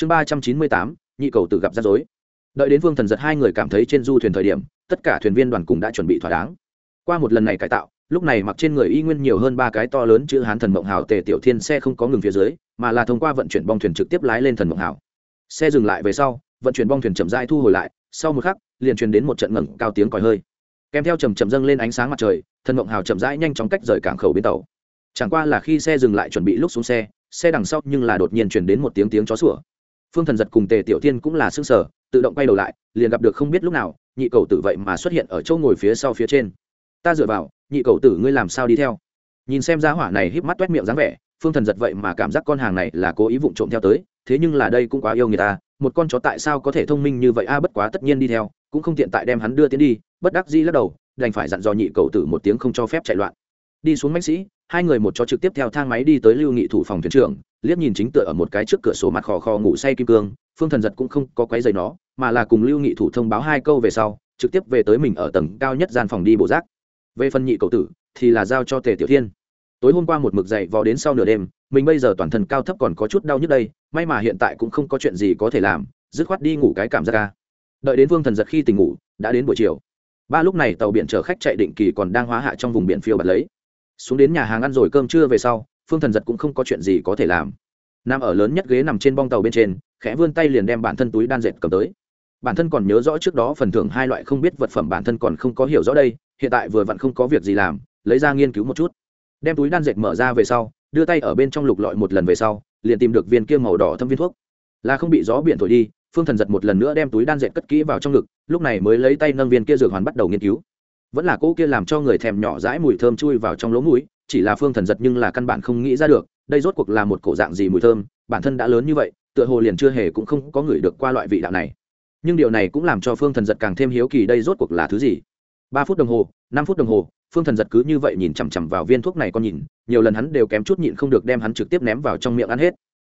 chương ba trăm chín mươi tám, nhị cầu tử gặp rắc rối. Đợi đến vương thần giật hai người cảm thấy trên du thuyền thời điểm, tất cả thuyền viên đoàn cùng đã chuẩn bị thỏa đáng. Qua một lần này cải tạo, lúc này mặc trên người y nguyên nhiều hơn ba cái to lớn chữ hán thần mộng hào tề tiểu thiên xe không có ngừng phía dưới, mà là thông qua vận chuyển bong thuyền trực tiếp lái lên thần mộng hào. Xe dừng lại về sau, vận chuyển bong thuyền chậm rãi thu hồi lại, sau một khắc, liền truyền đến một trận ngẩng cao tiếng còi hơi. Kèm theo chầm chậm dâng lên ánh sáng mặt trời, thần mộng hào chậm rãi nhanh chóng cách rời cảng khẩu bến tàu. Chẳng qua là khi xe dừng lại chuẩn bị lúc xuống xe xe đằng sau nhưng là đột nhiên truyền đến một tiếng tiếng chó sủa phương thần giật cùng tề tiểu thiên cũng là xương sở tự động quay đầu lại, liền gặp được không biết lúc nào, nhị cầu tử vậy mà xuất hiện ở chỗ ngồi phía sau phía trên. Ta dựa vào, nhị cầu tử ngươi làm sao đi theo? Nhìn xem giá hỏa này híp mắt t miệng dáng vẻ, phương thần giật vậy mà cảm giác con hàng này là cố ý vụng trộm theo tới, thế nhưng là đây cũng quá yêu người ta, một con chó tại sao có thể thông minh như vậy a à, bất quá tất nhiên đi theo, cũng không tiện tại đem hắn đưa tiến đi, bất đắc di lắc đầu, đành phải dặn dò nhị cầu tử một tiếng không cho phép chạy loạn. Đi xuống mãnh sĩ, hai người một chó trực tiếp theo thang máy đi tới lưu nghị thủ phòng thuyền trưởng liếc nhìn chính tựa ở một cái trước cửa sổ mặt khò khò ngủ say kim cương, phương thần giật cũng không có quấy giày nó, mà là cùng lưu nghị thủ thông báo hai câu về sau, trực tiếp về tới mình ở tầng cao nhất gian phòng đi bộ rác. Về phần nhị cầu tử, thì là giao cho tề tiểu thiên. Tối hôm qua một mực dậy vò đến sau nửa đêm, mình bây giờ toàn thân cao thấp còn có chút đau nhức đây, may mà hiện tại cũng không có chuyện gì có thể làm, dứt khoát đi ngủ cái cảm giác ca. Đợi đến vương thần giật khi tỉnh ngủ, đã đến buổi chiều. Ba lúc này tàu biển chở khách chạy định kỳ còn đang hóa hạ trong vùng biển phiêu bật lấy. Xuống đến nhà hàng ăn rồi cơm trưa về sau phương thần giật cũng không có chuyện gì có thể làm. Nằm ở lớn nhất ghế nằm trên bong tàu bên trên, khẽ vươn tay liền đem bản thân túi đan dệt cầm tới. Bản thân còn nhớ rõ trước đó phần thưởng hai loại không biết vật phẩm bản thân còn không có hiểu rõ đây, hiện tại vừa vặn không có việc gì làm, lấy ra nghiên cứu một chút. Đem túi đan dệt mở ra về sau, đưa tay ở bên trong lục lọi một lần về sau, liền tìm được viên kia màu đỏ thâm viên thuốc. Là không bị gió biển thổi đi, phương thần giật một lần nữa đem túi đan dệt cất kỹ vào trong ngực, lúc này mới lấy tay nâng viên kia dược hoàn bắt đầu nghiên cứu. Vẫn là cỗ kia làm cho người thèm nhỏ dãi mùi thơm chui vào trong lỗ mũi chỉ là phương thần giật nhưng là căn bản không nghĩ ra được, đây rốt cuộc là một cổ dạng gì mùi thơm, bản thân đã lớn như vậy, tựa hồ liền chưa hề cũng không có người được qua loại vị đạo này. Nhưng điều này cũng làm cho phương thần giật càng thêm hiếu kỳ đây rốt cuộc là thứ gì. Ba phút đồng hồ, năm phút đồng hồ, phương thần giật cứ như vậy nhìn chằm chằm vào viên thuốc này con nhìn, nhiều lần hắn đều kém chút nhịn không được đem hắn trực tiếp ném vào trong miệng ăn hết.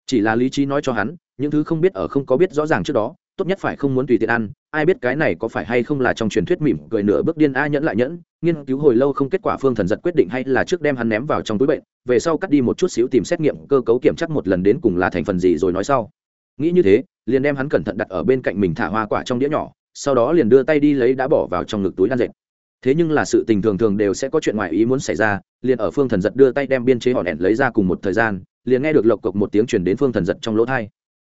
Chỉ là lý trí nói cho hắn, những thứ không biết ở không có biết rõ ràng trước đó, tốt nhất phải không muốn tùy tiện ăn, ai biết cái này có phải hay không là trong truyền thuyết mỉm cười nửa bước điên a nhẫn lại nhẫn nghiên cứu hồi lâu không kết quả phương thần giật quyết định hay là trước đem hắn ném vào trong túi bệnh, về sau cắt đi một chút xíu tìm xét nghiệm cơ cấu kiểm chắc một lần đến cùng là thành phần gì rồi nói sau. Nghĩ như thế, liền đem hắn cẩn thận đặt ở bên cạnh mình thả hoa quả trong đĩa nhỏ, sau đó liền đưa tay đi lấy đã bỏ vào trong ngực túi đan dệt. Thế nhưng là sự tình thường thường đều sẽ có chuyện ngoài ý muốn xảy ra, liền ở phương thần giật đưa tay đem biên chế họ đèn lấy ra cùng một thời gian, liền nghe được lộc cộc một tiếng chuyển đến phương thần giật trong lỗ thai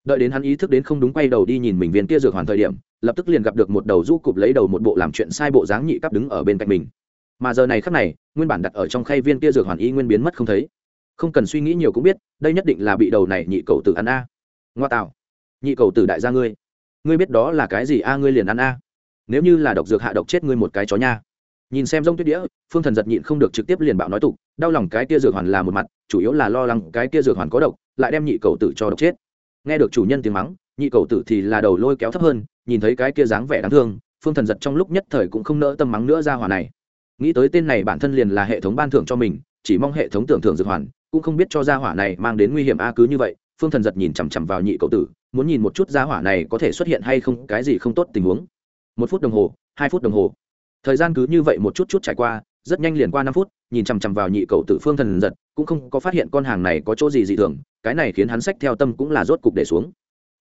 đợi đến hắn ý thức đến không đúng quay đầu đi nhìn mình viên kia dược hoàn thời điểm, lập tức liền gặp được một đầu du cụp lấy đầu một bộ làm chuyện sai bộ dáng nhị cắp đứng ở bên cạnh mình. Mà giờ này khắc này, nguyên bản đặt ở trong khay viên kia dược hoàn y nguyên biến mất không thấy. Không cần suy nghĩ nhiều cũng biết, đây nhất định là bị đầu này nhị cầu tử ăn a. Ngoa tạo. Nhị cầu tử đại gia ngươi. Ngươi biết đó là cái gì a, ngươi liền ăn a. Nếu như là độc dược hạ độc chết ngươi một cái chó nha. Nhìn xem rông tuyết đĩa, phương thần giật nhịn không được trực tiếp liền bạo nói tục, đau lòng cái kia dược hoàn là một mặt, chủ yếu là lo lắng cái kia dược hoàn có độc, lại đem nhị cầu tử cho độc chết nghe được chủ nhân tiếng mắng, nhị cầu tử thì là đầu lôi kéo thấp hơn, nhìn thấy cái kia dáng vẻ đáng thương, phương thần giật trong lúc nhất thời cũng không nỡ tâm mắng nữa ra hỏa này. Nghĩ tới tên này bản thân liền là hệ thống ban thưởng cho mình, chỉ mong hệ thống tưởng thưởng dược hoàn, cũng không biết cho gia hỏa này mang đến nguy hiểm a cứ như vậy, phương thần giật nhìn chằm chằm vào nhị cầu tử, muốn nhìn một chút gia hỏa này có thể xuất hiện hay không, cái gì không tốt tình huống. Một phút đồng hồ, hai phút đồng hồ. Thời gian cứ như vậy một chút chút trải qua rất nhanh liền qua năm phút, nhìn chằm chằm vào nhị cầu tử phương thần giật, cũng không có phát hiện con hàng này có chỗ gì dị thường, cái này khiến hắn sách theo tâm cũng là rốt cục để xuống.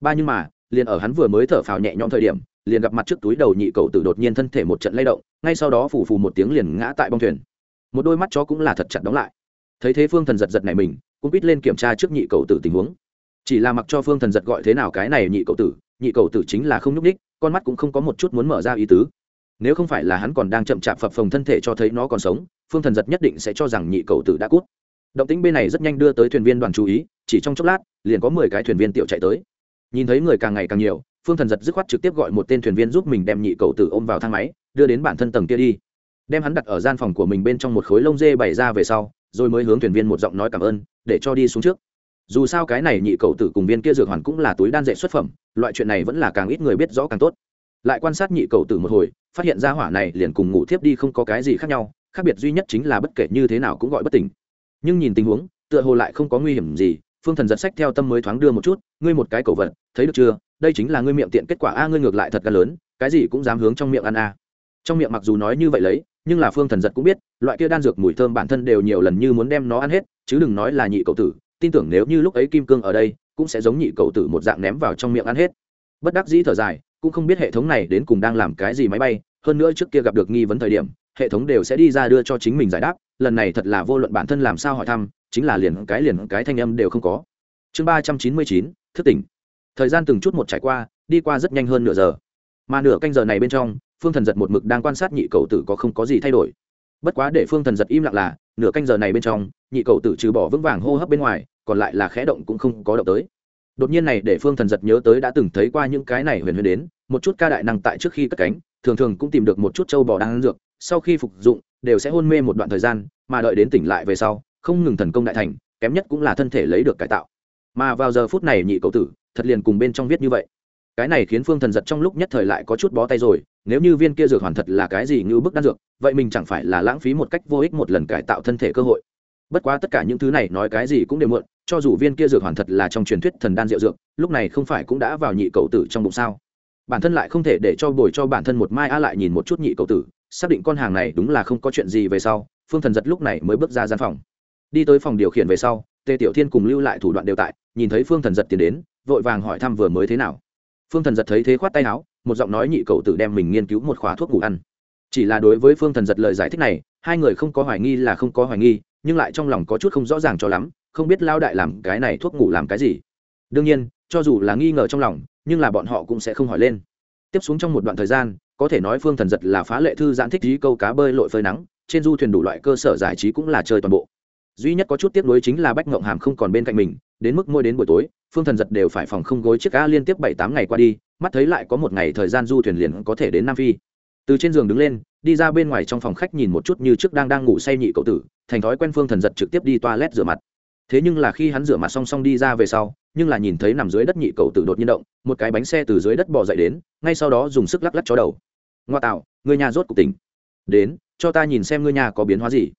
Ba nhưng mà, liền ở hắn vừa mới thở phào nhẹ nhõm thời điểm, liền gặp mặt trước túi đầu nhị cầu tử đột nhiên thân thể một trận lay động, ngay sau đó phù phù một tiếng liền ngã tại bong thuyền. Một đôi mắt chó cũng là thật chặt đóng lại. Thấy thế phương thần giật giật này mình, cũng biết lên kiểm tra trước nhị cầu tử tình huống. Chỉ là mặc cho phương thần giật gọi thế nào cái này nhị cầu tử, nhị cầu tử chính là không nhúc ních con mắt cũng không có một chút muốn mở ra ý tứ nếu không phải là hắn còn đang chậm chạp phập phồng thân thể cho thấy nó còn sống, phương thần giật nhất định sẽ cho rằng nhị cầu tử đã cút. Động tĩnh bên này rất nhanh đưa tới thuyền viên đoàn chú ý, chỉ trong chốc lát, liền có mười cái thuyền viên tiểu chạy tới. Nhìn thấy người càng ngày càng nhiều, phương thần giật dứt khoát trực tiếp gọi một tên thuyền viên giúp mình đem nhị cầu tử ôm vào thang máy, đưa đến bản thân tầng kia đi. Đem hắn đặt ở gian phòng của mình bên trong một khối lông dê bày ra về sau, rồi mới hướng thuyền viên một giọng nói cảm ơn, để cho đi xuống trước. Dù sao cái này nhị cầu tử cùng viên kia dược hoàn cũng là túi đan dệt xuất phẩm, loại chuyện này vẫn là càng ít người biết rõ càng tốt lại quan sát nhị cầu tử một hồi, phát hiện ra hỏa này liền cùng ngủ thiếp đi không có cái gì khác nhau, khác biệt duy nhất chính là bất kể như thế nào cũng gọi bất tỉnh. Nhưng nhìn tình huống, tựa hồ lại không có nguy hiểm gì, phương thần giật sách theo tâm mới thoáng đưa một chút, ngươi một cái cầu vật, thấy được chưa? Đây chính là ngươi miệng tiện kết quả a, ngươi ngược lại thật ca lớn, cái gì cũng dám hướng trong miệng ăn a. Trong miệng mặc dù nói như vậy lấy, nhưng là phương thần giật cũng biết, loại kia đan dược mùi thơm bản thân đều nhiều lần như muốn đem nó ăn hết, chứ đừng nói là nhị cậu tử, tin tưởng nếu như lúc ấy kim cương ở đây, cũng sẽ giống nhị cầu tử một dạng ném vào trong miệng ăn hết. Bất đắc dĩ thở dài cũng không biết hệ thống này đến cùng đang làm cái gì máy bay, hơn nữa trước kia gặp được nghi vấn thời điểm, hệ thống đều sẽ đi ra đưa cho chính mình giải đáp, lần này thật là vô luận bản thân làm sao hỏi thăm, chính là liền cái liền cái thanh âm đều không có. Chương ba trăm chín mươi chín, thức tỉnh. Thời gian từng chút một trải qua, đi qua rất nhanh hơn nửa giờ. Mà nửa canh giờ này bên trong, phương thần giật một mực đang quan sát nhị cầu tử có không có gì thay đổi. Bất quá để phương thần giật im lặng là, nửa canh giờ này bên trong, nhị cầu tử trừ bỏ vững vàng hô hấp bên ngoài, còn lại là khẽ động cũng không có động tới đột nhiên này để phương thần giật nhớ tới đã từng thấy qua những cái này huyền huyền đến, một chút ca đại năng tại trước khi cất cánh, thường thường cũng tìm được một chút châu bò đang ăn dược, sau khi phục dụng, đều sẽ hôn mê một đoạn thời gian, mà đợi đến tỉnh lại về sau, không ngừng thần công đại thành, kém nhất cũng là thân thể lấy được cải tạo. Mà vào giờ phút này nhị cầu tử, thật liền cùng bên trong viết như vậy. Cái này khiến phương thần giật trong lúc nhất thời lại có chút bó tay rồi, nếu như viên kia dược hoàn thật là cái gì như bức đan dược, vậy mình chẳng phải là lãng phí một cách vô ích một lần cải tạo thân thể cơ hội. Bất quá tất cả những thứ này nói cái gì cũng đều muộn cho dù viên kia dược hoàn thật là trong truyền thuyết thần đan diệu dược, lúc này không phải cũng đã vào nhị cầu tử trong bụng sao? Bản thân lại không thể để cho bồi cho bản thân một mai a lại nhìn một chút nhị cầu tử, xác định con hàng này đúng là không có chuyện gì về sau, phương thần giật lúc này mới bước ra gian phòng. Đi tới phòng điều khiển về sau, tề tiểu thiên cùng lưu lại thủ đoạn đều tại, nhìn thấy phương thần giật tiến đến, vội vàng hỏi thăm vừa mới thế nào. Phương thần giật thấy thế khoát tay áo, một giọng nói nhị cầu tử đem mình nghiên cứu một khóa thuốc ngủ ăn. Chỉ là đối với phương thần giật lời giải thích này, hai người không có hoài nghi là không có hoài nghi, nhưng lại trong lòng có chút không rõ ràng cho lắm không biết lao đại làm cái này thuốc ngủ làm cái gì. Đương nhiên, cho dù là nghi ngờ trong lòng, nhưng là bọn họ cũng sẽ không hỏi lên. Tiếp xuống trong một đoạn thời gian, có thể nói phương thần giật là phá lệ thư giãn thích trí câu cá bơi lội phơi nắng, trên du thuyền đủ loại cơ sở giải trí cũng là chơi toàn bộ. Duy nhất có chút tiếp nối chính là bách ngộng hàm không còn bên cạnh mình, đến mức mỗi đến buổi tối, phương thần giật đều phải phòng không gối chiếc a liên tiếp bảy tám ngày qua đi, mắt thấy lại có một ngày thời gian du thuyền liền có thể đến nam phi. Từ trên giường đứng lên, đi ra bên ngoài trong phòng khách nhìn một chút như trước đang đang ngủ say nhị cậu tử, thành thói quen phương thần giật trực tiếp đi toilet rửa mặt thế nhưng là khi hắn rửa mặt song song đi ra về sau, nhưng là nhìn thấy nằm dưới đất nhị cậu tử đột nhiên động, một cái bánh xe từ dưới đất bò dậy đến, ngay sau đó dùng sức lắc lắc chó đầu. Ngoa tạo, người nhà rốt cục tỉnh. Đến, cho ta nhìn xem người nhà có biến hóa gì.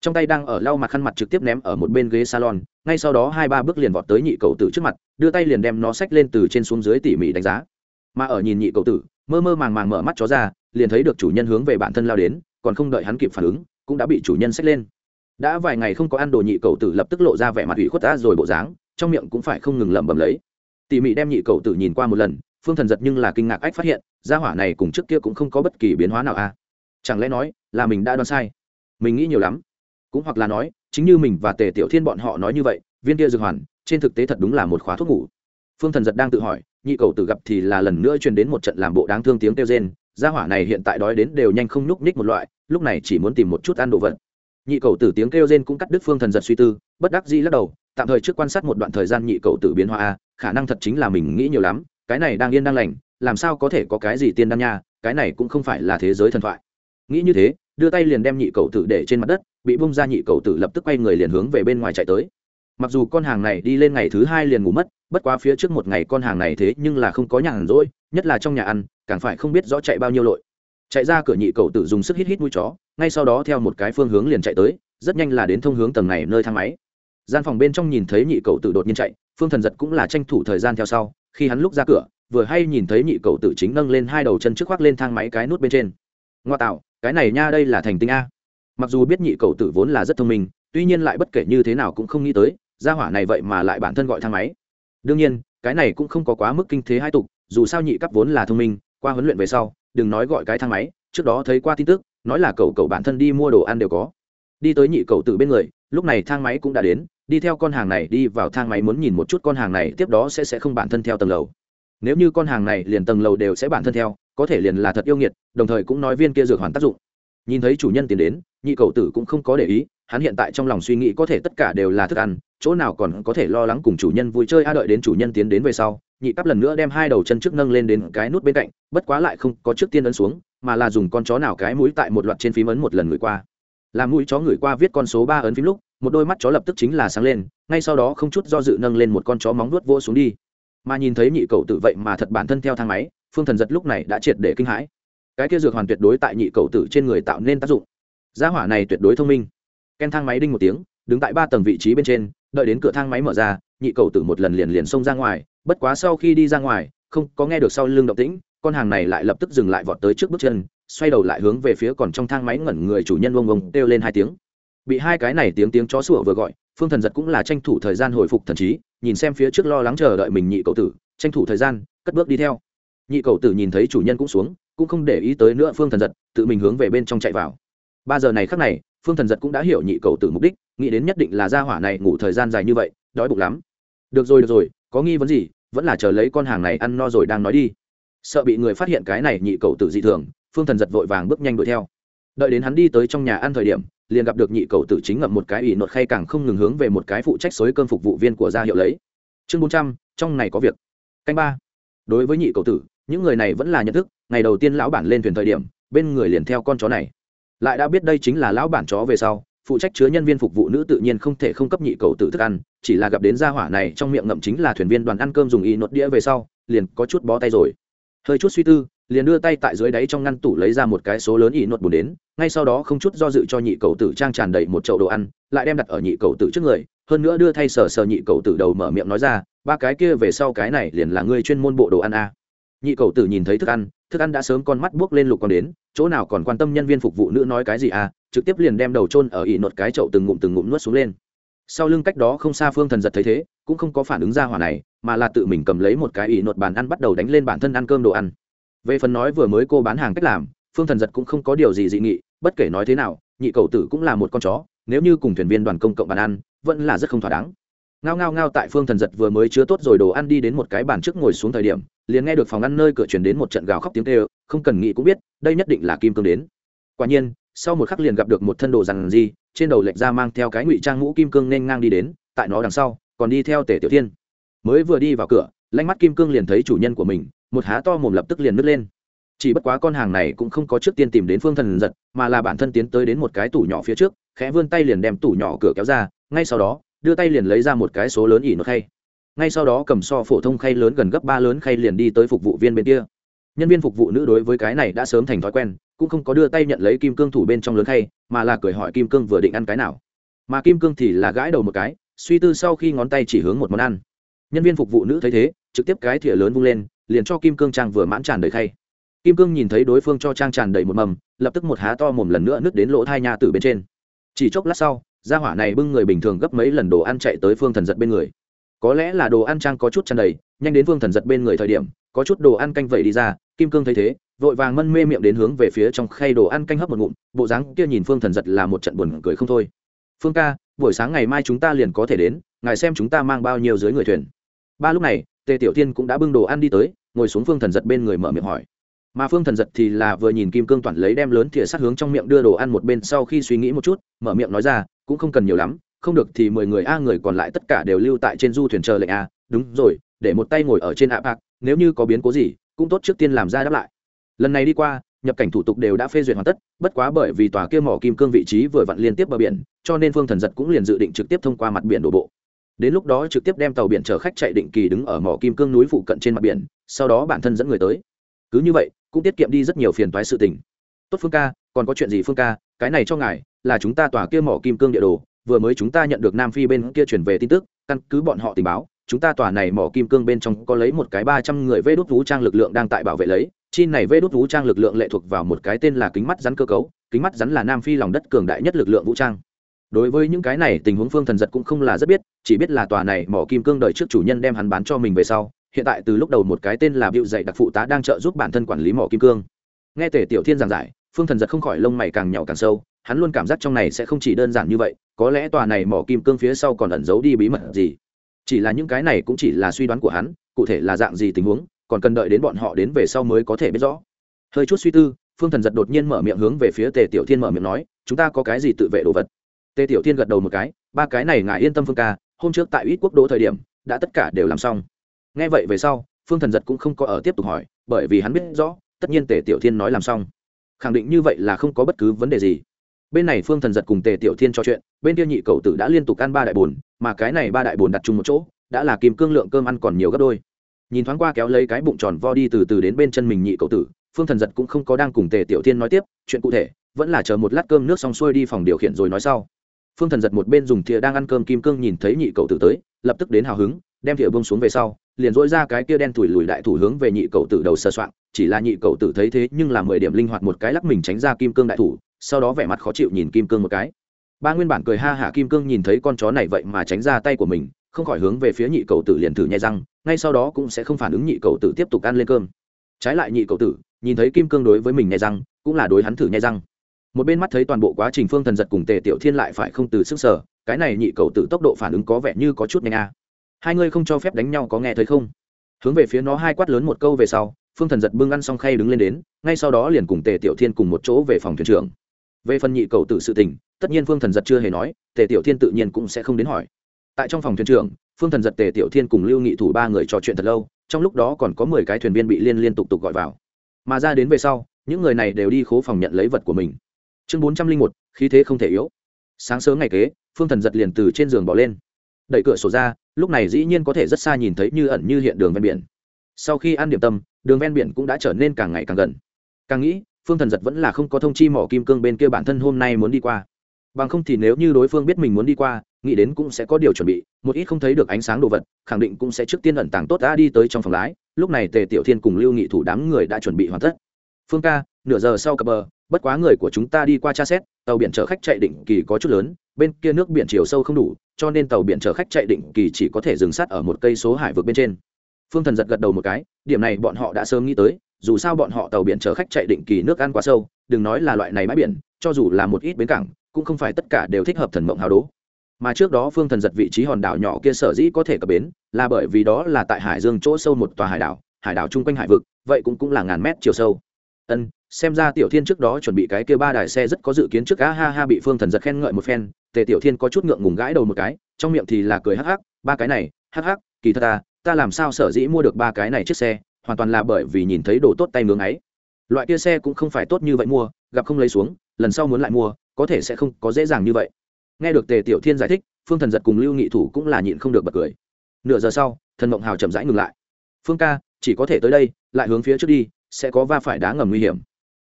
Trong tay đang ở lau mặt khăn mặt trực tiếp ném ở một bên ghế salon, ngay sau đó hai ba bước liền vọt tới nhị cầu tử trước mặt, đưa tay liền đem nó xách lên từ trên xuống dưới tỉ mỉ đánh giá. Mà ở nhìn nhị cầu tử, mơ mơ màng màng mở mắt chó ra, liền thấy được chủ nhân hướng về bản thân lao đến, còn không đợi hắn kịp phản ứng, cũng đã bị chủ nhân xách lên đã vài ngày không có ăn đồ nhị cầu tử lập tức lộ ra vẻ mặt ủy khuất ta rồi bộ dáng, trong miệng cũng phải không ngừng lẩm bẩm lấy. Tỉ mỉ đem nhị cầu tử nhìn qua một lần, phương thần giật nhưng là kinh ngạc ách phát hiện, gia hỏa này cùng trước kia cũng không có bất kỳ biến hóa nào a à. chẳng lẽ nói là mình đã đoán sai? Mình nghĩ nhiều lắm. Cũng hoặc là nói, chính như mình và tề tiểu thiên bọn họ nói như vậy, viên kia dược hoàn, trên thực tế thật đúng là một khóa thuốc ngủ. Phương thần giật đang tự hỏi, nhị cầu tử gặp thì là lần nữa truyền đến một trận làm bộ đáng thương tiếng kêu rên, gia hỏa này hiện tại đói đến đều nhanh không nhúc ních một loại, lúc này chỉ muốn tìm một chút ăn đồ vật nhị cầu tử tiếng kêu rên cũng cắt đứt phương thần giật suy tư, bất đắc dĩ lắc đầu, tạm thời trước quan sát một đoạn thời gian nhị cầu tử biến hóa a, khả năng thật chính là mình nghĩ nhiều lắm, cái này đang yên đang lành, làm sao có thể có cái gì tiên đan nha, cái này cũng không phải là thế giới thần thoại. Nghĩ như thế, đưa tay liền đem nhị cầu tử để trên mặt đất, bị bung ra nhị cầu tử lập tức quay người liền hướng về bên ngoài chạy tới. Mặc dù con hàng này đi lên ngày thứ hai liền ngủ mất, bất quá phía trước một ngày con hàng này thế nhưng là không có nhàn rỗi, nhất là trong nhà ăn, càng phải không biết rõ chạy bao nhiêu lội chạy ra cửa nhị cậu tử dùng sức hít hít mũi chó, ngay sau đó theo một cái phương hướng liền chạy tới, rất nhanh là đến thông hướng tầng này nơi thang máy. Gian phòng bên trong nhìn thấy nhị cậu tử đột nhiên chạy, phương thần giật cũng là tranh thủ thời gian theo sau, khi hắn lúc ra cửa, vừa hay nhìn thấy nhị cậu tử chính nâng lên hai đầu chân trước khoác lên thang máy cái nút bên trên. Ngoa tạo, cái này nha đây là thành tinh a. Mặc dù biết nhị cậu tử vốn là rất thông minh, tuy nhiên lại bất kể như thế nào cũng không nghĩ tới, gia hỏa này vậy mà lại bản thân gọi thang máy. Đương nhiên, cái này cũng không có quá mức kinh thế hai tục, dù sao nhị cấp vốn là thông minh qua huấn luyện về sau, đừng nói gọi cái thang máy, trước đó thấy qua tin tức, nói là cậu cậu bản thân đi mua đồ ăn đều có. Đi tới nhị cầu tử bên người, lúc này thang máy cũng đã đến, đi theo con hàng này đi vào thang máy muốn nhìn một chút con hàng này, tiếp đó sẽ sẽ không bản thân theo tầng lầu. Nếu như con hàng này liền tầng lầu đều sẽ bản thân theo, có thể liền là thật yêu nghiệt, đồng thời cũng nói viên kia dược hoàn tác dụng. Nhìn thấy chủ nhân tiến đến, nhị cầu tử cũng không có để ý, hắn hiện tại trong lòng suy nghĩ có thể tất cả đều là thức ăn, chỗ nào còn có thể lo lắng cùng chủ nhân vui chơi, a đợi đến chủ nhân tiến đến về sau nhị cắp lần nữa đem hai đầu chân trước nâng lên đến cái nút bên cạnh, bất quá lại không có trước tiên ấn xuống, mà là dùng con chó nào cái mũi tại một loạt trên phím ấn một lần người qua. Làm mũi chó người qua viết con số ba ấn phím lúc, một đôi mắt chó lập tức chính là sáng lên, ngay sau đó không chút do dự nâng lên một con chó móng nuốt vô xuống đi. Mà nhìn thấy nhị cậu tự vậy mà thật bản thân theo thang máy, phương thần giật lúc này đã triệt để kinh hãi. Cái kia dược hoàn tuyệt đối tại nhị cậu tử trên người tạo nên tác dụng. Gia hỏa này tuyệt đối thông minh. Ken thang máy đinh một tiếng, đứng tại ba tầng vị trí bên trên đợi đến cửa thang máy mở ra, nhị cầu tử một lần liền liền xông ra ngoài, bất quá sau khi đi ra ngoài, không có nghe được sau lưng động tĩnh, con hàng này lại lập tức dừng lại vọt tới trước bước chân, xoay đầu lại hướng về phía còn trong thang máy ngẩn người chủ nhân vông vông kêu lên hai tiếng. Bị hai cái này tiếng tiếng chó sủa vừa gọi, phương thần giật cũng là tranh thủ thời gian hồi phục thần trí, nhìn xem phía trước lo lắng chờ đợi mình nhị cậu tử, tranh thủ thời gian, cất bước đi theo. Nhị cậu tử nhìn thấy chủ nhân cũng xuống, cũng không để ý tới nữa phương thần giật, tự mình hướng về bên trong chạy vào. Ba giờ này khác này phương thần giật cũng đã hiểu nhị Cầu tử mục đích, nghĩ đến nhất định là gia hỏa này ngủ thời gian dài như vậy, đói bụng lắm. Được rồi được rồi, có nghi vấn gì, vẫn là chờ lấy con hàng này ăn no rồi đang nói đi. Sợ bị người phát hiện cái này nhị Cầu tử dị thường, phương thần giật vội vàng bước nhanh đuổi theo. Đợi đến hắn đi tới trong nhà ăn thời điểm, liền gặp được nhị Cầu tử chính ngậm một cái ủy nột khay càng không ngừng hướng về một cái phụ trách xối cơm phục vụ viên của gia hiệu lấy. Chương bốn trăm, trong này có việc. Canh ba. Đối với nhị Cầu tử, những người này vẫn là nhận thức, ngày đầu tiên lão bản lên thuyền thời điểm, bên người liền theo con chó này lại đã biết đây chính là lão bản chó về sau, phụ trách chứa nhân viên phục vụ nữ tự nhiên không thể không cấp nhị cầu tử thức ăn, chỉ là gặp đến gia hỏa này trong miệng ngậm chính là thuyền viên đoàn ăn cơm dùng y nốt đĩa về sau, liền có chút bó tay rồi hơi chút suy tư, liền đưa tay tại dưới đáy trong ngăn tủ lấy ra một cái số lớn y nốt bùn đến, ngay sau đó không chút do dự cho nhị cầu tử trang tràn đầy một chậu đồ ăn, lại đem đặt ở nhị cầu tử trước người, hơn nữa đưa thay sờ sờ nhị cầu tử đầu mở miệng nói ra, ba cái kia về sau cái này liền là ngươi chuyên môn bộ đồ ăn a à. nhị cầu tử nhìn thấy thức ăn thức ăn đã sớm con mắt buốc lên lục còn đến, chỗ nào còn quan tâm nhân viên phục vụ nữ nói cái gì à trực tiếp liền đem đầu trôn ở ỉ nột cái chậu từng ngụm từng ngụm nuốt xuống lên. Sau lưng cách đó không xa phương thần giật thấy thế, cũng không có phản ứng ra hỏa này, mà là tự mình cầm lấy một cái ỉ nột bàn ăn bắt đầu đánh lên bản thân ăn cơm đồ ăn. Về phần nói vừa mới cô bán hàng cách làm, phương thần giật cũng không có điều gì dị nghị, bất kể nói thế nào, nhị cầu tử cũng là một con chó, nếu như cùng thuyền viên đoàn công cộng bàn ăn, vẫn là rất không thỏa đáng. Ngao ngao ngao tại phương thần giật vừa mới chứa tốt rồi đồ ăn đi đến một cái bàn trước ngồi xuống thời điểm liền nghe được phòng ăn nơi cửa chuyển đến một trận gào khóc tiếng kêu, không cần nghĩ cũng biết, đây nhất định là kim cương đến. Quả nhiên, sau một khắc liền gặp được một thân đồ rằng gì trên đầu lệch ra mang theo cái ngụy trang mũ kim cương nên ngang đi đến, tại nó đằng sau, còn đi theo tể tiểu thiên. Mới vừa đi vào cửa lanh mắt kim cương liền thấy chủ nhân của mình, một há to mồm lập tức liền nứt lên. Chỉ bất quá con hàng này cũng không có trước tiên tìm đến phương thần giật, mà là bản thân tiến tới đến một cái tủ nhỏ phía trước, khẽ vươn tay liền đem tủ nhỏ cửa kéo ra, ngay sau đó, đưa tay liền lấy ra một cái số lớn ỉ nó khay ngay sau đó cầm so phổ thông khay lớn gần gấp ba lớn khay liền đi tới phục vụ viên bên kia. Nhân viên phục vụ nữ đối với cái này đã sớm thành thói quen, cũng không có đưa tay nhận lấy kim cương thủ bên trong lớn khay, mà là cười hỏi kim cương vừa định ăn cái nào. Mà kim cương thì là gãi đầu một cái, suy tư sau khi ngón tay chỉ hướng một món ăn. Nhân viên phục vụ nữ thấy thế, trực tiếp cái thìa lớn vung lên, liền cho kim cương trang vừa mãn tràn đầy khay. Kim cương nhìn thấy đối phương cho trang tràn đầy một mầm, lập tức một há to mồm lần nữa nứt đến lỗ thai nhà từ bên trên. Chỉ chốc lát sau, gia hỏa này bưng người bình thường gấp mấy lần đồ ăn chạy tới phương thần giật bên người có lẽ là đồ ăn trang có chút chăn đầy, nhanh đến phương thần giật bên người thời điểm, có chút đồ ăn canh vẩy đi ra, kim cương thấy thế, vội vàng mân mê miệng đến hướng về phía trong khay đồ ăn canh hấp một ngụm, bộ dáng kia nhìn phương thần giật là một trận buồn cười không thôi. Phương ca, buổi sáng ngày mai chúng ta liền có thể đến, ngài xem chúng ta mang bao nhiêu dưới người thuyền. Ba lúc này, tề tiểu tiên cũng đã bưng đồ ăn đi tới, ngồi xuống phương thần giật bên người mở miệng hỏi. Mà phương thần giật thì là vừa nhìn kim cương toàn lấy đem lớn thìa sát hướng trong miệng đưa đồ ăn một bên sau khi suy nghĩ một chút, mở miệng nói ra, cũng không cần nhiều lắm không được thì mười người a người còn lại tất cả đều lưu tại trên du thuyền chờ lệnh a, đúng rồi, để một tay ngồi ở trên ạ bạc nếu như có biến cố gì, cũng tốt trước tiên làm ra đáp lại. Lần này đi qua, nhập cảnh thủ tục đều đã phê duyệt hoàn tất, bất quá bởi vì tòa kia mỏ kim cương vị trí vừa vặn liên tiếp bờ biển, cho nên phương thần giật cũng liền dự định trực tiếp thông qua mặt biển đổ bộ. Đến lúc đó trực tiếp đem tàu biển chở khách chạy định kỳ đứng ở mỏ kim cương núi phụ cận trên mặt biển, sau đó bản thân dẫn người tới. Cứ như vậy, cũng tiết kiệm đi rất nhiều phiền toái sự tình. Tốt phương ca, còn có chuyện gì phương ca? Cái này cho ngài, là chúng ta tòa kia mỏ kim cương địa đồ vừa mới chúng ta nhận được nam phi bên kia chuyển về tin tức, căn cứ bọn họ tình báo, chúng ta tòa này mỏ kim cương bên trong có lấy một cái ba trăm người vê đốt vũ trang lực lượng đang tại bảo vệ lấy. Chi này vê đốt vũ trang lực lượng lệ thuộc vào một cái tên là kính mắt rắn cơ cấu, kính mắt rắn là nam phi lòng đất cường đại nhất lực lượng vũ trang. Đối với những cái này, tình huống phương thần giật cũng không là rất biết, chỉ biết là tòa này mỏ kim cương đợi trước chủ nhân đem hắn bán cho mình về sau, hiện tại từ lúc đầu một cái tên là bịu dạy đặc phụ tá đang trợ giúp bản thân quản lý mỏ kim cương. Nghe tể tiểu thiên giảng giải, phương thần giật không khỏi lông mày càng nhỏ càng sâu, hắn luôn cảm giác trong này sẽ không chỉ đơn giản như vậy có lẽ tòa này mỏ kim cương phía sau còn ẩn giấu đi bí mật gì. Chỉ là những cái này cũng chỉ là suy đoán của hắn, cụ thể là dạng gì tình huống, còn cần đợi đến bọn họ đến về sau mới có thể biết rõ. Hơi chút suy tư, phương thần giật đột nhiên mở miệng hướng về phía tề tiểu thiên mở miệng nói, chúng ta có cái gì tự vệ đồ vật? Tề tiểu thiên gật đầu một cái, ba cái này ngài yên tâm phương ca, hôm trước tại ít quốc đỗ thời điểm, đã tất cả đều làm xong. Nghe vậy về sau, phương thần giật cũng không có ở tiếp tục hỏi, bởi vì hắn biết rõ, tất nhiên tề tiểu thiên nói làm xong. Khẳng định như vậy là không có bất cứ vấn đề gì bên này phương thần giật cùng tề tiểu thiên trò chuyện, bên kia nhị cầu tử đã liên tục ăn ba đại bồn, mà cái này ba đại bồn đặt chung một chỗ, đã là kìm cương lượng cơm ăn còn nhiều gấp đôi. Nhìn thoáng qua kéo lấy cái bụng tròn vo đi từ từ đến bên chân mình nhị cầu tử, phương thần giật cũng không có đang cùng tề tiểu thiên nói tiếp, chuyện cụ thể, vẫn là chờ một lát cơm nước xong xuôi đi phòng điều khiển rồi nói sau. Phương thần giật một bên dùng thìa đang ăn cơm kim cương nhìn thấy nhị cầu tử tới, lập tức đến hào hứng, đem thìa bông xuống về sau, liền dỗi ra cái kia đen thủi lùi đại thủ hướng về nhị cầu tử đầu sơ soạn chỉ là nhị cầu tử thấy thế nhưng là mười điểm linh hoạt một cái lắc mình tránh ra kim cương đại thủ sau đó vẻ mặt khó chịu nhìn kim cương một cái. Ba nguyên bản cười ha hả kim cương nhìn thấy con chó này vậy mà tránh ra tay của mình, không khỏi hướng về phía nhị cầu tử liền thử nhai răng, ngay sau đó cũng sẽ không phản ứng nhị cầu tử tiếp tục ăn lên cơm. Trái lại nhị cầu tử, nhìn thấy kim cương đối với mình nhai răng, cũng là đối hắn thử nhai răng. Một bên mắt thấy toàn bộ quá trình phương thần giật cùng tề tiểu thiên lại phải không từ sức sở, cái này nhị cầu tử tốc độ phản ứng có vẻ như có chút nhanh a. Hai ngươi không cho phép đánh nhau có nghe thấy không? Hướng về phía nó hai quát lớn một câu về sau, phương thần giật bưng ăn xong khay đứng lên đến, ngay sau đó liền cùng tề tiểu thiên cùng một chỗ về phòng thuyền trưởng về phần nhị cầu tử sự tình, tất nhiên phương thần giật chưa hề nói, tề tiểu thiên tự nhiên cũng sẽ không đến hỏi. Tại trong phòng thuyền trưởng, phương thần giật, tề tiểu thiên cùng lưu nghị thủ ba người trò chuyện thật lâu, trong lúc đó còn có mười cái thuyền viên bị liên liên tục tục gọi vào. Mà ra đến về sau, những người này đều đi khố phòng nhận lấy vật của mình. Chương bốn trăm linh một, khí thế không thể yếu. Sáng sớm ngày kế, phương thần giật liền từ trên giường bỏ lên. Đẩy cửa sổ ra, lúc này dĩ nhiên có thể rất xa nhìn thấy như ẩn như hiện đường ven biển. Sau khi ăn điểm tâm, đường ven biển cũng đã trở nên càng ngày càng gần. Càng nghĩ phương thần giật vẫn là không có thông chi mỏ kim cương bên kia bản thân hôm nay muốn đi qua. Bằng không thì nếu như đối phương biết mình muốn đi qua, nghĩ đến cũng sẽ có điều chuẩn bị, một ít không thấy được ánh sáng đồ vật, khẳng định cũng sẽ trước tiên ẩn tàng tốt đã đi tới trong phòng lái. Lúc này tề tiểu thiên cùng lưu nghị thủ đám người đã chuẩn bị hoàn tất. Phương ca, nửa giờ sau cập bờ, bất quá người của chúng ta đi qua tra xét, tàu biển chở khách chạy định kỳ có chút lớn, bên kia nước biển chiều sâu không đủ, cho nên tàu biển chở khách chạy định kỳ chỉ có thể dừng sát ở một cây số hải vực bên trên phương thần giật gật đầu một cái, điểm này bọn họ đã sớm nghĩ tới, dù sao bọn họ tàu biển chở khách chạy định kỳ nước ăn quá sâu, đừng nói là loại này bãi biển, cho dù là một ít bến cảng, cũng không phải tất cả đều thích hợp thần mộng hào đố. Mà trước đó phương thần giật vị trí hòn đảo nhỏ kia sở dĩ có thể cập bến, là bởi vì đó là tại hải dương chỗ sâu một tòa hải đảo hải đảo chung quanh hải vực, vậy cũng cũng là ngàn mét chiều sâu. Ân, xem ra tiểu thiên trước đó chuẩn bị cái kia ba đài xe rất có dự kiến trước á ha ha bị phương thần giật khen ngợi một phen, tề tiểu thiên có chút ngượng ngùng gãi đầu một cái, trong miệng thì là cười hắc hắc, ba cái này, hắc hắc, kỳ thật ta ta làm sao sở dĩ mua được ba cái này chiếc xe, hoàn toàn là bởi vì nhìn thấy đồ tốt tay nướng ấy. Loại kia xe cũng không phải tốt như vậy mua, gặp không lấy xuống, lần sau muốn lại mua, có thể sẽ không có dễ dàng như vậy. Nghe được tề tiểu thiên giải thích, phương thần giật cùng lưu nghị thủ cũng là nhịn không được bật cười. Nửa giờ sau, thần mộng hào chậm rãi ngừng lại. Phương ca, chỉ có thể tới đây, lại hướng phía trước đi, sẽ có va phải đá ngầm nguy hiểm.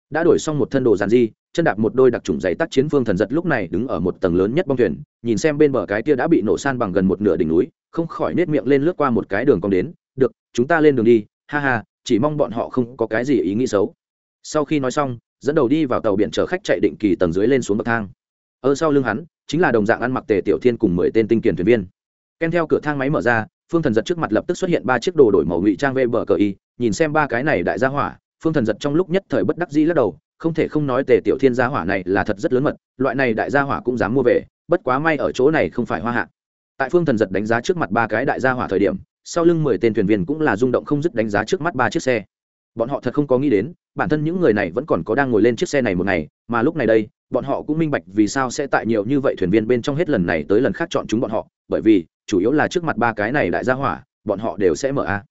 Đã đổi xong một thân đồ giàn di chân đạp một đôi đặc trùng giày tác chiến phương thần giật lúc này đứng ở một tầng lớn nhất bong thuyền, nhìn xem bên bờ cái kia đã bị nổ san bằng gần một nửa đỉnh núi, không khỏi nết miệng lên lướt qua một cái đường cong đến, được, chúng ta lên đường đi, ha ha, chỉ mong bọn họ không có cái gì ý nghĩ xấu. Sau khi nói xong, dẫn đầu đi vào tàu biển chở khách chạy định kỳ tầng dưới lên xuống bậc thang. Ở sau lưng hắn, chính là đồng dạng ăn mặc tề tiểu thiên cùng mười tên tinh kiền thuyền viên. Ken theo cửa thang máy mở ra, phương thần giật trước mặt lập tức xuất hiện ba chiếc đồ đổi màu ngụy trang về bờ cờ y, nhìn xem ba cái này đại gia hỏa, phương thần giật trong lúc nhất thời bất đắc dĩ lắc đầu không thể không nói tề tiểu thiên gia hỏa này là thật rất lớn mật, loại này đại gia hỏa cũng dám mua về, bất quá may ở chỗ này không phải hoa hạ. Tại phương thần giật đánh giá trước mặt ba cái đại gia hỏa thời điểm, sau lưng mười tên thuyền viên cũng là rung động không dứt đánh giá trước mắt ba chiếc xe. Bọn họ thật không có nghĩ đến, bản thân những người này vẫn còn có đang ngồi lên chiếc xe này một ngày, mà lúc này đây, bọn họ cũng minh bạch vì sao sẽ tại nhiều như vậy thuyền viên bên trong hết lần này tới lần khác chọn chúng bọn họ, bởi vì, chủ yếu là trước mặt ba cái này đại gia hỏa, bọn họ đều sẽ mở a.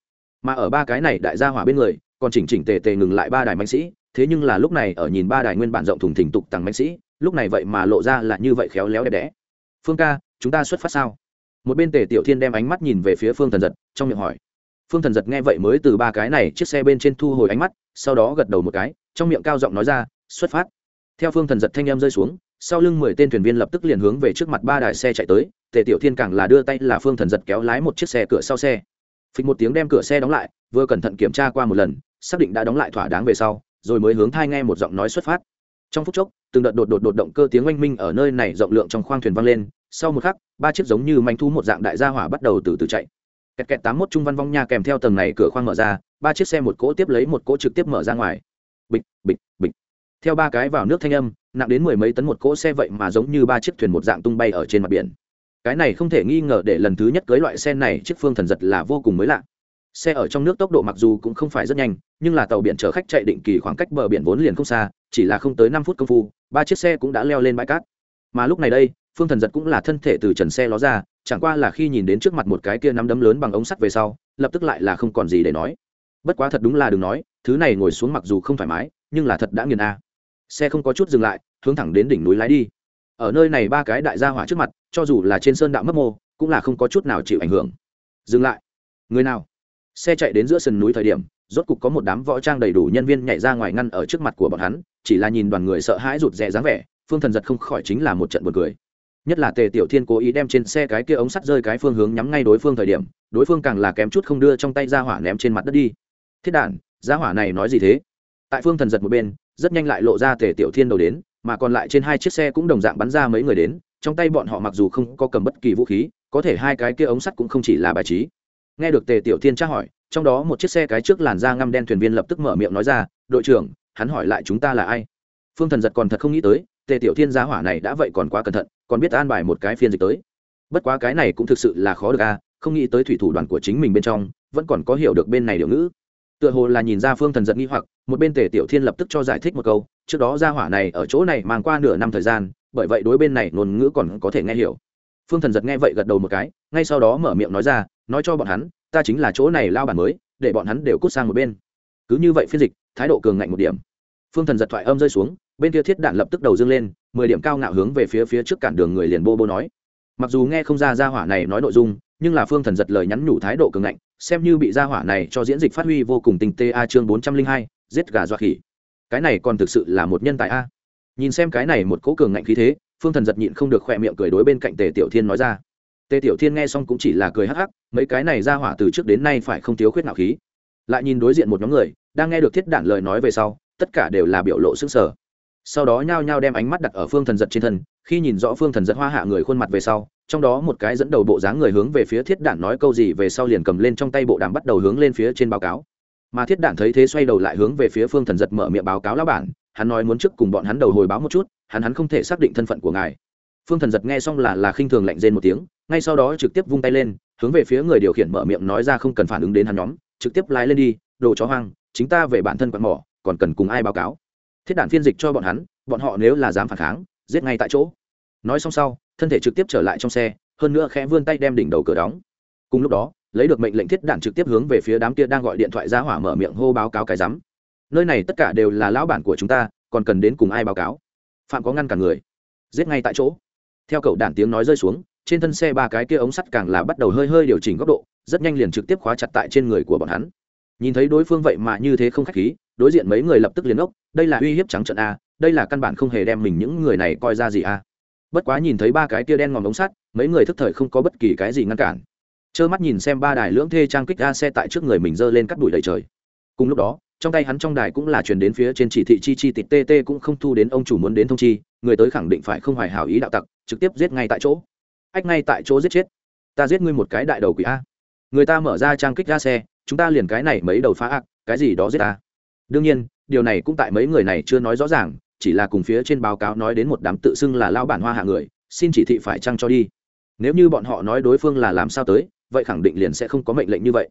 Mà ở ba cái này đại gia hỏa bên người, còn chỉnh chỉnh tề tề ngừng lại ba đài mạnh sĩ thế nhưng là lúc này ở nhìn ba đài nguyên bản rộng thùng thình tục tằng mạnh sĩ, lúc này vậy mà lộ ra là như vậy khéo léo đẹp đẽ. Phương ca, chúng ta xuất phát sao? Một bên tề tiểu thiên đem ánh mắt nhìn về phía phương thần giật, trong miệng hỏi. Phương thần giật nghe vậy mới từ ba cái này chiếc xe bên trên thu hồi ánh mắt, sau đó gật đầu một cái, trong miệng cao giọng nói ra, xuất phát. Theo phương thần giật thanh em rơi xuống, sau lưng mười tên thuyền viên lập tức liền hướng về trước mặt ba đài xe chạy tới, tề tiểu thiên càng là đưa tay là phương thần giật kéo lái một chiếc xe cửa sau xe. Phịch một tiếng đem cửa xe đóng lại, vừa cẩn thận kiểm tra qua một lần, xác định đã đóng lại thỏa đáng về sau rồi mới hướng thai nghe một giọng nói xuất phát. Trong phút chốc, từng đợt đột đột đột động cơ tiếng oanh minh ở nơi này rộng lượng trong khoang thuyền vang lên. Sau một khắc, ba chiếc giống như manh thu một dạng đại gia hỏa bắt đầu từ từ chạy. Kẹt kẹt tám mốt trung văn vong nha kèm theo tầng này cửa khoang mở ra, ba chiếc xe một cỗ tiếp lấy một cỗ trực tiếp mở ra ngoài. Bịch bịch bịch. Theo ba cái vào nước thanh âm, nặng đến mười mấy tấn một cỗ xe vậy mà giống như ba chiếc thuyền một dạng tung bay ở trên mặt biển. Cái này không thể nghi ngờ để lần thứ nhất cưới loại xe này, chiếc phương thần giật là vô cùng mới lạ xe ở trong nước tốc độ mặc dù cũng không phải rất nhanh, nhưng là tàu biển chở khách chạy định kỳ khoảng cách bờ biển vốn liền không xa, chỉ là không tới năm phút công phu, ba chiếc xe cũng đã leo lên bãi cát. Mà lúc này đây, phương thần giật cũng là thân thể từ trần xe ló ra, chẳng qua là khi nhìn đến trước mặt một cái kia nắm đấm lớn bằng ống sắt về sau, lập tức lại là không còn gì để nói. Bất quá thật đúng là đừng nói, thứ này ngồi xuống mặc dù không thoải mái, nhưng là thật đã nghiền a. Xe không có chút dừng lại, hướng thẳng đến đỉnh núi lái đi. Ở nơi này ba cái đại gia hỏa trước mặt, cho dù là trên sơn đạo mất mô, cũng là không có chút nào chịu ảnh hưởng. Dừng lại. Người nào? Xe chạy đến giữa sườn núi thời điểm, rốt cục có một đám võ trang đầy đủ nhân viên nhảy ra ngoài ngăn ở trước mặt của bọn hắn, chỉ là nhìn đoàn người sợ hãi rụt rè dáng vẻ, phương thần giật không khỏi chính là một trận buồn cười. Nhất là tề tiểu thiên cố ý đem trên xe cái kia ống sắt rơi cái phương hướng nhắm ngay đối phương thời điểm, đối phương càng là kém chút không đưa trong tay ra hỏa ném trên mặt đất đi. Thiết đản, ra hỏa này nói gì thế? Tại phương thần giật một bên, rất nhanh lại lộ ra tề tiểu thiên đầu đến, mà còn lại trên hai chiếc xe cũng đồng dạng bắn ra mấy người đến, trong tay bọn họ mặc dù không có cầm bất kỳ vũ khí, có thể hai cái kia ống sắt cũng không chỉ là bài trí nghe được tề tiểu thiên tra hỏi, trong đó một chiếc xe cái trước làn da ngăm đen thuyền viên lập tức mở miệng nói ra, đội trưởng, hắn hỏi lại chúng ta là ai? Phương thần giật còn thật không nghĩ tới, tề tiểu thiên gia hỏa này đã vậy còn quá cẩn thận, còn biết an bài một cái phiên dịch tới. Bất quá cái này cũng thực sự là khó được a không nghĩ tới thủy thủ đoàn của chính mình bên trong, vẫn còn có hiểu được bên này điều ngữ. Tựa hồ là nhìn ra phương thần giật nghi hoặc, một bên tề tiểu thiên lập tức cho giải thích một câu, trước đó gia hỏa này ở chỗ này mang qua nửa năm thời gian, bởi vậy đối bên này ngôn ngữ còn có thể nghe hiểu. Phương thần giật nghe vậy gật đầu một cái, ngay sau đó mở miệng nói ra nói cho bọn hắn, ta chính là chỗ này lao bản mới, để bọn hắn đều cút sang một bên. Cứ như vậy phiên dịch, thái độ cường ngạnh một điểm. Phương thần giật thoại âm rơi xuống, bên kia thiết đạn lập tức đầu dâng lên, mười điểm cao ngạo hướng về phía phía trước cản đường người liền bô bô nói. Mặc dù nghe không ra gia hỏa này nói nội dung, nhưng là phương thần giật lời nhắn nhủ thái độ cường ngạnh, xem như bị gia hỏa này cho diễn dịch phát huy vô cùng tinh tế a chương bốn trăm linh hai, giết gà dọa khỉ. Cái này còn thực sự là một nhân tài a. Nhìn xem cái này một cố cường ngạnh khí thế, phương thần giật nhịn không được khỏe miệng cười đối bên cạnh tề tiểu thiên nói ra tề tiểu thiên nghe xong cũng chỉ là cười hắc hắc, mấy cái này ra hỏa từ trước đến nay phải không thiếu khuyết nào khí. Lại nhìn đối diện một nhóm người, đang nghe được thiết đản lời nói về sau, tất cả đều là biểu lộ xứng sở sau đó nhao nhao đem ánh mắt đặt ở phương thần giật trên thân, khi nhìn rõ phương thần giật hoa hạ người khuôn mặt về sau, trong đó một cái dẫn đầu bộ dáng người hướng về phía thiết đản nói câu gì về sau liền cầm lên trong tay bộ đàm bắt đầu hướng lên phía trên báo cáo. Mà thiết đản thấy thế xoay đầu lại hướng về phía phương thần giật mở miệng báo cáo lão bản, hắn nói muốn trước cùng bọn hắn đầu hồi báo một chút, hắn hắn không thể xác định thân phận của ngài. Phương thần giật nghe xong là là khinh thường lạnh rên một tiếng ngay sau đó trực tiếp vung tay lên, hướng về phía người điều khiển mở miệng nói ra không cần phản ứng đến hắn nhóm, trực tiếp lái lên đi, đồ chó hoang, chính ta về bản thân quạt mỏ, còn cần cùng ai báo cáo? Thiết đản phiên dịch cho bọn hắn, bọn họ nếu là dám phản kháng, giết ngay tại chỗ. Nói xong sau, thân thể trực tiếp trở lại trong xe, hơn nữa khẽ vươn tay đem đỉnh đầu cửa đóng. Cùng lúc đó, lấy được mệnh lệnh thiết đản trực tiếp hướng về phía đám kia đang gọi điện thoại ra hỏa mở miệng hô báo cáo cái rắm. Nơi này tất cả đều là lão bản của chúng ta, còn cần đến cùng ai báo cáo? Phạm có ngăn cả người, giết ngay tại chỗ. Theo cậu đản tiếng nói rơi xuống trên thân xe ba cái kia ống sắt càng là bắt đầu hơi hơi điều chỉnh góc độ, rất nhanh liền trực tiếp khóa chặt tại trên người của bọn hắn. Nhìn thấy đối phương vậy mà như thế không khách khí, đối diện mấy người lập tức liền ốc, đây là uy hiếp trắng trận a, đây là căn bản không hề đem mình những người này coi ra gì a. Bất quá nhìn thấy ba cái kia đen ngòm ống sắt, mấy người thức thời không có bất kỳ cái gì ngăn cản. Trơ mắt nhìn xem ba đài lưỡng thê trang kích ra xe tại trước người mình giơ lên cắt đùi đầy trời. Cùng lúc đó, trong tay hắn trong đài cũng là truyền đến phía trên chỉ thị chi chi tịt tt cũng không thu đến ông chủ muốn đến thông chi, người tới khẳng định phải không hoài hảo ý đạo tặc, trực tiếp giết ngay tại chỗ ách ngay tại chỗ giết chết. Ta giết ngươi một cái đại đầu quỷ a. Người ta mở ra trang kích ra xe, chúng ta liền cái này mấy đầu phá ác, cái gì đó giết ta. Đương nhiên, điều này cũng tại mấy người này chưa nói rõ ràng, chỉ là cùng phía trên báo cáo nói đến một đám tự xưng là lao bản hoa hạ người, xin chỉ thị phải trăng cho đi. Nếu như bọn họ nói đối phương là làm sao tới, vậy khẳng định liền sẽ không có mệnh lệnh như vậy.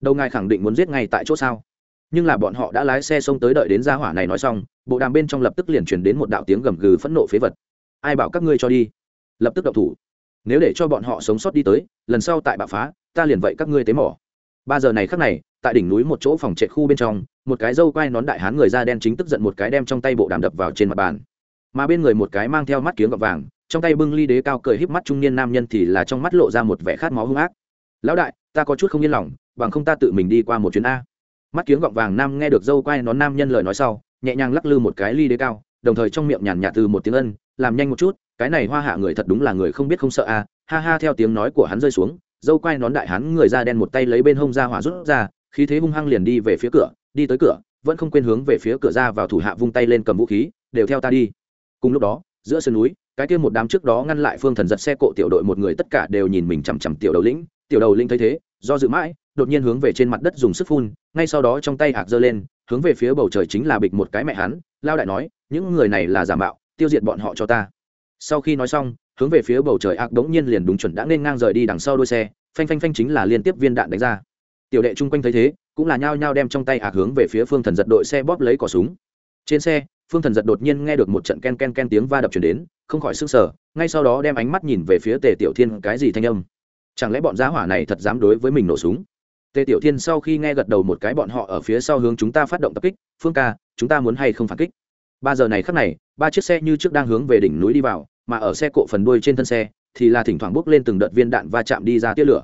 Đâu ngài khẳng định muốn giết ngay tại chỗ sao? Nhưng là bọn họ đã lái xe xông tới đợi đến gia hỏa này nói xong, bộ đàm bên trong lập tức liền chuyển đến một đạo tiếng gầm gừ phẫn nộ phế vật. Ai bảo các ngươi cho đi? Lập tức đậu thủ nếu để cho bọn họ sống sót đi tới, lần sau tại bạo phá, ta liền vậy các ngươi tế mỏ. Ba giờ này khắc này, tại đỉnh núi một chỗ phòng trệ khu bên trong, một cái dâu quai nón đại hán người da đen chính tức giận một cái đem trong tay bộ đàm đập vào trên mặt bàn. Mà bên người một cái mang theo mắt kiếng gọt vàng, trong tay bưng ly đế cao cười híp mắt trung niên nam nhân thì là trong mắt lộ ra một vẻ khát máu hung ác. Lão đại, ta có chút không yên lòng, bằng không ta tự mình đi qua một chuyến a. Mắt kiếng gọng vàng nam nghe được dâu quai nón nam nhân lời nói sau, nhẹ nhàng lắc lư một cái ly đế cao, đồng thời trong miệng nhàn nhạt từ một tiếng ân, làm nhanh một chút cái này hoa hạ người thật đúng là người không biết không sợ a ha ha, theo tiếng nói của hắn rơi xuống, dâu quai nón đại hắn người da đen một tay lấy bên hông ra hỏa rút ra, khí thế hung hăng liền đi về phía cửa, đi tới cửa, vẫn không quên hướng về phía cửa ra vào thủ hạ vung tay lên cầm vũ khí, đều theo ta đi. Cùng lúc đó, giữa sườn núi, cái kia một đám trước đó ngăn lại phương thần giật xe cộ tiểu đội một người tất cả đều nhìn mình chằm chằm tiểu đầu lĩnh, tiểu đầu lĩnh thấy thế, do dự mãi, đột nhiên hướng về trên mặt đất dùng sức phun, ngay sau đó trong tay hạc giơ lên, hướng về phía bầu trời chính là bịch một cái mẹ hắn, lao đại nói, những người này là giả mạo, tiêu diệt bọn họ cho ta sau khi nói xong, hướng về phía bầu trời ác đống nhiên liền đúng chuẩn đã nên ngang rời đi đằng sau đuôi xe, phanh phanh phanh chính là liên tiếp viên đạn đánh ra. Tiểu đệ chung quanh thấy thế, cũng là nhao nhao đem trong tay ác hướng về phía phương thần giật đội xe bóp lấy cỏ súng. Trên xe, phương thần giật đột nhiên nghe được một trận ken ken ken tiếng va đập chuyển đến, không khỏi s ư n g sở ngay sau đó đem ánh mắt nhìn về phía tề tiểu thiên cái gì thanh âm? Chẳng lẽ bọn giá hỏa này thật dám đối với mình nổ súng? Tề tiểu thiên sau khi nghe gật đầu một cái bọn họ ở phía sau hướng chúng ta phát động tập kích, phương ca, chúng ta muốn hay không phản kích? Ba giờ này khắc này, ba chiếc xe như trước đang hướng về đỉnh núi đi vào mà ở xe cộ phần đuôi trên thân xe, thì là thỉnh thoảng bước lên từng đợt viên đạn va chạm đi ra tia lửa.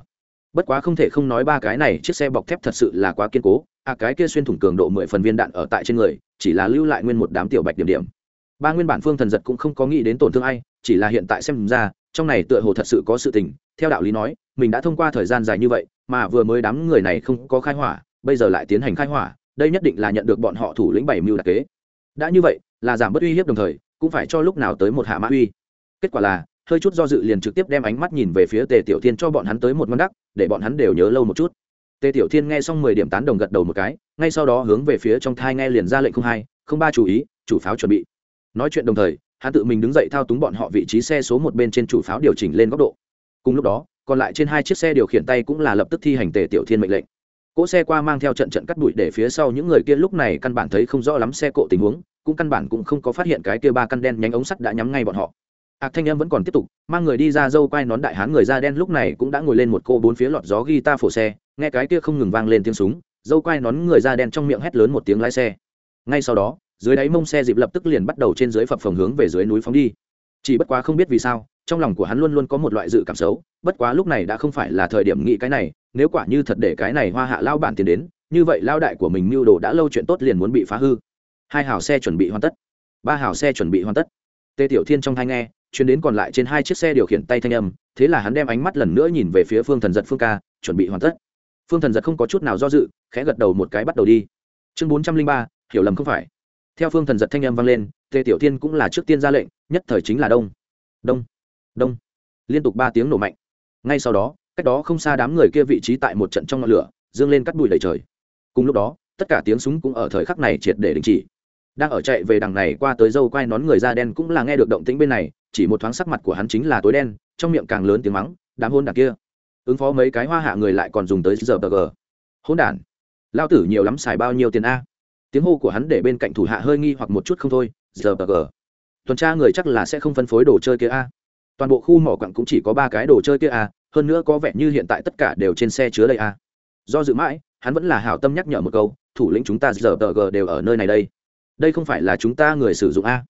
Bất quá không thể không nói ba cái này chiếc xe bọc thép thật sự là quá kiên cố à cái kia xuyên thủng cường độ mười phần viên đạn ở tại trên người, chỉ là lưu lại nguyên một đám tiểu bạch điểm điểm. Ba nguyên bản phương thần giật cũng không có nghĩ đến tổn thương ai, chỉ là hiện tại xem ra, trong này tựa hồ thật sự có sự tình, theo đạo lý nói, mình đã thông qua thời gian dài như vậy, mà vừa mới đám người này không có khai hỏa, bây giờ lại tiến hành khai hỏa, đây nhất định là nhận được bọn họ thủ lĩnh bảy mưu đặc kế. Đã như vậy, là giảm bất uy hiếp đồng thời, cũng phải cho lúc nào tới một hạ mã uy kết quả là, hơi chút do dự liền trực tiếp đem ánh mắt nhìn về phía tề tiểu thiên cho bọn hắn tới một món đắc, để bọn hắn đều nhớ lâu một chút. Tề tiểu thiên nghe xong mười điểm tán đồng gật đầu một cái, ngay sau đó hướng về phía trong thai nghe liền ra lệnh không hai, không ba chú ý, chủ pháo chuẩn bị. Nói chuyện đồng thời, hắn tự mình đứng dậy thao túng bọn họ vị trí xe số một bên trên chủ pháo điều chỉnh lên góc độ. Cùng lúc đó, còn lại trên hai chiếc xe điều khiển tay cũng là lập tức thi hành tề tiểu thiên mệnh lệnh. Cỗ xe qua mang theo trận trận cắt bụi để phía sau những người kia lúc này căn bản thấy không rõ lắm xe cộ tình huống, cũng căn bản cũng không có phát hiện cái kia ba căn đen nhánh ống sắt đã nhắm ngay bọn họ ạc thanh em vẫn còn tiếp tục, mang người đi ra dâu quai nón đại hán người da đen lúc này cũng đã ngồi lên một cô bốn phía lọt gió ghi ta phổ xe, nghe cái kia không ngừng vang lên tiếng súng, dâu quai nón người da đen trong miệng hét lớn một tiếng lái xe. Ngay sau đó, dưới đáy mông xe dịp lập tức liền bắt đầu trên dưới phập phồng hướng về dưới núi phóng đi. Chỉ bất quá không biết vì sao, trong lòng của hắn luôn luôn có một loại dự cảm xấu, bất quá lúc này đã không phải là thời điểm nghĩ cái này, nếu quả như thật để cái này hoa hạ lao bản tiền đến, như vậy lao đại của mình mưu đồ đã lâu chuyện tốt liền muốn bị phá hư. Hai hào xe chuẩn bị hoàn tất. Ba hào xe chuẩn bị hoàn tất. Tê tiểu thiên trong thai nghe chuyến đến còn lại trên hai chiếc xe điều khiển tay thanh âm, thế là hắn đem ánh mắt lần nữa nhìn về phía phương thần giật phương ca, chuẩn bị hoàn tất. Phương thần giật không có chút nào do dự, khẽ gật đầu một cái bắt đầu đi. Chương bốn trăm linh ba, hiểu lầm không phải. Theo phương thần giật thanh âm vang lên, tề tiểu thiên cũng là trước tiên ra lệnh, nhất thời chính là đông. Đông đông. Liên tục ba tiếng nổ mạnh. Ngay sau đó, cách đó không xa đám người kia vị trí tại một trận trong ngọn lửa, dương lên cắt bụi đầy trời. Cùng lúc đó, tất cả tiếng súng cũng ở thời khắc này triệt để đình chỉ đang ở chạy về đằng này qua tới dâu quai nón người da đen cũng là nghe được động tĩnh bên này, chỉ một thoáng sắc mặt của hắn chính là tối đen, trong miệng càng lớn tiếng mắng, đám hôn đảng kia. Ứng phó mấy cái hoa hạ người lại còn dùng tới giờ bờ gờ. Hôn đản? Lao tử nhiều lắm xài bao nhiêu tiền a? Tiếng hô của hắn để bên cạnh thủ hạ hơi nghi hoặc một chút không thôi, giờ bờ gờ. Tuần tra người chắc là sẽ không phân phối đồ chơi kia a. Toàn bộ khu mỏ quặng cũng chỉ có ba cái đồ chơi kia a, hơn nữa có vẻ như hiện tại tất cả đều trên xe chứa đây a. Do dự mãi, hắn vẫn là hảo tâm nhắc nhở một câu, thủ lĩnh chúng ta giờ bờ g đều ở nơi này đây đây không phải là chúng ta người sử dụng a.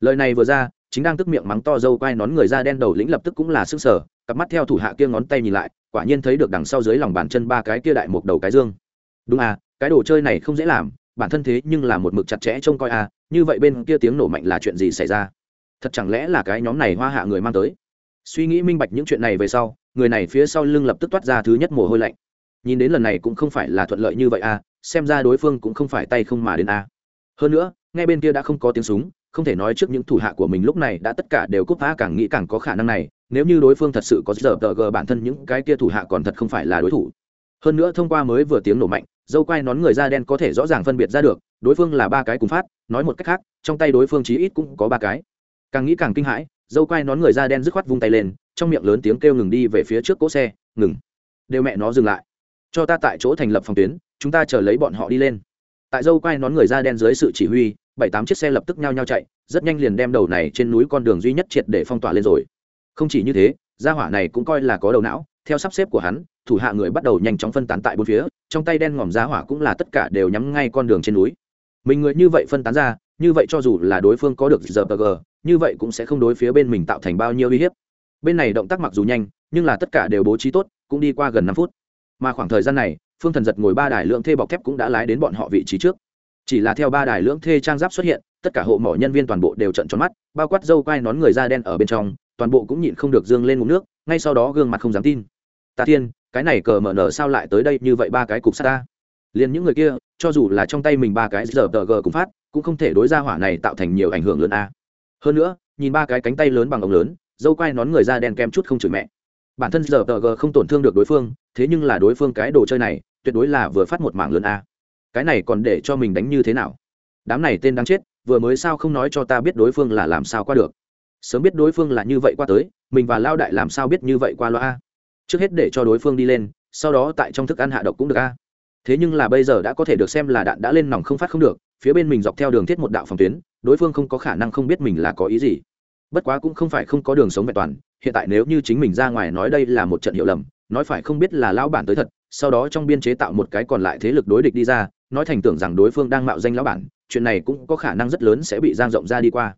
Lời này vừa ra, chính đang tức miệng mắng to dâu quai nón người da đen đầu lĩnh lập tức cũng là sức sở cặp mắt theo thủ hạ kia ngón tay nhìn lại, quả nhiên thấy được đằng sau dưới lòng bàn chân ba cái kia đại một đầu cái dương. Đúng à cái đồ chơi này không dễ làm, bản thân thế nhưng là một mực chặt chẽ trông coi à như vậy bên kia tiếng nổ mạnh là chuyện gì xảy ra? Thật chẳng lẽ là cái nhóm này hoa hạ người mang tới? Suy nghĩ minh bạch những chuyện này về sau, người này phía sau lưng lập tức toát ra thứ nhất mồ hôi lạnh. Nhìn đến lần này cũng không phải là thuận lợi như vậy à xem ra đối phương cũng không phải tay không mà đến à hơn nữa, ngay bên kia đã không có tiếng súng, không thể nói trước những thủ hạ của mình lúc này đã tất cả đều cúp phá, càng nghĩ càng có khả năng này, nếu như đối phương thật sự có giờ tờ gờ bản thân những cái kia thủ hạ còn thật không phải là đối thủ. Hơn nữa thông qua mới vừa tiếng nổ mạnh, dâu quai nón người da đen có thể rõ ràng phân biệt ra được, đối phương là ba cái cùng phát, nói một cách khác, trong tay đối phương chí ít cũng có ba cái. Càng nghĩ càng kinh hãi, dâu quai nón người da đen dứt khoát vung tay lên, trong miệng lớn tiếng kêu ngừng đi về phía trước cỗ xe, ngừng. Đều mẹ nó dừng lại. Cho ta tại chỗ thành lập phòng tuyến, chúng ta chờ lấy bọn họ đi lên tại dâu quai nón người da đen dưới sự chỉ huy, bảy tám chiếc xe lập tức nhao nhao chạy, rất nhanh liền đem đầu này trên núi con đường duy nhất triệt để phong tỏa lên rồi. Không chỉ như thế, gia hỏa này cũng coi là có đầu não, theo sắp xếp của hắn, thủ hạ người bắt đầu nhanh chóng phân tán tại bốn phía, trong tay đen ngòm gia hỏa cũng là tất cả đều nhắm ngay con đường trên núi. Mình người như vậy phân tán ra, như vậy cho dù là đối phương có được giờ g, như vậy cũng sẽ không đối phía bên mình tạo thành bao nhiêu uy hiếp. Bên này động tác mặc dù nhanh, nhưng là tất cả đều bố trí tốt, cũng đi qua gần năm phút. Mà khoảng thời gian này phương thần giật ngồi ba đài lượng thê bọc thép cũng đã lái đến bọn họ vị trí trước. Chỉ là theo ba đài lưỡng thê trang giáp xuất hiện, tất cả hộ mỏ nhân viên toàn bộ đều trận tròn mắt, bao quát dâu quai nón người da đen ở bên trong, toàn bộ cũng nhịn không được dương lên ngụm nước, ngay sau đó gương mặt không dám tin. Ta thiên, cái này cờ mở nở sao lại tới đây như vậy ba cái cục sắt ta? Liền những người kia, cho dù là trong tay mình ba cái giờ tờ gờ cũng phát, cũng không thể đối ra hỏa này tạo thành nhiều ảnh hưởng lớn a. Hơn nữa, nhìn ba cái cánh tay lớn bằng ống lớn, dâu quai nón người da đen kem chút không chửi mẹ. Bản thân giờ tờ gờ không tổn thương được đối phương thế nhưng là đối phương cái đồ chơi này, tuyệt đối là vừa phát một mảng lớn a. Cái này còn để cho mình đánh như thế nào? Đám này tên đáng chết, vừa mới sao không nói cho ta biết đối phương là làm sao qua được? Sớm biết đối phương là như vậy qua tới, mình và lao đại làm sao biết như vậy qua loa a? Trước hết để cho đối phương đi lên, sau đó tại trong thức ăn hạ độc cũng được a. Thế nhưng là bây giờ đã có thể được xem là đạn đã lên nòng không phát không được, phía bên mình dọc theo đường thiết một đạo phòng tuyến, đối phương không có khả năng không biết mình là có ý gì. Bất quá cũng không phải không có đường sống vẹn toàn, hiện tại nếu như chính mình ra ngoài nói đây là một trận hiệu lầm nói phải không biết là lão bản tới thật sau đó trong biên chế tạo một cái còn lại thế lực đối địch đi ra nói thành tưởng rằng đối phương đang mạo danh lão bản chuyện này cũng có khả năng rất lớn sẽ bị giang rộng ra đi qua.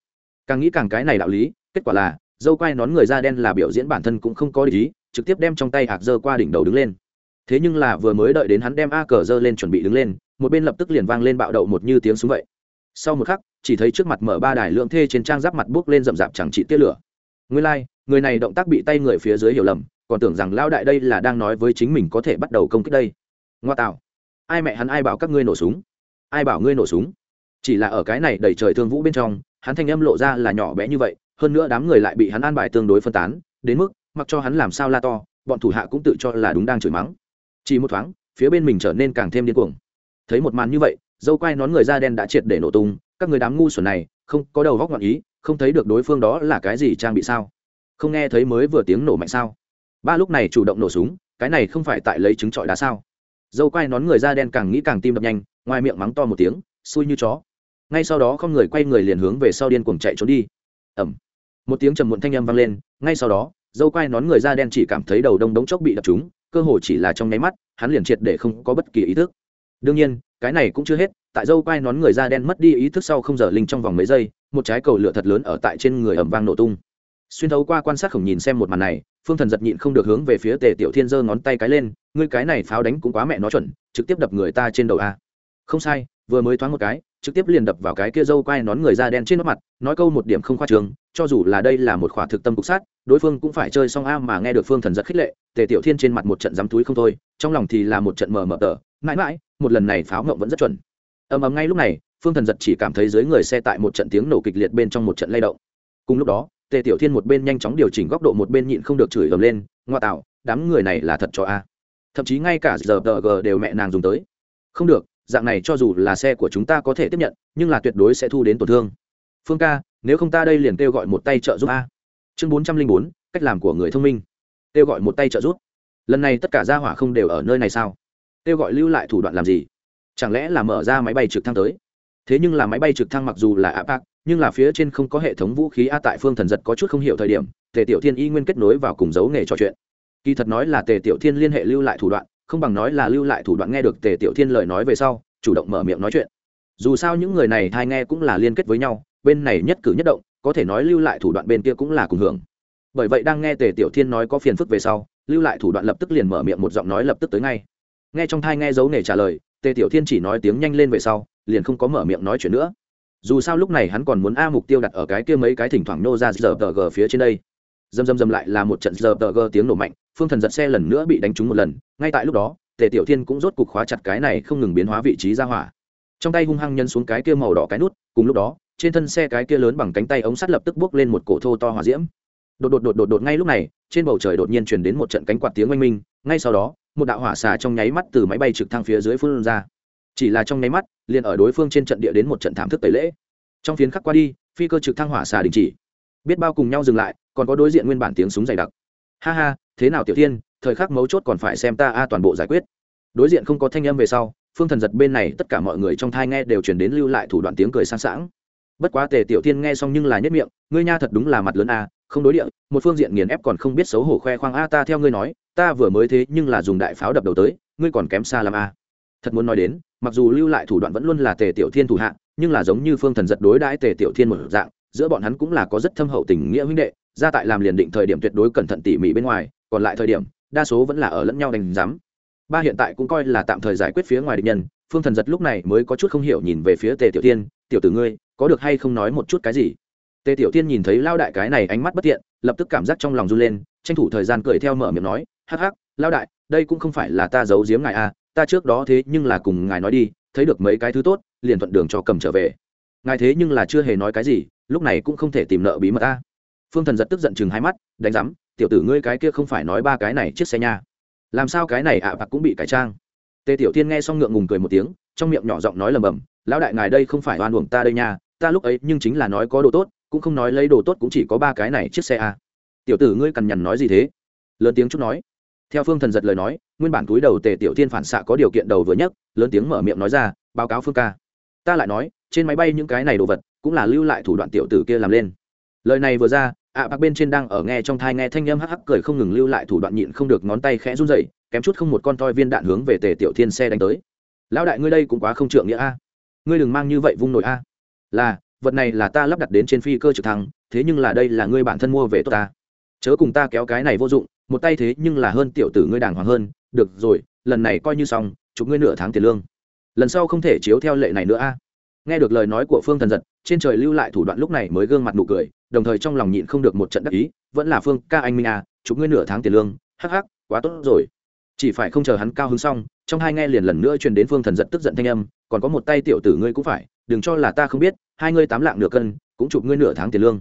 Càng nghĩ càng cái này đạo lý kết quả là dâu quai nón người da đen là biểu diễn bản thân cũng không có ý trực tiếp đem trong tay hạc dơ qua đỉnh đầu đứng lên. Thế nhưng là vừa mới đợi đến hắn đem a cờ dơ lên chuẩn bị đứng lên một bên lập tức liền vang lên bạo đậu một như tiếng súng vậy. Sau một khắc chỉ thấy trước mặt mở ba đài lượng thê trên trang giáp mặt bước lên rậm rạp chẳng trị tiết lửa. Nguyên lai、like, người này động tác bị tay người phía dưới hiểu lầm còn tưởng rằng lao đại đây là đang nói với chính mình có thể bắt đầu công kích đây. Ngoa tạo. Ai mẹ hắn ai bảo các ngươi nổ súng? Ai bảo ngươi nổ súng? Chỉ là ở cái này đầy trời thương vũ bên trong, hắn thanh âm lộ ra là nhỏ bé như vậy, hơn nữa đám người lại bị hắn an bài tương đối phân tán, đến mức mặc cho hắn làm sao la to, bọn thủ hạ cũng tự cho là đúng đang chửi mắng. Chỉ một thoáng, phía bên mình trở nên càng thêm điên cuồng. Thấy một màn như vậy, dâu quai nón người da đen đã triệt để nổ tung, các người đám ngu xuẩn này, không có đầu góc ngọn ý, không thấy được đối phương đó là cái gì, trang bị sao? Không nghe thấy mới vừa tiếng nổ mạnh sao? Ba lúc này chủ động nổ súng, cái này không phải tại lấy trứng trọi đá sao? Dâu quai nón người da đen càng nghĩ càng tim đập nhanh, ngoài miệng mắng to một tiếng, xui như chó. Ngay sau đó không người quay người liền hướng về sau điên cuồng chạy trốn đi. Ẩm một tiếng trầm muộn thanh âm vang lên, ngay sau đó, dâu quai nón người da đen chỉ cảm thấy đầu đông đống chốc bị đập trúng, cơ hồ chỉ là trong nháy mắt, hắn liền triệt để không có bất kỳ ý thức. Đương nhiên, cái này cũng chưa hết, tại dâu quai nón người da đen mất đi ý thức sau không giờ linh trong vòng mấy giây, một trái cầu lửa thật lớn ở tại trên người ẩm vang nổ tung. Xuyên thấu qua quan sát khổng nhìn xem một màn này phương thần giật nhịn không được hướng về phía tề tiểu thiên giơ ngón tay cái lên, ngươi cái này pháo đánh cũng quá mẹ nó chuẩn, trực tiếp đập người ta trên đầu a. Không sai, vừa mới thoáng một cái, trực tiếp liền đập vào cái kia dâu quai nón người da đen trên mặt, nói câu một điểm không khoa trường, cho dù là đây là một khỏa thực tâm cục sát, đối phương cũng phải chơi xong a mà nghe được phương thần giật khích lệ, tề tiểu thiên trên mặt một trận dám túi không thôi, trong lòng thì là một trận mờ mờ tờ mãi mãi, một lần này pháo ngộng vẫn rất chuẩn. Ầm ầm ngay lúc này, phương thần giật chỉ cảm thấy dưới người xe tại một trận tiếng nổ kịch liệt bên trong một trận lay động. Cùng lúc đó tề tiểu thiên một bên nhanh chóng điều chỉnh góc độ một bên nhịn không được chửi ầm lên, ngoa tạo, đám người này là thật cho a. Thậm chí ngay cả giờ tờ g đều mẹ nàng dùng tới. Không được, dạng này cho dù là xe của chúng ta có thể tiếp nhận, nhưng là tuyệt đối sẽ thu đến tổn thương. Phương ca, nếu không ta đây liền kêu gọi một tay trợ giúp a. Chương bốn trăm linh bốn, cách làm của người thông minh. Kêu gọi một tay trợ giúp. Lần này tất cả gia hỏa không đều ở nơi này sao? Kêu gọi lưu lại thủ đoạn làm gì? Chẳng lẽ là mở ra máy bay trực thăng tới? Thế nhưng là máy bay trực thăng mặc dù là apac nhưng là phía trên không có hệ thống vũ khí a, tại phương thần giật có chút không hiểu thời điểm, tề tiểu thiên y nguyên kết nối vào cùng dấu nghề trò chuyện. Kỳ thật nói là tề tiểu thiên liên hệ lưu lại thủ đoạn, không bằng nói là lưu lại thủ đoạn nghe được tề tiểu thiên lời nói về sau, chủ động mở miệng nói chuyện. Dù sao những người này thai nghe cũng là liên kết với nhau, bên này nhất cử nhất động, có thể nói lưu lại thủ đoạn bên kia cũng là cùng hưởng. Bởi vậy đang nghe tề tiểu thiên nói có phiền phức về sau, lưu lại thủ đoạn lập tức liền mở miệng một giọng nói lập tức tới ngay. Nghe trong thai nghe dấu nghề trả lời, tề tiểu thiên chỉ nói tiếng nhanh lên về sau, liền không có mở miệng nói chuyện nữa dù sao lúc này hắn còn muốn a mục tiêu đặt ở cái kia mấy cái thỉnh thoảng nô ra giờ tờ g phía trên đây. Dầm dầm dầm lại là một trận giờ tờ g tiếng nổ mạnh, phương thần giật xe lần nữa bị đánh trúng một lần, ngay tại lúc đó, tề tiểu thiên cũng rốt cục khóa chặt cái này không ngừng biến hóa vị trí ra hỏa. Trong tay hung hăng nhân xuống cái kia màu đỏ cái nút, cùng lúc đó, trên thân xe cái kia lớn bằng cánh tay ống sắt lập tức bước lên một cổ thô to hỏa diễm. Đột đột đột đột đột ngay lúc này, trên bầu trời đột nhiên chuyển đến một trận cánh quạt tiếng oanh minh, ngay sau đó, một đạo hỏa xà trong nháy mắt từ máy bay trực thăng phía dưới phương ra chỉ là trong nháy mắt, liền ở đối phương trên trận địa đến một trận thảm thức tẩy lễ. Trong phiến khắc qua đi, phi cơ trực thăng hỏa xà đình chỉ. Biết bao cùng nhau dừng lại, còn có đối diện nguyên bản tiếng súng dày đặc. Ha ha, thế nào tiểu tiên, thời khắc mấu chốt còn phải xem ta a toàn bộ giải quyết. Đối diện không có thanh âm về sau, phương thần giật bên này, tất cả mọi người trong thai nghe đều chuyển đến lưu lại thủ đoạn tiếng cười sang sảng. Bất quá tề tiểu tiên nghe xong nhưng là nhất miệng, ngươi nha thật đúng là mặt lớn a, không đối địa, một phương diện nghiền ép còn không biết xấu hổ khoe khoang a, ta theo ngươi nói, ta vừa mới thế nhưng là dùng đại pháo đập đầu tới, ngươi còn kém xa làm a. Thật muốn nói đến mặc dù lưu lại thủ đoạn vẫn luôn là tề tiểu thiên thủ hạ nhưng là giống như phương thần giật đối đãi tề tiểu thiên một dạng giữa bọn hắn cũng là có rất thâm hậu tình nghĩa huynh đệ ra tại làm liền định thời điểm tuyệt đối cẩn thận tỉ mỉ bên ngoài còn lại thời điểm đa số vẫn là ở lẫn nhau đánh giám. Ba hiện tại cũng coi là tạm thời giải quyết phía ngoài địch nhân phương thần giật lúc này mới có chút không hiểu nhìn về phía tề tiểu tiên tiểu tử ngươi có được hay không nói một chút cái gì? Tề tiểu tiên nhìn thấy lao đại cái này ánh mắt bất tiện lập tức cảm giác trong lòng run lên tranh thủ thời gian cười theo mở miệng nói hắc hắc lao đại đây cũng không phải là ta giấu giếm ngài à, ta trước đó thế nhưng là cùng ngài nói đi, thấy được mấy cái thứ tốt, liền thuận đường cho cầm trở về. Ngài thế nhưng là chưa hề nói cái gì, lúc này cũng không thể tìm nợ bí mật ta. Phương thần giật tức giận chừng hai mắt, đánh giám, tiểu tử ngươi cái kia không phải nói ba cái này chiếc xe nha. Làm sao cái này ạ, bạc cũng bị cải trang. Tề tiểu tiên nghe xong ngượng ngùng cười một tiếng, trong miệng nhỏ giọng nói lầm bầm, lão đại ngài đây không phải oan uổng ta đây nha, ta lúc ấy nhưng chính là nói có đồ tốt, cũng không nói lấy đồ tốt cũng chỉ có ba cái này chiếc xe a tiểu tử ngươi cằn nhằn nói gì thế? Lớn tiếng chút nói theo phương thần giật lời nói, nguyên bản túi đầu tề tiểu thiên phản xạ có điều kiện đầu vừa nhất lớn tiếng mở miệng nói ra, báo cáo phương ca. Ta lại nói, trên máy bay những cái này đồ vật, cũng là lưu lại thủ đoạn tiểu tử kia làm lên. Lời này vừa ra, ạ bác bên trên đang ở nghe trong thai nghe thanh âm hắc hắc cười không ngừng lưu lại thủ đoạn nhịn không được ngón tay khẽ run dậy kém chút không một con toi viên đạn hướng về tề tiểu thiên xe đánh tới. Lão đại ngươi đây cũng quá không trượng nghĩa a. À. Ngươi đừng mang như vậy vung nổi a. À. Là, vật này là ta lắp đặt đến trên phi cơ trực thăng, thế nhưng là đây là ngươi bản thân mua về tốt ta chớ cùng ta kéo cái này vô dụng, một tay thế nhưng là hơn tiểu tử ngươi đàng hoàng hơn, được rồi, lần này coi như xong, chụp ngươi nửa tháng tiền lương. Lần sau không thể chiếu theo lệ này nữa a. Nghe được lời nói của phương thần giật, trên trời lưu lại thủ đoạn lúc này mới gương mặt nụ cười, đồng thời trong lòng nhịn không được một trận đắc ý, vẫn là phương ca anh minh à chụp ngươi nửa tháng tiền lương, hắc hắc, quá tốt rồi. Chỉ phải không chờ hắn cao hứng xong, trong hai nghe liền lần nữa truyền đến phương thần giật tức giận thanh âm, còn có một tay tiểu tử ngươi cũng phải, đừng cho là ta không biết, hai ngươi tám lạng nửa cân, cũng chụp ngươi nửa tháng tiền lương.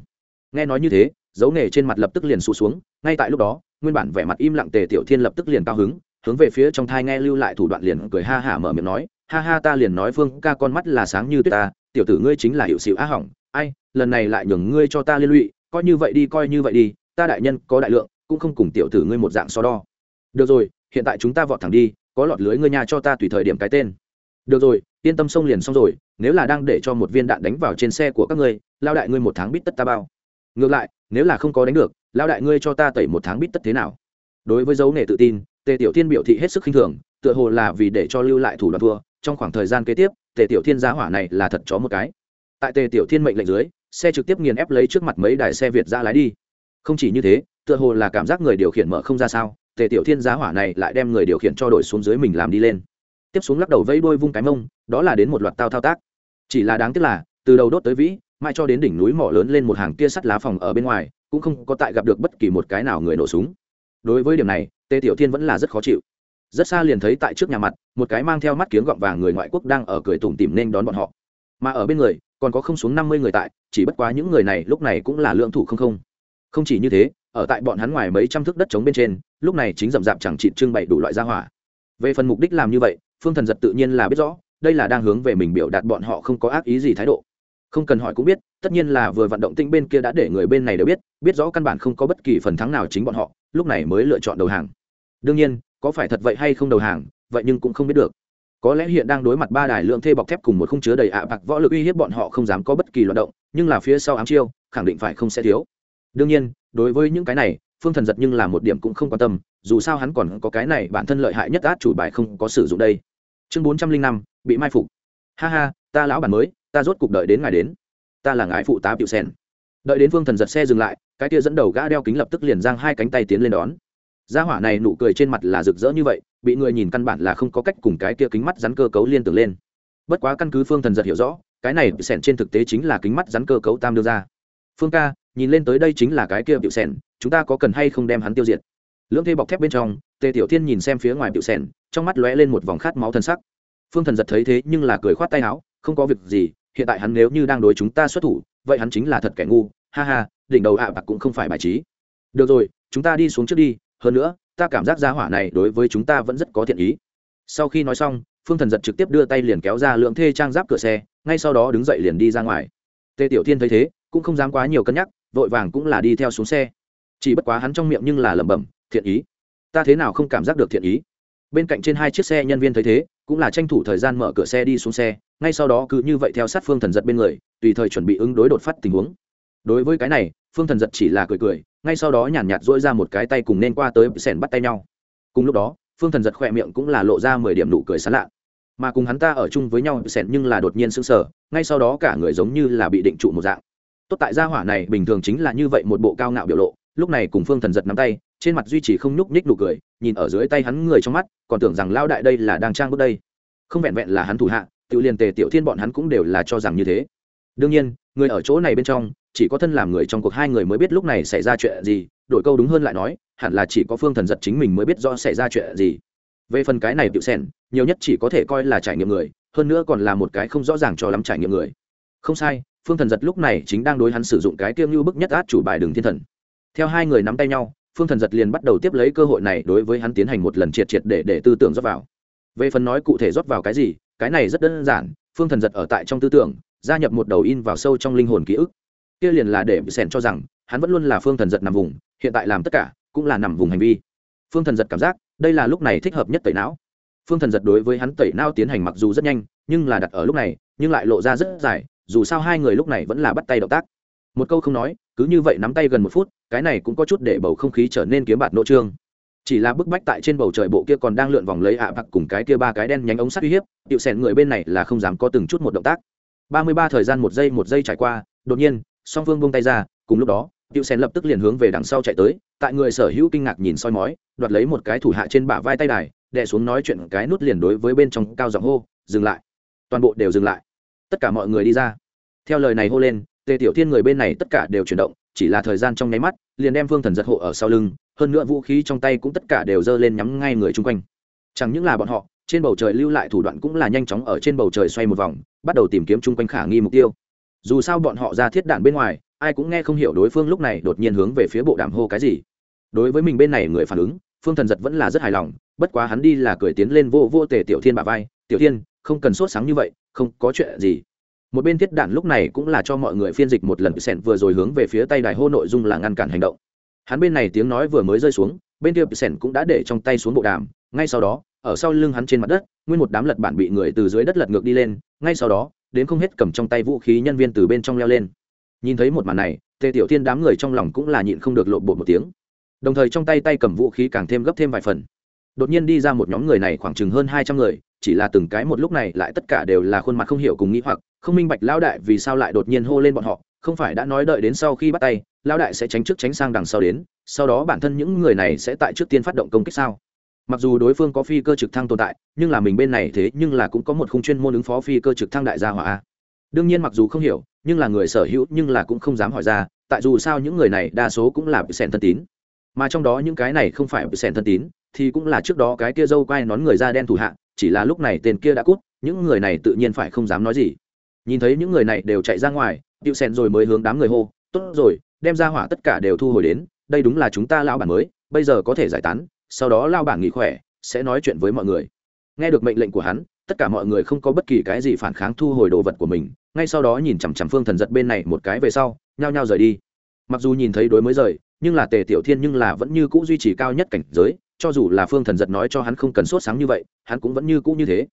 Nghe nói như thế dấu nghề trên mặt lập tức liền sụt xuống, ngay tại lúc đó, nguyên bản vẻ mặt im lặng tề tiểu thiên lập tức liền cao hứng, hướng về phía trong thai nghe lưu lại thủ đoạn liền cười ha hả mở miệng nói, ha ha, ta liền nói phương ca con mắt là sáng như tuyết ta, tiểu tử ngươi chính là hiệu xịu á hỏng, ai, lần này lại nhường ngươi cho ta liên lụy, coi như vậy đi, coi như vậy đi, ta đại nhân có đại lượng, cũng không cùng tiểu tử ngươi một dạng so đo. Được rồi, hiện tại chúng ta vọt thẳng đi, có lọt lưới ngươi nhà cho ta tùy thời điểm cái tên. Được rồi, yên tâm xông liền xong rồi, nếu là đang để cho một viên đạn đánh vào trên xe của các ngươi, lao đại ngươi một tháng bít tất ta bao ngược lại, nếu là không có đánh được lao đại ngươi cho ta tẩy một tháng bít tất thế nào? Đối với dấu nghề tự tin, tề tiểu thiên biểu thị hết sức khinh thường, tựa hồ là vì để cho lưu lại thủ đoạn thua, trong khoảng thời gian kế tiếp, tề tiểu thiên giá hỏa này là thật chó một cái. Tại tề tiểu thiên mệnh lệnh dưới, xe trực tiếp nghiền ép lấy trước mặt mấy đài xe việt ra lái đi. Không chỉ như thế, tựa hồ là cảm giác người điều khiển mở không ra sao, tề tiểu thiên giá hỏa này lại đem người điều khiển cho đổi xuống dưới mình làm đi lên. Tiếp xuống lắc đầu vẫy đôi vung cái mông, đó là đến một loạt tao thao tác. Chỉ là đáng tiếc là, từ đầu đốt tới vĩ mai cho đến đỉnh núi mỏ lớn lên một hàng kia sắt lá phòng ở bên ngoài, cũng không có tại gặp được bất kỳ một cái nào người nổ súng. Đối với điểm này, tề tiểu thiên vẫn là rất khó chịu. Rất xa liền thấy tại trước nhà mặt, một cái mang theo mắt kiếng gọng vàng người ngoại quốc đang ở cười tủm tìm nên đón bọn họ. Mà ở bên người, còn có không xuống năm mươi người tại, chỉ bất quá những người này lúc này cũng là lượng thủ không không. Không chỉ như thế, ở tại bọn hắn ngoài mấy trăm thước đất trống bên trên, lúc này chính rậm rạp chẳng chịt trưng bày đủ loại gia hỏa. Về phần mục đích làm như vậy, phương thần giật tự nhiên là biết rõ, đây là đang hướng về mình biểu đạt bọn họ không có ác ý gì thái độ không cần hỏi cũng biết, tất nhiên là vừa vận động tinh bên kia đã để người bên này đều biết biết rõ căn bản không có bất kỳ phần thắng nào chính bọn họ, lúc này mới lựa chọn đầu hàng. Đương nhiên, có phải thật vậy hay không đầu hàng, vậy nhưng cũng không biết được. Có lẽ hiện đang đối mặt ba đài lượng thê bọc thép cùng một khung chứa đầy ạ bạc võ lực uy hiếp bọn họ không dám có bất kỳ loạt động, nhưng là phía sau ám chiêu, khẳng định phải không sẽ thiếu. Đương nhiên, đối với những cái này, phương thần giật nhưng là một điểm cũng không quan tâm, dù sao hắn còn có cái này bản thân lợi hại nhất át chủ bài không có sử dụng đây. Chương bốn trăm linh năm, bị mai phục. Ha ha, ta lão bản mới ta rốt cuộc đợi đến ngài đến. Ta là ngài phụ tá biểu sen. Đợi đến phương thần giật xe dừng lại, cái kia dẫn đầu gã đeo kính lập tức liền giang hai cánh tay tiến lên đón. Gia hỏa này nụ cười trên mặt là rực rỡ như vậy, bị người nhìn căn bản là không có cách cùng cái kia kính mắt rắn cơ cấu liên tưởng lên. Bất quá căn cứ phương thần giật hiểu rõ, cái này bị sẻn trên thực tế chính là kính mắt rắn cơ cấu tam đưa ra. Phương ca, nhìn lên tới đây chính là cái kia bị sẻn chúng ta có cần hay không đem hắn tiêu diệt? Lưỡng thê bọc thép bên trong, tề tiểu thiên nhìn xem phía ngoài bị sẻn trong mắt lóe lên một vòng khát máu thân sắc. Phương thần giật thấy thế nhưng là cười khoát tay áo, không có việc gì hiện tại hắn nếu như đang đối chúng ta xuất thủ, vậy hắn chính là thật kẻ ngu, ha ha, đỉnh đầu ạ bạc cũng không phải bài trí. Được rồi, chúng ta đi xuống trước đi, hơn nữa, ta cảm giác gia hỏa này đối với chúng ta vẫn rất có thiện ý. Sau khi nói xong, phương thần giật trực tiếp đưa tay liền kéo ra lượng thê trang giáp cửa xe, ngay sau đó đứng dậy liền đi ra ngoài. Tề tiểu thiên thấy thế, cũng không dám quá nhiều cân nhắc, vội vàng cũng là đi theo xuống xe. Chỉ bất quá hắn trong miệng nhưng là lẩm bẩm, thiện ý? Ta thế nào không cảm giác được thiện ý? Bên cạnh trên hai chiếc xe nhân viên thấy thế, cũng là tranh thủ thời gian mở cửa xe đi xuống xe ngay sau đó cứ như vậy theo sát phương thần giật bên người, tùy thời chuẩn bị ứng đối đột phát tình huống. Đối với cái này, phương thần giật chỉ là cười cười, ngay sau đó nhàn nhạt dỗi ra một cái tay cùng nên qua tới sẻn bắt tay nhau. Cùng lúc đó, phương thần giật khỏe miệng cũng là lộ ra mười điểm nụ cười sán lạ. Mà cùng hắn ta ở chung với nhau, sẻn nhưng là đột nhiên sững sờ, ngay sau đó cả người giống như là bị định trụ một dạng. Tốt tại gia hỏa này bình thường chính là như vậy một bộ cao ngạo biểu lộ, lúc này cùng phương thần giật nắm tay, trên mặt duy trì không nhúc nhích nụ cười, nhìn ở dưới tay hắn người trong mắt, còn tưởng rằng lao đại đây là đang trang bước đây. Không vẹn vẹn là hắn thủ hạ tự liền tề tiểu thiên bọn hắn cũng đều là cho rằng như thế. Đương nhiên, người ở chỗ này bên trong, chỉ có thân làm người trong cuộc hai người mới biết lúc này xảy ra chuyện gì, đổi câu đúng hơn lại nói, hẳn là chỉ có phương thần giật chính mình mới biết do xảy ra chuyện gì. Về phần cái này tiểu sen nhiều nhất chỉ có thể coi là trải nghiệm người, hơn nữa còn là một cái không rõ ràng cho lắm trải nghiệm người. Không sai, phương thần giật lúc này chính đang đối hắn sử dụng cái tiêm như bức nhất át chủ bài đường thiên thần. Theo hai người nắm tay nhau, phương thần giật liền bắt đầu tiếp lấy cơ hội này đối với hắn tiến hành một lần triệt triệt để để tư tưởng rót vào. Về phần nói cụ thể rót vào cái gì cái này rất đơn giản, phương thần giật ở tại trong tư tưởng, gia nhập một đầu in vào sâu trong linh hồn ký ức. Kia liền là để sẻn cho rằng, hắn vẫn luôn là phương thần giật nằm vùng, hiện tại làm tất cả, cũng là nằm vùng hành vi. Phương thần giật cảm giác, đây là lúc này thích hợp nhất tẩy não. Phương thần giật đối với hắn tẩy não tiến hành mặc dù rất nhanh, nhưng là đặt ở lúc này, nhưng lại lộ ra rất dài, dù sao hai người lúc này vẫn là bắt tay động tác. Một câu không nói, cứ như vậy nắm tay gần một phút, cái này cũng có chút để bầu không khí trở nên kiếm bạt nỗ trương chỉ là bức bách tại trên bầu trời bộ kia còn đang lượn vòng lấy ạ à bạc cùng cái kia ba cái đen nhánh ống sắt uy hiếp tiệu sèn người bên này là không dám có từng chút một động tác. Ba mươi ba thời gian một giây một giây trải qua, đột nhiên, song phương buông tay ra, cùng lúc đó tiệu sèn lập tức liền hướng về đằng sau chạy tới, tại người sở hữu kinh ngạc nhìn soi mói, đoạt lấy một cái thủ hạ trên bả vai tay đài, đè xuống nói chuyện cái nút liền đối với bên trong cao giọng hô, dừng lại. Toàn bộ đều dừng lại. Tất cả mọi người đi ra. Theo lời này hô lên, tề tiểu thiên người bên này tất cả đều chuyển động, chỉ là thời gian trong nháy mắt, liền đem phương thần giật hộ ở sau lưng hơn nữa vũ khí trong tay cũng tất cả đều giơ lên nhắm ngay người chung quanh. Chẳng những là bọn họ, trên bầu trời lưu lại thủ đoạn cũng là nhanh chóng ở trên bầu trời xoay một vòng, bắt đầu tìm kiếm chung quanh khả nghi mục tiêu. Dù sao bọn họ ra thiết đạn bên ngoài, ai cũng nghe không hiểu đối phương lúc này đột nhiên hướng về phía bộ đàm hô cái gì. Đối với mình bên này người phản ứng, phương thần giật vẫn là rất hài lòng, bất quá hắn đi là cười tiến lên vô vô tề tiểu thiên bà vai, tiểu thiên, không cần sốt sáng như vậy, không có chuyện gì. Một bên thiết đạn lúc này cũng là cho mọi người phiên dịch một lần, sẹn vừa rồi hướng về phía tay đài hô nội dung là ngăn cản hành động hắn bên này tiếng nói vừa mới rơi xuống, bên kia sẻn cũng đã để trong tay xuống bộ đàm, ngay sau đó, ở sau lưng hắn trên mặt đất, nguyên một đám lật bản bị người từ dưới đất lật ngược đi lên, ngay sau đó, đến không hết cầm trong tay vũ khí nhân viên từ bên trong leo lên. Nhìn thấy một màn này, tề tiểu thiên đám người trong lòng cũng là nhịn không được lộn bột một tiếng. Đồng thời trong tay tay cầm vũ khí càng thêm gấp thêm vài phần. Đột nhiên đi ra một nhóm người này khoảng chừng hơn hai trăm người, chỉ là từng cái một lúc này lại tất cả đều là khuôn mặt không hiểu cùng nghĩ hoặc, không minh bạch lão đại vì sao lại đột nhiên hô lên bọn họ không phải đã nói đợi đến sau khi bắt tay, lão đại sẽ tránh trước tránh sang đằng sau đến, sau đó bản thân những người này sẽ tại trước tiên phát động công kích sao? Mặc dù đối phương có phi cơ trực thăng tồn tại, nhưng là mình bên này thế nhưng là cũng có một khung chuyên môn ứng phó phi cơ trực thăng đại gia hỏa đương nhiên mặc dù không hiểu, nhưng là người sở hữu nhưng là cũng không dám hỏi ra, tại dù sao những người này đa số cũng là bị sẻn thân tín. Mà trong đó những cái này không phải bị sẻn thân tín, thì cũng là trước đó cái kia dâu quai nón người da đen thủ hạ, chỉ là lúc này tên kia đã cút, những người này tự nhiên phải không dám nói gì. Nhìn thấy những người này đều chạy ra ngoài điệu Sen rồi mới hướng đám người hô, tốt rồi, đem ra hỏa tất cả đều thu hồi đến, đây đúng là chúng ta lao bản mới, bây giờ có thể giải tán, sau đó lao bản nghỉ khỏe, sẽ nói chuyện với mọi người. Nghe được mệnh lệnh của hắn, tất cả mọi người không có bất kỳ cái gì phản kháng thu hồi đồ vật của mình, ngay sau đó nhìn chằm chằm phương thần giật bên này một cái về sau, nhao nhao rời đi. Mặc dù nhìn thấy đối mới rời, nhưng là tề tiểu thiên nhưng là vẫn như cũ duy trì cao nhất cảnh giới, cho dù là phương thần giật nói cho hắn không cần sốt sáng như vậy, hắn cũng vẫn như cũ như thế.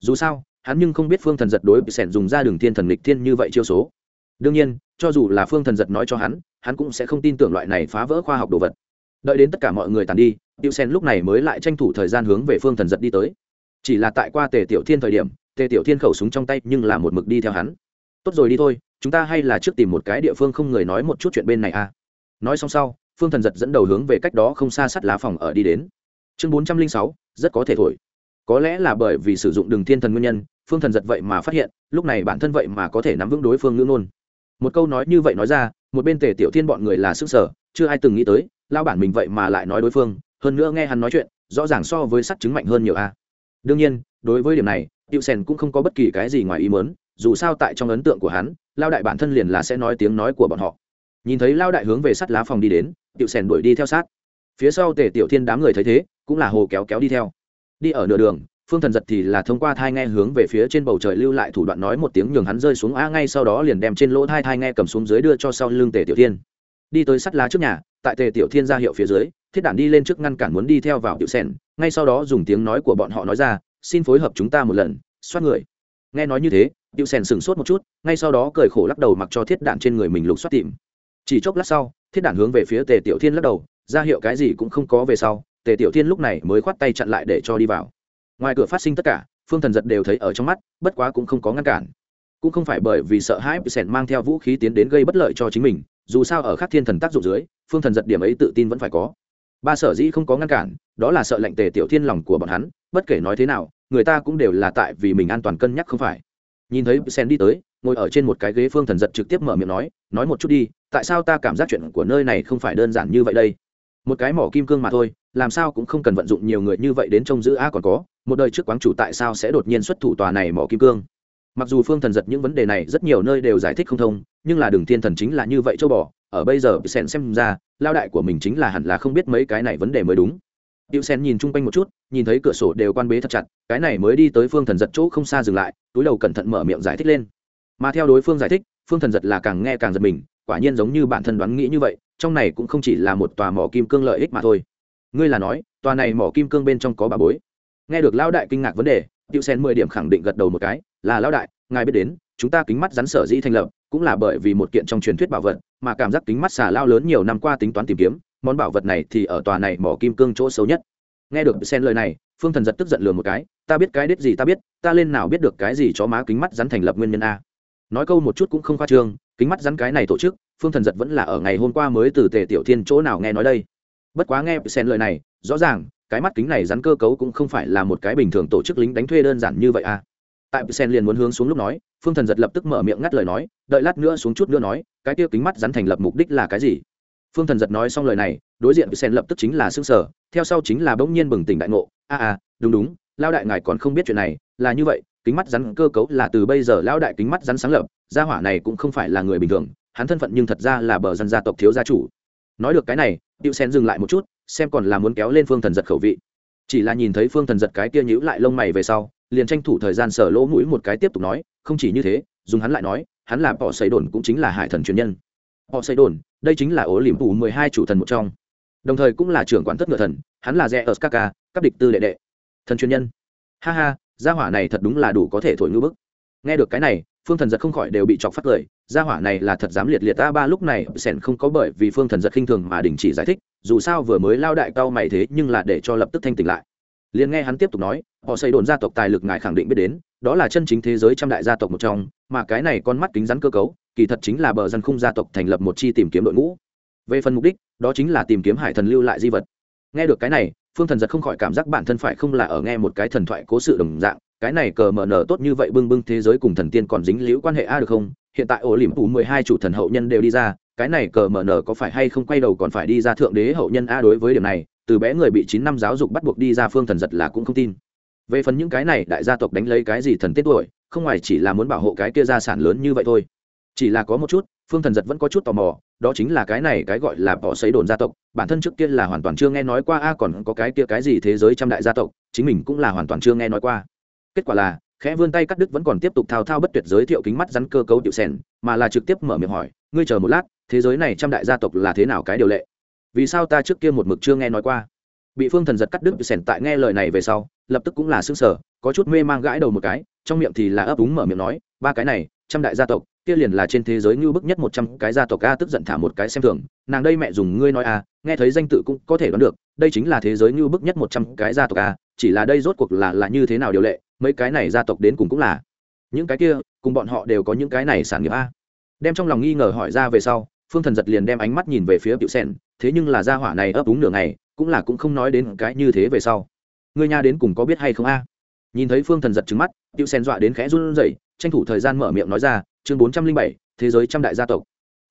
Dù sao, hắn nhưng không biết phương thần giật đối với sẻn dùng ra đường thiên thần lịch thiên như vậy chiêu số đương nhiên, cho dù là phương thần giật nói cho hắn hắn cũng sẽ không tin tưởng loại này phá vỡ khoa học đồ vật. Đợi đến tất cả mọi người tàn đi tiêu sen lúc này mới lại tranh thủ thời gian hướng về phương thần giật đi tới. Chỉ là tại qua tề tiểu thiên thời điểm, tề tiểu thiên khẩu súng trong tay nhưng là một mực đi theo hắn. Tốt rồi đi thôi, chúng ta hay là trước tìm một cái địa phương không người nói một chút chuyện bên này à. Nói xong sau, phương thần giật dẫn đầu hướng về cách đó không xa sắt lá phòng ở đi đến. Chương bốn trăm linh sáu, rất có thể thổi. Có lẽ là bởi vì sử dụng đường thiên thần nguyên nhân, phương thần giật vậy mà phát hiện, lúc này bản thân vậy mà có thể nắm vững đối phương ngữ ngôn một câu nói như vậy nói ra một bên tề tiểu thiên bọn người là sức sở chưa ai từng nghĩ tới lao bản mình vậy mà lại nói đối phương hơn nữa nghe hắn nói chuyện rõ ràng so với sắt chứng mạnh hơn nhiều a đương nhiên đối với điểm này tiểu Sen cũng không có bất kỳ cái gì ngoài ý muốn, dù sao tại trong ấn tượng của hắn, Lao đại bản thân liền là sẽ nói tiếng nói của bọn họ. Nhìn thấy Lao đại hướng về sắt lá phòng đi đến, tiểu Sen đuổi đi theo sát. Phía sau Tề Tiểu Thiên đám người thấy thế, cũng là hồ kéo kéo đi theo. Đi ở nửa đường, Phương Thần giật thì là thông qua thai nghe hướng về phía trên bầu trời lưu lại thủ đoạn nói một tiếng nhường hắn rơi xuống a ngay sau đó liền đem trên lỗ thai thai nghe cầm xuống dưới đưa cho sau lưng Tề Tiểu Thiên. Đi tới sắt lá trước nhà, tại Tề Tiểu Thiên ra hiệu phía dưới, thiết đản đi lên trước ngăn cản muốn đi theo vào Diệu Sen, ngay sau đó dùng tiếng nói của bọn họ nói ra, xin phối hợp chúng ta một lần xoát người. Nghe nói như thế tiểu sen sửng sốt một chút ngay sau đó cười khổ lắc đầu mặc cho thiết đạn trên người mình lục xoát tìm chỉ chốc lát sau thiết đạn hướng về phía tề tiểu thiên lắc đầu ra hiệu cái gì cũng không có về sau tề tiểu thiên lúc này mới khoát tay chặn lại để cho đi vào ngoài cửa phát sinh tất cả, phương thần giật đều thấy ở trong mắt, bất quá cũng không có ngăn cản. Cũng không phải bởi vì sợ hãi sẻn mang theo vũ khí tiến đến gây bất lợi cho chính mình, dù sao ở khắc thiên thần tác dụng dưới, phương thần giật điểm ấy tự tin vẫn phải có. Ba sở dĩ không có ngăn cản, đó là sợ lệnh tề tiểu thiên lòng của bọn hắn, bất kể nói thế nào, người ta cũng đều là tại vì mình an toàn cân nhắc không phải. Nhìn thấy sen đi tới, ngồi ở trên một cái ghế, phương thần giật trực tiếp mở miệng nói nói một chút đi, tại sao ta cảm giác chuyện của nơi này không phải đơn giản như vậy đây? Một cái mỏ kim cương mà thôi làm sao cũng không cần vận dụng nhiều người như vậy đến trông giữ a còn có một đời trước quán chủ tại sao sẽ đột nhiên xuất thủ tòa này mỏ kim cương mặc dù phương thần giật những vấn đề này rất nhiều nơi đều giải thích không thông nhưng là đường thiên thần chính là như vậy châu bò ở bây giờ sen xem ra lao đại của mình chính là hẳn là không biết mấy cái này vấn đề mới đúng Diệu Sen nhìn chung quanh một chút, nhìn thấy cửa sổ đều quan bế thật chặt, cái này mới đi tới Phương Thần giật chỗ không xa dừng lại, túi đầu cẩn thận mở miệng giải thích lên. Mà theo đối phương giải thích, Phương Thần giật là càng nghe càng giật mình, quả nhiên giống như bản thân đoán nghĩ như vậy, trong này cũng không chỉ là một tòa mỏ kim cương lợi ích mà thôi. Ngươi là nói, tòa này mỏ kim cương bên trong có bà bối. Nghe được lão đại kinh ngạc vấn đề, Tiểu Sen mười điểm khẳng định gật đầu một cái, là lão đại, ngài biết đến, chúng ta kính mắt rắn sở dĩ thành lập, cũng là bởi vì một kiện trong truyền thuyết bảo vật, mà cảm giác kính mắt xà lao lớn nhiều năm qua tính toán tìm kiếm, món bảo vật này thì ở tòa này mỏ kim cương chỗ xấu nhất nghe được sen lời này phương thần giật tức giận lừa một cái ta biết cái đếp gì ta biết ta lên nào biết được cái gì cho má kính mắt rắn thành lập nguyên nhân a nói câu một chút cũng không khoa trương kính mắt rắn cái này tổ chức phương thần giật vẫn là ở ngày hôm qua mới từ tề tiểu thiên chỗ nào nghe nói đây. Bất quá nghe xen lời này rõ ràng cái mắt kính này rắn cơ cấu cũng không phải là một cái bình thường tổ chức lính đánh thuê đơn giản như vậy a tại sen liền muốn hướng xuống lúc nói phương thần giật lập tức mở miệng ngắt lời nói đợi lát nữa xuống chút nữa nói cái tiêu kính mắt rắn thành lập mục đích là cái gì? Phương thần giật nói xong lời này đối diện với sen lập tức chính là xương sở theo sau chính là bỗng nhiên bừng tỉnh đại ngộ a à, à đúng đúng lao đại ngài còn không biết chuyện này là như vậy kính mắt rắn cơ cấu là từ bây giờ lao đại kính mắt rắn sáng lập gia hỏa này cũng không phải là người bình thường hắn thân phận nhưng thật ra là bờ dân gia tộc thiếu gia chủ nói được cái này Diệu Sen dừng lại một chút, xem còn là muốn kéo lên Phương Thần giật khẩu vị. Chỉ là nhìn thấy Phương Thần giật cái kia nhữ lại lông mày về sau, liền tranh thủ thời gian sở lỗ mũi một cái tiếp tục nói, không chỉ như thế, dùng hắn lại nói, hắn là bỏ sấy đồn cũng chính là hải thần truyền nhân. Họ sấy đồn, đây chính là ố liễm phủ mười hai chủ thần một trong. Đồng thời cũng là trưởng quản thất ngựa thần, hắn là Zeus Kaka, cấp địch tư đệ đệ. Thần truyền nhân. Ha ha, gia hỏa này thật đúng là đủ có thể thổi ngữ bức. Nghe được cái này, phương thần giật không khỏi đều bị chọc phát cười, gia hỏa này là thật dám liệt liệt a ba lúc này sẻn không có bởi vì phương thần giật khinh thường mà đình chỉ giải thích, dù sao vừa mới lao đại cao mày thế nhưng là để cho lập tức thanh tỉnh lại. Liền nghe hắn tiếp tục nói, họ xây đồn gia tộc tài lực ngài khẳng định biết đến, đó là chân chính thế giới trăm đại gia tộc một trong, mà cái này con mắt kính rắn cơ cấu, kỳ thật chính là bờ dân khung gia tộc thành lập một chi tìm kiếm đội ngũ. Về phần mục đích, đó chính là tìm kiếm hải thần lưu lại di vật. Nghe được cái này, phương thần giật không khỏi cảm giác bản thân phải không là ở nghe một cái thần thoại cố sự đồng dạng cái này cờ mở nở tốt như vậy bưng bưng thế giới cùng thần tiên còn dính liễu quan hệ a được không? Hiện tại ổ liềm phủ mười hai chủ thần hậu nhân đều đi ra, cái này cờ mở nở có phải hay không quay đầu còn phải đi ra thượng đế hậu nhân a đối với điểm này, từ bé người bị chín năm giáo dục bắt buộc đi ra phương thần giật là cũng không tin. Về phần những cái này, đại gia tộc đánh lấy cái gì thần tết tuổi, không ngoài chỉ là muốn bảo hộ cái kia gia sản lớn như vậy thôi. Chỉ là có một chút, phương thần giật vẫn có chút tò mò, đó chính là cái này cái gọi là bỏ xấy đồn gia tộc, bản thân trước kia là hoàn toàn chưa nghe nói qua, a còn có cái kia cái gì thế giới trăm đại gia tộc, chính mình cũng là hoàn toàn chưa nghe nói qua kết quả là, khẽ vươn tay cắt đứt vẫn còn tiếp tục thao thao bất tuyệt giới thiệu kính mắt rắn cơ cấu tiểu sen mà là trực tiếp mở miệng hỏi, ngươi chờ một lát, thế giới này trăm đại gia tộc là thế nào cái điều lệ? Vì sao ta trước kia một mực chưa nghe nói qua? Bị phương thần giật cắt đứt sẻn tại nghe lời này về sau, lập tức cũng là xương sở có chút mê mang gãi đầu một cái, trong miệng thì là ấp úng mở miệng nói, ba cái này, trăm đại gia tộc, kia liền là trên thế giới ngưu bức nhất một trăm cái gia tộc a tức giận thả một cái xem thường, nàng đây mẹ dùng ngươi nói a, nghe thấy danh tự cũng có thể đoán được, đây chính là thế giới ngưu bức nhất một trăm cái gia tộc a, chỉ là đây rốt cuộc là là như thế nào điều lệ? Mấy cái này gia tộc đến cùng cũng là. Những cái kia, cùng bọn họ đều có những cái này sản nghiệp a. Đem trong lòng nghi ngờ hỏi ra về sau, phương thần giật liền đem ánh mắt nhìn về phía biểu sen, thế nhưng là gia hỏa này ấp úng nửa ngày, cũng là cũng không nói đến cái như thế về sau. Ngươi nha đến cùng có biết hay không a? Nhìn thấy phương thần giật trứng mắt biểu sen dọa đến khẽ run rẩy, tranh thủ thời gian mở miệng nói ra, chương bốn trăm linh bảy, thế giới trăm đại gia tộc.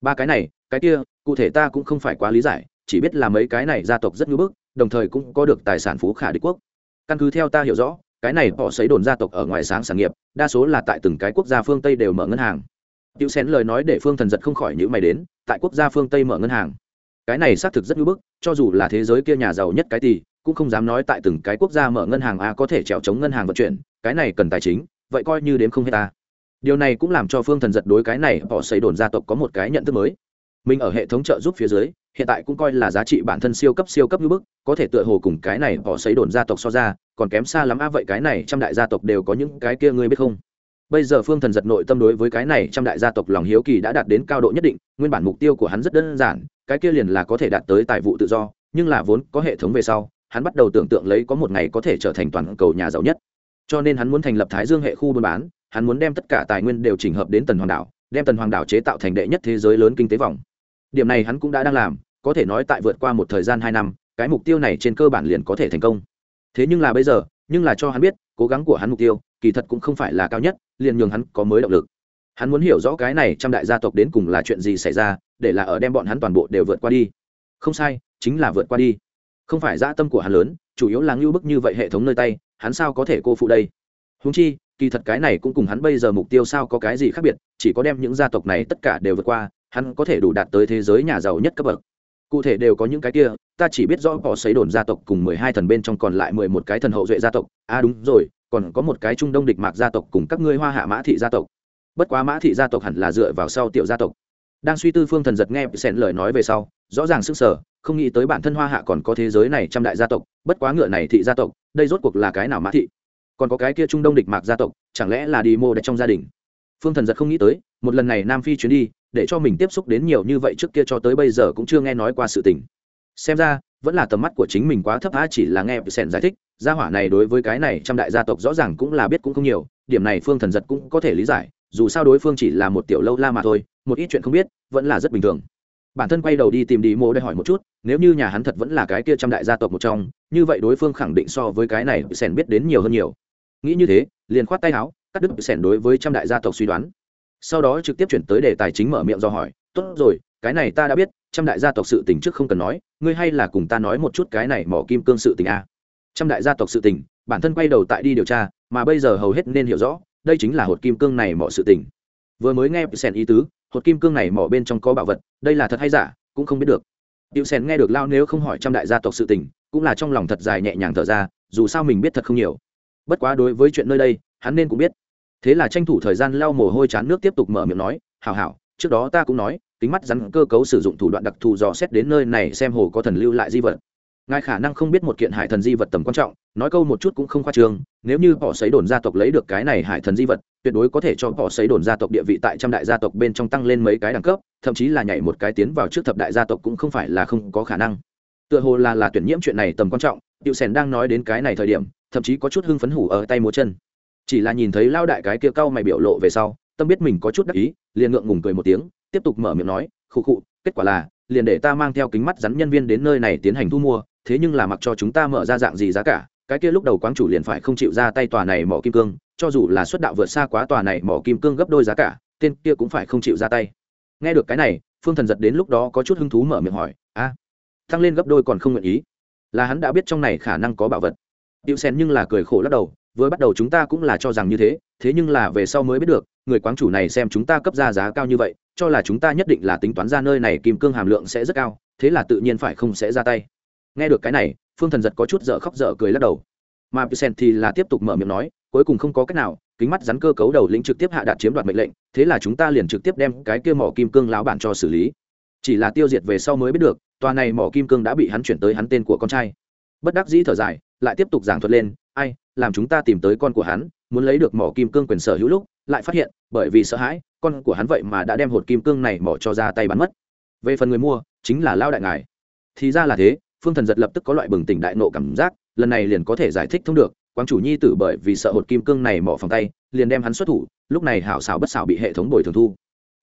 Ba cái này, cái kia, cụ thể ta cũng không phải quá lý giải, chỉ biết là mấy cái này gia tộc rất ngưỡng bức, đồng thời cũng có được tài sản phú khả đế quốc. Căn cứ theo ta hiểu rõ cái này họ xấy đồn gia tộc ở ngoài sáng sản nghiệp đa số là tại từng cái quốc gia phương tây đều mở ngân hàng Tiểu Xén lời nói để Phương Thần giật không khỏi những mày đến, tại quốc gia phương Tây mở ngân hàng. Cái này xác thực rất ngưỡng bức, cho dù là thế giới kia nhà giàu nhất cái tỷ, cũng không dám nói tại từng cái quốc gia mở ngân hàng a có thể trèo chống ngân hàng vận chuyển, cái này cần tài chính, vậy coi như đếm không hết ta. Điều này cũng làm cho Phương Thần giật đối cái này họ xây đồn gia tộc có một cái nhận thức mới. Mình ở hệ thống trợ giúp phía dưới, hiện tại cũng coi là giá trị bản thân siêu cấp siêu cấp như bức, có thể tựa hồ cùng cái này họ xây đồn gia tộc so ra, còn kém xa lắm. A vậy cái này trăm đại gia tộc đều có những cái kia ngươi biết không? bây giờ phương thần giật nội tâm đối với cái này trăm đại gia tộc lòng hiếu kỳ đã đạt đến cao độ nhất định nguyên bản mục tiêu của hắn rất đơn giản cái kia liền là có thể đạt tới tài vụ tự do nhưng là vốn có hệ thống về sau hắn bắt đầu tưởng tượng lấy có một ngày có thể trở thành toàn cầu nhà giàu nhất. Cho nên hắn muốn thành lập thái dương hệ khu buôn bán hắn muốn đem tất cả tài nguyên đều chỉnh hợp đến tần hoàng đảo đem tần hoàng đảo chế tạo thành đệ nhất thế giới lớn kinh tế vòng. Điểm này hắn cũng đã đang làm có thể nói tại vượt qua một thời gian hai năm, cái mục tiêu này trên cơ bản liền có thể thành công. Thế nhưng là bây giờ, nhưng là cho hắn biết, cố gắng của hắn mục tiêu, kỳ thật cũng không phải là cao nhất, liền nhường hắn có mới động lực. Hắn muốn hiểu rõ cái này trăm đại gia tộc đến cùng là chuyện gì xảy ra, để là ở đem bọn hắn toàn bộ đều vượt qua đi. Không sai, chính là vượt qua đi. Không phải dã tâm của hắn lớn, chủ yếu là ngưu bức như vậy hệ thống nơi tay, hắn sao có thể cô phụ đây? Húng chi, kỳ thật cái này cũng cùng hắn bây giờ mục tiêu sao có cái gì khác biệt, chỉ có đem những gia tộc này tất cả đều vượt qua, hắn có thể đủ đạt tới thế giới nhà giàu nhất cấp bậc cụ thể đều có những cái kia, ta chỉ biết rõ bỏ xấy đồn gia tộc cùng mười hai thần bên trong còn lại mười một cái thần hậu duệ gia tộc. À đúng rồi, còn có một cái trung đông địch mạc gia tộc cùng các ngươi hoa hạ mã thị gia tộc. Bất quá mã thị gia tộc hẳn là dựa vào sau tiểu gia tộc. Đang suy tư phương thần giật nghe xen lời nói về sau, rõ ràng sức sở, không nghĩ tới bản thân hoa hạ còn có thế giới này trăm đại gia tộc, bất quá ngựa này thị gia tộc, đây rốt cuộc là cái nào mã thị? Còn có cái kia trung đông địch mạc gia tộc, chẳng lẽ là đi mô đẹp trong gia đình? Phương thần giật không nghĩ tới, một lần này nam phi chuyến đi để cho mình tiếp xúc đến nhiều như vậy trước kia cho tới bây giờ cũng chưa nghe nói qua sự tình. Xem ra, vẫn là tầm mắt của chính mình quá thấp, á, chỉ là nghe sẻn giải thích, gia hỏa này đối với cái này trăm đại gia tộc rõ ràng cũng là biết cũng không nhiều, điểm này phương thần giật cũng có thể lý giải, dù sao đối phương chỉ là một tiểu lâu la mà thôi, một ít chuyện không biết, vẫn là rất bình thường. Bản thân quay đầu đi tìm đi mô để hỏi một chút, nếu như nhà hắn thật vẫn là cái kia trăm đại gia tộc một trong, như vậy đối phương khẳng định so với cái này sẻn biết đến nhiều hơn nhiều. Nghĩ như thế, liền khoát tay áo, cắt đứt sẻn đối với trăm đại gia tộc suy đoán sau đó trực tiếp chuyển tới đề tài chính mở miệng do hỏi tốt rồi cái này ta đã biết trăm đại gia tộc sự tình trước không cần nói ngươi hay là cùng ta nói một chút cái này mỏ kim cương sự tình a trăm đại gia tộc sự tình bản thân quay đầu tại đi điều tra mà bây giờ hầu hết nên hiểu rõ đây chính là hột kim cương này mỏ sự tình vừa mới nghe sen ý tứ hột kim cương này mỏ bên trong có bảo vật đây là thật hay giả cũng không biết được điệu Sen nghe được lao nếu không hỏi trăm đại gia tộc sự tình, cũng là trong lòng thật dài nhẹ nhàng thở ra, dù sao mình biết thật không nhiều. Bất quá đối với chuyện nơi đây, hắn nên cũng biết. Thế là tranh thủ thời gian lau mồ hôi chán nước tiếp tục mở miệng nói, "Hảo hảo, trước đó ta cũng nói, kính mắt rắn cơ cấu sử dụng thủ đoạn đặc thù dò xét đến nơi này xem hồ có thần lưu lại di vật. Ngài khả năng không biết một kiện hải thần di vật tầm quan trọng nói câu một chút cũng không khoa trương nếu như họ xấy đồn gia tộc lấy được cái này hải thần di vật tuyệt đối có thể cho họ xấy đồn gia tộc địa vị tại trăm đại gia tộc bên trong tăng lên mấy cái đẳng cấp thậm chí là nhảy một cái tiến vào trước thập đại gia tộc cũng không phải là không có khả năng. Tựa hồ là là tuyển nhiễm chuyện này tầm quan trọng điệu sèn đang nói đến cái này thời điểm thậm chí có chút hưng phấn hủ ở tay múa chân chỉ là nhìn thấy lao đại cái kia cau mày biểu lộ về sau, tâm biết mình có chút đắc ý, liền ngượng ngùng cười một tiếng, tiếp tục mở miệng nói, khụ khụ, kết quả là, liền để ta mang theo kính mắt rắn nhân viên đến nơi này tiến hành thu mua, thế nhưng là mặc cho chúng ta mở ra dạng gì giá cả, cái kia lúc đầu quán chủ liền phải không chịu ra tay tòa này mỏ kim cương, cho dù là xuất đạo vượt xa quá tòa này mỏ kim cương gấp đôi giá cả, tên kia cũng phải không chịu ra tay. Nghe được cái này, phương thần giật đến lúc đó có chút hứng thú mở miệng hỏi, a, tăng lên gấp đôi còn không nguyện ý? Là hắn đã biết trong này khả năng có bảo vật. Điệu sen nhưng là cười khổ lắc đầu vừa bắt đầu chúng ta cũng là cho rằng như thế thế nhưng là về sau mới biết được, người quán chủ này xem chúng ta cấp ra giá cao như vậy, cho là chúng ta nhất định là tính toán ra nơi này kim cương hàm lượng sẽ rất cao, thế là tự nhiên phải không sẽ ra tay. Nghe được cái này, phương thần giật có chút dở khóc dở cười lắc đầu. Mà pisen thì là tiếp tục mở miệng nói, cuối cùng không có cách nào, kính mắt rắn cơ cấu đầu lĩnh trực tiếp hạ đạt chiếm đoạt mệnh lệnh, thế là chúng ta liền trực tiếp đem cái kia mỏ kim cương lão bản cho xử lý. Chỉ là tiêu diệt về sau mới biết được, tòa này mỏ kim cương đã bị hắn chuyển tới hắn tên của con trai. Bất đắc dĩ thở dài, lại tiếp tục giảng thuật lên ai làm chúng ta tìm tới con của hắn muốn lấy được mỏ kim cương quyền sở hữu lúc lại phát hiện bởi vì sợ hãi con của hắn vậy mà đã đem hột kim cương này mỏ cho ra tay bắn mất. Về phần người mua chính là lao đại ngài. Thì ra là thế phương thần giật lập tức có loại bừng tỉnh đại nộ cảm giác lần này liền có thể giải thích thông được quang chủ nhi tử bởi vì sợ hột kim cương này mỏ phòng tay liền đem hắn xuất thủ lúc này hảo xảo bất xảo bị hệ thống bồi thường thu.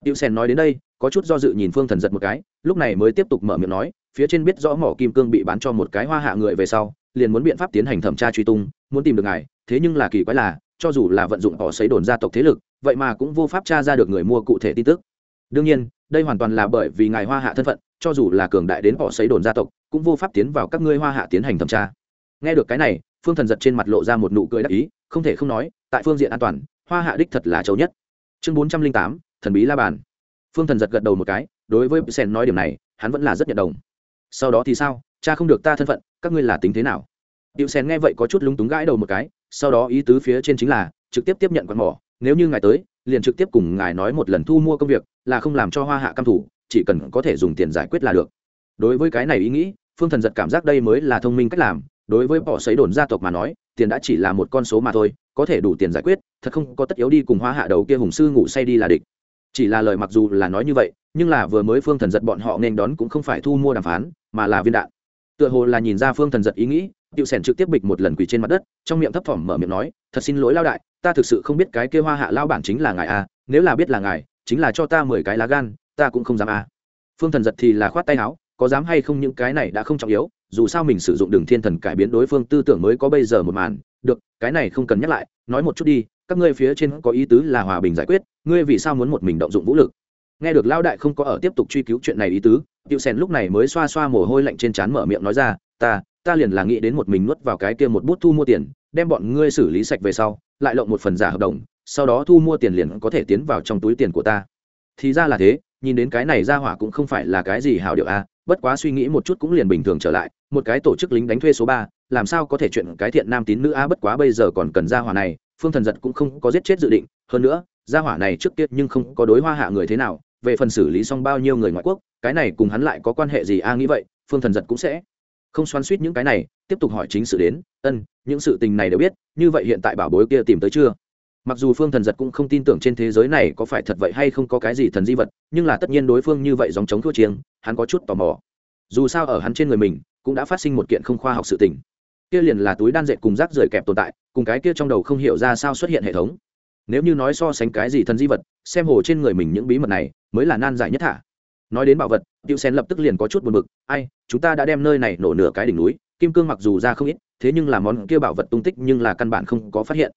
Diệu Sen nói đến đây, có chút do dự nhìn Phương Thần giật một cái, lúc này mới tiếp tục mở miệng nói, phía trên biết rõ mỏ kim cương bị bán cho một cái hoa hạ người về sau, liền muốn biện pháp tiến hành thẩm tra truy tung, muốn tìm được ngài, thế nhưng là kỳ quái là, cho dù là vận dụng họ sấy đồn gia tộc thế lực, vậy mà cũng vô pháp tra ra được người mua cụ thể tin tức. Đương nhiên, đây hoàn toàn là bởi vì ngài hoa hạ thân phận, cho dù là cường đại đến họ sấy đồn gia tộc, cũng vô pháp tiến vào các ngươi hoa hạ tiến hành thẩm tra. Nghe được cái này phương thần giật trên mặt lộ ra một nụ cười đắc ý không thể không nói tại phương diện an toàn hoa hạ đích thật là châu nhất. Chương bốn trăm linh tám thần bí la bàn. Phương thần giật gật đầu một cái đối với sen nói điểm này hắn vẫn là rất nhận đồng. Sau đó thì sao? Cha không được ta thân phận các ngươi là tính thế nào? Điệu sen nghe vậy có chút lúng túng gãi đầu một cái, sau đó ý tứ phía trên chính là, trực tiếp tiếp nhận quạt mỏ. Nếu như ngài tới, liền trực tiếp cùng ngài nói một lần thu mua công việc, là không làm cho hoa hạ cam thủ, chỉ cần có thể dùng tiền giải quyết là được. Đối với cái này ý nghĩ, phương thần giật cảm giác đây mới là thông minh cách làm. Đối với bỏ xấy đồn gia tộc mà nói, tiền đã chỉ là một con số mà thôi, có thể đủ tiền giải quyết, thật không có tất yếu đi cùng hoa hạ đầu kia hùng sư ngủ say đi là địch. Chỉ là lời mặc dù là nói như vậy, nhưng là vừa mới phương thần giật bọn họ nên đón cũng không phải thu mua đàm phán, mà là viên đạn tựa hồ là nhìn ra phương thần giật ý nghĩ Tiểu Sẻn trực tiếp bịch một lần quỳ trên mặt đất, trong miệng thấp thỏm mở miệng nói, "Thật xin lỗi lao đại, ta thực sự không biết cái kia Hoa Hạ lao bản chính là ngài a, nếu là biết là ngài, chính là cho ta mười cái lá gan, ta cũng không dám a." Phương Thần giật thì là khoát tay áo, có dám hay không những cái này đã không trọng yếu dù sao mình sử dụng đường thiên thần cải biến đối phương tư tưởng mới có bây giờ một màn được cái này không cần nhắc lại nói một chút đi các ngươi phía trên có ý tứ là hòa bình giải quyết ngươi vì sao muốn một mình động dụng vũ lực nghe được lao đại không có ở tiếp tục truy cứu chuyện này ý tứ Diệu Sen lúc này mới xoa xoa mồ hôi lạnh trên trán mở miệng nói ra, "Ta, ta liền là nghĩ đến một mình nuốt vào cái kia một bút thu mua tiền, đem bọn ngươi xử lý sạch về sau, lại lộng một phần giả hợp đồng, sau đó thu mua tiền liền có thể tiến vào trong túi tiền của ta." Thì ra là thế, nhìn đến cái này ra hỏa cũng không phải là cái gì hảo điệu a, bất quá suy nghĩ một chút cũng liền bình thường trở lại một cái tổ chức lính đánh thuê số ba làm sao có thể chuyện cái thiện nam tín nữ a bất quá bây giờ còn cần gia hỏa này phương thần giật cũng không có giết chết dự định hơn nữa gia hỏa này trước tiết nhưng không có đối hoa hạ người thế nào về phần xử lý xong bao nhiêu người ngoại quốc, cái này cùng hắn lại có quan hệ gì? A, nghĩ vậy, phương thần giật cũng sẽ không xoắn suýt những cái này, tiếp tục hỏi chính sự đến. Ân, những sự tình này đều biết, như vậy hiện tại bảo bối kia tìm tới chưa? Mặc dù phương thần giật cũng không tin tưởng trên thế giới này có phải thật vậy hay không có cái gì thần di vật, nhưng là tất nhiên đối phương như vậy dòng chống thua chiêng, hắn có chút tò mò. Dù sao ở hắn trên người mình, cũng đã phát sinh một kiện không khoa học sự tình. Kia liền là túi đan dệt cùng rác rưởi kẹp tồn tại, cùng cái kia trong đầu không hiểu ra sao xuất hiện hệ thống. Nếu như nói so sánh cái gì thần di vật, xem hồ trên người mình những bí mật này mới là nan giải nhất thả. Nói đến bảo vật, tiêu sen lập tức liền có chút buồn bực, ai, chúng ta đã đem nơi này nổ nửa cái đỉnh núi, kim cương mặc dù ra không ít, thế nhưng là món kia bảo vật tung tích nhưng là căn bản không có phát hiện.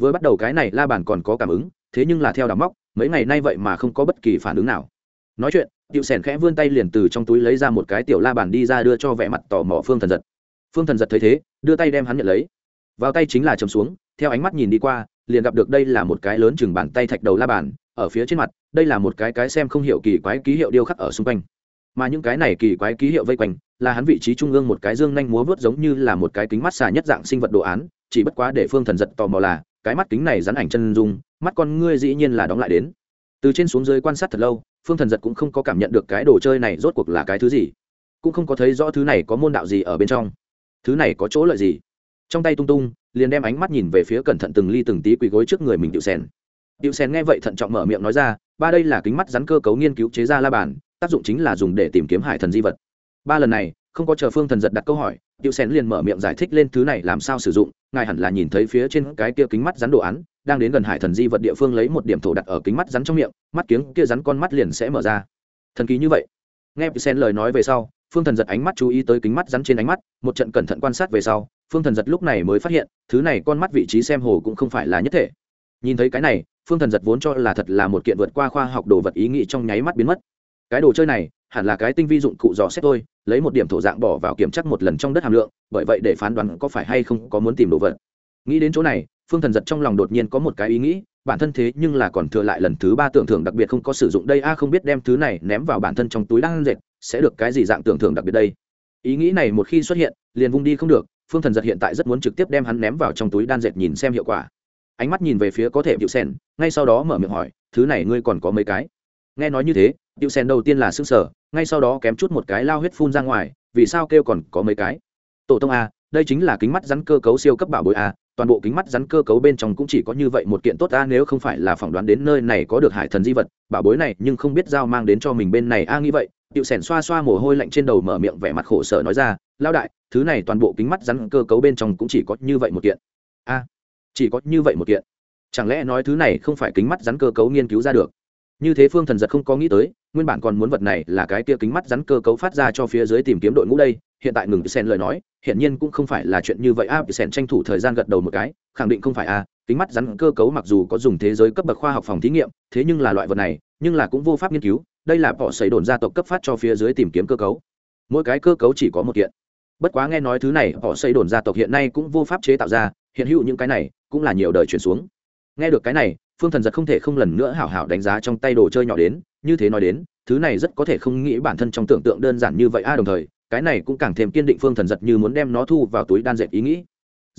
Vừa bắt đầu cái này la bàn còn có cảm ứng, thế nhưng là theo đám móc, mấy ngày nay vậy mà không có bất kỳ phản ứng nào. Nói chuyện tiểu sẻn khẽ vươn tay liền từ trong túi lấy ra một cái tiểu la bàn đi ra đưa cho vẻ mặt tò mò phương thần giật. Phương thần giật thấy thế, đưa tay đem hắn nhận lấy. Vào tay chính là chấm xuống, theo ánh mắt nhìn đi qua liền gặp được đây là một cái lớn chừng bàn tay thạch đầu la bàn, ở phía trên mặt, đây là một cái cái xem không hiểu kỳ quái ký hiệu điêu khắc ở xung quanh. Mà những cái này kỳ quái ký hiệu vây quanh, là hắn vị trí trung ương một cái dương nhanh múa vớt giống như là một cái kính mắt xà nhất dạng sinh vật đồ án, chỉ bất quá để phương thần giật tò mò là, cái mắt kính này rắn ảnh chân dung, mắt con ngươi dĩ nhiên là đóng lại đến. Từ trên xuống dưới quan sát thật lâu, phương thần giật cũng không có cảm nhận được cái đồ chơi này rốt cuộc là cái thứ gì, cũng không có thấy rõ thứ này có môn đạo gì ở bên trong. Thứ này có chỗ lợi gì? Trong tay tung tung, liền đem ánh mắt nhìn về phía cẩn thận từng ly từng tí quỳ gối trước người mình tiểu sen tiểu sen nghe vậy thận trọng mở miệng nói ra, ba đây là kính mắt rắn cơ cấu nghiên cứu chế ra la bàn, tác dụng chính là dùng để tìm kiếm hải thần di vật. Ba lần này, không có chờ phương thần giật đặt câu hỏi, tiểu sen liền mở miệng giải thích lên thứ này làm sao sử dụng, ngài hẳn là nhìn thấy phía trên cái kia kính mắt rắn đồ án, đang đến gần hải thần di vật địa phương lấy một điểm thổ đặt ở kính mắt rắn trong miệng, mắt kiếng kia rắn con mắt liền sẽ mở ra. Thần kỳ như vậy. Nghe sen lời nói về sau phương thần giật ánh mắt chú ý tới kính mắt rắn trên ánh mắt, một trận cẩn thận quan sát về sau, phương thần giật lúc này mới phát hiện, thứ này con mắt vị trí xem hồ cũng không phải là nhất thể. Nhìn thấy cái này, phương thần giật vốn cho là thật là một kiện vượt qua khoa học đồ vật ý nghĩ trong nháy mắt biến mất. Cái đồ chơi này, hẳn là cái tinh vi dụng cụ dò xét thôi, lấy một điểm thổ dạng bỏ vào kiểm chắc một lần trong đất hàm lượng, bởi vậy để phán đoán có phải hay không có muốn tìm đồ vật. Nghĩ đến chỗ này, phương thần giật trong lòng đột nhiên có một cái ý nghĩ, bản thân thế nhưng là còn thừa lại lần thứ ba tưởng thưởng đặc biệt không có sử dụng đây, a không biết đem thứ này ném vào bản thân trong túi đang dệt sẽ được cái gì dạng tưởng thưởng đặc biệt đây? Ý nghĩ này một khi xuất hiện, liền vung đi không được, phương thần giật hiện tại rất muốn trực tiếp đem hắn ném vào trong túi đan dệt nhìn xem hiệu quả. Ánh mắt nhìn về phía có thể điệu sen, ngay sau đó mở miệng hỏi, thứ này ngươi còn có mấy cái? Nghe nói như thế, điệu sen đầu tiên là s ư n g sở ngay sau đó kém chút một cái lao huyết phun ra ngoài, vì sao kêu còn có mấy cái? Tổ tông a đây chính là kính mắt rắn cơ cấu siêu cấp bảo bối a toàn bộ kính mắt rắn cơ cấu bên trong cũng chỉ có như vậy một kiện tốt a nếu không phải là phỏng đoán đến nơi này có được hải thần di vật, bảo bối này nhưng không biết giao mang đến cho mình bên này a, nghĩ vậy Tiểu Sẻn xoa xoa mồ hôi lạnh trên đầu mở miệng vẻ mặt khổ sở nói ra, "Lão đại, thứ này toàn bộ kính mắt rắn cơ cấu bên trong cũng chỉ có như vậy một kiện." "A, chỉ có như vậy một kiện?" Chẳng lẽ nói thứ này không phải kính mắt rắn cơ cấu nghiên cứu ra được? Như thế Phương Thần giật không có nghĩ tới, nguyên bản còn muốn vật này là cái kia kính mắt rắn cơ cấu phát ra cho phía dưới tìm kiếm đội ngũ đây, hiện tại ngừng Sen lời nói, hiện nhiên cũng không phải là chuyện như vậy a, à, Sen tranh thủ thời gian gật đầu một cái, khẳng định không phải a, kính mắt rắn cơ cấu mặc dù có dùng thế giới cấp bậc khoa học phòng thí nghiệm, thế nhưng là loại vật này, nhưng là cũng vô pháp nghiên cứu, đây là bỏ xảy đồn gia tộc cấp phát cho phía dưới tìm kiếm cơ cấu. Mỗi cái cơ cấu chỉ có một kiện. Bất quá nghe nói thứ này họ xây đồn gia tộc hiện nay cũng vô pháp chế tạo ra hiện hữu những cái này cũng là nhiều đời chuyển xuống. Nghe được cái này phương thần giật không thể không lần nữa hảo hảo đánh giá trong tay đồ chơi nhỏ đến như thế nói đến thứ này rất có thể không nghĩ bản thân trong tưởng tượng đơn giản như vậy a à đồng thời cái này cũng càng thêm kiên định phương thần giật như muốn đem nó thu vào túi đan dệt ý nghĩ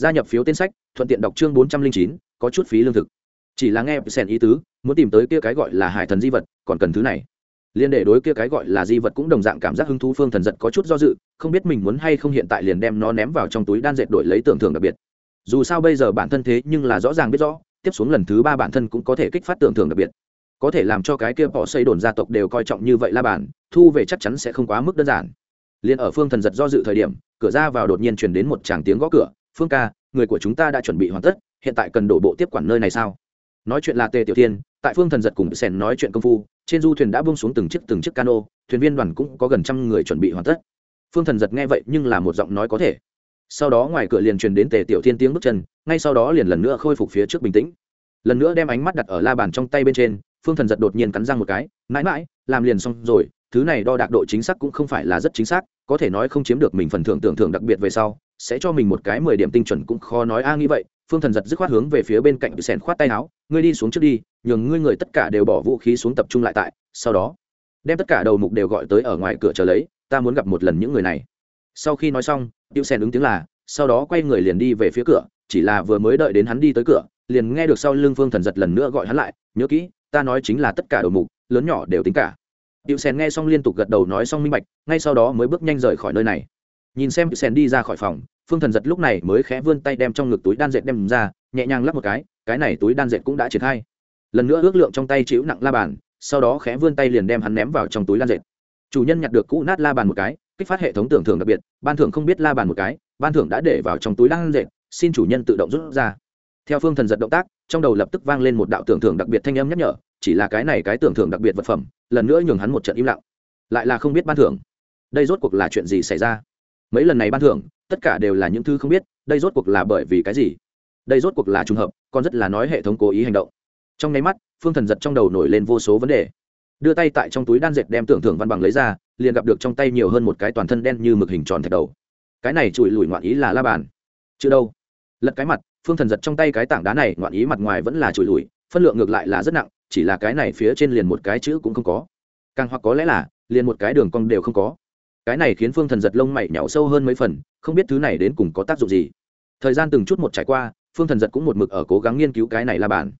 gia nhập phiếu tên sách, thuận tiện đọc chương bốn trăm linh chín, có chút phí lương thực. Chỉ là nghe sèn ý tứ, muốn tìm tới kia cái gọi là hải thần di vật, còn cần thứ này. Liên để đối kia cái gọi là di vật cũng đồng dạng cảm giác hứng thú, phương thần giật có chút do dự, không biết mình muốn hay không hiện tại liền đem nó ném vào trong túi đan dệt đổi lấy tưởng thưởng đặc biệt. Dù sao bây giờ bản thân thế nhưng là rõ ràng biết rõ, tiếp xuống lần thứ ba bản thân cũng có thể kích phát tưởng thưởng đặc biệt. Có thể làm cho cái kia bỏ xây đồn gia tộc đều coi trọng như vậy la bản, thu về chắc chắn sẽ không quá mức đơn giản. Liền ở phương thần giật do dự thời điểm, cửa ra vào đột nhiên truyền đến một tràng tiếng gõ cửa phương ca, người của chúng ta đã chuẩn bị hoàn tất, hiện tại cần đổ bộ tiếp quản nơi này sao? Nói chuyện là tề tiểu thiên, tại phương thần giật cùng sèn nói chuyện công phu, trên du thuyền đã bông xuống từng chiếc từng chiếc cano, thuyền viên đoàn cũng có gần trăm người chuẩn bị hoàn tất. Phương thần giật nghe vậy nhưng là một giọng nói có thể. Sau đó ngoài cửa liền truyền đến tề tiểu thiên tiếng bước chân, ngay sau đó liền lần nữa khôi phục phía trước bình tĩnh. Lần nữa đem ánh mắt đặt ở la bàn trong tay bên trên, phương thần giật đột nhiên cắn răng một cái, mãi mãi, làm liền xong rồi, thứ này đo đạc độ chính xác cũng không phải là rất chính xác, có thể nói không chiếm được mình phần thưởng tưởng thưởng đặc biệt về sau sẽ cho mình một cái mười điểm tinh chuẩn cũng khó nói. A nghĩ vậy phương thần giật dứt khoát hướng về phía bên cạnh sèn khoát tay áo. Ngươi đi xuống trước đi nhường ngươi người tất cả đều bỏ vũ khí xuống tập trung lại tại. Sau đó đem tất cả đầu mục đều gọi tới ở ngoài cửa chờ lấy. Ta muốn gặp một lần những người này. Sau khi nói xong tiêu sen ứng tiếng là sau đó quay người liền đi về phía cửa. Chỉ là vừa mới đợi đến hắn đi tới cửa liền nghe được sau lưng phương thần giật lần nữa gọi hắn lại. Nhớ kỹ ta nói chính là tất cả đầu mục lớn nhỏ đều tính cả. Diệu Sen nghe xong liên tục gật đầu nói xong minh bạch, ngay sau đó mới bước nhanh rời khỏi nơi này. Nhìn xem Diệu Sen đi ra khỏi phòng, Phương Thần giật lúc này mới khẽ vươn tay đem trong ngực túi đan dệt đem ra, nhẹ nhàng lắp một cái, cái này túi đan dệt cũng đã triển khai. Lần nữa ước lượng trong tay chịu nặng la bàn, sau đó khẽ vươn tay liền đem hắn ném vào trong túi đan dệt. Chủ nhân nhặt được cũ nát la bàn một cái, kích phát hệ thống tưởng thưởng đặc biệt, ban thưởng không biết la bàn một cái, ban thưởng đã để vào trong túi đan dệt, xin chủ nhân tự động rút ra. Theo Phương Thần giật động tác, trong đầu lập tức vang lên một đạo tưởng thưởng đặc biệt thanh âm nhắc nhở, chỉ là cái này cái tưởng thưởng đặc biệt vật phẩm lần nữa nhường hắn một trận im lặng lại là không biết ban thưởng đây rốt cuộc là chuyện gì xảy ra mấy lần này ban thưởng tất cả đều là những thứ không biết, đây rốt cuộc là bởi vì cái gì? Đây rốt cuộc là trùng hợp, còn rất là nói hệ thống cố ý hành động. Trong nháy mắt, phương thần giật trong đầu nổi lên vô số vấn đề. Đưa tay tại trong túi đan dệt đem tưởng thưởng văn bằng lấy ra, liền gặp được trong tay nhiều hơn một cái toàn thân đen như mực hình tròn thạch đầu. Cái này trụi lùi ngoạn ý là la bàn. Chứ đâu? Lật cái mặt, phương thần giật trong tay cái tảng đá này, ngoạn ý mặt ngoài vẫn là trụi lùi, phân lượng ngược lại là rất nặng, chỉ là cái này phía trên liền một cái chữ cũng không có. Càng hoặc có lẽ là, liền một cái đường cong đều không có cái này khiến phương thần giật lông mày nhảo sâu hơn mấy phần, không biết thứ này đến cùng có tác dụng gì. Thời gian từng chút một trải qua, phương thần giật cũng một mực ở cố gắng nghiên cứu cái này la bàn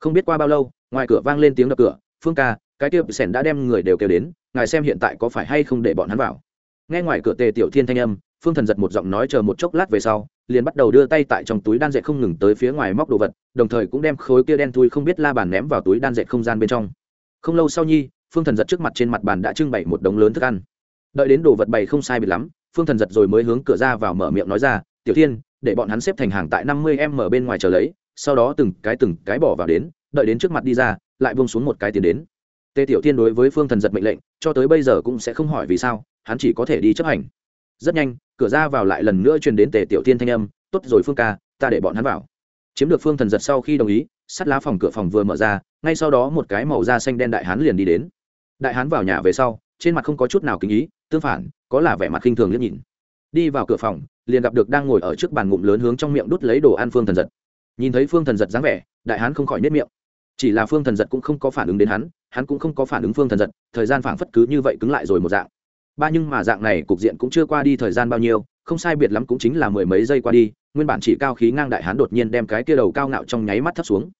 không biết qua bao lâu, ngoài cửa vang lên tiếng đập cửa, phương ca, cái kia sẻn đã đem người đều kêu đến, ngài xem hiện tại có phải hay không để bọn hắn vào. Nghe ngoài cửa tề tiểu thiên thanh âm, phương thần giật một giọng nói chờ một chốc lát về sau, liền bắt đầu đưa tay tại trong túi đan dệt không ngừng tới phía ngoài móc đồ vật, đồng thời cũng đem khối kia đen thui không biết la bàn ném vào túi đan dệt không gian bên trong. Không lâu sau nhi, phương thần giật trước mặt trên mặt bàn đã trưng bày một đống lớn thức ăn đợi đến đồ vật bày không sai biệt lắm, phương thần giật rồi mới hướng cửa ra vào mở miệng nói ra, tiểu thiên, để bọn hắn xếp thành hàng tại năm mươi em mở bên ngoài chờ lấy, sau đó từng cái từng cái bỏ vào đến, đợi đến trước mặt đi ra, lại buông xuống một cái tiền đến. Tề tiểu thiên đối với phương thần giật mệnh lệnh, cho tới bây giờ cũng sẽ không hỏi vì sao, hắn chỉ có thể đi chấp hành. Rất nhanh, cửa ra vào lại lần nữa truyền đến tề tiểu thiên thanh âm, tốt rồi phương ca, ta để bọn hắn vào. Chiếm được phương thần giật sau khi đồng ý, sắt lá phòng cửa phòng vừa mở ra, ngay sau đó một cái màu da xanh đen đại hán liền đi đến. Đại hán vào nhà về sau, trên mặt không có chút nào kính ý tương phản, có là vẻ mặt khinh thường liếc nhìn. Đi vào cửa phòng, liền gặp được đang ngồi ở trước bàn ngụm lớn hướng trong miệng đút lấy đồ ăn phương thần giật. Nhìn thấy phương thần giật dáng vẻ, đại hán không khỏi nếp miệng. Chỉ là phương thần giật cũng không có phản ứng đến hắn hắn cũng không có phản ứng phương thần giật, thời gian phảng phất cứ như vậy cứng lại rồi một dạng. Ba nhưng mà dạng này cục diện cũng chưa qua đi thời gian bao nhiêu, không sai biệt lắm cũng chính là mười mấy giây qua đi, nguyên bản chỉ cao khí ngang đại hán đột nhiên đem cái kia đầu cao ngạo trong nháy mắt thấp xuống.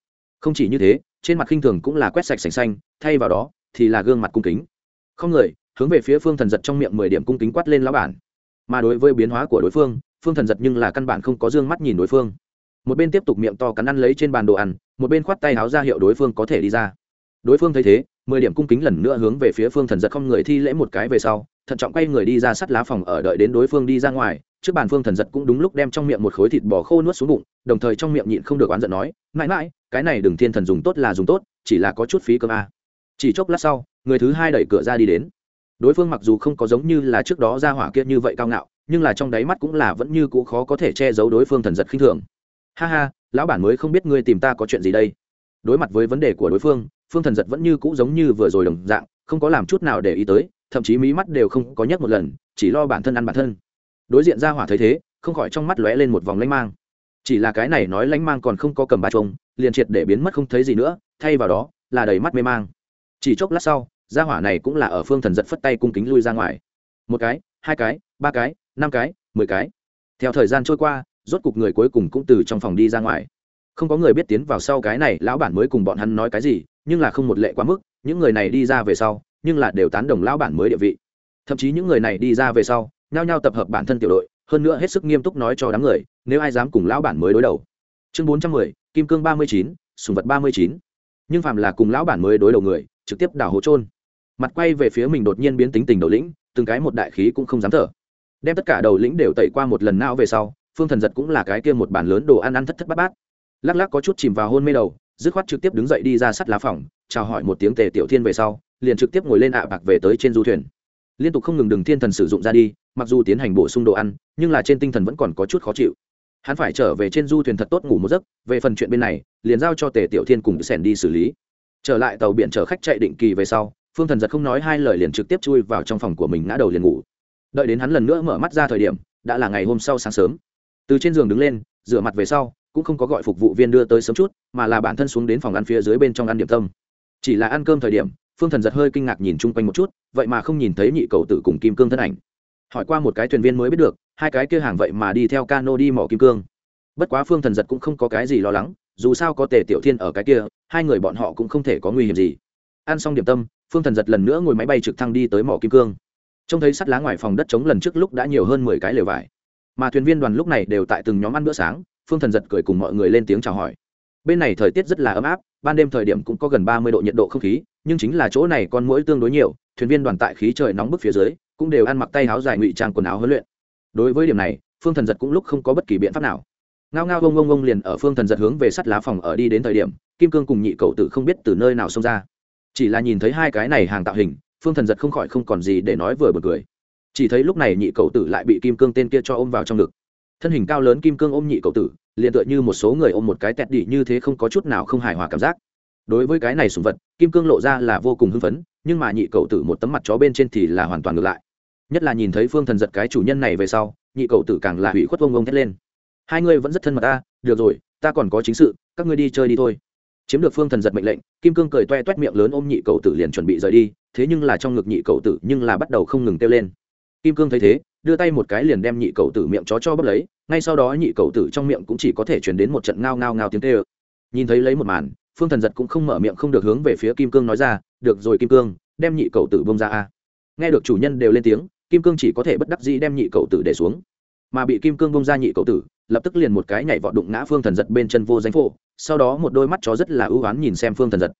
Không chỉ như thế, trên mặt khinh thường cũng là quét sạch sành xanh, thay vào đó thì là gương mặt cung kính. Không người hướng về phía phương thần giật trong miệng mười điểm cung kính quát lên lão bản. Mà đối với biến hóa của đối phương phương thần giật nhưng là căn bản không có d ư ơ n g mắt nhìn đối phương. Một bên tiếp tục miệng to cắn ăn lấy trên bàn đồ ăn, một bên khoát tay áo ra hiệu đối phương có thể đi ra. Đối phương thấy thế, mười điểm cung kính lần nữa hướng về phía phương thần giật không người thi lễ một cái về sau, thận trọng quay người đi ra sắt lá phòng ở đợi đến đối phương đi ra ngoài, trước bàn phương thần giật cũng đúng lúc đem trong miệng một khối thịt bò khô nuốt xuống bụng, đồng thời trong miệng nhịn không được oán giận nói, mãi mãi, cái này đừng thiên thần dùng tốt là dùng tốt, chỉ là có chút phí cơm a. À. chỉ chốc lát sau, người thứ hai đẩy cửa ra đi đến đối phương mặc dù không có giống như là trước đó ra hỏa kia như vậy cao ngạo, nhưng là trong đáy mắt cũng là vẫn như cũ khó có thể che giấu đối phương thần giật khinh thường. Ha ha, lão bản mới không biết ngươi tìm ta có chuyện gì đây. Đối mặt với vấn đề của đối phương phương thần giật vẫn như cũ giống như vừa rồi đồng dạng, không có làm chút nào để ý tới, thậm chí mí mắt đều không có nhấc một lần, chỉ lo bản thân ăn bản thân. Đối diện ra hỏa thấy thế, không khỏi trong mắt lóe lên một vòng lanh mang. Chỉ là cái này nói lanh mang còn không có cầm ba trông liền triệt để biến mất không thấy gì nữa, thay vào đó là đầy mắt mê mang. Chỉ chốc lát sau gia hỏa này cũng là ở phương thần giật phất tay cung kính lui ra ngoài. Một cái, hai cái, ba cái, năm cái, mười cái. Theo thời gian trôi qua, rốt cục người cuối cùng cũng từ trong phòng đi ra ngoài. Không có người biết tiến vào sau cái này, lão bản mới cùng bọn hắn nói cái gì, nhưng là không một lệ quá mức, những người này đi ra về sau, nhưng là đều tán đồng lão bản mới địa vị. Thậm chí những người này đi ra về sau, nhao nhao tập hợp bản thân tiểu đội, hơn nữa hết sức nghiêm túc nói cho đám người, nếu ai dám cùng lão bản mới đối đầu. Chương bốn trăm mười, kim cương ba mươi chín, sùng vật ba mươi chín. Nhưng phàm là cùng lão bản mới đối đầu người, trực tiếp đảo hố trôn mặt quay về phía mình đột nhiên biến tính tình đầu lĩnh, từng cái một đại khí cũng không dám thở. Đem tất cả đầu lĩnh đều tẩy qua một lần não về sau, phương thần giật cũng là cái kia một bàn lớn đồ ăn ăn thất thất bát bát. Lắc lắc có chút chìm vào hôn mê đầu, dứt khoát trực tiếp đứng dậy đi ra sắt lá phòng, chào hỏi một tiếng tề tiểu thiên về sau, liền trực tiếp ngồi lên ạ bạc về tới trên du thuyền. Liên tục không ngừng đừng thiên thần sử dụng ra đi, mặc dù tiến hành bổ sung đồ ăn, nhưng là trên tinh thần vẫn còn có chút khó chịu. Hắn phải trở về trên du thuyền thật tốt ngủ một giấc, về phần chuyện bên này, liền giao cho tề tiểu thiên cùng sẻn đi xử lý. Trở lại tàu biển chở khách chạy định kỳ về sau phương thần giật không nói hai lời liền trực tiếp chui vào trong phòng của mình ngã đầu liền ngủ. Đợi đến hắn lần nữa mở mắt ra thời điểm, đã là ngày hôm sau sáng sớm. Từ trên giường đứng lên, rửa mặt về sau, cũng không có gọi phục vụ viên đưa tới sớm chút, mà là bản thân xuống đến phòng ăn phía dưới bên trong ăn điểm tâm. Chỉ là ăn cơm thời điểm, phương thần giật hơi kinh ngạc nhìn chung quanh một chút, vậy mà không nhìn thấy nhị cầu tử cùng kim cương thân ảnh. Hỏi qua một cái thuyền viên mới biết được, hai cái kia hàng vậy mà đi theo cano đi mỏ kim cương. Bất quá phương thần giật cũng không có cái gì lo lắng, dù sao có tề tiểu thiên ở cái kia, hai người bọn họ cũng không thể có nguy hiểm gì ăn xong điểm tâm, phương thần giật lần nữa ngồi máy bay trực thăng đi tới mỏ kim cương. Trông thấy sắt lá ngoài phòng đất trống lần trước lúc đã nhiều hơn mười cái lều vải. Mà thuyền viên đoàn lúc này đều tại từng nhóm ăn bữa sáng, phương thần giật cười cùng mọi người lên tiếng chào hỏi. Bên này thời tiết rất là ấm áp, ban đêm thời điểm cũng có gần ba mươi độ nhiệt độ không khí, nhưng chính là chỗ này con mũi tương đối nhiều, thuyền viên đoàn tại khí trời nóng bức phía dưới, cũng đều ăn mặc tay áo dài ngụy trang quần áo huấn luyện. Đối với điểm này, phương thần giật cũng lúc không có bất kỳ biện pháp nào. Ngao ngao bông bông bông liền ở phương thần giật hướng về sắt lá phòng ở đi đến thời điểm, kim cương cùng nhị cậu tự không biết từ nơi nào xông ra chỉ là nhìn thấy hai cái này hàng tạo hình, phương thần giật không khỏi không còn gì để nói vừa bật cười. Chỉ thấy lúc này nhị cậu tử lại bị kim cương tên kia cho ôm vào trong ngực. Thân hình cao lớn kim cương ôm nhị cậu tử, liền tựa như một số người ôm một cái tẹt đỉ như thế không có chút nào không hài hòa cảm giác. Đối với cái này sùng vật, kim cương lộ ra là vô cùng hưng phấn, nhưng mà nhị cậu tử một tấm mặt chó bên trên thì là hoàn toàn ngược lại. Nhất là nhìn thấy phương thần giật cái chủ nhân này về sau, nhị cậu tử càng là hủy khuất vông vông thét lên. Hai ngươi vẫn rất thân mật ta, được rồi, ta còn có chính sự, các ngươi đi chơi đi thôi chiếm được phương thần giật mệnh lệnh, kim cương cười toe toét miệng lớn ôm nhị cầu tử liền chuẩn bị rời đi, thế nhưng là trong ngực nhị cầu tử nhưng là bắt đầu không ngừng kêu lên. Kim cương thấy thế, đưa tay một cái liền đem nhị cầu tử miệng chó cho bốc lấy, ngay sau đó nhị cầu tử trong miệng cũng chỉ có thể chuyển đến một trận ngao ngao ngao tiếng tê ơ nhìn thấy lấy một màn, phương thần giật cũng không mở miệng không được hướng về phía kim cương nói ra, được rồi kim cương, đem nhị cầu tử bông ra a. Nghe được chủ nhân đều lên tiếng, kim cương chỉ có thể bất đắc dĩ đem nhị cầu tử để xuống. Mà bị kim cương bông ra nhị cầu tử, lập tức liền một cái nhảy vọt đụng ngã phương thần giật bên chân vô danh phổ sau đó một đôi mắt chó rất là ưu oán nhìn xem phương thần giật.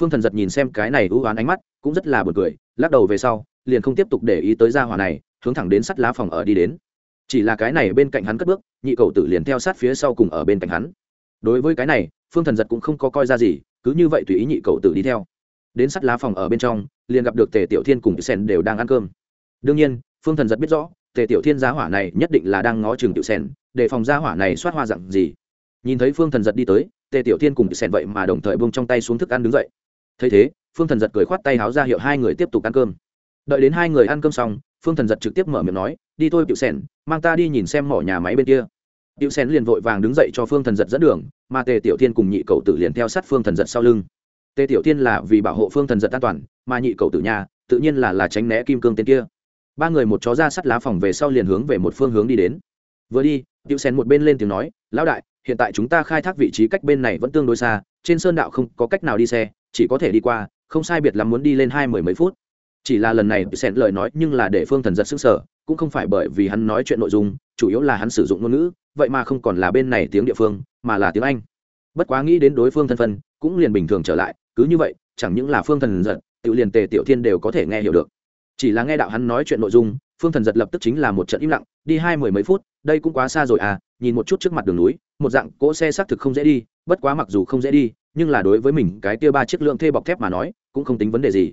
Phương thần giật nhìn xem cái này ưu oán ánh mắt, cũng rất là b u ồ n cười, lắc đầu về sau, liền không tiếp tục để ý tới gia hỏa này, hướng thẳng đến sắt lá phòng ở đi đến. Chỉ là cái này bên cạnh hắn cất bước, nhị cầu tử liền theo sát phía sau cùng ở bên cạnh hắn. Đối với cái này, phương thần giật cũng không có coi ra gì, cứ như vậy tùy ý nhị cầu tử đi theo. Đến sắt lá phòng ở bên trong, liền gặp được tề tiểu thiên cùng sen đều đang ăn cơm. Đương nhiên, phương thần giật biết rõ, tề tiểu thiên giá hỏa này nhất định là đang ngó chừng tiểu sen, để phòng gia hỏa này soát hoa dặn gì. Nhìn thấy phương thần giật đi tới tề tiểu thiên cùng sèn vậy mà đồng thời bông trong tay xuống thức ăn đứng dậy. Thấy thế phương thần giật cười khoát tay háo ra hiệu hai người tiếp tục ăn cơm. Đợi đến hai người ăn cơm xong phương thần giật trực tiếp mở miệng nói đi thôi tiểu Sèn, mang ta đi nhìn xem mỏ nhà máy bên kia. Tiểu Sèn liền vội vàng đứng dậy cho phương thần giật dẫn đường mà tề tiểu thiên cùng nhị cầu tử liền theo sát phương thần giật sau lưng. Tề tiểu thiên là vì bảo hộ phương thần giật an toàn mà nhị cầu tử nhà tự nhiên là là tránh né kim cương tên kia. Ba người một chó ra sắt lá phòng về sau liền hướng về một phương hướng đi đến. Vừa đi tiểu Sèn một bên lên tiếng nói lão đại hiện tại chúng ta khai thác vị trí cách bên này vẫn tương đối xa, trên sơn đạo không có cách nào đi xe, chỉ có thể đi qua, không sai biệt lắm muốn đi lên hai mười mấy phút. Chỉ là lần này xen lời nói nhưng là để phương thần giật sức sở cũng không phải bởi vì hắn nói chuyện nội dung, chủ yếu là hắn sử dụng ngôn ngữ, vậy mà không còn là bên này tiếng địa phương, mà là tiếng anh. Bất quá nghĩ đến đối phương thân phân cũng liền bình thường trở lại, cứ như vậy, chẳng những là phương thần giật tự liền tề, tiểu thiên đều có thể nghe hiểu được. Chỉ là nghe đạo hắn nói chuyện nội dung, phương thần giật lập tức chính là một trận im lặng, đi hai mười mấy phút, đây cũng quá xa rồi à nhìn một chút trước mặt đường núi, một dạng cỗ xe xác thực không dễ đi, bất quá mặc dù không dễ đi, nhưng là đối với mình cái tia ba chiếc lượng thê bọc thép mà nói, cũng không tính vấn đề gì.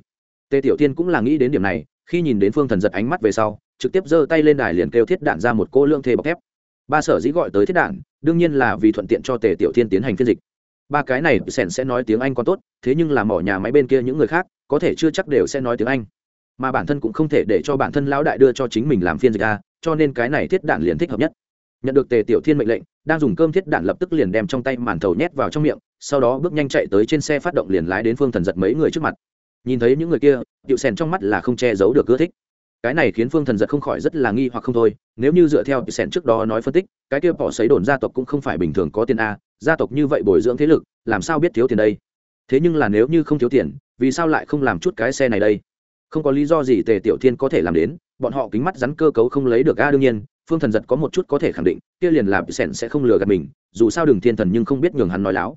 Tề tiểu tiên cũng là nghĩ đến điểm này, khi nhìn đến phương thần giật ánh mắt về sau, trực tiếp giơ tay lên đài liền kêu thiết đạn ra một cô lượng thê bọc thép. Ba sở dĩ gọi tới thiết đạn, đương nhiên là vì thuận tiện cho tề tiểu tiên tiến hành phiên dịch. Ba cái này sẻn sẽ nói tiếng anh còn tốt, thế nhưng là mỏ nhà máy bên kia những người khác, có thể chưa chắc đều sẽ nói tiếng anh. Mà bản thân cũng không thể để cho bản thân lão đại đưa cho chính mình làm phiên dịch a cho nên cái này thiết đạn liền thích hợp nhất nhận được tề tiểu thiên mệnh lệnh, đang dùng cơm thiết đạn lập tức liền đem trong tay màn thầu nhét vào trong miệng, sau đó bước nhanh chạy tới trên xe phát động liền lái đến phương thần giật mấy người trước mặt. Nhìn thấy những người kia điệu sèn trong mắt là không che giấu được ưa thích. Cái này khiến phương thần giật không khỏi rất là nghi hoặc không thôi, nếu như dựa theo điệu sèn trước đó nói phân tích, cái kia bỏ xấy đồn gia tộc cũng không phải bình thường có tiền a, gia tộc như vậy bồi dưỡng thế lực, làm sao biết thiếu tiền đây? Thế nhưng là nếu như không thiếu tiền, vì sao lại không làm chút cái xe này đây? Không có lý do gì tề tiểu thiên có thể làm đến, bọn họ kính mắt rắn cơ cấu không lấy được a, đương nhiên phương thần giật có một chút có thể khẳng định, kia liền là sẻn sẽ không lừa gạt mình, dù sao đường thiên thần nhưng không biết nhường hắn nói láo.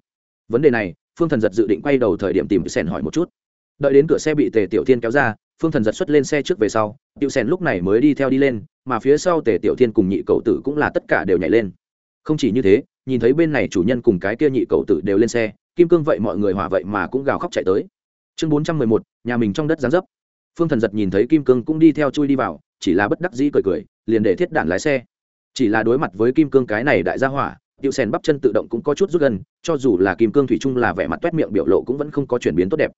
Vấn đề này, phương thần giật dự định quay đầu thời điểm tìm sẻn hỏi một chút. Đợi đến cửa xe bị tề tiểu thiên kéo ra, phương thần giật xuất lên xe trước về sau, tiểu sẻn lúc này mới đi theo đi lên, mà phía sau tề tiểu thiên cùng nhị cậu tử cũng là tất cả đều nhảy lên. Không chỉ như thế, nhìn thấy bên này chủ nhân cùng cái kia nhị cậu tử đều lên xe, kim cương vậy mọi người hỏa vậy mà cũng gào khóc chạy tới. Chương bốn trăm mười một, nhà mình trong đất gián dấp. Phương thần giật nhìn thấy kim cương cũng đi theo chui đi vào, chỉ là bất đắc dĩ cười cười liền để thiết đạn lái xe. Chỉ là đối mặt với kim cương cái này đại gia hỏa điệu sen bắp chân tự động cũng có chút rút gần, cho dù là kim cương thủy chung là vẻ mặt t u é t miệng biểu lộ cũng vẫn không có chuyển biến tốt đẹp.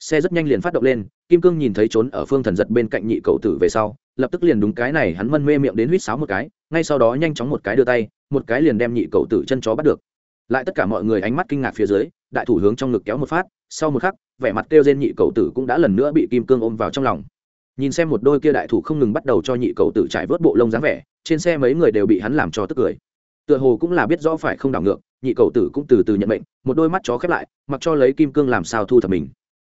Xe rất nhanh liền phát động lên, kim cương nhìn thấy trốn ở phương thần giật bên cạnh nhị cầu tử về sau, lập tức liền đúng cái này hắn mân mê miệng đến huýt sáo một cái, ngay sau đó nhanh chóng một cái đưa tay, một cái liền đem nhị cầu tử chân chó bắt được. Lại tất cả mọi người ánh mắt kinh ngạc phía dưới, đại thủ hướng trong ngực kéo một phát, sau một khắc, vẻ mặt kêu trên nhị cầu tử cũng đã lần nữa bị kim cương ôm vào trong lòng nhìn xem một đôi kia đại thủ không ngừng bắt đầu cho nhị cầu tử trải vớt bộ lông dáng vẻ, trên xe mấy người đều bị hắn làm cho tức cười. Tựa hồ cũng là biết rõ phải không đảo ngược, nhị cầu tử cũng từ từ nhận mệnh, một đôi mắt chó khép lại, mặc cho lấy kim cương làm sao thu thập mình.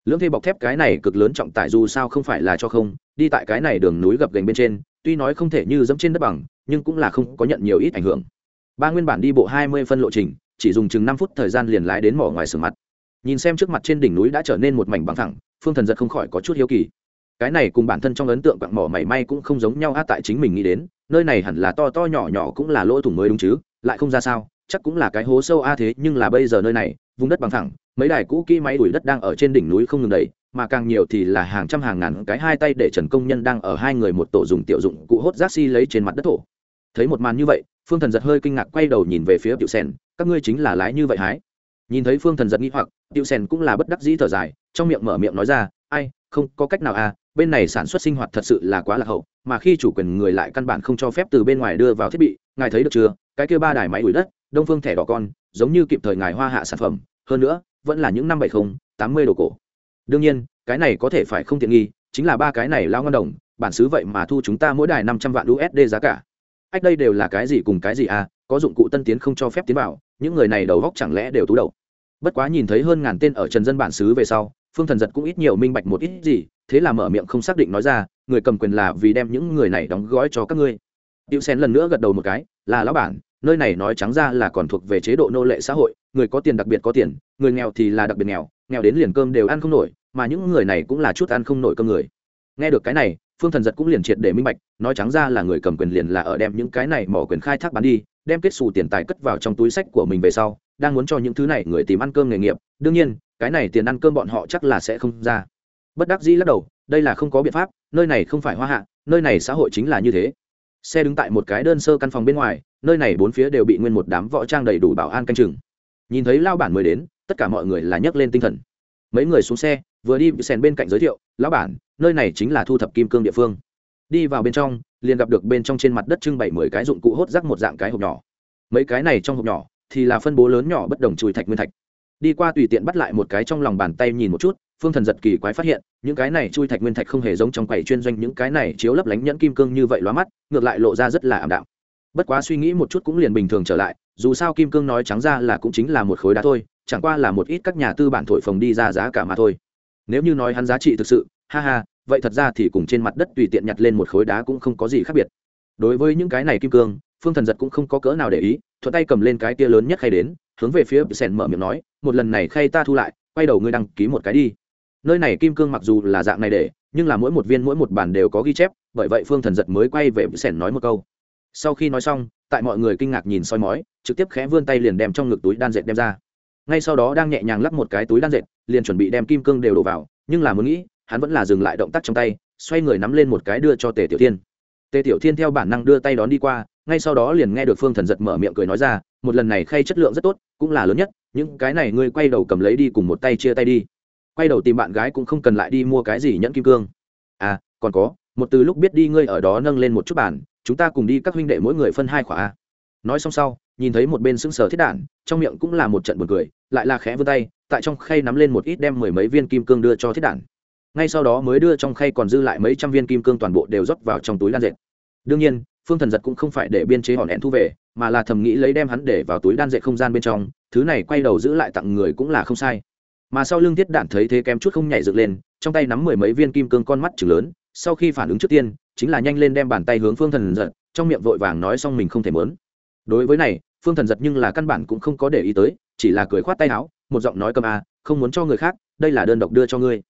Lưỡng thê bọc thép cái này cực lớn trọng tải dù sao không phải là cho không, đi tại cái này đường núi gập gành bên trên, tuy nói không thể như dẫm trên đất bằng, nhưng cũng là không có nhận nhiều ít ảnh hưởng. Ba nguyên bản đi bộ hai mươi phân lộ trình, chỉ dùng chừng năm phút thời gian liền lái đến mỏ ngoài sườn mặt. Nhìn xem trước mặt trên đỉnh núi đã trở nên một mảnh bằng thẳng phương thần giật không khỏi có chút hiếu kỳ cái này cùng bản thân trong ấn tượng quặng mỏ mảy may cũng không giống nhau á, tại chính mình nghĩ đến, nơi này hẳn là to to nhỏ nhỏ cũng là lỗ thủng mới đúng chứ, lại không ra sao, chắc cũng là cái hố sâu a thế nhưng là bây giờ nơi này, vùng đất bằng thẳng, mấy đài cũ kỹ máy đuổi đất đang ở trên đỉnh núi không ngừng đầy mà càng nhiều thì là hàng trăm hàng ngàn cái hai tay để trần công nhân đang ở hai người một tổ dùng tiểu dụng cụ hốt rác xi lấy trên mặt đất thổ. Thấy một màn như vậy, phương thần giật hơi kinh ngạc quay đầu nhìn về phía tiểu sen, các ngươi chính là lái như vậy hái? Nhìn thấy phương thần giật nghĩ hoặc, tiểu sen cũng là bất đắc dĩ thở dài, trong miệng mở miệng nói ra, ai, không có cách nào à bên này sản xuất sinh hoạt thật sự là quá lạc hậu, mà khi chủ quyền người lại căn bản không cho phép từ bên ngoài đưa vào thiết bị, ngài thấy được chưa? Cái kia ba đài máy đuổi đất, đông phương thẻ đỏ con, giống như kịp thời ngài hoa hạ sản phẩm, hơn nữa, vẫn là những năm bảy mươi tám mươi đồ cổ. Đương nhiên, cái này có thể phải không tiện nghi, chính là ba cái này lao ngân đồng, bản xứ vậy mà thu chúng ta mỗi đài năm trăm vạn usd giá cả. Ách, đây đều là cái gì cùng cái gì à? Có dụng cụ tân tiến không cho phép tiến vào, những người này đầu góc chẳng lẽ đều tú đầu. Bất quá nhìn thấy hơn ngàn tên ở trần dân bản xứ về sau, phương thần giật cũng ít nhiều minh bạch một ít gì thế là mở miệng không xác định nói ra người cầm quyền là vì đem những người này đóng gói cho các ngươi Diệu Sen lần nữa gật đầu một cái, là lão bản, nơi này nói trắng ra là còn thuộc về chế độ nô lệ xã hội, người có tiền đặc biệt có tiền, người nghèo thì là đặc biệt nghèo, nghèo đến liền cơm đều ăn không nổi, mà những người này cũng là chút ăn không nổi cơm người. Nghe được cái này, Phương Thần giật cũng liền triệt để minh bạch, nói trắng ra là người cầm quyền liền là ở đem những cái này mỏ quyền khai thác bán đi, đem kết xù tiền tài cất vào trong túi sách của mình về sau, đang muốn cho những thứ này người tìm ăn cơm nghề nghiệp, đương nhiên, cái này tiền ăn cơm bọn họ chắc là sẽ không ra. Bất đắc dĩ lắc đầu, đây là không có biện pháp, nơi này không phải hoa hạ, nơi này xã hội chính là như thế. Xe đứng tại một cái đơn sơ căn phòng bên ngoài nơi này bốn phía đều bị nguyên một đám võ trang đầy đủ bảo an canh chừng. Nhìn thấy lao bản mới đến tất cả mọi người là nhấc lên tinh thần. Mấy người xuống xe vừa đi sèn bên cạnh giới thiệu lão bản nơi này chính là thu thập kim cương địa phương. Đi vào bên trong liền gặp được bên trong trên mặt đất trưng bày mười cái dụng cụ hốt rác một dạng cái hộp nhỏ. Mấy cái này trong hộp nhỏ thì là phân bố lớn nhỏ bất đồng chùi thạch nguyên thạch. Đi qua tùy tiện bắt lại một cái trong lòng bàn tay nhìn một chút phương thần giật kỳ quái phát hiện, những cái này chui thạch nguyên thạch không hề giống trong quầy chuyên doanh, những cái này chiếu lấp lánh nhẫn kim cương như vậy lóa mắt, ngược lại lộ ra rất là ảm đạm. Bất quá suy nghĩ một chút cũng liền bình thường trở lại, dù sao kim cương nói trắng ra là cũng chính là một khối đá thôi, chẳng qua là một ít các nhà tư bản thổi phồng đi ra giá cả mà thôi. Nếu như nói hắn giá trị thực sự, ha ha, vậy thật ra thì cùng trên mặt đất tùy tiện nhặt lên một khối đá cũng không có gì khác biệt. Đối với những cái này kim cương, phương thần giật cũng không có cỡ nào để ý, thuận tay cầm lên cái tia lớn nhất khay đến, hướng về phía sèn mở miệng nói, một lần này khay ta thu lại, quay đầu ngươi đăng ký một cái đi nơi này kim cương mặc dù là dạng này để, nhưng là mỗi một viên mỗi một bản đều có ghi chép, bởi vậy phương thần giật mới quay về sẻn nói một câu. Sau khi nói xong, tại mọi người kinh ngạc nhìn soi mói, trực tiếp khẽ vươn tay liền đem trong ngực túi đan dệt đem ra. Ngay sau đó đang nhẹ nhàng lắp một cái túi đan dệt, liền chuẩn bị đem kim cương đều đổ vào, nhưng là muốn nghĩ, hắn vẫn là dừng lại động tác trong tay, xoay người nắm lên một cái đưa cho tề tiểu thiên. Tề tiểu thiên theo bản năng đưa tay đón đi qua, ngay sau đó liền nghe được phương thần giật mở miệng cười nói ra, một lần này khay chất lượng rất tốt, cũng là lớn nhất, những cái này ngươi quay đầu cầm lấy đi cùng một tay chia tay đi quay đầu tìm bạn gái cũng không cần lại đi mua cái gì nhẫn kim cương. À còn có, một từ lúc biết đi ngươi ở đó nâng lên một chút bản chúng ta cùng đi các huynh đệ mỗi người phân hai khỏa nói xong sau, nhìn thấy một bên sững sờ thiết đản, trong miệng cũng là một trận buồn cười, lại là khẽ vươn tay, tại trong khay nắm lên một ít đem mười mấy viên kim cương đưa cho thiết đản. Ngay sau đó mới đưa trong khay còn dư lại mấy trăm viên kim cương toàn bộ đều rót vào trong túi đan dệt. Đương nhiên, phương thần giật cũng không phải để biên chế hòn hẹn thu về, mà là thầm nghĩ lấy đem hắn để vào túi đan dệt không gian bên trong, thứ này quay đầu giữ lại tặng người cũng là không sai mà sau lưng thiết đạn thấy thế kém chút không nhảy dựng lên, trong tay nắm mười mấy viên kim cương con mắt chừng lớn, sau khi phản ứng trước tiên, chính là nhanh lên đem bàn tay hướng phương thần giật, trong miệng vội vàng nói xong mình không thể mớn. Đối với này, phương thần giật nhưng là căn bản cũng không có để ý tới, chỉ là cười khoát tay áo, một giọng nói cầm a không muốn cho người khác, đây là đơn độc đưa cho ngươi.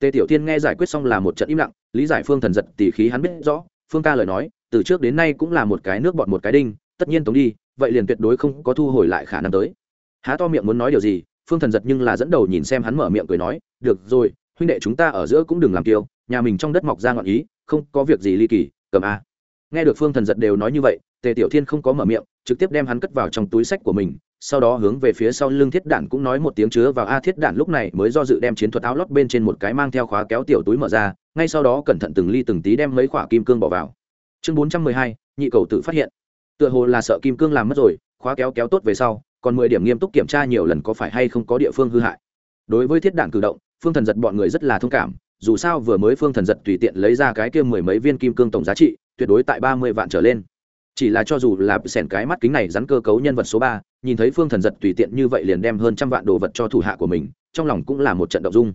Tề tiểu tiên nghe giải quyết xong là một trận im lặng, lý giải phương thần giật tỉ khí hắn biết rõ, phương ca lời nói, từ trước đến nay cũng là một cái nước bọt một cái đinh, tất nhiên tống đi, vậy liền tuyệt đối không có thu hồi lại khả năng tới. Há to miệng muốn nói điều gì phương thần giật nhưng là dẫn đầu nhìn xem hắn mở miệng cười nói, được rồi, huynh đệ chúng ta ở giữa cũng đừng làm kiêu, nhà mình trong đất mọc ra ngọn ý, không có việc gì ly kỳ, cầm a. Nghe được phương thần giật đều nói như vậy, tề tiểu thiên không có mở miệng, trực tiếp đem hắn cất vào trong túi sách của mình, sau đó hướng về phía sau lưng thiết đản cũng nói một tiếng chứa vào a thiết đản lúc này mới do dự đem chiến thuật áo lót bên trên một cái mang theo khóa kéo tiểu túi mở ra, ngay sau đó cẩn thận từng ly từng tí đem mấy khỏa kim cương bỏ vào. Chương bốn trăm mười hai, nhị cầu tự phát hiện. Tựa hồ là sợ kim cương làm mất rồi, khóa kéo kéo tốt về sau còn mười điểm nghiêm túc kiểm tra nhiều lần có phải hay không có địa phương hư hại. Đối với thiết đạn cử động, phương thần giật bọn người rất là thông cảm, dù sao vừa mới phương thần giật tùy tiện lấy ra cái kia mười mấy viên kim cương tổng giá trị, tuyệt đối tại ba mươi vạn trở lên. Chỉ là cho dù là sẻn cái mắt kính này rắn cơ cấu nhân vật số ba, nhìn thấy phương thần giật tùy tiện như vậy liền đem hơn trăm vạn đồ vật cho thủ hạ của mình, trong lòng cũng là một trận động dung.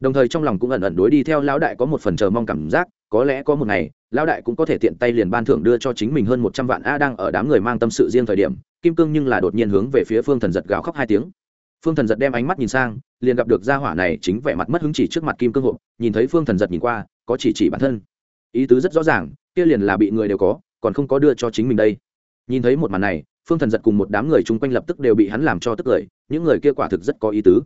Đồng thời trong lòng cũng ẩn ẩn đối đi theo lão đại có một phần chờ mong cảm giác, có lẽ có một ngày, lão đại cũng có thể tiện tay liền ban thưởng đưa cho chính mình hơn một trăm vạn a đang ở đám người mang tâm sự riêng thời điểm kim cương nhưng là đột nhiên hướng về phía phương thần giật gào khóc hai tiếng. Phương thần giật đem ánh mắt nhìn sang, liền gặp được gia hỏa này chính vẻ mặt mất hứng chỉ trước mặt kim cương hộp, nhìn thấy phương thần giật nhìn qua, có chỉ chỉ bản thân. Ý tứ rất rõ ràng, kia liền là bị người đều có, còn không có đưa cho chính mình đây. Nhìn thấy một màn này, phương thần giật cùng một đám người chung quanh lập tức đều bị hắn làm cho tức cười, những người kia quả thực rất có ý tứ.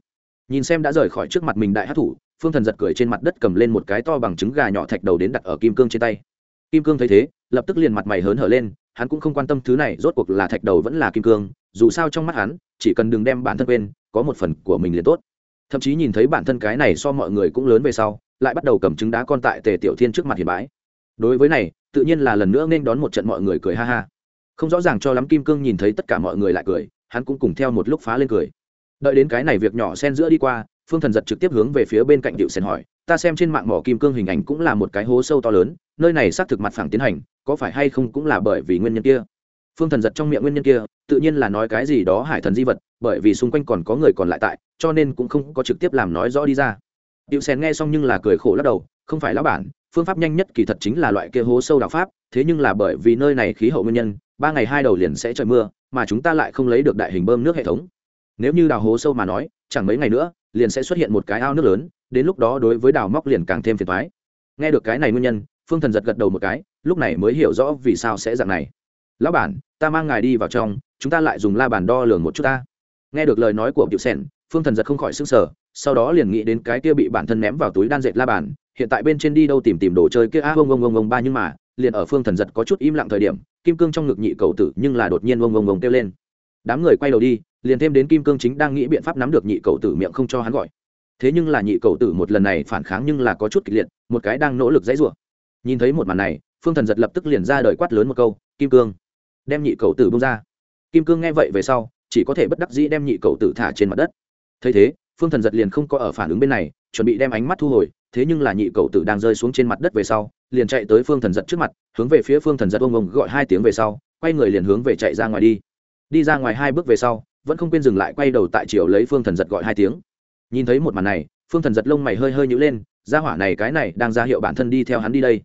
Nhìn xem đã rời khỏi trước mặt mình đại hát thủ, phương thần giật cười trên mặt đất cầm lên một cái to bằng trứng gà nhỏ thạch đầu đến đặt ở kim cương trên tay. Kim cương thấy thế, lập tức liền mặt mày hớn hở lên hắn cũng không quan tâm thứ này, rốt cuộc là thạch đầu vẫn là kim cương, dù sao trong mắt hắn, chỉ cần đừng đem bản thân quên, có một phần của mình liền tốt. Thậm chí nhìn thấy bản thân cái này so mọi người cũng lớn về sau, lại bắt đầu cầm trứng đá con tại tề tiểu thiên trước mặt hiền bái. Đối với này, tự nhiên là lần nữa nên đón một trận mọi người cười ha ha. Không rõ ràng cho lắm kim cương nhìn thấy tất cả mọi người lại cười, hắn cũng cùng theo một lúc phá lên cười. Đợi đến cái này việc nhỏ xen giữa đi qua, phương thần giật trực tiếp hướng về phía bên cạnh điệu sen hỏi, ta xem trên mạng mỏ kim cương hình ảnh cũng là một cái hố sâu to lớn nơi này xác thực mặt phẳng tiến hành, có phải hay không cũng là bởi vì nguyên nhân kia? Phương thần giật trong miệng nguyên nhân kia, tự nhiên là nói cái gì đó hải thần di vật, bởi vì xung quanh còn có người còn lại tại, cho nên cũng không có trực tiếp làm nói rõ đi ra. Điệu sen nghe xong nhưng là cười khổ lắc đầu, không phải lão bản, phương pháp nhanh nhất kỳ thật chính là loại kia hố sâu đạo pháp, thế nhưng là bởi vì nơi này khí hậu nguyên nhân, ba ngày hai đầu liền sẽ trời mưa, mà chúng ta lại không lấy được đại hình bơm nước hệ thống. Nếu như đào hố sâu mà nói, chẳng mấy ngày nữa, liền sẽ xuất hiện một cái ao nước lớn, đến lúc đó đối với đào móc liền càng thêm phiền thoái nghe được cái này nguyên nhân phương thần giật gật đầu một cái lúc này mới hiểu rõ vì sao sẽ dạng này lão bản ta mang ngài đi vào trong chúng ta lại dùng la bàn đo lường một chút ta nghe được lời nói của Tiểu Sen, Phương Thần giật không khỏi sững sờ, sau đó liền nghĩ đến cái kia bị bản thân ném vào túi đan dệt la bàn, hiện tại bên trên đi đâu tìm tìm đồ chơi kia a ông ông ông ông ba nhưng mà, liền ở Phương Thần giật có chút im lặng thời điểm, kim cương trong ngực nhị cầu tử nhưng là đột nhiên ông ông ông kêu lên. Đám người quay đầu đi, liền thêm đến kim cương chính đang nghĩ biện pháp nắm được nhị cầu tử miệng không cho hắn gọi. Thế nhưng là nhị cầu tử một lần này phản kháng nhưng là có chút kịch liệt, một cái đang nỗ lực dãy rủa. Nhìn thấy một màn này, Phương Thần giật lập tức liền ra đời quát lớn một câu, "Kim cương, đem nhị cầu tử buông ra." Kim cương nghe vậy về sau, chỉ có thể bất đắc dĩ đem nhị cầu tử thả trên mặt đất. Thấy thế phương thần giật liền không có ở phản ứng bên này chuẩn bị đem ánh mắt thu hồi thế nhưng là nhị cầu tử đang rơi xuống trên mặt đất về sau liền chạy tới phương thần giật trước mặt hướng về phía phương thần giật ông ông gọi hai tiếng về sau quay người liền hướng về chạy ra ngoài đi. Đi ra ngoài hai bước về sau vẫn không quên dừng lại quay đầu tại chiều lấy phương thần giật gọi hai tiếng. Nhìn thấy một màn này phương thần giật lông mày hơi hơi nhữ lên ra hỏa này cái này đang ra hiệu bản thân đi theo hắn đi đây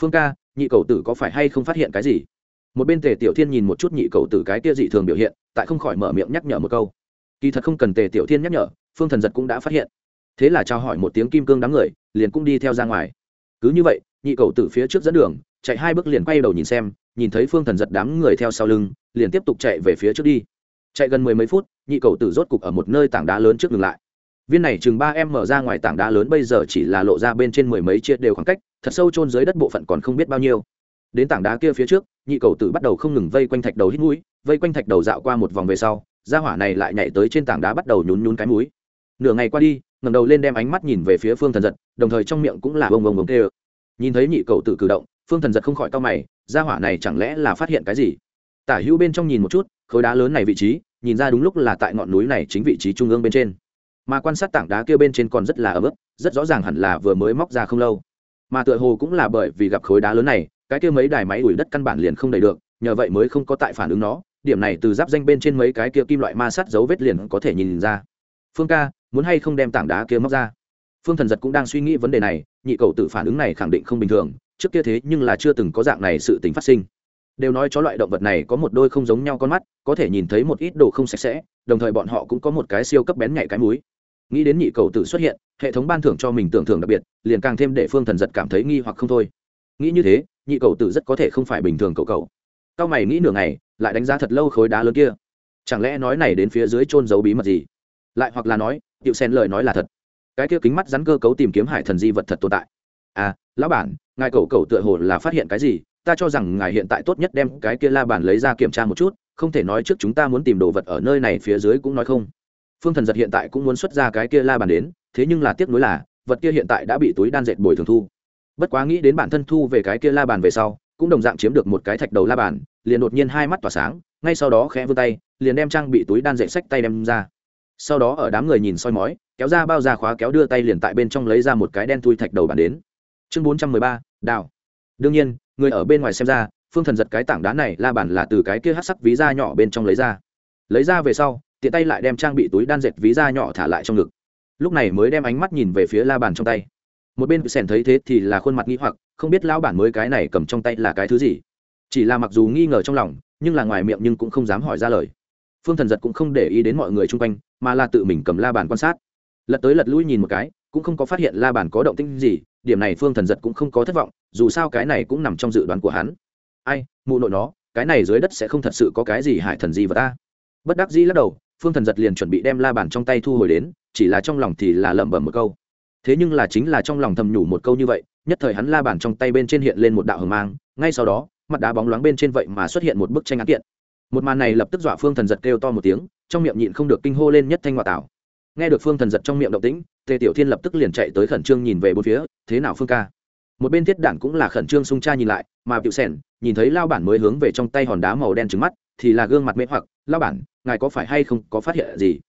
phương ca, nhị cầu tử có phải hay không phát hiện cái gì? Một bên tề tiểu thiên nhìn một chút nhị cầu tử cái kia dị thường biểu hiện, tại không khỏi mở miệng nhắc nhở một câu. Kỳ thật không cần tề tiểu thiên nhắc nhở, phương thần giật cũng đã phát hiện. Thế là trao hỏi một tiếng kim cương đám người, liền cũng đi theo ra ngoài. Cứ như vậy, nhị cầu tử phía trước dẫn đường, chạy hai bước liền quay đầu nhìn xem, nhìn thấy phương thần giật đám người theo sau lưng, liền tiếp tục chạy về phía trước đi. Chạy gần mười mấy phút, nhị cầu tử rốt cục ở một nơi tảng đá lớn trước ngừng lại. Viên này chừng ba em mở ra ngoài tảng đá lớn bây giờ chỉ là lộ ra bên trên mười mấy chia đều khoảng cách thật sâu chôn dưới đất bộ phận còn không biết bao nhiêu. Đến tảng đá kia phía trước, nhị cầu tử bắt đầu không ngừng vây quanh thạch đầu hít mũi, vây quanh thạch đầu dạo qua một vòng về sau ra hỏa này lại nhảy tới trên tảng đá bắt đầu nhún nhún cái mũi. Nửa ngày qua đi ngầm đầu lên đem ánh mắt nhìn về phía phương thần giật, đồng thời trong miệng cũng là bông bông bông tê ơ nhìn thấy nhị cầu tử cử động, phương thần giật không khỏi cao mày ra hỏa này chẳng lẽ là phát hiện cái gì? Tả hữu bên trong nhìn một chút, khối đá lớn này vị trí, nhìn ra đúng lúc là tại ngọn núi này chính vị trí trung ương bên trên. Mà quan sát tảng đá kia bên trên còn rất là ấm ức, rất rõ ràng hẳn là vừa mới móc ra không lâu mà tựa hồ cũng là bởi vì gặp khối đá lớn này, cái kia mấy đài máy ủi đất căn bản liền không đầy được, nhờ vậy mới không có tại phản ứng nó. Điểm này từ giáp danh bên trên mấy cái kia kim loại ma sát dấu vết liền có thể nhìn ra. Phương ca, muốn hay không đem tảng đá kia móc ra? Phương thần giật cũng đang suy nghĩ vấn đề này, nhị cầu tự phản ứng này khẳng định không bình thường, trước kia thế nhưng là chưa từng có dạng này sự tính phát sinh. Đều nói cho loại động vật này có một đôi không giống nhau con mắt, có thể nhìn thấy một ít đồ không sạch sẽ, đồng thời bọn họ cũng có một cái siêu cấp bén nhạy cái múi nghĩ đến nhị cầu tự xuất hiện, hệ thống ban thưởng cho mình tưởng thưởng đặc biệt, liền càng thêm để phương thần giật cảm thấy nghi hoặc không thôi. Nghĩ như thế, nhị cầu tử rất có thể không phải bình thường cậu cậu. Cao mày nghĩ nửa ngày, lại đánh giá thật lâu khối đá lớn kia. Chẳng lẽ nói này đến phía dưới trôn giấu bí mật gì? Lại hoặc là nói hiệu sen lời nói là thật. Cái kia kính mắt rắn cơ cấu tìm kiếm hải thần di vật thật tồn tại. À lão bản, ngài cậu cậu tựa hồ là phát hiện cái gì? Ta cho rằng ngài hiện tại tốt nhất đem cái kia la bản lấy ra kiểm tra một chút, không thể nói trước chúng ta muốn tìm đồ vật ở nơi này phía dưới cũng nói không phương thần giật hiện tại cũng muốn xuất ra cái kia la bàn đến, thế nhưng là tiếc nuối là, vật kia hiện tại đã bị túi đan dệt bồi thường thu. Bất quá nghĩ đến bản thân thu về cái kia la bàn về sau, cũng đồng dạng chiếm được một cái thạch đầu la bàn, liền đột nhiên hai mắt tỏa sáng, ngay sau đó khẽ vươn tay, liền đem trang bị túi đan dệt sách tay đem ra. Sau đó ở đám người nhìn soi mói, kéo ra bao da khóa kéo đưa tay liền tại bên trong lấy ra một cái đen thui thạch đầu bàn đến. Chương bốn trăm mười ba, đào. Đương nhiên, người ở bên ngoài xem ra, phương thần giật cái tảng đá này la bàn là từ cái kia hát sắc ví da nhỏ bên trong lấy ra. Lấy ra về sau tiện tay lại đem trang bị túi đan dệt ví da nhỏ thả lại trong ngực. Lúc này mới đem ánh mắt nhìn về phía la bàn trong tay. Một bên sèn thấy thế thì là khuôn mặt nghi hoặc, không biết lão bản mới cái này cầm trong tay là cái thứ gì. Chỉ là mặc dù nghi ngờ trong lòng, nhưng là ngoài miệng nhưng cũng không dám hỏi ra lời. Phương thần giật cũng không để ý đến mọi người chung quanh, mà là tự mình cầm la bàn quan sát. Lật tới lật lui nhìn một cái, cũng không có phát hiện la bàn có động tinh gì, điểm này phương thần giật cũng không có thất vọng, dù sao cái này cũng nằm trong dự đoán của hắn. Ai, mụ nội nó, cái này dưới đất sẽ không thật sự có cái gì hại thần gì vào ta. Bất đắc dĩ lắc đầu phương thần giật liền chuẩn bị đem la bàn trong tay thu hồi đến, chỉ là trong lòng thì là lẩm bẩm một câu. Thế nhưng là chính là trong lòng thầm nhủ một câu như vậy, nhất thời hắn la bàn trong tay bên trên hiện lên một đạo hờ mang, ngay sau đó, mặt đá bóng loáng bên trên vậy mà xuất hiện một bức tranh án kiện. Một màn này lập tức dọa phương thần giật kêu to một tiếng, trong miệng nhịn không được kinh hô lên nhất thanh ngoại tảo. Nghe được phương thần giật trong miệng động tĩnh, tề tiểu thiên lập tức liền chạy tới khẩn trương nhìn về bốn phía, thế nào phương ca? Một bên thiết đản cũng là khẩn trương sung cha nhìn lại, mà biểu sẻn nhìn thấy lao bản mới hướng về trong tay hòn đá màu đen trứng mắt, thì là gương mặt mê hoặc, lao bản ngài có phải hay không có phát hiện gì?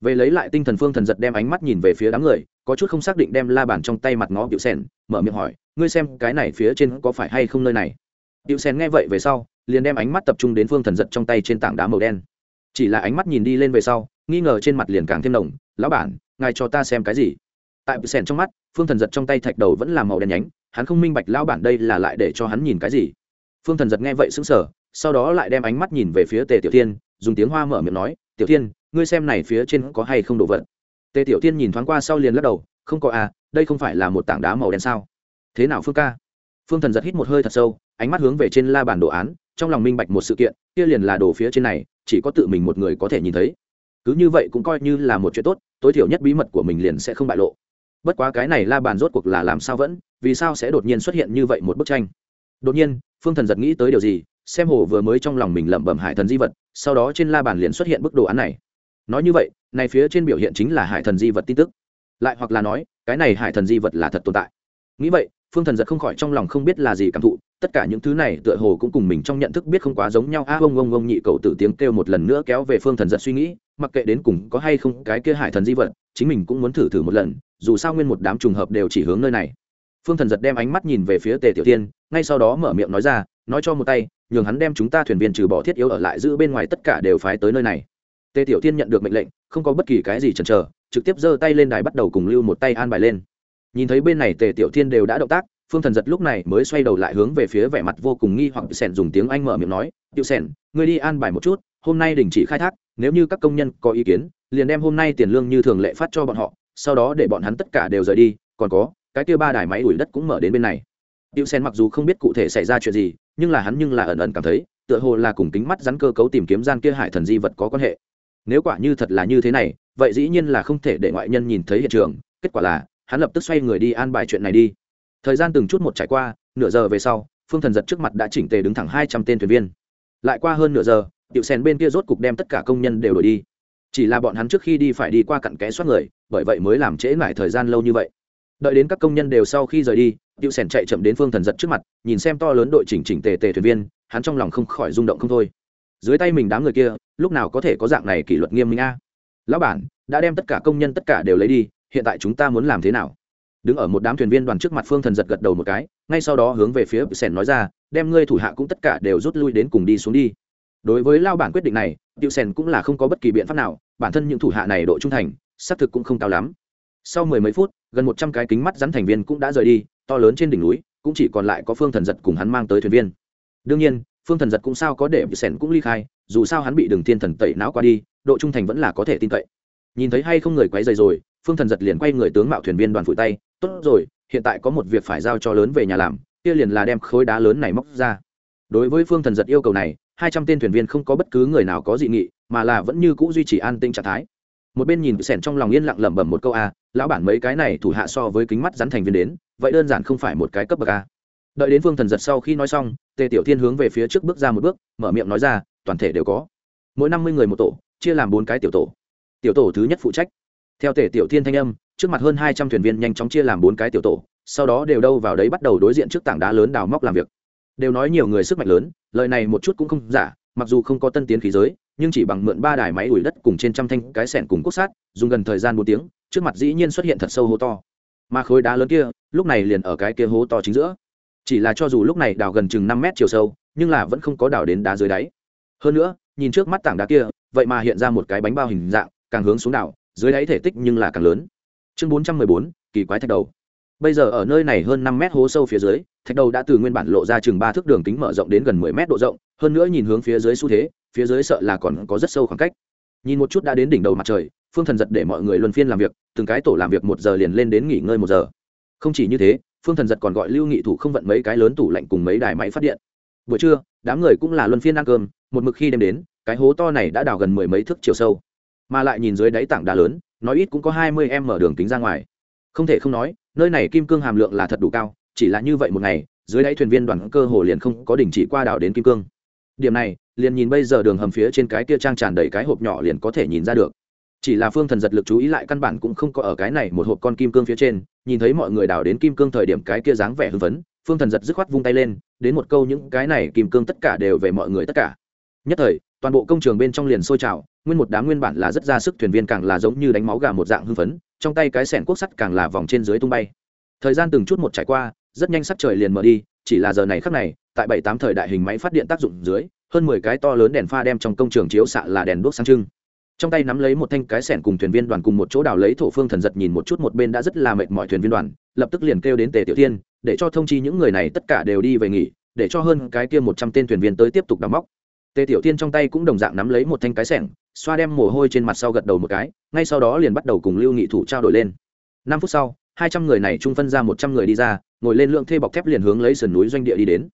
Về lấy lại tinh thần phương thần giật đem ánh mắt nhìn về phía đám người, có chút không xác định đem la bàn trong tay mặt ngó tiểu sen mở miệng hỏi, ngươi xem, cái này phía trên có phải hay không nơi này? Tiểu sen nghe vậy về sau, liền đem ánh mắt tập trung đến phương thần giật trong tay trên tảng đá màu đen. Chỉ là ánh mắt nhìn đi lên về sau, nghi ngờ trên mặt liền càng thêm nồng, lão bản, ngài cho ta xem cái gì? Tại tiểu sen trong mắt, phương thần giật trong tay thạch đầu vẫn là màu đen nhánh, hắn không minh bạch lão bản đây là lại để cho hắn nhìn cái gì. Phương thần giật nghe vậy sững sờ, sau đó lại đem ánh mắt nhìn về phía tề tiểu thiên dùng tiếng hoa mở miệng nói, tiểu thiên, ngươi xem này phía trên có hay không đồ vật? Tề tiểu thiên nhìn thoáng qua sau liền lắc đầu, không có à đây không phải là một tảng đá màu đen sao? Thế nào phương ca? Phương thần giật hít một hơi thật sâu, ánh mắt hướng về trên la bàn đồ án, trong lòng minh bạch một sự kiện, kia liền là đồ phía trên này, chỉ có tự mình một người có thể nhìn thấy. Cứ như vậy cũng coi như là một chuyện tốt, tối thiểu nhất bí mật của mình liền sẽ không bại lộ. Bất quá cái này la bàn rốt cuộc là làm sao vẫn, vì sao sẽ đột nhiên xuất hiện như vậy một bức tranh? Đột nhiên, phương thần giật nghĩ tới điều gì? Xem hồ vừa mới trong lòng mình lẩm bẩm hải thần di vật sau đó trên la bàn liền xuất hiện bức đồ án này. Nói như vậy này phía trên biểu hiện chính là hải thần di vật tin tức. Lại hoặc là nói cái này hải thần di vật là thật tồn tại. Nghĩ vậy phương thần giật không khỏi trong lòng không biết là gì cảm thụ tất cả những thứ này tựa hồ cũng cùng mình trong nhận thức biết không quá giống nhau. A à, ông ông ông nhị cầu tử tiếng kêu một lần nữa kéo về phương thần giật suy nghĩ mặc kệ đến cùng có hay không cái kia hải thần di vật chính mình cũng muốn thử thử một lần dù sao nguyên một đám trùng hợp đều chỉ hướng nơi này. Phương thần giật đem ánh mắt nhìn về phía tề tiểu tiên ngay sau đó mở miệng nói ra nói cho một tay nhường hắn đem chúng ta thuyền viên trừ bỏ thiết yếu ở lại giữ bên ngoài tất cả đều phái tới nơi này. Tề tiểu tiên nhận được mệnh lệnh không có bất kỳ cái gì chần chờ trực tiếp giơ tay lên đài bắt đầu cùng lưu một tay an bài lên. Nhìn thấy bên này tề tiểu tiên đều đã động tác phương thần giật lúc này mới xoay đầu lại hướng về phía vẻ mặt vô cùng nghi hoặc sẻn dùng tiếng anh mở miệng nói tiểu sẻn người đi an bài một chút hôm nay đình chỉ khai thác nếu như các công nhân có ý kiến liền đem hôm nay tiền lương như thường lệ phát cho bọn họ sau đó để bọn hắn tất cả đều rời đi còn có cái kia ba đài máy ủi đất cũng mở đến bên này. Tiểu Sen mặc dù không biết cụ thể xảy ra chuyện gì, nhưng là hắn nhưng là ẩn ẩn cảm thấy, tựa hồ là cùng kính mắt rắn cơ cấu tìm kiếm gian kia hải thần di vật có quan hệ. Nếu quả như thật là như thế này, vậy dĩ nhiên là không thể để ngoại nhân nhìn thấy hiện trường, kết quả là, hắn lập tức xoay người đi an bài chuyện này đi. Thời gian từng chút một trải qua, nửa giờ về sau, Phương Thần giật trước mặt đã chỉnh tề đứng thẳng hai trăm tên thuyền viên. Lại qua hơn nửa giờ, tiệu Sen bên kia rốt cục đem tất cả công nhân đều đuổi đi. Chỉ là bọn hắn trước khi đi phải đi qua cặn kẽ soát người, bởi vậy mới làm trễ lại thời gian lâu như vậy đợi đến các công nhân đều sau khi rời đi Diệu Sẻn chạy chậm đến Phương Thần giật trước mặt, nhìn xem to lớn đội chỉnh chỉnh tề tề thuyền viên, hắn trong lòng không khỏi rung động không thôi. Dưới tay mình đám người kia, lúc nào có thể có dạng này kỷ luật nghiêm minh a? Lão bản, đã đem tất cả công nhân tất cả đều lấy đi, hiện tại chúng ta muốn làm thế nào? Đứng ở một đám thuyền viên đoàn trước mặt Phương Thần giật gật đầu một cái, ngay sau đó hướng về phía Diệu Sẻn nói ra, đem ngươi thủ hạ cũng tất cả đều rút lui đến cùng đi xuống đi. Đối với lão bản quyết định này, Diệu Sẻn cũng là không có bất kỳ biện pháp nào, bản thân những thủ hạ này độ trung thành, xác thực cũng không cao lắm sau mười mấy phút, gần một trăm cái kính mắt rắn thành viên cũng đã rời đi, to lớn trên đỉnh núi, cũng chỉ còn lại có phương thần giật cùng hắn mang tới thuyền viên. Đương nhiên, phương thần giật cũng sao có để bị sẻn cũng ly khai, dù sao hắn bị đường thiên thần tẩy não qua đi, độ trung thành vẫn là có thể tin cậy. Nhìn thấy hay không người quấy dày rồi, phương thần giật liền quay người tướng mạo thuyền viên đoàn phủi tay, tốt rồi, hiện tại có một việc phải giao cho lớn về nhà làm, kia liền là đem khối đá lớn này móc ra. Đối với phương thần giật yêu cầu này, hai trăm tên thuyền viên không có bất cứ người nào có dị nghị, mà là vẫn như cũ duy trì an tinh trạng thái một bên nhìn sẻn trong lòng yên lặng lẩm bẩm một câu a, lão bản mấy cái này thủ hạ so với kính mắt rắn thành viên đến, vậy đơn giản không phải một cái cấp bậc a. Đợi đến vương thần giật sau khi nói xong, tề tiểu thiên hướng về phía trước bước ra một bước, mở miệng nói ra, toàn thể đều có. Mỗi năm mươi người một tổ, chia làm bốn cái tiểu tổ. Tiểu tổ thứ nhất phụ trách. Theo tề tiểu thiên thanh âm, trước mặt hơn hai trăm thuyền viên nhanh chóng chia làm bốn cái tiểu tổ, sau đó đều đâu vào đấy bắt đầu đối diện trước tảng đá lớn đào móc làm việc. Đều nói nhiều người sức mạnh lớn, lời này một chút cũng không giả, mặc dù không có tân tiến khí giới nhưng chỉ bằng mượn ba đài máy ủi đất cùng trên trăm thanh cái sẻn cùng cốt sát, dùng gần thời gian bốn tiếng, trước mặt dĩ nhiên xuất hiện thật sâu hố to. Mà khối đá lớn kia, lúc này liền ở cái kia hố to chính giữa. Chỉ là cho dù lúc này đào gần chừng năm mét chiều sâu, nhưng là vẫn không có đào đến đá dưới đáy. Hơn nữa, nhìn trước mắt tảng đá kia, vậy mà hiện ra một cái bánh bao hình dạng, càng hướng xuống đảo, dưới đáy thể tích nhưng là càng lớn. Chương bốn trăm mười bốn, kỳ quái thạch đầu bây giờ ở nơi này hơn năm mét hố sâu phía dưới, thạch đầu đã từ nguyên bản lộ ra chừng ba thước đường kính mở rộng đến gần mười mét độ rộng, hơn nữa nhìn hướng phía dưới xu thế, phía dưới sợ là còn có rất sâu khoảng cách. Nhìn một chút đã đến đỉnh đầu mặt trời, phương thần giật để mọi người luân phiên làm việc, từng cái tổ làm việc một giờ liền lên đến nghỉ ngơi một giờ. Không chỉ như thế, phương thần giật còn gọi lưu nghị thủ không vận mấy cái lớn tủ lạnh cùng mấy đài máy phát điện. Buổi trưa, đám người cũng là luân phiên ăn cơm, một mực khi đem đến, cái hố to này đã đào gần mười mấy thước chiều sâu. Mà lại nhìn dưới đáy tảng đá lớn, nói ít cũng có hai mươi em mở đường kính ra ngoài. Không thể không nói nơi này kim cương hàm lượng là thật đủ cao, chỉ là như vậy một ngày, dưới đáy thuyền viên đoàn cơ hồ liền không có đình chỉ qua đảo đến kim cương. Điểm này, liền nhìn bây giờ đường hầm phía trên cái kia trang tràn đầy cái hộp nhỏ liền có thể nhìn ra được. Chỉ là phương thần giật lực chú ý lại căn bản cũng không có ở cái này một hộp con kim cương phía trên, nhìn thấy mọi người đào đến kim cương thời điểm cái kia dáng vẻ hưng phấn, phương thần giật dứt khoát vung tay lên, đến một câu những cái này kim cương tất cả đều về mọi người tất cả. Nhất thời toàn bộ công trường bên trong liền sôi trào, nguyên một đám nguyên bản là rất ra sức thuyền viên càng là giống như đánh máu gà một dạng hưng phấn, trong tay cái sẻn cuốc sắt càng là vòng trên dưới tung bay. Thời gian từng chút một trải qua, rất nhanh sắc trời liền mở đi, chỉ là giờ này khắc này, tại bảy tám thời đại hình máy phát điện tác dụng dưới, hơn mười cái to lớn đèn pha đem trong công trường chiếu xạ là đèn đuốc sáng trưng. Trong tay nắm lấy một thanh cái sẻn cùng thuyền viên đoàn cùng một chỗ đào lấy thổ phương thần giật nhìn một chút một bên đã rất là mệt mỏi thuyền viên đoàn, lập tức liền kêu đến tề tiểu thiên, để cho thông chi những người này tất cả đều đi về nghỉ, để cho hơn cái kia một trăm tên thuyền viên tới tiếp tục đào móc tề tiểu tiên trong tay cũng đồng dạng nắm lấy một thanh cái sẻng, xoa đem mồ hôi trên mặt sau gật đầu một cái, ngay sau đó liền bắt đầu cùng lưu nghị thủ trao đổi lên. Năm phút sau, hai trăm người này trung phân ra một trăm người đi ra, ngồi lên lượng thê bọc thép liền hướng lấy sườn núi doanh địa đi đến.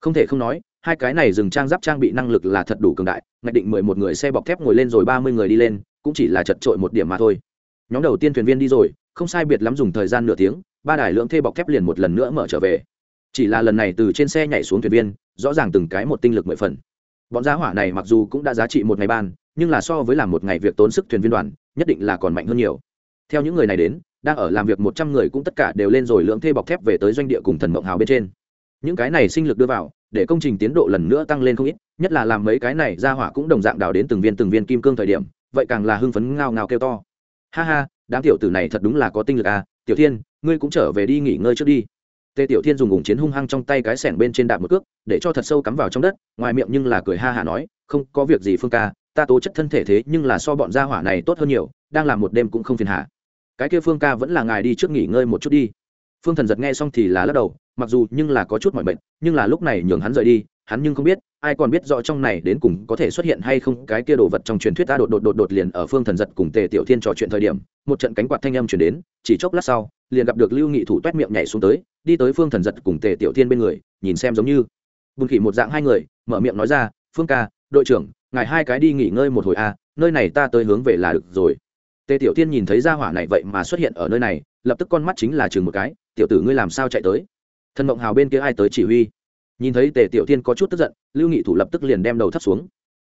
Không thể không nói, hai cái này dừng trang giáp trang bị năng lực là thật đủ cường đại, ngạch định mười một người xe bọc thép ngồi lên rồi ba mươi người đi lên, cũng chỉ là chật trội một điểm mà thôi. Nhóm đầu tiên thuyền viên đi rồi, không sai biệt lắm dùng thời gian nửa tiếng, ba đài lượng thê bọc thép liền một lần nữa mở trở về. Chỉ là lần này từ trên xe nhảy xuống thuyền viên, rõ ràng từng cái một tinh lực mười phần bọn giá hỏa này mặc dù cũng đã giá trị một ngày ban, nhưng là so với làm một ngày việc tốn sức thuyền viên đoàn, nhất định là còn mạnh hơn nhiều. Theo những người này đến, đang ở làm việc một trăm người cũng tất cả đều lên rồi lượng thê bọc thép về tới doanh địa cùng thần mộng hào bên trên. Những cái này sinh lực đưa vào, để công trình tiến độ lần nữa tăng lên không ít, nhất là làm mấy cái này ra hỏa cũng đồng dạng đào đến từng viên từng viên kim cương thời điểm, vậy càng là hưng phấn ngao ngao kêu to. Ha ha, đám tiểu tử này thật đúng là có tinh lực à tiểu thiên, ngươi cũng trở về đi nghỉ ngơi trước đi tề tiểu thiên dùng ủng chiến hung hăng trong tay cái sẻng bên trên đạp một cước, để cho thật sâu cắm vào trong đất, ngoài miệng nhưng là cười ha hả nói, không, có việc gì phương ca, ta tố chất thân thể thế nhưng là so bọn gia hỏa này tốt hơn nhiều, đang làm một đêm cũng không phiền hà. Cái kia phương ca vẫn là ngài đi trước nghỉ ngơi một chút đi. Phương thần giật nghe xong thì là lắc đầu, mặc dù nhưng là có chút mọi bệnh nhưng là lúc này nhường hắn rời đi, hắn nhưng không biết, ai còn biết rõ trong này đến cùng có thể xuất hiện hay không, cái kia đồ vật trong truyền thuyết ta đột đột đột đột liền ở phương thần giật cùng tề tiểu thiên trò chuyện thời điểm, một trận cánh quạt thanh âm chuyển đến, chỉ chốc lát sau liền gặp được lưu nghị thủ toét miệng nhảy xuống tới đi tới phương thần giật cùng tề tiểu thiên bên người nhìn xem giống như. Bùn khỉ một dạng hai người mở miệng nói ra phương ca đội trưởng ngài hai cái đi nghỉ ngơi một hồi a à, nơi này ta tới hướng về là được rồi. Tề tiểu thiên nhìn thấy gia hỏa này vậy mà xuất hiện ở nơi này lập tức con mắt chính là chừng một cái tiểu tử ngươi làm sao chạy tới? Thần mộng hào bên kia ai tới chỉ huy. Nhìn thấy tề tiểu thiên có chút tức giận lưu nghị thủ lập tức liền đem đầu thấp xuống.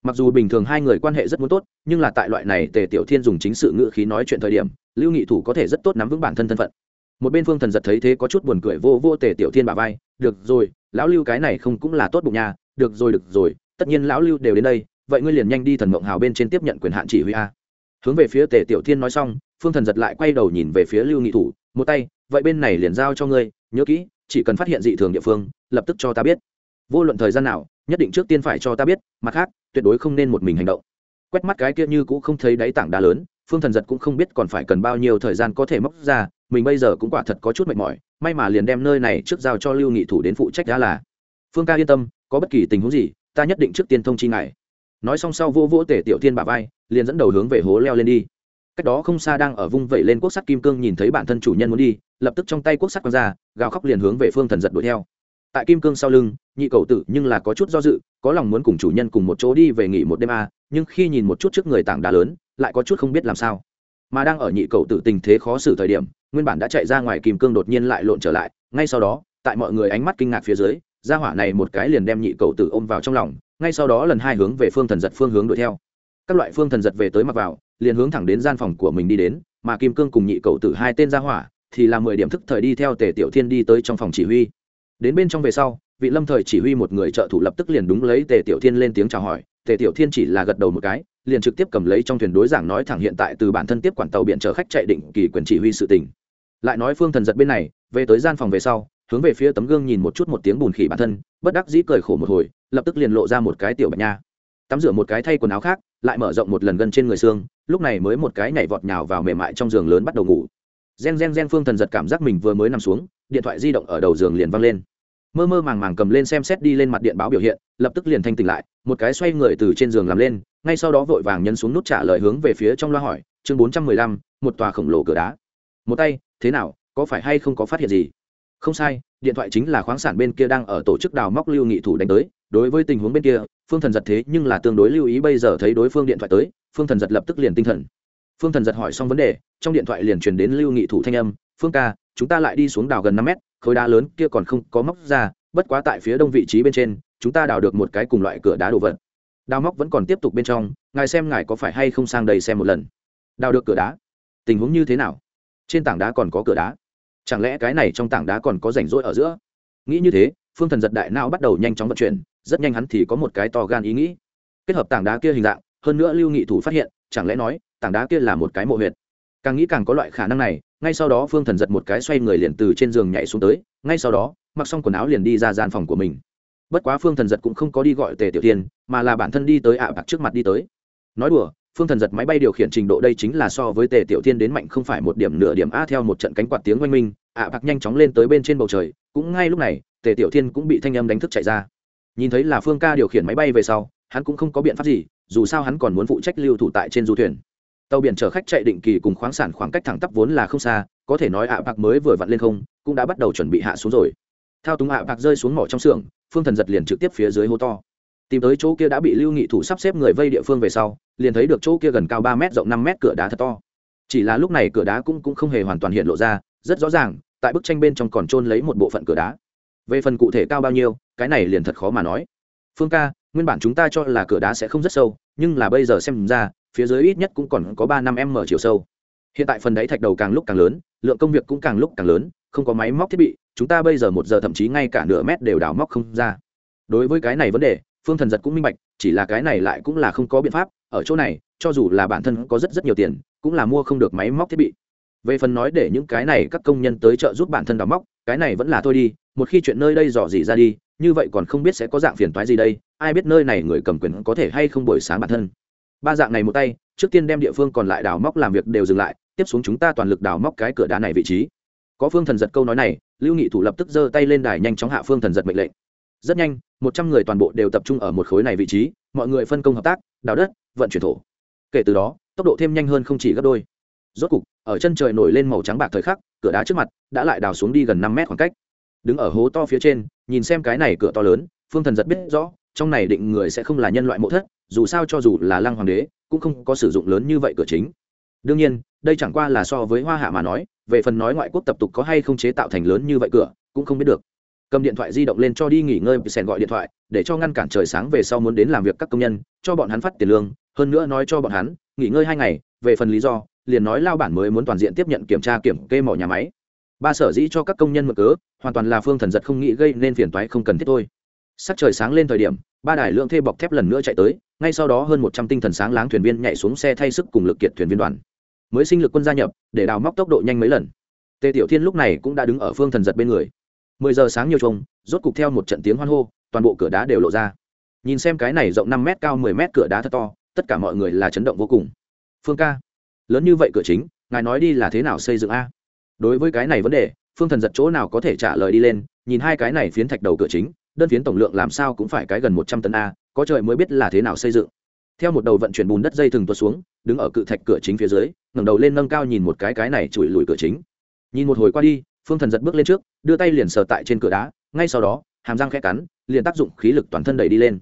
Mặc dù bình thường hai người quan hệ rất muốn tốt nhưng là tại loại này tề tiểu thiên dùng chính sự ngữ khí nói chuyện thời điểm lưu nghị thủ có thể rất tốt nắm vững bản thân thân phận một bên phương thần giật thấy thế có chút buồn cười vô vô tề tiểu thiên bà vai, được rồi, lão lưu cái này không cũng là tốt bụng nha, được rồi được rồi, tất nhiên lão lưu đều đến đây, vậy ngươi liền nhanh đi thần mộng hào bên trên tiếp nhận quyền hạn chỉ huy a. Hướng về phía tề tiểu thiên nói xong, phương thần giật lại quay đầu nhìn về phía lưu nghị thủ, một tay, vậy bên này liền giao cho ngươi, nhớ kỹ, chỉ cần phát hiện dị thường địa phương, lập tức cho ta biết. Vô luận thời gian nào, nhất định trước tiên phải cho ta biết, mặt khác, tuyệt đối không nên một mình hành động. Quét mắt cái kia như cũng không thấy đáy tảng đá lớn phương thần giật cũng không biết còn phải cần bao nhiêu thời gian có thể móc ra mình bây giờ cũng quả thật có chút mệt mỏi may mà liền đem nơi này trước giao cho lưu nghị thủ đến phụ trách đã là. Phương ca yên tâm có bất kỳ tình huống gì ta nhất định trước tiên thông chi ngài. Nói xong sau vô vỗ tể tiểu thiên bà vai liền dẫn đầu hướng về hố leo lên đi. Cách đó không xa đang ở vung vẩy lên quốc sắt kim cương nhìn thấy bản thân chủ nhân muốn đi lập tức trong tay quốc sắt quăng ra gào khóc liền hướng về phương thần giật đuổi theo. Tại kim cương sau lưng nhị cầu tử nhưng là có chút do dự có lòng muốn cùng chủ nhân cùng một chỗ đi về nghỉ một đêm a à, nhưng khi nhìn một chút trước người tảng đá lớn, lại có chút không biết làm sao. Mà đang ở nhị cầu tử tình thế khó xử thời điểm, nguyên bản đã chạy ra ngoài kim cương đột nhiên lại lộn trở lại, ngay sau đó, tại mọi người ánh mắt kinh ngạc phía dưới ra hỏa này một cái liền đem nhị cầu tử ôm vào trong lòng, ngay sau đó lần hai hướng về phương thần giật phương hướng đuổi theo. Các loại phương thần giật về tới mặc vào, liền hướng thẳng đến gian phòng của mình đi đến, mà kim cương cùng nhị cầu tử hai tên ra hỏa, thì là mười điểm thức thời đi theo tề tiểu thiên đi tới trong phòng chỉ huy. Đến bên trong về sau, vị lâm thời chỉ huy một người trợ thủ lập tức liền đúng lấy tề tiểu thiên lên tiếng chào hỏi tề tiểu thiên chỉ là gật đầu một cái, liền trực tiếp cầm lấy trong thuyền đối giảng nói thẳng hiện tại từ bản thân tiếp quản tàu biển chở khách chạy định kỳ quyền chỉ huy sự tình. Lại nói phương thần giật bên này, về tới gian phòng về sau, hướng về phía tấm gương nhìn một chút một tiếng bùn khỉ bản thân, bất đắc dĩ cười khổ một hồi, lập tức liền lộ ra một cái tiểu bạch nha. Tắm rửa một cái thay quần áo khác, lại mở rộng một lần gân trên người xương, lúc này mới một cái nhảy vọt nhào vào mềm mại trong giường lớn bắt đầu ngủ. Gen gen gen phương thần giật cảm giác mình vừa mới nằm xuống, điện thoại di động ở đầu giường liền văng lên mơ mơ màng màng cầm lên xem xét đi lên mặt điện báo biểu hiện, lập tức liền thanh tỉnh lại, một cái xoay người từ trên giường làm lên, ngay sau đó vội vàng nhấn xuống nút trả lời hướng về phía trong loa hỏi, chương bốn trăm mười lăm, một tòa khổng lồ cửa đá. Một tay, thế nào, có phải hay không có phát hiện gì? Không sai, điện thoại chính là khoáng sản bên kia đang ở tổ chức đào móc lưu nghị thủ đánh tới, đối với tình huống bên kia, phương thần giật thế nhưng là tương đối lưu ý bây giờ thấy đối phương điện thoại tới, phương thần giật lập tức liền tinh thần. Phương thần giật hỏi xong vấn đề, trong điện thoại liền truyền đến lưu nghị thủ thanh âm, phương ca, chúng ta lại đi xuống đào gần năm mét khối đá lớn kia còn không có móc ra, bất quá tại phía đông vị trí bên trên, chúng ta đào được một cái cùng loại cửa đá đồ vật. Đào móc vẫn còn tiếp tục bên trong, ngài xem ngài có phải hay không sang đây xem một lần. Đào được cửa đá. Tình huống như thế nào? Trên tảng đá còn có cửa đá. Chẳng lẽ cái này trong tảng đá còn có rảnh rỗi ở giữa? Nghĩ như thế, phương thần giật đại não bắt đầu nhanh chóng vận chuyển, rất nhanh hắn thì có một cái to gan ý nghĩ. Kết hợp tảng đá kia hình dạng, hơn nữa lưu nghị thủ phát hiện, chẳng lẽ nói, tảng đá kia là một cái mộ huyệt? Càng nghĩ càng có loại khả năng này ngay sau đó phương thần giật một cái xoay người liền từ trên giường nhảy xuống tới, ngay sau đó, mặc xong quần áo liền đi ra gian phòng của mình. Bất quá phương thần giật cũng không có đi gọi tề tiểu tiên, mà là bản thân đi tới ạ bạc trước mặt đi tới. Nói đùa, phương thần giật máy bay điều khiển trình độ đây chính là so với tề tiểu tiên đến mạnh không phải một điểm nửa điểm a theo một trận cánh quạt tiếng oanh minh, ạ bạc nhanh chóng lên tới bên trên bầu trời, cũng ngay lúc này, tề tiểu tiên cũng bị thanh âm đánh thức chạy ra. Nhìn thấy là phương ca điều khiển máy bay về sau, hắn cũng không có biện pháp gì, dù sao hắn còn muốn phụ trách lưu thủ tại trên du thuyền tàu biển chở khách chạy định kỳ cùng khoáng sản khoảng cách thẳng tắp vốn là không xa có thể nói ạ bạc mới vừa vặn lên không cũng đã bắt đầu chuẩn bị hạ xuống rồi. Thao túng ạ bạc rơi xuống mỏ trong xưởng phương thần giật liền trực tiếp phía dưới hố to. Tìm tới chỗ kia đã bị lưu nghị thủ sắp xếp người vây địa phương về sau liền thấy được chỗ kia gần cao ba m rộng năm m cửa đá thật to. Chỉ là lúc này cửa đá cũng, cũng không hề hoàn toàn hiện lộ ra rất rõ ràng tại bức tranh bên trong còn trôn lấy một bộ phận cửa đá. Về phần cụ thể cao bao nhiêu cái này liền thật khó mà nói. Phương ca nguyên bản chúng ta cho là cửa đá sẽ không rất sâu nhưng là bây giờ xem ra phía dưới ít nhất cũng còn có ba năm m chiều sâu. Hiện tại phần đáy thạch đầu càng lúc càng lớn, lượng công việc cũng càng lúc càng lớn, không có máy móc thiết bị, chúng ta bây giờ một giờ thậm chí ngay cả nửa mét đều đào móc không ra. Đối với cái này vấn đề, phương thần giật cũng minh bạch, chỉ là cái này lại cũng là không có biện pháp, ở chỗ này, cho dù là bản thân có rất rất nhiều tiền, cũng là mua không được máy móc thiết bị. Về phần nói để những cái này các công nhân tới trợ giúp bản thân đào móc, cái này vẫn là thôi đi, một khi chuyện nơi đây dò dỉ ra đi, như vậy còn không biết sẽ có dạng phiền toái gì đây, ai biết nơi này người cầm quyền có thể hay không buổi sáng bản thân ba dạng này một tay, trước tiên đem địa phương còn lại đào móc làm việc đều dừng lại, tiếp xuống chúng ta toàn lực đào móc cái cửa đá này vị trí. Có phương thần giật câu nói này, lưu nghị thủ lập tức giơ tay lên đài nhanh chóng hạ phương thần giật mệnh lệnh. Rất nhanh, một trăm người toàn bộ đều tập trung ở một khối này vị trí, mọi người phân công hợp tác, đào đất, vận chuyển thổ. Kể từ đó, tốc độ thêm nhanh hơn không chỉ gấp đôi. Rốt cục, ở chân trời nổi lên màu trắng bạc thời khắc, cửa đá trước mặt đã lại đào xuống đi gần năm mét khoảng cách. Đứng ở hố to phía trên, nhìn xem cái này cửa to lớn, phương thần giật biết rõ trong này định người sẽ không là nhân loại mộ thất, dù sao cho dù là lăng hoàng đế, cũng không có sử dụng lớn như vậy cửa chính. Đương nhiên, đây chẳng qua là so với hoa hạ mà nói, về phần nói ngoại quốc tập tục có hay không chế tạo thành lớn như vậy cửa, cũng không biết được. Cầm điện thoại di động lên cho đi nghỉ ngơi, sèn gọi điện thoại, để cho ngăn cản trời sáng về sau muốn đến làm việc các công nhân, cho bọn hắn phát tiền lương, hơn nữa nói cho bọn hắn, nghỉ ngơi hai ngày, về phần lý do, liền nói lao bản mới muốn toàn diện tiếp nhận kiểm tra kiểm kê mỏ nhà máy. Ba sở dĩ cho các công nhân mở cớ, hoàn toàn là phương thần giật không nghĩ gây nên phiền toái không cần thiết thôi. Sắc trời sáng lên thời điểm ba đài lượng thê bọc thép lần nữa chạy tới, ngay sau đó hơn một trăm tinh thần sáng láng thuyền viên nhảy xuống xe thay sức cùng lực kiệt thuyền viên đoàn. Mới sinh lực quân gia nhập, để đào móc tốc độ nhanh mấy lần. Tề tiểu thiên lúc này cũng đã đứng ở phương thần giật bên người. Mười giờ sáng nhiều trông, rốt cục theo một trận tiếng hoan hô, toàn bộ cửa đá đều lộ ra. Nhìn xem cái này rộng năm m cao mười m cửa đá thật to, tất cả mọi người là chấn động vô cùng. Phương ca, lớn như vậy cửa chính, ngài nói đi là thế nào xây dựng a? Đối với cái này vấn đề, phương thần giật chỗ nào có thể trả lời đi lên, nhìn hai cái này phiến thạch đầu cửa chính đơn phiến tổng lượng làm sao cũng phải cái gần một trăm tấn a, có trời mới biết là thế nào xây dựng. Theo một đầu vận chuyển bùn đất dây thừng tuột xuống, đứng ở cự thạch cửa chính phía dưới, ngẩng đầu lên nâng cao nhìn một cái cái này chùi lùi cửa chính. Nhìn một hồi qua đi, phương thần giật bước lên trước, đưa tay liền sờ tại trên cửa đá, ngay sau đó, hàm răng khẽ cắn, liền tác dụng khí lực toàn thân đẩy đi lên.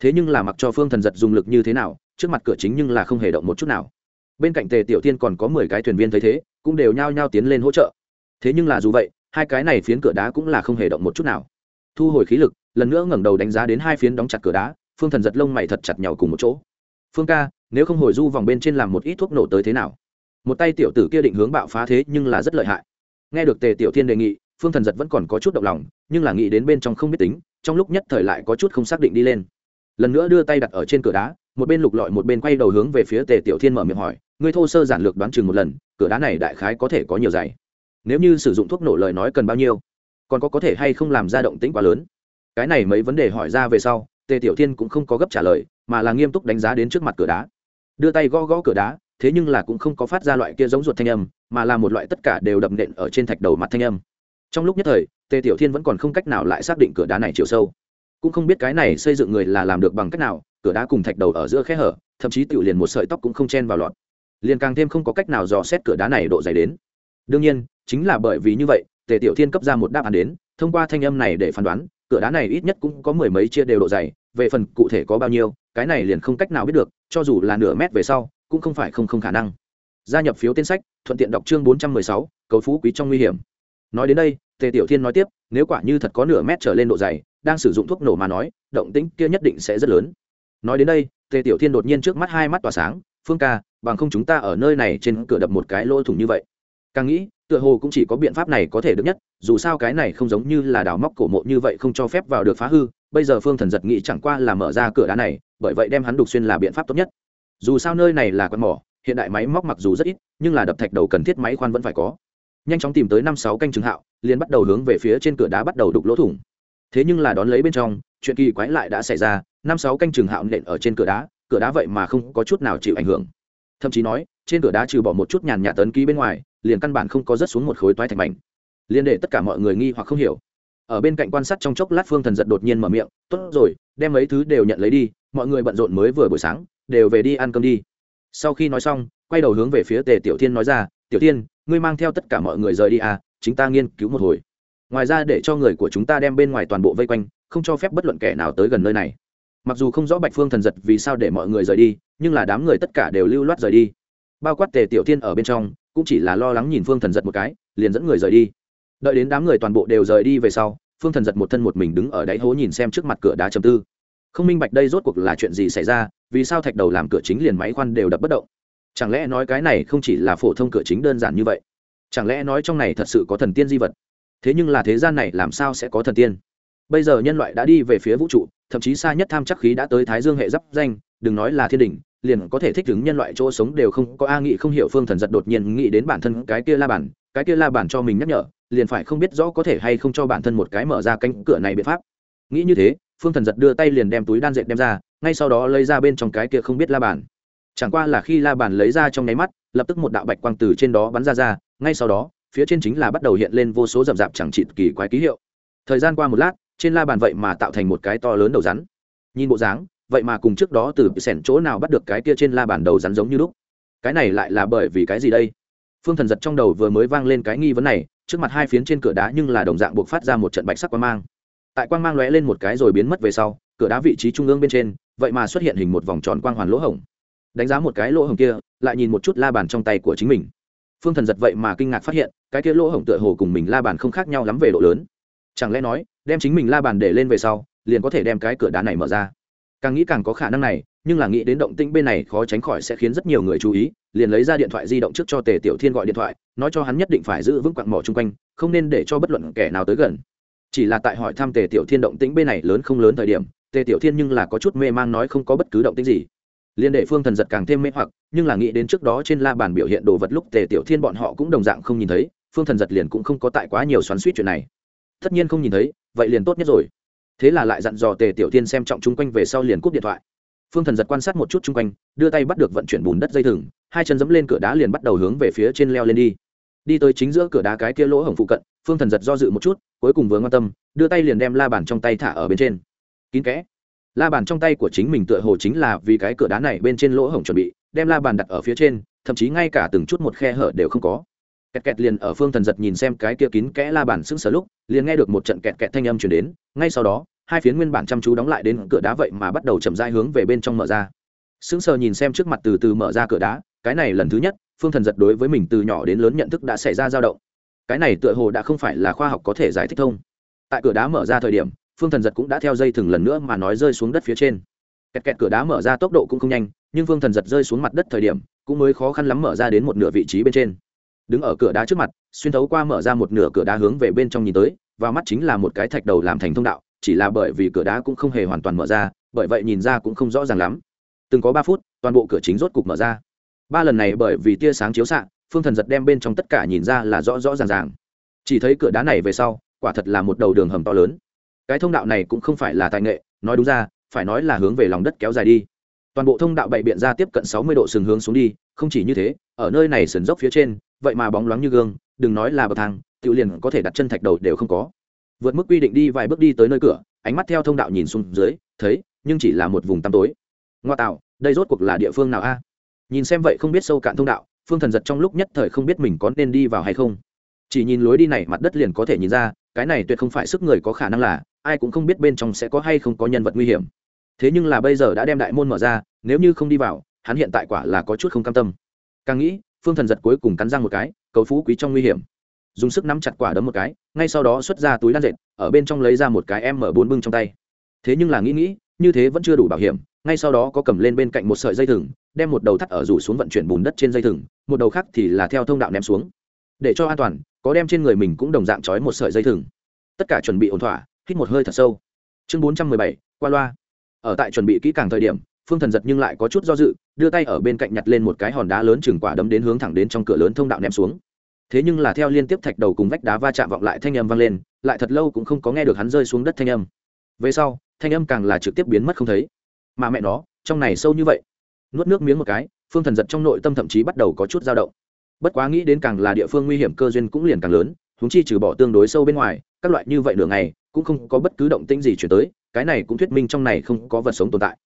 Thế nhưng là mặc cho phương thần giật dùng lực như thế nào, trước mặt cửa chính nhưng là không hề động một chút nào. Bên cạnh tề tiểu tiên còn có mười cái thuyền viên thấy thế, cũng đều nhao nhao tiến lên hỗ trợ. Thế nhưng là dù vậy, hai cái này phiến cửa đá cũng là không hề động một chút nào thu hồi khí lực, lần nữa ngẩng đầu đánh giá đến hai phiến đóng chặt cửa đá, phương thần giật lông mày thật chặt nhau cùng một chỗ. Phương ca, nếu không hồi du vòng bên trên làm một ít thuốc nổ tới thế nào? Một tay tiểu tử kia định hướng bạo phá thế nhưng là rất lợi hại. Nghe được tề tiểu thiên đề nghị, phương thần giật vẫn còn có chút động lòng, nhưng là nghĩ đến bên trong không biết tính, trong lúc nhất thời lại có chút không xác định đi lên. Lần nữa đưa tay đặt ở trên cửa đá, một bên lục lọi một bên quay đầu hướng về phía tề tiểu thiên mở miệng hỏi, ngươi thô sơ giản lược đoán chừng một lần, cửa đá này đại khái có thể có nhiều dày? Nếu như sử dụng thuốc nổ lời nói cần bao nhiêu? Còn có có thể hay không làm ra động tĩnh quá lớn? Cái này mấy vấn đề hỏi ra về sau, tề tiểu thiên cũng không có gấp trả lời, mà là nghiêm túc đánh giá đến trước mặt cửa đá. Đưa tay gõ gõ cửa đá, thế nhưng là cũng không có phát ra loại kia giống ruột thanh âm, mà là một loại tất cả đều đập nện ở trên thạch đầu mặt thanh âm. Trong lúc nhất thời, tề tiểu thiên vẫn còn không cách nào lại xác định cửa đá này chiều sâu. Cũng không biết cái này xây dựng người là làm được bằng cách nào, cửa đá cùng thạch đầu ở giữa khe hở, thậm chí tự liền một sợi tóc cũng không chen vào lọt. Liền càng thêm không có cách nào dò xét cửa đá này độ dày đến. Đương nhiên, chính là bởi vì như vậy tề tiểu thiên cấp ra một đáp án đến, thông qua thanh âm này để phán đoán, cửa đá này ít nhất cũng có mười mấy chia đều độ dày, về phần cụ thể có bao nhiêu, cái này liền không cách nào biết được, cho dù là nửa mét về sau, cũng không phải không không khả năng. Gia nhập phiếu tên sách, thuận tiện đọc chương bốn trăm mười sáu, cầu phú quý trong nguy hiểm. Nói đến đây, tề tiểu thiên nói tiếp, nếu quả như thật có nửa mét trở lên độ dày, đang sử dụng thuốc nổ mà nói, động tĩnh kia nhất định sẽ rất lớn. Nói đến đây, tề tiểu thiên đột nhiên trước mắt hai mắt tỏa sáng, phương ca, bằng không chúng ta ở nơi này trên cửa đập một cái lỗ thủng như vậy càng nghĩ, tựa hồ cũng chỉ có biện pháp này có thể được nhất, dù sao cái này không giống như là đào móc cổ mộ như vậy không cho phép vào được phá hư, bây giờ phương thần giật nghĩ chẳng qua là mở ra cửa đá này, bởi vậy đem hắn đục xuyên là biện pháp tốt nhất. Dù sao nơi này là con mỏ, hiện đại máy móc mặc dù rất ít, nhưng là đập thạch đầu cần thiết máy khoan vẫn phải có. Nhanh chóng tìm tới năm sáu canh trường hạo, liền bắt đầu hướng về phía trên cửa đá bắt đầu đục lỗ thủng. Thế nhưng là đón lấy bên trong, chuyện kỳ quái lại đã xảy ra, năm sáu canh trường hạo nện ở trên cửa đá cửa đá vậy mà không có chút nào chịu ảnh hưởng. Thậm chí nói, trên cửa đá trừ bỏ một chút nhàn nhạt tấn ký bên ngoài liền căn bản không có rớt xuống một khối toái thạch mảnh. Liên để tất cả mọi người nghi hoặc không hiểu. Ở bên cạnh quan sát trong chốc lát phương thần giật đột nhiên mở miệng, tốt rồi, đem mấy thứ đều nhận lấy đi, mọi người bận rộn mới vừa buổi sáng, đều về đi ăn cơm đi. Sau khi nói xong, quay đầu hướng về phía tề tiểu thiên nói ra, tiểu thiên, ngươi mang theo tất cả mọi người rời đi à chính ta nghiên cứu một hồi. Ngoài ra để cho người của chúng ta đem bên ngoài toàn bộ vây quanh, không cho phép bất luận kẻ nào tới gần nơi này. Mặc dù không rõ bạch phương thần giật vì sao để mọi người rời đi, nhưng là đám người tất cả đều lưu loát rời đi. Bao quát tề tiểu thiên ở bên trong cũng chỉ là lo lắng nhìn phương thần giật một cái, liền dẫn người rời đi. Đợi đến đám người toàn bộ đều rời đi về sau, phương thần giật một thân một mình đứng ở đáy hố nhìn xem trước mặt cửa đá chầm tư. Không minh bạch đây rốt cuộc là chuyện gì xảy ra, vì sao thạch đầu làm cửa chính liền máy khoan đều đập bất động? Chẳng lẽ nói cái này không chỉ là phổ thông cửa chính đơn giản như vậy? Chẳng lẽ nói trong này thật sự có thần tiên di vật? Thế nhưng là thế gian này làm sao sẽ có thần tiên? Bây giờ nhân loại đã đi về phía vũ trụ, thậm chí xa nhất tham chắc khí đã tới thái dương hệ d danh, đừng nói là thiên đình liền có thể thích ứng nhân loại chỗ sống đều không có a nghị không hiểu phương thần giật đột nhiên nghĩ đến bản thân cái kia la bản, cái kia la bản cho mình nhắc nhở, liền phải không biết rõ có thể hay không cho bản thân một cái mở ra cánh cửa này biện pháp. Nghĩ như thế, phương thần giật đưa tay liền đem túi đan dệt đem ra, ngay sau đó lấy ra bên trong cái kia không biết la bản. Chẳng qua là khi la bản lấy ra trong nháy mắt, lập tức một đạo bạch quang từ trên đó bắn ra ra, ngay sau đó, phía trên chính là bắt đầu hiện lên vô số rậm rạp chẳng chịt kỳ quái ký hiệu. Thời gian qua một lát, trên la bàn vậy mà tạo thành một cái to lớn đầu rắn. Nhìn bộ dáng vậy mà cùng trước đó từ sẻn chỗ nào bắt được cái kia trên la bàn đầu rắn giống như lúc? Cái này lại là bởi vì cái gì đây? Phương thần giật trong đầu vừa mới vang lên cái nghi vấn này, trước mặt hai phiến trên cửa đá nhưng là đồng dạng buộc phát ra một trận bạch sắc quang mang. Tại quang mang lóe lên một cái rồi biến mất về sau, cửa đá vị trí trung ương bên trên, vậy mà xuất hiện hình một vòng tròn quang hoàn lỗ hổng. Đánh giá một cái lỗ hổng kia, lại nhìn một chút la bàn trong tay của chính mình. Phương thần giật vậy mà kinh ngạc phát hiện, cái kia lỗ hổng tựa hồ cùng mình la bàn không khác nhau lắm về độ lớn. Chẳng lẽ nói, đem chính mình la bàn để lên về sau, liền có thể đem cái cửa đá này mở ra? Càng nghĩ càng có khả năng này, nhưng là nghĩ đến động tĩnh bên này khó tránh khỏi sẽ khiến rất nhiều người chú ý, liền lấy ra điện thoại di động trước cho tề tiểu thiên gọi điện thoại, nói cho hắn nhất định phải giữ vững quặng mỏ chung quanh, không nên để cho bất luận kẻ nào tới gần. Chỉ là tại hỏi thăm tề tiểu thiên động tĩnh bên này lớn không lớn thời điểm, tề tiểu thiên nhưng là có chút mê mang nói không có bất cứ động tĩnh gì. Liên đệ phương thần giật càng thêm mê hoặc, nhưng là nghĩ đến trước đó trên la bàn biểu hiện đồ vật lúc tề tiểu thiên bọn họ cũng đồng dạng không nhìn thấy, phương thần giật liền cũng không có tại quá nhiều xoắn suýt chuyện này. Tất nhiên không nhìn thấy, vậy liền tốt nhất rồi thế là lại dặn dò tề tiểu thiên xem trọng chung quanh về sau liền cúp điện thoại. Phương thần giật quan sát một chút chung quanh, đưa tay bắt được vận chuyển bùn đất dây thừng, hai chân dẫm lên cửa đá liền bắt đầu hướng về phía trên leo lên đi. Đi tới chính giữa cửa đá cái kia lỗ hổng phụ cận, phương thần giật do dự một chút, cuối cùng vừa quan tâm, đưa tay liền đem la bàn trong tay thả ở bên trên. Kín kẽ. La bàn trong tay của chính mình tựa hồ chính là vì cái cửa đá này bên trên lỗ hổng chuẩn bị, đem la bàn đặt ở phía trên, thậm chí ngay cả từng chút một khe hở đều không có kẹt kẹt liền ở phương thần giật nhìn xem cái kia kín kẽ la bàn sững sờ lúc, liền nghe được một trận kẹt kẹt thanh âm chuyển đến, ngay sau đó, hai phiến nguyên bản chăm chú đóng lại đến cửa đá vậy mà bắt đầu chậm rãi hướng về bên trong mở ra. Sững sờ nhìn xem trước mặt từ từ mở ra cửa đá, cái này lần thứ nhất, phương thần giật đối với mình từ nhỏ đến lớn nhận thức đã xảy ra dao động. Cái này tựa hồ đã không phải là khoa học có thể giải thích thông. Tại cửa đá mở ra thời điểm, phương thần giật cũng đã theo dây thừng lần nữa mà nói rơi xuống đất phía trên. Kẹt kẹt cửa đá mở ra tốc độ cũng không nhanh, nhưng phương thần giật rơi xuống mặt đất thời điểm, cũng mới khó khăn lắm mở ra đến một nửa vị trí bên trên đứng ở cửa đá trước mặt, xuyên thấu qua mở ra một nửa cửa đá hướng về bên trong nhìn tới, và mắt chính là một cái thạch đầu làm thành thông đạo, chỉ là bởi vì cửa đá cũng không hề hoàn toàn mở ra, bởi vậy nhìn ra cũng không rõ ràng lắm. Từng có ba phút, toàn bộ cửa chính rốt cục mở ra. Ba lần này bởi vì tia sáng chiếu xạ, phương thần giật đem bên trong tất cả nhìn ra là rõ rõ ràng ràng. Chỉ thấy cửa đá này về sau, quả thật là một đầu đường hầm to lớn. Cái thông đạo này cũng không phải là tài nghệ, nói đúng ra, phải nói là hướng về lòng đất kéo dài đi. Toàn bộ thông đạo bậy biện ra tiếp cận sáu mươi độ sừng hướng xuống đi, không chỉ như thế, ở nơi này sườn dốc phía trên vậy mà bóng loáng như gương, đừng nói là bậc thang tự liền có thể đặt chân thạch đầu đều không có. Vượt mức quy định đi vài bước đi tới nơi cửa, ánh mắt theo thông đạo nhìn xuống dưới, thấy, nhưng chỉ là một vùng tăm tối. Ngoa tạo, đây rốt cuộc là địa phương nào a? Nhìn xem vậy không biết sâu cạn thông đạo, phương thần giật trong lúc nhất thời không biết mình có nên đi vào hay không. Chỉ nhìn lối đi này mặt đất liền có thể nhìn ra, cái này tuyệt không phải sức người có khả năng là, ai cũng không biết bên trong sẽ có hay không có nhân vật nguy hiểm. Thế nhưng là bây giờ đã đem đại môn mở ra, nếu như không đi vào, hắn hiện tại quả là có chút không cam tâm. Càng nghĩ phương thần giật cuối cùng cắn răng một cái, cầu phú quý trong nguy hiểm. Dùng sức nắm chặt quả đấm một cái, ngay sau đó xuất ra túi đan dệt, ở bên trong lấy ra một cái em mở bốn bưng trong tay. Thế nhưng là nghĩ nghĩ, như thế vẫn chưa đủ bảo hiểm, ngay sau đó có cầm lên bên cạnh một sợi dây thừng, đem một đầu thắt ở rủ xuống vận chuyển bùn đất trên dây thừng, một đầu khác thì là theo thông đạo ném xuống. Để cho an toàn, có đem trên người mình cũng đồng dạng trói một sợi dây thừng. Tất cả chuẩn bị ổn thỏa, hít một hơi thật sâu. Chương bốn trăm mười bảy, qua loa. Ở tại chuẩn bị kỹ càng thời điểm, phương thần giật nhưng lại có chút do dự đưa tay ở bên cạnh nhặt lên một cái hòn đá lớn chừng quả đấm đến hướng thẳng đến trong cửa lớn thông đạo ném xuống. Thế nhưng là theo liên tiếp thạch đầu cùng vách đá va chạm vọng lại thanh âm vang lên, lại thật lâu cũng không có nghe được hắn rơi xuống đất thanh âm. Về sau, thanh âm càng là trực tiếp biến mất không thấy. Mà mẹ nó, trong này sâu như vậy. Nuốt nước miếng một cái, phương thần giật trong nội tâm thậm chí bắt đầu có chút dao động. Bất quá nghĩ đến càng là địa phương nguy hiểm cơ duyên cũng liền càng lớn húng chi trừ bỏ tương đối sâu bên ngoài, các loại như vậy nửa ngày, cũng không có bất cứ động tĩnh gì chuyển tới, cái này cũng thuyết minh trong này không có vật sống tồn tại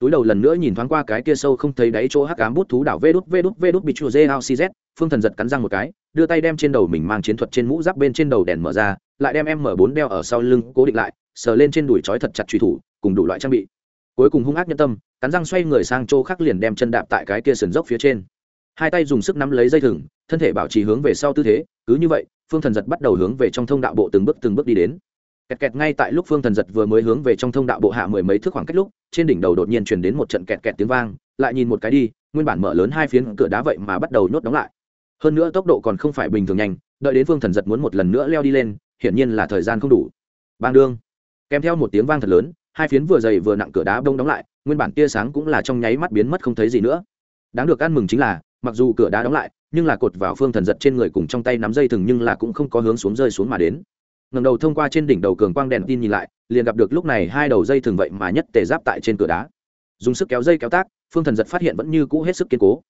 túi đầu lần nữa nhìn thoáng qua cái kia sâu không thấy đáy chỗ hắc ám bút thú đảo vê đút vê đút vê đút bị chua dê ao cz phương thần giật cắn răng một cái, đưa tay đem trên đầu mình mang chiến thuật trên mũ giáp bên trên đầu đèn mở ra, lại đem em mở bốn đeo ở sau lưng, cố định lại, sờ lên trên đùi trói thật chặt truy thủ, cùng đủ loại trang bị. Cuối cùng hung ác nhân tâm, cắn răng xoay người sang chỗ khác liền đem chân đạp tại cái kia sườn dốc phía trên. Hai tay dùng sức nắm lấy dây thừng, thân thể bảo trì hướng về sau tư thế, cứ như vậy, phương thần giật bắt đầu hướng về trong thông đạo bộ từng bước từng bước đi đến kẹt kẹt ngay tại lúc phương thần giật vừa mới hướng về trong thông đạo bộ hạ mười mấy thước khoảng cách lúc, trên đỉnh đầu đột nhiên truyền đến một trận kẹt kẹt tiếng vang, lại nhìn một cái đi, nguyên bản mở lớn hai phiến cửa đá vậy mà bắt đầu nhốt đóng lại. Hơn nữa tốc độ còn không phải bình thường nhanh, đợi đến phương thần giật muốn một lần nữa leo đi lên, hiển nhiên là thời gian không đủ. Bang đương. Kèm theo một tiếng vang thật lớn, hai phiến vừa dày vừa nặng cửa đá bông đóng lại, nguyên bản tia sáng cũng là trong nháy mắt biến mất không thấy gì nữa. Đáng được ăn mừng chính là, mặc dù cửa đá đóng lại, nhưng là cột vào phương thần giật trên người cùng trong tay nắm dây thừng nhưng là cũng không có hướng xuống rơi xuống mà đến ngầm đầu thông qua trên đỉnh đầu cường quang đèn tin nhìn lại, liền gặp được lúc này hai đầu dây thường vậy mà nhất tề giáp tại trên cửa đá. Dùng sức kéo dây kéo tác, phương thần giật phát hiện vẫn như cũ hết sức kiên cố.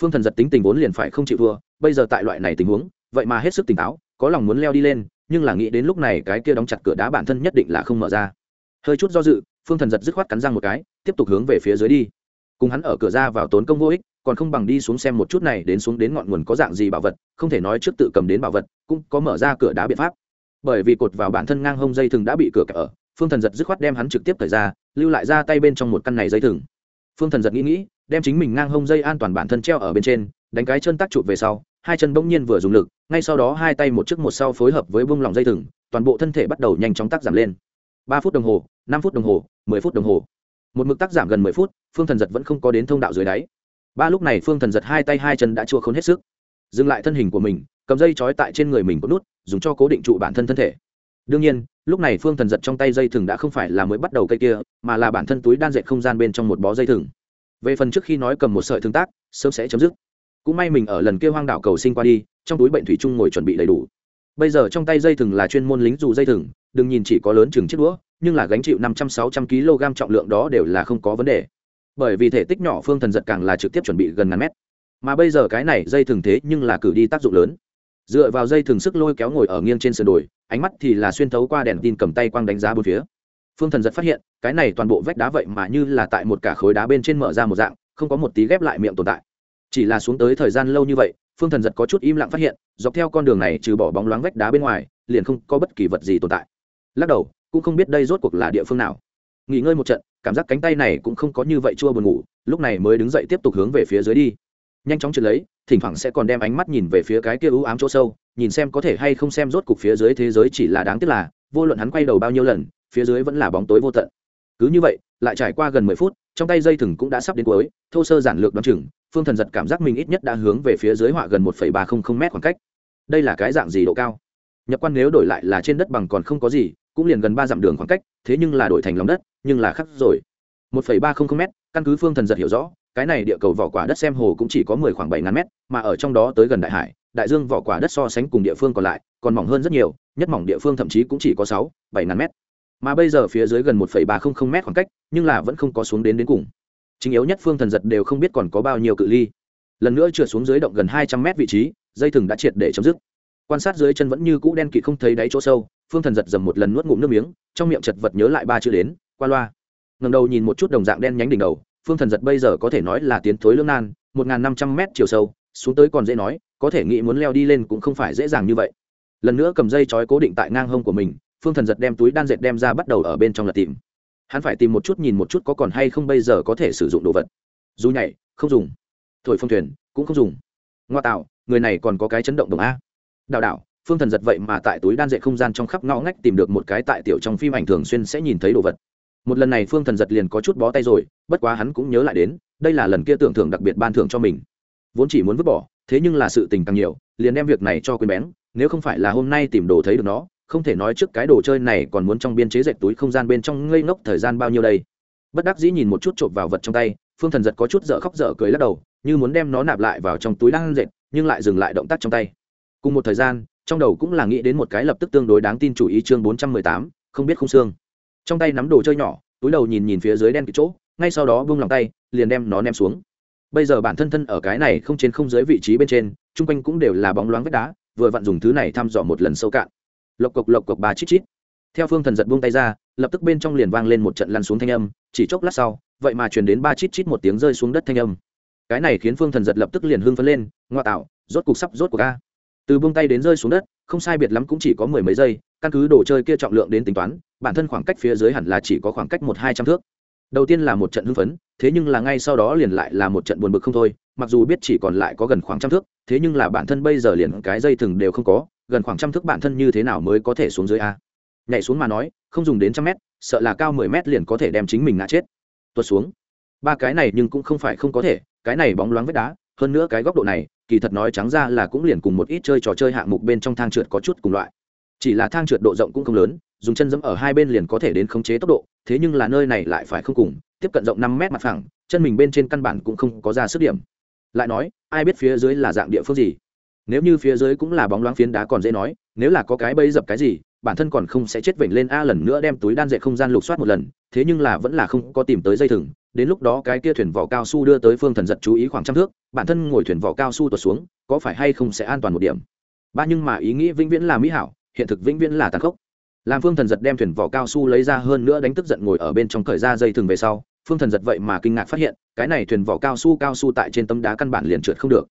Phương thần giật tính tình vốn liền phải không chịu thua, bây giờ tại loại này tình huống, vậy mà hết sức tỉnh táo, có lòng muốn leo đi lên, nhưng là nghĩ đến lúc này cái kia đóng chặt cửa đá bản thân nhất định là không mở ra. Hơi chút do dự, phương thần giật dứt khoát cắn răng một cái, tiếp tục hướng về phía dưới đi. Cùng hắn ở cửa ra vào tốn công vô ích, còn không bằng đi xuống xem một chút này đến xuống đến ngọn nguồn có dạng gì bảo vật, không thể nói trước tự cầm đến bảo vật, cũng có mở ra cửa đá biện pháp bởi vì cột vào bản thân ngang hông dây thừng đã bị cửa kẹp ở, phương thần giật dứt khoát đem hắn trực tiếp thời ra, lưu lại ra tay bên trong một căn này dây thừng. Phương thần giật nghĩ nghĩ, đem chính mình ngang hông dây an toàn bản thân treo ở bên trên, đánh cái chân tác chụp về sau, hai chân bỗng nhiên vừa dùng lực, ngay sau đó hai tay một trước một sau phối hợp với bông lòng dây thừng, toàn bộ thân thể bắt đầu nhanh chóng tác giảm lên. Ba phút đồng hồ, năm phút đồng hồ, mười phút đồng hồ. Một mực tác giảm gần mười phút, phương thần giật vẫn không có đến thông đạo dưới đáy. Ba lúc này phương thần giật hai tay hai chân đã chua khốn hết sức. Dừng lại thân hình của mình cầm dây trói tại trên người mình có nút, dùng cho cố định trụ bản thân thân thể. Đương nhiên, lúc này phương thần giật trong tay dây thừng đã không phải là mới bắt đầu cây kia, mà là bản thân túi đan dệt không gian bên trong một bó dây thừng. Về phần trước khi nói cầm một sợi thương tác, sớm sẽ chấm dứt. Cũng may mình ở lần kia hoang đảo cầu sinh qua đi, trong túi bệnh thủy chung ngồi chuẩn bị đầy đủ. Bây giờ trong tay dây thừng là chuyên môn lính dù dây thừng, đừng nhìn chỉ có lớn chừng chiếc đũa, nhưng là gánh chịu năm trăm sáu trăm kg trọng lượng đó đều là không có vấn đề. Bởi vì thể tích nhỏ phương thần giật càng là trực tiếp chuẩn bị gần ngàn mét. Mà bây giờ cái này dây thừng thế nhưng là cử đi tác dụng lớn dựa vào dây thừng sức lôi kéo ngồi ở nghiêng trên sườn đồi, ánh mắt thì là xuyên thấu qua đèn tin cầm tay quang đánh giá bốn phía. Phương thần giật phát hiện, cái này toàn bộ vách đá vậy mà như là tại một cả khối đá bên trên mở ra một dạng, không có một tí ghép lại miệng tồn tại. Chỉ là xuống tới thời gian lâu như vậy, phương thần giật có chút im lặng phát hiện, dọc theo con đường này trừ bỏ bóng loáng vách đá bên ngoài, liền không có bất kỳ vật gì tồn tại. Lắc đầu, cũng không biết đây rốt cuộc là địa phương nào. Nghỉ ngơi một trận, cảm giác cánh tay này cũng không có như vậy chua buồn ngủ, lúc này mới đứng dậy tiếp tục hướng về phía dưới đi. Nhanh chóng trượt lấy thỉnh thoảng sẽ còn đem ánh mắt nhìn về phía cái kia ưu ám chỗ sâu, nhìn xem có thể hay không xem rốt cục phía dưới thế giới chỉ là đáng tiếc là, vô luận hắn quay đầu bao nhiêu lần, phía dưới vẫn là bóng tối vô tận. Cứ như vậy, lại trải qua gần mười phút, trong tay dây thừng cũng đã sắp đến cuối, thô sơ giản lược đ o á n chừng, phương thần giật cảm giác mình ít nhất đã hướng về phía dưới họa gần một phẩy ba không không m khoảng cách. Đây là cái dạng gì độ cao? Nhập quan nếu đổi lại là trên đất bằng còn không có gì, cũng liền gần ba dặm đường khoảng cách, thế nhưng là đổi thành lòng đất, nhưng là khắc rồi. một phẩy ba không không m căn cứ phương thần giật hiểu rõ cái này địa cầu vỏ quả đất xem hồ cũng chỉ có mười khoảng bảy ngàn mét, mà ở trong đó tới gần đại hải, đại dương vỏ quả đất so sánh cùng địa phương còn lại, còn mỏng hơn rất nhiều, nhất mỏng địa phương thậm chí cũng chỉ có sáu, bảy ngàn mét. Mà bây giờ phía dưới gần một ba không không mét khoảng cách, nhưng là vẫn không có xuống đến đến cùng. Chính yếu nhất phương thần giật đều không biết còn có bao nhiêu cự ly. Lần nữa trượt xuống dưới động gần hai trăm mét vị trí, dây thừng đã triệt để chấm dứt. Quan sát dưới chân vẫn như cũ đen kịt không thấy đáy chỗ sâu, phương thần giật dầm một lần nuốt ngụm nước miếng, trong miệng chật vật nhớ lại ba chữ đến, qua loa. Ngầm đầu nhìn một chút đồng dạng đen nhánh đỉnh đầu phương thần giật bây giờ có thể nói là tiến thối lương nan, một năm trăm mét chiều sâu, xuống tới còn dễ nói, có thể nghĩ muốn leo đi lên cũng không phải dễ dàng như vậy. Lần nữa cầm dây trói cố định tại ngang hông của mình, phương thần giật đem túi đan dệt đem ra bắt đầu ở bên trong lật tìm. Hắn phải tìm một chút nhìn một chút có còn hay không bây giờ có thể sử dụng đồ vật. Dù nhảy, không dùng. Thổi phong thuyền, cũng không dùng. Ngoa tạo, người này còn có cái chấn động đồng a. Đào đảo, phương thần giật vậy mà tại túi đan dệt không gian trong khắp ngõ ngách tìm được một cái tại tiểu trong phim ảnh thường xuyên sẽ nhìn thấy đồ vật một lần này phương thần giật liền có chút bó tay rồi, bất quá hắn cũng nhớ lại đến, đây là lần kia tưởng thưởng đặc biệt ban thưởng cho mình. Vốn chỉ muốn vứt bỏ, thế nhưng là sự tình càng nhiều, liền đem việc này cho quên bén, nếu không phải là hôm nay tìm đồ thấy được nó, không thể nói trước cái đồ chơi này còn muốn trong biên chế dệt túi không gian bên trong ngây ngốc thời gian bao nhiêu đây. Bất đắc dĩ nhìn một chút chộp vào vật trong tay, phương thần giật có chút dở khóc dở cười lắc đầu, như muốn đem nó nạp lại vào trong túi đang dệt, nhưng lại dừng lại động tác trong tay. Cùng một thời gian, trong đầu cũng là nghĩ đến một cái lập tức tương đối đáng tin chủ ý chương bốn trăm mười tám, không biết không xương trong tay nắm đồ chơi nhỏ, túi đầu nhìn nhìn phía dưới đen kịt chỗ, ngay sau đó buông lòng tay, liền đem nó ném xuống. Bây giờ bản thân thân ở cái này không trên không dưới vị trí bên trên, chung quanh cũng đều là bóng loáng vết đá, vừa vặn dùng thứ này thăm dò một lần sâu cạn. Lộc cộc lộc cộc ba chít chít. Theo phương thần giật buông tay ra, lập tức bên trong liền vang lên một trận lăn xuống thanh âm, chỉ chốc lát sau, vậy mà truyền đến ba chít chít một tiếng rơi xuống đất thanh âm. Cái này khiến phương thần giật lập tức liền hưng phấn lên, ngoa tạo, rốt cục sắp rốt của ca từ buông tay đến rơi xuống đất không sai biệt lắm cũng chỉ có mười mấy giây, căn cứ đồ chơi kia trọng lượng đến tính toán, bản thân khoảng cách phía dưới hẳn là chỉ có khoảng cách một hai trăm thước. Đầu tiên là một trận hưng phấn, thế nhưng là ngay sau đó liền lại là một trận buồn bực không thôi, mặc dù biết chỉ còn lại có gần khoảng trăm thước, thế nhưng là bản thân bây giờ liền cái dây thừng đều không có, gần khoảng trăm thước bản thân như thế nào mới có thể xuống dưới a? Nhảy xuống mà nói, không dùng đến trăm mét, sợ là cao mười mét liền có thể đem chính mình ngã chết. Tuột xuống. Ba cái này nhưng cũng không phải không có thể, cái này bóng loáng vết đá, hơn nữa cái góc độ này kỳ thật nói trắng ra là cũng liền cùng một ít chơi trò chơi hạng mục bên trong thang trượt có chút cùng loại. Chỉ là thang trượt độ rộng cũng không lớn, dùng chân dẫm ở hai bên liền có thể đến khống chế tốc độ, thế nhưng là nơi này lại phải không cùng, tiếp cận rộng năm mét mặt phẳng, chân mình bên trên căn bản cũng không có ra sức điểm. Lại nói, ai biết phía dưới là dạng địa phương gì? Nếu như phía dưới cũng là bóng loáng phiến đá còn dễ nói, nếu là có cái bẫy dập cái gì, bản thân còn không sẽ chết vểnh lên a lần nữa đem túi đan dệt không gian lục soát một lần, thế nhưng là vẫn là không có tìm tới dây thừng đến lúc đó cái kia thuyền vỏ cao su đưa tới phương thần giật chú ý khoảng trăm thước, bản thân ngồi thuyền vỏ cao su tuột xuống, có phải hay không sẽ an toàn một điểm? Ba nhưng mà ý nghĩ vĩnh viễn là mỹ hảo, hiện thực vĩnh viễn là tàn khốc. Làm phương thần giật đem thuyền vỏ cao su lấy ra hơn nữa đánh tức giận ngồi ở bên trong khởi ra dây thừng về sau, phương thần giật vậy mà kinh ngạc phát hiện, cái này thuyền vỏ cao su cao su tại trên tấm đá căn bản liền trượt không được.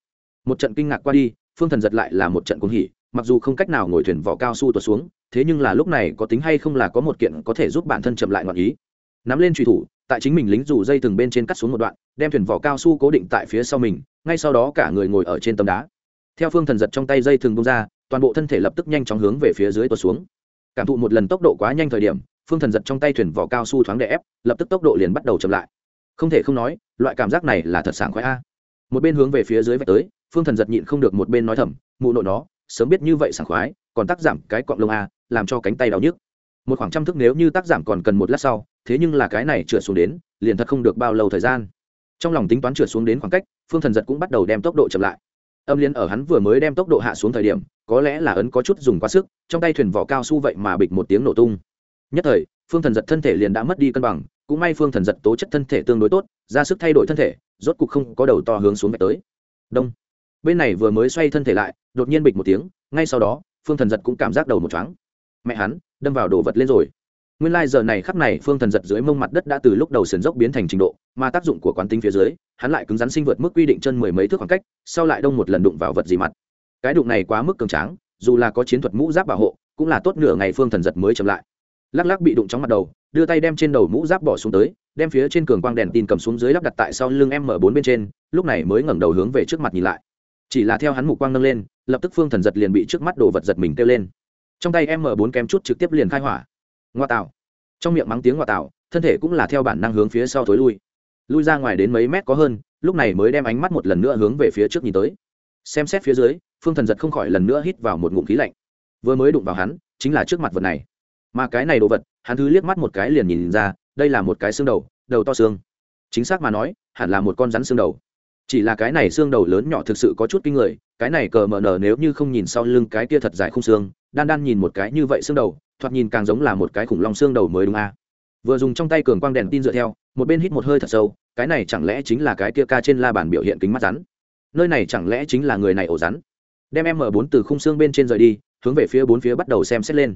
Một trận kinh ngạc qua đi, phương thần giật lại là một trận cuồng hỉ, mặc dù không cách nào ngồi thuyền vỏ cao su tuột xuống, thế nhưng là lúc này có tính hay không là có một kiện có thể giúp bản thân chậm lại ngọn ý. Nắm lên truy thủ tại chính mình lính rủ dây từng bên trên cắt xuống một đoạn, đem thuyền vỏ cao su cố định tại phía sau mình, ngay sau đó cả người ngồi ở trên tấm đá. Theo phương thần giật trong tay dây thường bông ra, toàn bộ thân thể lập tức nhanh chóng hướng về phía dưới tuột xuống. Cảm thụ một lần tốc độ quá nhanh thời điểm, phương thần giật trong tay thuyền vỏ cao su thoáng đè ép, lập tức tốc độ liền bắt đầu chậm lại. Không thể không nói, loại cảm giác này là thật sảng khoái a. Một bên hướng về phía dưới vạch tới, phương thần giật nhịn không được một bên nói thầm, mụ nội nó, sớm biết như vậy sảng khoái, còn tác giảm cái cọng lông a, làm cho cánh tay đau nhức. Một khoảng trăm thước nếu như tác giảm còn cần một lát sau thế nhưng là cái này trượt xuống đến, liền thật không được bao lâu thời gian. Trong lòng tính toán trượt xuống đến khoảng cách, phương thần giật cũng bắt đầu đem tốc độ chậm lại. Âm liên ở hắn vừa mới đem tốc độ hạ xuống thời điểm, có lẽ là ấn có chút dùng quá sức, trong tay thuyền vỏ cao su vậy mà bịch một tiếng nổ tung. Nhất thời, phương thần giật thân thể liền đã mất đi cân bằng, cũng may phương thần giật tố chất thân thể tương đối tốt, ra sức thay đổi thân thể, rốt cục không có đầu to hướng xuống vạch tới. Đông. Bên này vừa mới xoay thân thể lại, đột nhiên bịch một tiếng, ngay sau đó, phương thần giật cũng cảm giác đầu một chóng mẹ hắn, đâm vào đồ vật lên rồi nguyên lai giờ này khắp này phương thần giật dưới mông mặt đất đã từ lúc đầu sườn dốc biến thành trình độ, mà tác dụng của quán tính phía dưới, hắn lại cứng rắn sinh vượt mức quy định chân mười mấy thước khoảng cách, sau lại đông một lần đụng vào vật gì mặt. Cái đụng này quá mức cường tráng, dù là có chiến thuật mũ giáp bảo hộ, cũng là tốt nửa ngày phương thần giật mới chậm lại. Lắc lắc bị đụng trong mặt đầu, đưa tay đem trên đầu mũ giáp bỏ xuống tới, đem phía trên cường quang đèn tin cầm xuống dưới lắp đặt tại sau lưng m bốn bên trên, lúc này mới ngẩng đầu hướng về trước mặt nhìn lại. Chỉ là theo hắn mục quang nâng lên, lập tức phương thần giật liền bị trước mắt đồ vật giật mình kêu lên. Trong tay m bốn kém chút trực tiếp liền khai hỏa ngoa tạo. Trong miệng mắng tiếng ngoa tạo, thân thể cũng là theo bản năng hướng phía sau thối lui. Lui ra ngoài đến mấy mét có hơn, lúc này mới đem ánh mắt một lần nữa hướng về phía trước nhìn tới. Xem xét phía dưới, phương thần giật không khỏi lần nữa hít vào một ngụm khí lạnh. Vừa mới đụng vào hắn, chính là trước mặt vật này. Mà cái này đồ vật, hắn thứ liếc mắt một cái liền nhìn ra, đây là một cái xương đầu đầu to xương. Chính xác mà nói, hẳn là một con rắn xương đầu. Chỉ là cái này xương đầu lớn nhỏ thực sự có chút kinh người, cái này cờ mờ nở nếu như không nhìn sau lưng cái kia thật dài không xương, đan đan nhìn một cái như vậy xương đầu thoạt nhìn càng giống là một cái khủng long xương đầu mới đúng a à. vừa dùng trong tay cường quang đèn tin dựa theo, một bên hít một hơi thật sâu, cái này chẳng lẽ chính là cái kia ca trên la bàn biểu hiện kính mắt rắn? Nơi này chẳng lẽ chính là người này ổ rắn? Đem m bốn từ khung xương bên trên rời đi, hướng về phía bốn phía bắt đầu xem xét lên.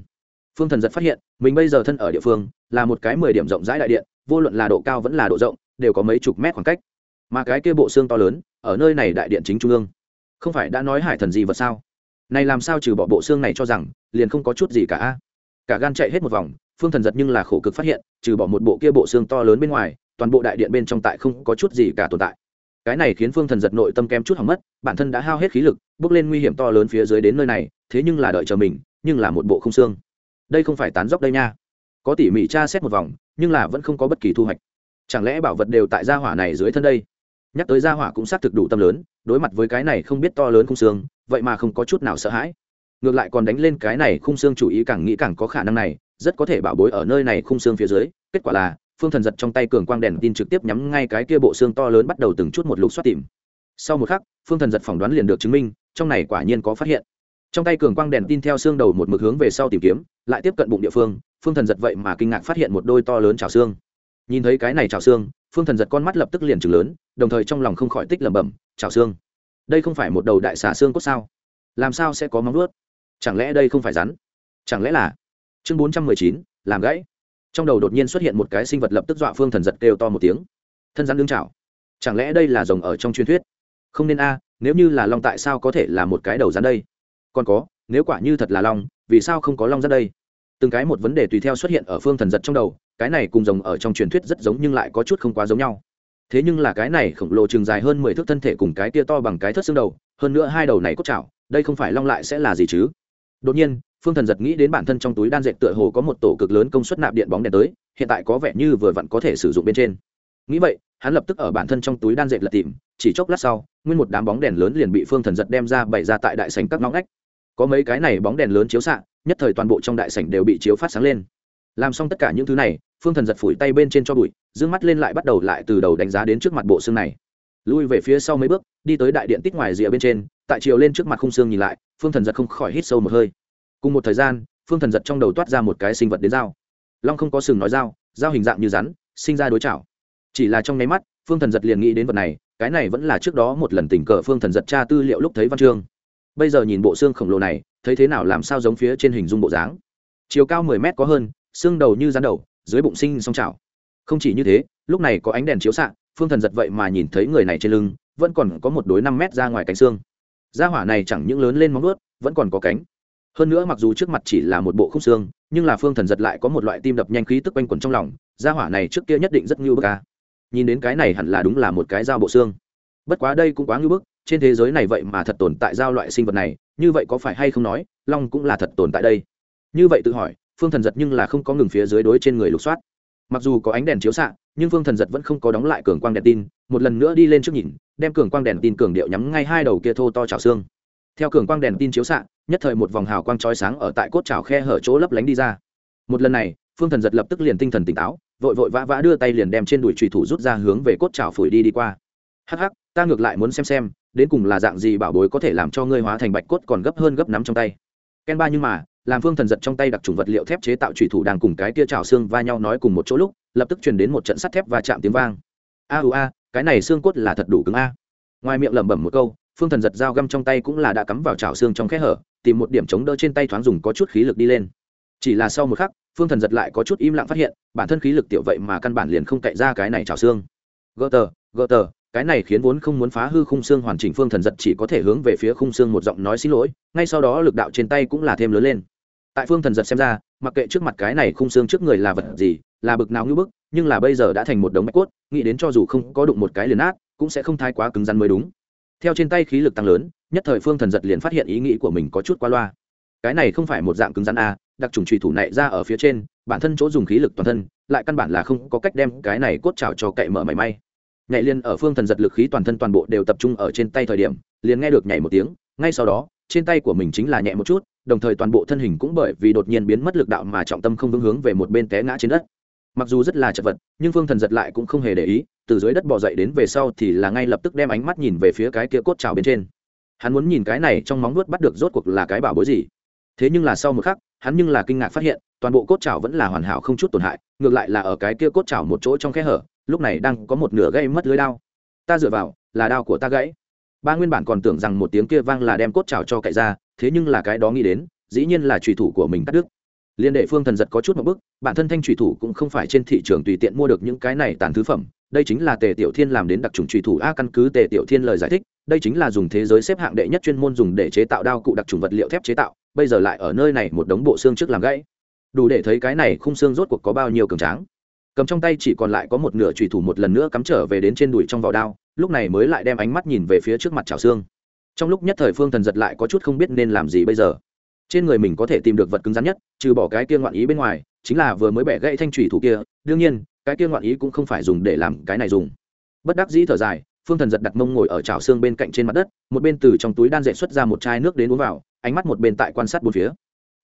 Phương thần giật phát hiện, mình bây giờ thân ở địa phương, là một cái mười điểm rộng rãi đại điện, vô luận là độ cao vẫn là độ rộng, đều có mấy chục mét khoảng cách. Mà cái kia bộ xương to lớn, ở nơi này đại điện chính trung ương. Không phải đã nói hải thần gì vật sao? Này làm sao trừ bỏ bộ xương này cho rằng, liền không có chút gì cả cả gan chạy hết một vòng, phương thần giật nhưng là khổ cực phát hiện, trừ bỏ một bộ kia bộ xương to lớn bên ngoài, toàn bộ đại điện bên trong tại không có chút gì cả tồn tại. Cái này khiến phương thần giật nội tâm kem chút hỏng mất, bản thân đã hao hết khí lực, bước lên nguy hiểm to lớn phía dưới đến nơi này, thế nhưng là đợi chờ mình, nhưng là một bộ không xương. Đây không phải tán dốc đây nha. Có tỉ mỉ tra xét một vòng, nhưng là vẫn không có bất kỳ thu hoạch. Chẳng lẽ bảo vật đều tại gia hỏa này dưới thân đây? Nhắc tới gia hỏa cũng xác thực đủ tâm lớn, đối mặt với cái này không biết to lớn không xương, vậy mà không có chút nào sợ hãi ngược lại còn đánh lên cái này khung xương chủ ý càng nghĩ càng có khả năng này, rất có thể bảo bối ở nơi này khung xương phía dưới. Kết quả là, phương thần giật trong tay cường quang đèn tin trực tiếp nhắm ngay cái kia bộ xương to lớn bắt đầu từng chút một lục xoát tìm. Sau một khắc, phương thần giật phỏng đoán liền được chứng minh, trong này quả nhiên có phát hiện. Trong tay cường quang đèn tin theo xương đầu một mực hướng về sau tìm kiếm, lại tiếp cận bụng địa phương phương thần giật vậy mà kinh ngạc phát hiện một đôi to lớn trào xương. Nhìn thấy cái này trào xương, phương thần giật con mắt lập tức liền chừng lớn, đồng thời trong lòng không khỏi tích lẩm bẩm trào xương? Đây không phải một đầu đại xà xương cốt sao? Làm sao sẽ có móng nuốt chẳng lẽ đây không phải rắn? Chẳng lẽ là? Chương bốn trăm mười chín, làm gãy. Trong đầu đột nhiên xuất hiện một cái sinh vật lập tức dọa phương thần giật kêu to một tiếng. Thân rắn đương chảo. Chẳng lẽ đây là rồng ở trong truyền thuyết? Không nên a, nếu như là long tại sao có thể là một cái đầu rắn đây? Còn có, nếu quả như thật là long, vì sao không có long rắn đây? Từng cái một vấn đề tùy theo xuất hiện ở phương thần giật trong đầu, cái này cùng rồng ở trong truyền thuyết rất giống nhưng lại có chút không quá giống nhau. Thế nhưng là cái này khổng lồ trường dài hơn mười thước thân thể cùng cái tia to bằng cái thất xương đầu, hơn nữa hai đầu này cốt chảo, đây không phải long lại sẽ là gì chứ? Đột nhiên, phương thần giật nghĩ đến bản thân trong túi đan dệt tựa hồ có một tổ cực lớn công suất nạp điện bóng đèn tới, hiện tại có vẻ như vừa vặn có thể sử dụng bên trên. Nghĩ vậy, hắn lập tức ở bản thân trong túi đan dệt lật tìm, chỉ chốc lát sau, nguyên một đám bóng đèn lớn liền bị phương thần giật đem ra bày ra tại đại sành các ngõ ngách. Có mấy cái này bóng đèn lớn chiếu xạ, nhất thời toàn bộ trong đại sảnh đều bị chiếu phát sáng lên. Làm xong tất cả những thứ này, phương thần giật phủi tay bên trên cho bụi d mắt lên lại bắt đầu lại từ đầu đánh giá đến trước mặt bộ xương này. Lui về phía sau mấy bước đi tới đại điện tích ngoài rìa bên trên, tại chiều lên trước mặt khung xương nhìn lại, phương thần giật không khỏi hít sâu một hơi. Cùng một thời gian, phương thần giật trong đầu toát ra một cái sinh vật đến dao. Long không có sừng nói dao dao hình dạng như rắn, sinh ra đối chảo. Chỉ là trong nháy mắt, phương thần giật liền nghĩ đến vật này, cái này vẫn là trước đó một lần tình cờ phương thần giật tra tư liệu lúc thấy văn chương. Bây giờ nhìn bộ xương khổng lồ này, thấy thế nào làm sao giống phía trên hình dung bộ dáng. Chiều cao mười mét có hơn, xương đầu như rắn đầu, dưới bụng sinh song chảo. Không chỉ như thế, lúc này có ánh đèn chiếu xạ, phương thần giật vậy mà nhìn thấy người này trên lưng vẫn còn có một đối năm mét ra ngoài cánh xương. Da hỏa này chẳng những lớn lên móng ướt vẫn còn có cánh. Hơn nữa mặc dù trước mặt chỉ là một bộ khung xương, nhưng là phương thần giật lại có một loại tim đập nhanh khí tức quanh quẩn trong lòng da hỏa này trước kia nhất định rất ngưu bức ca nhìn đến cái này hẳn là đúng là một cái dao bộ xương. Bất quá đây cũng quá ngưu bức, trên thế giới này vậy mà thật tồn tại dao loại sinh vật này, như vậy có phải hay không nói, long cũng là thật tồn tại đây. Như vậy tự hỏi, phương thần giật nhưng là không có ngừng phía dưới đối trên người lục soát. Mặc dù có ánh đèn chiếu xạ, nhưng phương thần giật vẫn không có đóng lại cường quang đèn tin một lần nữa đi lên trước nhìn, đem cường quang đèn tin cường điệu nhắm ngay hai đầu kia thô to trào xương. Theo cường quang đèn tin chiếu xạ, nhất thời một vòng hào quang trói sáng ở tại cốt trào khe hở chỗ lấp lánh đi ra. Một lần này, phương thần giật lập tức liền tinh thần tỉnh táo, vội vội vã vã đưa tay liền đem trên đùi trùy thủ rút ra hướng về cốt trào phủi đi đi qua. Hắc hắc, ta ngược lại muốn xem xem, đến cùng là dạng gì bảo bối có thể làm cho ngươi hóa thành bạch cốt còn gấp hơn gấp nắm trong tay. Ken ba nhưng mà, làm phương thần giật trong tay đặc trùng vật liệu thép chế tạo trùy thủ đang cùng cái kia trào xương va nhau nói cùng một chỗ lúc, lập tức truyền đến một trận sắt thép và chạm tiếng vang. A u a cái này xương cốt là thật đủ cứng a. Ngoài miệng lẩm bẩm một câu, phương thần giật dao găm trong tay cũng là đã cắm vào chảo xương trong kẽ hở, tìm một điểm chống đỡ trên tay thoáng dùng có chút khí lực đi lên. Chỉ là sau một khắc, phương thần giật lại có chút im lặng phát hiện, bản thân khí lực tiểu vậy mà căn bản liền không cậy ra cái này chảo xương. Gỡ tờ gỡ tờ, cái này khiến vốn không muốn phá hư khung xương hoàn chỉnh phương thần giật chỉ có thể hướng về phía khung xương một giọng nói xin lỗi, ngay sau đó lực đạo trên tay cũng là thêm lớn lên. Tại phương thần giật xem ra, mặc kệ trước mặt cái này khung xương trước người là vật gì, là bực nào ngưỡng bức nhưng là bây giờ đã thành một đống bạch cốt, nghĩ đến cho dù không có đụng một cái liền át cũng sẽ không thái quá cứng rắn mới đúng. Theo trên tay khí lực tăng lớn, nhất thời phương thần giật liền phát hiện ý nghĩ của mình có chút qua loa. Cái này không phải một dạng cứng rắn a đặc trùng trùy thủ này ra ở phía trên, bản thân chỗ dùng khí lực toàn thân, lại căn bản là không có cách đem cái này cốt trào cho cậy mở mảy may. Nhảy liên ở phương thần giật lực khí toàn thân toàn bộ đều tập trung ở trên tay thời điểm, liền nghe được nhảy một tiếng, ngay sau đó, trên tay của mình chính là nhẹ một chút, đồng thời toàn bộ thân hình cũng bởi vì đột nhiên biến mất lực đạo mà trọng tâm không vững hướng về một bên té ngã trên đất mặc dù rất là chật vật, nhưng phương thần giật lại cũng không hề để ý, từ dưới đất bỏ dậy đến về sau thì là ngay lập tức đem ánh mắt nhìn về phía cái kia cốt trào bên trên. Hắn muốn nhìn cái này trong móng nuốt bắt được rốt cuộc là cái bảo bối gì. Thế nhưng là sau một khắc, hắn nhưng là kinh ngạc phát hiện, toàn bộ cốt trào vẫn là hoàn hảo không chút tổn hại, ngược lại là ở cái kia cốt trào một chỗ trong khe hở, lúc này đang có một nửa gây mất lưới đao. Ta dựa vào, là đao của ta gãy. Ba nguyên bản còn tưởng rằng một tiếng kia vang là đem cốt trào cho cậy ra, thế nhưng là cái đó nghĩ đến, dĩ nhiên là trùy thủ của mình cắt đứt liên đệ phương thần giật có chút một bức, bản thân thanh trùy thủ cũng không phải trên thị trường tùy tiện mua được những cái này tàn thứ phẩm, đây chính là tề tiểu thiên làm đến đặc trùng trùy thủ a căn cứ tề tiểu thiên lời giải thích, đây chính là dùng thế giới xếp hạng đệ nhất chuyên môn dùng để chế tạo đao cụ đặc trùng vật liệu thép chế tạo, bây giờ lại ở nơi này một đống bộ xương trước làm gãy. Đủ để thấy cái này khung xương rốt cuộc có bao nhiêu cường tráng. Cầm trong tay chỉ còn lại có một nửa trùy thủ một lần nữa cắm trở về đến trên đùi trong vỏ đao, lúc này mới lại đem ánh mắt nhìn về phía trước mặt chảo xương trong lúc nhất thời phương thần giật lại có chút không biết nên làm gì bây giờ trên người mình có thể tìm được vật cứng rắn nhất, trừ bỏ cái kia ngoạn ý bên ngoài, chính là vừa mới bẻ gãy thanh thủy thủ kia. Đương nhiên, cái kia ngoạn ý cũng không phải dùng để làm cái này dùng. Bất đắc dĩ thở dài, phương thần giật đặt mông ngồi ở trào xương bên cạnh trên mặt đất, một bên từ trong túi đan dệt xuất ra một chai nước đến uống vào, ánh mắt một bên tại quan sát bốn phía.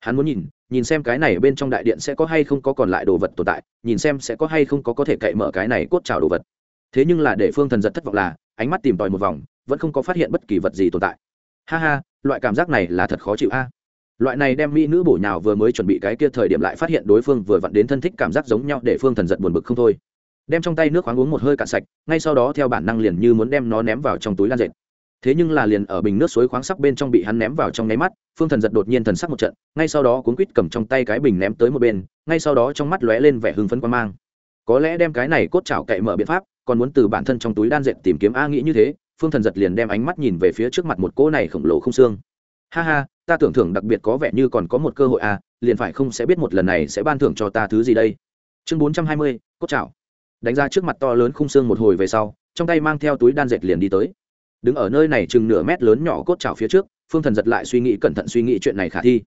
Hắn muốn nhìn nhìn xem cái này bên trong đại điện sẽ có hay không có còn lại đồ vật tồn tại, nhìn xem sẽ có hay không có có thể cậy mở cái này cốt trào đồ vật. Thế nhưng là để phương thần giật thất vọng là, ánh mắt tìm tòi một vòng, vẫn không có phát hiện bất kỳ vật gì tồn tại. Ha ha, loại cảm giác này là thật khó chịu a loại này đem mỹ nữ bổ nhào vừa mới chuẩn bị cái kia thời điểm lại phát hiện đối phương vừa vặn đến thân thích cảm giác giống nhau để phương thần giật buồn bực không thôi. Đem trong tay nước khoáng uống một hơi cạn sạch, ngay sau đó theo bản năng liền như muốn đem nó ném vào trong túi lan dệt. Thế nhưng là liền ở bình nước suối khoáng sắc bên trong bị hắn ném vào trong nháy mắt, phương thần giật đột nhiên thần sắc một trận, ngay sau đó cuốn quýt cầm trong tay cái bình ném tới một bên, ngay sau đó trong mắt lóe lên vẻ hưng phấn quan mang. Có lẽ đem cái này cốt chảo cậy mở biện pháp, còn muốn từ bản thân trong túi đan dệt tìm kiếm a nghĩ như thế, phương thần giật liền đem ánh mắt nhìn về phía trước mặt một cỗ này khổng lồ không xương. Ha ha ta tưởng thưởng đặc biệt có vẻ như còn có một cơ hội à liền phải không sẽ biết một lần này sẽ ban thưởng cho ta thứ gì đây. Chương bốn trăm hai mươi, cốt chảo đánh ra trước mặt to lớn khung xương một hồi về sau, trong tay mang theo túi đan dệt liền đi tới. Đứng ở nơi này chừng nửa mét lớn nhỏ cốt chảo phía trước, phương thần giật lại suy nghĩ cẩn thận suy nghĩ chuyện này khả thi.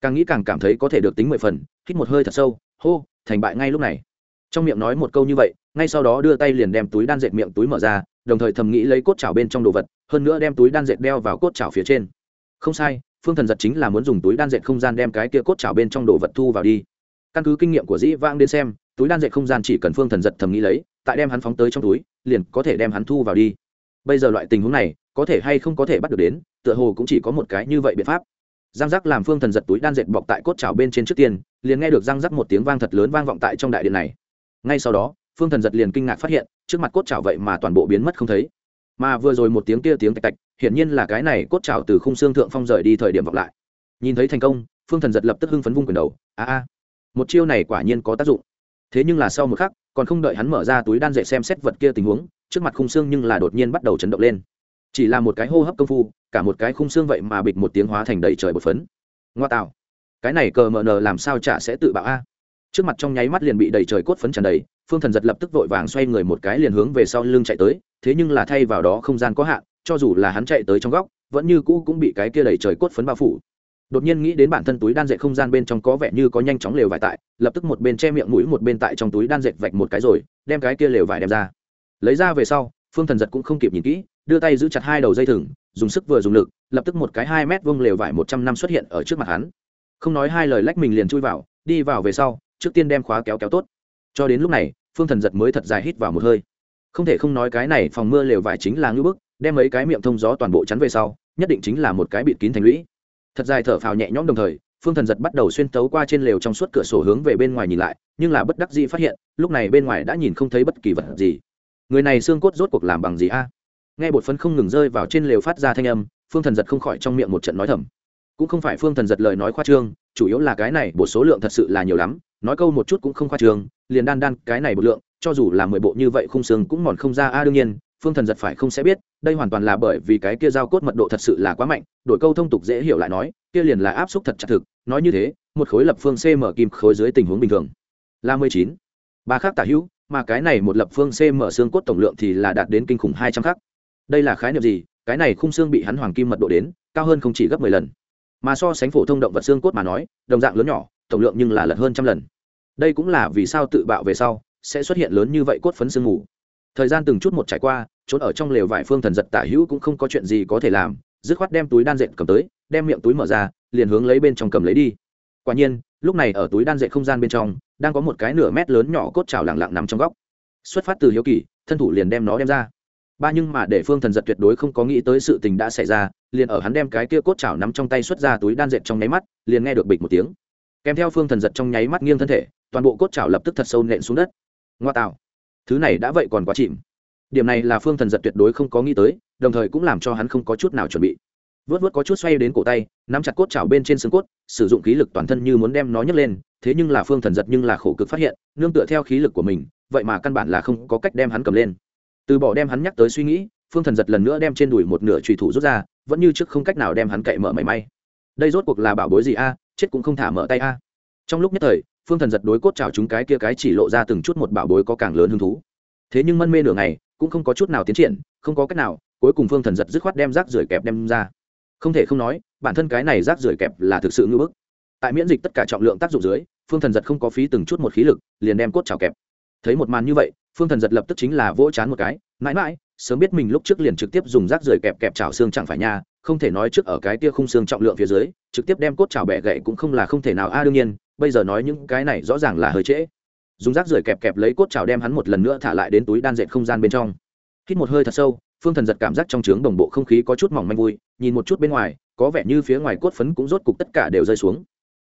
Càng nghĩ càng cảm thấy có thể được tính mười phần, hít một hơi thật sâu, hô, thành bại ngay lúc này. Trong miệng nói một câu như vậy, ngay sau đó đưa tay liền đem túi đan dệt miệng túi mở ra, đồng thời thầm nghĩ lấy cốt chảo bên trong đồ vật, hơn nữa đem túi đan dệt đeo vào cốt chảo phía trên. Không sai phương thần giật chính là muốn dùng túi đan dệt không gian đem cái kia cốt chảo bên trong đồ vật thu vào đi. Căn cứ kinh nghiệm của dĩ vang đến xem, túi đan dệt không gian chỉ cần phương thần giật thầm nghĩ lấy, tại đem hắn phóng tới trong túi, liền có thể đem hắn thu vào đi. Bây giờ loại tình huống này, có thể hay không có thể bắt được đến, tựa hồ cũng chỉ có một cái như vậy biện pháp. Giang giác làm phương thần giật túi đan dệt bọc tại cốt chảo bên trên trước tiên, liền nghe được giang giác một tiếng vang thật lớn vang vọng tại trong đại điện này. Ngay sau đó, phương thần giật liền kinh ngạc phát hiện, trước mặt cốt chảo vậy mà toàn bộ biến mất không thấy mà vừa rồi một tiếng kia tiếng tạch tạch, hiển nhiên là cái này cốt chảo từ khung xương thượng phong rời đi thời điểm vọng lại. Nhìn thấy thành công, phương thần giật lập tức hưng phấn vung quyền đầu, a a, một chiêu này quả nhiên có tác dụng. Thế nhưng là sau một khắc, còn không đợi hắn mở ra túi đan dệt xem xét vật kia tình huống, trước mặt khung xương nhưng là đột nhiên bắt đầu chấn động lên. Chỉ là một cái hô hấp công phu, cả một cái khung xương vậy mà bịch một tiếng hóa thành đầy trời bột phấn. Ngoa tạo, cái này cờ mờ nờ làm sao chả sẽ tự bạo a? Trước mặt trong nháy mắt liền bị đầy trời cốt phấn tràn đầy, phương thần giật lập tức vội vàng xoay người một cái liền hướng về sau lưng chạy tới, thế nhưng là thay vào đó không gian có hạn, cho dù là hắn chạy tới trong góc, vẫn như cũ cũng bị cái kia đầy trời cốt phấn bao phủ. Đột nhiên nghĩ đến bản thân túi đan dệt không gian bên trong có vẻ như có nhanh chóng lều vải tại, lập tức một bên che miệng mũi một bên tại trong túi đan dệt vạch một cái rồi, đem cái kia lều vải đem ra. Lấy ra về sau, phương thần giật cũng không kịp nhìn kỹ, đưa tay giữ chặt hai đầu dây thừng, dùng sức vừa dùng lực, lập tức một cái hai mét vông lều vải một trăm năm xuất hiện ở trước mặt hắn. Không nói hai lời lách mình liền chui vào, đi vào về sau trước tiên đem khóa kéo kéo tốt. Cho đến lúc này, phương thần giật mới thật dài hít vào một hơi. Không thể không nói cái này phòng mưa lều vải chính là ngưỡng bức, đem mấy cái miệng thông gió toàn bộ chắn về sau, nhất định chính là một cái bịt kín thành lũy. Thật dài thở phào nhẹ nhõm đồng thời, phương thần giật bắt đầu xuyên tấu qua trên lều trong suốt cửa sổ hướng về bên ngoài nhìn lại, nhưng là bất đắc dĩ phát hiện, lúc này bên ngoài đã nhìn không thấy bất kỳ vật gì. Người này xương cốt rốt cuộc làm bằng gì a? Nghe bột phấn không ngừng rơi vào trên lều phát ra thanh âm, phương thần giật không khỏi trong miệng một trận nói thầm. Cũng không phải phương thần giật lời nói khoa trương, chủ yếu là cái này bột số lượng thật sự là nhiều lắm nói câu một chút cũng không khoa trường, liền đan đan cái này một lượng cho dù là mười bộ như vậy khung xương cũng mòn không ra a đương nhiên phương thần giật phải không sẽ biết đây hoàn toàn là bởi vì cái kia giao cốt mật độ thật sự là quá mạnh đổi câu thông tục dễ hiểu lại nói kia liền là áp xúc thật chặt thực nói như thế một khối lập phương cm kim khối dưới tình huống bình thường là mười chín. Ba khác tả hữu mà cái này một lập phương cm xương cốt tổng lượng thì là đạt đến kinh khủng hai trăm khắc. Đây là khái niệm gì? Cái này khung xương bị hắn hoàng kim mật độ đến cao hơn không chỉ gấp mười lần. Mà so sánh phổ thông động vật xương cốt mà nói đồng dạng lớn nhỏ tổng lượng nhưng là lật hơn trăm lần đây cũng là vì sao tự bạo về sau sẽ xuất hiện lớn như vậy cốt phấn sương mù. Thời gian từng chút một trải qua, trốn ở trong lều vải phương thần giật tả hữu cũng không có chuyện gì có thể làm, dứt khoát đem túi đan dệt cầm tới, đem miệng túi mở ra, liền hướng lấy bên trong cầm lấy đi. Quả nhiên, lúc này ở túi đan dệt không gian bên trong, đang có một cái nửa mét lớn nhỏ cốt trào lẳng lặng nằm trong góc. Xuất phát từ hiếu kỳ, thân thủ liền đem nó đem ra. Ba nhưng mà để phương thần giật tuyệt đối không có nghĩ tới sự tình đã xảy ra, liền ở hắn đem cái kia cốt chảo nắm trong tay xuất ra túi đan dệt trong nháy mắt, liền nghe được bịch một tiếng. Kèm theo phương thần giật trong nháy mắt nghiêng thân thể toàn bộ cốt chảo lập tức thật sâu nện xuống đất. Ngoa tạo. Thứ này đã vậy còn quá chìm. Điểm này là phương thần giật tuyệt đối không có nghĩ tới, đồng thời cũng làm cho hắn không có chút nào chuẩn bị. Vớt vớt có chút xoay đến cổ tay, nắm chặt cốt chảo bên trên xương cốt, sử dụng khí lực toàn thân như muốn đem nó nhấc lên, thế nhưng là phương thần giật nhưng là khổ cực phát hiện, nương tựa theo khí lực của mình, vậy mà căn bản là không có cách đem hắn cầm lên. Từ bỏ đem hắn nhắc tới suy nghĩ, phương thần giật lần nữa đem trên đùi một nửa trùy thủ rút ra, vẫn như trước không cách nào đem hắn cậy mở mảy may. Đây rốt cuộc là bảo bối gì a? Chết cũng không thả mở tay a. Trong lúc nhất thời phương thần giật đối cốt trào chúng cái kia cái chỉ lộ ra từng chút một bảo bối có càng lớn hứng thú. Thế nhưng mân mê nửa ngày, cũng không có chút nào tiến triển, không có cách nào, cuối cùng phương thần giật dứt khoát đem rác rưởi kẹp đem ra. Không thể không nói, bản thân cái này rác rưởi kẹp là thực sự ngưỡng bức. Tại miễn dịch tất cả trọng lượng tác dụng dưới, phương thần giật không có phí từng chút một khí lực, liền đem cốt trào kẹp. Thấy một màn như vậy, phương thần giật lập tức chính là vỗ chán một cái, mãi mãi, sớm biết mình lúc trước liền trực tiếp dùng rác rưởi kẹp kẹp chảo xương chẳng phải nha, không thể nói trước ở cái kia khung xương trọng lượng phía dưới, trực tiếp đem cốt chảo bẻ gậy cũng không là không thể nào. A, đương nhiên bây giờ nói những cái này rõ ràng là hơi trễ. Dùng rác rưởi kẹp kẹp lấy cốt chảo đem hắn một lần nữa thả lại đến túi đan dệt không gian bên trong. Hít một hơi thật sâu, phương thần giật cảm giác trong trướng đồng bộ không khí có chút mỏng manh vui, nhìn một chút bên ngoài, có vẻ như phía ngoài cốt phấn cũng rốt cục tất cả đều rơi xuống.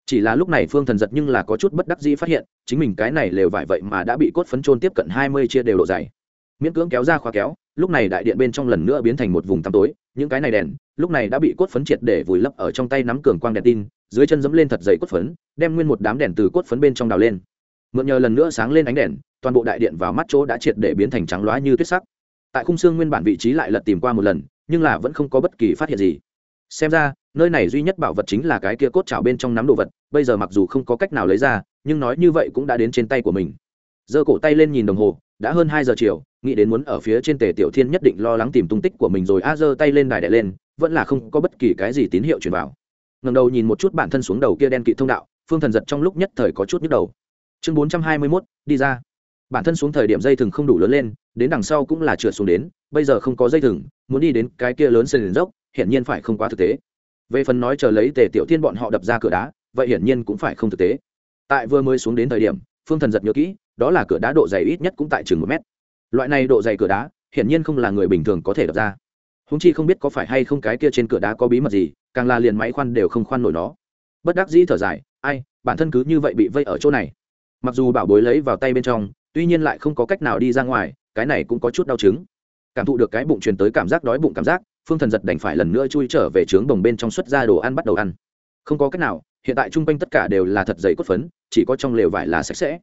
Chỉ là lúc này phương thần giật nhưng là có chút bất đắc dĩ phát hiện, chính mình cái này lều vải vậy mà đã bị cốt phấn trôn tiếp cận hai mươi chia đều độ dày. Miễn cưỡng kéo ra khóa kéo, lúc này đại điện bên trong lần nữa biến thành một vùng tăm tối, những cái này đèn, lúc này đã bị cốt phấn triệt để vùi lấp ở trong tay nắm cường quang đèn tin dưới chân dẫm lên thật dày cốt phấn, đem nguyên một đám đèn từ cốt phấn bên trong đào lên. Mượn nhờ lần nữa sáng lên ánh đèn, toàn bộ đại điện vào mắt chỗ đã triệt để biến thành trắng loá như tuyết sắc. Tại khung xương nguyên bản vị trí lại lật tìm qua một lần, nhưng là vẫn không có bất kỳ phát hiện gì. Xem ra, nơi này duy nhất bảo vật chính là cái kia cốt chảo bên trong nắm đồ vật, bây giờ mặc dù không có cách nào lấy ra, nhưng nói như vậy cũng đã đến trên tay của mình. Giơ cổ tay lên nhìn đồng hồ, đã hơn hai giờ chiều, nghĩ đến muốn ở phía trên tề tiểu thiên nhất định lo lắng tìm tung tích của mình rồi, a, giơ tay lên đài đẻ lên, vẫn là không có bất kỳ cái gì tín hiệu truyền vào ngầm đầu nhìn một chút bản thân xuống đầu kia đen kỵ thông đạo, phương thần giật trong lúc nhất thời có chút nhức đầu. Chương bốn trăm hai mươi mốt, đi ra. Bản thân xuống thời điểm dây thừng không đủ lớn lên, đến đằng sau cũng là trượt xuống đến, bây giờ không có dây thừng, muốn đi đến cái kia lớn sân dốc, hiển nhiên phải không quá thực tế. Về phần nói chờ lấy tề tiểu thiên bọn họ đập ra cửa đá, vậy hiển nhiên cũng phải không thực tế. Tại vừa mới xuống đến thời điểm, phương thần giật nhớ kỹ, đó là cửa đá độ dày ít nhất cũng tại chừng một mét. Loại này độ dày cửa đá, hiển nhiên không là người bình thường có thể đập ra. Húng chi không biết có phải hay không cái kia trên cửa đá có bí mật gì càng là liền máy khoan đều không khoan nổi nó. Bất đắc dĩ thở dài, ai, bản thân cứ như vậy bị vây ở chỗ này. Mặc dù bảo bối lấy vào tay bên trong, tuy nhiên lại không có cách nào đi ra ngoài, cái này cũng có chút đau chứng. Cảm thụ được cái bụng truyền tới cảm giác đói bụng cảm giác, phương thần giật đành phải lần nữa chui trở về trướng bồng bên trong xuất ra đồ ăn bắt đầu ăn. Không có cách nào, hiện tại chung quanh tất cả đều là thật dày cốt phấn, chỉ có trong lều vải là sạch sẽ.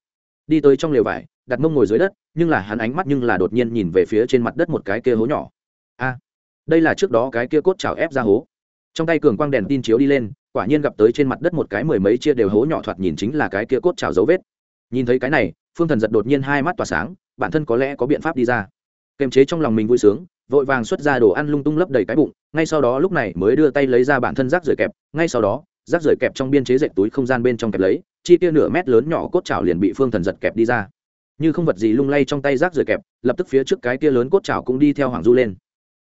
Đi tới trong lều vải, đặt mông ngồi dưới đất, nhưng là hắn ánh mắt nhưng là đột nhiên nhìn về phía trên mặt đất một cái kia hố nhỏ. A, đây là trước đó cái kia cốt chảo ép ra hố trong tay cường quang đèn tin chiếu đi lên, quả nhiên gặp tới trên mặt đất một cái mười mấy chia đều hố nhỏ thoạt nhìn chính là cái kia cốt chảo dấu vết. Nhìn thấy cái này, phương thần giật đột nhiên hai mắt tỏa sáng, bản thân có lẽ có biện pháp đi ra. Kềm chế trong lòng mình vui sướng, vội vàng xuất ra đồ ăn lung tung lấp đầy cái bụng, ngay sau đó lúc này mới đưa tay lấy ra bản thân rác rưởi kẹp, ngay sau đó, rác rưởi kẹp trong biên chế dệt túi không gian bên trong kẹp lấy, chi kia nửa mét lớn nhỏ cốt chảo liền bị phương thần giật kẹp đi ra. Như không vật gì lung lay trong tay rác rưởi kẹp, lập tức phía trước cái kia lớn cốt chảo cũng đi theo hoàng du lên.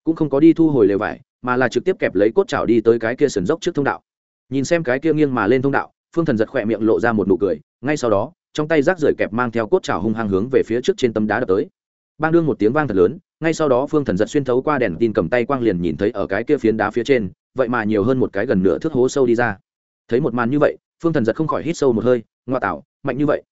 Cũng không có đi thu hồi lều vải mà là trực tiếp kẹp lấy cốt chảo đi tới cái kia sườn dốc trước thông đạo. Nhìn xem cái kia nghiêng mà lên thông đạo, phương thần giật khỏe miệng lộ ra một nụ cười, ngay sau đó, trong tay rác rưởi kẹp mang theo cốt chảo hung hăng hướng về phía trước trên tấm đá đập tới. Bang đương một tiếng vang thật lớn, ngay sau đó phương thần giật xuyên thấu qua đèn tin cầm tay quang liền nhìn thấy ở cái kia phiến đá phía trên, vậy mà nhiều hơn một cái gần nửa thước hố sâu đi ra. Thấy một màn như vậy, phương thần giật không khỏi hít sâu một hơi, ngoa tạo, mạnh như vậy.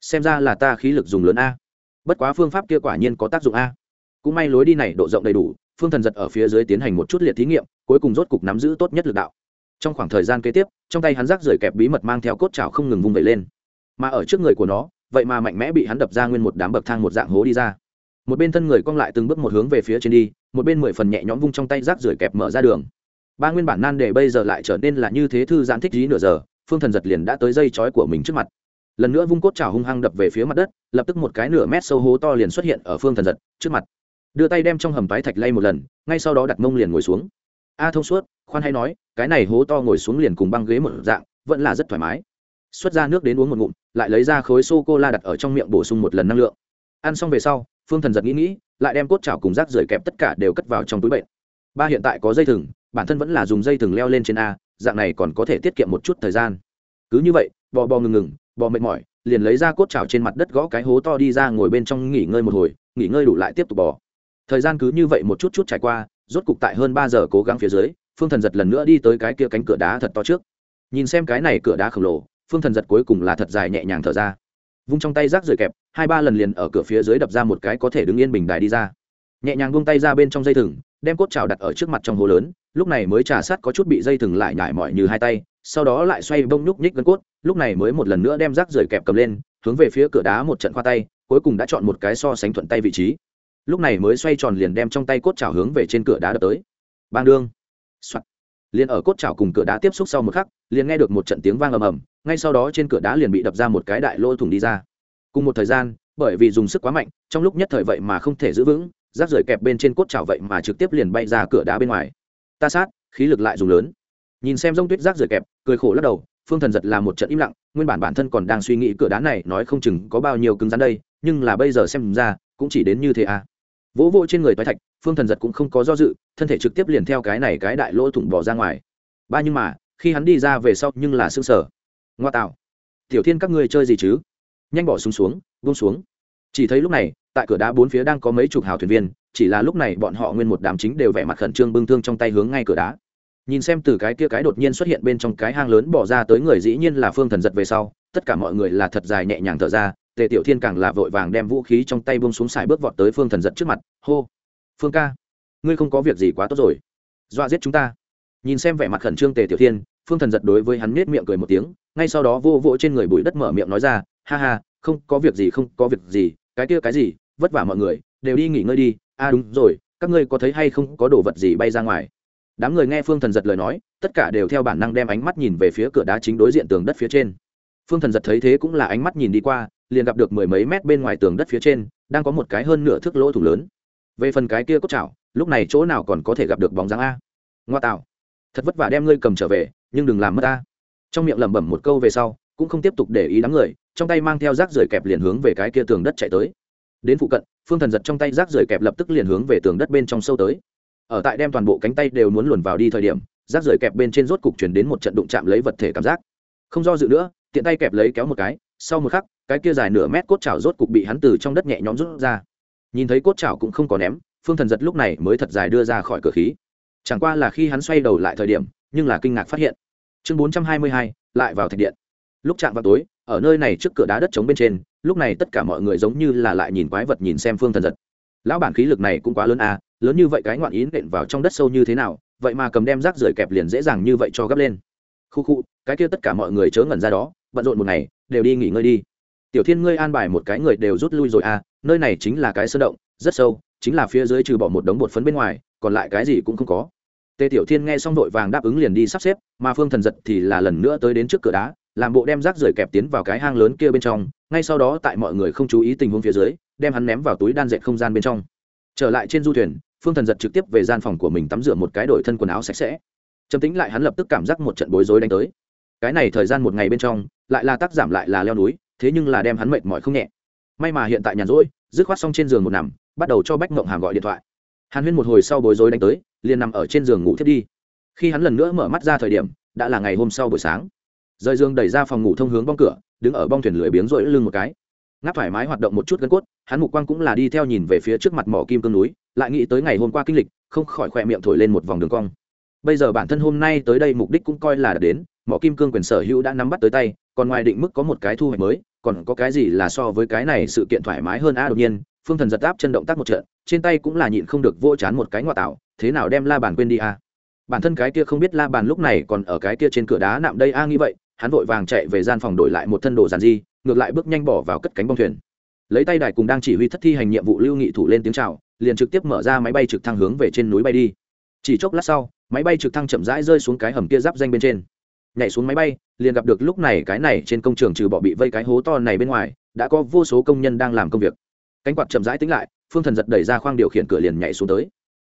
Xem ra là ta khí lực dùng lớn a. Bất quá phương pháp kia quả nhiên có tác dụng a. Cũng may lối đi này độ rộng đầy đủ phương thần giật ở phía dưới tiến hành một chút liệt thí nghiệm, cuối cùng rốt cục nắm giữ tốt nhất lực đạo. Trong khoảng thời gian kế tiếp, trong tay hắn rác rời kẹp bí mật mang theo cốt trào không ngừng vung vẩy lên. Mà ở trước người của nó, vậy mà mạnh mẽ bị hắn đập ra nguyên một đám bậc thang một dạng hố đi ra. Một bên thân người cong lại từng bước một hướng về phía trên đi, một bên mười phần nhẹ nhõm vung trong tay rác rưởi kẹp mở ra đường. Ba nguyên bản nan đề bây giờ lại trở nên là như thế thư giãn thích dí nửa giờ, phương thần giật liền đã tới dây chói của mình trước mặt. Lần nữa vung cốt trào hung hăng đập về phía mặt đất, lập tức một cái nửa mét sâu hố to liền xuất hiện ở phương thần giật trước mặt đưa tay đem trong hầm tái thạch lay một lần, ngay sau đó đặt mông liền ngồi xuống. A thông suốt, khoan hay nói, cái này hố to ngồi xuống liền cùng băng ghế một dạng, vẫn là rất thoải mái. Xuất ra nước đến uống một ngụm, lại lấy ra khối sô cô la đặt ở trong miệng bổ sung một lần năng lượng. Ăn xong về sau, phương thần giật nghĩ nghĩ, lại đem cốt chảo cùng rác rưởi kẹp tất cả đều cất vào trong túi bệnh ba hiện tại có dây thừng, bản thân vẫn là dùng dây thừng leo lên trên a, dạng này còn có thể tiết kiệm một chút thời gian. Cứ như vậy, bò bò ngừng ngừng, bò mệt mỏi, liền lấy ra cốt chảo trên mặt đất gõ cái hố to đi ra ngồi bên trong nghỉ ngơi một hồi, nghỉ ngơi đủ lại tiếp tục bò thời gian cứ như vậy một chút chút trải qua, rốt cục tại hơn ba giờ cố gắng phía dưới, phương thần giật lần nữa đi tới cái kia cánh cửa đá thật to trước. Nhìn xem cái này cửa đá khổng lồ, phương thần giật cuối cùng là thật dài nhẹ nhàng thở ra. Vung trong tay rác rời kẹp, hai ba lần liền ở cửa phía dưới đập ra một cái có thể đứng yên bình đài đi ra. Nhẹ nhàng vung tay ra bên trong dây thừng, đem cốt chảo đặt ở trước mặt trong hồ lớn, lúc này mới trà sát có chút bị dây thừng lại nhải mọi như hai tay, sau đó lại xoay bông nhúc nhích gân cốt, lúc này mới một lần nữa đem rác rời kẹp cầm lên, hướng về phía cửa đá một trận khoa tay, cuối cùng đã chọn một cái so sánh thuận tay vị trí lúc này mới xoay tròn liền đem trong tay cốt chảo hướng về trên cửa đá đập tới. Bang đương. Soạn. liền ở cốt chảo cùng cửa đá tiếp xúc sau một khắc, liền nghe được một trận tiếng vang ầm ầm, ngay sau đó trên cửa đá liền bị đập ra một cái đại lỗ thủng đi ra. Cùng một thời gian, bởi vì dùng sức quá mạnh, trong lúc nhất thời vậy mà không thể giữ vững, rác rời kẹp bên trên cốt chảo vậy mà trực tiếp liền bay ra cửa đá bên ngoài. Ta sát, khí lực lại dùng lớn. Nhìn xem rông tuyết rác rời kẹp, cười khổ lắc đầu, phương thần giật là một trận im lặng, nguyên bản bản thân còn đang suy nghĩ cửa đá này nói không chừng có bao nhiêu cứng rắn đây, nhưng là bây giờ xem ra, cũng chỉ đến như thế à vỗ vỗ trên người toái thạch, phương thần giật cũng không có do dự, thân thể trực tiếp liền theo cái này cái đại lỗ thủng bỏ ra ngoài. Ba nhưng mà, khi hắn đi ra về sau nhưng là xương sở ngoa tạo. Tiểu thiên, các ngươi chơi gì chứ? Nhanh bỏ súng xuống, buông xuống. Chỉ thấy lúc này, tại cửa đá bốn phía đang có mấy chục hào thuyền viên, chỉ là lúc này bọn họ nguyên một đám chính đều vẻ mặt khẩn trương bưng thương trong tay hướng ngay cửa đá. Nhìn xem từ cái kia cái đột nhiên xuất hiện bên trong cái hang lớn bỏ ra tới người dĩ nhiên là phương thần giật về sau, tất cả mọi người là thật dài nhẹ nhàng thở ra tề tiểu thiên càng là vội vàng đem vũ khí trong tay buông xuống xài bước vọt tới phương thần giật trước mặt, hô, phương ca, ngươi không có việc gì quá tốt rồi. Dọa giết chúng ta. Nhìn xem vẻ mặt khẩn trương tề tiểu thiên, phương thần giật đối với hắn nết miệng cười một tiếng, ngay sau đó vô vỗ trên người bụi đất mở miệng nói ra, ha ha, không có việc gì, không có việc gì, cái kia cái gì, vất vả mọi người, đều đi nghỉ ngơi đi. A à đúng rồi, các ngươi có thấy hay không, có đồ vật gì bay ra ngoài? Đám người nghe phương thần giật lời nói, tất cả đều theo bản năng đem ánh mắt nhìn về phía cửa đá chính đối diện tường đất phía trên phương thần giật thấy thế cũng là ánh mắt nhìn đi qua, liền gặp được mười mấy mét bên ngoài tường đất phía trên, đang có một cái hơn nửa thước lỗ thủ lớn. Về phần cái kia cốt chảo, lúc này chỗ nào còn có thể gặp được bóng dáng a? Ngoa tạo. Thật vất vả đem ngươi cầm trở về, nhưng đừng làm mất ta. Trong miệng lẩm bẩm một câu về sau, cũng không tiếp tục để ý đám người, trong tay mang theo rác rưởi kẹp liền hướng về cái kia tường đất chạy tới. Đến phụ cận, phương thần giật trong tay rác rưởi kẹp lập tức liền hướng về tường đất bên trong sâu tới. Ở tại đem toàn bộ cánh tay đều muốn luồn vào đi thời điểm, rác rưởi kẹp bên trên rốt cục chuyển đến một trận đụng chạm lấy vật thể cảm giác. Không do dự nữa tiện tay kẹp lấy kéo một cái, sau một khắc, cái kia dài nửa mét cốt chảo rốt cục bị hắn từ trong đất nhẹ nhõm rút ra. Nhìn thấy cốt chảo cũng không có ném, phương thần giật lúc này mới thật dài đưa ra khỏi cửa khí. Chẳng qua là khi hắn xoay đầu lại thời điểm, nhưng là kinh ngạc phát hiện. Chương bốn trăm hai mươi hai, lại vào thạch điện. Lúc chạm vào tối, ở nơi này trước cửa đá đất trống bên trên, lúc này tất cả mọi người giống như là lại nhìn quái vật nhìn xem phương thần giật. Lão bản khí lực này cũng quá lớn à lớn như vậy cái ngoạn ý nện vào trong đất sâu như thế nào, vậy mà cầm đem rác rưởi kẹp liền dễ dàng như vậy cho gấp lên. Khu khu, cái kia tất cả mọi người chớ ngẩn ra đó bận rộn một ngày, đều đi nghỉ ngơi đi. Tiểu thiên ngươi an bài một cái người đều rút lui rồi à nơi này chính là cái sơn động, rất sâu, chính là phía dưới trừ bỏ một đống bột phấn bên ngoài, còn lại cái gì cũng không có. Tề tiểu thiên nghe xong đội vàng đáp ứng liền đi sắp xếp, mà phương thần giật thì là lần nữa tới đến trước cửa đá, làm bộ đem rác rưởi kẹp tiến vào cái hang lớn kia bên trong, ngay sau đó tại mọi người không chú ý tình huống phía dưới, đem hắn ném vào túi đan dệt không gian bên trong. Trở lại trên du thuyền, phương thần giật trực tiếp về gian phòng của mình tắm rửa một cái đổi thân quần áo sạch sẽ. Trầm tính lại hắn lập tức cảm giác một trận bối rối đánh tới. Cái này thời gian một ngày bên trong lại là tác giảm lại là leo núi, thế nhưng là đem hắn mệt mỏi không nhẹ. May mà hiện tại nhàn rỗi, dứt khoát xong trên giường một nằm, bắt đầu cho bách mộng hàm gọi điện thoại. Hàn huyên một hồi sau bối rối đánh tới, liền nằm ở trên giường ngủ thiết đi. Khi hắn lần nữa mở mắt ra thời điểm, đã là ngày hôm sau buổi sáng. Rời giường đẩy ra phòng ngủ thông hướng bong cửa, đứng ở bong thuyền lưỡi biếng rỗi lưng một cái. Ngáp thoải mái hoạt động một chút gân cốt, hắn mục quang cũng là đi theo nhìn về phía trước mặt mỏ kim cương núi, lại nghĩ tới ngày hôm qua kinh lịch, không khỏi khỏe miệng thổi lên một vòng đường cong. Bây giờ bản thân hôm nay tới đây mục đích cũng coi là đã đến, mỏ kim cương quyền sở hữu đã nắm bắt tới tay còn ngoài định mức có một cái thu hoạch mới, còn có cái gì là so với cái này sự kiện thoải mái hơn? A, đột nhiên, phương thần giật áp chân động tác một trận, trên tay cũng là nhịn không được vô chán một cái ngoại tạo, thế nào đem la bàn quên đi a? Bản thân cái kia không biết la bàn lúc này còn ở cái kia trên cửa đá nạm đây a nghĩ vậy, hắn vội vàng chạy về gian phòng đổi lại một thân đồ giàn di ngược lại bước nhanh bỏ vào cất cánh bong thuyền. Lấy tay đài cùng đang chỉ huy thất thi hành nhiệm vụ lưu nghị thủ lên tiếng chào, liền trực tiếp mở ra máy bay trực thăng hướng về trên núi bay đi. Chỉ chốc lát sau, máy bay trực thăng chậm rãi rơi xuống cái hầm kia giáp danh bên trên nhảy xuống máy bay, liền gặp được lúc này cái này trên công trường trừ bỏ bị vây cái hố to này bên ngoài, đã có vô số công nhân đang làm công việc. Cánh quạt chậm rãi tính lại, phương thần giật đẩy ra khoang điều khiển cửa liền nhảy xuống tới.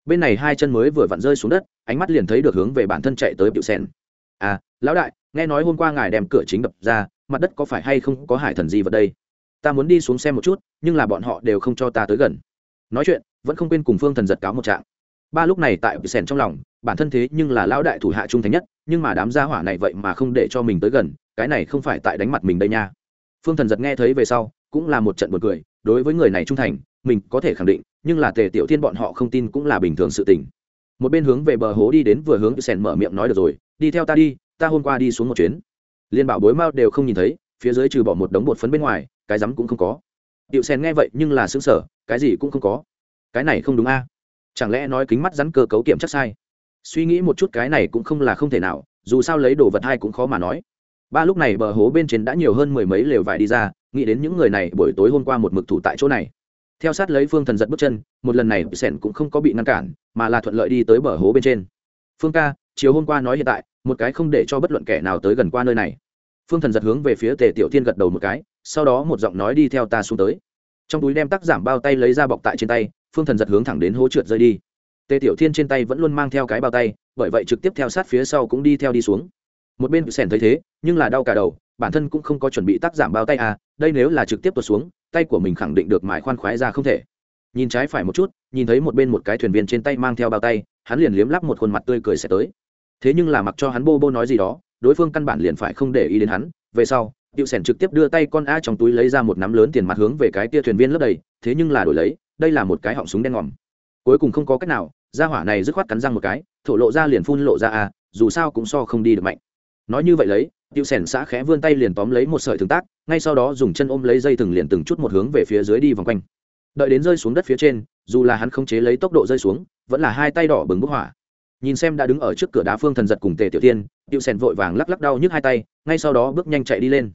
Bên này hai chân mới vừa vặn rơi xuống đất, ánh mắt liền thấy được hướng về bản thân chạy tới biểu sen. À lão đại, nghe nói hôm qua ngài đem cửa chính đập ra, mặt đất có phải hay không có hải thần gì vào đây? Ta muốn đi xuống xem một chút, nhưng là bọn họ đều không cho ta tới gần. Nói chuyện, vẫn không quên cùng phương thần giật cáo một trạng. Ba lúc này tại sèn trong lòng bản thân thế nhưng là lão đại thủ hạ trung thành nhất, nhưng mà đám gia hỏa này vậy mà không để cho mình tới gần, cái này không phải tại đánh mặt mình đây nha. Phương thần giật nghe thấy về sau, cũng là một trận buồn cười, đối với người này trung thành, mình có thể khẳng định, nhưng là tề tiểu thiên bọn họ không tin cũng là bình thường sự tình. Một bên hướng về bờ hố đi đến, vừa hướng sèn mở miệng nói được rồi, đi theo ta đi, ta hôm qua đi xuống một chuyến. Liên bảo bối mao đều không nhìn thấy, phía dưới trừ bỏ một đống bột phấn bên ngoài, cái rắm cũng không có. Điệu sen nghe vậy nhưng là xứng sở cái gì cũng không có. Cái này không đúng a. Chẳng lẽ nói kính mắt rắn cơ cấu kiểm chắc sai? Suy nghĩ một chút cái này cũng không là không thể nào, dù sao lấy đồ vật hai cũng khó mà nói. Ba lúc này bờ hố bên trên đã nhiều hơn mười mấy lều vải đi ra, nghĩ đến những người này buổi tối hôm qua một mực thủ tại chỗ này. Theo sát lấy phương thần giật bước chân, một lần này sẻn cũng không có bị ngăn cản, mà là thuận lợi đi tới bờ hố bên trên. Phương ca, chiều hôm qua nói hiện tại, một cái không để cho bất luận kẻ nào tới gần qua nơi này. Phương thần giật hướng về phía tề tiểu thiên gật đầu một cái, sau đó một giọng nói đi theo ta xuống tới. Trong túi đem tắc giảm bao tay lấy ra bọc tại trên tay, phương thần giật hướng thẳng đến hố trượt rơi đi tề tiểu thiên trên tay vẫn luôn mang theo cái bao tay bởi vậy trực tiếp theo sát phía sau cũng đi theo đi xuống. Một bên sẻn thấy thế nhưng là đau cả đầu bản thân cũng không có chuẩn bị tác giảm bao tay à đây nếu là trực tiếp tuột xuống tay của mình khẳng định được mài khoan khoái ra không thể. Nhìn trái phải một chút nhìn thấy một bên một cái thuyền viên trên tay mang theo bao tay hắn liền liếm lắp một khuôn mặt tươi cười sẽ tới. Thế nhưng là mặc cho hắn bô bô nói gì đó đối phương căn bản liền phải không để ý đến hắn. Về sau Diệu Sẻn trực tiếp đưa tay con a trong túi lấy ra một nắm lớn tiền mặt hướng về cái tia thuyền viên lấp đầy, thế nhưng là đổi lấy, đây là một cái họng súng đen ngòm. Cuối cùng không có cách nào, gia hỏa này dứt khoát cắn răng một cái, thổ lộ ra liền phun lộ ra à, dù sao cũng so không đi được mạnh. Nói như vậy lấy, Diệu Sẻn xã khẽ vươn tay liền tóm lấy một sợi thừng tác, ngay sau đó dùng chân ôm lấy dây thừng liền từng chút một hướng về phía dưới đi vòng quanh. Đợi đến rơi xuống đất phía trên, dù là hắn không chế lấy tốc độ rơi xuống, vẫn là hai tay đỏ bừng bốc hỏa. Nhìn xem đã đứng ở trước cửa đá Phương Thần giật cùng Tề Tiểu Tiên, Diệu Sẻn vội vàng lắc lắc đau nhức hai tay, ngay sau đó bước nhanh chạy đi lên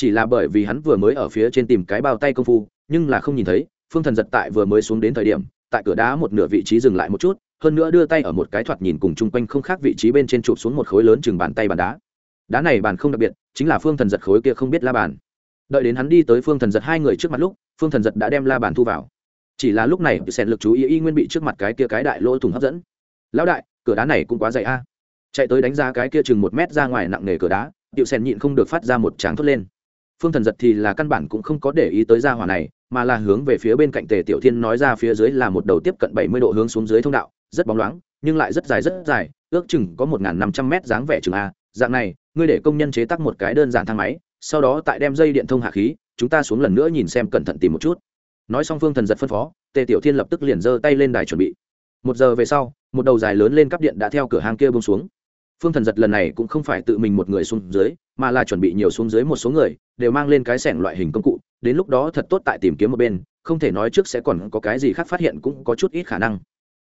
chỉ là bởi vì hắn vừa mới ở phía trên tìm cái bao tay công phu nhưng là không nhìn thấy phương thần giật tại vừa mới xuống đến thời điểm tại cửa đá một nửa vị trí dừng lại một chút, hơn nữa đưa tay ở một cái thoạt nhìn cùng chung quanh không khác vị trí bên trên chụp xuống một khối lớn chừng bàn tay bàn đá. Đá này bàn không đặc biệt, chính là phương thần giật khối kia không biết la bàn. Đợi đến hắn đi tới phương thần giật hai người trước mặt lúc, phương thần giật đã đem la bàn thu vào. Chỉ là lúc này, sẹn lực chú ý y nguyên bị trước mặt cái kia cái đại lỗ thủng hấp dẫn. Lão đại, cửa đá này cũng quá dày a. Chạy tới đánh ra cái kia chừng một mét ra ngoài nặng nề cửa đá điệu sẹn nhịn không được phát ra một tráng thốt lên. Phương thần giật thì là căn bản cũng không có để ý tới gia hỏa này mà là hướng về phía bên cạnh tề tiểu thiên nói ra phía dưới là một đầu tiếp cận bảy mươi độ hướng xuống dưới thông đạo, rất bóng loáng, nhưng lại rất dài rất dài, ước chừng có một năm trăm mét dáng vẻ chừng a. Dạng này, ngươi để công nhân chế tác một cái đơn giản thang máy, sau đó tại đem dây điện thông hạ khí, chúng ta xuống lần nữa nhìn xem cẩn thận tìm một chút. Nói xong phương thần giật phân phó, tề tiểu thiên lập tức liền giơ tay lên đài chuẩn bị. Một giờ về sau, một đầu dài lớn lên cắp điện đã theo cửa hàng kia bông xuống. Phương thần giật lần này cũng không phải tự mình một người xuống dưới, mà là chuẩn bị nhiều xuống dưới một số người, đều mang lên cái sẻng loại hình công cụ đến lúc đó thật tốt tại tìm kiếm một bên, không thể nói trước sẽ còn có cái gì khác phát hiện cũng có chút ít khả năng.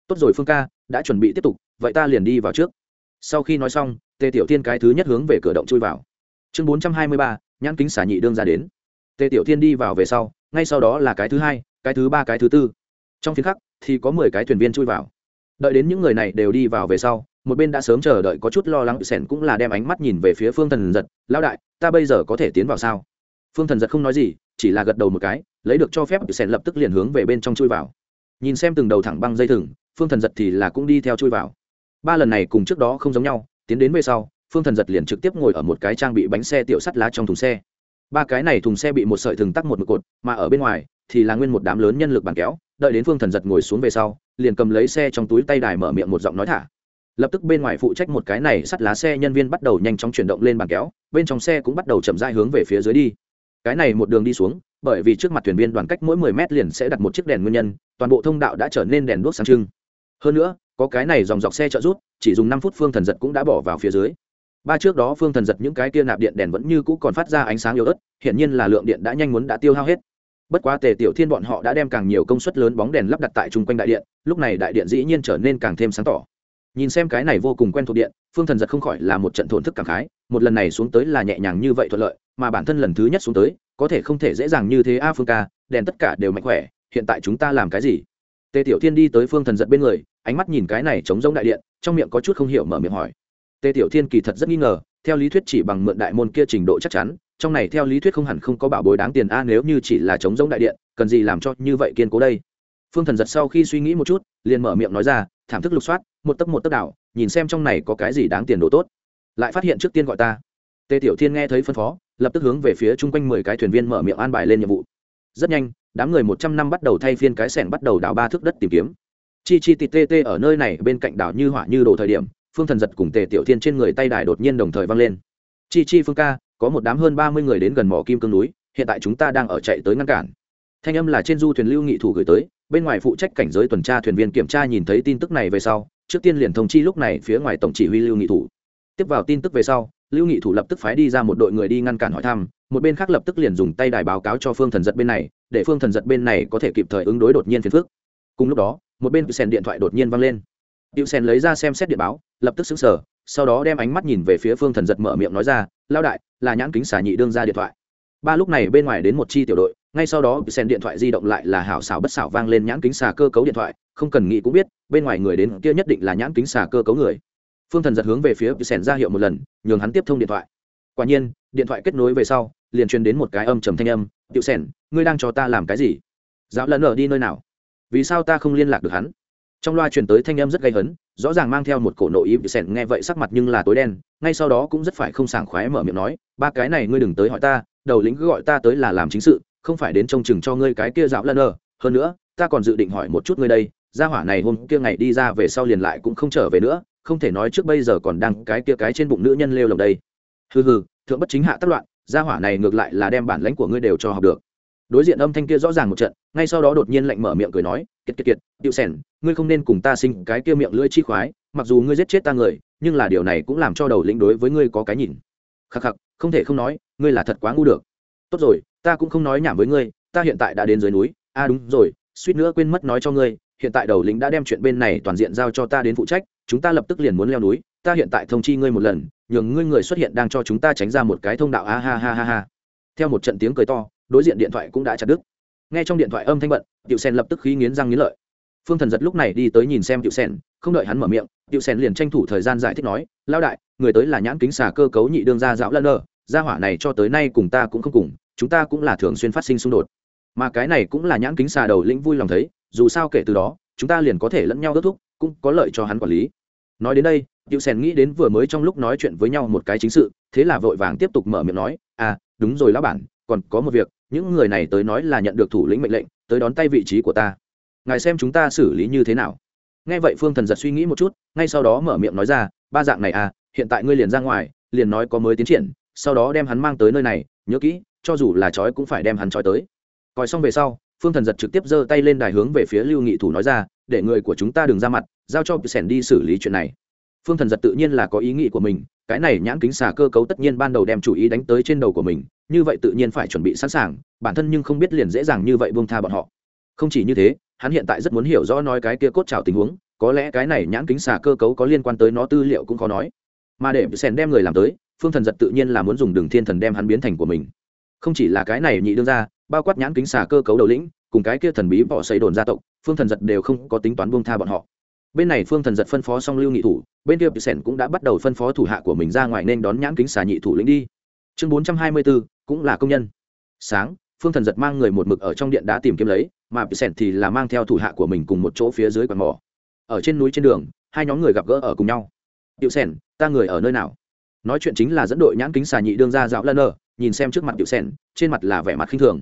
Tốt rồi phương ca, đã chuẩn bị tiếp tục, vậy ta liền đi vào trước. Sau khi nói xong, tề tiểu thiên cái thứ nhất hướng về cửa động chui vào. Chương bốn trăm hai mươi ba, nhãn kính xả nhị đương ra đến. Tề tiểu thiên đi vào về sau, ngay sau đó là cái thứ hai, cái thứ ba, cái thứ tư. Trong phiên khắc, thì có mười cái thuyền viên chui vào. Đợi đến những người này đều đi vào về sau, một bên đã sớm chờ đợi có chút lo lắng, sẻn cũng là đem ánh mắt nhìn về phía phương thần giật. Lao đại, ta bây giờ có thể tiến vào sao? Phương thần giật không nói gì chỉ là gật đầu một cái, lấy được cho phép sèn lập tức liền hướng về bên trong chui vào. Nhìn xem từng đầu thẳng băng dây thừng, phương thần giật thì là cũng đi theo chui vào. Ba lần này cùng trước đó không giống nhau, tiến đến về sau, phương thần giật liền trực tiếp ngồi ở một cái trang bị bánh xe tiểu sắt lá trong thùng xe. Ba cái này thùng xe bị một sợi thừng tắc một một cột, mà ở bên ngoài thì là nguyên một đám lớn nhân lực bàn kéo, đợi đến phương thần giật ngồi xuống về sau, liền cầm lấy xe trong túi tay đài mở miệng một giọng nói thả. Lập tức bên ngoài phụ trách một cái này sắt lá xe nhân viên bắt đầu nhanh chóng chuyển động lên bàn kéo, bên trong xe cũng bắt đầu chậm rãi hướng về phía dưới đi cái này một đường đi xuống, bởi vì trước mặt thuyền viên đoàn cách mỗi mười mét liền sẽ đặt một chiếc đèn nguyên nhân, toàn bộ thông đạo đã trở nên đèn đuốc sáng trưng. Hơn nữa, có cái này dòng dọc xe trợ rút chỉ dùng năm phút phương thần giật cũng đã bỏ vào phía dưới. Ba trước đó phương thần giật những cái kia nạp điện đèn vẫn như cũ còn phát ra ánh sáng yếu ớt hiện nhiên là lượng điện đã nhanh muốn đã tiêu hao hết. Bất quá tề tiểu thiên bọn họ đã đem càng nhiều công suất lớn bóng đèn lắp đặt tại chung quanh đại điện, lúc này đại điện dĩ nhiên trở nên càng thêm sáng tỏ. Nhìn xem cái này vô cùng quen thuộc điện, phương thần giật không khỏi là một trận thổn thức cảm khái, một lần này xuống tới là nhẹ nhàng như vậy thuận lợi mà bản thân lần thứ nhất xuống tới, có thể không thể dễ dàng như thế a phương ca, đèn tất cả đều mạnh khỏe, hiện tại chúng ta làm cái gì? Tề tiểu thiên đi tới phương thần giật bên người, ánh mắt nhìn cái này chống giống đại điện, trong miệng có chút không hiểu mở miệng hỏi. Tề tiểu thiên kỳ thật rất nghi ngờ, theo lý thuyết chỉ bằng mượn đại môn kia trình độ chắc chắn, trong này theo lý thuyết không hẳn không có bảo bối đáng tiền a nếu như chỉ là chống giống đại điện, cần gì làm cho như vậy kiên cố đây? Phương thần giật sau khi suy nghĩ một chút, liền mở miệng nói ra, thảm thức lục soát, một tấc một tấc đảo, nhìn xem trong này có cái gì đáng tiền đồ tốt. Lại phát hiện trước tiên gọi ta. Tề tiểu thiên nghe thấy phân phó lập tức hướng về phía chung quanh mười cái thuyền viên mở miệng an bài lên nhiệm vụ. Rất nhanh, đám người một trăm năm bắt đầu thay phiên cái sẻn bắt đầu đào ba thước đất tìm kiếm. Chi chi tít tê tê ở nơi này bên cạnh đảo như hỏa như đồ thời điểm, phương thần giật cùng tề tiểu thiên trên người tay đài đột nhiên đồng thời vang lên. Chi chi phương ca, có một đám hơn ba mươi người đến gần mỏ kim cương núi, hiện tại chúng ta đang ở chạy tới ngăn cản. Thanh âm là trên du thuyền lưu nghị thủ gửi tới, bên ngoài phụ trách cảnh giới tuần tra thuyền viên kiểm tra nhìn thấy tin tức này về sau, trước tiên liền thông chi lúc này phía ngoài tổng chỉ huy lưu nghị thủ. Tiếp vào tin tức về sau lưu nghị thủ lập tức phái đi ra một đội người đi ngăn cản hỏi thăm một bên khác lập tức liền dùng tay đài báo cáo cho phương thần giật bên này để phương thần giật bên này có thể kịp thời ứng đối đột nhiên phiền phức. Cùng lúc đó một bên sen điện thoại đột nhiên văng lên. Diệu Sen lấy ra xem xét điện báo, lập tức sững sờ, sau đó đem ánh mắt nhìn về phía Phương Thần giật mở miệng nói ra, "Lão đại, là nhãn kính xà nhị đương ra điện thoại." Ba lúc này bên ngoài đến một chi tiểu đội, ngay sau đó sen điện thoại di động lại là hảo xảo bất xảo vang lên nhãn kính xà cơ cấu điện thoại không cần nghĩ cũng biết bên ngoài người đến kia nhất định là nhãn kính xà cơ cấu người phương thần giật hướng về phía sẻn ra hiệu một lần, nhường hắn tiếp thông điện thoại. Quả nhiên, điện thoại kết nối về sau, liền truyền đến một cái âm trầm thanh âm, tiểu sẻn ngươi đang cho ta làm cái gì? Dạo lần ở đi nơi nào? Vì sao ta không liên lạc được hắn? Trong loa truyền tới thanh âm rất gây hấn, rõ ràng mang theo một cổ nội ý sẻn nghe vậy sắc mặt nhưng là tối đen, ngay sau đó cũng rất phải không sảng khoái mở miệng nói, ba cái này ngươi đừng tới hỏi ta, đầu lĩnh cứ gọi ta tới là làm chính sự, không phải đến trông chừng cho ngươi cái kia dạo lần ở. Hơn nữa, ta còn dự định hỏi một chút ngươi đây, gia hỏa này hôm kia ngày đi ra về sau liền lại cũng không trở về nữa không thể nói trước bây giờ còn đang cái kia cái trên bụng nữ nhân lêu lồng đây. Hừ hừ, thượng bất chính hạ tất loạn, gia hỏa này ngược lại là đem bản lãnh của ngươi đều cho học được. Đối diện âm thanh kia rõ ràng một trận, ngay sau đó đột nhiên lạnh mở miệng cười nói, kiệt kiệt kiệt điệu sẻn, ngươi không nên cùng ta sinh cái kia miệng lưỡi chi khoái, mặc dù ngươi giết chết ta người, nhưng là điều này cũng làm cho đầu lĩnh đối với ngươi có cái nhìn. Khắc khắc, không thể không nói, ngươi là thật quá ngu được. Tốt rồi, ta cũng không nói nhảm với ngươi, ta hiện tại đã đến dưới núi. A à đúng rồi, suýt nữa quên mất nói cho ngươi, hiện tại đầu lĩnh đã đem chuyện bên này toàn diện giao cho ta đến phụ trách chúng ta lập tức liền muốn leo núi, ta hiện tại thông chi ngươi một lần, nhường ngươi người xuất hiện đang cho chúng ta tránh ra một cái thông đạo, a ha ha ha ha. Theo một trận tiếng cười to, đối diện điện thoại cũng đã chặt đứt. Nghe trong điện thoại âm thanh bận, tiểu sen lập tức khí nghiến răng nghiến lợi. Phương thần giật lúc này đi tới nhìn xem tiểu sen, không đợi hắn mở miệng, tiểu sen liền tranh thủ thời gian giải thích nói lao đại, người tới là nhãn kính xà cơ cấu nhị đương gia dạo lân lơ gia hỏa này cho tới nay cùng ta cũng không cùng, chúng ta cũng là thường xuyên phát sinh xung đột. Mà cái này cũng là nhãn kính xà đầu lĩnh vui lòng thấy, dù sao kể từ đó, chúng ta liền có thể lẫn nhau đốt thúc cũng có lợi cho hắn quản lý. Nói đến đây, tiểu sen nghĩ đến vừa mới trong lúc nói chuyện với nhau một cái chính sự, thế là vội vàng tiếp tục mở miệng nói à đúng rồi lão bản, còn có một việc, những người này tới nói là nhận được thủ lĩnh mệnh lệnh, tới đón tay vị trí của ta. Ngài xem chúng ta xử lý như thế nào. Nghe vậy phương thần giật suy nghĩ một chút, ngay sau đó mở miệng nói ra, ba dạng này à hiện tại ngươi liền ra ngoài, liền nói có mới tiến triển, sau đó đem hắn mang tới nơi này, nhớ kỹ, cho dù là trói cũng phải đem hắn trói tới. Coi xong về sau, phương thần giật trực tiếp giơ tay lên đài hướng về phía lưu nghị thủ nói ra để người của chúng ta đừng ra mặt, giao cho sẻn đi xử lý chuyện này. Phương thần giật tự nhiên là có ý nghĩ của mình, cái này nhãn kính xà cơ cấu tất nhiên ban đầu đem chủ ý đánh tới trên đầu của mình, như vậy tự nhiên phải chuẩn bị sẵn sàng, bản thân nhưng không biết liền dễ dàng như vậy buông tha bọn họ. Không chỉ như thế, hắn hiện tại rất muốn hiểu rõ nói cái kia cốt trào tình huống, có lẽ cái này nhãn kính xà cơ cấu có liên quan tới nó tư liệu cũng khó nói. Mà để sèn đem người làm tới, phương thần giật tự nhiên là muốn dùng đường thiên thần đem hắn biến thành của mình không chỉ là cái này nhị đương ra bao quát nhãn kính xà cơ cấu đầu lĩnh, cùng cái kia thần bí bỏ xây đồn gia tộc, phương thần giật đều không có tính toán buông tha bọn họ. Bên này phương thần giật phân phó xong lưu nghị thủ, bên kia sẻn cũng đã bắt đầu phân phó thủ hạ của mình ra ngoài nên đón nhãn kính xà nhị thủ lĩnh đi. Chương bốn trăm hai mươi bốn cũng là công nhân. Sáng, phương thần giật mang người một mực ở trong điện đã tìm kiếm lấy, mà sẻn thì là mang theo thủ hạ của mình cùng một chỗ phía dưới quạt mỏ. Ở trên núi trên đường, hai nhóm người gặp gỡ ở cùng nhau. Điệu sẻn, ta người ở nơi nào? Nói chuyện chính là dẫn đội nhãn kính xà nhị đương ra dạo lân ở nhìn xem trước mặt tiểu sen, trên mặt là vẻ mặt khinh thường.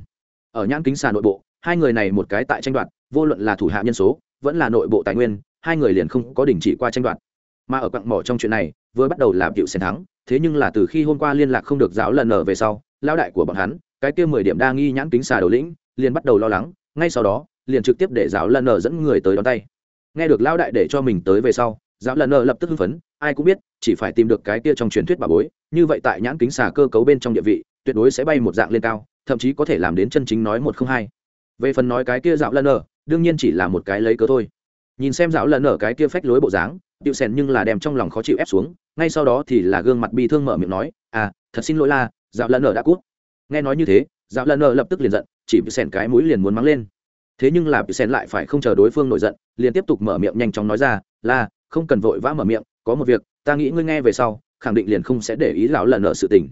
Ở nhãn kính xà nội bộ hai người này một cái tại tranh đoạt vô luận là thủ hạ nhân số vẫn là nội bộ tài nguyên hai người liền không có đình chỉ qua tranh đoạt. Mà ở quặng mỏ trong chuyện này vừa bắt đầu là tiểu sen thắng thế nhưng là từ khi hôm qua liên lạc không được giáo lần ở về sau lao đại của bọn hắn cái kia mười điểm đa nghi nhãn kính xà đầu lĩnh liền bắt đầu lo lắng ngay sau đó liền trực tiếp để giáo lần ở dẫn người tới đón tay. Nghe được lao đại để cho mình tới về sau giáo lần ở lập tức hưng phấn ai cũng biết, chỉ phải tìm được cái kia trong truyền thuyết bà bối, như vậy tại nhãn kính xà cơ cấu bên trong địa vị, tuyệt đối sẽ bay một dạng lên cao, thậm chí có thể làm đến chân chính nói một không hai. Về phần nói cái kia dạo lần ở, đương nhiên chỉ là một cái lấy cớ thôi. Nhìn xem dạo lần ở cái kia phách lối bộ dáng điệu sèn nhưng là đem trong lòng khó chịu ép xuống, ngay sau đó thì là gương mặt bi thương mở miệng nói à thật xin lỗi la, dạo lần ở đã cút. Nghe nói như thế, dạo lần ở lập tức liền giận, chỉ bị sèn cái mũi liền muốn mắng lên. Thế nhưng là bị sèn lại phải không chờ đối phương nổi giận, liền tiếp tục mở miệng nhanh chóng nói ra là không cần vội vã mở miệng có một việc ta nghĩ ngươi nghe về sau khẳng định liền không sẽ để ý lão lần nợ sự tình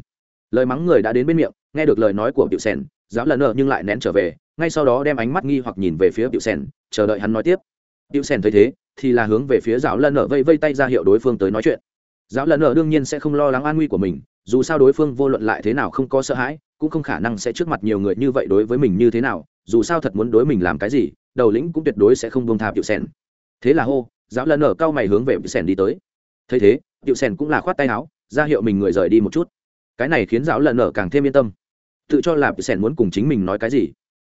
lời mắng người đã đến bên miệng nghe được lời nói của biểu sen giáo lần nợ nhưng lại nén trở về ngay sau đó đem ánh mắt nghi hoặc nhìn về phía biểu sen chờ đợi hắn nói tiếp Tiểu Sen thấy thế, thì là hướng về phía giáo lần nợ vây vây tay ra hiệu đối phương tới nói chuyện. Giáo lần nợ đương nhiên sẽ không lo lắng an nguy của mình, dù sao đối phương vô luận lại thế nào không có sợ hãi, cũng không khả năng sẽ trước mặt nhiều người như vậy đối với mình như thế nào, dù sao thật muốn đối mình làm cái gì, đầu lĩnh cũng tuyệt đối sẽ không buông tha tiểu Sen. Thế là hô, giáo lần nợ cao mày hướng về Diệu Sen đi tới. Thấy thế, điệu sèn cũng là khoát tay áo, ra hiệu mình người rời đi một chút. Cái này khiến giáo lần nở càng thêm yên tâm. Tự cho là sèn muốn cùng chính mình nói cái gì,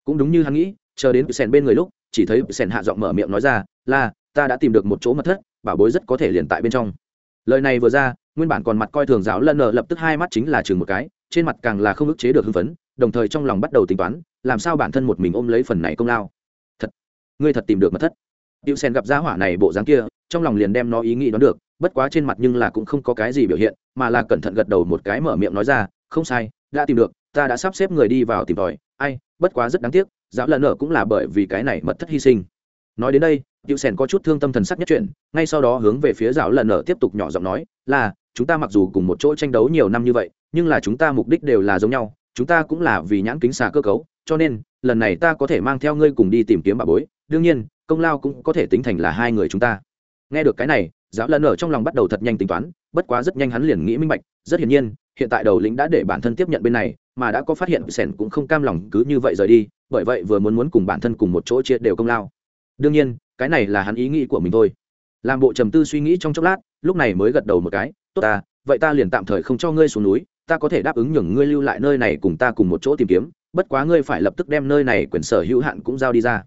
cũng đúng như hắn nghĩ, chờ đến sèn bên người lúc, chỉ thấy sèn hạ giọng mở miệng nói ra là ta đã tìm được một chỗ mật thất bảo bối rất có thể liền tại bên trong lời này vừa ra nguyên bản còn mặt coi thường giáo lần nở lập tức hai mắt chính là chừng một cái trên mặt càng là không ức chế được hưng phấn đồng thời trong lòng bắt đầu tính toán làm sao bản thân một mình ôm lấy phần này công lao thật ngươi thật tìm được mật thất điệu sèn gặp gia hỏa này bộ dáng kia, trong lòng liền đem nó ý nghĩ đoán được, bất quá trên mặt nhưng là cũng không có cái gì biểu hiện, mà là cẩn thận gật đầu một cái mở miệng nói ra, không sai, đã tìm được, ta đã sắp xếp người đi vào tìm tòi, ai, bất quá rất đáng tiếc, giáo lần nợ cũng là bởi vì cái này mật thất hy sinh. Nói đến đây Diệu Sèn có chút thương tâm thần sắc nhất chuyện, ngay sau đó hướng về phía giáo lần nợ tiếp tục nhỏ giọng nói, là chúng ta mặc dù cùng một chỗ tranh đấu nhiều năm như vậy, nhưng là chúng ta mục đích đều là giống nhau, chúng ta cũng là vì nhãn kính xà cơ cấu, cho nên lần này ta có thể mang theo ngươi cùng đi tìm kiếm bà bối, đương nhiên công lao cũng có thể tính thành là hai người chúng ta. Nghe được cái này, giáo lần ở trong lòng bắt đầu thật nhanh tính toán, bất quá rất nhanh hắn liền nghĩ minh bạch, rất hiển nhiên, hiện tại đầu lĩnh đã để bản thân tiếp nhận bên này, mà đã có phát hiện sẻn cũng không cam lòng cứ như vậy rời đi bởi vậy vừa muốn muốn cùng bản thân cùng một chỗ chia đều công lao. Đương nhiên cái này là hắn ý nghĩ của mình thôi. Làm bộ trầm tư suy nghĩ trong chốc lát lúc này mới gật đầu một cái tốt ta vậy ta liền tạm thời không cho ngươi xuống núi ta có thể đáp ứng nhường ngươi lưu lại nơi này cùng ta cùng một chỗ tìm kiếm bất quá ngươi phải lập tức đem nơi này quyền sở hữu hạn cũng giao đi ra.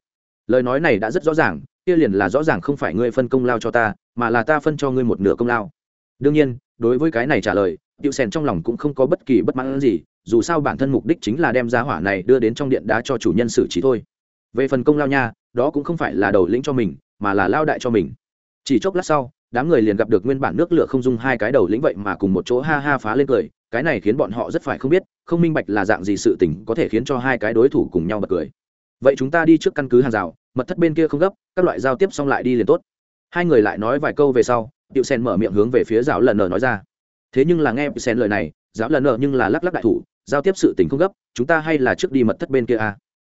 Lời nói này đã rất rõ ràng kia liền là rõ ràng không phải ngươi phân công lao cho ta mà là ta phân cho ngươi một nửa công lao đương nhiên đối với cái này trả lời Diệu sèn trong lòng cũng không có bất kỳ bất mãn gì, dù sao bản thân mục đích chính là đem giá hỏa này đưa đến trong điện đá cho chủ nhân xử trí thôi. Về phần công lao nha, đó cũng không phải là đầu lĩnh cho mình, mà là lao đại cho mình. Chỉ chốc lát sau, đám người liền gặp được nguyên bản nước lửa không dung hai cái đầu lĩnh vậy mà cùng một chỗ ha ha phá lên cười, cái này khiến bọn họ rất phải không biết, không minh bạch là dạng gì sự tình có thể khiến cho hai cái đối thủ cùng nhau bật cười. Vậy chúng ta đi trước căn cứ hàng rào, mật thất bên kia không gấp, các loại giao tiếp xong lại đi liền tốt. Hai người lại nói vài câu về sau, Diệu Sen mở miệng hướng về phía giáo lần nở nói ra thế nhưng là nghe sen lời này giáo lần nợ nhưng là lắc lắc đại thủ giao tiếp sự tình không gấp chúng ta hay là trước đi mật thất bên kia à.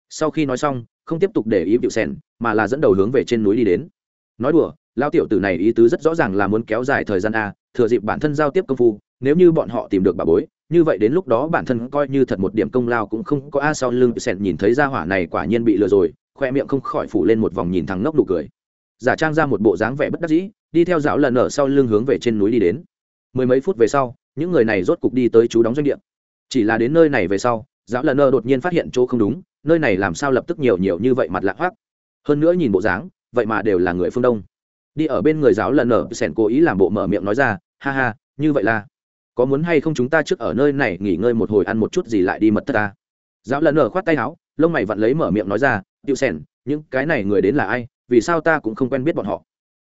sau khi nói xong không tiếp tục để ý điệu sen mà là dẫn đầu hướng về trên núi đi đến nói đùa lao tiểu tử này ý tứ rất rõ ràng là muốn kéo dài thời gian a thừa dịp bản thân giao tiếp công phu nếu như bọn họ tìm được bà bối như vậy đến lúc đó bản thân coi như thật một điểm công lao cũng không có a sau lưng sẹn nhìn thấy ra hỏa này quả nhiên bị lừa rồi khoe miệng không khỏi phủ lên một vòng nhìn thằng ngốc nụ cười. Giả trang ra một bộ dáng vẻ bất đắc dĩ, đi theo dạo lần ở sau lưng hướng về trên núi đi đến. Mười mấy phút về sau, những người này rốt cục đi tới chú đóng doanh địa. Chỉ là đến nơi này về sau giáo lần nơ đột nhiên phát hiện chỗ không đúng, nơi này làm sao lập tức nhiều nhiều như vậy mặt lạ hoác hơn nữa nhìn bộ dáng, vậy mà đều là người phương đông. Đi ở bên người giáo lần nở sẻn cố ý làm bộ mở miệng nói ra, ha ha, như vậy là, có muốn hay không chúng ta trước ở nơi này nghỉ ngơi một hồi ăn một chút gì lại đi mật thất ta? Giáo lần nở khoát tay áo, lông mày vặn lấy mở miệng nói ra tiểu sen, những cái này người đến là ai? Vì sao ta cũng không quen biết bọn họ?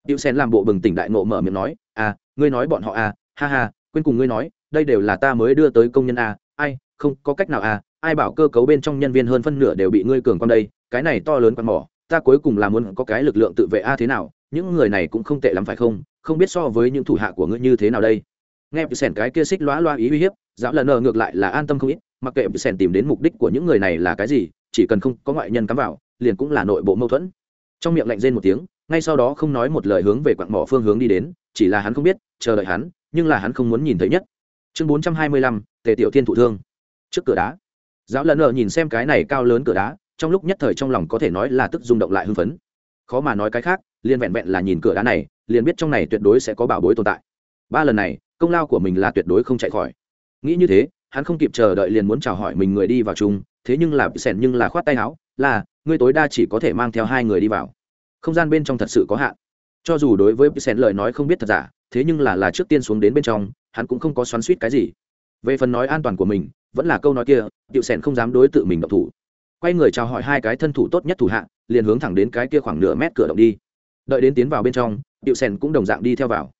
Tiểu sen làm bộ bừng tỉnh đại nộ mở miệng nói à ngươi nói bọn họ à? Ha ha, quên cùng ngươi nói, đây đều là ta mới đưa tới công nhân à? ai, không có cách nào à? ai bảo cơ cấu bên trong nhân viên hơn phân nửa đều bị ngươi cường con đây? Cái này to lớn quan mỏ, ta cuối cùng là muốn có cái lực lượng tự vệ a thế nào? Những người này cũng không tệ lắm phải không? Không biết so với những thủ hạ của ngươi như thế nào đây? Nghe bị sẻn cái kia xích lóa loa ý uy hiếp dạo lần nờ ngược lại là an tâm không ít, mặc kệ bị sẻn tìm đến mục đích của những người này là cái gì chỉ cần không có ngoại nhân cắm vào, liền cũng là nội bộ mâu thuẫn. Trong miệng lạnh rên một tiếng, ngay sau đó không nói một lời hướng về quặng mỏ phương hướng đi đến, chỉ là hắn không biết, chờ đợi hắn, nhưng là hắn không muốn nhìn thấy nhất. Chương bốn trăm hai mươi lăm, tề tiểu thiên thụ thương. Trước cửa đá. Giáo lần ở nhìn xem cái này cao lớn cửa đá, trong lúc nhất thời trong lòng có thể nói là tức rung động lại hưng phấn. Khó mà nói cái khác, liền vẹn vẹn là nhìn cửa đá này, liền biết trong này tuyệt đối sẽ có bảo bối tồn tại. Ba lần này, công lao của mình là tuyệt đối không chạy khỏi. Nghĩ như thế, hắn không kịp chờ đợi liền muốn chào hỏi mình người đi vào chung thế nhưng là sẻn nhưng là khoát tay áo, là, ngươi tối đa chỉ có thể mang theo hai người đi vào. Không gian bên trong thật sự có hạn. Cho dù đối với sẻn lời nói không biết thật giả, thế nhưng là là trước tiên xuống đến bên trong, hắn cũng không có xoắn suýt cái gì. Về phần nói an toàn của mình, vẫn là câu nói kia điệu sẻn không dám đối tự mình động thủ. Quay người chào hỏi hai cái thân thủ tốt nhất thủ hạ, liền hướng thẳng đến cái kia khoảng nửa mét cửa động đi. Đợi đến tiến vào bên trong điệu sẻn cũng đồng dạng đi theo vào.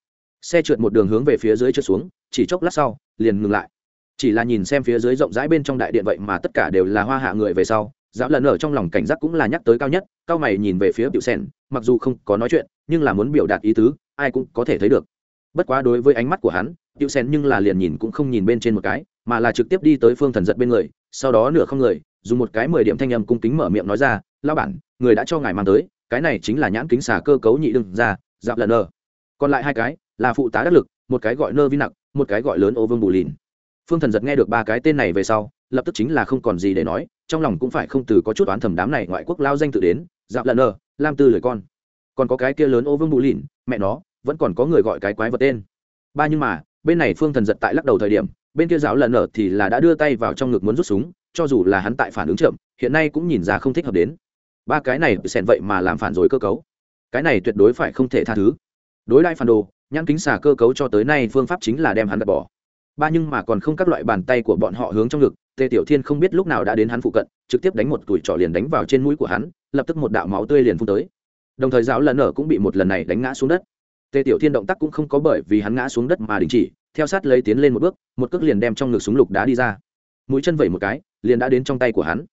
Xe trượt một đường hướng về phía dưới trượt xuống, chỉ chốc lát sau, liền ngừng lại chỉ là nhìn xem phía dưới rộng rãi bên trong đại điện vậy mà tất cả đều là hoa hạ người về sau giáo lần ở trong lòng cảnh giác cũng là nhắc tới cao nhất cao mày nhìn về phía biểu sen mặc dù không có nói chuyện nhưng là muốn biểu đạt ý tứ ai cũng có thể thấy được bất quá đối với ánh mắt của hắn Diệu Sen nhưng là liền nhìn cũng không nhìn bên trên một cái, mà là trực tiếp đi tới Phương Thần giật bên người, sau đó nửa không người, dùng một cái mười điểm thanh âm cung kính mở miệng nói ra, "Lão bản, người đã cho ngài mang tới, cái này chính là nhãn kính xà cơ cấu nhị đương ra, dạo lần nơ. Còn lại hai cái, là phụ tá đắc lực, một cái gọi Nơ Vi nặc, một cái gọi lớn Ô Vương Bù Lìn." Phương Thần giật nghe được ba cái tên này về sau, lập tức chính là không còn gì để nói, trong lòng cũng phải không từ có chút oán thầm đám này ngoại quốc lao danh tự đến, dạo lần nơ, Lam Tư lời con. Còn có cái kia lớn Ô Vương Bù Lìn, mẹ nó, vẫn còn có người gọi cái quái vật tên. Ba nhưng mà, bên này phương thần giật tại lắc đầu thời điểm bên kia dạo lần nở thì là đã đưa tay vào trong ngực muốn rút súng cho dù là hắn tại phản ứng chậm hiện nay cũng nhìn ra không thích hợp đến ba cái này xèn vậy mà làm phản rồi cơ cấu cái này tuyệt đối phải không thể tha thứ đối đại phản đồ nhãn kính xả cơ cấu cho tới nay phương pháp chính là đem hắn gạt bỏ ba nhưng mà còn không các loại bàn tay của bọn họ hướng trong ngực, tề tiểu thiên không biết lúc nào đã đến hắn phụ cận, trực tiếp đánh một tuổi trọ liền đánh vào trên mũi của hắn, lập tức một đạo máu tươi liền phun tới. Đồng thời giáo lần nở cũng bị một lần này đánh ngã xuống đất. Tề tiểu thiên động tác cũng không có bởi vì hắn ngã xuống đất mà đình chỉ, theo sát lấy tiến lên một bước, một cước liền đem trong ngực súng lục đá đi ra. Mũi chân vẩy một cái, liền đã đến trong tay của hắn.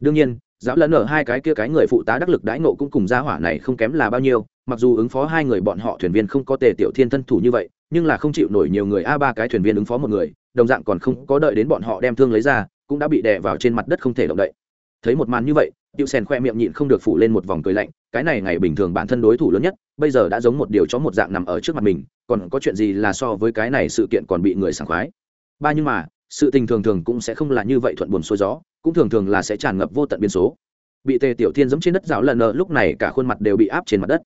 Đương nhiên, giáo lần ở hai cái kia cái người phụ tá đắc lực đãi nộ cũng cùng gia hỏa này không kém là bao nhiêu, mặc dù ứng phó hai người bọn họ thuyền viên không có tề tiểu thiên thân thủ như vậy nhưng là không chịu nổi nhiều người a ba cái thuyền viên ứng phó một người đồng dạng còn không có đợi đến bọn họ đem thương lấy ra cũng đã bị đè vào trên mặt đất không thể động đậy thấy một màn như vậy Diệu Sen khoe miệng nhịn không được phủ lên một vòng cười lạnh, cái này ngày bình thường bản thân đối thủ lớn nhất, bây giờ đã giống một điều chó một dạng nằm ở trước mặt mình, còn có chuyện gì là so với cái này sự kiện còn bị người sảng khoái. Ba nhưng mà, sự tình thường thường cũng sẽ không là như vậy thuận buồm xuôi gió, cũng thường thường là sẽ tràn ngập vô tận biên số. bị tề tiểu thiên giẫm trên đất rào lần nợ lúc này cả khuôn mặt đều bị áp trên mặt đất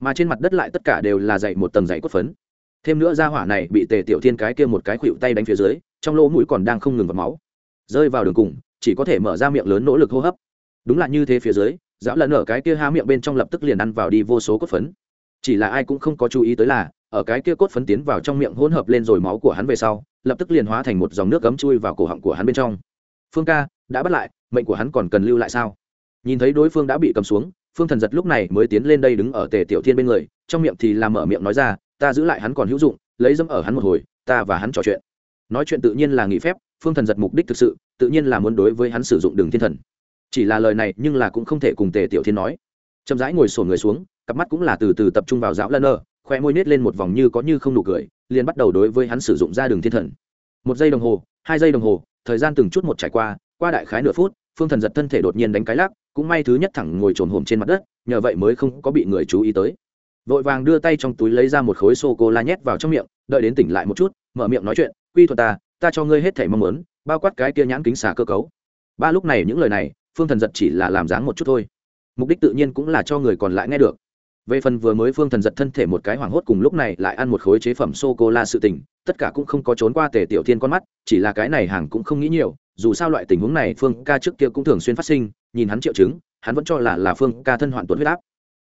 mà trên mặt đất lại tất cả đều là dày một tầng dày cốt phấn thêm nữa ra hỏa này bị tề tiểu thiên cái kia một cái khuỵu tay đánh phía dưới, trong lỗ mũi còn đang không ngừng vật máu. Rơi vào đường cùng, chỉ có thể mở ra miệng lớn nỗ lực hô hấp. Đúng là như thế phía dưới dạo lần ở cái kia há miệng bên trong lập tức liền ăn vào đi vô số cốt phấn. Chỉ là ai cũng không có chú ý tới là, ở cái kia cốt phấn tiến vào trong miệng hỗn hợp lên rồi máu của hắn về sau, lập tức liền hóa thành một dòng nước cấm chui vào cổ họng của hắn bên trong. Phương ca, đã bắt lại, mệnh của hắn còn cần lưu lại sao? Nhìn thấy đối phương đã bị cầm xuống, phương thần giật lúc này mới tiến lên đây đứng ở tề tiểu thiên bên người, trong miệng thì làm mở miệng nói ra ta giữ lại hắn còn hữu dụng, lấy dâm ở hắn một hồi, ta và hắn trò chuyện. Nói chuyện tự nhiên là nghỉ phép, phương thần giật mục đích thực sự, tự nhiên là muốn đối với hắn sử dụng đường thiên thần. Chỉ là lời này nhưng là cũng không thể cùng tề tiểu thiên nói. Chậm rãi ngồi sổ người xuống, cặp mắt cũng là từ từ tập trung vào dạo lân ơ khoe môi nết lên một vòng như có như không nụ cười, liền bắt đầu đối với hắn sử dụng ra đường thiên thần. Một giây đồng hồ, hai giây đồng hồ, thời gian từng chút một trải qua qua đại khái nửa phút, phương thần giật thân thể đột nhiên đánh cái lắc, cũng may thứ nhất thẳng ngồi trồn hồm trên mặt đất, nhờ vậy mới không có bị người chú ý tới vội vàng đưa tay trong túi lấy ra một khối sô cô la nhét vào trong miệng, đợi đến tỉnh lại một chút, mở miệng nói chuyện, quy thuật ta ta cho ngươi hết thảy mong muốn, bao quát cái kia nhãn kính xà cơ cấu. Ba lúc này những lời này, phương thần giật chỉ là làm dáng một chút thôi. Mục đích tự nhiên cũng là cho người còn lại nghe được. Về phần vừa mới phương thần giật thân thể một cái hoảng hốt cùng lúc này lại ăn một khối chế phẩm sô cô la sự tình, tất cả cũng không có trốn qua tề tiểu thiên con mắt, chỉ là cái này hàng cũng không nghĩ nhiều, dù sao loại tình huống này phương ca trước kia cũng thường xuyên phát sinh, nhìn hắn triệu chứng, hắn vẫn cho là là phương ca thân hoạn tuấn huyết áp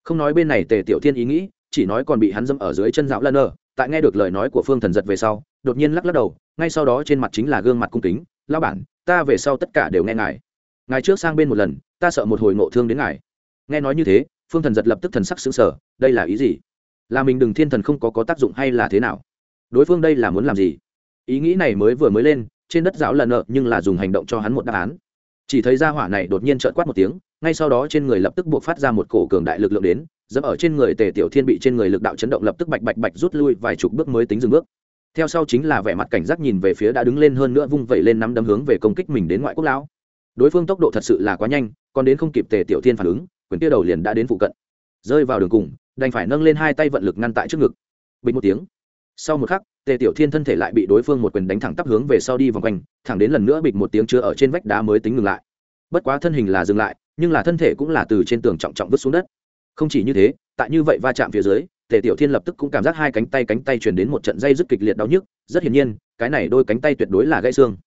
không nói bên này tề tiểu thiên ý nghĩ, chỉ nói còn bị hắn dâm ở dưới chân dạo lân ở tại nghe được lời nói của phương thần giật về sau, đột nhiên lắc lắc đầu, ngay sau đó trên mặt chính là gương mặt cung kính lao bản, ta về sau tất cả đều nghe ngài. Ngài trước sang bên một lần, ta sợ một hồi ngộ thương đến ngài. Nghe nói như thế, phương thần giật lập tức thần sắc xứng sở đây là ý gì? Là mình đừng thiên thần không có có tác dụng hay là thế nào? Đối phương đây là muốn làm gì? Ý nghĩ này mới vừa mới lên, trên đất giáo lần nợ nhưng là dùng hành động cho hắn một đáp án. Chỉ thấy ra hỏa này đột nhiên trợn quát một tiếng ngay sau đó trên người lập tức buộc phát ra một cổ cường đại lực lượng đến, dẫm ở trên người tề tiểu thiên bị trên người lực đạo chấn động lập tức bạch bạch bạch rút lui vài chục bước mới tính dừng bước. Theo sau chính là vẻ mặt cảnh giác nhìn về phía đã đứng lên hơn nữa vung vẩy lên nắm đấm hướng về công kích mình đến ngoại quốc lão. Đối phương tốc độ thật sự là quá nhanh, còn đến không kịp tề tiểu thiên phản ứng, quyền tiêu đầu liền đã đến phụ cận. Rơi vào đường cùng, đành phải nâng lên hai tay vận lực ngăn tại trước ngực. Bình một tiếng. Sau một khắc, tề tiểu thiên thân thể lại bị đối phương một quyền đánh thẳng tắp hướng về sau đi vòng quanh, thẳng đến lần nữa bịch một tiếng chưa ở trên vách đá mới tính ngừng lại. Bất quá thân hình là dừng lại nhưng là thân thể cũng là từ trên tường trọng trọng vứt xuống đất. Không chỉ như thế, tại như vậy va chạm phía dưới, tề tiểu thiên lập tức cũng cảm giác hai cánh tay cánh tay truyền đến một trận dây rất kịch liệt đau nhức, rất hiển nhiên, cái này đôi cánh tay tuyệt đối là gãy xương.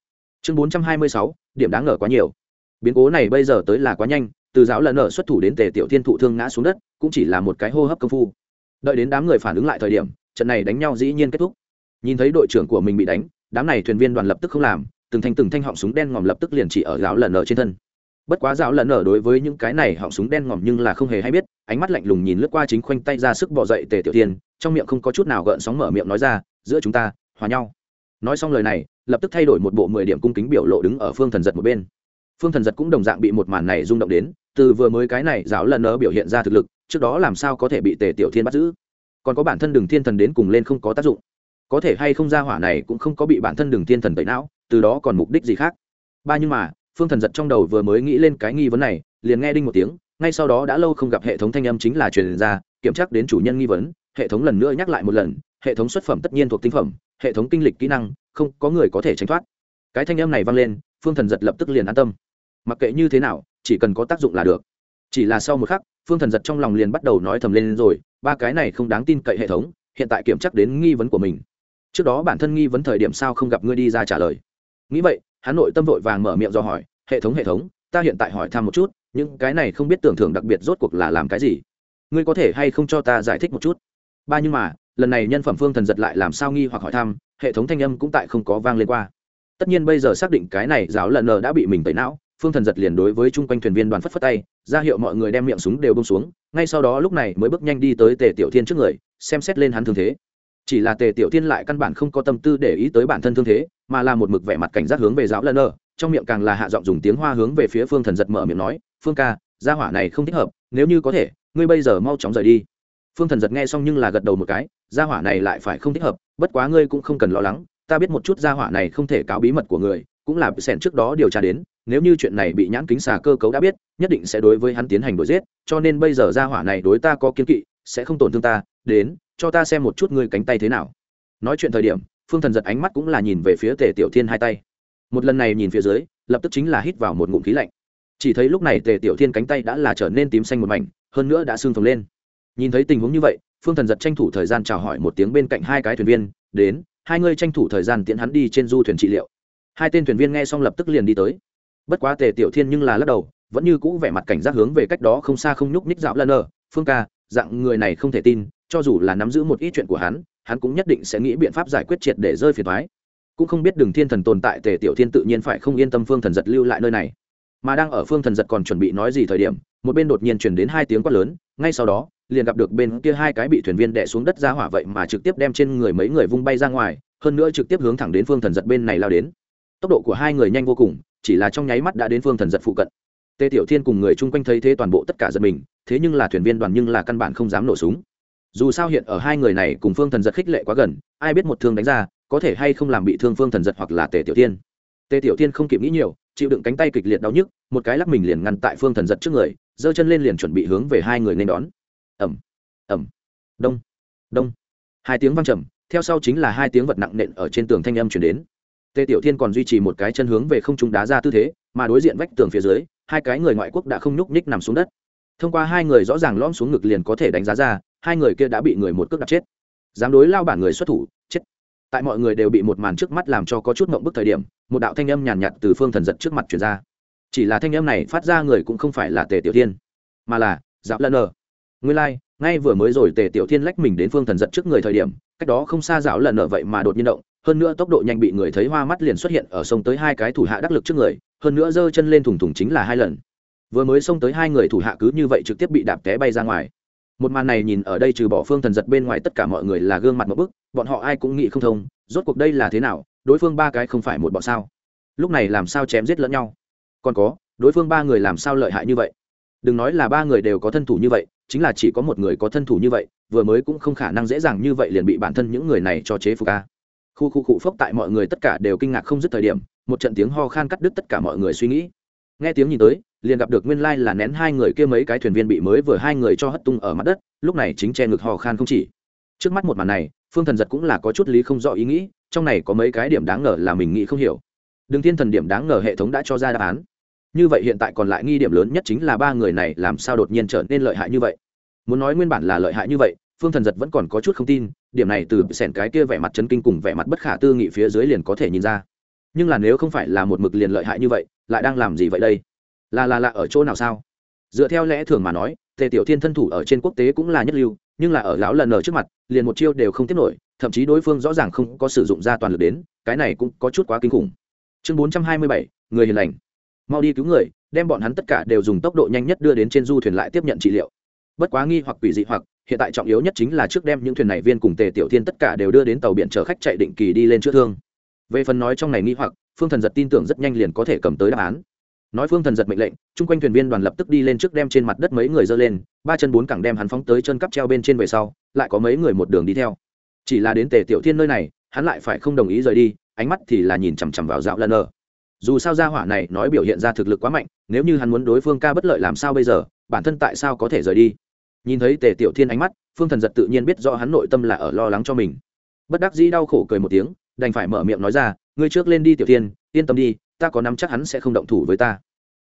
Chương bốn trăm hai mươi sáu, điểm đáng ngờ quá nhiều. Biến cố này bây giờ tới là quá nhanh, từ giáo lần nở xuất thủ đến tề tiểu thiên thụ thương ngã xuống đất, cũng chỉ là một cái hô hấp công phu. Đợi đến đám người phản ứng lại thời điểm, trận này đánh nhau dĩ nhiên kết thúc. Nhìn thấy đội trưởng của mình bị đánh, đám này thuyền viên đoàn lập tức không làm, từng thanh từng thanh họng súng đen ngòm lập tức liền chỉ ở giáo lần nợ trên thân bất quá giáo lần ở đối với những cái này họng súng đen ngòm nhưng là không hề hay biết, ánh mắt lạnh lùng nhìn lướt qua chính khoanh tay ra sức bỏ dậy tề tiểu thiên, trong miệng không có chút nào gợn sóng mở miệng nói ra, giữa chúng ta, hòa nhau. Nói xong lời này, lập tức thay đổi một bộ mười điểm cung kính biểu lộ đứng ở phương thần giật một bên. Phương thần giật cũng đồng dạng bị một màn này rung động đến, từ vừa mới cái này giáo lần ở biểu hiện ra thực lực, trước đó làm sao có thể bị tề tiểu thiên bắt giữ? Còn có bản thân đường thiên thần đến cùng lên không có tác dụng. Có thể hay không ra hỏa này cũng không có bị bản thân đường thiên thần tẩy não, từ đó còn mục đích gì khác? Ba nhưng mà phương thần giật trong đầu vừa mới nghĩ lên cái nghi vấn này, liền nghe đinh một tiếng, ngay sau đó đã lâu không gặp hệ thống thanh âm chính là truyền ra, kiểm tra đến chủ nhân nghi vấn, hệ thống lần nữa nhắc lại một lần, hệ thống xuất phẩm tất nhiên thuộc tinh phẩm, hệ thống kinh lịch kỹ năng, không có người có thể tránh thoát. Cái thanh âm này vang lên, phương thần giật lập tức liền an tâm. Mặc kệ như thế nào, chỉ cần có tác dụng là được. Chỉ là sau một khắc, phương thần giật trong lòng liền bắt đầu nói thầm lên rồi, ba cái này không đáng tin cậy hệ thống, hiện tại kiểm chắc đến nghi vấn của mình. Trước đó bản thân nghi vấn thời điểm sao không gặp ngươi đi ra trả lời. Nghĩ vậy hắn nội tâm vội vàng mở miệng do hỏi, hệ thống hệ thống, ta hiện tại hỏi thăm một chút, những cái này không biết tưởng thưởng đặc biệt rốt cuộc là làm cái gì? Ngươi có thể hay không cho ta giải thích một chút? Ba nhưng mà, lần này nhân phẩm phương thần giật lại làm sao nghi hoặc hỏi thăm, hệ thống thanh âm cũng tại không có vang lên qua. Tất nhiên bây giờ xác định cái này giáo lần nờ đã bị mình tẩy não, phương thần giật liền đối với chung quanh thuyền viên đoàn phất phất tay, ra hiệu mọi người đem miệng súng đều bông xuống, ngay sau đó lúc này mới bước nhanh đi tới tề tiểu thiên trước người, xem xét lên hắn thương thế chỉ là tề tiểu tiên lại căn bản không có tâm tư để ý tới bản thân thương thế, mà là một mực vẻ mặt cảnh giác hướng về giáo lần nờ trong miệng càng là hạ giọng dùng tiếng hoa hướng về phía phương thần giật mở miệng nói, phương ca, gia hỏa này không thích hợp, nếu như có thể, ngươi bây giờ mau chóng rời đi. Phương thần giật nghe xong nhưng là gật đầu một cái, gia hỏa này lại phải không thích hợp, bất quá ngươi cũng không cần lo lắng, ta biết một chút gia hỏa này không thể cáo bí mật của người, cũng là sẻn trước đó điều tra đến, nếu như chuyện này bị nhãn kính xà cơ cấu đã biết, nhất định sẽ đối với hắn tiến hành đuổi giết, cho nên bây giờ gia hỏa này đối ta có kiên kỵ, sẽ không tổn thương ta, đến cho ta xem một chút ngươi cánh tay thế nào. Nói chuyện thời điểm, phương thần giật ánh mắt cũng là nhìn về phía tề tiểu thiên hai tay. Một lần này nhìn phía dưới, lập tức chính là hít vào một ngụm khí lạnh. Chỉ thấy lúc này tề tiểu thiên cánh tay đã là trở nên tím xanh một mảnh, hơn nữa đã sưng phồng lên. Nhìn thấy tình huống như vậy, phương thần giật tranh thủ thời gian chào hỏi một tiếng bên cạnh hai cái thuyền viên, đến, hai ngươi tranh thủ thời gian tiễn hắn đi trên du thuyền trị liệu. Hai tên thuyền viên nghe xong lập tức liền đi tới. Bất quá tề tiểu thiên nhưng là lắc đầu, vẫn như cũ vẻ mặt cảnh giác hướng về cách đó không xa không nhúc nhích dạo lần ở phương ca, dạng người này không thể tin cho dù là nắm giữ một ít chuyện của hắn hắn cũng nhất định sẽ nghĩ biện pháp giải quyết triệt để rơi phiền thoái cũng không biết đường thiên thần tồn tại tề tiểu thiên tự nhiên phải không yên tâm phương thần giật lưu lại nơi này. Mà đang ở phương thần giật còn chuẩn bị nói gì thời điểm, một bên đột nhiên chuyển đến hai tiếng quát lớn, ngay sau đó, liền gặp được bên kia hai cái bị thuyền viên đè xuống đất ra hỏa vậy mà trực tiếp đem trên người mấy người vung bay ra ngoài, hơn nữa trực tiếp hướng thẳng đến phương thần giật bên này lao đến. Tốc độ của hai người nhanh vô cùng, chỉ là trong nháy mắt đã đến phương thần giật phụ cận. Tề tiểu thiên cùng người chung quanh thấy thế toàn bộ tất cả giật mình, thế nhưng là thuyền viên đoàn nhưng là căn bản không dám nổ súng dù sao hiện ở hai người này cùng phương thần giật khích lệ quá gần, ai biết một thương đánh ra, có thể hay không làm bị thương phương thần giật hoặc là tề tiểu thiên tề tiểu thiên không kịp nghĩ nhiều, chịu đựng cánh tay kịch liệt đau nhức, một cái lắc mình liền ngăn tại phương thần giật trước người, giơ chân lên liền chuẩn bị hướng về hai người nên đón. Ẩm ẩm đông đông. Hai tiếng văng trầm, theo sau chính là hai tiếng vật nặng nện ở trên tường thanh âm chuyển đến. Tề tiểu thiên còn duy trì một cái chân hướng về không trung đá ra tư thế, mà đối diện vách tường phía dưới, hai cái người ngoại quốc đã không nhúc nhích nằm xuống đất. Thông qua hai người rõ ràng lõm xuống ngực liền có thể đánh giá ra hai người kia đã bị người một cước đập chết. Dám đối lao bản người xuất thủ chết. Tại mọi người đều bị một màn trước mắt làm cho có chút mộng bức thời điểm một đạo thanh âm nhàn nhạt, nhạt từ phương thần giật trước mặt chuyển ra. Chỉ là thanh âm này phát ra người cũng không phải là tề tiểu thiên mà là dạo lân ở nguyên lai、like, ngay vừa mới rồi tề tiểu thiên lách mình đến phương thần giật trước người thời điểm cách đó không xa dạo lần ở vậy mà đột nhiên động hơn nữa tốc độ nhanh bị người thấy hoa mắt liền xuất hiện ở sông tới hai cái thủ hạ đắc lực trước người hơn nữa giơ chân lên thủng thủng chính là hai lần. Vừa mới xông tới hai người thủ hạ cứ như vậy trực tiếp bị đạp té bay ra ngoài một màn này nhìn ở đây trừ bỏ phương thần giật bên ngoài tất cả mọi người là gương mặt một bức, bọn họ ai cũng nghĩ không thông, rốt cuộc đây là thế nào, đối phương ba cái không phải một bọn sao? Lúc này làm sao chém giết lẫn nhau? Còn có, đối phương ba người làm sao lợi hại như vậy? Đừng nói là ba người đều có thân thủ như vậy, chính là chỉ có một người có thân thủ như vậy, vừa mới cũng không khả năng dễ dàng như vậy liền bị bản thân những người này cho chế phục ca khu khu cụ phốc tại mọi người tất cả đều kinh ngạc không dứt thời điểm, một trận tiếng ho khan cắt đứt tất cả mọi người suy nghĩ. Nghe tiếng nhìn tới liền gặp được nguyên lai là nén hai người kia mấy cái thuyền viên bị mới vừa hai người cho hất tung ở mặt đất, lúc này chính che ngực hò khan không chỉ. Trước mắt một màn này, phương thần giật cũng là có chút lý không rõ ý nghĩ, trong này có mấy cái điểm đáng ngờ là mình nghĩ không hiểu. Đừng thiên thần điểm đáng ngờ hệ thống đã cho ra đáp án. Như vậy hiện tại còn lại nghi điểm lớn nhất chính là ba người này làm sao đột nhiên trở nên lợi hại như vậy. Muốn nói nguyên bản là lợi hại như vậy, phương thần giật vẫn còn có chút không tin, điểm này từ sẻn cái kia vẻ mặt chấn kinh cùng vẻ mặt bất khả tư nghị phía dưới liền có thể nhìn ra. Nhưng là nếu không phải là một mực liền lợi hại như vậy, lại đang làm gì vậy đây? Là là lạ ở chỗ nào sao? Dựa theo lẽ thường mà nói, tề tiểu thiên thân thủ ở trên quốc tế cũng là nhất lưu, nhưng là ở lão lần ở trước mặt, liền một chiêu đều không tiếp nổi, thậm chí đối phương rõ ràng không có sử dụng ra toàn lực đến, cái này cũng có chút quá kinh khủng. Chương bốn trăm hai mươi bảy, người hiền lành. Mau đi cứu người, đem bọn hắn tất cả đều dùng tốc độ nhanh nhất đưa đến trên du thuyền lại tiếp nhận trị liệu. Bất quá nghi hoặc quỷ dị hoặc, hiện tại trọng yếu nhất chính là trước đem những thuyền này viên cùng tề tiểu thiên tất cả đều đưa đến tàu biển chở khách chạy định kỳ đi lên chữa thương. Về phần nói trong này nghi hoặc, phương thần giật tin tưởng rất nhanh liền có thể cầm tới đáp án nói phương thần giật mệnh lệnh, chung quanh thuyền viên đoàn lập tức đi lên trước đem trên mặt đất mấy người dơ lên, ba chân bốn cẳng đem hắn phóng tới chân cắp treo bên trên về sau, lại có mấy người một đường đi theo. Chỉ là đến tề tiểu thiên nơi này, hắn lại phải không đồng ý rời đi, ánh mắt thì là nhìn chằm chằm vào dạo lần ở. Dù sao gia hỏa này nói biểu hiện ra thực lực quá mạnh, nếu như hắn muốn đối phương ca bất lợi làm sao bây giờ, bản thân tại sao có thể rời đi? Nhìn thấy tề tiểu thiên ánh mắt, phương thần giật tự nhiên biết rõ hắn nội tâm là ở lo lắng cho mình. Bất đắc dĩ đau khổ cười một tiếng, đành phải mở miệng nói ra, ngươi trước lên đi tiểu thiên, yên tâm đi ta có nắm chắc hắn sẽ không động thủ với ta.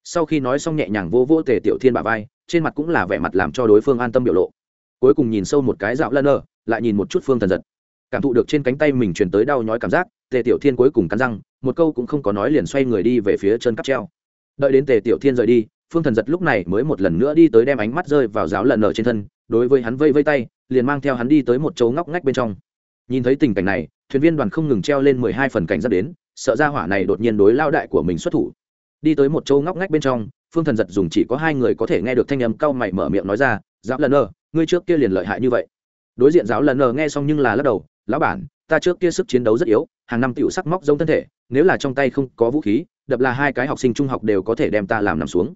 Sau khi nói xong nhẹ nhàng vô vô tề tiểu thiên bà vai, trên mặt cũng là vẻ mặt làm cho đối phương an tâm biểu lộ. Cuối cùng nhìn sâu một cái dạo lân ơ lại nhìn một chút phương thần giật. Cảm thụ được trên cánh tay mình truyền tới đau nhói cảm giác, tề tiểu thiên cuối cùng cắn răng, một câu cũng không có nói liền xoay người đi về phía chân cắp treo. Đợi đến tề tiểu thiên rời đi, phương thần giật lúc này mới một lần nữa đi tới đem ánh mắt rơi vào giáo lần ở trên thân, đối với hắn vây vây tay, liền mang theo hắn đi tới một chỗ ngóc ngách bên trong. Nhìn thấy tình cảnh này, thuyền viên đoàn không ngừng treo lên mười hai phần cảnh giác đến sợ ra hỏa này đột nhiên đối lao đại của mình xuất thủ. Đi tới một chỗ ngóc ngách bên trong, phương thần giật dùng chỉ có hai người có thể nghe được thanh âm cau mày mở miệng nói ra, giáo lần nơ, ngươi trước kia liền lợi hại như vậy. Đối diện giáo lần nơ nghe xong nhưng là lắc đầu, lão bản, ta trước kia sức chiến đấu rất yếu, hàng năm tiểu sắc móc giống thân thể, nếu là trong tay không có vũ khí, đập là hai cái học sinh trung học đều có thể đem ta làm nằm xuống.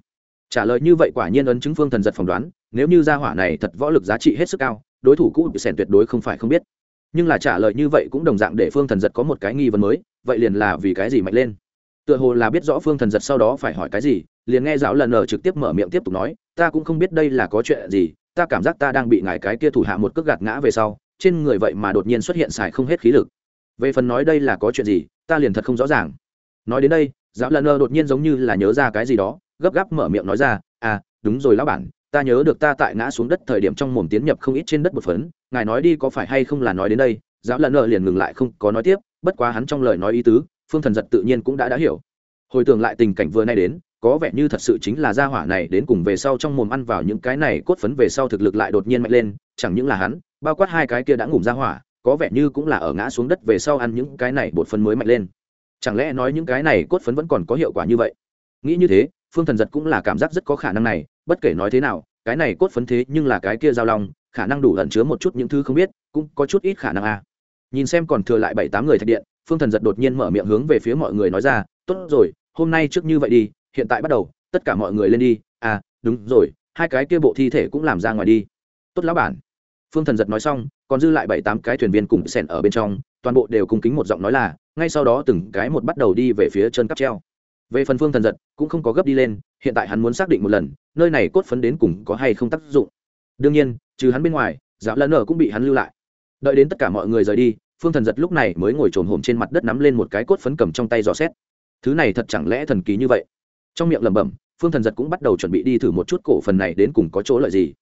Trả lời như vậy quả nhiên ấn chứng phương thần giật phỏng đoán, nếu như gia hỏa này thật võ lực giá trị hết sức cao, đối thủ cũ bị sẻn tuyệt đối không phải không biết nhưng là trả lời như vậy cũng đồng dạng để phương thần giật có một cái nghi vấn mới, vậy liền là vì cái gì mạnh lên? Tựa hồ là biết rõ phương thần giật sau đó phải hỏi cái gì, liền nghe giáo lần ở trực tiếp mở miệng tiếp tục nói, ta cũng không biết đây là có chuyện gì, ta cảm giác ta đang bị ngài cái kia thủ hạ một cước gạt ngã về sau, trên người vậy mà đột nhiên xuất hiện xài không hết khí lực. Về phần nói đây là có chuyện gì, ta liền thật không rõ ràng. Nói đến đây giáo lần lờ đột nhiên giống như là nhớ ra cái gì đó, gấp gáp mở miệng nói ra à đúng rồi lão bản ta nhớ được ta tại ngã xuống đất thời điểm trong mồm tiến nhập không ít trên đất một phấn, ngài nói đi có phải hay không là nói đến đây? Giáo lần nợ liền ngừng lại không có nói tiếp, bất quá hắn trong lời nói ý tứ, phương thần giật tự nhiên cũng đã đã hiểu. Hồi tưởng lại tình cảnh vừa nay đến, có vẻ như thật sự chính là gia hỏa này đến cùng về sau trong mồm ăn vào những cái này cốt phấn về sau thực lực lại đột nhiên mạnh lên, chẳng những là hắn, bao quát hai cái kia đã ngủm gia hỏa, có vẻ như cũng là ở ngã xuống đất về sau ăn những cái này bột phấn mới mạnh lên. Chẳng lẽ nói những cái này cốt phấn vẫn còn có hiệu quả như vậy? Nghĩ như thế, phương thần giật cũng là cảm giác rất có khả năng này bất kể nói thế nào, cái này cốt phấn thế nhưng là cái kia giao long, khả năng đủ ẩn chứa một chút những thứ không biết, cũng có chút ít khả năng a. À. nhìn xem còn thừa lại bảy tám người thạch điện, phương thần giật đột nhiên mở miệng hướng về phía mọi người nói ra, tốt rồi, hôm nay trước như vậy đi, hiện tại bắt đầu, tất cả mọi người lên đi. À đúng rồi, hai cái kia bộ thi thể cũng làm ra ngoài đi. Tốt lão bản. Phương thần giật nói xong, còn dư lại bảy tám cái thuyền viên cùng sẻn ở bên trong, toàn bộ đều cung kính một giọng nói là, ngay sau đó từng cái một bắt đầu đi về phía chân cắp treo về phần phương thần giật, cũng không có gấp đi lên, hiện tại hắn muốn xác định một lần, nơi này cốt phấn đến cùng có hay không tác dụng. Đương nhiên, trừ hắn bên ngoài giáo lần ở cũng bị hắn lưu lại. Đợi đến tất cả mọi người rời đi, phương thần giật lúc này mới ngồi trồn hổm trên mặt đất nắm lên một cái cốt phấn cầm trong tay dò xét. Thứ này thật chẳng lẽ thần kỳ như vậy? Trong miệng lẩm bẩm, phương thần giật cũng bắt đầu chuẩn bị đi thử một chút cổ phần này đến cùng có chỗ lợi gì.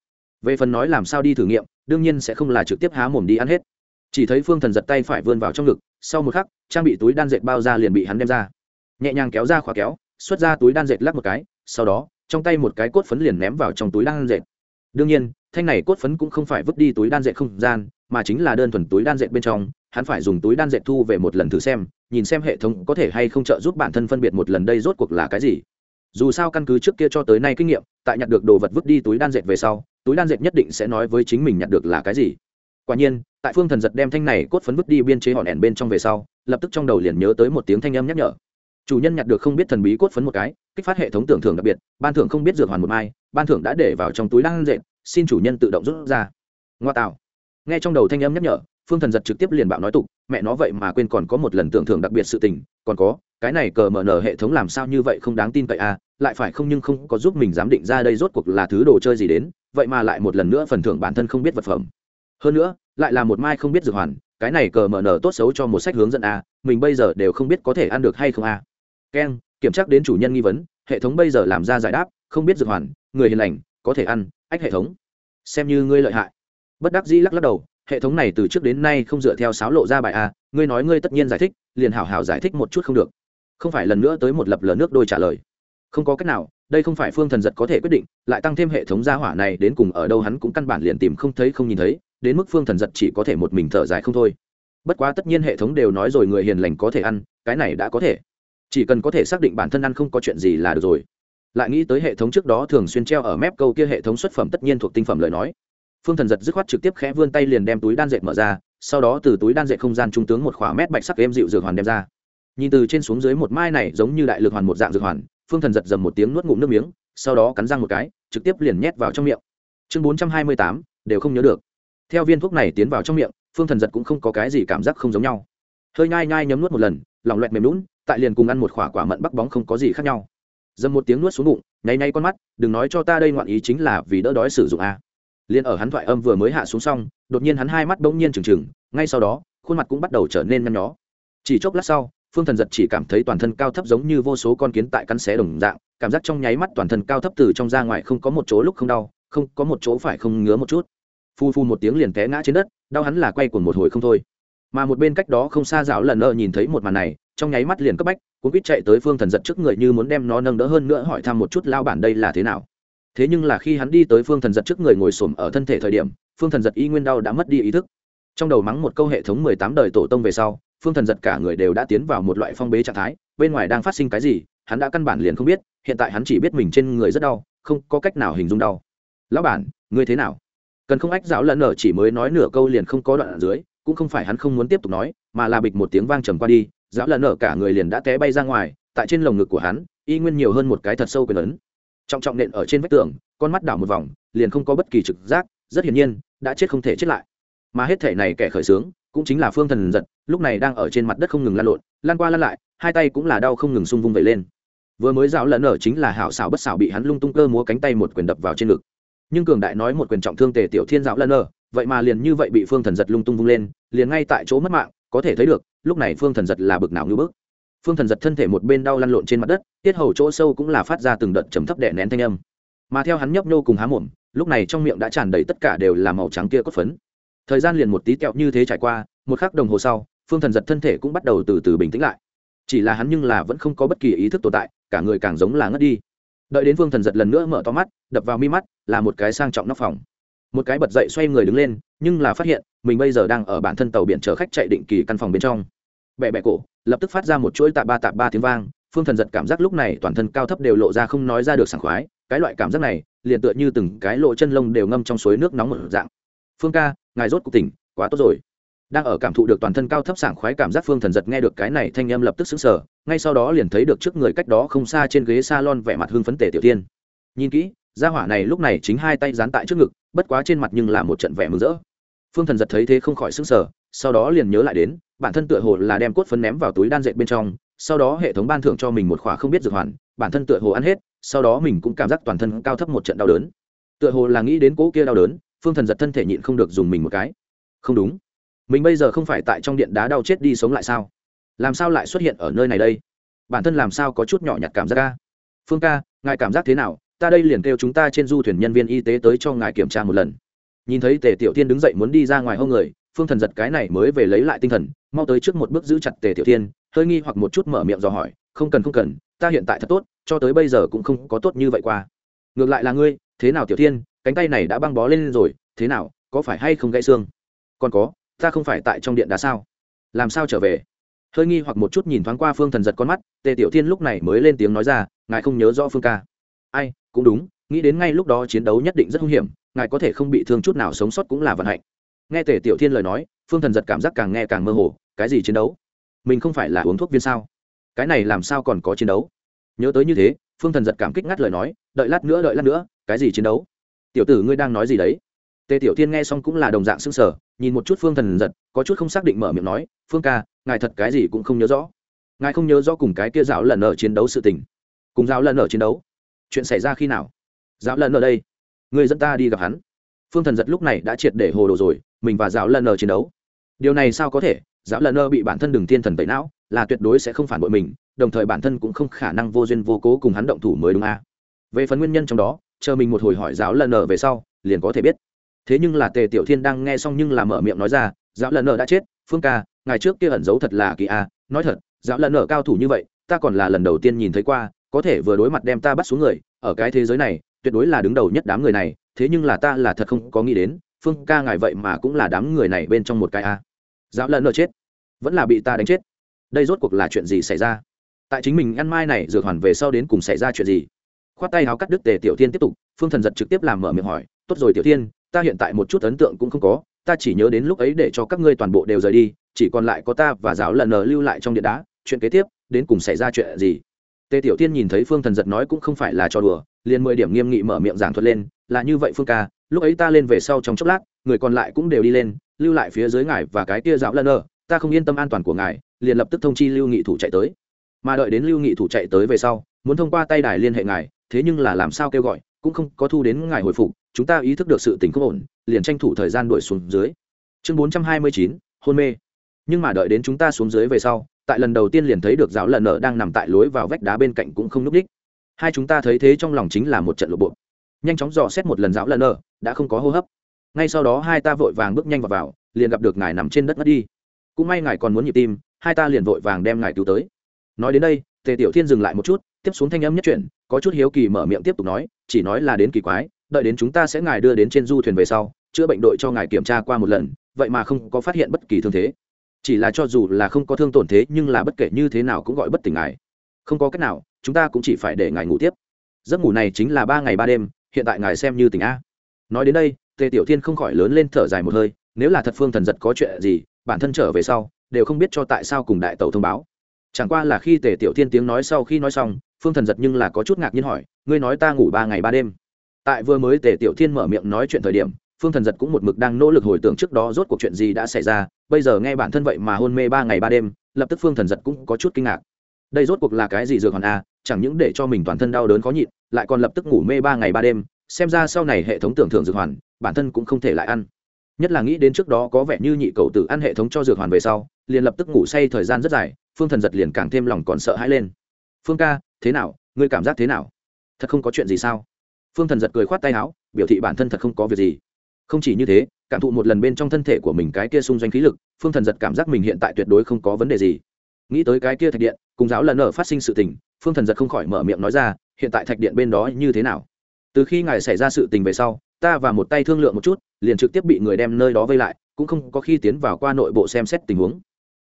Về phần nói làm sao đi thử nghiệm, đương nhiên sẽ không là trực tiếp há mồm đi ăn hết. Chỉ thấy phương thần giật tay phải vươn vào trong ngực, sau một khắc, trang bị túi đan dệt bao ra liền bị hắn đem ra nhẹ nhàng kéo ra khóa kéo, xuất ra túi đan dệt lắc một cái, sau đó, trong tay một cái cốt phấn liền ném vào trong túi đan dệt. Đương nhiên, thanh này cốt phấn cũng không phải vứt đi túi đan dệt không gian, mà chính là đơn thuần túi đan dệt bên trong, hắn phải dùng túi đan dệt thu về một lần thử xem, nhìn xem hệ thống có thể hay không trợ giúp bản thân phân biệt một lần đây rốt cuộc là cái gì. Dù sao căn cứ trước kia cho tới nay kinh nghiệm, tại nhặt được đồ vật vứt đi túi đan dệt về sau, túi đan dệt nhất định sẽ nói với chính mình nhặt được là cái gì. Quả nhiên, tại phương thần giật đem thanh này cốt phấn vứt đi biên chế hòn ẻn bên trong về sau, lập tức trong đầu liền nhớ tới một tiếng thanh âm nhắc nhở chủ nhân nhặt được không biết thần bí cốt phấn một cái, kích phát hệ thống tưởng thưởng đặc biệt, ban thưởng không biết dược hoàn một mai, ban thưởng đã để vào trong túi đang dệt, xin chủ nhân tự động rút ra. Ngoa tạo. Nghe trong đầu thanh âm nhắc nhở, phương thần giật trực tiếp liền bạo nói tục, mẹ nó vậy mà quên còn có một lần tưởng thưởng đặc biệt sự tình, còn có, cái này cờ mở nở hệ thống làm sao như vậy không đáng tin cậy à lại phải không nhưng không có giúp mình dám định ra đây rốt cuộc là thứ đồ chơi gì đến, vậy mà lại một lần nữa phần thưởng bản thân không biết vật phẩm. Hơn nữa, lại là một mai không biết dược hoàn, cái này cờ mở nở tốt xấu cho một sách hướng dẫn à mình bây giờ đều không biết có thể ăn được hay không à keng kiểm tra đến chủ nhân nghi vấn, hệ thống bây giờ làm ra giải đáp, không biết dược hoàn, người hiền lành, có thể ăn, ách hệ thống. Xem như ngươi lợi hại. Bất đắc dĩ lắc lắc đầu, hệ thống này từ trước đến nay không dựa theo sáo lộ ra bài a, ngươi nói ngươi tất nhiên giải thích, liền hảo hảo giải thích một chút không được. Không phải lần nữa tới một lập lờ nước đôi trả lời. Không có cách nào, đây không phải phương thần giật có thể quyết định, lại tăng thêm hệ thống gia hỏa này đến cùng ở đâu hắn cũng căn bản liền tìm không thấy không nhìn thấy, đến mức phương thần giật chỉ có thể một mình thở dài không thôi. Bất quá tất nhiên hệ thống đều nói rồi người hiền lành có thể ăn, cái này đã có thể chỉ cần có thể xác định bản thân ăn không có chuyện gì là được rồi. Lại nghĩ tới hệ thống trước đó thường xuyên treo ở mép câu kia hệ thống xuất phẩm tất nhiên thuộc tinh phẩm lời nói. Phương thần giật dứt khoát trực tiếp khẽ vươn tay liền đem túi đan dệt mở ra, sau đó từ túi đan dệt không gian trung tướng một khỏa mét bạch sắc êm dịu dược hoàn đem ra. Nhìn từ trên xuống dưới một mai này giống như đại lực hoàn một dạng dược hoàn, phương thần giật dầm một tiếng nuốt ngụm nước miếng, sau đó cắn răng một cái, trực tiếp liền nhét vào trong miệng. Chương bốn trăm hai mươi tám, đều không nhớ được. Theo viên thuốc này tiến vào trong miệng, phương thần giật cũng không có cái gì cảm giác không giống nhau. Hơi nhai nhai nhấm nuốt một lần, lòng loẹt mềm lún tại liền cùng ăn một khỏa quả mận bắc bóng không có gì khác nhau. Dầm một tiếng nuốt xuống bụng, nháy nháy con mắt, đừng nói cho ta đây ngoạn ý chính là vì đỡ đói sử dụng a. Liền ở hắn thoại âm vừa mới hạ xuống xong, đột nhiên hắn hai mắt bỗng nhiên trừng trừng, ngay sau đó, khuôn mặt cũng bắt đầu trở nên nhăn nhó. Chỉ chốc lát sau, phương thần giật chỉ cảm thấy toàn thân cao thấp giống như vô số con kiến tại cắn xé đồng dạng, cảm giác trong nháy mắt toàn thân cao thấp từ trong ra ngoài không có một chỗ lúc không đau, không, có một chỗ phải không ngứa một chút. Phu phu một tiếng liền té ngã trên đất, đau hắn là quay cuồng một hồi không thôi. Mà một bên cách đó không xa dạo lần nợ nhìn thấy một màn này trong nháy mắt liền cấp bách, cuốn quýt chạy tới phương thần giật trước người như muốn đem nó nâng đỡ hơn nữa hỏi thăm một chút lao bản đây là thế nào. Thế nhưng là khi hắn đi tới phương thần giật trước người ngồi xổm ở thân thể thời điểm, phương thần giật y nguyên đau đã mất đi ý thức. Trong đầu mắng một câu hệ thống mười tám đời tổ tông về sau, phương thần giật cả người đều đã tiến vào một loại phong bế trạng thái, bên ngoài đang phát sinh cái gì, hắn đã căn bản liền không biết, hiện tại hắn chỉ biết mình trên người rất đau, không có cách nào hình dung đau. Lão bản, ngươi thế nào? Cần không ách dạo lần ở chỉ mới nói nửa câu liền không có đoạn ở dưới, cũng không phải hắn không muốn tiếp tục nói, mà là bịch một tiếng vang trầm qua đi giáo lần nở cả người liền đã té bay ra ngoài tại trên lồng ngực của hắn y nguyên nhiều hơn một cái thật sâu quyền ấn. Trọng trọng nện ở trên vách tường con mắt đảo một vòng liền không có bất kỳ trực giác rất hiển nhiên đã chết không thể chết lại. Mà hết thể này kẻ khởi sướng, cũng chính là phương thần giật lúc này đang ở trên mặt đất không ngừng lan lộn lan qua lan lại hai tay cũng là đau không ngừng xung vung vẩy lên. Vừa mới dạo lẫn ở chính là hảo xảo bất xảo bị hắn lung tung cơ múa cánh tay một quyền đập vào trên ngực. Nhưng cường đại nói một quyền trọng thương tề tiểu thiên dạo lẫn ở vậy mà liền như vậy bị phương thần giật lung tung vung lên liền ngay tại chỗ mất mạng có thể thấy được, lúc này phương thần giật là bực nào ngưỡng bức. Phương thần giật thân thể một bên đau lăn lộn trên mặt đất, tiết hầu chỗ sâu cũng là phát ra từng đợt chấm thấp đẻ nén thanh âm. Mà theo hắn nhấp nhô cùng há mồm, lúc này trong miệng đã tràn đầy tất cả đều là màu trắng kia cốt phấn. Thời gian liền một tí kẹo như thế trải qua, một khắc đồng hồ sau, phương thần giật thân thể cũng bắt đầu từ từ bình tĩnh lại. Chỉ là hắn nhưng là vẫn không có bất kỳ ý thức tồn tại, cả người càng giống là ngất đi. Đợi đến phương thần giật lần nữa mở to mắt, đập vào mi mắt, là một cái sang trọng nóc phòng một cái bật dậy xoay người đứng lên, nhưng là phát hiện, mình bây giờ đang ở bản thân tàu biển chở khách chạy định kỳ căn phòng bên trong. Bẹ bẹ cổ, lập tức phát ra một chuỗi tạ ba tạ ba tiếng vang, phương thần giật cảm giác lúc này toàn thân cao thấp đều lộ ra không nói ra được sảng khoái, cái loại cảm giác này, liền tựa như từng cái lộ chân lông đều ngâm trong suối nước nóng một dạng. Phương ca, ngài rốt cuộc tỉnh, quá tốt rồi. Đang ở cảm thụ được toàn thân cao thấp sảng khoái cảm giác, phương thần giật nghe được cái này thanh âm lập tức xứng sở ngay sau đó liền thấy được trước người cách đó không xa trên ghế s a lon vẻ mặt hưng phấn tề tiểu tiên. Nhìn kỹ gia hỏa này lúc này chính hai tay dán tại trước ngực, bất quá trên mặt nhưng là một trận vẻ mừng rỡ. Phương thần giật thấy thế không khỏi xứng sở sau đó liền nhớ lại đến, bản thân tựa hồ là đem cốt phấn ném vào túi đan dệt bên trong, sau đó hệ thống ban thưởng cho mình một khóa không biết dược hoàn, bản thân tựa hồ ăn hết, sau đó mình cũng cảm giác toàn thân cao thấp một trận đau đớn. Tựa hồ là nghĩ đến cỗ kia đau đớn, phương thần giật thân thể nhịn không được dùng mình một cái. Không đúng. Mình bây giờ không phải tại trong điện đá đau chết đi sống lại sao? Làm sao lại xuất hiện ở nơi này đây? Bản thân làm sao có chút nhỏ nhặt cảm giác ca phương ca, ngài cảm giác thế nào? Ta đây liền kêu chúng ta trên du thuyền nhân viên y tế tới cho ngài kiểm tra một lần. Nhìn thấy tề tiểu tiên đứng dậy muốn đi ra ngoài hông người, phương thần giật cái này mới về lấy lại tinh thần, mau tới trước một bước giữ chặt tề tiểu tiên hơi nghi hoặc một chút mở miệng dò hỏi, không cần không cần, ta hiện tại thật tốt, cho tới bây giờ cũng không có tốt như vậy qua. Ngược lại là ngươi, thế nào tiểu tiên cánh tay này đã băng bó lên rồi, thế nào, có phải hay không gãy xương? Còn có, ta không phải tại trong điện đá sao? Làm sao trở về? Hơi nghi hoặc một chút nhìn thoáng qua phương thần giật con mắt, tề tiểu thiên lúc này mới lên tiếng nói ra, ngài không nhớ rõ phương ca. Ai cũng đúng, nghĩ đến ngay lúc đó chiến đấu nhất định rất hung hiểm, ngài có thể không bị thương chút nào sống sót cũng là vận hạnh. Nghe tề tiểu thiên lời nói, phương thần giật cảm giác càng nghe càng mơ hồ, cái gì chiến đấu? Mình không phải là uống thuốc viên sao? Cái này làm sao còn có chiến đấu? Nhớ tới như thế, phương thần giật cảm kích ngắt lời nói, đợi lát nữa, đợi lát nữa, cái gì chiến đấu? Tiểu tử ngươi đang nói gì đấy? Tề tiểu thiên nghe xong cũng là đồng dạng xương sở nhìn một chút phương thần giật, có chút không xác định mở miệng nói, phương ca, ngài thật cái gì cũng không nhớ rõ. Ngài không nhớ rõ cùng cái kia giáo lần ở chiến đấu sự tình. Cùng giáo lần ở chiến đấu chuyện xảy ra khi nào? Giáo lần ở đây. Người dẫn ta đi gặp hắn. Phương thần giật lúc này đã triệt để hồ đồ rồi, mình và giáo lần ở chiến đấu. Điều này sao có thể? Giáo lần ở bị bản thân đừng thiên thần tẩy não, là tuyệt đối sẽ không phản bội mình, đồng thời bản thân cũng không khả năng vô duyên vô cố cùng hắn động thủ mới đúng a. À. về phần nguyên nhân trong đó, chờ mình một hồi hỏi giáo lần ở về sau, liền có thể biết. Thế nhưng là tề tiểu thiên đang nghe xong nhưng là mở miệng nói ra, giáo lần ở đã chết, phương ca, ngày trước kia ẩn giấu thật là kỳ a, nói thật, giáo lần ở cao thủ như vậy, ta còn là lần đầu tiên nhìn thấy qua có thể vừa đối mặt đem ta bắt xuống người, ở cái thế giới này, tuyệt đối là đứng đầu nhất đám người này, thế nhưng là ta là thật không có nghĩ đến, phương ca ngài vậy mà cũng là đám người này bên trong một cái a. Giáo lần lỡ chết. Vẫn là bị ta đánh chết. Đây rốt cuộc là chuyện gì xảy ra? Tại chính mình ăn mai này, dược hoàn về sau đến cùng xảy ra chuyện gì? Khoát tay háo cắt đứt tề tiểu thiên tiếp tục, phương thần giật trực tiếp làm mở miệng hỏi, tốt rồi tiểu thiên, ta hiện tại một chút ấn tượng cũng không có, ta chỉ nhớ đến lúc ấy để cho các ngươi toàn bộ đều rời đi, chỉ còn lại có ta và giáo lần nờ lưu lại trong điện đá, chuyện kế tiếp, đến cùng xảy ra chuyện gì? Tề tiểu tiên nhìn thấy phương thần giật nói cũng không phải là cho đùa liền mười điểm nghiêm nghị mở miệng giảng thuật lên là như vậy phương ca lúc ấy ta lên về sau trong chốc lát người còn lại cũng đều đi lên lưu lại phía dưới ngài và cái kia giáo lần ở, ta không yên tâm an toàn của ngài liền lập tức thông chi lưu nghị thủ chạy tới. Mà đợi đến lưu nghị thủ chạy tới về sau muốn thông qua tay đài liên hệ ngài thế nhưng là làm sao kêu gọi cũng không có thu đến ngài hồi phục chúng ta ý thức được sự tình không ổn liền tranh thủ thời gian đuổi xuống dưới. Chương bốn trăm hai mươi chín hôn mê. Nhưng mà đợi đến chúng ta xuống dưới về sau tại lần đầu tiên liền thấy được giáo lần nợ đang nằm tại lối vào vách đá bên cạnh cũng không núp đích hai chúng ta thấy thế trong lòng chính là một trận lộ bộ nhanh chóng dò xét một lần giáo lần nợ đã không có hô hấp. Ngay sau đó hai ta vội vàng bước nhanh vào, vào liền gặp được ngài nằm trên đất ngất đi. Cũng may ngài còn muốn nhịp tim hai ta liền vội vàng đem ngài cứu tới. Nói đến đây tề tiểu thiên dừng lại một chút tiếp xuống thanh âm nhất chuyện có chút hiếu kỳ mở miệng tiếp tục nói chỉ nói là đến kỳ quái đợi đến chúng ta sẽ ngài đưa đến trên du thuyền về sau chữa bệnh đội cho ngài kiểm tra qua một lần vậy mà không có phát hiện bất kỳ thương thế chỉ là cho dù là không có thương tổn thế, nhưng là bất kể như thế nào cũng gọi bất tỉnh ngài. Không có cách nào, chúng ta cũng chỉ phải để ngài ngủ tiếp. Giấc ngủ này chính là ba ngày ba đêm, hiện tại ngài xem như tỉnh a. Nói đến đây, tề tiểu thiên không khỏi lớn lên thở dài một hơi, nếu là thật phương thần giật có chuyện gì, bản thân trở về sau, đều không biết cho tại sao cùng đại tàu thông báo. Chẳng qua là khi tề tiểu thiên tiếng nói sau khi nói xong, phương thần giật nhưng là có chút ngạc nhiên hỏi, ngươi nói ta ngủ ba ngày ba đêm. Tại vừa mới tề tiểu thiên mở miệng nói chuyện thời điểm phương thần giật cũng một mực đang nỗ lực hồi tưởng trước đó rốt cuộc chuyện gì đã xảy ra bây giờ nghe bản thân vậy mà hôn mê ba ngày ba đêm lập tức phương thần giật cũng có chút kinh ngạc. Đây rốt cuộc là cái gì dược hoàn a à, chẳng những để cho mình toàn thân đau đớn khó nhịn lại còn lập tức ngủ mê ba ngày ba đêm xem ra sau này hệ thống tưởng thưởng dược hoàn bản thân cũng không thể lại ăn. Nhất là nghĩ đến trước đó có vẻ như nhị cầu tử ăn hệ thống cho dược hoàn về sau liền lập tức ngủ say thời gian rất dài phương thần giật liền càng thêm lòng còn sợ hãi lên. Phương ca thế nào? Ngươi cảm giác thế nào? Thật không có chuyện gì sao? Phương thần giật cười khoát tay áo biểu thị bản thân thật không có việc gì không chỉ như thế, cảm thụ một lần bên trong thân thể của mình cái kia xung doanh khí lực, phương thần giật cảm giác mình hiện tại tuyệt đối không có vấn đề gì. Nghĩ tới cái kia thạch điện, cùng giáo lần ở phát sinh sự tình, phương thần giật không khỏi mở miệng nói ra, hiện tại thạch điện bên đó như thế nào? Từ khi ngài xảy ra sự tình về sau, ta và một tay thương lượng một chút, liền trực tiếp bị người đem nơi đó vây lại, cũng không có khi tiến vào qua nội bộ xem xét tình huống.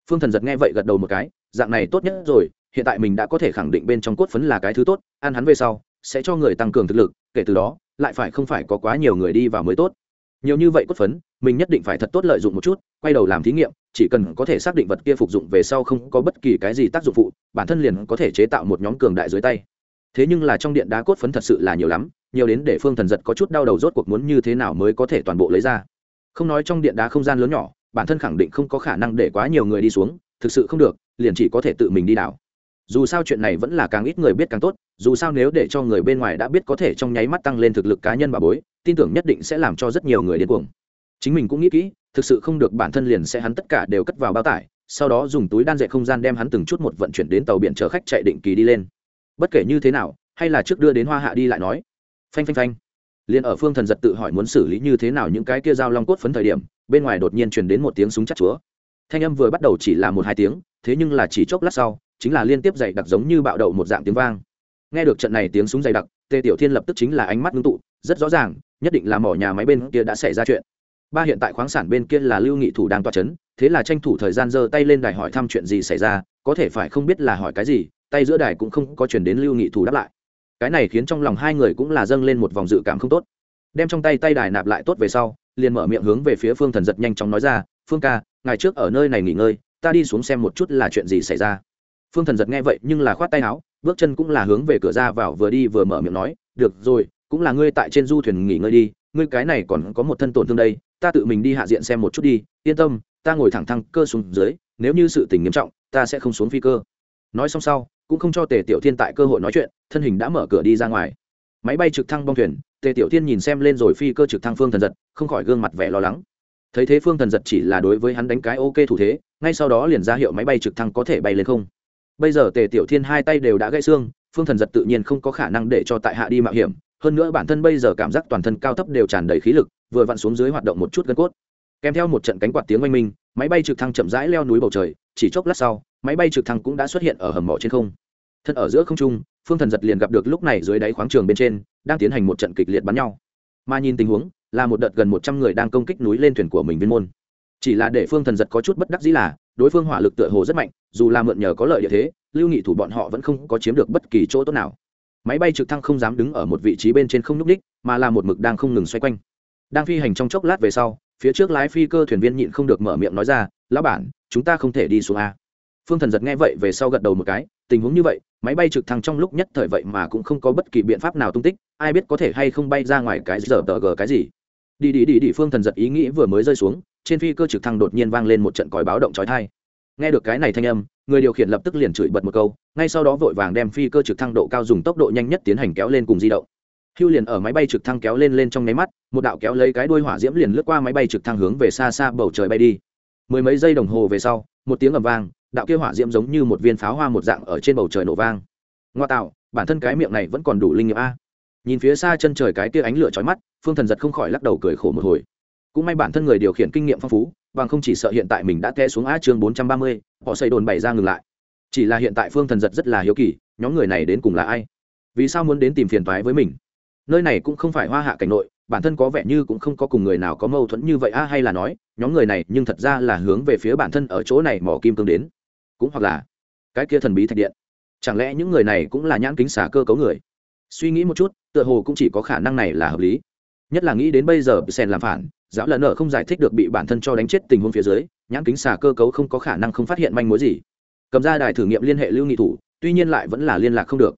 Phương thần giật nghe vậy gật đầu một cái, dạng này tốt nhất rồi, hiện tại mình đã có thể khẳng định bên trong cốt phấn là cái thứ tốt, ăn hắn về sau, sẽ cho người tăng cường thực lực, kể từ đó, lại phải không phải có quá nhiều người đi vào mới tốt nhiều như vậy cốt phấn, mình nhất định phải thật tốt lợi dụng một chút, quay đầu làm thí nghiệm, chỉ cần có thể xác định vật kia phục dụng về sau không có bất kỳ cái gì tác dụng phụ, bản thân liền có thể chế tạo một nhóm cường đại dưới tay. Thế nhưng là trong điện đá cốt phấn thật sự là nhiều lắm, nhiều đến để phương thần giật có chút đau đầu rốt cuộc muốn như thế nào mới có thể toàn bộ lấy ra. Không nói trong điện đá không gian lớn nhỏ, bản thân khẳng định không có khả năng để quá nhiều người đi xuống, thực sự không được, liền chỉ có thể tự mình đi đảo dù sao chuyện này vẫn là càng ít người biết càng tốt, dù sao nếu để cho người bên ngoài đã biết có thể trong nháy mắt tăng lên thực lực cá nhân bà bối, tin tưởng nhất định sẽ làm cho rất nhiều người điên cuồng. Chính mình cũng nghĩ kỹ, thực sự không được bản thân liền sẽ hắn tất cả đều cất vào bao tải, sau đó dùng túi đan dệt không gian đem hắn từng chút một vận chuyển đến tàu biển chở khách chạy định kỳ đi lên. Bất kể như thế nào, hay là trước đưa đến hoa hạ đi lại nói. Phanh phanh phanh. Liền ở phương thần giật tự hỏi muốn xử lý như thế nào những cái kia dao long cốt phấn thời điểm, bên ngoài đột nhiên truyền đến một tiếng súng chắc chúa. Thanh âm vừa bắt đầu chỉ là một hai tiếng, thế nhưng là chỉ chốc lát sau chính là liên tiếp dày đặc giống như bạo đậu một dạng tiếng vang. Nghe được trận này tiếng súng dày đặc, tề tiểu thiên lập tức chính là ánh mắt ngưng tụ, rất rõ ràng, nhất định là mỏ nhà máy bên kia đã xảy ra chuyện. Ba hiện tại khoáng sản bên kia là lưu nghị thủ đang toa c h ấ n thế là tranh thủ thời gian giơ tay lên đài hỏi thăm chuyện gì xảy ra, có thể phải không biết là hỏi cái gì, tay giữa đài cũng không có chuyển đến lưu nghị thủ đáp lại. Cái này khiến trong lòng hai người cũng là dâng lên một vòng dự cảm không tốt. Đem trong tay tay đài nạp lại tốt về sau, liền mở miệng hướng về phía phương thần giật nhanh chóng nói ra, phương ca ngày trước ở nơi này nghỉ ngơi, ta đi xuống xem một chút là chuyện gì xảy ra phương thần giật nghe vậy nhưng là khoát tay áo, bước chân cũng là hướng về cửa ra vào vừa đi vừa mở miệng nói, được rồi, cũng là ngươi tại trên du thuyền nghỉ ngơi đi, ngươi cái này còn có một thân tổn thương đây, ta tự mình đi hạ diện xem một chút đi, yên tâm, ta ngồi thẳng thăng cơ xuống dưới, nếu như sự tình nghiêm trọng, ta sẽ không xuống phi cơ. Nói xong sau, cũng không cho tề tiểu thiên tại cơ hội nói chuyện, thân hình đã mở cửa đi ra ngoài. Máy bay trực thăng bong thuyền, tề tiểu thiên nhìn xem lên rồi phi cơ trực thăng phương thần giật, không khỏi gương mặt vẻ lo lắng. Thấy thế phương thần giật chỉ là đối với hắn đánh cái ok thủ thế, ngay sau đó liền ra hiệu máy bay trực thăng có thể bay lên không bây giờ tề tiểu thiên hai tay đều đã gãy xương, phương thần giật tự nhiên không có khả năng để cho tại hạ đi mạo hiểm. Hơn nữa bản thân bây giờ cảm giác toàn thân cao thấp đều tràn đầy khí lực, vừa vặn xuống dưới hoạt động một chút gân cốt. Kèm theo một trận cánh quạt tiếng oanh minh, máy bay trực thăng chậm rãi leo núi bầu trời, chỉ chốc lát sau, máy bay trực thăng cũng đã xuất hiện ở hầm mỏ trên không. Thân ở giữa không trung, phương thần giật liền gặp được lúc này dưới đáy khoáng trường bên trên, đang tiến hành một trận kịch liệt bắn nhau. Mà nhìn tình huống, là một đợt gần một trăm người đang công kích núi lên thuyền của mình viên môn. Chỉ là để phương thần giật có chút bất đắc dĩ là đối phương hỏa lực tựa hồ rất mạnh, dù là mượn nhờ có lợi địa thế, lưu nghị thủ bọn họ vẫn không có chiếm được bất kỳ chỗ tốt nào. Máy bay trực thăng không dám đứng ở một vị trí bên trên không nhúc ních, mà là một mực đang không ngừng xoay quanh. Đang phi hành trong chốc lát về sau, phía trước lái phi cơ thuyền viên nhịn không được mở miệng nói ra, lão bản, chúng ta không thể đi xuống a. Phương thần giật nghe vậy về sau gật đầu một cái, tình huống như vậy, máy bay trực thăng trong lúc nhất thời vậy mà cũng không có bất kỳ biện pháp nào tung tích, ai biết có thể hay không bay ra ngoài cái giờ tờ gờ cái gì. Đi đi đi đi, phương thần giật ý nghĩ vừa mới rơi xuống trên phi cơ trực thăng đột nhiên vang lên một trận còi báo động trói thai nghe được cái này thanh âm, người điều khiển lập tức liền chửi bật một câu, ngay sau đó vội vàng đem phi cơ trực thăng độ cao dùng tốc độ nhanh nhất tiến hành kéo lên cùng di động. Hưu liền ở máy bay trực thăng kéo lên lên trong nháy mắt, một đạo kéo lấy cái đuôi hỏa diễm liền lướt qua máy bay trực thăng hướng về xa xa bầu trời bay đi. Mười mấy giây đồng hồ về sau, một tiếng ầm vang, đạo kia hỏa diễm giống như một viên pháo hoa một dạng ở trên bầu trời nổ vang. Ngoa tạo, bản thân cái miệng này vẫn còn đủ linh nghiệm a. Nhìn phía xa chân trời cái kia ánh lửa chói mắt, phương thần giật không khỏi lắc đầu cười khổ một hồi cũng may bản thân người điều khiển kinh nghiệm phong phú, bằng không chỉ sợ hiện tại mình đã té xuống a chương bốn trăm ba mươi, họ xây đồn bày ra ngừng lại. Chỉ là hiện tại phương thần giật rất là hiếu kỳ, nhóm người này đến cùng là ai? Vì sao muốn đến tìm phiền toái với mình? Nơi này cũng không phải hoa hạ cảnh nội, bản thân có vẻ như cũng không có cùng người nào có mâu thuẫn như vậy a hay là nói, nhóm người này nhưng thật ra là hướng về phía bản thân ở chỗ này mỏ kim cương đến. Cũng hoặc là, cái kia thần bí thạch điện. Chẳng lẽ những người này cũng là nhãn kính xả cơ cấu người? Suy nghĩ một chút, tựa hồ cũng chỉ có khả năng này là hợp lý. Nhất là nghĩ đến bây giờ, sen làm phản giáo lần nợ không giải thích được bị bản thân cho đánh chết tình huống phía dưới, nhãn kính xả cơ cấu không có khả năng không phát hiện manh mối gì. Cầm ra đài thử nghiệm liên hệ lưu nghị thủ, tuy nhiên lại vẫn là liên lạc không được.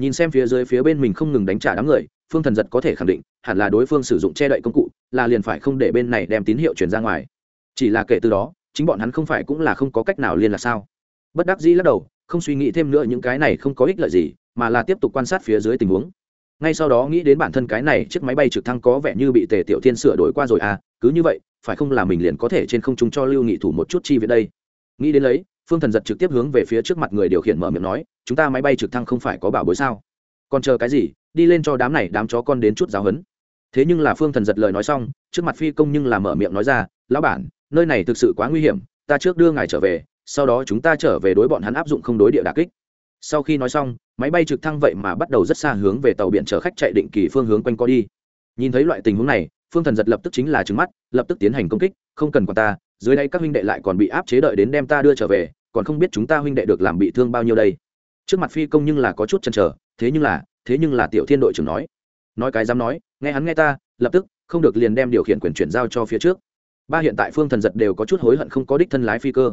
Nhìn xem phía dưới phía bên mình không ngừng đánh trả đám người, phương thần giật có thể khẳng định, hẳn là đối phương sử dụng che đậy công cụ, là liền phải không để bên này đem tín hiệu truyền ra ngoài. Chỉ là kể từ đó, chính bọn hắn không phải cũng là không có cách nào liên lạc sao? Bất đắc dĩ lắc đầu, không suy nghĩ thêm nữa những cái này không có ích lợi gì, mà là tiếp tục quan sát phía dưới tình huống ngay sau đó nghĩ đến bản thân cái này, chiếc máy bay trực thăng có vẻ như bị tề tiểu thiên sửa đổi qua rồi à cứ như vậy, phải không là mình liền có thể trên không trung cho lưu nghị thủ một chút chi viện đây? Nghĩ đến lấy, phương thần giật trực tiếp hướng về phía trước mặt người điều khiển mở miệng nói, chúng ta máy bay trực thăng không phải có bảo bối sao? Còn chờ cái gì? Đi lên cho đám này đám chó con đến chút giáo hấn thế nhưng là phương thần giật lời nói xong, trước mặt phi công nhưng là mở miệng nói ra, lão bản, nơi này thực sự quá nguy hiểm, ta trước đưa ngài trở về, sau đó chúng ta trở về đối bọn hắn áp dụng không đối địa đà kích sau khi nói xong, máy bay trực thăng vậy mà bắt đầu rất xa hướng về tàu biển chở khách chạy định kỳ phương hướng quanh co đi. Nhìn thấy loại tình huống này, phương thần giật lập tức chính là trứng mắt, lập tức tiến hành công kích, không cần quan ta, dưới đây các huynh đệ lại còn bị áp chế đợi đến đem ta đưa trở về, còn không biết chúng ta huynh đệ được làm bị thương bao nhiêu đây. Trước mặt phi công nhưng là có chút chần trở thế nhưng là, thế nhưng là tiểu thiên đội trưởng nói. Nói cái dám nói, nghe hắn nghe ta, lập tức, không được liền đem điều khiển quyền chuyển giao cho phía trước. Ba hiện tại phương thần giật đều có chút hối hận không có đích thân lái phi cơ.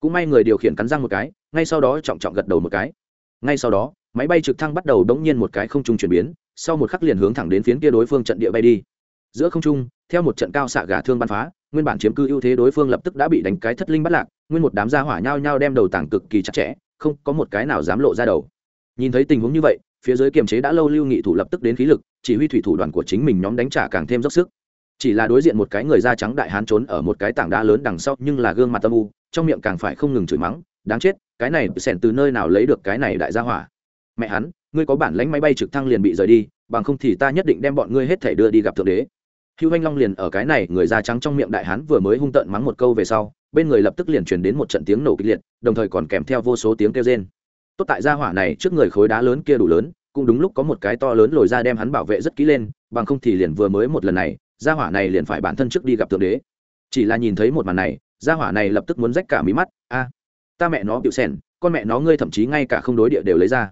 Cũng may người điều khiển cắn răng một cái, ngay sau đó trọng trọng gật đầu một cái ngay sau đó, máy bay trực thăng bắt đầu đống nhiên một cái không trung chuyển biến, sau một khắc liền hướng thẳng đến phiến kia đối phương trận địa bay đi. Giữa không trung, theo một trận cao xạ gà thương bắn phá, nguyên bản chiếm cư ưu thế đối phương lập tức đã bị đánh cái thất linh bắt lạc, nguyên một đám gia hỏa nhau nhau đem đầu tảng cực kỳ chặt chẽ, không có một cái nào dám lộ ra đầu. Nhìn thấy tình huống như vậy, phía dưới kiềm chế đã lâu lưu nghị thủ lập tức đến khí lực, chỉ huy thủy thủ đoàn của chính mình nhóm đánh trả càng thêm dốc sức. Chỉ là đối diện một cái người da trắng đại hán trốn ở một cái tảng đá lớn đằng sau, nhưng là gương mặt âm u, trong miệng càng phải không ngừng chửi mắng đáng chết, cái này sẻn từ nơi nào lấy được cái này đại gia hỏa? Mẹ hắn, ngươi có bản lánh máy bay trực thăng liền bị rời đi, bằng không thì ta nhất định đem bọn ngươi hết thể đưa đi gặp thượng đế. Hưu anh long liền ở cái này người da trắng trong miệng đại hán vừa mới hung tợn mắng một câu về sau, bên người lập tức liền truyền đến một trận tiếng nổ kịch liệt, đồng thời còn kèm theo vô số tiếng kêu rên. Tốt tại gia hỏa này trước người khối đá lớn kia đủ lớn, cũng đúng lúc có một cái to lớn lồi ra đem hắn bảo vệ rất kỹ lên, bằng không thì liền vừa mới một lần này, gia hỏa này liền phải bản thân trước đi gặp thượng đế. Chỉ là nhìn thấy một màn này, gia hỏa này lập tức muốn rách cả mí mắt, a ta mẹ nó biểu sen con mẹ nó ngươi thậm chí ngay cả không đối địa đều lấy ra.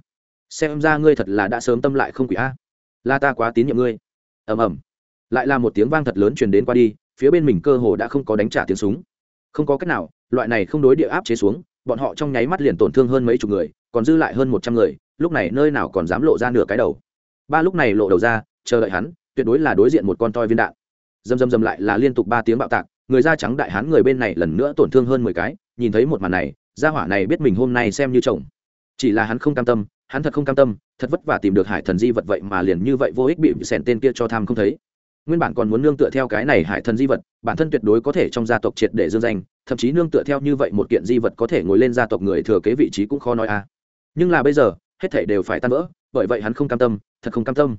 Xem ra ngươi thật là đã sớm tâm lại không quỷ a. Là ta quá tín nhiệm ngươi. Ầm ầm. Lại là một tiếng vang thật lớn truyền đến qua đi, phía bên mình cơ hồ đã không có đánh trả tiếng súng. Không có cách nào, loại này không đối địa áp chế xuống, bọn họ trong nháy mắt liền tổn thương hơn mấy chục người, còn dư lại hơn một trăm người, lúc này nơi nào còn dám lộ ra nửa cái đầu. Ba lúc này lộ đầu ra, chờ đợi hắn, tuyệt đối là đối diện một con toi viên đạn. Dầm dầm dầm lại là liên tục ba tiếng bạo tạc, người da trắng đại hán người bên này lần nữa tổn thương hơn mười cái, nhìn thấy một màn này gia hỏa này biết mình hôm nay xem như chồng. Chỉ là hắn không cam tâm, hắn thật không cam tâm, thật vất vả tìm được hải thần di vật vậy mà liền như vậy vô ích bị sẻn tên kia cho tham không thấy. Nguyên bản còn muốn nương tựa theo cái này hải thần di vật, bản thân tuyệt đối có thể trong gia tộc triệt để dương danh, thậm chí nương tựa theo như vậy một kiện di vật có thể ngồi lên gia tộc người thừa kế vị trí cũng khó nói a. Nhưng là bây giờ, hết thể đều phải tan vỡ, bởi vậy hắn không cam tâm, thật không cam tâm.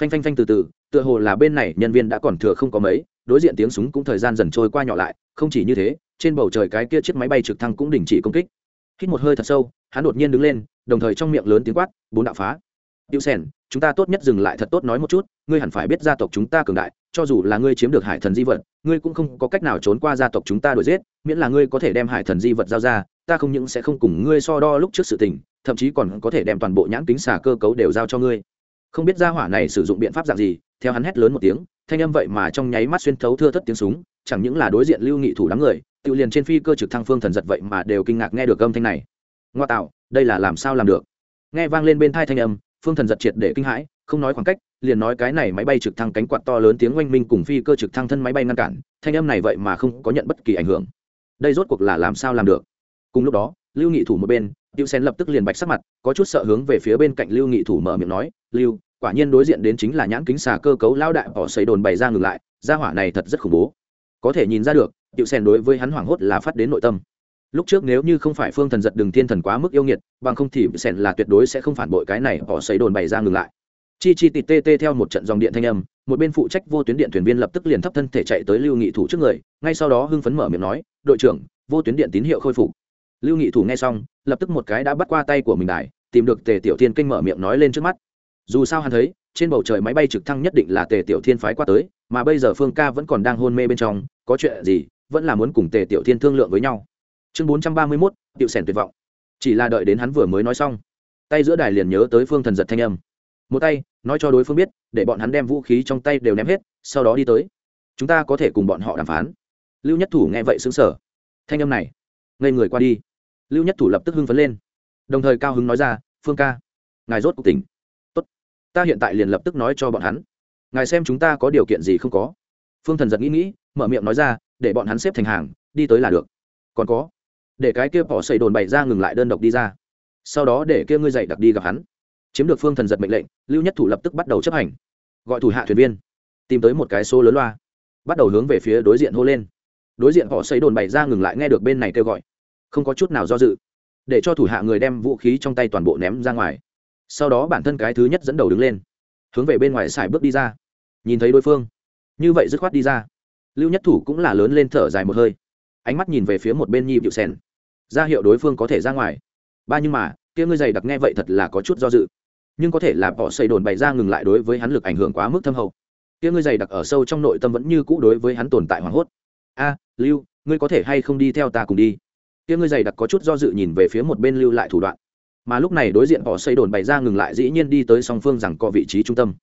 Phanh phanh phanh từ từ, tựa hồ là bên này nhân viên đã còn thừa không có mấy, đối diện tiếng súng cũng thời gian dần trôi qua nhỏ lại, không chỉ như thế trên bầu trời cái kia chiếc máy bay trực thăng cũng đình chỉ công kích hít một hơi thật sâu hắn đột nhiên đứng lên đồng thời trong miệng lớn tiếng quát bốn đạo phá Diệu Sen, chúng ta tốt nhất dừng lại thật tốt nói một chút, ngươi hẳn phải biết gia tộc chúng ta cường đại, cho dù là ngươi chiếm được hải thần di vật, ngươi cũng không có cách nào trốn qua gia tộc chúng ta đuổi giết, miễn là ngươi có thể đem hải thần di vật giao ra, ta không những sẽ không cùng ngươi so đo lúc trước sự tình, thậm chí còn có thể đem toàn bộ nhãn kính xà cơ cấu đều giao cho ngươi. Không biết gia hỏa này sử dụng biện pháp dạng gì, theo hắn hét lớn một tiếng, thanh âm vậy mà trong nháy mắt xuyên thấu thưa thất tiếng súng, chẳng những là đối diện lưu nghị thủ đám người, tự liền trên phi cơ trực thăng phương thần giật vậy mà đều kinh ngạc nghe được âm thanh này. Ngoa tạo, đây là làm sao làm được? Nghe vang lên bên tai thanh âm, phương thần giật triệt để kinh hãi không nói khoảng cách liền nói cái này máy bay trực thăng cánh quạt to lớn tiếng oanh minh cùng phi cơ trực thăng thân máy bay ngăn cản thanh âm này vậy mà không có nhận bất kỳ ảnh hưởng đây rốt cuộc là làm sao làm được cùng lúc đó lưu nghị thủ một bên tiêu sen lập tức liền bạch sắc mặt có chút sợ hướng về phía bên cạnh lưu nghị thủ mở miệng nói lưu quả nhiên đối diện đến chính là nhãn kính xà cơ cấu lao đại bỏ xây đồn bày ra ngừng lại, gia hỏa này thật rất khủng bố. Có thể nhìn ra được tiêu sen đối với hắn hoảng hốt là phát đến nội tâm. Lúc trước nếu như không phải phương thần giật đường thiên thần quá mức yêu nghiệt, bằng không thì sen là tuyệt đối sẽ không phản bội cái này, họ xây đồn bày ra ngừng lại. Chi chi tịt tê tê theo một trận dòng điện thanh âm, một bên phụ trách vô tuyến điện thuyền viên lập tức liền thấp thân thể chạy tới lưu nghị thủ trước người, ngay sau đó hưng phấn mở miệng nói, đội trưởng, vô tuyến điện tín hiệu khôi phục. Lưu nghị thủ nghe xong, lập tức một cái đã bắt qua tay của mình đài tìm được tề tiểu thiên kinh mở miệng nói lên trước mắt dù sao hắn thấy, trên bầu trời máy bay trực thăng nhất định là tề tiểu thiên phái qua tới, mà bây giờ phương ca vẫn còn đang hôn mê bên trong, có chuyện gì, vẫn là muốn cùng tề tiểu thiên thương lượng với nhau. Chương bốn trăm ba mươi mốt tiệu sẻn tuyệt vọng. Chỉ là đợi đến hắn vừa mới nói xong, tay giữa đài liền nhớ tới phương thần giật thanh âm. Một tay, nói cho đối phương biết, để bọn hắn đem vũ khí trong tay đều ném hết, sau đó đi tới. Chúng ta có thể cùng bọn họ đàm phán. Lưu nhất thủ nghe vậy xứng sở thanh âm này, ngây người qua đi. Lưu nhất thủ lập tức hưng phấn lên. Đồng thời cao hứng nói ra, phương ca, ngài rốt cuộc tỉnh ta hiện tại liền lập tức nói cho bọn hắn. Ngài xem chúng ta có điều kiện gì không có. Phương thần giật nghĩ nghĩ, mở miệng nói ra, để bọn hắn xếp thành hàng, đi tới là được. Còn có, để cái kia bỏ xây đồn bày ra ngừng lại đơn độc đi ra. Sau đó để kia ngươi dậy đặc đi gặp hắn. Chiếm được phương thần giật mệnh lệnh, lưu nhất thủ lập tức bắt đầu chấp hành. Gọi thủ hạ thuyền viên, tìm tới một cái số lớn loa, bắt đầu hướng về phía đối diện hô lên. Đối diện họ xây đồn bày ra ngừng lại nghe được bên này kêu gọi. Không có chút nào do dự, để cho thủ hạ người đem vũ khí trong tay toàn bộ ném ra ngoài sau đó bản thân cái thứ nhất dẫn đầu đứng lên, hướng về bên ngoài xài bước đi ra, nhìn thấy đối phương. Như vậy dứt khoát đi ra. Lưu nhất thủ cũng là lớn lên thở dài một hơi, ánh mắt nhìn về phía một bên nhi vịu sen. Ra hiệu đối phương có thể ra ngoài. Ba nhưng mà, kia ngươi dày đặc nghe vậy thật là có chút do dự. Nhưng có thể là bỏ xây đồn bày ra ngừng lại đối với hắn lực ảnh hưởng quá mức thâm hậu. Kia ngươi dày đặc ở sâu trong nội tâm vẫn như cũ đối với hắn tồn tại hoảng hốt. A, lưu, ngươi có thể hay không đi theo ta cùng đi? Kia ngươi dày đặc có chút do dự nhìn về phía một bên lưu lại thủ đoạn mà lúc này đối diện họ xây đồn bày ra ngừng lại dĩ nhiên đi tới song phương rằng có vị trí trung tâm.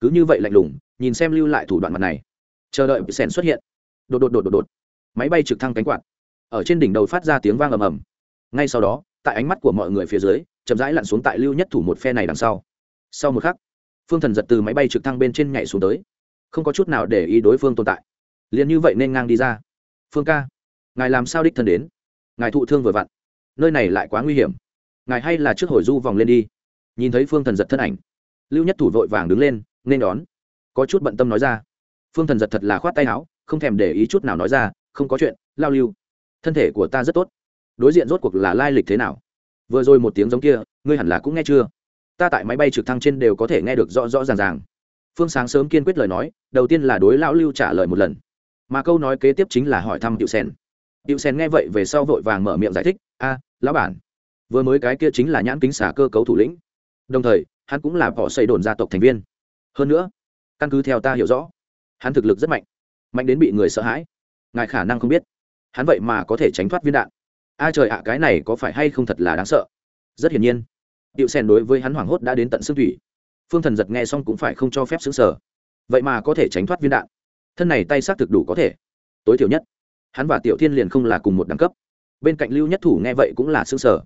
Cứ như vậy lạnh lùng, nhìn xem lưu lại thủ đoạn mặt này. Chờ đợi sèn xuất hiện. Đột đột đột đột đột. Máy bay trực thăng cánh quạt. Ở trên đỉnh đầu phát ra tiếng vang ầm ầm. Ngay sau đó, tại ánh mắt của mọi người phía dưới, chậm rãi lặn xuống tại lưu nhất thủ một phe này đằng sau. Sau một khắc, phương thần giật từ máy bay trực thăng bên trên nhảy xuống tới. Không có chút nào để ý đối phương tồn tại. Liền như vậy nên ngang đi ra. Phương ca, ngài làm sao đích thân đến? Ngài thụ thương vừa vặn. Nơi này lại quá nguy hiểm ngài hay là trước hồi du vòng lên đi. Nhìn thấy phương thần giật thân ảnh, lưu nhất thủ vội vàng đứng lên, nên đón. Có chút bận tâm nói ra. Phương thần giật thật là khoát tay áo, không thèm để ý chút nào nói ra, không có chuyện, lao lưu. Thân thể của ta rất tốt. Đối diện rốt cuộc là lai lịch thế nào? Vừa rồi một tiếng giống kia, ngươi hẳn là cũng nghe chưa? Ta tại máy bay trực thăng trên đều có thể nghe được rõ rõ ràng ràng. Phương sáng sớm kiên quyết lời nói, đầu tiên là đối lão lưu trả lời một lần. Mà câu nói kế tiếp chính là hỏi thăm Diệu sen. Diệu sen nghe vậy về sau vội vàng mở miệng giải thích, a, lão bản vừa mới cái kia chính là nhãn kính xả cơ cấu thủ lĩnh. Đồng thời, hắn cũng là bỏ xây đồn gia tộc thành viên. Hơn nữa, căn cứ theo ta hiểu rõ, hắn thực lực rất mạnh mạnh đến bị người sợ hãi. Ngài khả năng không biết, hắn vậy mà có thể tránh thoát viên đạn. A trời ạ, cái này có phải hay không thật là đáng sợ? Rất hiển nhiên điệu sen đối với hắn hoảng hốt đã đến tận xương thủy. Phương thần giật nghe xong cũng phải không cho phép xứng sở vậy mà có thể tránh thoát viên đạn. Thân này tay xác thực đủ có thể. Tối thiểu nhất, hắn và tiểu thiên liền không là cùng một đẳng cấp. Bên cạnh lưu nhất thủ nghe vậy cũng là xương sở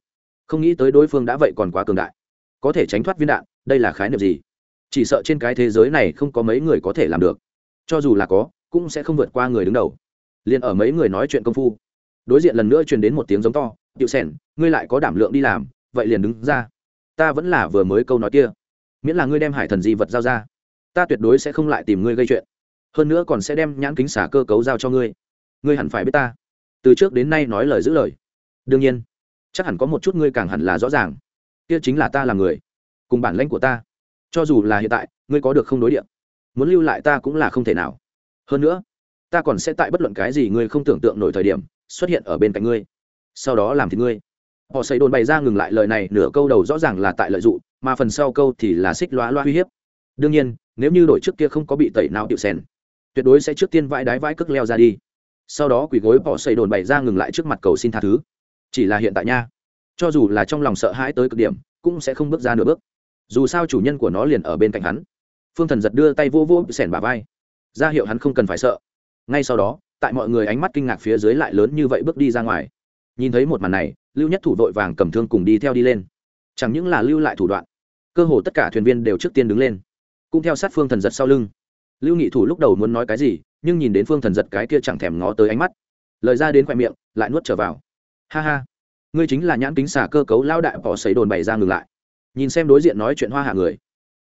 không nghĩ tới đối phương đã vậy còn quá cường đại. Có thể tránh thoát viên đạn, đây là khái niệm gì? Chỉ sợ trên cái thế giới này không có mấy người có thể làm được. Cho dù là có, cũng sẽ không vượt qua người đứng đầu. Liền ở mấy người nói chuyện công phu, đối diện lần nữa truyền đến một tiếng giống to, tiểu sẻn, ngươi lại có đảm lượng đi làm, vậy liền đứng ra. Ta vẫn là vừa mới câu nói kia. Miễn là ngươi đem hải thần di vật giao ra, ta tuyệt đối sẽ không lại tìm ngươi gây chuyện. Hơn nữa còn sẽ đem nhãn kính xả cơ cấu giao cho ngươi. Ngươi hẳn phải biết ta. Từ trước đến nay nói lời giữ lời. Đương nhiên chắc hẳn có một chút ngươi càng hẳn là rõ ràng. Kia chính là ta là người, cùng bản lãnh của ta. Cho dù là hiện tại, ngươi có được không đối điện, muốn lưu lại ta cũng là không thể nào. Hơn nữa, ta còn sẽ tại bất luận cái gì ngươi không tưởng tượng nổi thời điểm, xuất hiện ở bên cạnh ngươi. Sau đó làm thì ngươi. Họ xây đồn bày ra ngừng lại lời này, nửa câu đầu rõ ràng là tại lợi dụng, mà phần sau câu thì là xích loa loa uy hiếp. Đương nhiên, nếu như đổi trước kia không có bị tẩy nào tiểu sen tuyệt đối sẽ trước tiên vãi đái vãi cước leo ra đi. Sau đó quỳ gối bỏ xây đồn bày ra ngừng lại trước mặt cầu xin tha thứ chỉ là hiện tại nha. Cho dù là trong lòng sợ hãi tới cực điểm, cũng sẽ không bước ra nửa bước. Dù sao chủ nhân của nó liền ở bên cạnh hắn. Phương thần giật đưa tay vô vô sẻn bà vai. Ra hiệu hắn không cần phải sợ. Ngay sau đó, tại mọi người ánh mắt kinh ngạc phía dưới lại lớn như vậy bước đi ra ngoài. Nhìn thấy một màn này, lưu nhất thủ vội vàng cầm thương cùng đi theo đi lên. Chẳng những là lưu lại thủ đoạn, cơ hồ tất cả thuyền viên đều trước tiên đứng lên. Cũng theo sát phương thần giật sau lưng. Lưu nghị thủ lúc đầu muốn nói cái gì, nhưng nhìn đến phương thần giật cái kia chẳng thèm ngó tới ánh mắt. Lời ra đến khoe miệng, lại nuốt trở vào ha ha. Ngươi chính là nhãn kính xả cơ cấu lao đại, họ xấy đồn bày ra ngừng lại. Nhìn xem đối diện nói chuyện hoa hạ người,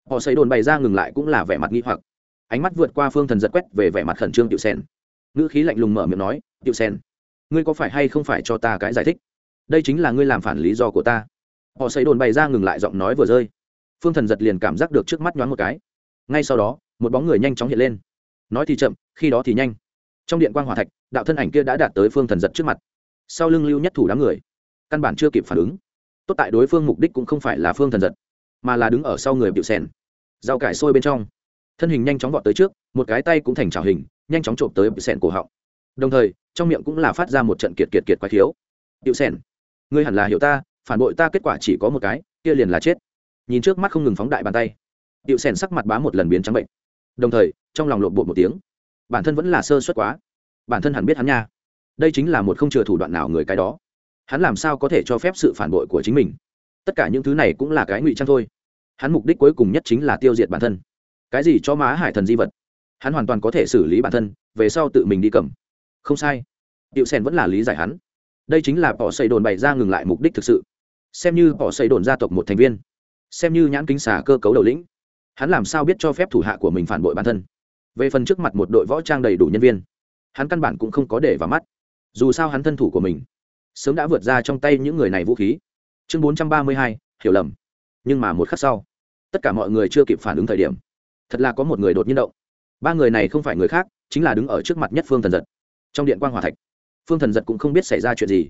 họ xấy đồn bày ra ngừng lại cũng là vẻ mặt nghi hoặc. Ánh mắt vượt qua phương thần giật quét về vẻ mặt khẩn trương tiểu sen. Ngữ khí lạnh lùng mở miệng nói, tiểu sen, ngươi có phải hay không phải cho ta cái giải thích? Đây chính là ngươi làm phản lý do của ta. Họ xây đồn bày ra ngừng lại giọng nói vừa rơi. Phương thần giật liền cảm giác được trước mắt nhoáng một cái. Ngay sau đó, một bóng người nhanh chóng hiện lên. Nói thì chậm, khi đó thì nhanh. Trong điện quan g hòa thạch, đạo thân ảnh kia đã đạt tới phương thần giật trước mặt sau lưng lưu nhất thủ đám người, căn bản chưa kịp phản ứng. Tốt tại đối phương mục đích cũng không phải là phương thần giật, mà là đứng ở sau người biểu sèn, rau cải sôi bên trong. Thân hình nhanh chóng vọt tới trước, một cái tay cũng thành trào hình, nhanh chóng trộm tới biểu sèn cổ họng. Đồng thời, trong miệng cũng là phát ra một trận kiệt kiệt kiệt quái thiếu biểu sèn, ngươi hẳn là hiểu ta, phản bội ta kết quả chỉ có một cái, kia liền là chết. Nhìn trước mắt không ngừng phóng đại bàn tay điệu sèn sắc mặt bá một lần biến trắng bệnh. Đồng thời, trong lòng lộn bộ một tiếng. Bản thân vẫn là sơ suất quá. Bản thân hẳn biết hắn nha đây chính là một không chừa thủ đoạn nào người cái đó. Hắn làm sao có thể cho phép sự phản bội của chính mình? Tất cả những thứ này cũng là cái ngụy trang thôi. Hắn mục đích cuối cùng nhất chính là tiêu diệt bản thân. Cái gì cho má hải thần di vật? Hắn hoàn toàn có thể xử lý bản thân, về sau tự mình đi cầm. Không sai. Điệu sen vẫn là lý giải hắn. Đây chính là bỏ xây đồn bày ra ngừng lại mục đích thực sự. Xem như bỏ xây đồn gia tộc một thành viên. Xem như nhãn kính xả cơ cấu đầu lĩnh. Hắn làm sao biết cho phép thủ hạ của mình phản bội bản thân? Về phần trước mặt một đội võ trang đầy đủ nhân viên, hắn căn bản cũng không có để vào mắt dù sao hắn thân thủ của mình sớm đã vượt ra trong tay những người này vũ khí. Chương bốn trăm ba mươi hai, hiểu lầm. Nhưng mà một khắc sau, tất cả mọi người chưa kịp phản ứng thời điểm, thật là có một người đột nhiên động. Ba người này không phải người khác, chính là đứng ở trước mặt nhất phương thần giật. Trong điện quan hòa thạch, phương thần giật cũng không biết xảy ra chuyện gì.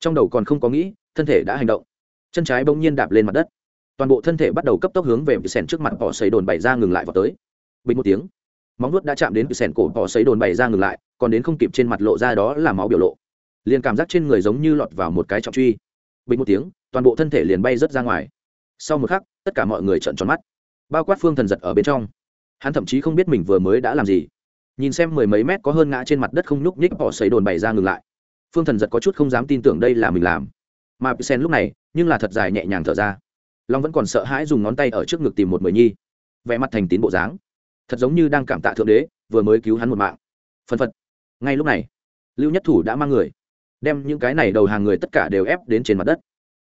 Trong đầu còn không có nghĩ, thân thể đã hành động. Chân trái bỗng nhiên đạp lên mặt đất. Toàn bộ thân thể bắt đầu cấp tốc hướng về sèn trước mặt bỏ xấy đồn bày ra ngừng lại vào tới. Bình một tiếng móng nuốt đã chạm đến sẹn cổ bỏ xấy đồn bày ra ngừng lại, còn đến không kịp trên mặt lộ ra đó là máu biểu lộ. Liền cảm giác trên người giống như lọt vào một cái trọng truy. Bình một tiếng, toàn bộ thân thể liền bay rớt ra ngoài. Sau một khắc, tất cả mọi người trợn tròn mắt. Bao quát phương thần giật ở bên trong. Hắn thậm chí không biết mình vừa mới đã làm gì. Nhìn xem mười mấy mét có hơn ngã trên mặt đất không nhúc nhích bỏ xấy đồn bày ra ngừng lại. Phương thần giật có chút không dám tin tưởng đây là mình làm. Mà sen lúc này, nhưng là thật dài nhẹ nhàng thở ra. Long vẫn còn sợ hãi dùng ngón tay ở trước ngực tìm một mười nhi. Vẽ mặt thành tín bộ dáng thật giống như đang cảm tạ thượng đế, vừa mới cứu hắn một mạng. Phân phật. Ngay lúc này, lưu nhất thủ đã mang người, đem những cái này đầu hàng người tất cả đều ép đến trên mặt đất.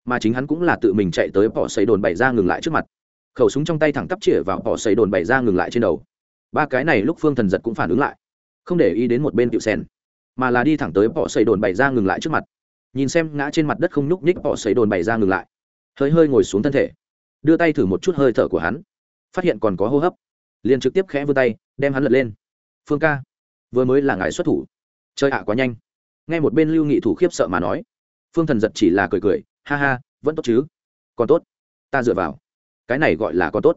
Mà chính hắn cũng là tự mình chạy tới bỏ xây đồn bày ra ngừng lại trước mặt. Khẩu súng trong tay thẳng tắp chĩa vào bỏ xây đồn bày ra ngừng lại trên đầu. Ba cái này lúc phương thần giật cũng phản ứng lại, không để ý đến một bên cựu sen, mà là đi thẳng tới bỏ xây đồn bày ra ngừng lại trước mặt. Nhìn xem ngã trên mặt đất không nhúc nhích bỏ xây đồn bày ra ngừng lại, hơi hơi ngồi xuống thân thể, đưa tay thử một chút hơi thở của hắn, phát hiện còn có hô hấp liền trực tiếp khẽ vươn tay, đem hắn lật lên. Phương ca, vừa mới là ngài xuất thủ. Chơi ạ quá nhanh. Nghe một bên lưu nghị thủ khiếp sợ mà nói. Phương thần giật chỉ là cười cười, ha ha, vẫn tốt chứ. Còn tốt. Ta dựa vào. Cái này gọi là còn tốt.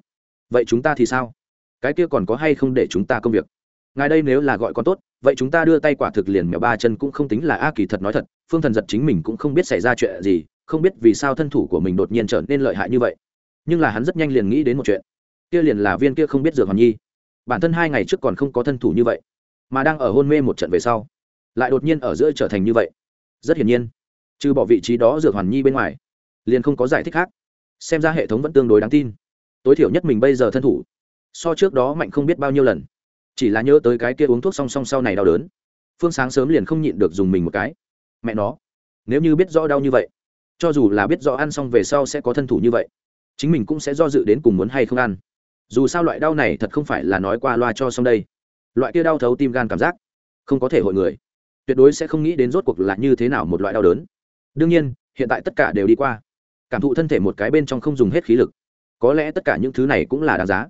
Vậy chúng ta thì sao? Cái kia còn có hay không để chúng ta công việc? Ngài đây nếu là gọi con tốt, vậy chúng ta đưa tay quả thực liền mèo ba chân cũng không tính là a kỳ thật nói thật, phương thần giật chính mình cũng không biết xảy ra chuyện gì, không biết vì sao thân thủ của mình đột nhiên trở nên lợi hại như vậy. Nhưng là hắn rất nhanh liền nghĩ đến một chuyện kia liền là viên kia không biết dược hoàn nhi. Bản thân hai ngày trước còn không có thân thủ như vậy, mà đang ở hôn mê một trận về sau, lại đột nhiên ở giữa trở thành như vậy. Rất hiển nhiên, trừ bỏ vị trí đó dược hoàn nhi bên ngoài, liền không có giải thích khác. Xem ra hệ thống vẫn tương đối đáng tin. Tối thiểu nhất mình bây giờ thân thủ, so trước đó mạnh không biết bao nhiêu lần. Chỉ là nhớ tới cái kia uống thuốc song song sau này đau đớn, phương sáng sớm liền không nhịn được dùng mình một cái. Mẹ nó, nếu như biết rõ đau như vậy, cho dù là biết rõ ăn xong về sau sẽ có thân thủ như vậy, chính mình cũng sẽ do dự đến cùng muốn hay không ăn dù sao loại đau này thật không phải là nói qua loa cho xong đây. Loại kia đau thấu tim gan cảm giác, không có thể hội người. Tuyệt đối sẽ không nghĩ đến rốt cuộc là như thế nào một loại đau đớn. Đương nhiên, hiện tại tất cả đều đi qua. Cảm thụ thân thể một cái bên trong không dùng hết khí lực. Có lẽ tất cả những thứ này cũng là đáng giá.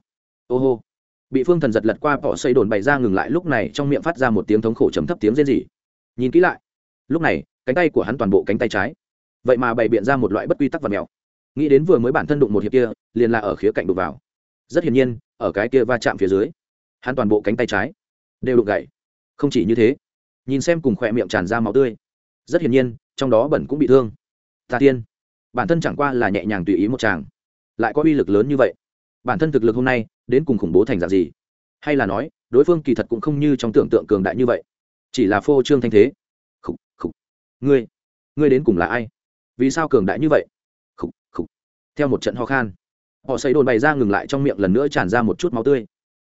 Ô hô. Bị phương thần giật lật qua bỏ xây đồn bày ra ngừng lại, lúc này trong miệng phát ra một tiếng thống khổ chấm thấp tiếng rên rỉ. Nhìn kỹ lại. Lúc này, cánh tay của hắn toàn bộ cánh tay trái. Vậy mà bày biện ra một loại bất quy tắc và mèo. Nghĩ đến vừa mới bản thân đụng một hiệp kia, liền là ở khía cạnh đụng vào rất hiển nhiên, ở cái kia va chạm phía dưới, hắn toàn bộ cánh tay trái đều đụng gậy không chỉ như thế, nhìn xem cùng khỏe miệng tràn ra máu tươi, rất hiển nhiên, trong đó bẩn cũng bị thương. Tà tiên, bản thân chẳng qua là nhẹ nhàng tùy ý một chàng lại có uy lực lớn như vậy. Bản thân thực lực hôm nay, đến cùng khủng bố thành dạng gì? Hay là nói, đối phương kỳ thật cũng không như trong tưởng tượng cường đại như vậy. Chỉ là phô trương thanh thế. Khục khục. Ngươi ngươi đến cùng là ai? Vì sao cường đại như vậy? Khục khục. Theo một trận ho khan họ xây đồn bày ra ngừng lại trong miệng lần nữa tràn ra một chút máu tươi.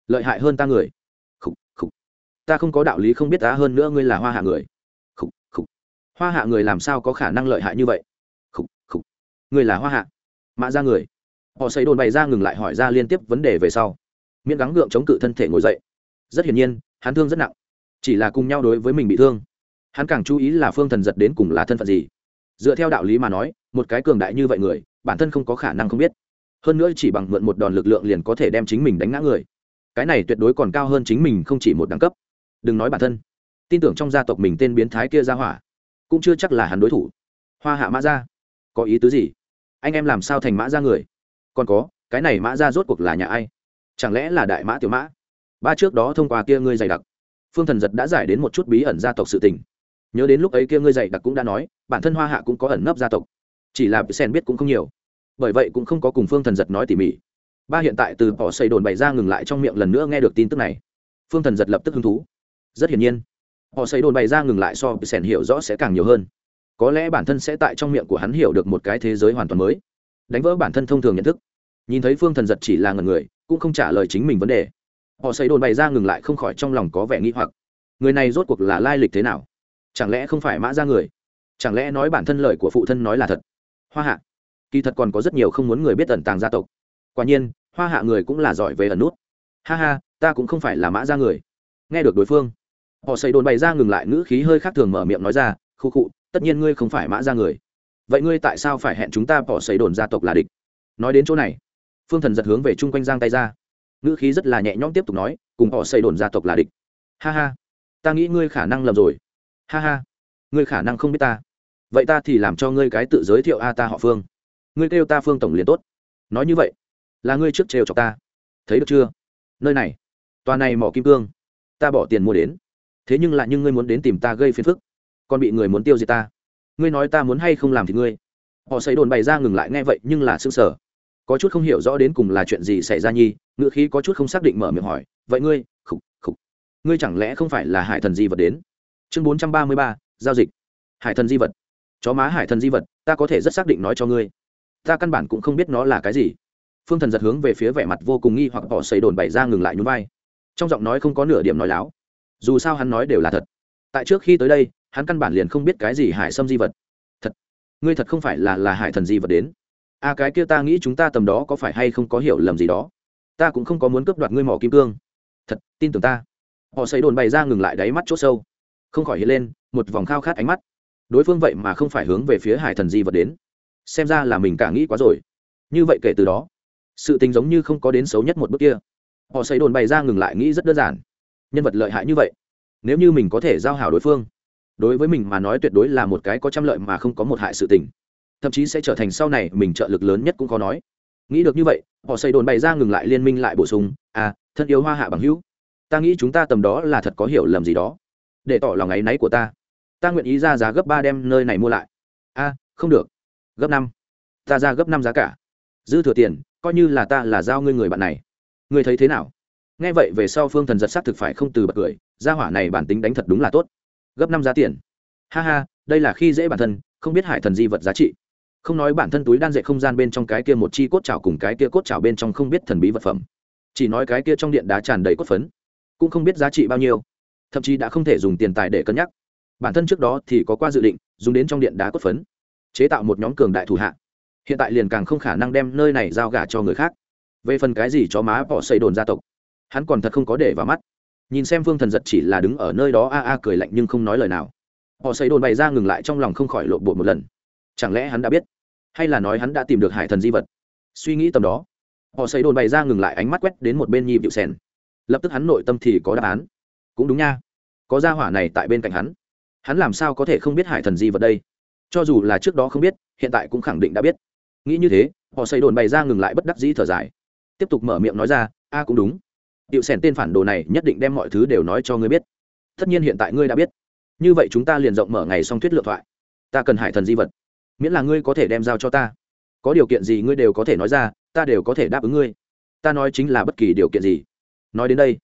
Lợi hại hơn ta người. Khục khục. Ta không có đạo lý không biết ta hơn nữa ngươi là hoa hạ người. Khục khục. Hoa hạ người làm sao có khả năng lợi hại như vậy? Khục khục. Ngươi là hoa hạ. Mạ ra người. Họ xây đồn bày ra ngừng lại hỏi ra liên tiếp vấn đề về sau. Miễn gắng gượng chống cự thân thể ngồi dậy. Rất hiển nhiên, hắn thương rất nặng. Chỉ là cùng nhau đối với mình bị thương. Hắn càng chú ý là phương thần giật đến cùng là thân phận gì. Dựa theo đạo lý mà nói, một cái cường đại như vậy người, bản thân không có khả năng không biết hơn nữa chỉ bằng mượn một đòn lực lượng liền có thể đem chính mình đánh ngã người. Cái này tuyệt đối còn cao hơn chính mình không chỉ một đẳng cấp. Đừng nói bản thân. Tin tưởng trong gia tộc mình tên biến thái kia ra hỏa, cũng chưa chắc là hắn đối thủ. Hoa hạ mã gia. Có ý tứ gì? Anh em làm sao thành mã gia người? Còn có, cái này mã gia rốt cuộc là nhà ai? Chẳng lẽ là đại mã tiểu mã? Ba trước đó thông qua kia ngươi dày đặc. Phương thần giật đã giải đến một chút bí ẩn gia tộc sự tình. Nhớ đến lúc ấy kia ngươi dày đặc cũng đã nói, bản thân hoa hạ cũng có ẩn nấp gia tộc. Chỉ là sen biết cũng không nhiều bởi vậy cũng không có cùng phương thần giật nói tỉ mỉ. Ba hiện tại từ bỏ xây đồn bày ra ngừng lại trong miệng lần nữa nghe được tin tức này. Phương thần giật lập tức hứng thú. Rất hiển nhiên họ xây đồn bày ra ngừng lại so với sẻn hiểu rõ sẽ càng nhiều hơn. Có lẽ bản thân sẽ tại trong miệng của hắn hiểu được một cái thế giới hoàn toàn mới. Đánh vỡ bản thân thông thường nhận thức. Nhìn thấy phương thần giật chỉ là ngần người, cũng không trả lời chính mình vấn đề. Họ xây đồn bày ra ngừng lại không khỏi trong lòng có vẻ nghĩ hoặc. Người này rốt cuộc là lai lịch thế nào? Chẳng lẽ không phải mã ra người? Chẳng lẽ nói bản thân lời của phụ thân nói là thật? Hoa hạ kỳ thật còn có rất nhiều không muốn người biết ẩn tàng gia tộc. Quả nhiên, hoa hạ người cũng là giỏi về ẩn nút. Ha ha, ta cũng không phải là mã ra người. Nghe được đối phương, họ xây đồn bày ra ngừng lại ngữ khí hơi khác thường mở miệng nói ra, khu khụ tất nhiên ngươi không phải mã ra người. Vậy ngươi tại sao phải hẹn chúng ta bỏ xây đồn gia tộc là địch? Nói đến chỗ này, phương thần giật hướng về chung quanh giang tay ra. Ngữ khí rất là nhẹ nhõm tiếp tục nói, cùng họ xây đồn gia tộc là địch. Ha ha, ta nghĩ ngươi khả năng lầm rồi. Ha ha, ngươi khả năng không biết ta. Vậy ta thì làm cho ngươi cái tự giới thiệu a ta họ phương ngươi kêu ta phương tổng liền tốt. Nói như vậy, là ngươi trước trêu cho ta. Thấy được chưa? Nơi này, tòa này mỏ kim cương, ta bỏ tiền mua đến. Thế nhưng lại nhưng ngươi muốn đến tìm ta gây phiền phức, còn bị người muốn tiêu diệt ta. Ngươi nói ta muốn hay không làm thì ngươi. Họ xây đồn bày ra ngừng lại nghe vậy nhưng là s ư sở có chút không hiểu rõ đến cùng là chuyện gì xảy ra nhi ngựa khí có chút không xác định mở miệng hỏi, vậy ngươi, khục khục, ngươi chẳng lẽ không phải là hải thần di vật đến? Chương bốn trăm ba mươi ba, giao dịch. Hải thần di vật. Chó má hải thần di vật, ta có thể rất xác định nói cho ngươi ta căn bản cũng không biết nó là cái gì. Phương thần giật hướng về phía vẻ mặt vô cùng nghi hoặc bỏ xây đồn bày ra ngừng lại nhún vai. Trong giọng nói không có nửa điểm nói láo. Dù sao hắn nói đều là thật. Tại trước khi tới đây, hắn căn bản liền không biết cái gì hải sâm di vật. Thật, ngươi thật không phải là là hải thần di vật đến. A cái kia ta nghĩ chúng ta tầm đó có phải hay không có hiểu lầm gì đó. Ta cũng không có muốn cướp đoạt ngươi mỏ kim cương. Thật, tin tưởng ta. Họ xây đồn bày ra ngừng lại đáy mắt chỗ sâu. Không khỏi hiện lên một vòng khao khát ánh mắt. Đối phương vậy mà không phải hướng về phía hải thần di vật đến xem ra là mình cả nghĩ quá rồi. Như vậy kể từ đó, sự tình giống như không có đến xấu nhất một bước kia. Họ xây đồn bày ra ngừng lại nghĩ rất đơn giản. Nhân vật lợi hại như vậy, nếu như mình có thể giao hảo đối phương, đối với mình mà nói tuyệt đối là một cái có trăm lợi mà không có một hại sự tình. Thậm chí sẽ trở thành sau này mình trợ lực lớn nhất cũng có nói. Nghĩ được như vậy, họ xây đồn bày ra ngừng lại liên minh lại bổ sung à thân yêu hoa hạ bằng hữu, ta nghĩ chúng ta tầm đó là thật có hiểu lầm gì đó. Để tỏ lòng áy náy của ta. Ta nguyện ý ra giá gấp ba đem nơi này mua lại. A không được gấp năm. Ta ra gấp năm giá cả. Dư thừa tiền, coi như là ta là giao ngươi người bạn này. Ngươi thấy thế nào? Nghe vậy về sau phương thần giật s á t thực phải không từ bật cười, gia hỏa này bản tính đánh thật đúng là tốt. Gấp năm giá tiền. Ha ha, đây là khi dễ bản thân, không biết hải thần di vật giá trị. Không nói bản thân túi đan dệt không gian bên trong cái kia một chi cốt trào cùng cái kia cốt trào bên trong không biết thần bí vật phẩm. Chỉ nói cái kia trong điện đá tràn đầy cốt phấn, cũng không biết giá trị bao nhiêu. Thậm chí đã không thể dùng tiền tài để cân nhắc. Bản thân trước đó thì có qua dự định, dùng đến trong điện đá cốt phấn chế tạo một nhóm cường đại thủ hạ. Hiện tại liền càng không khả năng đem nơi này giao gả cho người khác. Về phần cái gì chó má bỏ xây đồn gia tộc, hắn còn thật không có để vào mắt. Nhìn xem vương thần giật chỉ là đứng ở nơi đó a a cười lạnh nhưng không nói lời nào. Họ xây đồn bày ra ngừng lại trong lòng không khỏi lộn bột một lần. Chẳng lẽ hắn đã biết? Hay là nói hắn đã tìm được hải thần di vật? Suy nghĩ tầm đó họ xây đồn bày ra ngừng lại ánh mắt quét đến một bên nhi vịu sen lập tức hắn nội tâm thì có đáp án. Cũng đúng nha, có gia hỏa này tại bên cạnh hắn. Hắn làm sao có thể không biết hải thần di vật đây? Cho dù là trước đó không biết, hiện tại cũng khẳng định đã biết. Nghĩ như thế, họ xây đồn bày ra ngừng lại bất đắc dĩ thở dài. Tiếp tục mở miệng nói ra, a, cũng đúng. Điệu sẻn tên phản đồ này nhất định đem mọi thứ đều nói cho ngươi biết. Tất nhiên hiện tại ngươi đã biết. Như vậy chúng ta liền rộng mở ngày xong thuyết lựa thoại. Ta cần hải thần di vật. Miễn là ngươi có thể đem giao cho ta. Có điều kiện gì ngươi đều có thể nói ra, ta đều có thể đáp ứng ngươi. Ta nói chính là bất kỳ điều kiện gì. Nói đến đây,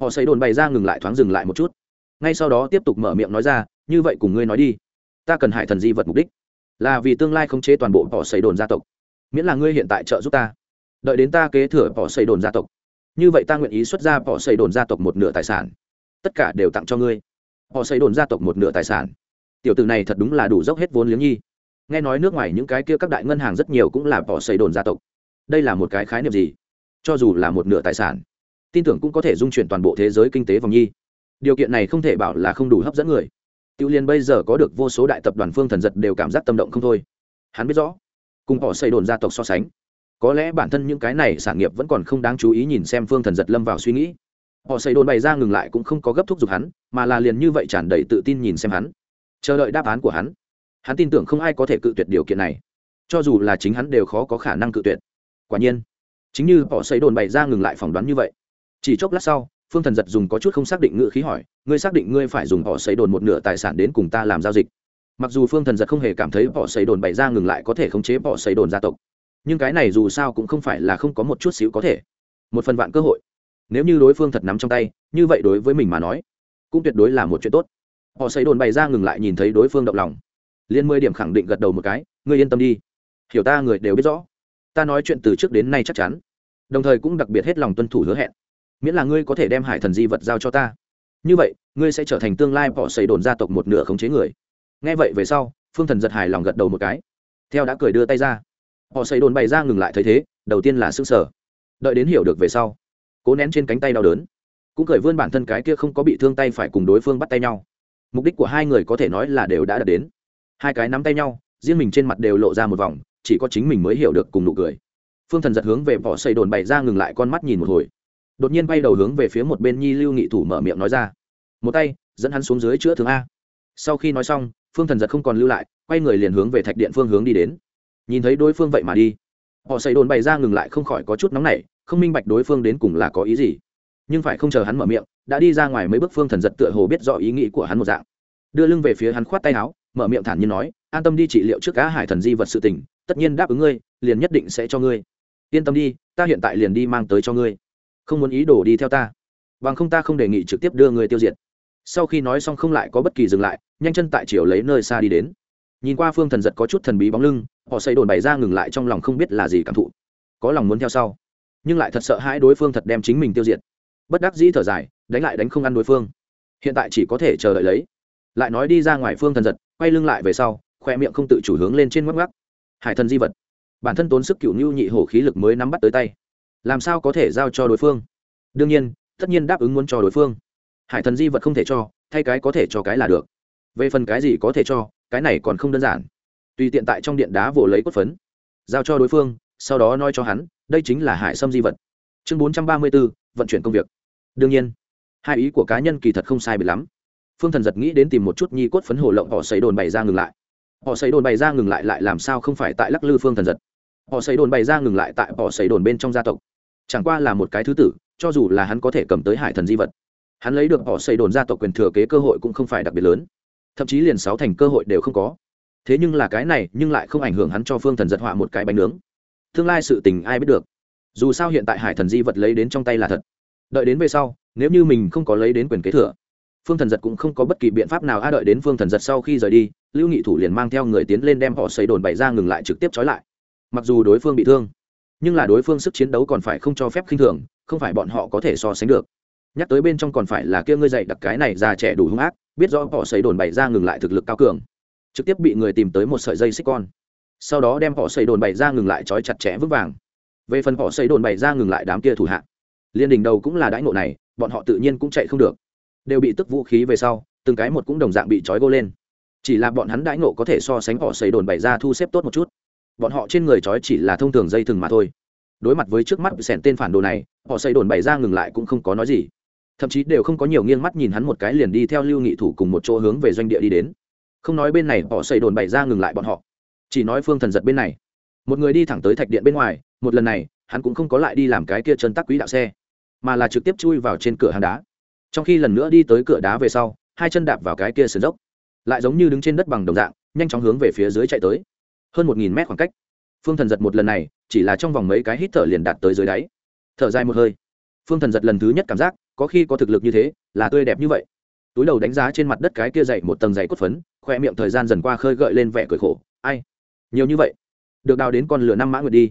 họ xây đồn bày ra ngừng lại thoáng dừng lại một chút. Ngay sau đó tiếp tục mở miệng nói ra, như vậy cùng ngươi nói đi ta cần hải thần di vật mục đích. Là vì tương lai khống chế toàn bộ bỏ xây đồn gia tộc. Miễn là ngươi hiện tại trợ giúp ta. Đợi đến ta kế thừa bỏ xây đồn gia tộc. Như vậy ta nguyện ý xuất ra bỏ xây đồn gia tộc một nửa tài sản. Tất cả đều tặng cho ngươi. Họ xây đồn gia tộc một nửa tài sản. Tiểu từ này thật đúng là đủ dốc hết vốn liếng nhi. Nghe nói nước ngoài những cái kia các đại ngân hàng rất nhiều cũng là bỏ xây đồn gia tộc. Đây là một cái khái niệm gì? Cho dù là một nửa tài sản, tin tưởng cũng có thể dung chuyển toàn bộ thế giới kinh tế vòng nhi. Điều kiện này không thể bảo là không đủ hấp dẫn người. Tiêu Liên bây giờ có được vô số đại tập đoàn phương thần giật đều cảm giác tâm động không thôi. Hắn biết rõ, cùng họ xây đồn gia tộc so sánh, có lẽ bản thân những cái này sản nghiệp vẫn còn không đáng chú ý nhìn xem phương thần giật lâm vào suy nghĩ. Họ xây đồn bày ra ngừng lại cũng không có gấp thúc giục hắn, mà là liền như vậy tràn đầy tự tin nhìn xem hắn, chờ đợi đáp án của hắn. Hắn tin tưởng không ai có thể cự tuyệt điều kiện này, cho dù là chính hắn đều khó có khả năng cự tuyệt. Quả nhiên, chính như họ xây đồn bày ra ngừng lại phỏng đoán như vậy. Chỉ chốc lát sau, phương thần giật dùng có chút không xác định ngựa khí hỏi, ngươi xác định ngươi phải dùng họ xây đồn một nửa tài sản đến cùng ta làm giao dịch? Mặc dù phương thần giật không hề cảm thấy họ xây đồn bày ra ngừng lại có thể khống chế họ xây đồn gia tộc, nhưng cái này dù sao cũng không phải là không có một chút xíu có thể. Một phần vạn cơ hội. Nếu như đối phương thật nắm trong tay, như vậy đối với mình mà nói, cũng tuyệt đối là một chuyện tốt. Họ xây đồn bày ra ngừng lại nhìn thấy đối phương động lòng. Liên mười điểm khẳng định gật đầu một cái, ngươi yên tâm đi. Hiểu ta người đều biết rõ. Ta nói chuyện từ trước đến nay chắc chắn. Đồng thời cũng đặc biệt hết lòng tuân thủ hứa hẹn miễn là ngươi có thể đem hải thần di vật giao cho ta. Như vậy, ngươi sẽ trở thành tương lai bỏ xây đồn gia tộc một nửa khống chế người. Nghe vậy về sau, phương thần giật hài lòng gật đầu một cái. Theo đã cười đưa tay ra. Họ xây đồn bày ra ngừng lại thấy thế, đầu tiên là s ư n g sở. Đợi đến hiểu được về sau, cố nén trên cánh tay đau đớn. Cũng cởi vươn bản thân cái kia không có bị thương tay phải cùng đối phương bắt tay nhau. Mục đích của hai người có thể nói là đều đã đạt đến. Hai cái nắm tay nhau, riêng mình trên mặt đều lộ ra một vòng, chỉ có chính mình mới hiểu được cùng nụ cười. Phương thần giật hướng về bỏ xây đồn bày ra ngừng lại con mắt nhìn một hồi đột nhiên bay đầu hướng về phía một bên nhi lưu nghị thủ mở miệng nói ra. Một tay, dẫn hắn xuống dưới chữa thương a. Sau khi nói xong, phương thần giật không còn lưu lại, quay người liền hướng về thạch điện phương hướng đi đến. Nhìn thấy đối phương vậy mà đi, họ xây đồn bày ra ngừng lại không khỏi có chút nóng nảy, không minh bạch đối phương đến cùng là có ý gì. Nhưng phải không chờ hắn mở miệng, đã đi ra ngoài mấy bước phương thần giật tựa hồ biết rõ ý nghĩ của hắn một dạng. Đưa lưng về phía hắn khoát tay áo, mở miệng thản nhiên nói, an tâm đi trị liệu trước cá hải thần di vật sự tình, tất nhiên đáp ứng ngươi, liền nhất định sẽ cho ngươi. Yên tâm đi, ta hiện tại liền đi mang tới cho ngươi không muốn ý đồ đi theo ta. Bằng không ta không đề nghị trực tiếp đưa người tiêu diệt. Sau khi nói xong không lại có bất kỳ dừng lại, nhanh chân tại chiều lấy nơi xa đi đến. Nhìn qua phương thần giật có chút thần bí bóng lưng, họ xây đồn bày ra ngừng lại trong lòng không biết là gì cảm thụ. Có lòng muốn theo sau, nhưng lại thật sợ hãi đối phương thật đem chính mình tiêu diệt. Bất đắc dĩ thở dài, đánh lại đánh không ăn đối phương. Hiện tại chỉ có thể chờ đợi lấy. Lại nói đi ra ngoài phương thần giật, quay lưng lại về sau, khoe miệng không tự chủ hướng lên trên ngắc ngắc hải thần di vật. Bản thân tốn sức cựu nhu nhị hổ khí lực mới nắm bắt tới tay làm sao có thể giao cho đối phương? Đương nhiên, tất nhiên đáp ứng muốn cho đối phương. Hải thần di vật không thể cho, thay cái có thể cho cái là được. Về phần cái gì có thể cho, cái này còn không đơn giản. Tùy tiện tại trong điện đá vồ lấy cốt phấn, giao cho đối phương, sau đó nói cho hắn, đây chính là hải sâm di vật. Chương bốn trăm ba mươi b ố vận chuyển công việc. Đương nhiên, hai ý của cá nhân kỳ thật không sai biệt lắm. Phương thần giật nghĩ đến tìm một chút nhi cốt phấn hồ lộng, họ xấy đồn bày ra ngừng lại. Họ xấy đồn bày ra ngừng lại lại làm sao không phải tại lắc lư phương thần giật? Họ xấy đồn bày ra ngừng lại tại họ xấy đồn bên trong gia tộc chẳng qua là một cái thứ tử, cho dù là hắn có thể cầm tới hải thần di vật. Hắn lấy được họ xây đồn gia tộc quyền thừa kế cơ hội cũng không phải đặc biệt lớn. Thậm chí liền sáu thành cơ hội đều không có. Thế nhưng là cái này nhưng lại không ảnh hưởng hắn cho phương thần giật họa một cái bánh nướng. Tương lai sự tình ai biết được. Dù sao hiện tại hải thần di vật lấy đến trong tay là thật. Đợi đến về sau, nếu như mình không có lấy đến quyền kế thừa, phương thần giật cũng không có bất kỳ biện pháp nào a đợi đến phương thần giật sau khi rời đi, lưu nghị thủ liền mang theo người tiến lên đem họ xây đồn bày ra ngừng lại trực tiếp trói lại. Mặc dù đối phương bị thương nhưng là đối phương sức chiến đấu còn phải không cho phép khinh thường, không phải bọn họ có thể so sánh được. Nhắc tới bên trong còn phải là kia ngươi dạy đặc cái này già trẻ đủ hung ác, biết rõ họ xây đồn bày ra ngừng lại thực lực cao cường. Trực tiếp bị người tìm tới một sợi dây xích con. Sau đó đem họ xây đồn bày ra ngừng lại trói chặt chẽ vững vàng. Về phần họ xây đồn bày ra ngừng lại đám kia thủ hạ, liên đình đầu cũng là đãi ngộ này, bọn họ tự nhiên cũng chạy không được. Đều bị tức vũ khí về sau, từng cái một cũng đồng dạng bị trói gô lên. Chỉ là bọn hắn đãi ngộ có thể so sánh họ xây đồn bày ra thu xếp tốt một chút bọn họ trên người trói chỉ là thông thường dây thừng mà thôi. Đối mặt với trước mắt sẻn tên phản đồ này, họ xây đồn bày ra ngừng lại cũng không có nói gì. Thậm chí đều không có nhiều nghiêng mắt nhìn hắn một cái liền đi theo lưu nghị thủ cùng một chỗ hướng về doanh địa đi đến. Không nói bên này, họ xây đồn bày ra ngừng lại bọn họ. Chỉ nói phương thần giật bên này. Một người đi thẳng tới thạch điện bên ngoài, một lần này, hắn cũng không có lại đi làm cái kia chân tắc quý đạo xe, mà là trực tiếp chui vào trên cửa hàng đá. Trong khi lần nữa đi tới cửa đá về sau, hai chân đạp vào cái kia sườn dốc. Lại giống như đứng trên đất bằng đồng dạng, nhanh chóng hướng về phía dưới chạy tới hơn một nghìn mét khoảng cách. Phương thần giật một lần này, chỉ là trong vòng mấy cái hít thở liền đạt tới dưới đáy. Thở dài một hơi. Phương thần giật lần thứ nhất cảm giác, có khi có thực lực như thế, là tươi đẹp như vậy. Túi đầu đánh giá trên mặt đất cái kia dậy một tầng dày cốt phấn, khoe miệng thời gian dần qua khơi gợi lên vẻ cười khổ. Ai? Nhiều như vậy. Được đào đến con lửa năm mã nguyệt đi.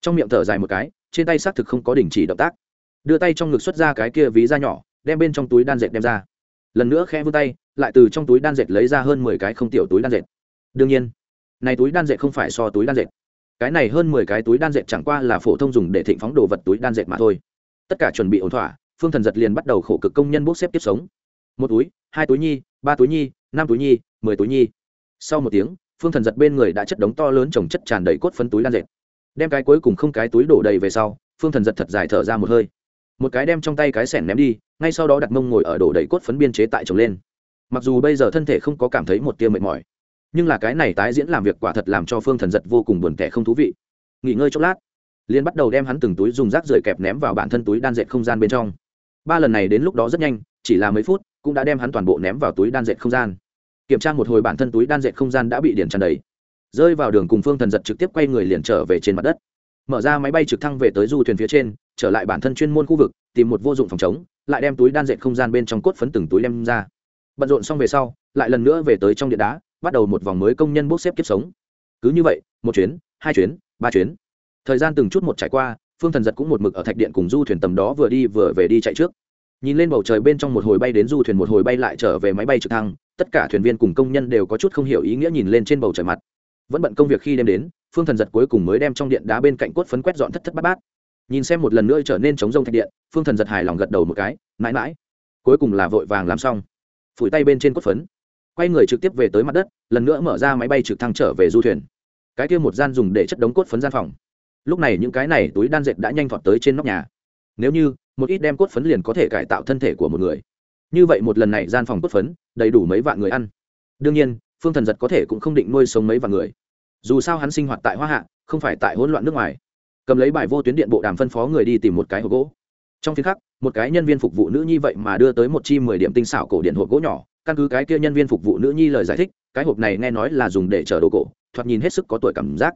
Trong miệng thở dài một cái, trên tay xác thực không có đình chỉ động tác. Đưa tay trong ngực xuất ra cái kia ví da nhỏ, đem bên trong túi đan dệt đem ra. Lần nữa khẽ vươn tay, lại từ trong túi đan dệt lấy ra hơn mười cái không tiểu túi đan dệt. Đương nhiên này túi đan dệt không phải so túi đan dệt. Cái này hơn mười cái túi đan dệt chẳng qua là phổ thông dùng để thịnh phóng đồ vật túi đan dệt mà thôi. Tất cả chuẩn bị ổn thỏa, phương thần giật liền bắt đầu khổ cực công nhân bốc xếp tiếp sống. Một túi, hai túi nhi, ba túi nhi, năm túi nhi, mười túi nhi. Sau một tiếng, phương thần giật bên người đã chất đống to lớn trồng chất tràn đầy cốt phấn túi đan dệt. Đem cái cuối cùng không cái túi đổ đầy về sau, phương thần giật thật dài thở ra một hơi. Một cái đem trong tay cái sẻn ném đi, ngay sau đó đặt mông ngồi ở đổ đầy cốt phấn biên chế tại trồng lên. Mặc dù bây giờ thân thể không có cảm thấy một tia mệt mỏi nhưng là cái này tái diễn làm việc quả thật làm cho phương thần giật vô cùng buồn tẻ không thú vị. Nghỉ ngơi chốc lát liên bắt đầu đem hắn từng túi dùng rác rưởi kẹp ném vào bản thân túi đan dệt không gian bên trong. Ba lần này đến lúc đó rất nhanh, chỉ là mấy phút, cũng đã đem hắn toàn bộ ném vào túi đan dệt không gian. Kiểm tra một hồi bản thân túi đan dệt không gian đã bị điển tràn đầy. Rơi vào đường cùng phương thần giật trực tiếp quay người liền trở về trên mặt đất. Mở ra máy bay trực thăng về tới du thuyền phía trên, trở lại bản thân chuyên môn khu vực, tìm một vô dụng phòng chống, lại đem túi đan dệt không gian bên trong cốt phấn từng túi đem ra. Bận rộn xong về sau, lại lần nữa về tới trong điện đá bắt đầu một vòng mới công nhân bốc xếp kiếp sống. Cứ như vậy, một chuyến, hai chuyến, ba chuyến. Thời gian từng chút một trải qua, phương thần giật cũng một mực ở thạch điện cùng du thuyền tầm đó vừa đi vừa về đi chạy trước. Nhìn lên bầu trời bên trong một hồi bay đến du thuyền một hồi bay lại trở về máy bay trực thăng, tất cả thuyền viên cùng công nhân đều có chút không hiểu ý nghĩa nhìn lên trên bầu trời mặt. Vẫn bận công việc khi đêm đến, phương thần giật cuối cùng mới đem trong điện đá bên cạnh cốt phấn quét dọn thất thất bát bát. Nhìn xem một lần nữa trở nên chống rông thạch điện, phương thần giật hài lòng gật đầu một cái, mãi mãi. Cuối cùng là vội vàng làm xong. Phủi tay bên trên cốt phấn quay người trực tiếp về tới mặt đất, lần nữa mở ra máy bay trực thăng trở về du thuyền. Cái kia một gian dùng để chất đống cốt phấn gian phòng. Lúc này những cái này túi đan dệt đã nhanh thọt tới trên nóc nhà. Nếu như, một ít đem cốt phấn liền có thể cải tạo thân thể của một người. Như vậy một lần này gian phòng cốt phấn, đầy đủ mấy vạn người ăn. Đương nhiên, phương thần giật có thể cũng không định nuôi sống mấy vạn người. Dù sao hắn sinh hoạt tại hoa hạ, không phải tại hỗn loạn nước ngoài. Cầm lấy bài vô tuyến điện bộ đàm phân phó người đi tìm một cái hộp gỗ. Trong phiên khắc, một cái nhân viên phục vụ nữ nhi vậy mà đưa tới một chi mười điểm tinh xảo cổ điện hộp gỗ nhỏ căn cứ cái kia nhân viên phục vụ nữ nhi lời giải thích, cái hộp này nghe nói là dùng để chở đồ cổ, thoạt nhìn hết sức có tuổi cảm giác.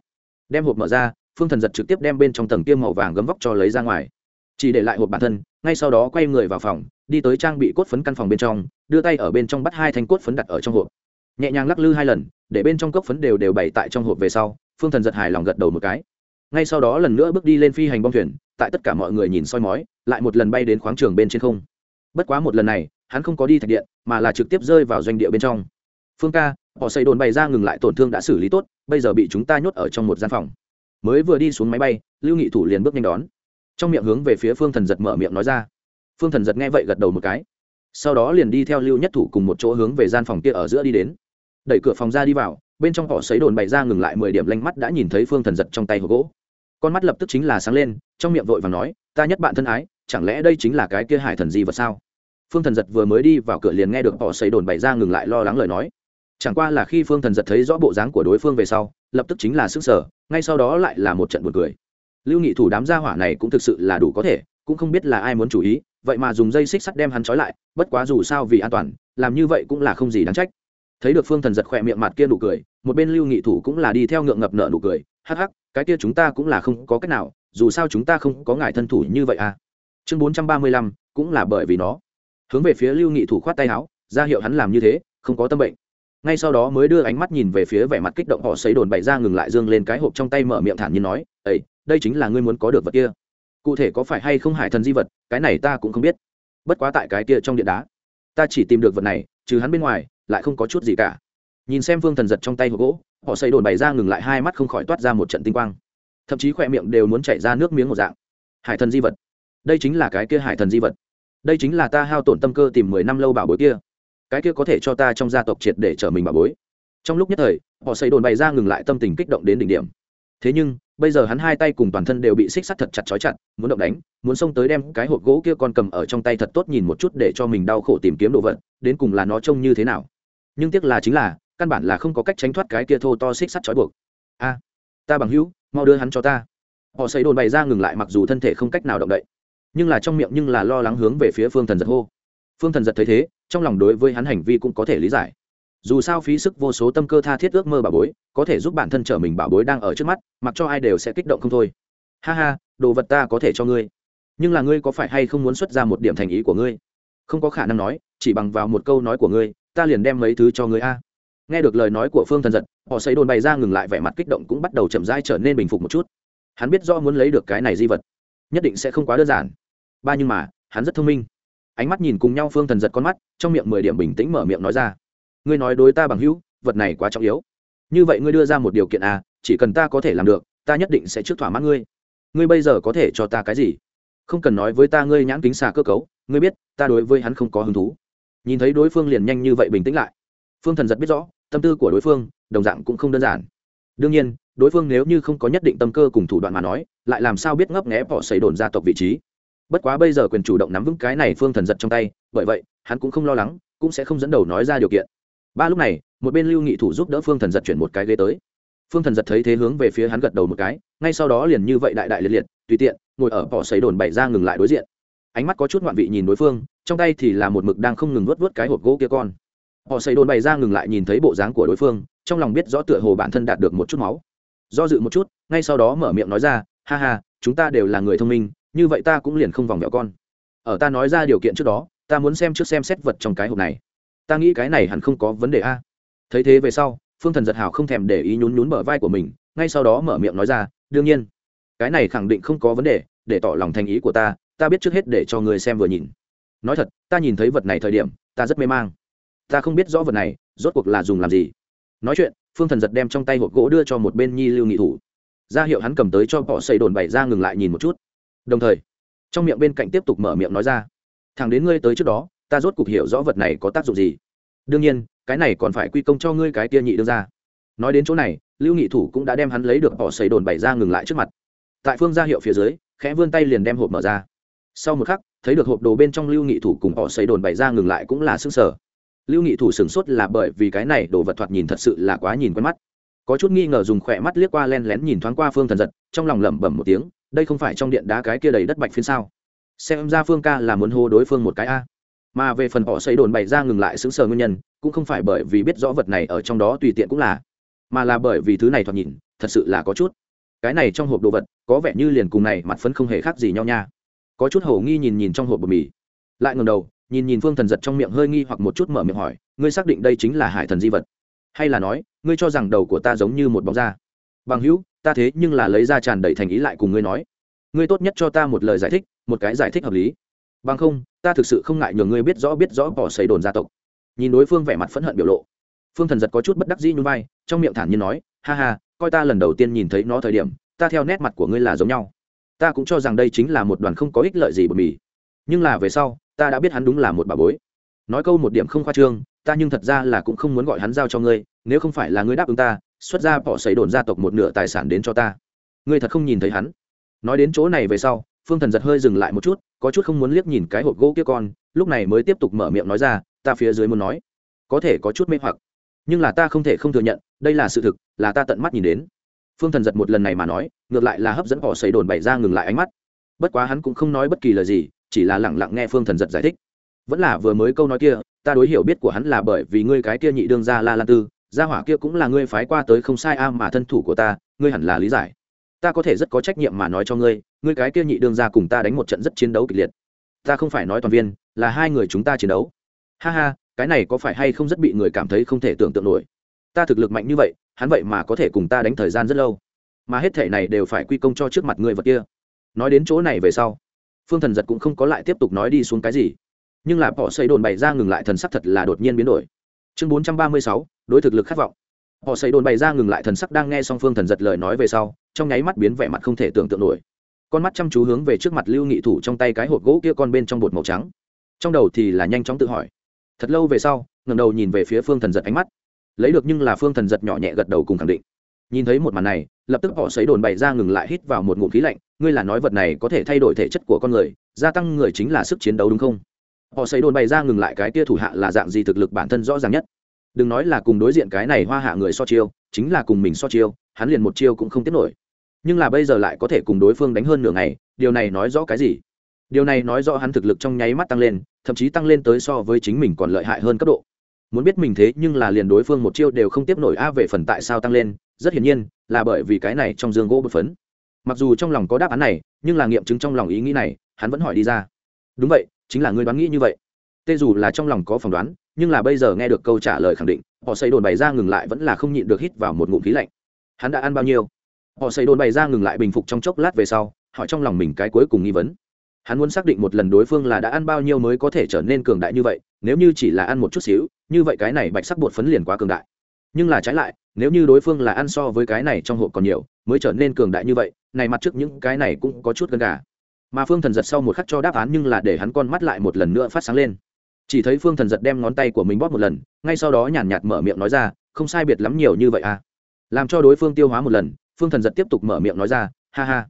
Đem hộp mở ra, phương thần giật trực tiếp đem bên trong tầng tiêm màu vàng gấm vóc cho lấy ra ngoài. Chỉ để lại hộp bản thân, ngay sau đó quay người vào phòng, đi tới trang bị cốt phấn căn phòng bên trong, đưa tay ở bên trong bắt hai thanh cốt phấn đặt ở trong hộp. Nhẹ nhàng lắc lư hai lần, để bên trong cốc phấn đều đều bày tại trong hộp về sau, phương thần giật hài lòng gật đầu một cái. Ngay sau đó lần nữa bước đi lên phi hành bom thuyền, tại tất cả mọi người nhìn soi mói, lại một lần bay đến khoáng trường bên trên không. Bất quá một lần này hắn không có đi thạch điện, mà là trực tiếp rơi vào doanh địa bên trong. Phương ca, họ xây đồn bày ra ngừng lại tổn thương đã xử lý tốt, bây giờ bị chúng ta nhốt ở trong một gian phòng. Mới vừa đi xuống máy bay, lưu nghị thủ liền bước nhanh đón. Trong miệng hướng về phía phương thần giật mở miệng nói ra. Phương thần giật nghe vậy gật đầu một cái. Sau đó liền đi theo lưu nhất thủ cùng một chỗ hướng về gian phòng kia ở giữa đi đến. Đẩy cửa phòng ra đi vào, bên trong họ xấy đồn bày ra ngừng lại mười điểm lanh mắt đã nhìn thấy phương thần giật trong tay hộp gỗ. Con mắt lập tức chính là sáng lên, trong miệng vội và nói, ta nhất bạn thân ái, chẳng lẽ đây chính là cái kia hải thần gì vật sao? Phương thần giật vừa mới đi vào cửa liền nghe được họ xây đồn bày ra ngừng lại lo lắng lời nói. Chẳng qua là khi phương thần giật thấy rõ bộ dáng của đối phương về sau, lập tức chính là sức sở ngay sau đó lại là một trận buồn cười. Lưu nghị thủ đám gia hỏa này cũng thực sự là đủ có thể, cũng không biết là ai muốn chủ ý, vậy mà dùng dây xích sắt đem hắn trói lại, bất quá dù sao vì an toàn, làm như vậy cũng là không gì đáng trách. Thấy được phương thần giật khỏe miệng mặt kia nụ cười, một bên lưu nghị thủ cũng là đi theo ngượng ngập nợ nụ cười, hắc hắc, cái kia chúng ta cũng là không có cách nào, dù sao chúng ta không có ngài thân thủ như vậy à. Chương bốn trăm ba mươi lăm, cũng là bởi vì nó hướng về phía lưu nghị thủ khoát tay áo, ra hiệu hắn làm như thế, không có tâm bệnh. Ngay sau đó mới đưa ánh mắt nhìn về phía vẻ mặt kích động họ xấy đồn bày ra ngừng lại dương lên cái hộp trong tay mở miệng thản nhiên nói ấy đây chính là ngươi muốn có được vật kia. Cụ thể có phải hay không hải thần di vật, cái này ta cũng không biết. Bất quá tại cái kia trong điện đá, ta chỉ tìm được vật này, trừ hắn bên ngoài, lại không có chút gì cả. Nhìn xem vương thần giật trong tay hộp gỗ, họ xây đồn bày ra ngừng lại hai mắt không khỏi toát ra một trận tinh quang. Thậm chí khỏe miệng đều muốn chảy ra nước miếng một dạng. Hải thần di vật. Đây chính là cái kia hải thần di vật đây chính là ta hao tổn tâm cơ tìm mười năm lâu bảo bối kia. Cái kia có thể cho ta trong gia tộc triệt để trở mình bảo bối. Trong lúc nhất thời, họ xây đồn bày ra ngừng lại tâm tình kích động đến đỉnh điểm. Thế nhưng, bây giờ hắn hai tay cùng toàn thân đều bị xích sắt thật chặt chói chặt, muốn động đánh, muốn xông tới đem cái hộp gỗ kia con cầm ở trong tay thật tốt nhìn một chút để cho mình đau khổ tìm kiếm đồ vật, đến cùng là nó trông như thế nào. Nhưng tiếc là chính là, căn bản là không có cách tránh thoát cái kia thô to xích sắt trói buộc. A, ta bằng hữu, mau đưa hắn cho ta. Họ xây đồn bày ra ngừng lại mặc dù thân thể không cách nào động đậy nhưng là trong miệng nhưng là lo lắng hướng về phía phương thần giật hô. Phương thần giật thấy thế, trong lòng đối với hắn hành vi cũng có thể lý giải. Dù sao phí sức vô số tâm cơ tha thiết ước mơ bảo bối, có thể giúp bản thân trở mình bảo bối đang ở trước mắt, mặc cho ai đều sẽ kích động không thôi. Ha ha, đồ vật ta có thể cho ngươi. Nhưng là ngươi có phải hay không muốn xuất ra một điểm thành ý của ngươi? Không có khả năng nói, chỉ bằng vào một câu nói của ngươi, ta liền đem mấy thứ cho ngươi a. Nghe được lời nói của phương thần giật, họ xây đồn bày ra ngừng lại vẻ mặt kích động cũng bắt đầu chậm rãi trở nên bình phục một chút. Hắn biết do muốn lấy được cái này di vật nhất định sẽ không quá đơn giản. Ba nhưng mà, hắn rất thông minh. Ánh mắt nhìn cùng nhau phương thần giật con mắt, trong miệng mười điểm bình tĩnh mở miệng nói ra. Ngươi nói đối ta bằng hữu, vật này quá trọng yếu. Như vậy ngươi đưa ra một điều kiện à chỉ cần ta có thể làm được, ta nhất định sẽ trước thỏa mãn ngươi. Ngươi bây giờ có thể cho ta cái gì? Không cần nói với ta ngươi nhãn kính xà cơ cấu, ngươi biết, ta đối với hắn không có hứng thú. Nhìn thấy đối phương liền nhanh như vậy bình tĩnh lại. Phương thần giật biết rõ, tâm tư của đối phương, đồng dạng cũng không đơn giản. Đương nhiên đối phương nếu như không có nhất định tâm cơ cùng thủ đoạn mà nói, lại làm sao biết ngấp nghẽ bỏ xấy đồn gia tộc vị trí? Bất quá bây giờ quyền chủ động nắm vững cái này phương thần giật trong tay, bởi vậy, hắn cũng không lo lắng, cũng sẽ không dẫn đầu nói ra điều kiện. Ba lúc này, một bên lưu nghị thủ giúp đỡ phương thần giật chuyển một cái ghế tới. Phương thần giật thấy thế hướng về phía hắn gật đầu một cái, ngay sau đó liền như vậy đại đại liệt liệt, tùy tiện, ngồi ở bỏ xấy đồn bày ra ngừng lại đối diện. Ánh mắt có chút ngoạn vị nhìn đối phương, trong tay thì là một mực đang không ngừng vớt vớt cái hộp gỗ kia con. Họ xây đồn bày ra ngừng lại nhìn thấy bộ dáng của đối phương, trong lòng biết rõ tựa hồ bản thân đạt được một chút máu do dự một chút, ngay sau đó mở miệng nói ra, ha ha, chúng ta đều là người thông minh, như vậy ta cũng liền không vòng vẹo con. Ở ta nói ra điều kiện trước đó, ta muốn xem trước xem xét vật trong cái hộp này. Ta nghĩ cái này hẳn không có vấn đề a. Thấy thế về sau, phương thần giật hào không thèm để ý nhún nhún bờ vai của mình, ngay sau đó mở miệng nói ra, đương nhiên, cái này khẳng định không có vấn đề, để tỏ lòng thành ý của ta ta biết trước hết để cho người xem vừa nhìn. Nói thật, ta nhìn thấy vật này thời điểm, ta rất mê mang. Ta không biết rõ vật này, rốt cuộc là dùng làm gì. Nói chuyện phương thần giật đem trong tay hộp gỗ đưa cho một bên nhi lưu nghị thủ. Ra hiệu hắn cầm tới cho họ xây đồn bày ra ngừng lại nhìn một chút. Đồng thời, trong miệng bên cạnh tiếp tục mở miệng nói ra. Thằng đến ngươi tới trước đó, ta rốt cục hiểu rõ vật này có tác dụng gì. Đương nhiên, cái này còn phải quy công cho ngươi cái kia nhị đưa ra nói đến chỗ này, lưu nghị thủ cũng đã đem hắn lấy được bỏ xây đồn bày ra ngừng lại trước mặt. Tại phương gia hiệu phía dưới, khẽ vươn tay liền đem hộp mở ra. Sau một khắc, thấy được hộp đồ bên trong lưu nghị thủ cùng họ xây đồn bày ra ngừng lại cũng là xương sở lưu nghị thủ sửng sốt là bởi vì cái này đồ vật thoạt nhìn thật sự là quá nhìn quen mắt. Có chút nghi ngờ dùng khỏe mắt liếc qua len lén nhìn thoáng qua phương thần giật, trong lòng lẩm bẩm một tiếng, đây không phải trong điện đá cái kia đầy đất bạch phiến sao? Xem ra phương ca là muốn hô đối phương một cái a. Mà về phần họ xây đồn bày ra ngừng lại xứng sờ nguyên nhân, cũng không phải bởi vì biết rõ vật này ở trong đó tùy tiện cũng là, mà là bởi vì thứ này thoạt nhìn, thật sự là có chút. Cái này trong hộp đồ vật, có vẻ như liền cùng này mặt phấn không hề khác gì nhau nha. Có chút hầu nghi nhìn nhìn trong hộp bột mì. Lại ngầm đầu nhìn nhìn phương thần giật trong miệng hơi nghi hoặc một chút mở miệng hỏi, ngươi xác định đây chính là hải thần di vật? Hay là nói, ngươi cho rằng đầu của ta giống như một bóng da? Bằng hữu, ta thế nhưng là lấy ra tràn đầy thành ý lại cùng ngươi nói. Ngươi tốt nhất cho ta một lời giải thích, một cái giải thích hợp lý. Bằng không, ta thực sự không ngại nhường ngươi biết rõ biết rõ bỏ xây đồn gia tộc. Nhìn đối phương vẻ mặt phẫn hận biểu lộ, phương thần giật có chút bất đắc dĩ nhún vai, trong miệng thản nhiên nói, ha ha, coi ta lần đầu tiên nhìn thấy nó thời điểm, ta theo nét mặt của ngươi là giống nhau. Ta cũng cho rằng đây chính là một đoàn không có ích lợi gì bởi mì. Nhưng là về sau ta đã biết hắn đúng là một bà bối. Nói câu một điểm không khoa trương, ta nhưng thật ra là cũng không muốn gọi hắn giao cho ngươi, nếu không phải là ngươi đáp ứng ta, xuất ra bỏ xấy đồn gia tộc một nửa tài sản đến cho ta. Ngươi thật không nhìn thấy hắn. Nói đến chỗ này về sau, phương thần giật hơi dừng lại một chút, có chút không muốn liếc nhìn cái hộp gỗ kia con, lúc này mới tiếp tục mở miệng nói ra, ta phía dưới muốn nói. Có thể có chút mê hoặc, nhưng là ta không thể không thừa nhận, đây là sự thực, là ta tận mắt nhìn đến. Phương thần giật một lần này mà nói, ngược lại là hấp dẫn họ xây đồn bày ra ngừng lại ánh mắt. Bất quá hắn cũng không nói bất kỳ lời gì chỉ là lẳng lặng nghe phương thần giật giải thích. Vẫn là vừa mới câu nói kia, ta đối hiểu biết của hắn là bởi vì ngươi cái kia nhị đương gia la lan tư, gia hỏa kia cũng là ngươi phái qua tới không sai a mà thân thủ của ta, ngươi hẳn là lý giải. Ta có thể rất có trách nhiệm mà nói cho ngươi ngươi cái kia nhị đương gia cùng ta đánh một trận rất chiến đấu kịch liệt. Ta không phải nói toàn viên, là hai người chúng ta chiến đấu. Ha ha, cái này có phải hay không rất bị người cảm thấy không thể tưởng tượng nổi. Ta thực lực mạnh như vậy, hắn vậy mà có thể cùng ta đánh thời gian rất lâu. Mà hết thể này đều phải quy công cho trước mặt người vật kia. Nói đến chỗ này về sau phương thần giật cũng không có lại tiếp tục nói đi xuống cái gì. Nhưng là họ xây đồn bày ra ngừng lại thần sắc thật là đột nhiên biến đổi. Chương bốn trăm ba mươi sáu, đối thực lực khát vọng. Họ xây đồn bày ra ngừng lại thần sắc đang nghe xong phương thần giật lời nói về sau, trong nháy mắt biến vẻ mặt không thể tưởng tượng nổi. Con mắt chăm chú hướng về trước mặt lưu nghị thủ trong tay cái hộp gỗ kia con bên trong bột màu trắng. Trong đầu thì là nhanh chóng tự hỏi. Thật lâu về sau ngầm đầu nhìn về phía phương thần giật ánh mắt. Lấy được nhưng là phương thần giật nhỏ nhẹ gật đầu cùng khẳng định nhìn thấy một màn này, lập tức họ xấy đồn bày ra ngừng lại hít vào một ngụm khí lạnh, ngươi là nói vật này có thể thay đổi thể chất của con người, gia tăng người chính là sức chiến đấu đúng không? Họ xấy đồn bày ra ngừng lại cái tia thủ hạ là dạng gì thực lực bản thân rõ ràng nhất. Đừng nói là cùng đối diện cái này hoa hạ người so chiêu, chính là cùng mình so chiêu, hắn liền một chiêu cũng không tiếp nổi. Nhưng là bây giờ lại có thể cùng đối phương đánh hơn nửa ngày, điều này nói rõ cái gì? Điều này nói rõ hắn thực lực trong nháy mắt tăng lên, thậm chí tăng lên tới so với chính mình còn lợi hại hơn cấp độ. Muốn biết mình thế nhưng là liền đối phương một chiêu đều không tiếp nổi, a, về phần tại sao tăng lên rất hiển nhiên là bởi vì cái này trong dương gỗ bất phấn. Mặc dù trong lòng có đáp án này, nhưng là nghiệm chứng trong lòng ý nghĩ này, hắn vẫn hỏi đi ra. Đúng vậy, chính là ngươi đoán nghĩ như vậy. Tê dù là trong lòng có phỏng đoán, nhưng là bây giờ nghe được câu trả lời khẳng định, họ xây đồn bày ra ngừng lại vẫn là không nhịn được hít vào một ngụm khí lạnh. Hắn đã ăn bao nhiêu? Họ xây đồn bày ra ngừng lại bình phục trong chốc lát về sau, hỏi trong lòng mình cái cuối cùng nghi vấn. Hắn muốn xác định một lần đối phương là đã ăn bao nhiêu mới có thể trở nên cường đại như vậy, nếu như chỉ là ăn một chút xíu, như vậy cái này bạch sắc bột phấn liền quá cường đại. Nhưng là trái lại nếu như đối phương là ăn so với cái này trong hộp còn nhiều, mới trở nên cường đại như vậy, này mặt trước những cái này cũng có chút gần gà. Mà phương thần giật sau một khắc cho đáp án nhưng là để hắn con mắt lại một lần nữa phát sáng lên. Chỉ thấy phương thần giật đem ngón tay của mình bóp một lần, ngay sau đó nhàn nhạt mở miệng nói ra, không sai biệt lắm nhiều như vậy à. Làm cho đối phương tiêu hóa một lần, phương thần giật tiếp tục mở miệng nói ra, ha ha,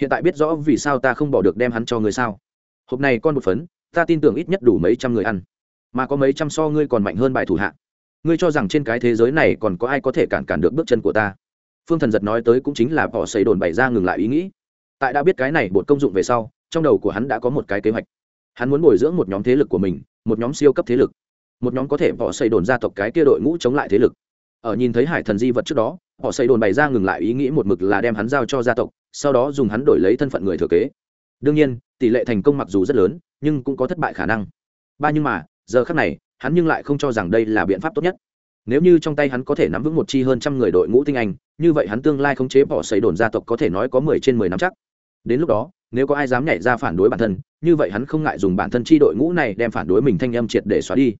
hiện tại biết rõ vì sao ta không bỏ được đem hắn cho người sao? Hộp này con một phấn, ta tin tưởng ít nhất đủ mấy trăm người ăn. Mà có mấy trăm so ngươi còn mạnh hơn bài thủ hạ ngươi cho rằng trên cái thế giới này còn có ai có thể cản cản được bước chân của ta? Phương thần giật nói tới cũng chính là bỏ xây đồn bày ra ngừng lại ý nghĩ. Tại đã biết cái này bột công dụng về sau, trong đầu của hắn đã có một cái kế hoạch. Hắn muốn bồi dưỡng một nhóm thế lực của mình, một nhóm siêu cấp thế lực. Một nhóm có thể bỏ xây đồn gia tộc cái kia đội ngũ chống lại thế lực. Ở nhìn thấy hải thần di vật trước đó họ xây đồn bày ra ngừng lại ý nghĩ một mực là đem hắn giao cho gia tộc, sau đó dùng hắn đổi lấy thân phận người thừa kế. Đương nhiên, tỷ lệ thành công mặc dù rất lớn, nhưng cũng có thất bại khả năng. Ba nhưng mà, giờ khác này hắn nhưng lại không cho rằng đây là biện pháp tốt nhất. Nếu như trong tay hắn có thể nắm vững một chi hơn trăm người đội ngũ tinh anh, như vậy hắn tương lai khống chế bỏ xây đồn gia tộc có thể nói có mười trên mười năm chắc. Đến lúc đó, nếu có ai dám nhảy ra phản đối bản thân, như vậy hắn không ngại dùng bản thân chi đội ngũ này đem phản đối mình thanh âm triệt để xóa đi.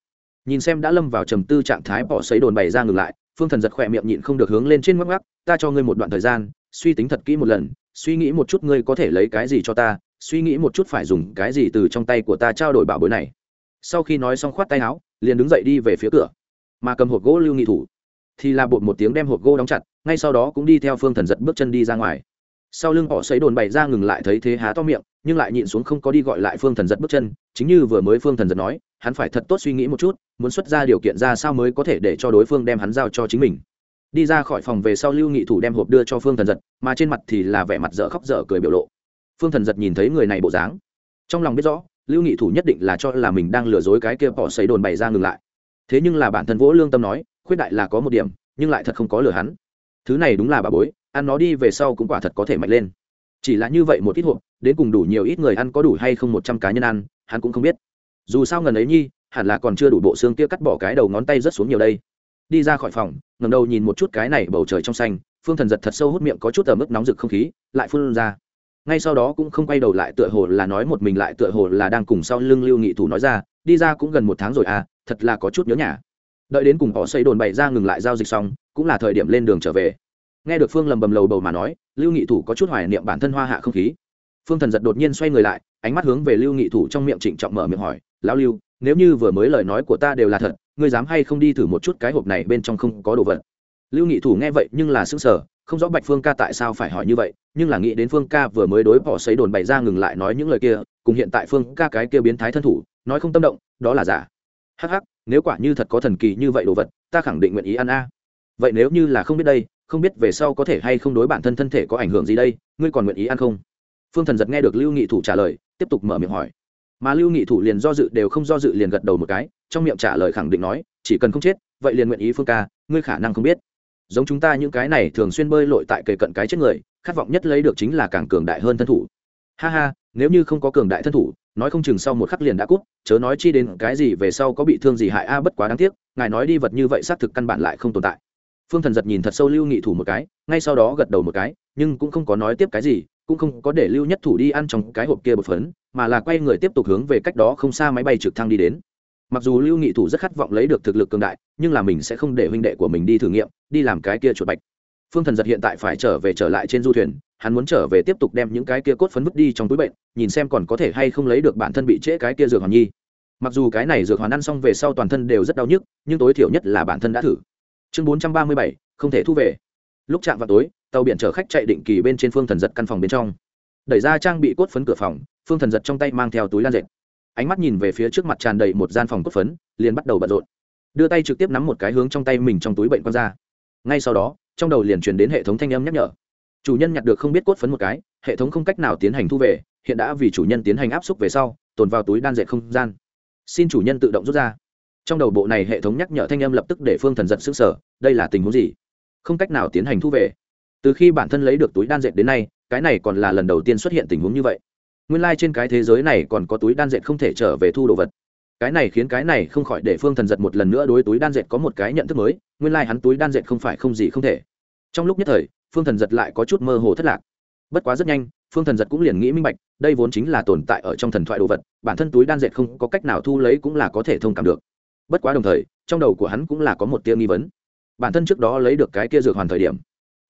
Nhìn xem đã lâm vào trầm tư trạng thái bỏ xấy đồn bày ra ngừng lại, phương thần giật khỏe miệng nhịn không được hướng lên trên ngoắc ngoắc, ta cho ngươi một đoạn thời gian, suy tính thật kỹ một lần, suy nghĩ một chút ngươi có thể lấy cái gì cho ta, suy nghĩ một chút phải dùng cái gì từ trong tay của ta trao đổi bảo bối này. Sau khi nói xong khoát tay áo liền đứng dậy đi về phía cửa. Mà cầm hộp gỗ lưu nghị thủ thì là bột một tiếng đem hộp gỗ đóng chặt, ngay sau đó cũng đi theo phương thần giật bước chân đi ra ngoài. Sau lưng họ xấy đồn bày ra ngừng lại thấy thế há to miệng, nhưng lại nhịn xuống không có đi gọi lại phương thần giật bước chân, chính như vừa mới phương thần giật nói, hắn phải thật tốt suy nghĩ một chút, muốn xuất ra điều kiện ra sao mới có thể để cho đối phương đem hắn giao cho chính mình. Đi ra khỏi phòng về sau lưu nghị thủ đem hộp đưa cho phương thần giật, mà trên mặt thì là vẻ mặt dở khóc dở cười biểu lộ. Phương thần giật nhìn thấy người này bộ dáng, trong lòng biết rõ lưu nghị thủ nhất định là cho là mình đang lừa dối cái kia bỏ xấy đồn bày ra ngừng lại. Thế nhưng là bản thân vỗ lương tâm nói, khuyết đại là có một điểm, nhưng lại thật không có lừa hắn. Thứ này đúng là bà bối, ăn nó đi về sau cũng quả thật có thể mạnh lên. Chỉ là như vậy một ít hộp, đến cùng đủ nhiều ít người ăn có đủ hay không một trăm cá nhân ăn, hắn cũng không biết. Dù sao ngần ấy nhi, hẳn là còn chưa đủ bộ xương kia cắt bỏ cái đầu ngón tay rất xuống nhiều đây. Đi ra khỏi phòng ngầm đầu nhìn một chút cái này bầu trời trong xanh, phương thần giật thật sâu hút miệng có chút ở mức nóng rực không khí, lại phun ra ngay sau đó cũng không quay đầu lại, tựa hồ là nói một mình lại tựa hồ là đang cùng sau lưng lưu nghị thủ nói ra, đi ra cũng gần một tháng rồi à thật là có chút nhớ nhà. Đợi đến cùng họ xây đồn bày ra ngừng lại giao dịch xong, cũng là thời điểm lên đường trở về. Nghe được phương lầm bầm lầu bầu mà nói, lưu nghị thủ có chút hoài niệm bản thân hoa hạ không khí. Phương thần giật đột nhiên xoay người lại, ánh mắt hướng về lưu nghị thủ trong miệng trịnh trọng mở miệng hỏi, lão lưu, nếu như vừa mới lời nói của ta đều là thật, ngươi dám hay không đi thử một chút cái hộp này bên trong không có đồ vật? Lưu nghị thủ nghe vậy nhưng là xứng sở không rõ bạch phương ca tại sao phải hỏi như vậy, nhưng là nghĩ đến phương ca vừa mới đối bỏ xấy đồn bày ra ngừng lại nói những lời kia, cùng hiện tại phương ca cái kia biến thái thân thủ, nói không tâm động, đó là giả. Hắc hắc, nếu quả như thật có thần kỳ như vậy đồ vật, ta khẳng định nguyện ý ăn a. Vậy nếu như là không biết đây, không biết về sau có thể hay không đối bản thân thân thể có ảnh hưởng gì đây, ngươi còn nguyện ý ăn không? Phương thần giật nghe được lưu nghị thủ trả lời, tiếp tục mở miệng hỏi. Mà lưu nghị thủ liền do dự đều không do dự liền gật đầu một cái, trong miệng trả lời khẳng định nói, chỉ cần không chết, vậy liền nguyện ý phương ca, ngươi khả năng không biết giống chúng ta những cái này thường xuyên bơi lội tại kề cận cái chết người, khát vọng nhất lấy được chính là càng cường đại hơn thân thủ. Ha ha, nếu như không có cường đại thân thủ, nói không chừng sau một khắc liền đã cút, chớ nói chi đến cái gì về sau có bị thương gì hại a, bất quá đáng tiếc, ngài nói đi vật như vậy xác thực căn bản lại không tồn tại. Phương thần giật nhìn thật sâu lưu nghị thủ một cái, ngay sau đó gật đầu một cái, nhưng cũng không có nói tiếp cái gì, cũng không có để lưu nhất thủ đi ăn trong cái hộp kia bột phấn, mà là quay người tiếp tục hướng về cách đó không xa máy bay trực thăng đi đến mặc dù lưu nghị thủ rất khát vọng lấy được thực lực cường đại, nhưng là mình sẽ không để huynh đệ của mình đi thử nghiệm, đi làm cái kia chuột bạch. Phương thần giật hiện tại phải trở về trở lại trên du thuyền, hắn muốn trở về tiếp tục đem những cái kia cốt phấn vứt đi trong túi bệnh, nhìn xem còn có thể hay không lấy được bản thân bị trễ cái kia dược hoàn nhi. Mặc dù cái này dược hoàn ăn xong về sau toàn thân đều rất đau nhức, nhưng tối thiểu nhất là bản thân đã thử. Chương bốn trăm ba mươi bảy, không thể thu về. Lúc chạm vào tối, tàu biển chở khách chạy định kỳ bên trên phương thần giật căn phòng bên trong. Đẩy ra trang bị cốt phấn cửa phòng, phương thần giật trong tay mang theo túi lan dệt ánh mắt nhìn về phía trước mặt tràn đầy một gian phòng cốt phấn, liền bắt đầu bận rộn. Đưa tay trực tiếp nắm một cái hướng trong tay mình trong túi bệnh con ra. Ngay sau đó, trong đầu liền truyền đến hệ thống thanh âm nhắc nhở. Chủ nhân nhặt được không biết cốt phấn một cái, hệ thống không cách nào tiến hành thu về, hiện đã vì chủ nhân tiến hành áp xúc về sau, tồn vào túi đan dệt không gian. Xin chủ nhân tự động rút ra. Trong đầu bộ này hệ thống nhắc nhở thanh âm lập tức để phương thần giật sức sở, đây là tình huống gì? Không cách nào tiến hành thu về. Từ khi bản thân lấy được túi đan dệt đến nay, cái này còn là lần đầu tiên xuất hiện tình huống như vậy nguyên lai、like、trên cái thế giới này còn có túi đan dệt không thể trở về thu đồ vật. Cái này khiến cái này không khỏi để phương thần giật một lần nữa đối túi đan dệt có một cái nhận thức mới, nguyên lai、like、hắn túi đan dệt không phải không gì không thể. Trong lúc nhất thời, phương thần giật lại có chút mơ hồ thất lạc. Bất quá rất nhanh, phương thần giật cũng liền nghĩ minh bạch, đây vốn chính là tồn tại ở trong thần thoại đồ vật, bản thân túi đan dệt không có cách nào thu lấy cũng là có thể thông cảm được. Bất quá đồng thời, trong đầu của hắn cũng là có một tia nghi vấn. Bản thân trước đó lấy được cái kia dược hoàn thời điểm,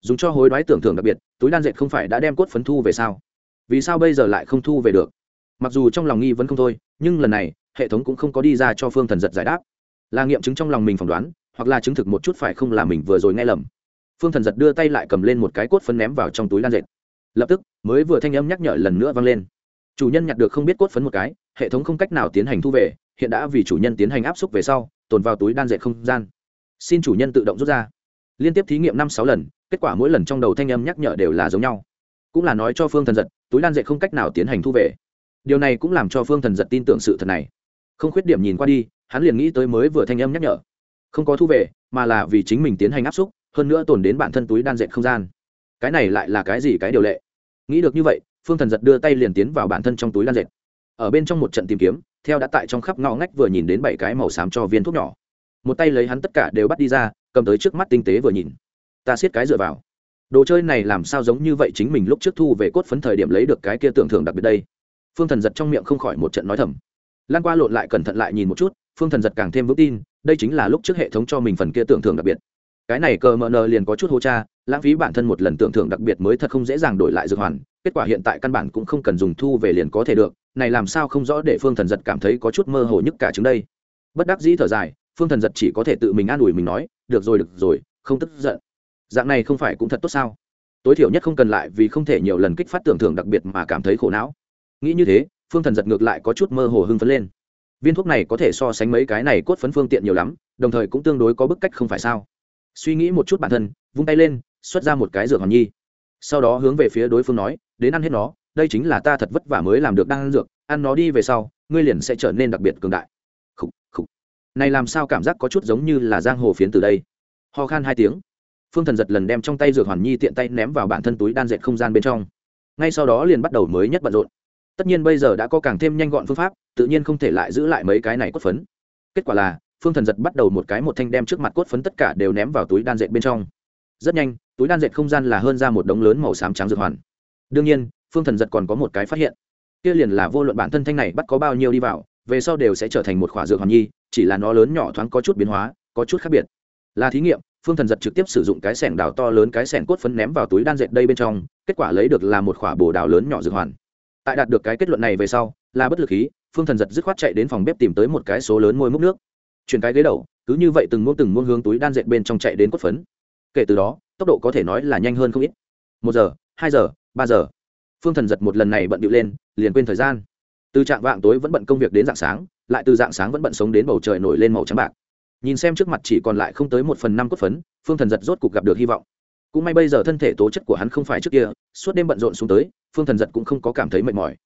dùng cho hối đoái tưởng thưởng đặc biệt, túi đan dệt không phải đã đem cốt phấn thu về sao? Vì sao bây giờ lại không thu về được? Mặc dù trong lòng nghi vẫn không thôi, nhưng lần này, hệ thống cũng không có đi ra cho phương thần giật giải đáp. Là nghiệm chứng trong lòng mình phỏng đoán, hoặc là chứng thực một chút phải không là mình vừa rồi nghe lầm. Phương thần giật đưa tay lại cầm lên một cái cốt phấn ném vào trong túi đan dệt. Lập tức, mới vừa thanh âm nhắc nhở lần nữa vang lên. Chủ nhân nhặt được không biết cốt phấn một cái, hệ thống không cách nào tiến hành thu về, hiện đã vì chủ nhân tiến hành áp xúc về sau, tồn vào túi đan dệt không gian. Xin chủ nhân tự động rút ra. Liên tiếp thí nghiệm năm sáu lần, kết quả mỗi lần trong đầu thanh âm nhắc nhở đều là giống nhau cũng là nói cho phương thần giật, túi đan dệt không cách nào tiến hành thu về. Điều này cũng làm cho phương thần giật tin tưởng sự thật này. Không khuyết điểm nhìn qua đi, hắn liền nghĩ tới mới vừa thanh âm nhắc nhở. Không có thu về, mà là vì chính mình tiến hành áp xúc, hơn nữa tồn đến bản thân túi đan dệt không gian. Cái này lại là cái gì cái điều lệ? Nghĩ được như vậy, phương thần giật đưa tay liền tiến vào bản thân trong túi đan dệt. Ở bên trong một trận tìm kiếm, theo đã tại trong khắp ngõ ngách vừa nhìn đến bảy cái màu xám cho viên thuốc nhỏ. Một tay lấy hắn tất cả đều bắt đi ra, cầm tới trước mắt tinh tế vừa nhìn. Ta siết cái dựa vào đồ chơi này làm sao giống như vậy chính mình lúc trước thu về cốt phấn thời điểm lấy được cái kia tưởng thưởng đặc biệt đây. Phương thần giật trong miệng không khỏi một trận nói thầm. Lan qua lộn lại cẩn thận lại nhìn một chút, phương thần giật càng thêm vững tin, đây chính là lúc trước hệ thống cho mình phần kia tưởng thưởng đặc biệt. Cái này cờ mờ nờ liền có chút hô cha, lãng phí bản thân một lần tưởng thưởng đặc biệt mới thật không dễ dàng đổi lại dược hoàn, kết quả hiện tại căn bản cũng không cần dùng thu về liền có thể được, này làm sao không rõ để phương thần giật cảm thấy có chút mơ hồ nhất cả chứng đây. Bất đắc dĩ thở dài, phương thần giật chỉ có thể tự mình an ủi mình nói, được rồi được rồi, không tức giận dạng này không phải cũng thật tốt sao? Tối thiểu nhất không cần lại vì không thể nhiều lần kích phát tưởng thưởng đặc biệt mà cảm thấy khổ não. Nghĩ như thế phương thần giật ngược lại có chút mơ hồ hưng phấn lên. Viên thuốc này có thể so sánh mấy cái này cốt phấn phương tiện nhiều lắm đồng thời cũng tương đối có bức cách không phải sao? Suy nghĩ một chút bản thân vung tay lên xuất ra một cái dược hòn nhi. Sau đó hướng về phía đối phương nói đến ăn hết nó đây chính là ta thật vất vả mới làm được đang ăn dược ăn nó đi về sau ngươi liền sẽ trở nên đặc biệt cường đại. Khúc, khúc. này làm sao cảm giác có chút giống như là giang hồ phiến từ đây. Ho khan hai tiếng phương thần giật lần đem trong tay dược hoàn nhi tiện tay ném vào bản thân túi đan dệt không gian bên trong. Ngay sau đó liền bắt đầu mới nhất bận rộn. Tất nhiên bây giờ đã có càng thêm nhanh gọn phương pháp, tự nhiên không thể lại giữ lại mấy cái này cốt phấn. Kết quả là, phương thần giật bắt đầu một cái một thanh đem trước mặt cốt phấn tất cả đều ném vào túi đan dệt bên trong. Rất nhanh, túi đan dệt không gian là hơn ra một đống lớn màu xám trắng dược hoàn. Đương nhiên, phương thần giật còn có một cái phát hiện. Kia liền là vô luận bản thân thanh này bắt có bao nhiêu đi vào, về sau đều sẽ trở thành một khỏa dược hoàn nhi, chỉ là nó lớn nhỏ thoáng có chút biến hóa, có chút khác biệt. Là thí nghiệm phương thần giật trực tiếp sử dụng cái sẻng đào to lớn, cái sẻng cốt phấn ném vào túi đan dệt đây bên trong, kết quả lấy được là một khoả bồ đào lớn nhỏ dược hoàn. Tại đạt được cái kết luận này về sau, là bất lực khí, phương thần giật dứt khoát chạy đến phòng bếp tìm tới một cái số lớn môi múc nước. Chuyển cái ghế đầu, cứ như vậy từng muỗng từng muỗng hướng túi đan dệt bên trong chạy đến cốt phấn. Kể từ đó, tốc độ có thể nói là nhanh hơn không ít. Một giờ, hai giờ, ba giờ. Phương thần giật một lần này bận điệu lên, liền quên thời gian. Từ trạng vạng tối vẫn bận công việc đến dạng sáng, lại từ dạng sáng vẫn bận sống đến bầu trời nổi lên màu trắng bạc nhìn xem trước mặt chỉ còn lại không tới một phần năm cốt phấn, phương thần giật rốt cục gặp được hy vọng. Cũng may bây giờ thân thể tố chất của hắn không phải trước kia, suốt đêm bận rộn xuống tới, phương thần giật cũng không có cảm thấy mệt mỏi.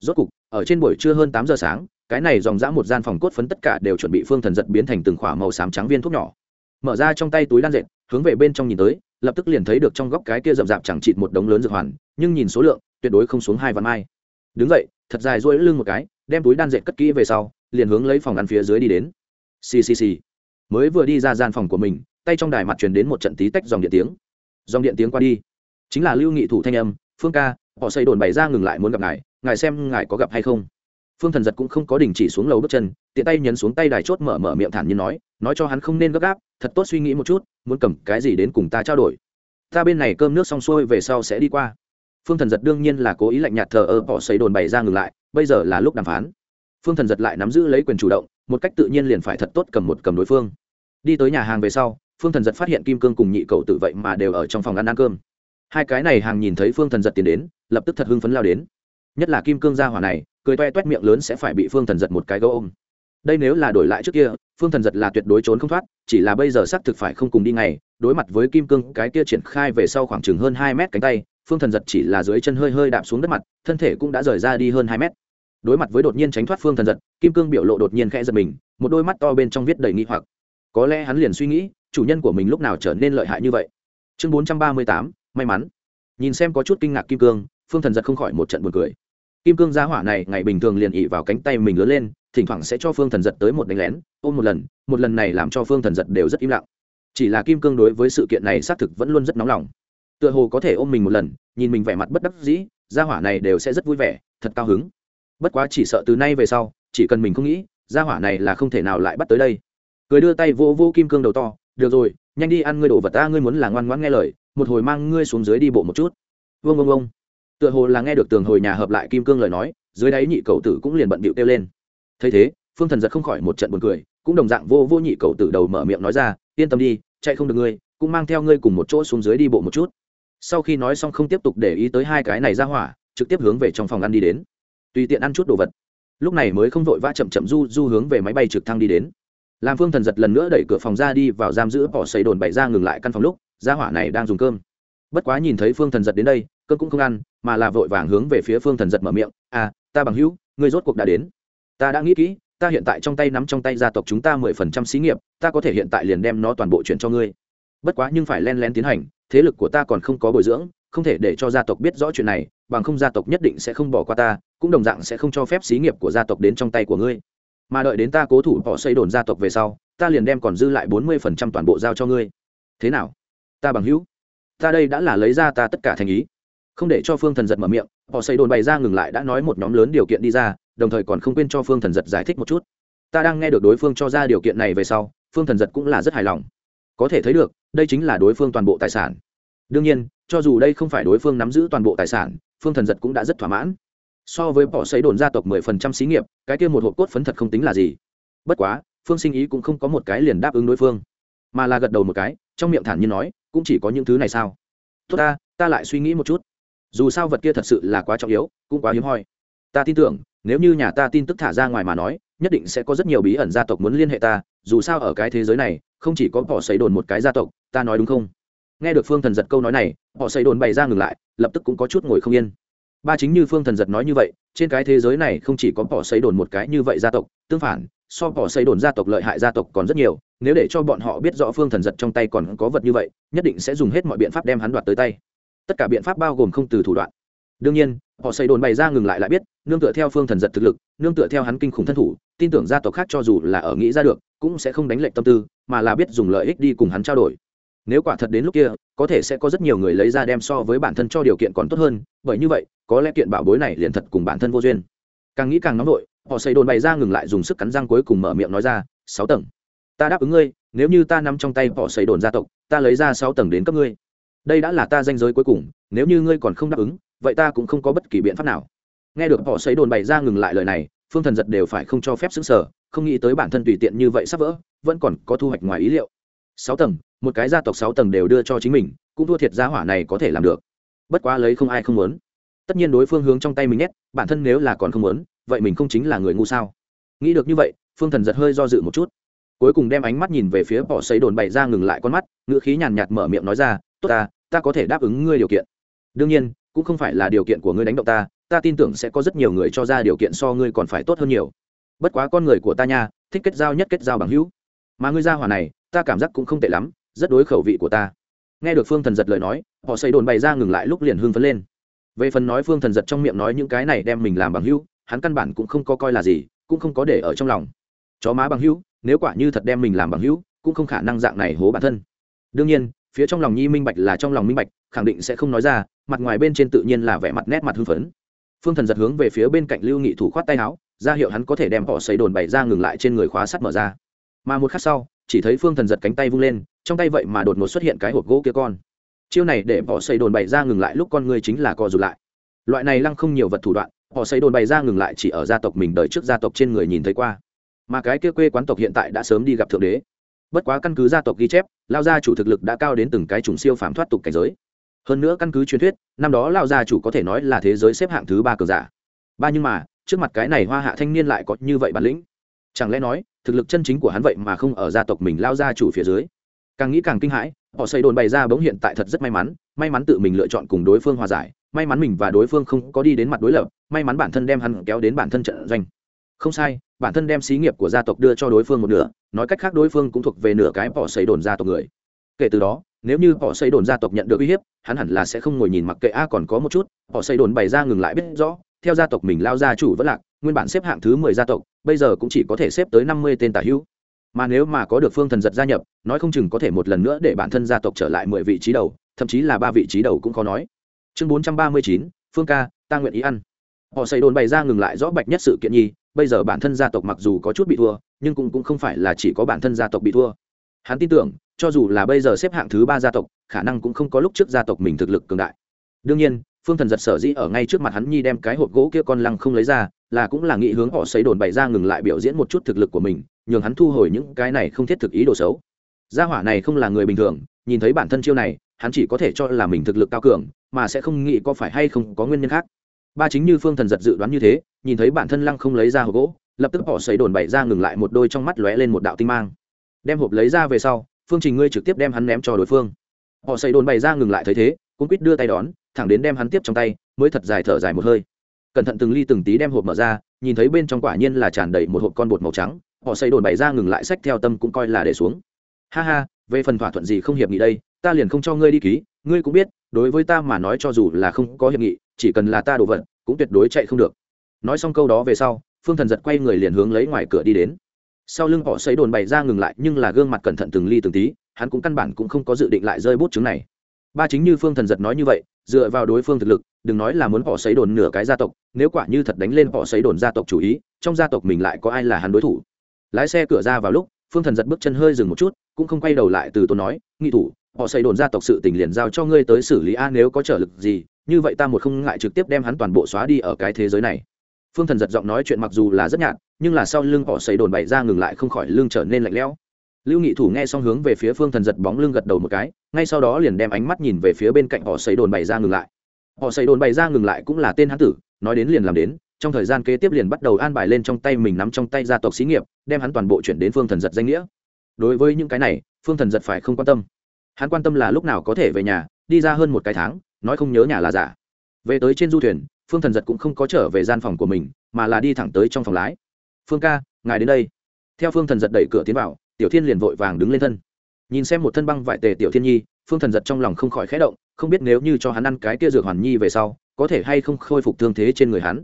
Rốt cục, ở trên buổi trưa hơn tám giờ sáng, cái này dòng dã một gian phòng cốt phấn tất cả đều chuẩn bị phương thần giật biến thành từng khỏa màu xám trắng viên thuốc nhỏ. Mở ra trong tay túi đan dệt, hướng về bên trong nhìn tới, lập tức liền thấy được trong góc cái kia rậm rạp chẳng chịt một đống lớn dược hoàn, nhưng nhìn số lượng, tuyệt đối không xuống hai vạn mai. Đứng dậy, thật dài duỗi lưng một cái, đem túi đan dệt cất kỹ về sau, liền hướng lấy phòng ăn phía dưới đi đến. Ccc mới vừa đi ra gian phòng của mình, tay trong đài mặt truyền đến một trận tí tách dòng điện tiếng. Dòng điện tiếng qua đi. Chính là lưu nghị thủ thanh âm, phương ca, họ xây đồn bày ra ngừng lại muốn gặp ngài ngài xem ngài có gặp hay không. Phương thần giật cũng không có đình chỉ xuống lầu bước chân, tiện tay nhấn xuống tay đài chốt mở mở miệng thản nhiên nói nói cho hắn không nên gấp gáp, thật tốt suy nghĩ một chút, muốn cầm cái gì đến cùng ta trao đổi. Ta bên này cơm nước xong xuôi về sau sẽ đi qua. Phương thần giật đương nhiên là cố ý lạnh nhạt thờ ơ, họ xây đồn bày ra ngừng lại, bây giờ là lúc đàm phán. Phương thần giật lại nắm giữ lấy quyền chủ động, một cách tự nhiên liền phải thật tốt cầm một cầm đối phương đi tới nhà hàng về sau, phương thần giật phát hiện kim cương cùng nhị cậu tự vậy mà đều ở trong phòng ăn ăn cơm. Hai cái này hàng nhìn thấy phương thần giật tiến đến, lập tức thật hưng phấn lao đến. Nhất là kim cương gia hỏa này, cười toe toét miệng lớn sẽ phải bị phương thần giật một cái gấu ôm. Đây nếu là đổi lại trước kia, phương thần giật là tuyệt đối trốn không thoát, chỉ là bây giờ xác thực phải không cùng đi ngày, đối mặt với kim cương, cái kia triển khai về sau khoảng chừng hơn hai mét cánh tay, phương thần giật chỉ là dưới chân hơi hơi đạp xuống đất mặt, thân thể cũng đã rời ra đi hơn hai mét. Đối mặt với đột nhiên tránh thoát phương thần giật, kim cương biểu lộ đột nhiên khẽ giật mình, một đôi mắt to bên trong viết đầy nghi hoặc có lẽ hắn liền suy nghĩ, chủ nhân của mình lúc nào trở nên lợi hại như vậy. Chương bốn trăm ba mươi tám, may mắn. Nhìn xem có chút kinh ngạc kim cương, phương thần giật không khỏi một trận buồn cười. Kim cương gia hỏa này, ngày bình thường liền ỉ vào cánh tay mình lớn lên, thỉnh thoảng sẽ cho phương thần giật tới một đánh lén, ôm một lần một lần này làm cho phương thần giật đều rất im lặng. Chỉ là kim cương đối với sự kiện này xác thực vẫn luôn rất nóng lòng. Tựa hồ có thể ôm mình một lần, nhìn mình vẻ mặt bất đắc dĩ, gia hỏa này đều sẽ rất vui vẻ, thật cao hứng. Bất quá chỉ sợ từ nay về sau, chỉ cần mình không nghĩ, gia hỏa này là không thể nào lại bắt tới đây cười đưa tay vô vô kim cương đầu to, được rồi, nhanh đi ăn ngươi đồ vật ta, ngươi muốn là ngoan ngoãn nghe lời, một hồi mang ngươi xuống dưới đi bộ một chút. Vâng vâng vâng. Tựa hồ là nghe được tường hồi nhà hợp lại kim cương lời nói, dưới đáy nhị cầu tử cũng liền bận bịu kêu lên. Thấy thế, phương thần giật không khỏi một trận buồn cười, cũng đồng dạng vô vô nhị cầu tử đầu mở miệng nói ra, yên tâm đi, chạy không được ngươi, cũng mang theo ngươi cùng một chỗ xuống dưới đi bộ một chút. Sau khi nói xong không tiếp tục để ý tới hai cái này ra hỏa, trực tiếp hướng về trong phòng ăn đi đến. Tùy tiện ăn chút đồ vật. Lúc này mới không vội vã chậm chậm du du hướng về máy bay trực thăng đi đến làm phương thần giật lần nữa đẩy cửa phòng ra đi vào giam giữ bỏ xây đồn bày ra ngừng lại căn phòng lúc, gia hỏa này đang dùng cơm. Bất quá nhìn thấy phương thần giật đến đây, cơm cũng không ăn, mà là vội vàng hướng về phía phương thần giật mở miệng à ta bằng hữu người rốt cuộc đã đến. Ta đã nghĩ kỹ, ta hiện tại trong tay nắm trong tay gia tộc chúng ta mười phần trăm xí nghiệp, ta có thể hiện tại liền đem nó toàn bộ chuyển cho ngươi. Bất quá nhưng phải len lén tiến hành, thế lực của ta còn không có bồi dưỡng, không thể để cho gia tộc biết rõ chuyện này, bằng không gia tộc nhất định sẽ không bỏ qua ta, cũng đồng dạng sẽ không cho phép xí nghiệp của gia tộc đến trong tay của ngươi mà đợi đến ta cố thủ bỏ xây đồn gia tộc về sau, ta liền đem còn dư lại bốn mươi phần trăm toàn bộ giao cho ngươi. Thế nào? Ta bằng hữu. Ta đây đã là lấy ra ta tất cả thành ý. Không để cho phương thần giật mở miệng, họ xây đồn bày ra ngừng lại đã nói một nhóm lớn điều kiện đi ra, đồng thời còn không quên cho phương thần giật giải thích một chút. Ta đang nghe được đối phương cho ra điều kiện này về sau, phương thần giật cũng là rất hài lòng. Có thể thấy được, đây chính là đối phương toàn bộ tài sản. Đương nhiên, cho dù đây không phải đối phương nắm giữ toàn bộ tài sản, phương thần giật cũng đã rất thỏa mãn so với bỏ xấy đồn gia tộc mười phần trăm xí nghiệp, cái kia một hộp cốt phấn thật không tính là gì. Bất quá, phương sinh ý cũng không có một cái liền đáp ứng đối phương, mà là gật đầu một cái, trong miệng thản nhiên nói, cũng chỉ có những thứ này sao? Tốt ta ta lại suy nghĩ một chút. Dù sao vật kia thật sự là quá trọng yếu, cũng quá hiếm hoi. Ta tin tưởng, nếu như nhà ta tin tức thả ra ngoài mà nói, nhất định sẽ có rất nhiều bí ẩn gia tộc muốn liên hệ ta, dù sao ở cái thế giới này, không chỉ có bỏ xấy đồn một cái gia tộc, ta nói đúng không? Nghe được phương thần giật câu nói này họ xây đồn bày ra ngừng lại, lập tức cũng có chút ngồi không yên ba chính như phương thần giật nói như vậy, trên cái thế giới này không chỉ có bỏ xây đồn một cái như vậy gia tộc, tương phản, so bỏ xây đồn gia tộc lợi hại gia tộc còn rất nhiều, nếu để cho bọn họ biết rõ phương thần giật trong tay còn có vật như vậy, nhất định sẽ dùng hết mọi biện pháp đem hắn đoạt tới tay. Tất cả biện pháp bao gồm không từ thủ đoạn. Đương nhiên họ xây đồn bày ra ngừng lại lại biết, nương tựa theo phương thần giật thực lực, nương tựa theo hắn kinh khủng thân thủ, tin tưởng gia tộc khác cho dù là ở nghĩ ra được, cũng sẽ không đánh lệnh tâm tư, mà là biết dùng lợi ích đi cùng hắn trao đổi nếu quả thật đến lúc kia, có thể sẽ có rất nhiều người lấy ra đem so với bản thân cho điều kiện còn tốt hơn, bởi như vậy, có lẽ kiện bảo bối này liền thật cùng bản thân vô duyên. Càng nghĩ càng nóng vội, họ xây đồn bày ra ngừng lại dùng sức cắn răng cuối cùng mở miệng nói ra, sáu tầng. Ta đáp ứng ngươi, nếu như ta nắm trong tay họ xây đồn gia tộc, ta lấy ra sáu tầng đến cấp ngươi. Đây đã là ta danh giới cuối cùng, nếu như ngươi còn không đáp ứng, vậy ta cũng không có bất kỳ biện pháp nào. Nghe được họ xây đồn bày ra ngừng lại lời này, phương thần giật đều phải không cho phép xứng sở không nghĩ tới bản thân tùy tiện như vậy sắp vỡ, vẫn còn có thu hoạch ngoài ý liệu sáu tầng, một cái gia tộc sáu tầng đều đưa cho chính mình, cũng thua thiệt gia hỏa này có thể làm được. Bất quá lấy không ai không muốn. Tất nhiên đối phương hướng trong tay mình nhét, bản thân nếu là còn không muốn, vậy mình không chính là người ngu sao? Nghĩ được như vậy, phương thần giật hơi do dự một chút. Cuối cùng đem ánh mắt nhìn về phía bỏ xấy đồn bày ra ngừng lại con mắt, ngữ khí nhàn nhạt mở miệng nói ra, tốt ta ta có thể đáp ứng ngươi điều kiện. Đương nhiên, cũng không phải là điều kiện của ngươi đánh động ta ta tin tưởng sẽ có rất nhiều người cho ra điều kiện so ngươi còn phải tốt hơn nhiều. Bất quá con người của ta nha, thích kết giao nhất kết giao bằng hữu. Mà ngươi ra hỏa này ta cảm giác cũng không tệ lắm, rất đối khẩu vị của ta. Nghe được phương thần giật lời nói, họ xây đồn bày ra ngừng lại lúc liền hưng phấn lên. Về phần nói phương thần giật trong miệng nói những cái này đem mình làm bằng hữu, hắn căn bản cũng không có coi là gì, cũng không có để ở trong lòng. Chó má bằng hữu, nếu quả như thật đem mình làm bằng hữu, cũng không khả năng dạng này hố bản thân. Đương nhiên, phía trong lòng nhi minh bạch là trong lòng minh bạch, khẳng định sẽ không nói ra, mặt ngoài bên trên tự nhiên là vẻ mặt nét mặt hưng phấn. Phương thần giật hướng về phía bên cạnh lưu nghị thủ khoát tay áo, ra hiệu hắn có thể đem họ xây đồn bày ra ngừng lại trên người khóa sắt mở ra. Mà một khắc sau chỉ thấy phương thần giật cánh tay vung lên, trong tay vậy mà đột ngột xuất hiện cái hộp gỗ kia con. Chiêu này để họ xây đồn bày ra ngừng lại lúc con người chính là co rụt lại. Loại này lăng không nhiều vật thủ đoạn họ xây đồn bày ra ngừng lại chỉ ở gia tộc mình đợi trước gia tộc trên người nhìn thấy qua. Mà cái kia quê quán tộc hiện tại đã sớm đi gặp thượng đế. Bất quá căn cứ gia tộc ghi chép, lao gia chủ thực lực đã cao đến từng cái chủng siêu phàm thoát tục cảnh giới. Hơn nữa căn cứ truyền thuyết, năm đó lao gia chủ có thể nói là thế giới xếp hạng thứ ba cờ giả. Ba nhưng mà, trước mặt cái này hoa hạ thanh niên lại có như vậy bản lĩnh. Chẳng lẽ nói thực lực chân chính của hắn vậy mà không ở gia tộc mình lao ra chủ phía dưới. Càng nghĩ càng kinh hãi, họ xây đồn bày ra bỗng hiện tại thật rất may mắn may mắn tự mình lựa chọn cùng đối phương hòa giải, may mắn mình và đối phương không có đi đến mặt đối lập, may mắn bản thân đem hắn kéo đến bản thân trận doanh. Không sai, bản thân đem xí nghiệp của gia tộc đưa cho đối phương một nửa, nói cách khác đối phương cũng thuộc về nửa cái bỏ xây đồn gia tộc người. Kể từ đó, nếu như họ xây đồn gia tộc nhận được uy hiếp, hắn hẳn là sẽ không ngồi nhìn mặc kệ, a, còn có một chút, họ xây đồn bày ra ngừng lại biết rõ, theo gia tộc mình lao gia chủ vẫn lạc, nguyên bản xếp hạng thứ mười gia tộc bây giờ cũng chỉ có thể xếp tới năm mươi tên tả hữu. Mà nếu mà có được phương thần giật gia nhập nói không chừng có thể một lần nữa để bản thân gia tộc trở lại mười vị trí đầu thậm chí là ba vị trí đầu cũng khó nói. Chương bốn trăm ba mươi chín phương ca ta nguyện ý ăn. Họ xây đồn bày ra ngừng lại rõ bạch nhất sự kiện nhi bây giờ bản thân gia tộc mặc dù có chút bị thua nhưng cũng, cũng không phải là chỉ có bản thân gia tộc bị thua. Hắn tin tưởng cho dù là bây giờ xếp hạng thứ ba gia tộc khả năng cũng không có lúc trước gia tộc mình thực lực cường đại. Đương nhiên phương thần giật sở dĩ ở ngay trước mặt hắn nhi đem cái hộp gỗ kia con lăng không lấy ra là cũng là nghĩ hướng họ xây đồn bày ra ngừng lại biểu diễn một chút thực lực của mình, nhường hắn thu hồi những cái này không thiết thực ý đồ xấu. Gia hỏa này không là người bình thường, nhìn thấy bản thân chiêu này, hắn chỉ có thể cho là mình thực lực cao cường, mà sẽ không nghĩ có phải hay không có nguyên nhân khác. Ba chính như phương thần giật dự đoán như thế, nhìn thấy bản thân lăng không lấy ra hộp gỗ, lập tức họ xây đồn bày ra ngừng lại một đôi trong mắt lóe lên một đạo tinh mang. Đem hộp lấy ra về sau, phương trình ngươi trực tiếp đem hắn ném cho đối phương. Họ xây đồn bày ra ngừng lại thấy thế cũng quýt đưa tay đón, thẳng đến đem hắn tiếp trong tay, mới thật dài thở dài một hơi cẩn thận từng ly từng tí đem hộp mở ra, nhìn thấy bên trong quả nhiên là tràn đầy một hộp con bột màu trắng, họ xây đồn bày ra ngừng lại sách theo tâm cũng coi là để xuống. Ha ha, về phần thỏa thuận gì không hiệp nghị đây, ta liền không cho ngươi đi ký, ngươi cũng biết, đối với ta mà nói cho dù là không có hiệp nghị, chỉ cần là ta đổ vật, cũng tuyệt đối chạy không được. Nói xong câu đó về sau, phương thần giật quay người liền hướng lấy ngoài cửa đi đến. Sau lưng họ xây đồn bày ra ngừng lại, nhưng là gương mặt cẩn thận từng ly từng tí, hắn cũng căn bản cũng không có dự định lại rơi bút chứng này. Ba chính như phương thần giật nói như vậy, dựa vào đối phương thực lực đừng nói là muốn họ xấy đồn nửa cái gia tộc, nếu quả như thật đánh lên họ xấy đồn gia tộc chủ ý, trong gia tộc mình lại có ai là hắn đối thủ? Lái xe cửa ra vào lúc, phương thần giật bước chân hơi dừng một chút, cũng không quay đầu lại từ tôi nói, nghị thủ, họ xây đồn gia tộc sự tình liền giao cho ngươi tới xử lý a, nếu có trở lực gì, như vậy ta một không ngại trực tiếp đem hắn toàn bộ xóa đi ở cái thế giới này. Phương thần giật giọng nói chuyện mặc dù là rất nhạt, nhưng là sau lưng họ xây đồn bày ra ngừng lại không khỏi lưng trở nên lạnh lẽo. Lưu nghị thủ nghe xong hướng về phía phương thần giật bóng lưng gật đầu một cái, ngay sau đó liền đem ánh mắt nhìn về phía bên cạnh họ xây đồn bày ra ngừng lại họ xây đồn bày ra ngừng lại cũng là tên hán tử, nói đến liền làm đến, trong thời gian kế tiếp liền bắt đầu an bài lên trong tay mình nắm trong tay gia tộc xí nghiệp, đem hắn toàn bộ chuyển đến phương thần giật danh nghĩa. Đối với những cái này, phương thần giật phải không quan tâm. Hắn quan tâm là lúc nào có thể về nhà, đi ra hơn một cái tháng, nói không nhớ nhà là giả. Về tới trên du thuyền, phương thần giật cũng không có trở về gian phòng của mình, mà là đi thẳng tới trong phòng lái. Phương ca, ngài đến đây. Theo phương thần giật đẩy cửa tiến vào, tiểu thiên liền vội vàng đứng lên thân. Nhìn xem một thân băng vải tề tiểu thiên nhi phương thần giật trong lòng không khỏi khẽ động, không biết nếu như cho hắn ăn cái kia dược hoàn nhi về sau, có thể hay không khôi phục thương thế trên người hắn.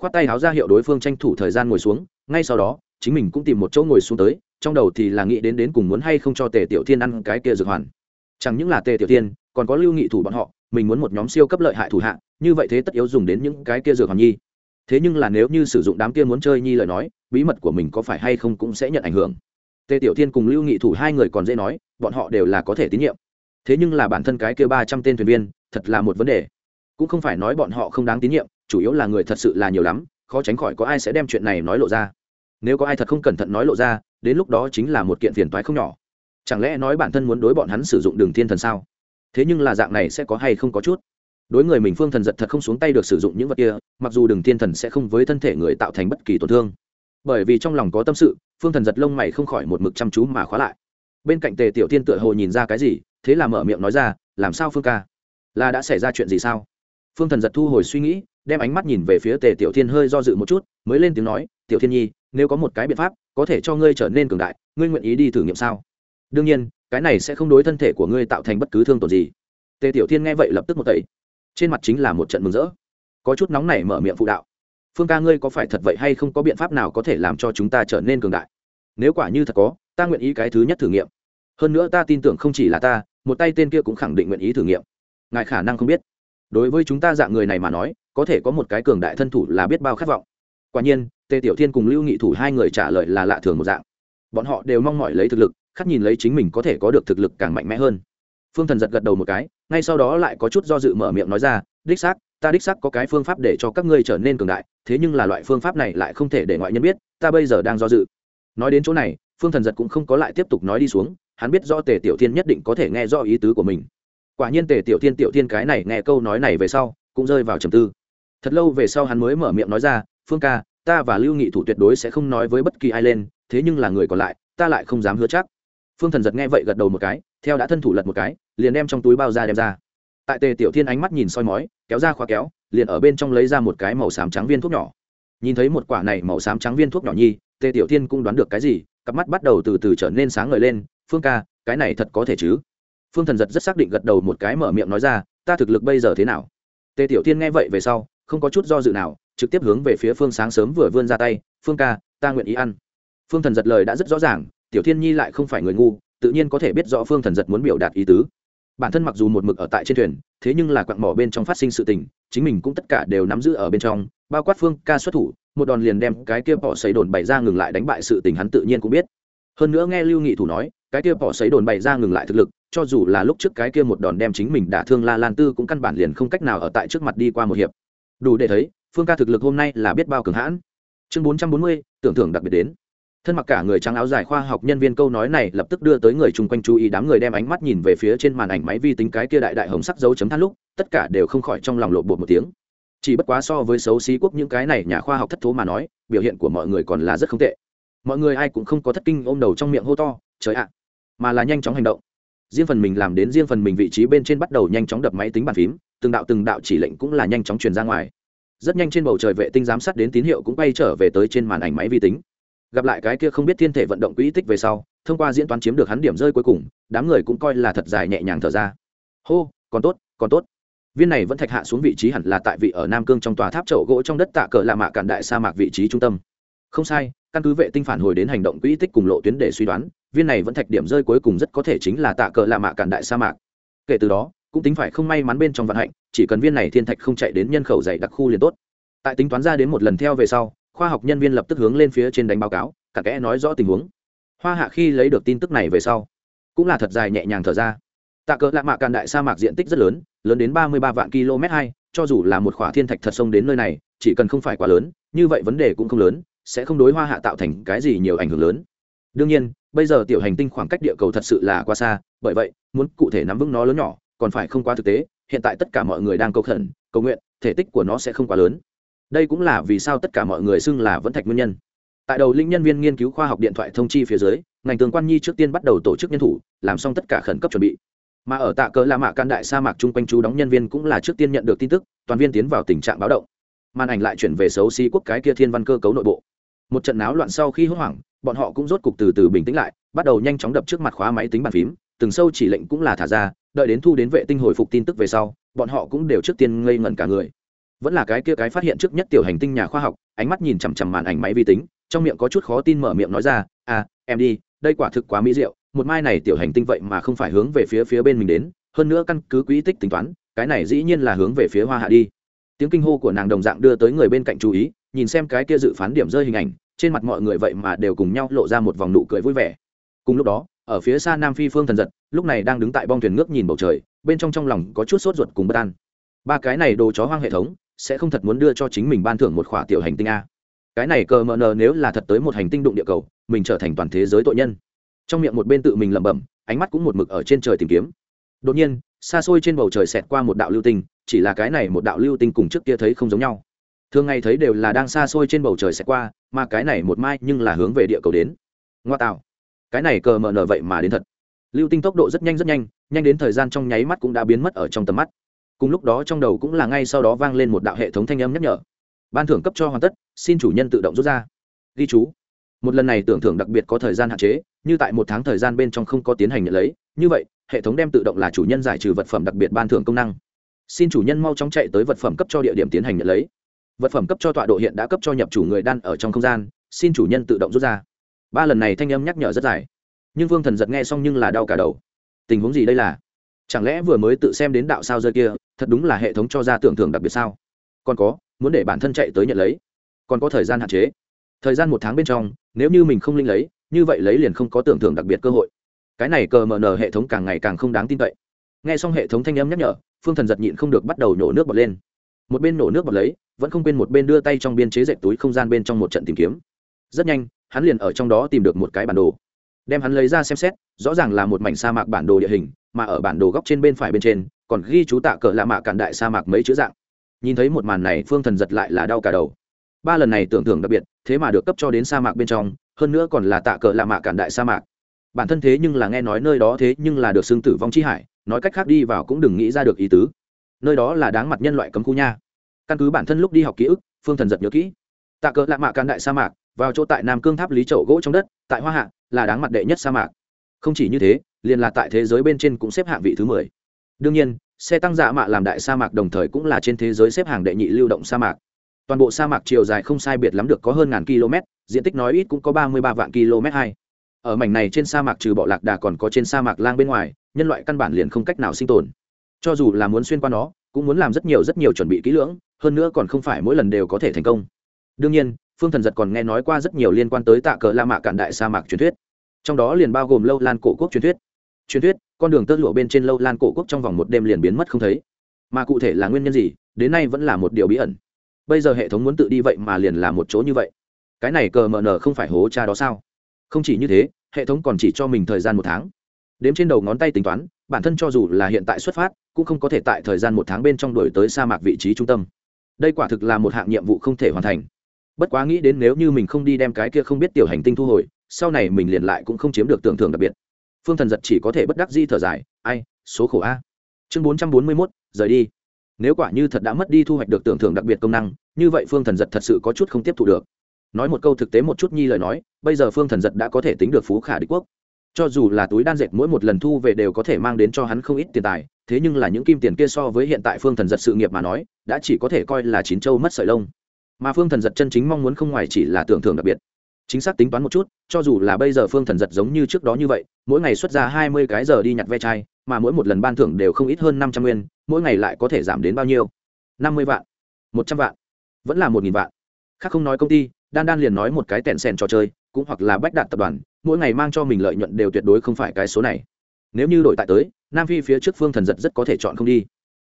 Khoát tay háo ra hiệu đối phương tranh thủ thời gian ngồi xuống, ngay sau đó, chính mình cũng tìm một chỗ ngồi xuống tới, trong đầu thì là nghĩ đến đến cùng muốn hay không cho tề tiểu thiên ăn cái kia dược hoàn. Chẳng những là tề tiểu thiên, còn có lưu nghị thủ bọn họ, mình muốn một nhóm siêu cấp lợi hại thủ hạ, như vậy thế tất yếu dùng đến những cái kia dược hoàn nhi. Thế nhưng là nếu như sử dụng đám kia muốn chơi nhi lời nói, bí mật của mình có phải hay không cũng sẽ nhận ảnh hưởng. Tề tiểu thiên cùng lưu nghị thủ hai người còn dễ nói, bọn họ đều là có thể tín nhiệm thế nhưng là bản thân cái kia ba trăm tên thuyền viên, thật là một vấn đề. Cũng không phải nói bọn họ không đáng tín nhiệm, chủ yếu là người thật sự là nhiều lắm, khó tránh khỏi có ai sẽ đem chuyện này nói lộ ra. Nếu có ai thật không cẩn thận nói lộ ra, đến lúc đó chính là một kiện phiền toái không nhỏ. Chẳng lẽ nói bản thân muốn đối bọn hắn sử dụng đường thiên thần sao? Thế nhưng là dạng này sẽ có hay không có chút? Đối người mình phương thần giật thật không xuống tay được sử dụng những vật kia, mặc dù đường thiên thần sẽ không với thân thể người tạo thành bất kỳ tổn thương. Bởi vì trong lòng có tâm sự, phương thần giật lông mày không khỏi một mực chăm chú mà khóa lại. Bên cạnh tề tiểu tiên tựa hồ nhìn ra cái gì thế là mở miệng nói ra, làm sao phương ca? Là đã xảy ra chuyện gì sao? Phương thần giật thu hồi suy nghĩ, đem ánh mắt nhìn về phía tề tiểu thiên hơi do dự một chút, mới lên tiếng nói, tiểu thiên nhi, nếu có một cái biện pháp, có thể cho ngươi trở nên cường đại, ngươi nguyện ý đi thử nghiệm sao? Đương nhiên, cái này sẽ không đối thân thể của ngươi tạo thành bất cứ thương tổn gì. Tề tiểu thiên nghe vậy lập tức một tẩy. Trên mặt chính là một trận mừng rỡ. Có chút nóng này mở miệng phụ đạo, phương ca ngươi có phải thật vậy hay không có biện pháp nào có thể làm cho chúng ta trở nên cường đại? Nếu quả như thật có, ta nguyện ý cái thứ nhất thử nghiệm. Hơn nữa ta tin tưởng không chỉ là ta một tay tên kia cũng khẳng định nguyện ý thử nghiệm. Ngài khả năng không biết. Đối với chúng ta dạng người này mà nói, có thể có một cái cường đại thân thủ là biết bao khát vọng. Quả nhiên, tề tiểu thiên cùng lưu nghị thủ hai người trả lời là lạ thường một dạng. Bọn họ đều mong mỏi lấy thực lực, khắc nhìn lấy chính mình có thể có được thực lực càng mạnh mẽ hơn. Phương thần giật gật đầu một cái, ngay sau đó lại có chút do dự mở miệng nói ra, đích xác, ta đích xác có cái phương pháp để cho các ngươi trở nên cường đại, thế nhưng là loại phương pháp này lại không thể để ngoại nhân biết, ta bây giờ đang do dự. Nói đến chỗ này, phương thần giật cũng không có lại tiếp tục nói đi xuống hắn biết do tề tiểu thiên nhất định có thể nghe rõ ý tứ của mình. Quả nhiên tề tiểu thiên tiểu thiên cái này nghe câu nói này về sau, cũng rơi vào trầm tư. Thật lâu về sau hắn mới mở miệng nói ra, phương ca, ta và lưu nghị thủ tuyệt đối sẽ không nói với bất kỳ ai lên, thế nhưng là người còn lại, ta lại không dám hứa chắc. Phương thần giật nghe vậy gật đầu một cái, theo đã thân thủ lật một cái, liền đem trong túi bao ra đem ra. Tại tề tiểu thiên ánh mắt nhìn soi mói, kéo ra khóa kéo, liền ở bên trong lấy ra một cái màu xám trắng viên thuốc nhỏ. Nhìn thấy một quả này màu xám trắng viên thuốc nhỏ nhi, tề tiểu thiên cũng đoán được cái gì, cặp mắt bắt đầu từ từ trở nên sáng ngời lên phương ca, cái này thật có thể chứ? Phương thần giật rất xác định gật đầu một cái mở miệng nói ra, ta thực lực bây giờ thế nào? Tề tiểu thiên nghe vậy về sau, không có chút do dự nào, trực tiếp hướng về phía phương sáng sớm vừa vươn ra tay, phương ca, ta nguyện ý ăn. Phương thần giật lời đã rất rõ ràng, tiểu thiên nhi lại không phải người ngu, tự nhiên có thể biết rõ phương thần giật muốn biểu đạt ý tứ. Bản thân mặc dù một mực ở tại trên thuyền, thế nhưng là quặng mỏ bên trong phát sinh sự tình, chính mình cũng tất cả đều nắm giữ ở bên trong, bao quát phương ca xuất thủ, một đòn liền đem cái kia bỏ xấy đồn bày ra ngừng lại đánh bại sự tình hắn tự nhiên cũng biết. Hơn nữa nghe lưu nghị thủ nói cái kia bỏ sấy đồn bày ra ngừng lại thực lực, cho dù là lúc trước cái kia một đòn đem chính mình đả thương la lan tư cũng căn bản liền không cách nào ở tại trước mặt đi qua một hiệp. Đủ để thấy, phương ca thực lực hôm nay là biết bao cường hãn. Chương bốn trăm bốn mươi, tưởng thưởng đặc biệt đến. Thân mặc cả người trắng áo dài khoa học nhân viên câu nói này lập tức đưa tới người chung quanh chú ý, đám người đem ánh mắt nhìn về phía trên màn ảnh máy vi tính cái kia đại đại hồng sắc dấu chấm than lúc, tất cả đều không khỏi trong lòng lộ bột một tiếng. Chỉ bất quá so với xấu xí quốc những cái này nhà khoa học thất thố mà nói, biểu hiện của mọi người còn là rất không tệ. Mọi người ai cũng không có thất kinh ôm đầu trong miệng hô to trời ạ, mà là nhanh chóng hành động. Riêng phần mình làm đến riêng phần mình vị trí bên trên bắt đầu nhanh chóng đập máy tính bàn phím, từng đạo từng đạo chỉ lệnh cũng là nhanh chóng truyền ra ngoài. Rất nhanh trên bầu trời vệ tinh giám sát đến tín hiệu cũng bay trở về tới trên màn ảnh máy vi tính. Gặp lại cái kia không biết thiên thể vận động quỹ tích về sau, thông qua diễn toán chiếm được hắn điểm rơi cuối cùng, đám người cũng coi là thật dài nhẹ nhàng thở ra. Hô, còn tốt còn tốt. Viên này vẫn thạch hạ xuống vị trí hẳn là tại vị ở nam cương trong tòa tháp chậu gỗ trong đất tạ cờ lạ mạ cản đại sa mạc vị trí trung tâm. Không sai, căn cứ vệ tinh phản hồi đến hành động quỹ tích cùng lộ tuyến để suy đoán viên này vẫn thạch điểm rơi cuối cùng rất có thể chính là tạ cờ lạ mạ cản đại sa mạc. Kể từ đó, cũng tính phải không may mắn bên trong vận hạnh, chỉ cần viên này thiên thạch không chạy đến nhân khẩu dày đặc khu liền tốt. Tại tính toán ra đến một lần theo về sau, khoa học nhân viên lập tức hướng lên phía trên đánh báo cáo, cả kẽ nói rõ tình huống. Hoa hạ khi lấy được tin tức này về sau, cũng là thật dài nhẹ nhàng thở ra. Tạ cỡ lạ mạ càn đại sa mạc diện tích rất lớn lớn đến ba mươi ba vạn km hai, cho dù là một khỏa thiên thạch thật sông đến nơi này, chỉ cần không phải quá lớn, như vậy vấn đề cũng không lớn, sẽ không đối hoa hạ tạo thành cái gì nhiều ảnh hưởng lớn đương nhiên, bây giờ tiểu hành tinh khoảng cách địa cầu thật sự là quá xa, bởi vậy, muốn cụ thể nắm vững nó lớn nhỏ, còn phải không quá thực tế, hiện tại tất cả mọi người đang cầu khẩn, cầu nguyện, thể tích của nó sẽ không quá lớn. Đây cũng là vì sao tất cả mọi người xưng là vẫn thạch nguyên nhân. Tại đầu linh nhân viên nghiên cứu khoa học điện thoại thông chi phía dưới, ngành tường quan nhi trước tiên bắt đầu tổ chức nhân thủ, làm xong tất cả khẩn cấp chuẩn bị. Mà ở tạ cỡ la mạ can đại sa mạc chung quanh chú đóng nhân viên cũng là trước tiên nhận được tin tức, toàn viên tiến vào tình trạng báo động. Màn ảnh lại chuyển về xấu xí quốc cái kia thiên văn cơ cấu nội bộ một trận náo loạn sau khi hốt hoảng, bọn họ cũng rốt cục từ từ bình tĩnh lại, bắt đầu nhanh chóng đập trước mặt khóa máy tính bàn phím, từng sâu chỉ lệnh cũng là thả ra, đợi đến thu đến vệ tinh hồi phục tin tức về sau, bọn họ cũng đều trước tiên ngây ngẩn cả người. Vẫn là cái kia cái phát hiện trước nhất tiểu hành tinh nhà khoa học, ánh mắt nhìn chằm chằm màn ảnh máy vi tính, trong miệng có chút khó tin mở miệng nói ra à em đi, đây quả thực quá mỹ diệu, một mai này tiểu hành tinh vậy mà không phải hướng về phía phía bên mình đến, hơn nữa căn cứ quỹ tích tính toán, cái này dĩ nhiên là hướng về phía hoa hạ đi. Tiếng kinh hô của nàng đồng dạng đưa tới người bên cạnh chú ý nhìn xem cái kia dự phán điểm rơi hình ảnh, trên mặt mọi người vậy mà đều cùng nhau lộ ra một vòng nụ cười vui vẻ. Cùng lúc đó, ở phía xa nam phi phương thần giật, lúc này đang đứng tại bong thuyền ngước nhìn bầu trời, bên trong trong lòng có chút sốt ruột cùng bất an. Ba cái này đồ chó hoang hệ thống, sẽ không thật muốn đưa cho chính mình ban thưởng một khỏa tiểu hành tinh a. Cái này cờ mờ nờ nếu là thật tới một hành tinh đụng địa cầu, mình trở thành toàn thế giới tội nhân. Trong miệng một bên tự mình lẩm bẩm, ánh mắt cũng một mực ở trên trời tìm kiếm. Đột nhiên, xa xôi trên bầu trời xẹt qua một đạo lưu tinh, chỉ là cái này một đạo lưu tinh cùng trước kia thấy không giống nhau thường ngày thấy đều là đang xa xôi trên bầu trời sẽ qua, mà cái này một mai nhưng là hướng về địa cầu đến. Ngoa tạo. Cái này cờ mờ nở vậy mà đến thật. Lưu tinh tốc độ rất nhanh rất nhanh nhanh đến thời gian trong nháy mắt cũng đã biến mất ở trong tầm mắt. Cùng lúc đó trong đầu cũng là ngay sau đó vang lên một đạo hệ thống thanh âm nhắc nhở. Ban thưởng cấp cho hoàn tất, xin chủ nhân tự động rút ra. Ghi chú. Một lần này tưởng thưởng đặc biệt có thời gian hạn chế, như tại một tháng thời gian bên trong không có tiến hành nhận lấy. Như vậy, hệ thống đem tự động là chủ nhân giải trừ vật phẩm đặc biệt ban thưởng công năng. Xin chủ nhân mau chóng chạy tới vật phẩm cấp cho địa điểm tiến hành nhận lấy vật phẩm cấp cho tọa độ hiện đã cấp cho nhập chủ người đan ở trong không gian, xin chủ nhân tự động rút ra. Ba lần này thanh âm nhắc nhở rất dài. Nhưng vương thần giật nghe xong nhưng là đau cả đầu. Tình huống gì đây là? Chẳng lẽ vừa mới tự xem đến đạo sao rơi kia, thật đúng là hệ thống cho ra tưởng thưởng đặc biệt sao? Còn có, muốn để bản thân chạy tới nhận lấy. Còn có thời gian hạn chế. Thời gian một tháng bên trong, nếu như mình không linh lấy, như vậy lấy liền không có tưởng thưởng đặc biệt cơ hội. Cái này cờ mờ nờ hệ thống càng ngày càng không đáng tin cậy. N g h e xong hệ thống thanh âm nhắc nhở, phương thần giật nhịn không được bắt đầu nhổ nước bọt lên. Một bên nổ nước bọt lấy vẫn không quên một bên đưa tay trong biên chế dệt túi không gian bên trong một trận tìm kiếm. Rất nhanh, hắn liền ở trong đó tìm được một cái bản đồ. Đem hắn lấy ra xem xét, rõ ràng là một mảnh sa mạc bản đồ địa hình, mà ở bản đồ góc trên bên phải bên trên, còn ghi chú tạ cờ lạ mạ cản đại sa mạc mấy chữ dạng. Nhìn thấy một màn này, phương thần giật lại là đau cả đầu. Ba lần này tưởng tượng đặc biệt, thế mà được cấp cho đến sa mạc bên trong, hơn nữa còn là tạ cờ lạ mạ cản đại sa mạc. Bản thân thế nhưng là nghe nói nơi đó thế nhưng là được xương tử vong chi hải, nói cách khác đi vào cũng đừng nghĩ ra được ý tứ. Nơi đó là đáng mặt nhân loại cấm khu nha căn cứ bản thân lúc đi học ký ức, phương thần giật nhớ kỹ. Tạ cỡ lạ mạ can đại sa mạc, vào chỗ tại nam cương tháp lý chậu gỗ trong đất, tại hoa hạ, là đáng mặt đệ nhất sa mạc. Không chỉ như thế, liền là tại thế giới bên trên cũng xếp hạng vị thứ mười. Đương nhiên, xe tăng dạ mạ làm đại sa mạc đồng thời cũng là trên thế giới xếp hàng đệ nhị lưu động sa mạc. Toàn bộ sa mạc chiều dài không sai biệt lắm được có hơn ngàn km, diện tích nói ít cũng có ba mươi ba vạn km hai. Ở mảnh này trên sa mạc trừ bọ lạc đà còn có trên sa mạc lang bên ngoài, nhân loại căn bản liền không cách nào sinh tồn. Cho dù là muốn xuyên qua nó cũng muốn làm rất nhiều rất nhiều chuẩn bị kỹ lưỡng, hơn nữa còn không phải mỗi lần đều có thể thành công. Đương nhiên, phương thần giật còn nghe nói qua rất nhiều liên quan tới tạ cờ la mạ cản đại sa mạc truyền thuyết. Trong đó liền bao gồm lâu lan cổ quốc truyền thuyết. Truyền thuyết, con đường tơ lụa bên trên lâu lan cổ quốc trong vòng một đêm liền biến mất không thấy. Mà cụ thể là nguyên nhân gì, đến nay vẫn là một điều bí ẩn. Bây giờ hệ thống muốn tự đi vậy mà liền là một chỗ như vậy. Cái này cờ mờ nờ không phải hố cha đó sao? Không chỉ như thế, hệ thống còn chỉ cho mình thời gian một tháng. Đếm trên đầu ngón tay tính toán bản thân cho dù là hiện tại xuất phát, cũng không có thể tại thời gian một tháng bên trong đổi tới sa mạc vị trí trung tâm. Đây quả thực là một hạng nhiệm vụ không thể hoàn thành. Bất quá nghĩ đến nếu như mình không đi đem cái kia không biết tiểu hành tinh thu hồi, sau này mình liền lại cũng không chiếm được tưởng thưởng đặc biệt. Phương thần giật chỉ có thể bất đắc di thở dài, ai, số khổ a. Chương bốn trăm bốn mươi mốt, rời đi. Nếu quả như thật đã mất đi thu hoạch được tưởng thưởng đặc biệt công năng, như vậy phương thần giật thật sự có chút không tiếp thu được. Nói một câu thực tế một chút nhi lời nói, bây giờ phương thần giật đã có thể tính được phú khả đế quốc cho dù là túi đan dệt mỗi một lần thu về đều có thể mang đến cho hắn không ít tiền tài, thế nhưng là những kim tiền kia so với hiện tại phương thần giật sự nghiệp mà nói, đã chỉ có thể coi là chín châu mất sợi lông. Mà phương thần giật chân chính mong muốn không ngoài chỉ là tưởng thưởng đặc biệt. Chính xác tính toán một chút, cho dù là bây giờ phương thần giật giống như trước đó như vậy, mỗi ngày xuất ra hai mươi cái giờ đi nhặt ve chai, mà mỗi một lần ban thưởng đều không ít hơn năm trăm nguyên, mỗi ngày lại có thể giảm đến bao nhiêu? Năm mươi vạn, một trăm vạn, vẫn là một nghìn vạn. Khác không nói công ty, đan đan liền nói một cái tẹn sèn trò chơi cũng hoặc là bách đạt tập đoàn, mỗi ngày mang cho mình lợi nhuận đều tuyệt đối không phải cái số này. Nếu như đổi tại tới, nam phi phía trước phương thần giật rất có thể chọn không đi.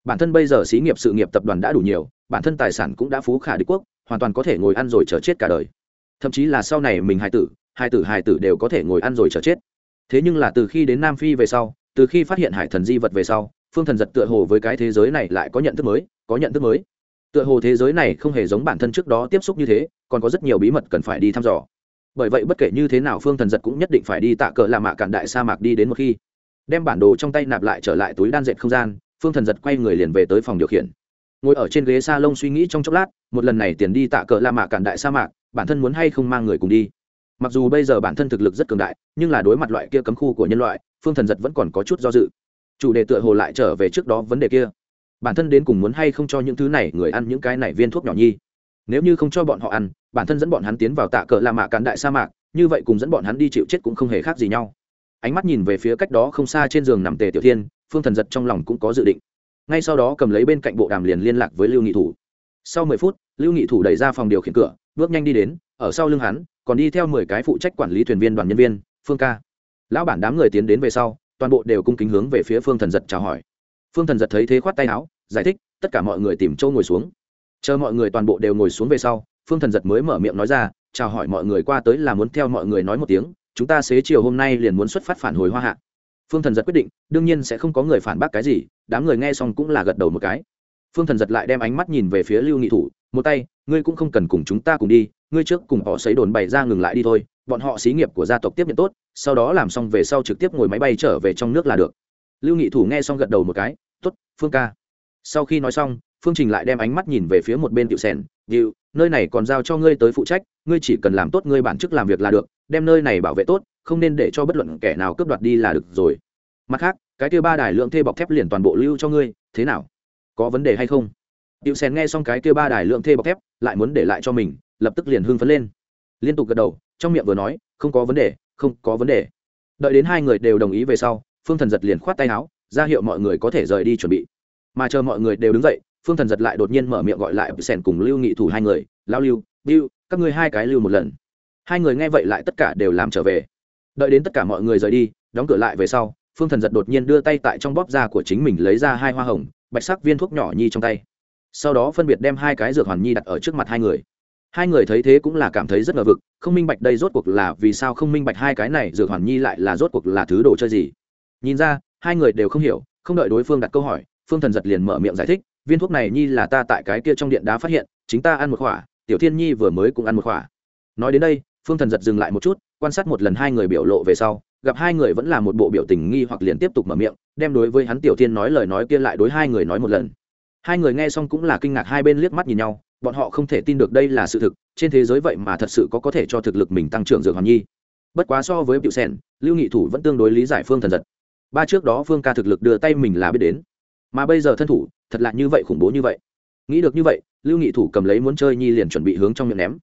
Bản thân bây giờ xí nghiệp sự nghiệp tập đoàn đã đủ nhiều, bản thân tài sản cũng đã phú khả đế quốc, hoàn toàn có thể ngồi ăn rồi chờ chết cả đời. Thậm chí là sau này mình hài tử hài tử hài tử đều có thể ngồi ăn rồi chờ chết. Thế nhưng là từ khi đến nam phi về sau, từ khi phát hiện hải thần di vật về sau, phương thần giật tựa hồ với cái thế giới này lại có nhận thức mới, có nhận thức mới. Tựa hồ thế giới này không hề giống bản thân trước đó tiếp xúc như thế, còn có rất nhiều bí mật cần phải đi thăm dò bởi vậy bất kể như thế nào phương thần giật cũng nhất định phải đi tạ cờ là mạ cạn đại sa mạc đi đến một khi. Đem bản đồ trong tay nạp lại trở lại túi đan dệt không gian, phương thần giật quay người liền về tới phòng điều khiển. Ngồi ở trên ghế s a lông suy nghĩ trong chốc lát, một lần này tiền đi tạ cờ la mạ cản đại sa mạc, bản thân muốn hay không mang người cùng đi. Mặc dù bây giờ bản thân thực lực rất cường đại, nhưng là đối mặt loại kia cấm khu của nhân loại, phương thần giật vẫn còn có chút do dự. Chủ đề tựa hồ lại trở về trước đó vấn đề kia. Bản thân đến cùng muốn hay không cho những thứ này, người ăn những cái này viên thuốc nhỏ nhi nếu như không cho bọn họ ăn, bản thân dẫn bọn hắn tiến vào tạ cờ la mạ cạn đại sa mạc, như vậy cùng dẫn bọn hắn đi chịu chết cũng không hề khác gì nhau. Ánh mắt nhìn về phía cách đó không xa trên giường nằm tề tiểu thiên, phương thần giật trong lòng cũng có dự định. Ngay sau đó cầm lấy bên cạnh bộ đàm liền liên lạc với lưu nghị thủ. Sau mười phút, lưu nghị thủ đẩy ra phòng điều khiển cửa, bước nhanh đi đến, ở sau lưng hắn, còn đi theo mười cái phụ trách quản lý thuyền viên đoàn nhân viên, phương ca. Lão bản đám người tiến đến về sau, toàn bộ đều cung kính hướng về phía phương thần giật chào hỏi. Phương thần giật thấy thế khoát tay áo, giải thích, tất cả mọi người tìm châu ngồi xuống chờ mọi người toàn bộ đều ngồi xuống về sau, phương thần giật mới mở miệng nói ra, chào hỏi mọi người qua tới là muốn theo mọi người nói một tiếng, chúng ta xế chiều hôm nay liền muốn xuất phát phản hồi hoa hạ. Phương thần giật quyết định, đương nhiên sẽ không có người phản bác cái gì, đám người nghe xong cũng là gật đầu một cái. Phương thần giật lại đem ánh mắt nhìn về phía lưu nghị thủ, một tay, ngươi cũng không cần cùng chúng ta cùng đi, ngươi trước cùng họ xấy đồn bày ra ngừng lại đi thôi, bọn họ xí nghiệp của gia tộc tiếp nhận tốt, sau đó làm xong về sau trực tiếp ngồi máy bay trở về trong nước là được. Lưu nghị thủ nghe xong gật đầu một cái t ố t phương ca. Sau khi nói xong phương trình lại đem ánh mắt nhìn về phía một bên tiểu sen điệu nơi này còn giao cho ngươi tới phụ trách, ngươi chỉ cần làm tốt ngươi bản chức làm việc là được, đem nơi này bảo vệ tốt, không nên để cho bất luận kẻ nào cướp đoạt đi là được rồi. Mặt khác, cái kia ba đài lượng thê bọc thép liền toàn bộ lưu cho ngươi, thế nào? Có vấn đề hay không? Tiểu sen nghe xong cái kia ba đài lượng thê bọc thép, lại muốn để lại cho mình, lập tức liền hưng phấn lên. Liên tục gật đầu, trong miệng vừa nói, không có vấn đề, không có vấn đề. Đợi đến hai người đều đồng ý về sau, phương thần giật liền khoát tay áo, ra hiệu mọi người có thể rời đi chuẩn bị. Mà chờ mọi người đều đứng dậy phương thần giật lại đột nhiên mở miệng gọi lại sẻn cùng lưu nghị thủ hai người lao lưu lưu các ngươi hai cái lưu một lần. Hai người nghe vậy lại tất cả đều làm trở về. Đợi đến tất cả mọi người rời đi, đóng cửa lại về sau, phương thần giật đột nhiên đưa tay tại trong bóp da của chính mình lấy ra hai hoa hồng, bạch sắc viên thuốc nhỏ nhi trong tay. Sau đó phân biệt đem hai cái dược hoàn nhi đặt ở trước mặt hai người. Hai người thấy thế cũng là cảm thấy rất ngờ vực, không minh bạch đây rốt cuộc là vì sao không minh bạch hai cái này dược hoàn nhi lại là rốt cuộc là thứ đồ chơi gì. Nhìn ra, hai người đều không hiểu, không đợi đối phương đặt câu hỏi, phương thần giật liền mở miệng giải thích viên thuốc này nhi là ta tại cái kia trong điện đá phát hiện, chính ta ăn một khỏa, tiểu thiên nhi vừa mới cũng ăn một khỏa. Nói đến đây, phương thần giật dừng lại một chút, quan sát một lần hai người biểu lộ về sau, gặp hai người vẫn là một bộ biểu tình nghi hoặc liền tiếp tục mở miệng, đem đối với hắn tiểu thiên nói lời nói kia lại đối hai người nói một lần. Hai người nghe xong cũng là kinh ngạc hai bên liếc mắt nhìn nhau, bọn họ không thể tin được đây là sự thực, trên thế giới vậy mà thật sự có có thể cho thực lực mình tăng trưởng dược hoàn nhi. Bất quá so với biểu sẻn lưu nghị thủ vẫn tương đối lý giải phương thần giật. Ba trước đó phương ca thực lực đưa tay mình là biết đến mà bây giờ thân thủ, thật là như vậy khủng bố như vậy. Nghĩ được như vậy, lưu nghị thủ cầm lấy muốn chơi nhi liền chuẩn bị hướng trong miệng ném.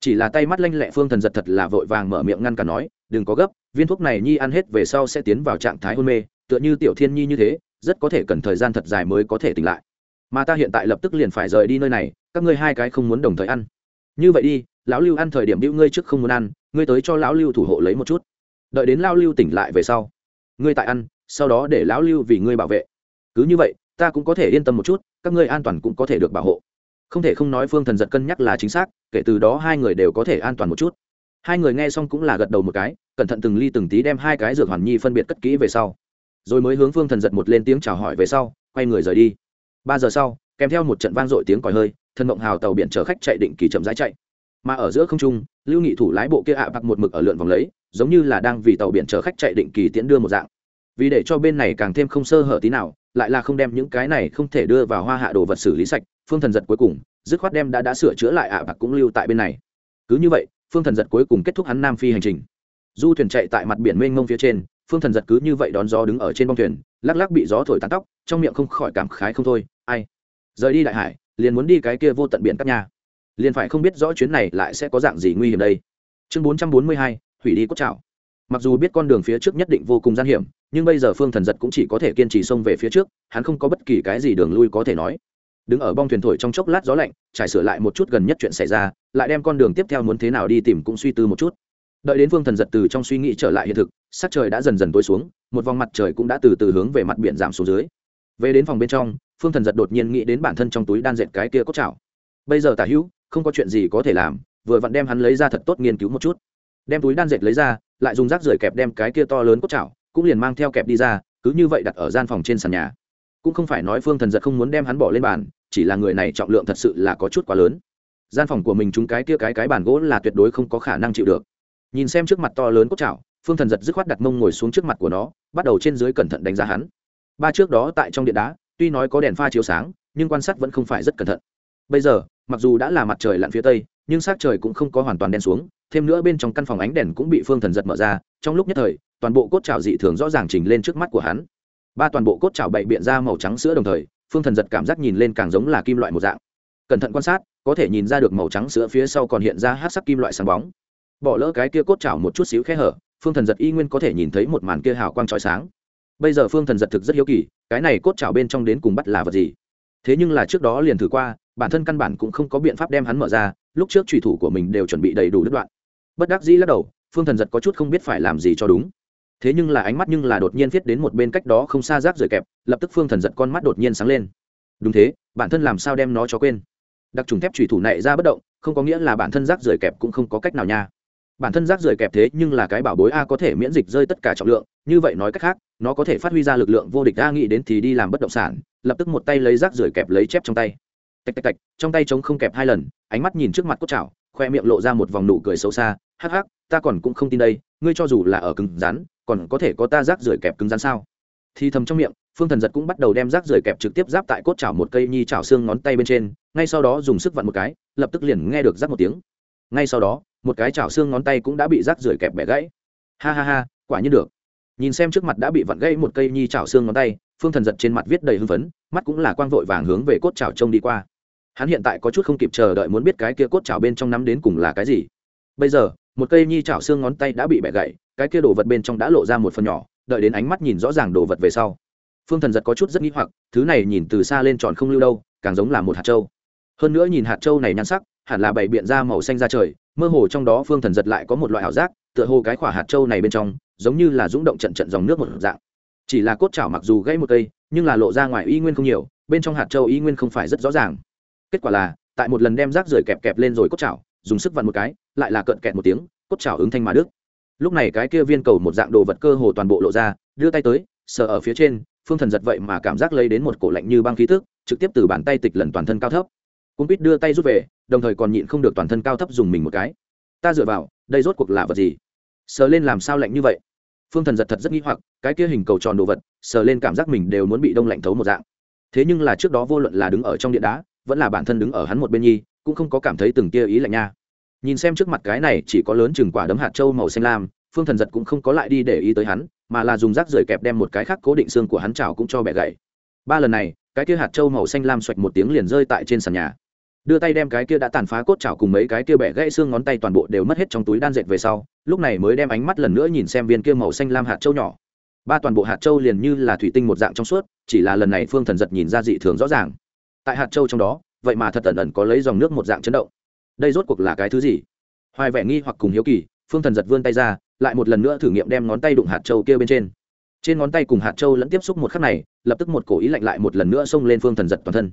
Chỉ là tay mắt lanh lẹ phương thần giật thật là vội vàng mở miệng ngăn cả nói, đừng có gấp, viên thuốc này nhi ăn hết về sau sẽ tiến vào trạng thái hôn mê, tựa như tiểu thiên nhi như thế, rất có thể cần thời gian thật dài mới có thể tỉnh lại. Mà ta hiện tại lập tức liền phải rời đi nơi này, các ngươi hai cái không muốn đồng thời ăn. Như vậy đi, lão lưu ăn thời điểm bĩu ngươi trước không muốn ăn, ngươi tới cho lão lưu thủ hộ lấy một chút. Đợi đến lão lưu tỉnh lại về sau, ngươi tại ăn, sau đó để lão lưu vì ngươi bảo vệ cứ như vậy, ta cũng có thể yên tâm một chút, các ngươi an toàn cũng có thể được bảo hộ. Không thể không nói phương thần giật cân nhắc là chính xác, kể từ đó hai người đều có thể an toàn một chút. Hai người nghe xong cũng là gật đầu một cái, cẩn thận từng ly từng tí đem hai cái dược hoàn nhi phân biệt cất kỹ về sau. Rồi mới hướng phương thần giật một lên tiếng chào hỏi về sau, quay người rời đi. Ba giờ sau, kèm theo một trận vang dội tiếng còi hơi thân mộng hào tàu biển chở khách chạy định kỳ chậm rãi chạy. Mà ở giữa không trung, lưu nghị thủ lái bộ kia ạ à bạc một mực ở lượn vòng lấy, giống như là đang vì tàu biển chở khách chạy định kỳ tiễn đưa một dạng vì để cho bên này càng thêm không sơ hở tí nào, lại là không đem những cái này không thể đưa vào hoa hạ đồ vật xử lý sạch, phương thần giật cuối cùng, dứt khoát đem đã đã sửa chữa lại ạ à bạc cũng lưu tại bên này. Cứ như vậy, phương thần giật cuối cùng kết thúc hắn nam phi hành trình. Du thuyền chạy tại mặt biển mênh mông phía trên, phương thần giật cứ như vậy đón gió đứng ở trên bông thuyền, lắc lắc bị gió thổi tán tóc, trong miệng không khỏi cảm khái không thôi, ai, rời đi đại hải, liền muốn đi cái kia vô tận biển các nhà liền phải không biết rõ chuyến này lại sẽ có dạng gì nguy hiểm đây. Chương bốn trăm bốn mươi hai, hủy đi cốt trào mặc dù biết con đường phía trước nhất định vô cùng gian hiểm nhưng bây giờ phương thần giật cũng chỉ có thể kiên trì xông về phía trước, hắn không có bất kỳ cái gì đường lui có thể nói. Đứng ở bong thuyền thổi trong chốc lát gió lạnh, trải sửa lại một chút gần nhất chuyện xảy ra, lại đem con đường tiếp theo muốn thế nào đi tìm cũng suy tư một chút. Đợi đến phương thần giật từ trong suy nghĩ trở lại hiện thực, sắc trời đã dần dần tối xuống, một vòng mặt trời cũng đã từ từ hướng về mặt biển giảm xuống dưới. Về đến phòng bên trong, phương thần giật đột nhiên nghĩ đến bản thân trong túi đan dệt cái kia cốt chảo. Bây giờ tả hữu, không có chuyện gì có thể làm, vừa vặn đem hắn lấy ra thật tốt nghiên cứu một chút. Đem túi đan dệt lấy ra, lại dùng rác rưởi kẹp đem cái kia to lớn cốt chảo cũng liền mang theo kẹp đi ra, cứ như vậy đặt ở gian phòng trên sàn nhà. Cũng không phải nói phương thần giật không muốn đem hắn bỏ lên bàn, chỉ là người này trọng lượng thật sự là có chút quá lớn. Gian phòng của mình chúng cái kia cái cái bàn gỗ là tuyệt đối không có khả năng chịu được. Nhìn xem trước mặt to lớn cốt chảo, phương thần giật dứt khoát đặt mông ngồi xuống trước mặt của nó, bắt đầu trên dưới cẩn thận đánh giá hắn. Ba trước đó tại trong điện đá, tuy nói có đèn pha chiếu sáng, nhưng quan sát vẫn không phải rất cẩn thận. Bây giờ, mặc dù đã là mặt trời lặn phía tây, nhưng sát trời cũng không có hoàn toàn đen xuống, thêm nữa bên trong căn phòng ánh đèn cũng bị phương thần giật mở ra, trong lúc nhất thời toàn bộ cốt trào dị thường rõ ràng trình lên trước mắt của hắn. Ba toàn bộ cốt trào bậy biện ra màu trắng sữa đồng thời, phương thần giật cảm giác nhìn lên càng giống là kim loại một dạng. Cẩn thận quan sát, có thể nhìn ra được màu trắng sữa phía sau còn hiện ra hát sắc kim loại sáng bóng. Bỏ lỡ cái kia cốt trào một chút xíu khe hở, phương thần giật y nguyên có thể nhìn thấy một màn kia hào quang trói sáng. Bây giờ phương thần giật thực rất hiếu kỳ, cái này cốt trào bên trong đến cùng bắt là vật gì? Thế nhưng là trước đó liền thử qua, bản thân căn bản cũng không có biện pháp đem hắn mở ra, lúc trước trùy thủ của mình đều chuẩn bị đầy đủ đứt đoạn. Bất đắc dĩ lắc đầu, phương thần giật có chút không biết phải làm gì cho đúng thế nhưng là ánh mắt nhưng là đột nhiên viết đến một bên cách đó không xa rác rời kẹp, lập tức phương thần giật con mắt đột nhiên sáng lên. Đúng thế, bản thân làm sao đem nó cho quên? Đặc trùng thép thủy thủ này ra bất động, không có nghĩa là bản thân rác rời kẹp cũng không có cách nào nha. Bản thân rác rời kẹp thế nhưng là cái bảo bối a có thể miễn dịch rơi tất cả trọng lượng, như vậy nói cách khác, nó có thể phát huy ra lực lượng vô địch a nghĩ đến thì đi làm bất động sản, lập tức một tay lấy rác rời kẹp lấy chép trong tay. Tạch tạch tạch, trong tay chống không kẹp hai lần, ánh mắt nhìn trước mặt cốt chảo, khoe miệng lộ ra một vòng nụ cười xấu xa, hắc hắc, ta còn cũng không tin đây, ngươi cho dù là ở cứng rắn còn có thể có ta rác rưởi kẹp cứng rắn sao? Thì thầm trong miệng, phương thần giật cũng bắt đầu đem rác rưởi kẹp trực tiếp giáp tại cốt chảo một cây nhi chảo xương ngón tay bên trên, ngay sau đó dùng sức vặn một cái, lập tức liền nghe được rác một tiếng. Ngay sau đó, một cái chảo xương ngón tay cũng đã bị rác rưởi kẹp bẻ gãy. Ha ha ha, quả nhiên được. Nhìn xem trước mặt đã bị vặn gãy một cây nhi chảo xương ngón tay, phương thần giật trên mặt viết đầy hưng phấn, mắt cũng là quang vội vàng hướng về cốt chảo trông đi qua. Hắn hiện tại có chút không kịp chờ đợi muốn biết cái kia cốt chảo bên trong nắm đến cùng là cái gì. Bây giờ, một cây nhi chảo xương ngón tay đã bị bẻ gãy cái kia đồ vật bên trong đã lộ ra một phần nhỏ, đợi đến ánh mắt nhìn rõ ràng đồ vật về sau. Phương thần giật có chút rất nghĩ hoặc, thứ này nhìn từ xa lên tròn không lưu đâu, càng giống là một hạt trâu hơn nữa nhìn hạt trâu này nhan sắc, hẳn là bày biện ra màu xanh ra trời, mơ hồ trong đó phương thần giật lại có một loại ảo giác, tựa hồ cái quả hạt trâu này bên trong, giống như là rúng động trận trận dòng nước một dạng. Chỉ là cốt chảo mặc dù gãy một cây, nhưng là lộ ra ngoài y nguyên không nhiều, bên trong hạt trâu y nguyên không phải rất rõ ràng. Kết quả là, tại một lần đem rác rưởi kẹp kẹp lên rồi cốt chảo, dùng sức vặn một cái, lại là cận kẹt một tiếng, cốt chảo ứng thanh mà đức lúc này cái kia viên cầu một dạng đồ vật cơ hồ toàn bộ lộ ra, đưa tay tới, sờ ở phía trên, phương thần giật vậy mà cảm giác lấy đến một cổ lạnh như băng khí tức, trực tiếp từ bàn tay tịch lần toàn thân cao thấp. Cung quýt đưa tay rút về, đồng thời còn nhịn không được toàn thân cao thấp dùng mình một cái. Ta dựa vào, đây rốt cuộc là vật gì? Sờ lên làm sao lạnh như vậy? Phương thần giật thật rất n g h i hoặc, cái kia hình cầu tròn đồ vật, sờ lên cảm giác mình đều muốn bị đông lạnh thấu một dạng. Thế nhưng là trước đó vô luận là đứng ở trong điện đá, vẫn là bản thân đứng ở hắn một bên nhi, cũng không có cảm thấy từng tia ý lạnh nha nhìn xem trước mặt cái này chỉ có lớn chừng quả đấm hạt trâu màu xanh lam, phương thần giật cũng không có lại đi để ý tới hắn, mà là dùng rác rời kẹp đem một cái khác cố định xương của hắn chảo cũng cho bẻ gãy. Ba lần này, cái kia hạt trâu màu xanh lam xoạch một tiếng liền rơi tại trên sàn nhà. Đưa tay đem cái kia đã tàn phá cốt chảo cùng mấy cái kia bẻ gãy xương ngón tay toàn bộ đều mất hết trong túi đan dệt về sau, lúc này mới đem ánh mắt lần nữa nhìn xem viên kia màu xanh lam hạt trâu nhỏ. Ba toàn bộ hạt trâu liền như là thủy tinh một dạng trong suốt, chỉ là lần này phương thần giật nhìn ra dị thường rõ ràng. Tại hạt trâu trong đó, vậy mà thật ẩn ẩn có lấy dòng nước một dạng chấn động đây rốt cuộc là cái thứ gì? Hoài vẻ nghi hoặc cùng hiếu kỳ, phương thần giật vươn tay ra, lại một lần nữa thử nghiệm đem ngón tay đụng hạt trâu kia bên trên. Trên ngón tay cùng hạt trâu lẫn tiếp xúc một khắc này, lập tức một cổ ý lạnh lại một lần nữa xông lên phương thần giật toàn thân.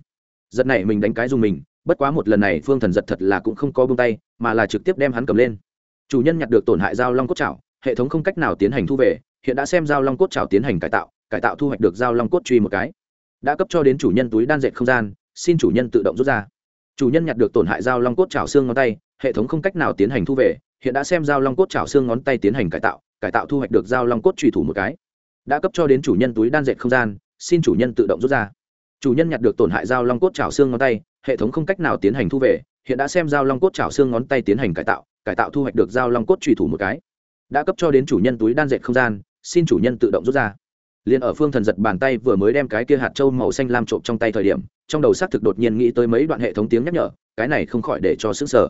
Giật này mình đánh cái dùng mình, bất quá một lần này phương thần giật thật là cũng không có bông tay, mà là trực tiếp đem hắn cầm lên. Chủ nhân nhặt được tổn hại dao long cốt chảo, hệ thống không cách nào tiến hành thu về, hiện đã xem dao long cốt chảo tiến hành cải tạo cải tạo thu hoạch được dao long cốt truy một cái. Đã cấp cho đến chủ nhân túi đan dệt không gian, xin chủ nhân tự động rút ra chủ nhân nhặt được tổn hại dao long cốt chảo xương ngón tay, hệ thống không cách nào tiến hành thu về, hiện đã xem dao long cốt chảo xương ngón tay tiến hành cải tạo cải tạo thu hoạch được dao long cốt trùy thủ một cái. Đã cấp cho đến chủ nhân túi đan dệt không gian, xin chủ nhân tự động rút ra. Chủ nhân nhặt được tổn hại dao long cốt chảo xương ngón tay, hệ thống không cách nào tiến hành thu về, hiện đã xem dao long cốt chảo xương ngón tay tiến hành cải tạo cải tạo thu hoạch được dao long cốt trùy thủ một cái. Đã cấp cho đến chủ nhân túi đan dệt không gian, xin chủ nhân tự động rút ra liền ở phương thần giật bàn tay vừa mới đem cái kia hạt trâu màu xanh lam trộm trong tay thời điểm, trong đầu xác thực đột nhiên nghĩ tới mấy đoạn hệ thống tiếng nhắc nhở, cái này không khỏi để cho xứng sở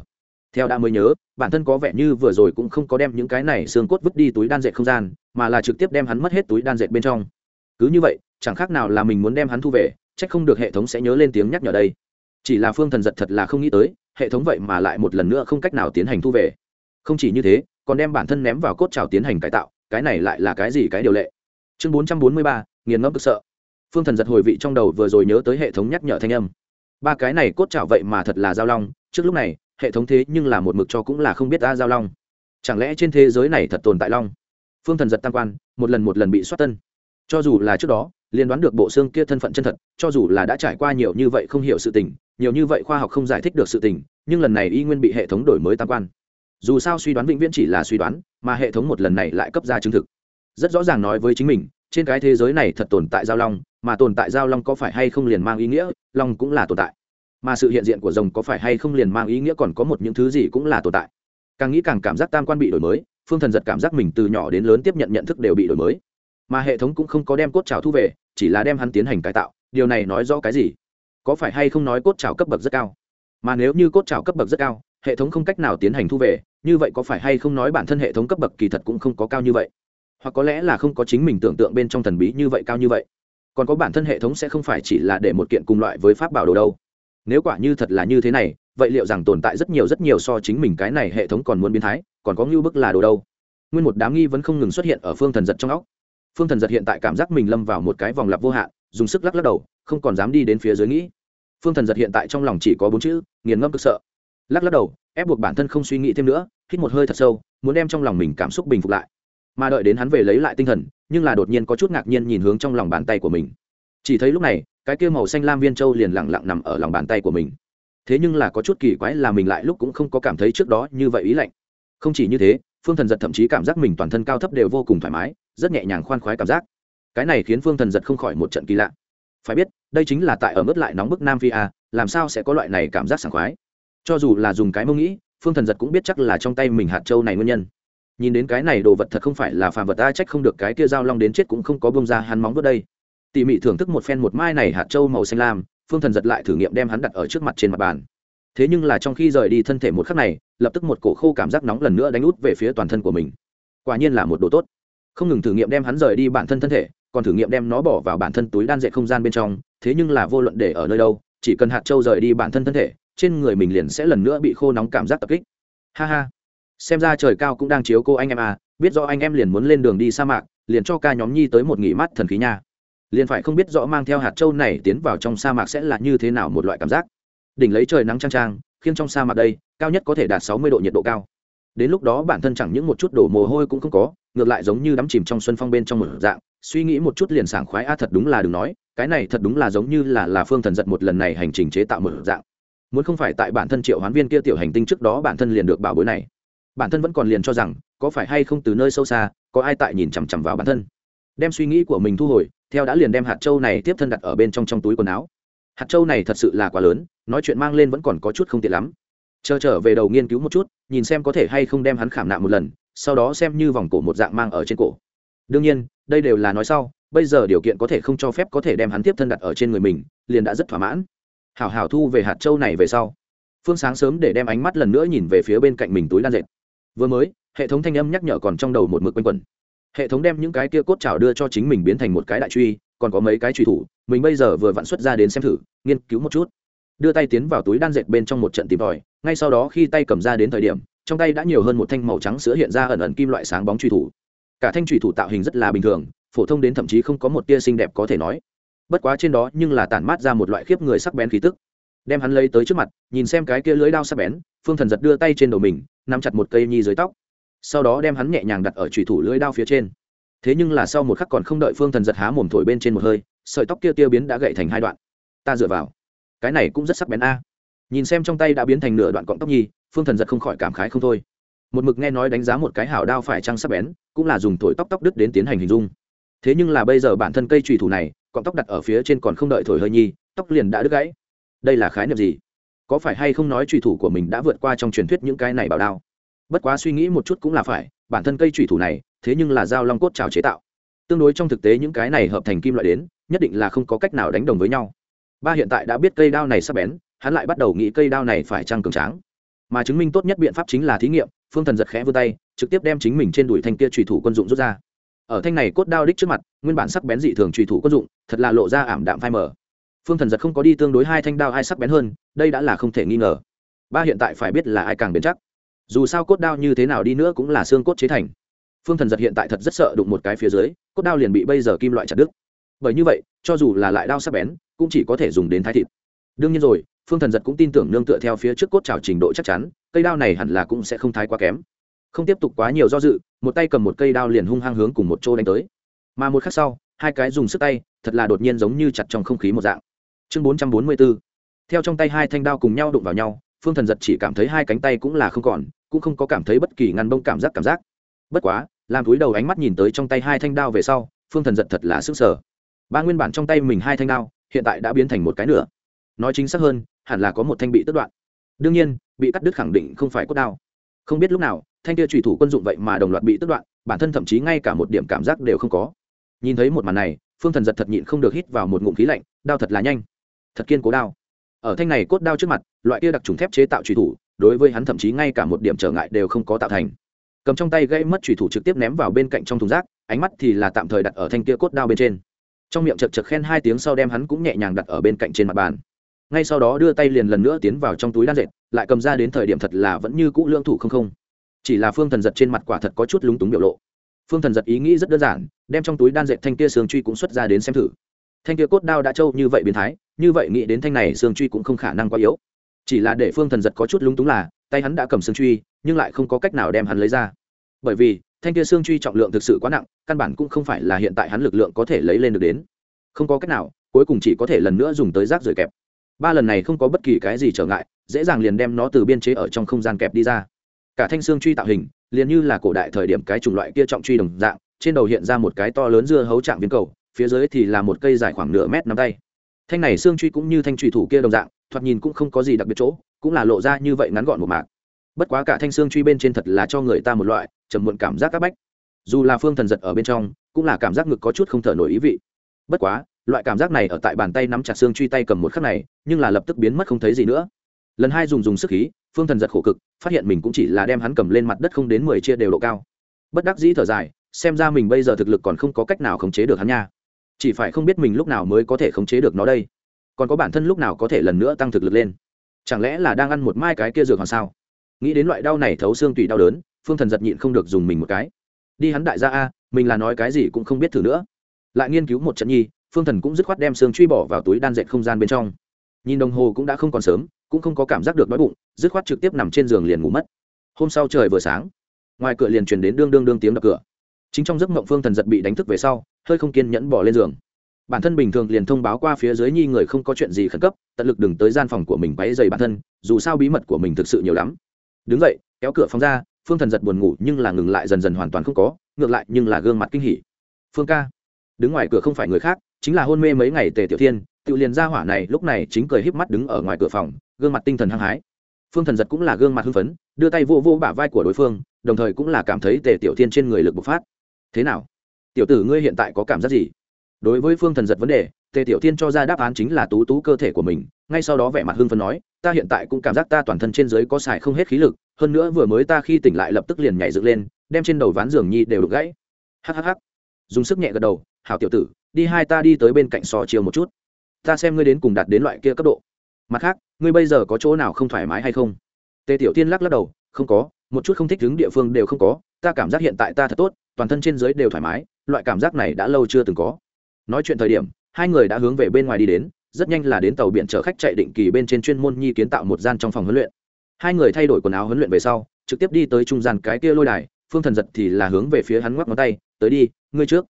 theo đã mới nhớ, bản thân có vẻ như vừa rồi cũng không có đem những cái này xương cốt vứt đi túi đan dệt không gian, mà là trực tiếp đem hắn mất hết túi đan dệt bên trong. Cứ như vậy, chẳng khác nào là mình muốn đem hắn thu về c h ắ c không được hệ thống sẽ nhớ lên tiếng nhắc nhở đây. Chỉ là phương thần giật thật là không nghĩ tới, hệ thống vậy mà lại một lần nữa không cách nào tiến hành thu về. Không chỉ như thế, còn đem bản thân ném vào cốt trào tiến hành cải tạo, cái này lại là cái gì cái điều lệ? Chương bốn trăm bốn mươi ba, nghiền ngẫm cực sợ. Phương thần giật hồi vị trong đầu vừa rồi nhớ tới hệ thống nhắc nhở thanh âm. Ba cái này cốt chảo vậy mà thật là giao long, trước lúc này, hệ thống thế nhưng là một mực cho cũng là không biết ta giao long. Chẳng lẽ trên thế giới này thật tồn tại long? Phương thần giật tam quan, một lần một lần bị xoát tân cho dù là trước đó liên đoán được bộ xương kia thân phận chân thật, cho dù là đã trải qua nhiều như vậy không hiểu sự tình, nhiều như vậy khoa học không giải thích được sự tình, nhưng lần này y nguyên bị hệ thống đổi mới tam quan. Dù sao suy đoán vĩnh viễn chỉ là suy đoán, mà hệ thống một lần này lại cấp ra chứng thực rất rõ ràng nói với chính mình, trên cái thế giới này thật tồn tại giao long, mà tồn tại giao long có phải hay không liền mang ý nghĩa, long cũng là tồn tại. Mà sự hiện diện của rồng có phải hay không liền mang ý nghĩa còn có một những thứ gì cũng là tồn tại. Càng nghĩ càng cảm giác tam quan bị đổi mới, phương thần giật cảm giác mình từ nhỏ đến lớn tiếp nhận nhận thức đều bị đổi mới. Mà hệ thống cũng không có đem cốt trào thu về, chỉ là đem hắn tiến hành cải tạo, điều này nói rõ cái gì? Có phải hay không nói cốt trào cấp bậc rất cao? Mà nếu như cốt trào cấp bậc rất cao, hệ thống không cách nào tiến hành thu về, như vậy có phải hay không nói bản thân hệ thống cấp bậc kỳ thật cũng không có cao như vậy? Hoặc có lẽ là không có chính mình tưởng tượng bên trong thần bí như vậy cao như vậy. Còn có bản thân hệ thống sẽ không phải chỉ là để một kiện cùng loại với pháp bảo đồ đâu. Nếu quả như thật là như thế này, vậy liệu rằng tồn tại rất nhiều rất nhiều so chính mình cái này hệ thống còn muốn biến thái, còn có ngưu bức là đồ đâu? Nguyên một đám nghi vẫn không ngừng xuất hiện ở phương thần giật trong óc. Phương thần giật hiện tại cảm giác mình lâm vào một cái vòng lặp vô hạn, dùng sức lắc lắc đầu, không còn dám đi đến phía dưới nghĩ. Phương thần giật hiện tại trong lòng chỉ có bốn chữ, nghiền ngâm cực sợ. Lắc lắc đầu, ép buộc bản thân không suy nghĩ thêm nữa, hít một hơi thật sâu, muốn đem trong lòng mình cảm xúc bình phục lại mà đợi đến hắn về lấy lại tinh thần, nhưng là đột nhiên có chút ngạc nhiên nhìn hướng trong lòng bàn tay của mình. Chỉ thấy lúc này, cái kia màu xanh lam viên châu liền lẳng lặng nằm ở lòng bàn tay của mình. Thế nhưng là có chút kỳ quái là mình lại lúc cũng không có cảm thấy trước đó như vậy ý lạnh. Không chỉ như thế, phương thần giật thậm chí cảm giác mình toàn thân cao thấp đều vô cùng thoải mái, rất nhẹ nhàng khoan khoái cảm giác. Cái này khiến phương thần giật không khỏi một trận kỳ lạ. Phải biết, đây chính là tại ở mức lại nóng bức nam phi a làm sao sẽ có loại này cảm giác sảng khoái? Cho dù là dùng cái mông nghĩ, phương thần giật cũng biết chắc là trong tay mình hạt châu này nguyên nhân nhìn đến cái này đồ vật thật không phải là phàm vật, ta trách không được cái kia dao long đến chết cũng không có bông ra hắn móng vớt đây. Tỉ mỉ thưởng thức một phen một mai này hạt châu màu xanh lam, phương thần giật lại thử nghiệm đem hắn đặt ở trước mặt trên mặt bàn. Thế nhưng là trong khi rời đi thân thể một khắc này, lập tức một cổ khô cảm giác nóng lần nữa đánh út về phía toàn thân của mình. Quả nhiên là một đồ tốt. Không ngừng thử nghiệm đem hắn rời đi bản thân thân thể, còn thử nghiệm đem nó bỏ vào bản thân túi đan dệt không gian bên trong, thế nhưng là vô luận để ở nơi đâu, chỉ cần hạt châu rời đi bản thân thân thể, trên người mình liền sẽ lần nữa bị khô nóng cảm giác tập kích. Ha ha xem ra trời cao cũng đang chiếu cô anh em à biết rõ anh em liền muốn lên đường đi sa mạc, liền cho ca nhóm nhi tới một nghỉ mát thần khí nha. Liền phải không biết rõ mang theo hạt châu này tiến vào trong sa mạc sẽ là như thế nào một loại cảm giác. Đỉnh lấy trời nắng trang trang khiến trong sa mạc đây, cao nhất có thể đạt sáu mươi độ nhiệt độ cao. Đến lúc đó bản thân chẳng những một chút đổ mồ hôi cũng không có, ngược lại giống như đắm chìm trong xuân phong bên trong một dạng, suy nghĩ một chút liền sảng khoái, a, thật đúng là đừng nói, cái này thật đúng là giống như là là phương thần giật một lần này hành trình chế tạo một dạng. Muốn không phải tại bản thân triệu hoán viên kia tiểu hành tinh trước đó bản thân liền được bảo bối này bản thân vẫn còn liền cho rằng, có phải hay không từ nơi sâu xa, có ai tại nhìn chằm chằm vào bản thân. Đem suy nghĩ của mình thu hồi, theo đã liền đem hạt châu này tiếp thân đặt ở bên trong trong túi quần áo. Hạt châu này thật sự là quá lớn, nói chuyện mang lên vẫn còn có chút không tiện lắm. Chờ trở về đầu nghiên cứu một chút, nhìn xem có thể hay không đem hắn khảm nạm một lần, sau đó xem như vòng cổ một dạng mang ở trên cổ. Đương nhiên, đây đều là nói sau, bây giờ điều kiện có thể không cho phép có thể đem hắn tiếp thân đặt ở trên người mình, liền đã rất thỏa mãn. Hảo hảo thu về hạt châu này về sau. Phương sáng sớm để đem ánh mắt lần nữa nhìn về phía bên cạnh mình túi đan dệt vừa mới, hệ thống thanh âm nhắc nhở còn trong đầu một mực quanh quẩn. Hệ thống đem những cái kia cốt chảo đưa cho chính mình biến thành một cái đại truy, còn có mấy cái truy thủ, mình bây giờ vừa vặn xuất ra đến xem thử, nghiên cứu một chút. Đưa tay tiến vào túi đan dệt bên trong một trận tìm tòi, ngay sau đó khi tay cầm ra đến thời điểm, trong tay đã nhiều hơn một thanh màu trắng sữa hiện ra ẩn ẩn kim loại sáng bóng truy thủ. Cả thanh truy thủ tạo hình rất là bình thường, phổ thông đến thậm chí không có một tia xinh đẹp có thể nói. Bất quá trên đó nhưng là tản mát ra một loại khiếp người sắc bén khí tức đem hắn lấy tới trước mặt, nhìn xem cái kia lưới đao sắc bén, phương thần giật đưa tay trên đầu mình, nắm chặt một cây nhi dưới tóc. Sau đó đem hắn nhẹ nhàng đặt ở trùy thủ lưới đao phía trên. Thế nhưng là sau một khắc còn không đợi phương thần giật há mồm thổi bên trên một hơi, sợi tóc kia tiêu biến đã gậy thành hai đoạn. Ta dựa vào. Cái này cũng rất sắc bén a. Nhìn xem trong tay đã biến thành nửa đoạn cọng tóc nhi, phương thần giật không khỏi cảm khái không thôi. Một mực nghe nói đánh giá một cái hảo đao phải trăng sắc bén, cũng là dùng thổi tóc tóc đứt đến tiến hành hình dung. Thế nhưng là bây giờ bản thân cây trùy thủ này, cọng tóc đặt ở phía trên còn không đợi thổi hơi nhi, tóc liền đã đứt gãy đây là khái niệm gì? Có phải hay không nói trùy thủ của mình đã vượt qua trong truyền thuyết những cái này bảo đao? Bất quá suy nghĩ một chút cũng là phải, bản thân cây trùy thủ này, thế nhưng là dao long cốt trào chế tạo. Tương đối trong thực tế những cái này hợp thành kim loại đến, nhất định là không có cách nào đánh đồng với nhau. Ba hiện tại đã biết cây đao này sắp bén, hắn lại bắt đầu nghĩ cây đao này phải trăng cường tráng. Mà chứng minh tốt nhất biện pháp chính là thí nghiệm, phương thần giật khẽ vươn tay, trực tiếp đem chính mình trên đùi thanh kia trùy thủ quân dụng rút ra. Ở thanh này cốt đao đích trước mặt, nguyên bản sắc bén dị thường trùy thủ quân dụng, thật là lộ ra ảm đạm phai mờ phương thần giật không có đi tương đối hai thanh đao ai sắc bén hơn, đây đã là không thể nghi ngờ. Ba hiện tại phải biết là ai càng bền chắc. Dù sao cốt đao như thế nào đi nữa cũng là xương cốt chế thành. Phương thần giật hiện tại thật rất sợ đụng một cái phía dưới, cốt đao liền bị bây giờ kim loại chặt đứt. Bởi như vậy, cho dù là lại đao sắc bén, cũng chỉ có thể dùng đến thái thịt. Đương nhiên rồi, phương thần giật cũng tin tưởng nương tựa theo phía trước cốt trào trình độ chắc chắn, cây đao này hẳn là cũng sẽ không thái quá kém. Không tiếp tục quá nhiều do dự, một tay cầm một cây đao liền hung hăng hướng cùng một chỗ đánh tới. Mà một khắc sau, hai cái dùng sức tay, thật là đột nhiên giống như chặt trong không khí một dạng chương bốn trăm bốn mươi b ố theo trong tay hai thanh đao cùng nhau đụng vào nhau, phương thần giật chỉ cảm thấy hai cánh tay cũng là không còn, cũng không có cảm thấy bất kỳ ngăn bông cảm giác cảm giác. Bất quá, làm túi đầu ánh mắt nhìn tới trong tay hai thanh đao về sau, phương thần giật thật là sức sở ba nguyên bản trong tay mình hai thanh đao, hiện tại đã biến thành một cái nữa nói chính xác hơn, hẳn là có một thanh bị tất đoạn. Đương nhiên, bị cắt đứt khẳng định không phải cốt đao. Không biết lúc nào, thanh kia trùy thủ quân dụng vậy mà đồng loạt bị tất đoạn, bản thân thậm chí ngay cả một điểm cảm giác đều không có. Nhìn thấy một màn này, phương thần giật thật nhịn không được hít vào một ngụm khí lạnh, đao thật là nhanh thật kiên cố đao. Ở thanh này cốt đao trước mặt, loại kia đặc trùng thép chế tạo trùy thủ, đối với hắn thậm chí ngay cả một điểm trở ngại đều không có tạo thành. Cầm trong tay gây mất trùy thủ trực tiếp ném vào bên cạnh trong thùng rác, ánh mắt thì là tạm thời đặt ở thanh kia cốt đao bên trên. Trong miệng chật chật khen hai tiếng sau đem hắn cũng nhẹ nhàng đặt ở bên cạnh trên mặt bàn. Ngay sau đó đưa tay liền lần nữa tiến vào trong túi đan dệt, lại cầm ra đến thời điểm thật là vẫn như cũ lương thủ không không. Chỉ là phương thần giật trên mặt quả thật có chút lúng túng biểu lộ. Phương thần giật ý nghĩ rất đơn giản, đem trong túi đan dệt thanh kia sương truy cũng xuất ra đến xem thử. Thanh kia cốt đao đã trâu như vậy biến thái như vậy nghĩ đến thanh này xương truy cũng không khả năng quá yếu. Chỉ là để phương thần giật có chút lúng túng là, tay hắn đã cầm xương truy, nhưng lại không có cách nào đem hắn lấy ra. Bởi vì, thanh kia xương truy trọng lượng thực sự quá nặng, căn bản cũng không phải là hiện tại hắn lực lượng có thể lấy lên được đến. Không có cách nào, cuối cùng chỉ có thể lần nữa dùng tới rác rời kẹp. Ba lần này không có bất kỳ cái gì trở ngại, dễ dàng liền đem nó từ biên chế ở trong không gian kẹp đi ra. Cả thanh xương truy tạo hình, liền như là cổ đại thời điểm cái chủng loại kia trọng truy đồng dạng, trên đầu hiện ra một cái to lớn dưa hấu trạng viên cầu, phía dưới thì là một cây dài khoảng nửa mét nắm tay thanh này xương truy cũng như thanh truy thủ kia đồng dạng, thoạt nhìn cũng không có gì đặc biệt chỗ, cũng là lộ ra như vậy ngắn gọn một mạc. Bất quá cả thanh xương truy bên trên thật là cho người ta một loại trầm muộn cảm giác các bách. Dù là phương thần giật ở bên trong, cũng là cảm giác ngực có chút không thở nổi ý vị. Bất quá, loại cảm giác này ở tại bàn tay nắm chặt xương truy tay cầm một khắc này, nhưng là lập tức biến mất không thấy gì nữa. Lần hai dùng dùng sức khí, phương thần giật khổ cực, phát hiện mình cũng chỉ là đem hắn cầm lên mặt đất không đến mười chia đều độ cao. Bất đắc dĩ thở dài, xem ra mình bây giờ thực lực còn không có cách nào khống chế được hắn nha chỉ phải không biết mình lúc nào mới có thể khống chế được nó đây. Còn có bản thân lúc nào có thể lần nữa tăng thực lực lên? Chẳng lẽ là đang ăn một mai cái kia dược hoàng sao? Nghĩ đến loại đau này thấu xương tùy đau đớn, phương thần giật nhịn không được dùng mình một cái. Đi hắn đại gia a, mình là nói cái gì cũng không biết thử nữa. Lại nghiên cứu một trận nhi, phương thần cũng dứt khoát đem xương truy bỏ vào túi đan dệt không gian bên trong. Nhìn đồng hồ cũng đã không còn sớm, cũng không có cảm giác được đói bụng, dứt khoát trực tiếp nằm trên giường liền ngủ mất. Hôm sau trời vừa sáng, ngoài cửa liền truyền đến đương đương đương tiếng đập cửa. Chính trong giấc mộng phương thần giật bị đánh thức về sau hơi không kiên nhẫn bỏ lên giường. Bản thân bình thường liền thông báo qua phía dưới nhi người không có chuyện gì khẩn cấp, tận lực đừng tới gian phòng của mình quáy dày bản thân, dù sao bí mật của mình thực sự nhiều lắm. Đứng dậy, kéo cửa phóng ra, phương thần giật buồn ngủ nhưng là ngừng lại dần dần hoàn toàn không có, ngược lại nhưng là gương mặt kinh hỉ. Phương ca, đứng ngoài cửa không phải người khác, chính là hôn mê mấy ngày tề tiểu thiên, tự liền ra hỏa này lúc này chính cười híp mắt đứng ở ngoài cửa phòng, gương mặt tinh thần hăng hái. Phương thần giật cũng là gương mặt hưng phấn, đưa tay vô vô bả vai của đối phương, đồng thời cũng là cảm thấy tề tiểu thiên trên người lực bộc phát. Thế nào? Tiểu tử ngươi hiện tại có cảm giác gì? Đối với phương thần giật vấn đề, tề tiểu thiên cho ra đáp án chính là tú tú cơ thể của mình. Ngay sau đó vẻ mặt hưng phấn nói, ta hiện tại cũng cảm giác ta toàn thân trên dưới có xài không hết khí lực, hơn nữa vừa mới ta khi tỉnh lại lập tức liền nhảy dựng lên, đem trên đầu ván giường nhi đều đục gãy. Hhh dùng sức nhẹ gật đầu, hảo tiểu tử, đi hai ta đi tới bên cạnh sò chiều một chút. Ta xem ngươi đến cùng đạt đến loại kia cấp độ. Mặt khác, ngươi bây giờ có chỗ nào không thoải mái hay không? Tề tiểu tiên lắc lắc đầu, không có, một chút không thích đứng địa phương đều không có, ta cảm giác hiện tại ta thật tốt, toàn thân trên dưới đều thoải mái loại cảm giác này đã lâu chưa từng có. Nói chuyện thời điểm, hai người đã hướng về bên ngoài đi đến, rất nhanh là đến tàu biển chở khách chạy định kỳ bên trên chuyên môn nhi kiến tạo một gian trong phòng huấn luyện. Hai người thay đổi quần áo huấn luyện về sau, trực tiếp đi tới trung gian cái kia lôi đài, phương thần giật thì là hướng về phía hắn ngoắc ngón tay, tới đi, ngươi trước.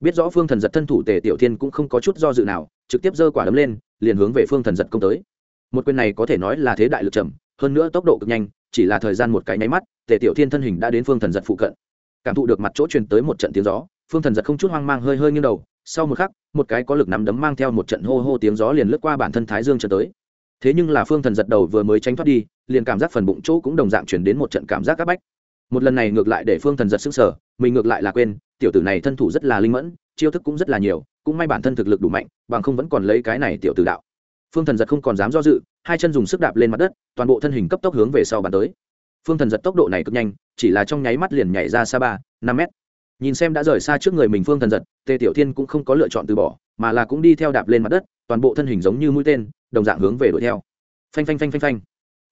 Biết rõ phương thần giật thân thủ tề tiểu thiên cũng không có chút do dự nào, trực tiếp giơ quả đấm lên, liền hướng về phương thần giật công tới. Một quyền này có thể nói là thế đại lực trầm, hơn nữa tốc độ cực nhanh, chỉ là thời gian một cái nháy mắt, tề tiểu thiên thân hình đã đến phương thần giật phụ cận. Cảm thụ được mặt chỗ truyền tới một trận tiếng gió phương thần giật không chút hoang mang hơi hơi nghiêng đầu, sau một khắc, một cái có lực nắm đấm mang theo một trận hô hô tiếng gió liền lướt qua bản thân thái dương trở tới. Thế nhưng là phương thần giật đầu vừa mới tránh thoát đi, liền cảm giác phần bụng chỗ cũng đồng dạng chuyển đến một trận cảm giác áp bách. Một lần này ngược lại để phương thần giật sức sở mình ngược lại là quên, tiểu tử này thân thủ rất là linh mẫn, chiêu thức cũng rất là nhiều, cũng may bản thân thực lực đủ mạnh, bằng không vẫn còn lấy cái này tiểu tử đạo. Phương thần giật không còn dám do dự, hai chân dùng sức đạp lên mặt đất, toàn bộ thân hình cấp tốc hướng về sau bàn tới. Phương thần giật tốc độ này cực nhanh, chỉ là trong nháy mắt liền nhảy ra xa ba, năm mét nhìn xem đã rời xa trước người mình phương thần giật, tề tiểu thiên cũng không có lựa chọn từ bỏ, mà là cũng đi theo đạp lên mặt đất, toàn bộ thân hình giống như mũi tên, đồng dạng hướng về đuổi theo. Phanh phanh phanh phanh phanh.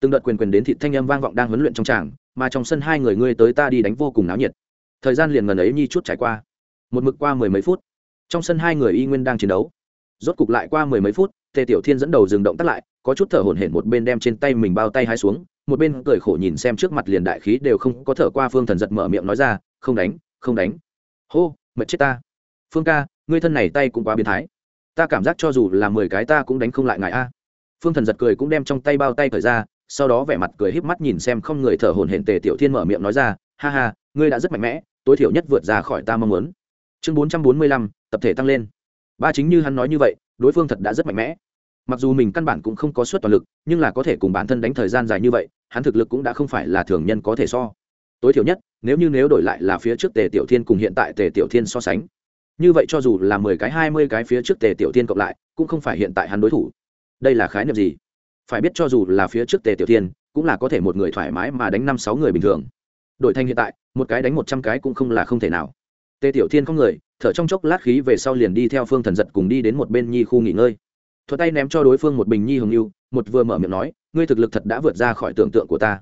Từng đợt quyền quyền đến thịt thanh âm vang vọng đang huấn luyện trong tràng, mà trong sân hai người ngươi tới ta đi đánh vô cùng náo nhiệt. Thời gian liền ngần ấy nhi chút trải qua. Một mực qua mười mấy phút. Trong sân hai người y nguyên đang chiến đấu. Rốt cục lại qua mười mấy phút, tề tiểu thiên dẫn đầu dừng động tắt lại, có chút thở hổn hển một bên đem trên tay mình bao tay hai xuống, một bên cười khổ nhìn xem trước mặt liền đại khí đều không có thở qua phương thần giật mở miệng nói ra, không đánh không đánh. Hô, mệt chết ta. Phương ca, ngươi thân này tay cũng quá biến thái. Ta cảm giác cho dù là mười cái ta cũng đánh không lại ngài a. Phương thần giật cười cũng đem trong tay bao tay cởi ra, sau đó vẻ mặt cười híp mắt nhìn xem không người thở hổn hển tề tiểu thiên mở miệng nói ra, ha ha, ngươi đã rất mạnh mẽ, tối thiểu nhất vượt ra khỏi ta mong muốn. Chương bốn trăm bốn mươi lăm, tập thể tăng lên. Ba chính như hắn nói như vậy, đối phương thật đã rất mạnh mẽ. Mặc dù mình căn bản cũng không có suất toàn lực, nhưng là có thể cùng bản thân đánh thời gian dài như vậy, hắn thực lực cũng đã không phải là thường nhân có thể so. Tối thiểu nhất nếu như nếu đổi lại là phía trước tề tiểu thiên cùng hiện tại tề tiểu thiên so sánh, như vậy cho dù là mười cái, hai mươi cái phía trước tề tiểu thiên cộng lại, cũng không phải hiện tại hắn đối thủ. Đây là khái niệm gì? Phải biết cho dù là phía trước tề tiểu thiên, cũng là có thể một người thoải mái mà đánh năm, sáu người bình thường. Đổi thành hiện tại, một cái đánh một trăm cái cũng không là không thể nào. Tề tiểu thiên không người, thở trong chốc lát khí về sau liền đi theo phương thần giật cùng đi đến một bên nhi khu nghỉ ngơi. Thuật tay ném cho đối phương một bình nhi hồng yêu một vừa mở miệng nói, ngươi thực lực thật đã vượt ra khỏi tưởng tượng của ta.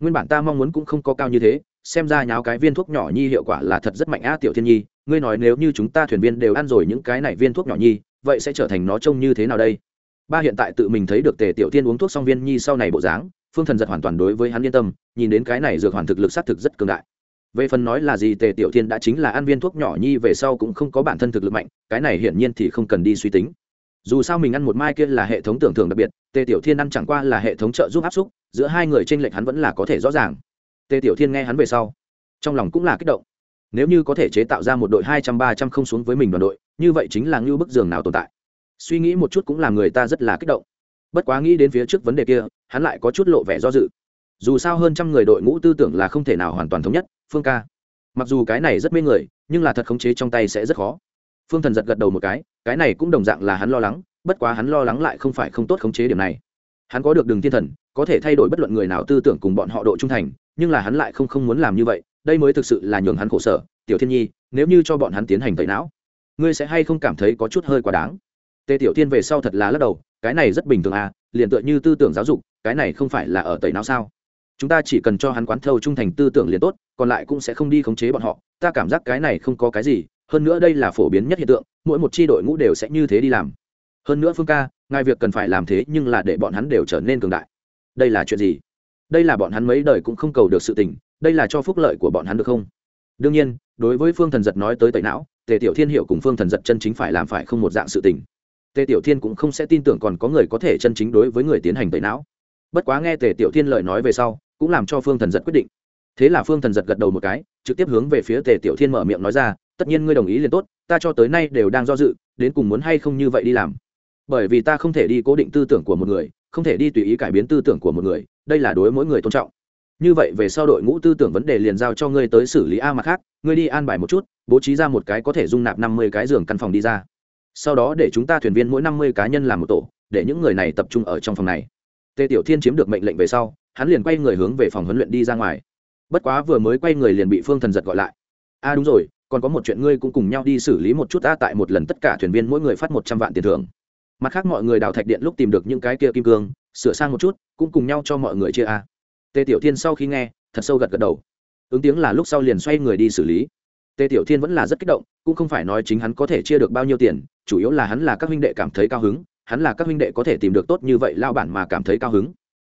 Nguyên bản ta mong muốn cũng không có cao như thế xem ra nháo cái viên thuốc nhỏ nhi hiệu quả là thật rất mạnh a tiểu thiên nhi, ngươi nói nếu như chúng ta thuyền viên đều ăn rồi những cái này viên thuốc nhỏ nhi, vậy sẽ trở thành nó trông như thế nào đây? Ba hiện tại tự mình thấy được tề tiểu thiên uống thuốc xong viên nhi sau này bộ dáng, phương thần giật hoàn toàn đối với hắn yên tâm, nhìn đến cái này dược hoàn thực lực xác thực rất cường đại. Về phần nói là gì, tề tiểu thiên đã chính là ăn viên thuốc nhỏ nhi về sau cũng không có bản thân thực lực mạnh, cái này hiển nhiên thì không cần đi suy tính. Dù sao mình ăn một mai kia là hệ thống tưởng thưởng đặc biệt, tề tiểu thiên ăn chẳng qua là hệ thống trợ giúp áp xúc giữa hai người tranh lệch hắn vẫn là có thể rõ ràng tề tiểu thiên nghe hắn về sau, trong lòng cũng là kích động. Nếu như có thể chế tạo ra một đội hai trăm ba trăm không xuống với mình đoàn đội, như vậy chính là ngưu bức giường nào tồn tại. Suy nghĩ một chút cũng làm người ta rất là kích động. Bất quá nghĩ đến phía trước vấn đề kia, hắn lại có chút lộ vẻ do dự. Dù sao hơn trăm người đội ngũ tư tưởng là không thể nào hoàn toàn thống nhất, phương ca. Mặc dù cái này rất mê người, nhưng là thật khống chế trong tay sẽ rất khó. Phương thần giật gật đầu một cái cái này cũng đồng dạng là hắn lo lắng, bất quá hắn lo lắng lại không phải không tốt khống chế điểm này. Hắn có được đường thiên thần có thể thay đổi bất luận người nào tư tưởng cùng bọn họ độ trung thành, nhưng là hắn lại không không muốn làm như vậy, đây mới thực sự là nhường hắn khổ sở. Tiểu thiên nhi, nếu như cho bọn hắn tiến hành tẩy não, ngươi sẽ hay không cảm thấy có chút hơi quá đáng? Tề tiểu thiên về sau thật là lắc đầu, cái này rất bình thường à liền tựa như tư tưởng giáo dục, cái này không phải là ở tẩy não sao? Chúng ta chỉ cần cho hắn quán thâu trung thành tư tưởng liền tốt, còn lại cũng sẽ không đi khống chế bọn họ, ta cảm giác cái này không có cái gì, hơn nữa đây là phổ biến nhất hiện tượng, mỗi một tri đội ngũ đều sẽ như thế đi làm. Hơn nữa phương ca, ngài việc cần phải làm thế nhưng là để bọn hắn đều trở nên cường đại đây là chuyện gì? Đây là bọn hắn mấy đời cũng không cầu được sự tình, đây là cho phúc lợi của bọn hắn được không? Đương nhiên, đối với phương thần giật nói tới tẩy não, tề tiểu thiên hiệu cùng phương thần giật chân chính phải làm phải không một dạng sự tình. Tề tiểu thiên cũng không sẽ tin tưởng còn có người có thể chân chính đối với người tiến hành tẩy não. Bất quá nghe tề tiểu thiên lời nói về sau, cũng làm cho phương thần giật quyết định. Thế là phương thần giật gật đầu một cái, trực tiếp hướng về phía tề tiểu thiên mở miệng nói ra, tất nhiên ngươi đồng ý liền tốt, ta cho tới nay đều đang do dự, đến cùng muốn hay không như vậy đi làm. Bởi vì ta không thể đi cố định tư tưởng của một người không thể đi tùy ý cải biến tư tưởng của một người, đây là đối mỗi người tôn trọng. Như vậy về sau đội ngũ tư tưởng vấn đề liền giao cho ngươi tới xử lý a mặt khác, ngươi đi an bài một chút, bố trí ra một cái có thể dung nạp năm mươi cái giường căn phòng đi ra. Sau đó để chúng ta thuyền viên mỗi năm mươi cá nhân làm một tổ, để những người này tập trung ở trong phòng này. Tề tiểu thiên chiếm được mệnh lệnh về sau, hắn liền quay người hướng về phòng huấn luyện đi ra ngoài. Bất quá vừa mới quay người liền bị phương thần giật gọi lại. A, đúng rồi, còn có một chuyện ngươi cũng cùng nhau đi xử lý một chút ta tại một lần tất cả thuyền viên mỗi người phát một trăm vạn tiền thưởng mặt khác mọi người đào thạch điện lúc tìm được những cái kia kim cương, sửa sang một chút, cũng cùng nhau cho mọi người chia a. Tề tiểu thiên sau khi nghe, thật sâu gật gật đầu. Ứng tiếng là lúc sau liền xoay người đi xử lý. Tề tiểu thiên vẫn là rất kích động, cũng không phải nói chính hắn có thể chia được bao nhiêu tiền, chủ yếu là hắn là các huynh đệ cảm thấy cao hứng, hắn là các huynh đệ có thể tìm được tốt như vậy lao bản mà cảm thấy cao hứng.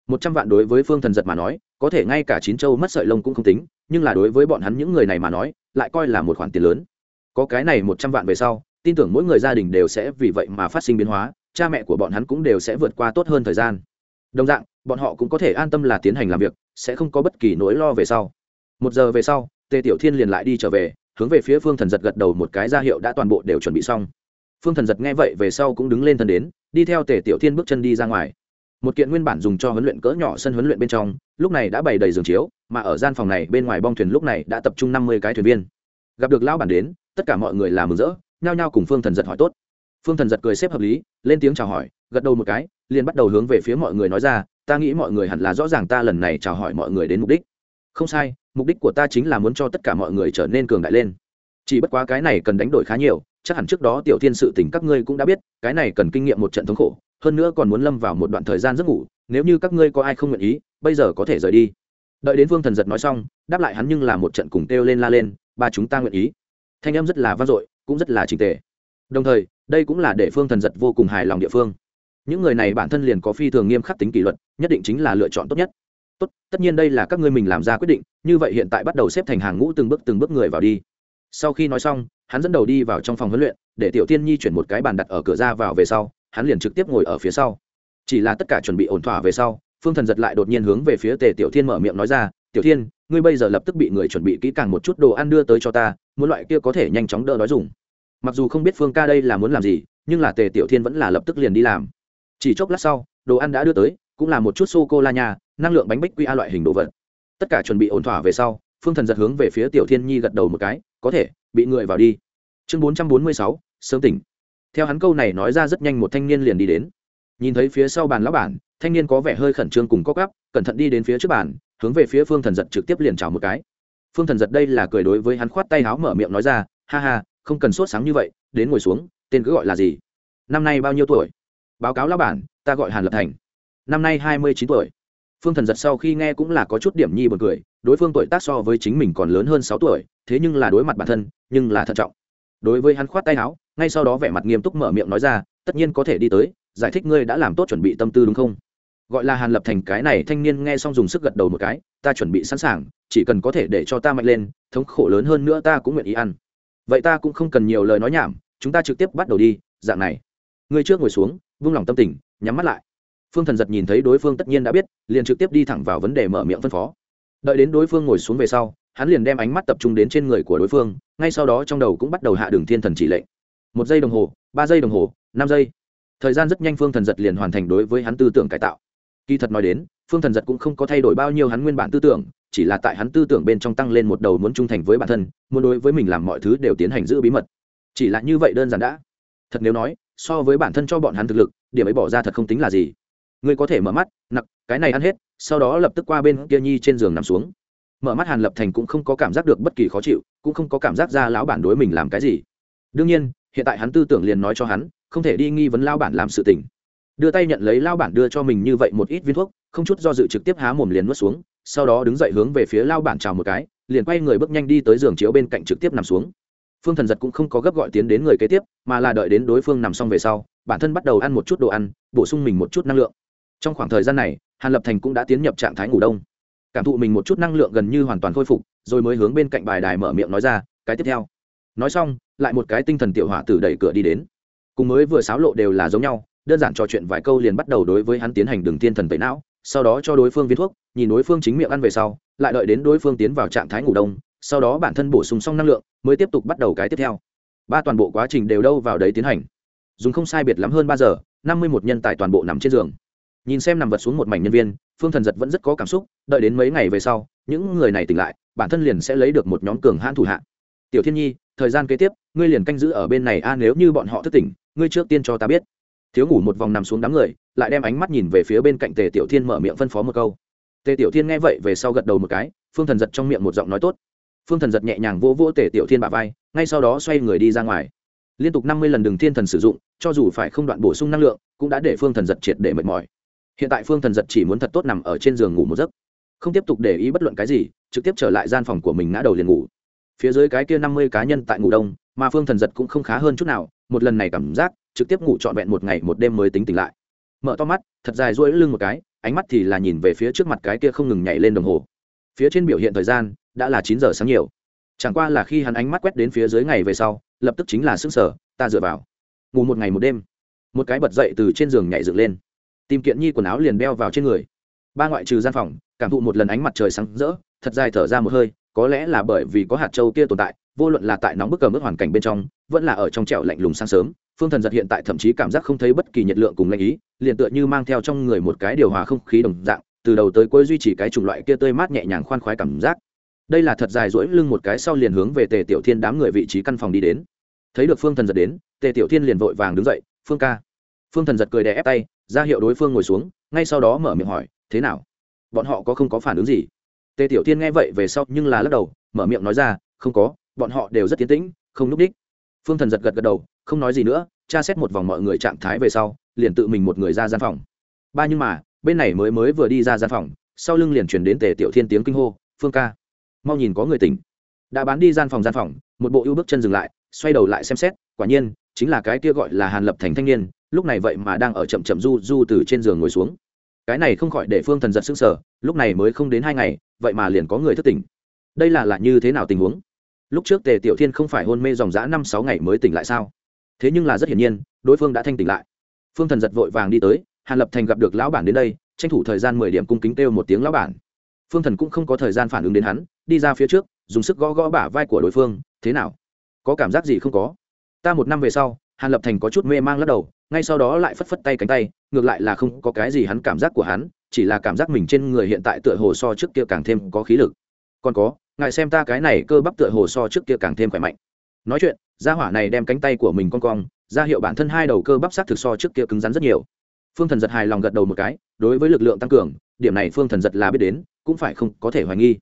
Một trăm vạn đối với phương thần giật mà nói, có thể ngay cả chín châu mất sợi lông cũng không tính, nhưng là đối với bọn hắn những người này mà nói, lại coi là một khoản tiền lớn. Có cái này một trăm vạn về sau tin tưởng mỗi người gia đình đều sẽ vì vậy mà phát sinh biến hóa, cha mẹ của bọn hắn cũng đều sẽ vượt qua tốt hơn thời gian. Đồng dạng, bọn họ cũng có thể an tâm là tiến hành làm việc, sẽ không có bất kỳ nỗi lo về sau. Một giờ về sau, tề tiểu thiên liền lại đi trở về, hướng về phía phương thần giật gật đầu một cái ra hiệu đã toàn bộ đều chuẩn bị xong. Phương thần giật nghe vậy về sau cũng đứng lên thân đến, đi theo tề tiểu thiên bước chân đi ra ngoài. Một kiện nguyên bản dùng cho huấn luyện cỡ nhỏ sân huấn luyện bên trong, lúc này đã bày đầy giường chiếu, mà ở gian phòng này bên ngoài bong thuyền lúc này đã tập trung năm mươi cái thuyền viên. Gặp được lão bản đến, tất cả mọi người làm mừng rỡ nhao nhao cùng phương thần giật hỏi tốt. Phương thần giật cười xếp hợp lý, lên tiếng chào hỏi, gật đầu một cái, liền bắt đầu hướng về phía mọi người nói ra, ta nghĩ mọi người hẳn là rõ ràng ta lần này chào hỏi mọi người đến mục đích. Không sai, mục đích của ta chính là muốn cho tất cả mọi người trở nên cường đại lên. Chỉ bất quá cái này cần đánh đổi khá nhiều, chắc hẳn trước đó tiểu thiên sự tình các ngươi cũng đã biết, cái này cần kinh nghiệm một trận thống khổ, hơn nữa còn muốn lâm vào một đoạn thời gian giấc ngủ, nếu như các ngươi có ai không nguyện ý, bây giờ có thể rời đi. Đợi đến vương thần giật nói xong, đáp lại hắn nhưng là một trận cùng kêu lên la lên, ba chúng ta nguyện ý. Thanh âm rất là vang dội cũng rất là trình tề. Đồng thời, đây cũng là để phương thần giật vô cùng hài lòng địa phương. Những người này bản thân liền có phi thường nghiêm khắc tính kỷ luật, nhất định chính là lựa chọn tốt nhất. Tốt, tất nhiên đây là các ngươi mình làm ra quyết định, như vậy hiện tại bắt đầu xếp thành hàng ngũ từng bước từng bước người vào đi. Sau khi nói xong, hắn dẫn đầu đi vào trong phòng huấn luyện, để tiểu tiên nhi chuyển một cái bàn đặt ở cửa ra vào về sau, hắn liền trực tiếp ngồi ở phía sau. Chỉ là tất cả chuẩn bị ổn thỏa về sau, phương thần giật lại đột nhiên hướng về phía tề tiểu thiên mở miệng nói ra, tiểu thiên, ngươi bây giờ lập tức bị người chuẩn bị kỹ càng một chút đồ ăn đưa tới cho ta, muốn loại kia có thể nhanh chóng đỡ đói dùng mặc dù không biết phương ca đây là muốn làm gì, nhưng là tề tiểu thiên vẫn là lập tức liền đi làm. Chỉ chốc lát sau, đồ ăn đã đưa tới, cũng là một chút sô cô la nhà, năng lượng bánh bích quy a loại hình đồ vật. Tất cả chuẩn bị ổn thỏa về sau, phương thần giật hướng về phía tiểu thiên nhi gật đầu một cái, có thể, bị người vào đi. Chương bốn trăm bốn mươi sáu, sớm tỉnh. Theo hắn câu này nói ra rất nhanh một thanh niên liền đi đến. Nhìn thấy phía sau bàn lão bản, thanh niên có vẻ hơi khẩn trương cùng có gắp cẩn thận đi đến phía trước bàn, hướng về phía phương thần giật trực tiếp liền chào một cái. Phương thần giật đây là cười đối với hắn khoát tay háo mở miệng nói ra, ha ha không cần sốt sáng như vậy, đến ngồi xuống, tên cứ gọi là gì? Năm nay bao nhiêu tuổi? Báo cáo lão bản, ta gọi hàn lập thành. Năm nay hai mươi chín tuổi. Phương thần giật sau khi nghe cũng là có chút điểm nhi b u ồ n cười, đối phương tuổi tác so với chính mình còn lớn hơn sáu tuổi, thế nhưng là đối mặt bản thân, nhưng là thận trọng. Đối với hắn khoát tay áo, ngay sau đó vẻ mặt nghiêm túc mở miệng nói ra, tất nhiên có thể đi tới, giải thích ngươi đã làm tốt chuẩn bị tâm tư đúng không? Gọi là hàn lập thành cái này thanh niên nghe xong dùng sức gật đầu một cái, ta chuẩn bị sẵn sàng, chỉ cần có thể để cho ta mạnh lên, thống khổ lớn hơn nữa ta cũng nguyện ý ăn vậy ta cũng không cần nhiều lời nói nhảm, chúng ta trực tiếp bắt đầu đi, dạng này. Ngươi trước ngồi xuống, vung lòng tâm tình, nhắm mắt lại. Phương thần giật nhìn thấy đối phương tất nhiên đã biết, liền trực tiếp đi thẳng vào vấn đề mở miệng phân phó. Đợi đến đối phương ngồi xuống về sau, hắn liền đem ánh mắt tập trung đến trên người của đối phương, ngay sau đó trong đầu cũng bắt đầu hạ đường thiên thần chỉ lệnh. Một giây đồng hồ, ba giây đồng hồ, năm giây. Thời gian rất nhanh phương thần giật liền hoàn thành đối với hắn tư tưởng cải tạo. Kỳ thật nói đến, phương thần giật cũng không có thay đổi bao nhiêu hắn nguyên bản tư tưởng chỉ là tại hắn tư tưởng bên trong tăng lên một đầu muốn trung thành với bản thân, muốn đối với mình làm mọi thứ đều tiến hành giữ bí mật. Chỉ là như vậy đơn giản đã. Thật nếu nói, so với bản thân cho bọn hắn thực lực, điểm ấy bỏ ra thật không tính là gì. Ngươi có thể mở mắt, nặc, cái này ăn hết, sau đó lập tức qua bên kia nhi trên giường nằm xuống. Mở mắt hàn lập thành cũng không có cảm giác được bất kỳ khó chịu, cũng không có cảm giác ra lão bản đối mình làm cái gì. Đương nhiên, hiện tại hắn tư tưởng liền nói cho hắn, không thể đi nghi vấn lao bản làm sự tình đưa tay nhận lấy lao bản đưa cho mình như vậy một ít viên thuốc, không chút do dự trực tiếp há mồm liền nuốt xuống, sau đó đứng dậy hướng về phía lao bản chào một cái, liền quay người bước nhanh đi tới giường chiếu bên cạnh trực tiếp nằm xuống. Phương thần giật cũng không có gấp gọi tiến đến người kế tiếp, mà là đợi đến đối phương nằm xong về sau, bản thân bắt đầu ăn một chút đồ ăn, bổ sung mình một chút năng lượng. Trong khoảng thời gian này, hàn lập thành cũng đã tiến nhập trạng thái ngủ đông. Cảm thụ mình một chút năng lượng gần như hoàn toàn khôi phục, rồi mới hướng bên cạnh bài đài mở miệng nói ra, cái tiếp theo. Nói xong, lại một cái tinh thần tiểu hỏa tử đẩy cửa đi đến. Cùng mới vừa xáo lộ đều là giống nhau đơn giản trò chuyện vài câu liền bắt đầu đối với hắn tiến hành đường tiên thần tẩy não, sau đó cho đối phương viên thuốc, nhìn đối phương chính miệng ăn về sau, lại đợi đến đối phương tiến vào trạng thái ngủ đông, sau đó bản thân bổ sung xong năng lượng, mới tiếp tục bắt đầu cái tiếp theo. Ba toàn bộ quá trình đều đâu vào đấy tiến hành. Dùng không sai biệt lắm hơn ba giờ, năm mươi một nhân tài toàn bộ nằm trên giường. Nhìn xem nằm vật xuống một mảnh nhân viên, phương thần giật vẫn rất có cảm xúc, đợi đến mấy ngày về sau, những người này tỉnh lại, bản thân liền sẽ lấy được một nhóm cường hãn thủ hạ. Tiểu thiên nhi, thời gian kế tiếp, ngươi liền canh giữ ở bên này a, nếu như bọn họ thức tỉnh, ngươi trước tiên cho ta biết thiếu ngủ một vòng nằm xuống đám người, lại đem ánh mắt nhìn về phía bên cạnh tề tiểu thiên mở miệng phân phó một câu. Tề tiểu thiên nghe vậy về sau gật đầu một cái, phương thần giật trong miệng một giọng nói tốt. Phương thần giật nhẹ nhàng vỗ vỗ tề tiểu thiên bả vai, ngay sau đó xoay người đi ra ngoài. Liên tục năm mươi lần đường thiên thần sử dụng, cho dù phải không đoạn bổ sung năng lượng, cũng đã để phương thần giật triệt để mệt mỏi. Hiện tại phương thần giật chỉ muốn thật tốt nằm ở trên giường ngủ một giấc. Không tiếp tục để ý bất luận cái gì, trực tiếp trở lại gian phòng của mình ngã đầu liền ngủ. Phía dưới cái kia năm mươi cá nhân tại ngủ đông, mà phương thần giật cũng không khá hơn chút nào, một lần này cảm giác trực tiếp ngủ trọn vẹn một ngày, một đêm mới tính tỉnh lại. Mở to mắt, thật dài rỗi lưng một cái, ánh mắt thì là nhìn về phía trước mặt cái kia không ngừng nhảy lên đồng hồ. Phía trên biểu hiện thời gian, đã là chín giờ sáng nhiều. Chẳng qua là khi hắn ánh mắt quét đến phía dưới ngày về sau, lập tức chính là sức sở ta dựa vào. Ngủ một ngày một đêm. Một cái bật dậy từ trên giường nhảy dựng lên. Tìm kiện nhi quần áo liền đeo vào trên người. Ba ngoại trừ gian phòng, cảm thụ một lần ánh mặt trời sáng rỡ, thật dài thở ra một hơi, có lẽ là bởi vì có hạt châu kia tồn tại, vô luận là tại nóng bức cờ mức hoàn cảnh bên trong, vẫn là ở trong trẻo lạnh lùng sáng sớm phương thần giật hiện tại thậm chí cảm giác không thấy bất kỳ nhiệt lượng cùng lạnh ý, liền tựa như mang theo trong người một cái điều hòa không khí đồng dạng, từ đầu tới cuối duy trì cái chủng loại kia tươi mát nhẹ nhàng khoan khoái cảm giác. Đây là thật dài rỗi lưng một cái sau liền hướng về tề tiểu thiên đám người vị trí căn phòng đi đến. Thấy được phương thần giật đến, tề tiểu thiên liền vội vàng đứng dậy, phương ca. Phương thần giật cười đè ép tay, ra hiệu đối phương ngồi xuống, ngay sau đó mở miệng hỏi, thế nào? Bọn họ có không có phản ứng gì? Tề tiểu thiên nghe vậy về sau nhưng là lắc đầu, mở miệng nói ra, không có, bọn họ đều rất tiến tĩnh, không núp đích. Phương thần giật gật gật đầu không nói gì nữa, tra xét một vòng mọi người trạng thái về sau, liền tự mình một người ra gian phòng. Ba nhưng mà, bên này mới mới vừa đi ra gian phòng, sau lưng liền chuyển đến tề tiểu thiên tiếng kinh hô, phương ca, mau nhìn có người tỉnh. Đã bán đi gian phòng gian phòng, một bộ ưu bước chân dừng lại, xoay đầu lại xem xét, quả nhiên, chính là cái kia gọi là hàn lập thành thanh niên, lúc này vậy mà đang ở chậm chậm du du từ trên giường ngồi xuống. Cái này không khỏi để phương thần giật s ư n g sở lúc này mới không đến hai ngày, vậy mà liền có người thất tỉnh. Đây là là như thế nào tình huống? Lúc trước tề tiểu thiên không phải hôn mê dòng dã năm sáu ngày mới tỉnh lại sao? Thế nhưng là rất hiển nhiên, đối phương đã thanh tỉnh lại. Phương thần giật vội vàng đi tới, hàn lập thành gặp được lão bản đến đây, tranh thủ thời gian mười điểm cung kính kêu một tiếng lão bản. Phương thần cũng không có thời gian phản ứng đến hắn, đi ra phía trước, dùng sức gõ gõ bả vai của đối phương, thế nào? Có cảm giác gì không có? Ta một năm về sau, hàn lập thành có chút mê mang lắc đầu, ngay sau đó lại phất phất tay cánh tay, ngược lại là không có cái gì hắn cảm giác của hắn, chỉ là cảm giác mình trên người hiện tại tựa hồ so trước kia càng thêm có khí lực. Còn có, ngài xem ta cái này cơ bắp tựa hồ so trước kia càng thêm khỏe mạnh. Nói chuyện gia hỏa này đem cánh tay của mình con cong, ra hiệu bản thân hai đầu cơ bắp sát thực so trước kia cứng rắn rất nhiều. Phương thần giật hài lòng gật đầu một cái, đối với lực lượng tăng cường, điểm này phương thần giật là biết đến, cũng phải không có thể hoài nghi.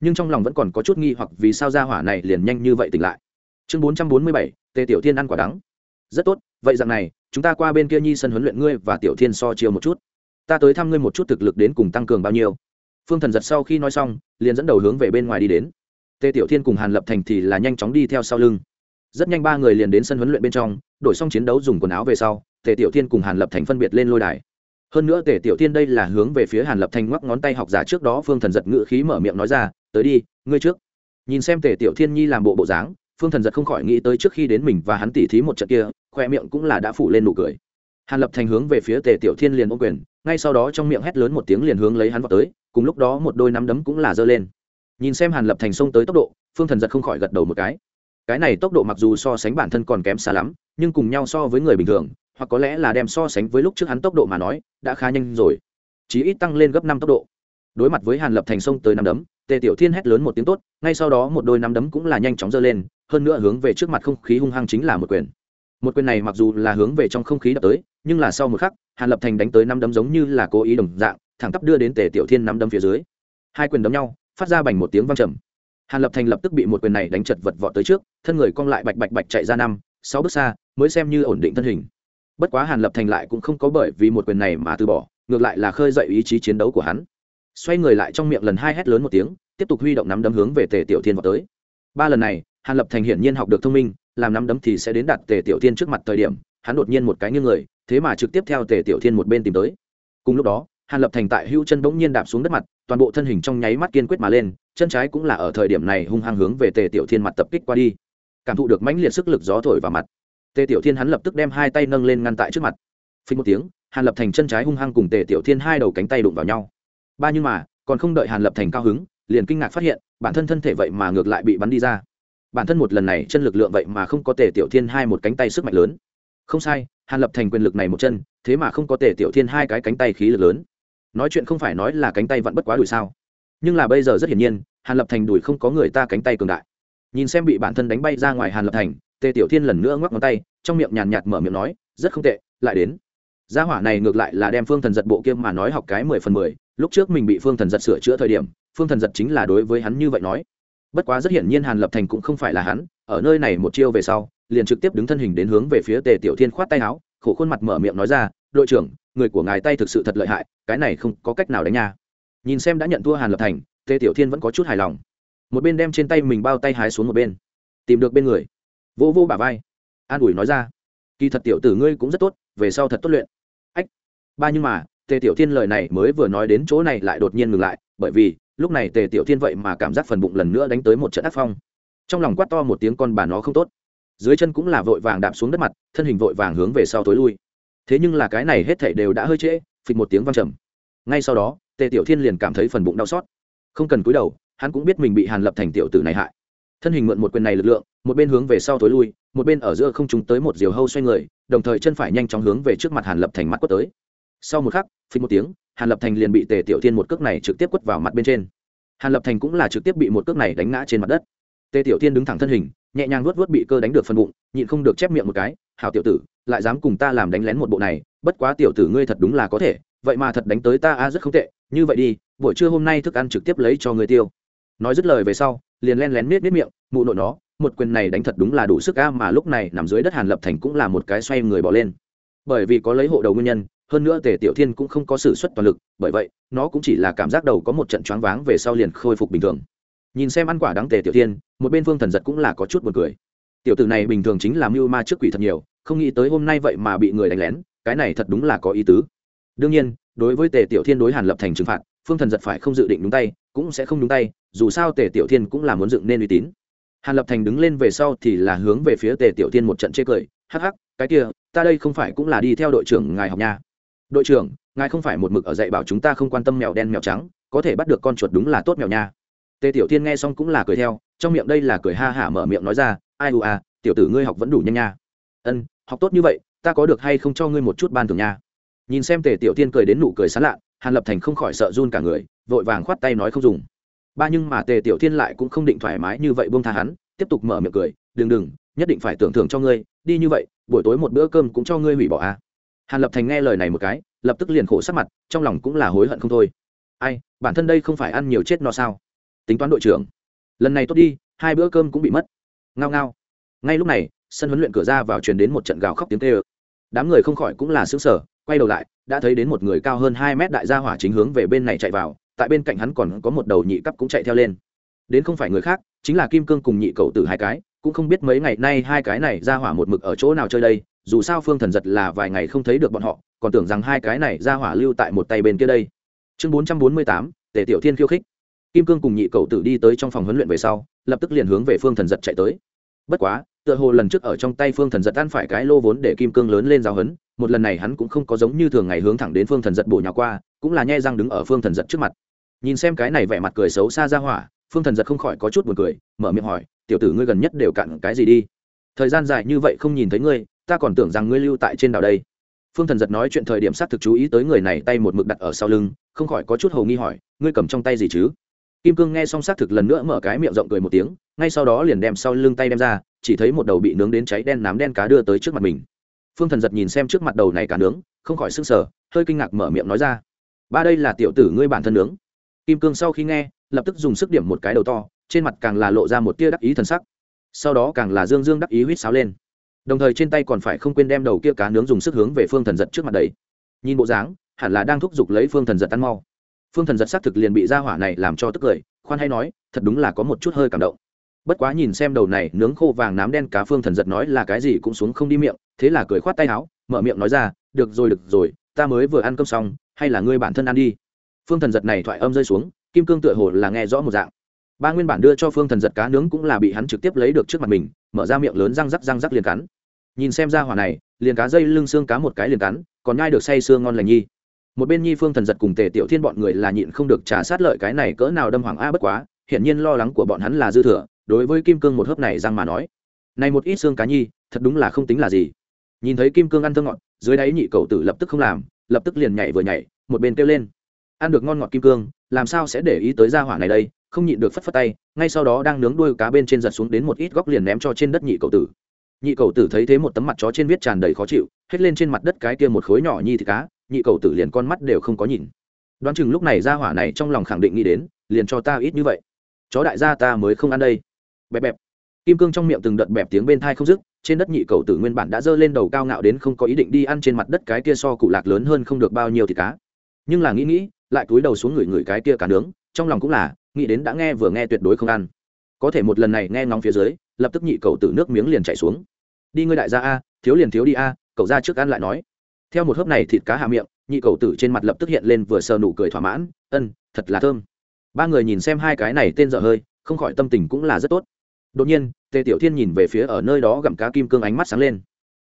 Nhưng trong lòng vẫn còn có chút nghi hoặc vì sao gia hỏa này liền nhanh như vậy tỉnh lại. Chương bốn trăm bốn mươi bảy, tề tiểu thiên ăn quả đắng. Rất tốt, vậy dạng này, chúng ta qua bên kia nhi sân huấn luyện ngươi và tiểu thiên so chiều một chút. Ta tới thăm ngươi một chút thực lực đến cùng tăng cường bao nhiêu. Phương thần giật sau khi nói xong, liền dẫn đầu hướng về bên ngoài đi đến. Tề tiểu thiên cùng hàn lập thành thì là nhanh chóng đi theo sau lưng rất nhanh ba người liền đến sân huấn luyện bên trong, đổi xong chiến đấu dùng quần áo về sau, tề tiểu thiên cùng hàn lập thành phân biệt lên lôi đài. Hơn nữa tề tiểu thiên đây là hướng về phía hàn lập thành ngoắc ngón tay học giả trước đó phương thần giật ngự khí mở miệng nói ra, tới đi, ngươi trước. Nhìn xem tề tiểu thiên nhi làm bộ bộ dáng, phương thần giật không khỏi nghĩ tới trước khi đến mình và hắn tỉ thí một trận kia, khoe miệng cũng là đã phủ lên nụ cười. Hàn lập thành hướng về phía tề tiểu thiên liền ô quyền, ngay sau đó trong miệng hét lớn một tiếng liền hướng lấy hắn vào tới, cùng lúc đó một đôi nắm đấm cũng là giơ lên. Nhìn xem hàn lập thành xông tới tốc độ, phương thần giật không khỏi gật đầu một cái cái này tốc độ mặc dù so sánh bản thân còn kém xa lắm, nhưng cùng nhau so với người bình thường, hoặc có lẽ là đem so sánh với lúc trước hắn tốc độ mà nói, đã khá nhanh rồi. Chí ít tăng lên gấp năm tốc độ. Đối mặt với hàn lập thành sông tới năm đấm, tề tiểu thiên hét lớn một tiếng tốt, ngay sau đó một đôi năm đấm cũng là nhanh chóng giơ lên, hơn nữa hướng về trước mặt không khí hung hăng chính là một quyền. Một quyền này mặc dù là hướng về trong không khí đập tới, nhưng là sau một khắc, hàn lập thành đánh tới năm đấm giống như là cố ý đồng dạng, thẳng tắp đưa đến tề tiểu thiên năm đấm phía dưới. Hai quyền đấm nhau, phát ra bành một tiếng vang trầm hàn lập thành lập tức bị một quyền này đánh chật vật vọt tới trước, thân người cong lại bạch bạch bạch chạy ra năm, sáu bước xa, mới xem như ổn định thân hình. Bất quá hàn lập thành lại cũng không có bởi vì một quyền này mà từ bỏ, ngược lại là khơi dậy ý chí chiến đấu của hắn. Xoay người lại trong miệng lần hai hét lớn một tiếng, tiếp tục huy động nắm đấm hướng về tề tiểu thiên vào tới. Ba lần này, hàn lập thành hiển nhiên học được thông minh, làm nắm đấm thì sẽ đến đặt tề tiểu thiên trước mặt thời điểm, hắn đột nhiên một cái nghiêng người, thế mà trực tiếp theo tề tiểu thiên một bên tìm tới. Cùng lúc đó, hàn lập thành tại hữu chân bỗng nhiên đạp xuống đất mặt, toàn bộ thân hình trong nháy mắt kiên quyết mà lên chân trái cũng là ở thời điểm này hung hăng hướng về tề tiểu thiên mặt tập kích qua đi. Cảm thụ được mãnh liệt sức lực gió thổi vào mặt. Tề tiểu thiên hắn lập tức đem hai tay nâng lên ngăn tại trước mặt. Phình một tiếng, hàn lập thành chân trái hung hăng cùng tề tiểu thiên hai đầu cánh tay đụng vào nhau. Ba nhưng mà, còn không đợi hàn lập thành cao hứng, liền kinh ngạc phát hiện, bản thân thân thể vậy mà ngược lại bị bắn đi ra. Bản thân một lần này chân lực lượng vậy mà không có tề tiểu thiên hai một cánh tay sức mạnh lớn. Không sai, hàn lập thành quyền lực này một chân, thế mà không có tề tiểu thiên hai cái cánh tay khí lực lớn. Nói chuyện không phải nói là cánh tay vẫn bất quá đùi sao nhưng là bây giờ rất hiển nhiên, hàn lập thành đùi không có người ta cánh tay cường đại. Nhìn xem bị bản thân đánh bay ra ngoài hàn lập thành, tề tiểu thiên lần nữa ngoắc ngón tay, trong miệng nhàn nhạt mở miệng nói, rất không tệ, lại đến. Gia hỏa này ngược lại là đem phương thần giật bộ kia mà nói học cái mười phần mười, lúc trước mình bị phương thần giật sửa chữa thời điểm, phương thần giật chính là đối với hắn như vậy nói. Bất quá rất hiển nhiên hàn lập thành cũng không phải là hắn, ở nơi này một chiêu về sau, liền trực tiếp đứng thân hình đến hướng về phía tề tiểu thiên khoát tay áo, khổ khuôn mặt mở miệng nói ra, đội trưởng, người của ngài tay thực sự thật lợi hại, cái này không có cách nào đánh nha nhìn xem đã nhận thua hàn lập thành, tề tiểu thiên vẫn có chút hài lòng. Một bên đem trên tay mình bao tay hái xuống một bên, tìm được bên người. Vô vô bả vai, an ủi nói ra, kỳ thật tiểu tử ngươi cũng rất tốt, về sau thật tốt luyện. Ách, ba nhưng mà, tề tiểu thiên lời này mới vừa nói đến chỗ này lại đột nhiên ngừng lại, bởi vì, lúc này tề tiểu thiên vậy mà cảm giác phần bụng lần nữa đánh tới một trận ác phong. Trong lòng quát to một tiếng con bà nó không tốt. Dưới chân cũng là vội vàng đạp xuống đất mặt, thân hình vội vàng hướng về sau tối lui. Thế nhưng là cái này hết thảy đều đã hơi trễ, phịch một tiếng văng trầm. Ngay sau đó tề tiểu thiên liền cảm thấy phần bụng đau xót. Không cần cúi đầu, hắn cũng biết mình bị hàn lập thành tiểu tử này hại. Thân hình mượn một quyền này lực lượng, một bên hướng về sau tối lui, một bên ở giữa không chúng tới một diều hâu xoay người, đồng thời chân phải nhanh chóng hướng về trước mặt hàn lập thành mắt quất tới. Sau một khắc phí một tiếng, hàn lập thành liền bị tề tiểu thiên một cước này trực tiếp quất vào mặt bên trên. Hàn lập thành cũng là trực tiếp bị một cước này đánh ngã trên mặt đất. Tề tiểu thiên đứng thẳng thân hình, nhẹ nhàng nuốt vớt bị cơ đánh được phần bụng, nhịn không được chép miệng một cái hào tiểu tử, lại dám cùng ta làm đánh lén một bộ này, bất quá tiểu tử ngươi thật đúng là có thể vậy mà thật đánh tới ta a rất không tệ, như vậy đi, buổi trưa hôm nay thức ăn trực tiếp lấy cho người tiêu. Nói dứt lời về sau, liền len lén miết miết miệng, mụ nội nó, một quyền này đánh thật đúng là đủ sức a mà lúc này nằm dưới đất hàn lập thành cũng là một cái xoay người bỏ lên. Bởi vì có lấy hộ đầu nguyên nhân, hơn nữa tề tiểu thiên cũng không có sự xuất toàn lực, bởi vậy, nó cũng chỉ là cảm giác đầu có một trận choáng váng về sau liền khôi phục bình thường. Nhìn xem ăn quả đáng tề tiểu thiên, một bên phương thần giật cũng là có chút buồn cười. Tiểu tử này bình thường chính là mưu ma trước quỷ thật nhiều, không nghĩ tới hôm nay vậy mà bị người đánh lén, cái này thật đúng là có ý tứ đương nhiên, đối với tề tiểu thiên đối hàn lập thành trừng phạt, phương thần giật phải không dự định đúng tay, cũng sẽ không đúng tay, dù sao tề tiểu thiên cũng là muốn dựng nên uy tín. Hàn lập thành đứng lên về sau thì là hướng về phía tề tiểu thiên một trận chê cười, hắc hắc, cái kia, ta đây không phải cũng là đi theo đội trưởng ngài học nha? Đội trưởng, ngài không phải một mực ở dạy bảo chúng ta không quan tâm mèo đen mèo trắng, có thể bắt được con chuột đúng là tốt mèo nha. Tề tiểu thiên nghe xong cũng là cười theo, trong miệng đây là cười ha hả mở miệng nói ra, ai u à tiểu tử ngươi học vẫn đủ nhanh nha. Ân, học tốt như vậy, ta có được hay không cho ngươi một chút ban thưởng nha? Nhìn xem tề tiểu thiên cười đến nụ cười sán lạ, hàn lập thành không khỏi sợ run cả người, vội vàng khoát tay nói không dùng. Ba nhưng mà tề tiểu thiên lại cũng không định thoải mái như vậy buông tha hắn, tiếp tục mở miệng cười, đừng đừng, nhất định phải tưởng thưởng cho ngươi, đi như vậy, buổi tối một bữa cơm cũng cho ngươi hủy bỏ à. Hàn lập thành nghe lời này một cái, lập tức liền khổ sắc mặt, trong lòng cũng là hối hận không thôi. Ai, bản thân đây không phải ăn nhiều chết no sao? Tính toán đội trưởng. Lần này tốt đi, hai bữa cơm cũng bị mất. Ngao ngao. Ngay lúc này, sân huấn luyện cửa ra vào truyền đến một trận gào khóc tiếng tê ơ đám người không khỏi cũng là xứng sở quay đầu lại, đã thấy đến một người cao hơn hai mét đại gia hỏa chính hướng về bên này chạy vào, tại bên cạnh hắn còn có một đầu nhị cấp cũng chạy theo lên. Đến không phải người khác, chính là kim cương cùng nhị cậu tử hai cái, cũng không biết mấy ngày nay hai cái này ra hỏa một mực ở chỗ nào chơi đây, dù sao phương thần giật là vài ngày không thấy được bọn họ, còn tưởng rằng hai cái này ra hỏa lưu tại một tay bên kia đây. Chương bốn trăm bốn mươi tám tể tiểu thiên khiêu khích. Kim cương cùng nhị cậu tử đi tới trong phòng huấn luyện về sau, lập tức liền hướng về phương thần giật chạy tới. Bất quá, tựa hồ lần trước ở trong tay phương thần giật ăn phải cái lô vốn để kim cương lớn lên giáo hấn một lần này hắn cũng không có giống như thường ngày hướng thẳng đến phương thần giật bổ nhào qua, cũng là nhai răng đứng ở phương thần giật trước mặt. Nhìn xem cái này vẻ mặt cười xấu xa ra hỏa, phương thần giật không khỏi có chút buồn cười, mở miệng hỏi, tiểu tử ngươi gần nhất đều cặn cái gì đi? Thời gian dài như vậy không nhìn thấy ngươi, ta còn tưởng rằng ngươi lưu tại trên đảo đây. Phương thần giật nói chuyện thời điểm s á t thực chú ý tới người này tay một mực đặt ở sau lưng, không khỏi có chút hầu nghi hỏi, ngươi cầm trong tay gì chứ? Kim cương nghe xong s á t thực lần nữa mở cái miệng rộng cười một tiếng, ngay sau đó liền đem sau lưng tay đem ra, chỉ thấy một đầu bị nướng đến cháy đen nám đen cá đưa tới trước mặt mình phương thần giật nhìn xem trước mặt đầu này cả nướng, không khỏi s ư n g sở hơi kinh ngạc mở miệng nói ra. Ba đây là tiểu tử ngươi bản thân nướng. Kim cương sau khi nghe, lập tức dùng sức điểm một cái đầu to, trên mặt càng là lộ ra một tia đắc ý thần sắc. Sau đó càng là dương dương đắc ý huýt sáo lên. Đồng thời trên tay còn phải không quên đem đầu kia cá nướng dùng sức hướng về phương thần giật trước mặt đấy nhìn bộ dáng, hẳn là đang thúc giục lấy phương thần giật ăn mau. Phương thần giật xác thực liền bị ra hỏa này làm cho tức cười, khoan hay nói, thật đúng là có một chút hơi cảm động. Bất quá nhìn xem đầu này nướng khô vàng nám đen cá phương thần giật nói là cái gì cũng xuống không đi miệng thế là cười khoát tay áo, mở miệng nói ra, được rồi được rồi, ta mới vừa ăn cơm xong, hay là ngươi bản thân ăn đi. Phương thần giật này thoại âm rơi xuống, kim cương tựa hồ là nghe rõ một dạng. Ba nguyên bản đưa cho phương thần giật cá nướng cũng là bị hắn trực tiếp lấy được trước mặt mình, mở ra miệng lớn răng rắc răng rắc liền cắn. Nhìn xem ra hỏa này, liền cá dây lưng xương cá một cái liền cắn, còn nhai được say xương ngon lành nhi. Một bên nhi phương thần giật cùng tề tiểu thiên bọn người là nhịn không được trả sát lợi cái này cỡ nào đâm hoàng a bất quá, hiển nhiên lo lắng của bọn hắn là dư thừa, đối với kim cương một hớp này răng mà nói. Này một ít xương cá nhi, thật đúng là không tính là gì nhìn thấy kim cương ăn thơ ngọt, dưới đáy nhị cầu tử lập tức không làm, lập tức liền nhảy vừa nhảy, một bên kêu lên. Ăn được ngon ngọt kim cương, làm sao sẽ để ý tới gia hỏa này đây? Không nhịn được phất phất tay, ngay sau đó đang nướng đuôi cá bên trên giật xuống đến một ít góc liền ném cho trên đất nhị cầu tử. Nhị cầu tử thấy thế một tấm mặt chó trên viết tràn đầy khó chịu hết lên trên mặt đất cái kia một khối nhỏ nhi thì cá, nhị cầu tử liền con mắt đều không có nhìn. Đoán chừng lúc này gia hỏa này trong lòng khẳng định nghĩ đến, liền cho ta ít như vậy. Chó đại gia ta mới không ăn đây. Bẹp bẹp. Kim cương trong miệng từng đợt bẹp tiếng bên thai không dứt trên đất nhị cầu tử nguyên bản đã dơ lên đầu cao ngạo đến không có ý định đi ăn trên mặt đất cái kia so cụ lạc lớn hơn không được bao nhiêu thịt cá. Nhưng là nghĩ nghĩ, lại cúi đầu xuống người người cái kia cá nướng, trong lòng cũng là, nghĩ đến đã nghe vừa nghe tuyệt đối không ăn. Có thể một lần này nghe ngóng phía dưới, lập tức nhị cầu tử nước miếng liền chảy xuống. Đi ngươi đại gia a, thiếu liền thiếu đi a, cậu ra trước ăn lại nói. Theo một hớp này thịt cá hạ miệng, nhị cầu tử trên mặt lập tức hiện lên vừa sờ nụ cười thỏa mãn, ân, thật là thơm. Ba người nhìn xem hai cái này tên dở hơi, không khỏi tâm tình cũng là rất tốt đột nhiên, tề tiểu thiên nhìn về phía ở nơi đó gặm cá kim cương ánh mắt sáng lên.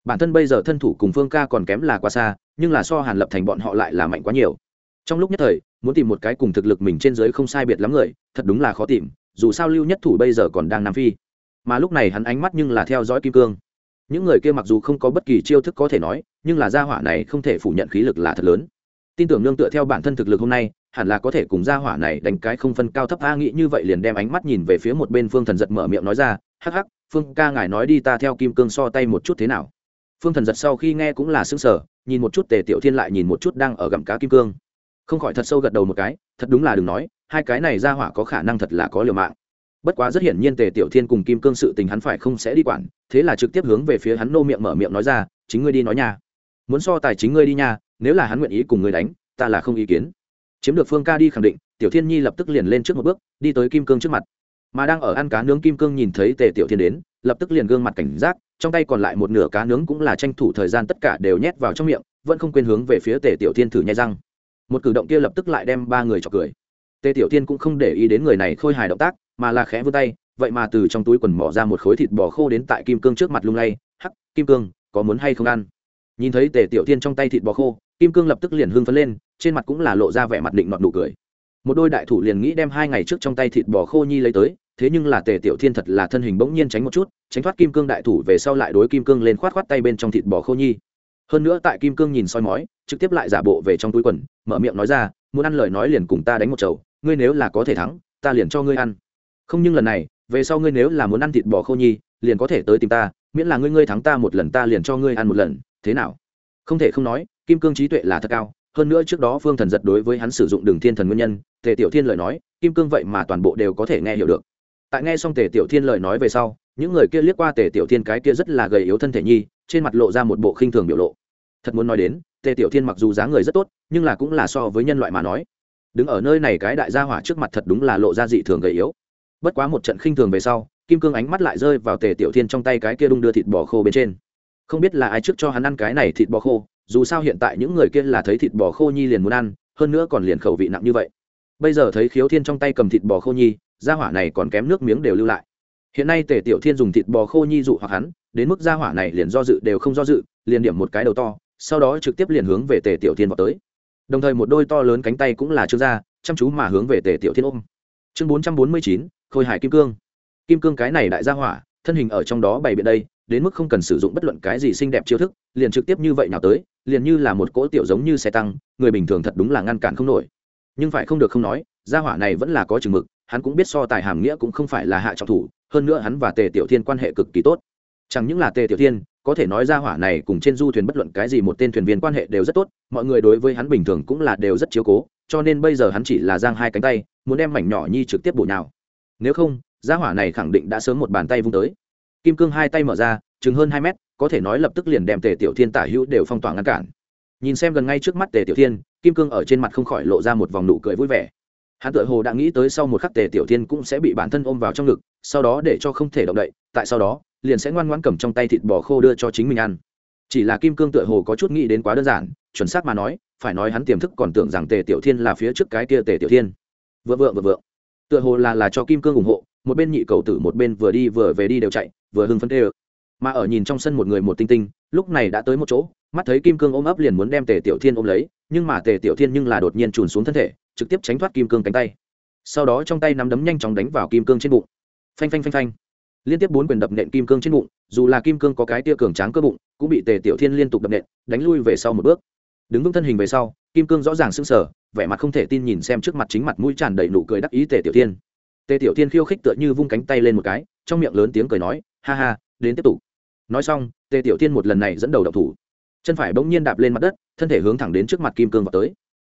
Bản thân bây giờ thân thủ cùng phương ca còn kém là quá xa, nhưng là so hàn lập thành bọn họ lại là mạnh quá nhiều. Trong lúc nhất thời, muốn tìm một cái cùng thực lực mình trên giới không sai biệt lắm người, thật đúng là khó tìm, dù sao lưu nhất thủ bây giờ còn đang nam phi. Mà lúc này hắn ánh mắt nhưng là theo dõi kim cương. Những người kia mặc dù không có bất kỳ chiêu thức có thể nói, nhưng là gia hỏa này không thể phủ nhận khí lực là thật lớn tin tưởng nương tựa theo bản thân thực lực hôm nay, hẳn là có thể cùng gia hỏa này đánh cái không phân cao thấp. A nghĩ như vậy liền đem ánh mắt nhìn về phía một bên phương thần giật mở miệng nói ra, hắc hắc, phương ca ngài nói đi, ta theo kim cương so tay một chút thế nào? Phương thần giật sau khi nghe cũng là xứng sở nhìn một chút tề tiểu thiên lại nhìn một chút đang ở gặm cá kim cương. Không khỏi thật sâu gật đầu một cái, thật đúng là đừng nói, hai cái này ra hỏa có khả năng thật là có liều mạng. Bất quá rất hiển nhiên tề tiểu thiên cùng kim cương sự tình hắn phải không sẽ đi quản, thế là trực tiếp hướng về phía hắn nô miệng mở miệng nói ra, chính ngươi đi nói nha. Muốn so tài chính ngươi đi nha nếu là hắn nguyện ý cùng người đánh, ta là không ý kiến. Chiếm được phương ca đi khẳng định, tiểu thiên nhi lập tức liền lên trước một bước, đi tới kim cương trước mặt. Mà đang ở ăn cá nướng, kim cương nhìn thấy tề tiểu thiên đến, lập tức liền gương mặt cảnh giác, trong tay còn lại một nửa cá nướng cũng là tranh thủ thời gian tất cả đều nhét vào trong miệng, vẫn không quên hướng về phía tề tiểu thiên thử nhai răng. Một cử động kia lập tức lại đem ba người cho cười. Tề tiểu thiên cũng không để ý đến người này khôi hài động tác, mà là khẽ vươn tay, vậy mà từ trong túi quần mỏ ra một khối thịt bò khô đến tại kim cương trước mặt lung lay. Hắc, kim cương, có muốn hay không ăn? Nhìn thấy tề tiểu thiên trong tay thịt bò khô kim cương lập tức liền hưng phấn lên, trên mặt cũng là lộ ra vẻ mặt định nọt nụ cười. Một đôi đại thủ liền nghĩ đem hai ngày trước trong tay thịt bò khô nhi lấy tới, thế nhưng là tề tiểu thiên thật là thân hình bỗng nhiên tránh một chút, tránh thoát kim cương đại thủ về sau lại đối kim cương lên khoát khoát tay bên trong thịt bò khô nhi. Hơn nữa tại kim cương nhìn soi mói, trực tiếp lại giả bộ về trong túi quần, mở miệng nói ra, muốn ăn lời nói liền cùng ta đánh một chầu, ngươi nếu là có thể thắng, ta liền cho ngươi ăn. Không nhưng lần này, về sau ngươi nếu là muốn ăn thịt bò khô nhi, liền có thể tới tìm ta, miễn là ngươi ngươi thắng ta một lần ta liền cho ngươi ăn một lần, thế nào? Không thể không nói kim cương trí tuệ là thật cao, hơn nữa trước đó phương thần giật đối với hắn sử dụng đường thiên thần nguyên nhân, tề tiểu thiên lời nói, kim cương vậy mà toàn bộ đều có thể nghe hiểu được. Tại nghe xong tề tiểu thiên lời nói về sau, những người kia liếc qua tề tiểu thiên cái kia rất là gầy yếu thân thể nhi, trên mặt lộ ra một bộ khinh thường biểu lộ. Thật muốn nói đến, tề tiểu thiên mặc dù dáng người rất tốt, nhưng là cũng là so với nhân loại mà nói. Đứng ở nơi này cái đại gia hỏa trước mặt thật đúng là lộ ra dị thường gầy yếu. Bất quá một trận khinh thường về sau, kim cương ánh mắt lại rơi vào tề tiểu thiên trong tay cái kia đung đưa thịt bò khô bên trên. Không biết là ai trước cho hắn ăn cái này thịt bò khô dù sao hiện tại những người kia là thấy thịt bò khô nhi liền muốn ăn, hơn nữa còn liền khẩu vị nặng như vậy. Bây giờ thấy khiếu thiên trong tay cầm thịt bò khô nhi, gia hỏa này còn kém nước miếng đều lưu lại. Hiện nay tề tiểu thiên dùng thịt bò khô nhi dụ hoặc hắn, đến mức gia hỏa này liền do dự đều không do dự, liền điểm một cái đầu to, sau đó trực tiếp liền hướng về tề tiểu thiên vào tới. Đồng thời một đôi to lớn cánh tay cũng là trương gia, chăm chú mà hướng về tề tiểu thiên ôm. Chương bốn trăm bốn mươi chín, khôi hải kim cương. Kim cương cái này đại gia hỏa, thân hình ở trong đó bày biện đây đến mức không cần sử dụng bất luận cái gì xinh đẹp chiêu thức, liền trực tiếp như vậy nào tới, liền như là một cỗ tiểu giống như xe tăng, người bình thường thật đúng là ngăn cản không nổi. Nhưng phải không được không nói, gia hỏa này vẫn là có chừng mực, hắn cũng biết so tài hàm nghĩa cũng không phải là hạ trọng thủ, hơn nữa hắn và tề tiểu thiên quan hệ cực kỳ tốt. Chẳng những là tề tiểu thiên, có thể nói gia hỏa này cùng trên du thuyền bất luận cái gì một tên thuyền viên quan hệ đều rất tốt, mọi người đối với hắn bình thường cũng là đều rất chiếu cố, cho nên bây giờ hắn chỉ là giang hai cánh tay, muốn đem mảnh nhỏ nhi trực tiếp bổ nhào. Nếu không, gia hỏa này khẳng định đã sớm một bàn tay vung tới kim cương hai tay mở ra, chừng hơn hai mét, có thể nói lập tức liền đem tề tiểu thiên tả hữu đều phong tỏa ngăn cản. Nhìn xem gần ngay trước mắt tề tiểu thiên, kim cương ở trên mặt không khỏi lộ ra một vòng nụ cười vui vẻ. Hắn tự hồ đã nghĩ tới sau một khắc tề tiểu thiên cũng sẽ bị bản thân ôm vào trong ngực, sau đó để cho không thể động đậy, tại sau đó, liền sẽ ngoan ngoãn cầm trong tay thịt bò khô đưa cho chính mình ăn. Chỉ là kim cương tựa hồ có chút nghĩ đến quá đơn giản, chuẩn xác mà nói, phải nói hắn tiềm thức còn tưởng rằng tề tiểu thiên là phía trước cái kia tề tiểu thiên. Vợ vợ vợ vợ tựa hồ là là cho kim cương ủng hộ, một bên nhị cầu tử một bên vừa đi vừa về đi đều chạy vừa hưng phấn tê mà ở nhìn trong sân một người một tinh tinh, lúc này đã tới một chỗ, mắt thấy kim cương ôm ấp liền muốn đem tề tiểu thiên ôm lấy, nhưng mà tề tiểu thiên nhưng là đột nhiên trùn xuống thân thể, trực tiếp tránh thoát kim cương cánh tay. Sau đó trong tay nắm đấm nhanh chóng đánh vào kim cương trên bụng. Phanh phanh phanh phanh. Liên tiếp bốn quyền đập nện kim cương trên bụng, dù là kim cương có cái tia cường tráng cơ bụng, cũng bị tề tiểu thiên liên tục đập nện, đánh lui về sau một bước. Đứng vững thân hình về sau, kim cương rõ ràng sững sờ, vẻ mặt không thể tin nhìn xem trước mặt chính mặt mũi tràn đầy nụ cười đắc ý tề tiểu thiên. Tề tiểu thiên khiêu khích tựa như vung cánh tay lên một cái trong miệng lớn tiếng cười nói, ha ha, đến tiếp tục. Nói xong, tề tiểu thiên một lần này dẫn đầu đậu thủ. Chân phải bỗng nhiên đạp lên mặt đất, thân thể hướng thẳng đến trước mặt kim cương vào tới.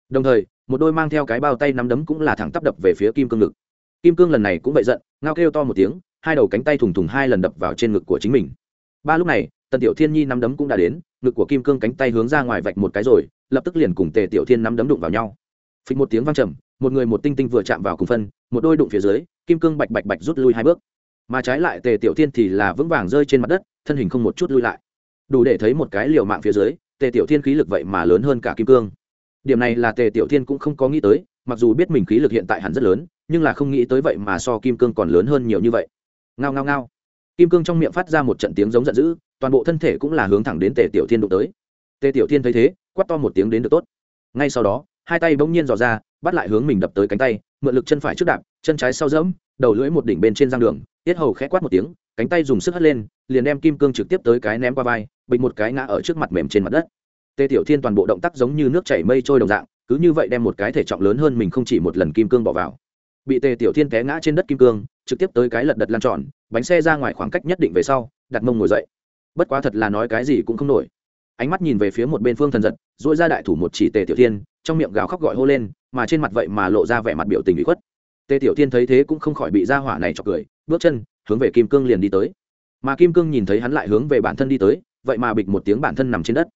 Đồng thời, một đôi mang theo cái bao tay nắm đấm cũng là thẳng tắp đập về phía kim cương ngực. Kim cương lần này cũng vậy giận, ngao kêu to một tiếng, hai đầu cánh tay thùng thùng hai lần đập vào trên ngực của chính mình. Ba lúc này, tần tiểu thiên nhi nắm đấm cũng đã đến, ngực của kim cương cánh tay hướng ra ngoài vạch một cái rồi, lập tức liền cùng tề tiểu thiên nắm đấm đụng vào nhau. Phịch một tiếng vang trầm, một người một tinh tinh vừa chạm vào cùng phân, một đôi đụng phía dưới, kim cương bạch bạch bạch rút lui hai bước mà trái lại tề tiểu thiên thì là vững vàng rơi trên mặt đất, thân hình không một chút lui lại. Đủ để thấy một cái liều mạng phía dưới, tề tiểu thiên khí lực vậy mà lớn hơn cả kim cương. Điểm này là tề tiểu thiên cũng không có nghĩ tới, mặc dù biết mình khí lực hiện tại hẳn rất lớn, nhưng là không nghĩ tới vậy mà so kim cương còn lớn hơn nhiều như vậy. Ngao ngao ngao. Kim cương trong miệng phát ra một trận tiếng giống giận dữ, toàn bộ thân thể cũng là hướng thẳng đến tề tiểu thiên đụng tới. Tề tiểu thiên thấy thế quắt to một tiếng đến được tốt. Ngay sau đó, hai tay bỗng nhiên dò ra, bắt lại hướng mình đập tới cánh tay, mượn lực chân phải trước đạp, chân trái sau dẫm, đầu lưỡi một đỉnh bên trên giang đường tiết hầu khẽ quát một tiếng, cánh tay dùng sức hất lên, liền đem kim cương trực tiếp tới cái ném qua vai, bịch một cái ngã ở trước mặt mềm trên mặt đất. Tề tiểu thiên toàn bộ động tác giống như nước chảy mây trôi đồng dạng, cứ như vậy đem một cái thể trọng lớn hơn mình không chỉ một lần kim cương bỏ vào. Bị tề tiểu thiên té ngã trên đất kim cương, trực tiếp tới cái lật đật lan tròn, bánh xe ra ngoài khoảng cách nhất định về sau, đặt mông ngồi dậy. Bất quá thật là nói cái gì cũng không nổi. Ánh mắt nhìn về phía một bên phương thần giật dội ra đại thủ một chỉ tề tiểu thiên, trong miệng gào khóc gọi hô lên, mà trên mặt vậy mà lộ ra vẻ mặt biểu tình bị khuất. Tề tiểu thiên thấy thế cũng không khỏi bị ra hỏa này cho cười bước chân, hướng về kim cương liền đi tới. Mà kim cương nhìn thấy hắn lại hướng về bản thân đi tới, vậy mà bịch một tiếng bản thân nằm trên đất.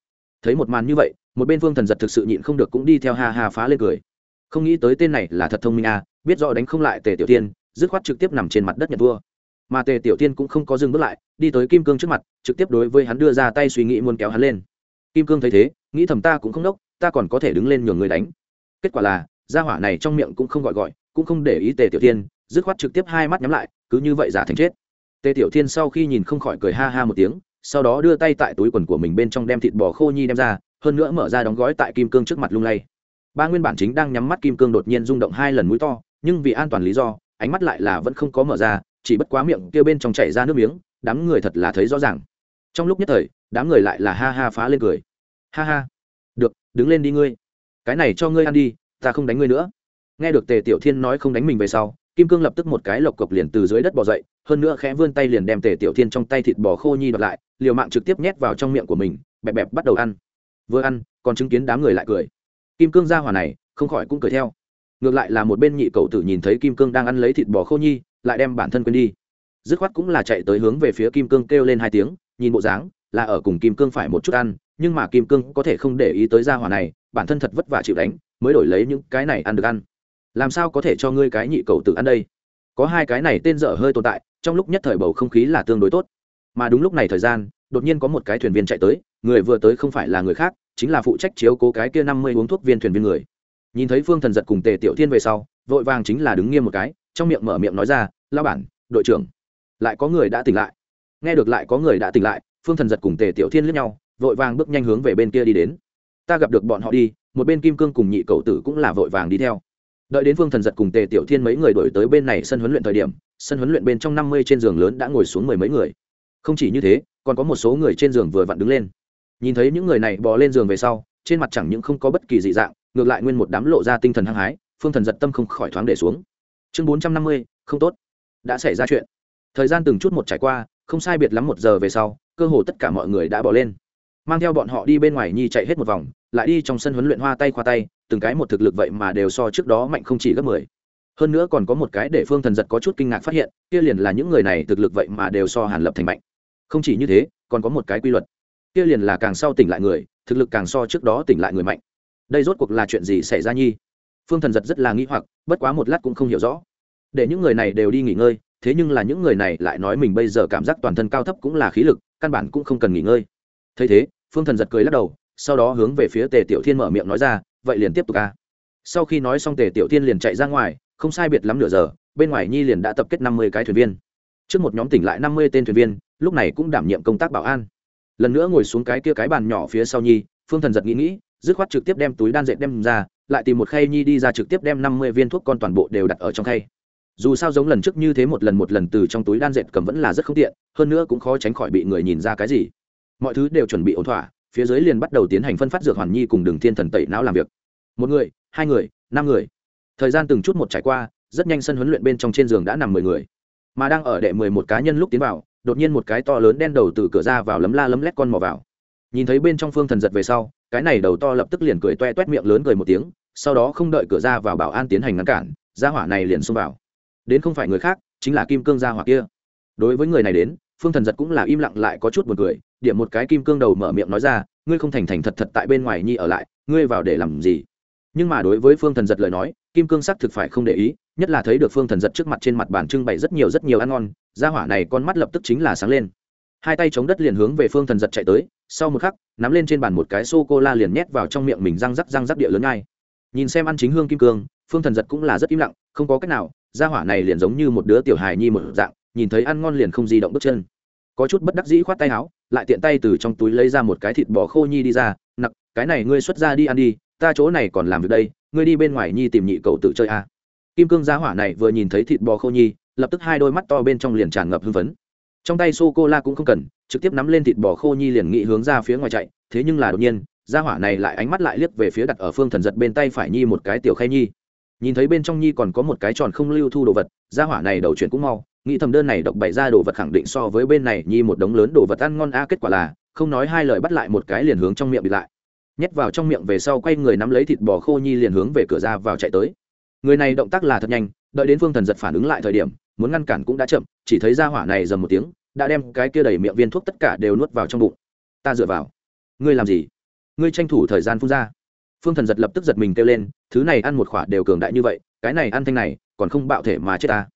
Thấy một màn như vậy, một bên phương thần giật thực sự nhịn không được cũng đi theo ha ha phá lên cười. Không nghĩ tới tên này là thật thông minh à biết rõ đánh không lại tề tiểu tiên, dứt khoát trực tiếp nằm trên mặt đất nhận vua. Mà tề tiểu tiên cũng không có dừng bước lại, đi tới kim cương trước mặt, trực tiếp đối với hắn đưa ra tay suy nghĩ muốn kéo hắn lên. Kim cương thấy thế, nghĩ thầm ta cũng không đốc, ta còn có thể đứng lên nhường người đánh. Kết quả là, gia hỏa này trong miệng cũng không gọi gọi, cũng không để ý tề tiểu thiên dứt khoát trực tiếp hai mắt nhắm lại cứ như vậy giả thành chết. Tề tiểu thiên sau khi nhìn không khỏi cười ha ha một tiếng, sau đó đưa tay tại túi quần của mình bên trong đem thịt bò khô nhi đem ra, hơn nữa mở ra đóng gói tại kim cương trước mặt lung lay. Ba nguyên bản chính đang nhắm mắt kim cương đột nhiên rung động hai lần mũi to, nhưng vì an toàn lý do, ánh mắt lại là vẫn không có mở ra, chỉ bất quá miệng kia bên trong chảy ra nước miếng, đám người thật là thấy rõ ràng. Trong lúc nhất thời, đám người lại là ha ha phá lên cười. Ha ha. Được, đứng lên đi ngươi. Cái này cho ngươi ăn đi, ta không đánh ngươi nữa. Nghe được tề tiểu thiên nói không đánh mình về sau kim cương lập tức một cái lộc cộc liền từ dưới đất bò dậy, hơn nữa khẽ vươn tay liền đem tề tiểu thiên trong tay thịt bò khô nhi đoạt lại, liều mạng trực tiếp nhét vào trong miệng của mình, bẹp bẹp bắt đầu ăn. Vừa ăn, còn chứng kiến đám người lại cười. Kim cương ra hỏa này, không khỏi cũng cười theo. Ngược lại là một bên nhị cậu tử nhìn thấy kim cương đang ăn lấy thịt bò khô nhi, lại đem bản thân quên đi. Dứt khoát cũng là chạy tới hướng về phía kim cương kêu lên hai tiếng, nhìn bộ dáng, là ở cùng kim cương phải một chút ăn, nhưng mà kim cương có thể không để ý tới gia hỏa này, bản thân thật vất vả chịu đánh, mới đổi lấy những cái này ăn được ăn làm sao có thể cho ngươi cái nhị cầu tự ăn đây? Có hai cái này tên dở hơi tồn tại, trong lúc nhất thời bầu không khí là tương đối tốt. Mà đúng lúc này thời gian, đột nhiên có một cái thuyền viên chạy tới, người vừa tới không phải là người khác, chính là phụ trách chiếu cố cái kia năm mươi uống thuốc viên thuyền viên người. Nhìn thấy phương thần giật cùng tề tiểu thiên về sau, vội vàng chính là đứng nghiêm một cái, trong miệng mở miệng nói ra lao bản, đội trưởng, lại có người đã tỉnh lại. Nghe được lại có người đã tỉnh lại, phương thần giật cùng tề tiểu thiên lướt nhau, vội vàng bước nhanh hướng về bên kia đi đến. Ta gặp được bọn họ đi, một bên kim cương cùng nhị cậu tử cũng là vội vàng đi theo đợi đến vương thần giật cùng tề tiểu thiên mấy người đổi tới bên này sân huấn luyện thời điểm, sân huấn luyện bên trong năm mươi trên giường lớn đã ngồi xuống mười mấy người. Không chỉ như thế, còn có một số người trên giường vừa vặn đứng lên. Nhìn thấy những người này bò lên giường về sau, trên mặt chẳng những không có bất kỳ dị dạng, ngược lại nguyên một đám lộ ra tinh thần hăng hái, phương thần giật tâm không khỏi thoáng để xuống. Chương bốn trăm năm mươi, không tốt. Đã xảy ra chuyện. Thời gian từng chút một trải qua, không sai biệt lắm một giờ về sau, cơ hồ tất cả mọi người đã bỏ lên. Mang theo bọn họ đi bên ngoài nhi chạy hết một vòng, lại đi trong sân huấn luyện hoa tay khoa tay từng cái một thực lực vậy mà đều so trước đó mạnh không chỉ gấp mười. Hơn nữa còn có một cái để phương thần giật có chút kinh ngạc phát hiện, kia liền là những người này thực lực vậy mà đều so hàn lập thành mạnh. Không chỉ như thế, còn có một cái quy luật. Kia liền là càng sau tỉnh lại người, thực lực càng so trước đó tỉnh lại người mạnh. Đây rốt cuộc là chuyện gì xảy ra nhi? Phương thần giật rất là nghĩ hoặc, bất quá một lát cũng không hiểu rõ. Để những người này đều đi nghỉ ngơi, thế nhưng là những người này lại nói mình bây giờ cảm giác toàn thân cao thấp cũng là khí lực, căn bản cũng không cần nghỉ ngơi. Thấy thế, phương thần giật cười lắc đầu, sau đó hướng về phía tề tiểu thiên mở miệng nói ra vậy liền tiếp tục ca sau khi nói xong tề tiểu thiên liền chạy ra ngoài, không sai biệt lắm nửa giờ, bên ngoài nhi liền đã tập kết năm mươi cái thuyền viên. Trước một nhóm tỉnh lại năm mươi tên thuyền viên, lúc này cũng đảm nhiệm công tác bảo an. Lần nữa ngồi xuống cái kia cái bàn nhỏ phía sau nhi, phương thần giật nghĩ nghĩ, dứt khoát trực tiếp đem túi đan dệt đem ra, lại tìm một khay nhi đi ra trực tiếp đem năm mươi viên thuốc con toàn bộ đều đặt ở trong khay. Dù sao giống lần trước như thế một lần một lần từ trong túi đan dệt cầm vẫn là rất không tiện, hơn nữa cũng khó tránh khỏi bị người nhìn ra cái gì. Mọi thứ đều chuẩn bị ổn thỏa phía dưới liền bắt đầu tiến hành phân phát dược hoàn nhi cùng đường thiên thần tẩy não làm việc. Một người, hai người, năm người. Thời gian từng chút một trải qua, rất nhanh sân huấn luyện bên trong trên giường đã nằm mười người. Mà đang ở đệ mười một cá nhân lúc tiến vào, đột nhiên một cái to lớn đen đầu từ cửa ra vào lấm la lấm lét con mò vào. Nhìn thấy bên trong phương thần giật về sau, cái này đầu to lập tức liền cười toe toét miệng lớn cười một tiếng, sau đó không đợi cửa ra vào bảo an tiến hành ngăn cản, gia hỏa này liền xông vào. Đến không phải người khác, chính là kim cương gia hỏa kia. Đối với người này đến, phương thần giật cũng là im lặng lại có chút buồn cười điểm một cái kim cương đầu mở miệng nói ra, ngươi không thành thành thật thật tại bên ngoài nhi ở lại, ngươi vào để làm gì? Nhưng mà đối với phương thần giật lời nói, kim cương xác thực phải không để ý, nhất là thấy được phương thần giật trước mặt trên mặt bàn trưng bày rất nhiều rất nhiều ăn ngon, gia hỏa này con mắt lập tức chính là sáng lên. Hai tay chống đất liền hướng về phương thần giật chạy tới, sau một khắc, nắm lên trên bàn một cái sô cô la liền nhét vào trong miệng mình răng rắc răng rắc địa lớn ngay. Nhìn xem ăn chính hương kim cương, phương thần giật cũng là rất im lặng, không có cách nào, gia hỏa này liền giống như một đứa tiểu hài nhi một dạng, nhìn thấy ăn ngon liền không di động bước chân có chút bất đắc dĩ khoát tay áo, lại tiện tay từ trong túi lấy ra một cái thịt bò khô nhi đi ra, nặc, cái này ngươi xuất ra đi ăn đi, ta chỗ này còn làm việc đây, ngươi đi bên ngoài nhi tìm nhị cậu tự chơi a à. kim cương gia hỏa này vừa nhìn thấy thịt bò khô nhi, lập tức hai đôi mắt to bên trong liền tràn ngập hưng phấn trong tay sô cô la cũng không cần, trực tiếp nắm lên thịt bò khô nhi liền nghị hướng ra phía ngoài chạy, thế nhưng là đột nhiên, gia hỏa này lại ánh mắt lại liếc về phía đặt ở phương thần giật bên tay phải nhi một cái tiểu khay nhi nhìn thấy bên trong nhi còn có một cái tròn không lưu thu đồ vật, gia hỏa này đầu chuyển cũng mau nghĩ thầm đơn này độc bày ra đồ vật khẳng định so với bên này nhi một đống lớn đồ vật ăn ngon a, kết quả là, không nói hai lời bắt lại một cái liền hướng trong miệng bị lại. Nhét vào trong miệng về sau quay người nắm lấy thịt bò khô nhi liền hướng về cửa ra vào chạy tới. Người này động tác là thật nhanh, đợi đến phương thần giật phản ứng lại thời điểm, muốn ngăn cản cũng đã chậm, chỉ thấy ra hỏa này dầm một tiếng, đã đem cái kia đầy miệng viên thuốc tất cả đều nuốt vào trong bụng. Ta dựa vào. Ngươi làm gì? Ngươi tranh thủ thời gian phun ra. Phương thần giật lập tức giật mình kêu lên, thứ này ăn một khỏa đều cường đại như vậy, cái này ăn thanh này, còn không bạo thể mà chết ta.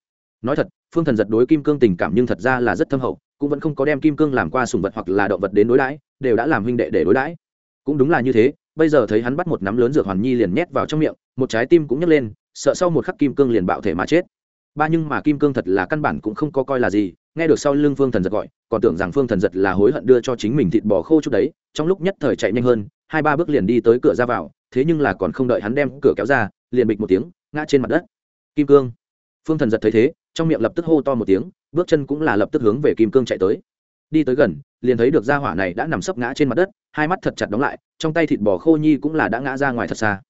Nói thật phương thần giật đối kim cương tình cảm nhưng thật ra là rất thâm hậu, cũng vẫn không có đem kim cương làm qua sùng vật hoặc là động vật đến đối đãi, đều đã làm huynh đệ để đối đãi. Cũng đúng là như thế, bây giờ thấy hắn bắt một nắm lớn dược hoàn nhi liền nhét vào trong miệng, một trái tim cũng nhấc lên, sợ sau một khắc kim cương liền bạo thể mà chết. Ba nhưng mà kim cương thật là căn bản cũng không có coi là gì, nghe được sau lưng phương thần giật gọi, còn tưởng rằng phương thần giật là hối hận đưa cho chính mình thịt bò khô chút đấy, trong lúc nhất thời chạy nhanh hơn, hai ba bước liền đi tới cửa ra vào, thế nhưng là còn không đợi hắn đem cửa kéo ra, liền bịch một tiếng, ngã trên mặt đất. Kim cương. Phương thần giật thấy thế trong miệng lập tức hô to một tiếng, bước chân cũng là lập tức hướng về kim cương chạy tới. Đi tới gần, liền thấy được gia hỏa này đã nằm sấp ngã trên mặt đất, hai mắt thật chặt đóng lại, trong tay thịt bò khô nhi cũng là đã ngã ra ngoài thật xa.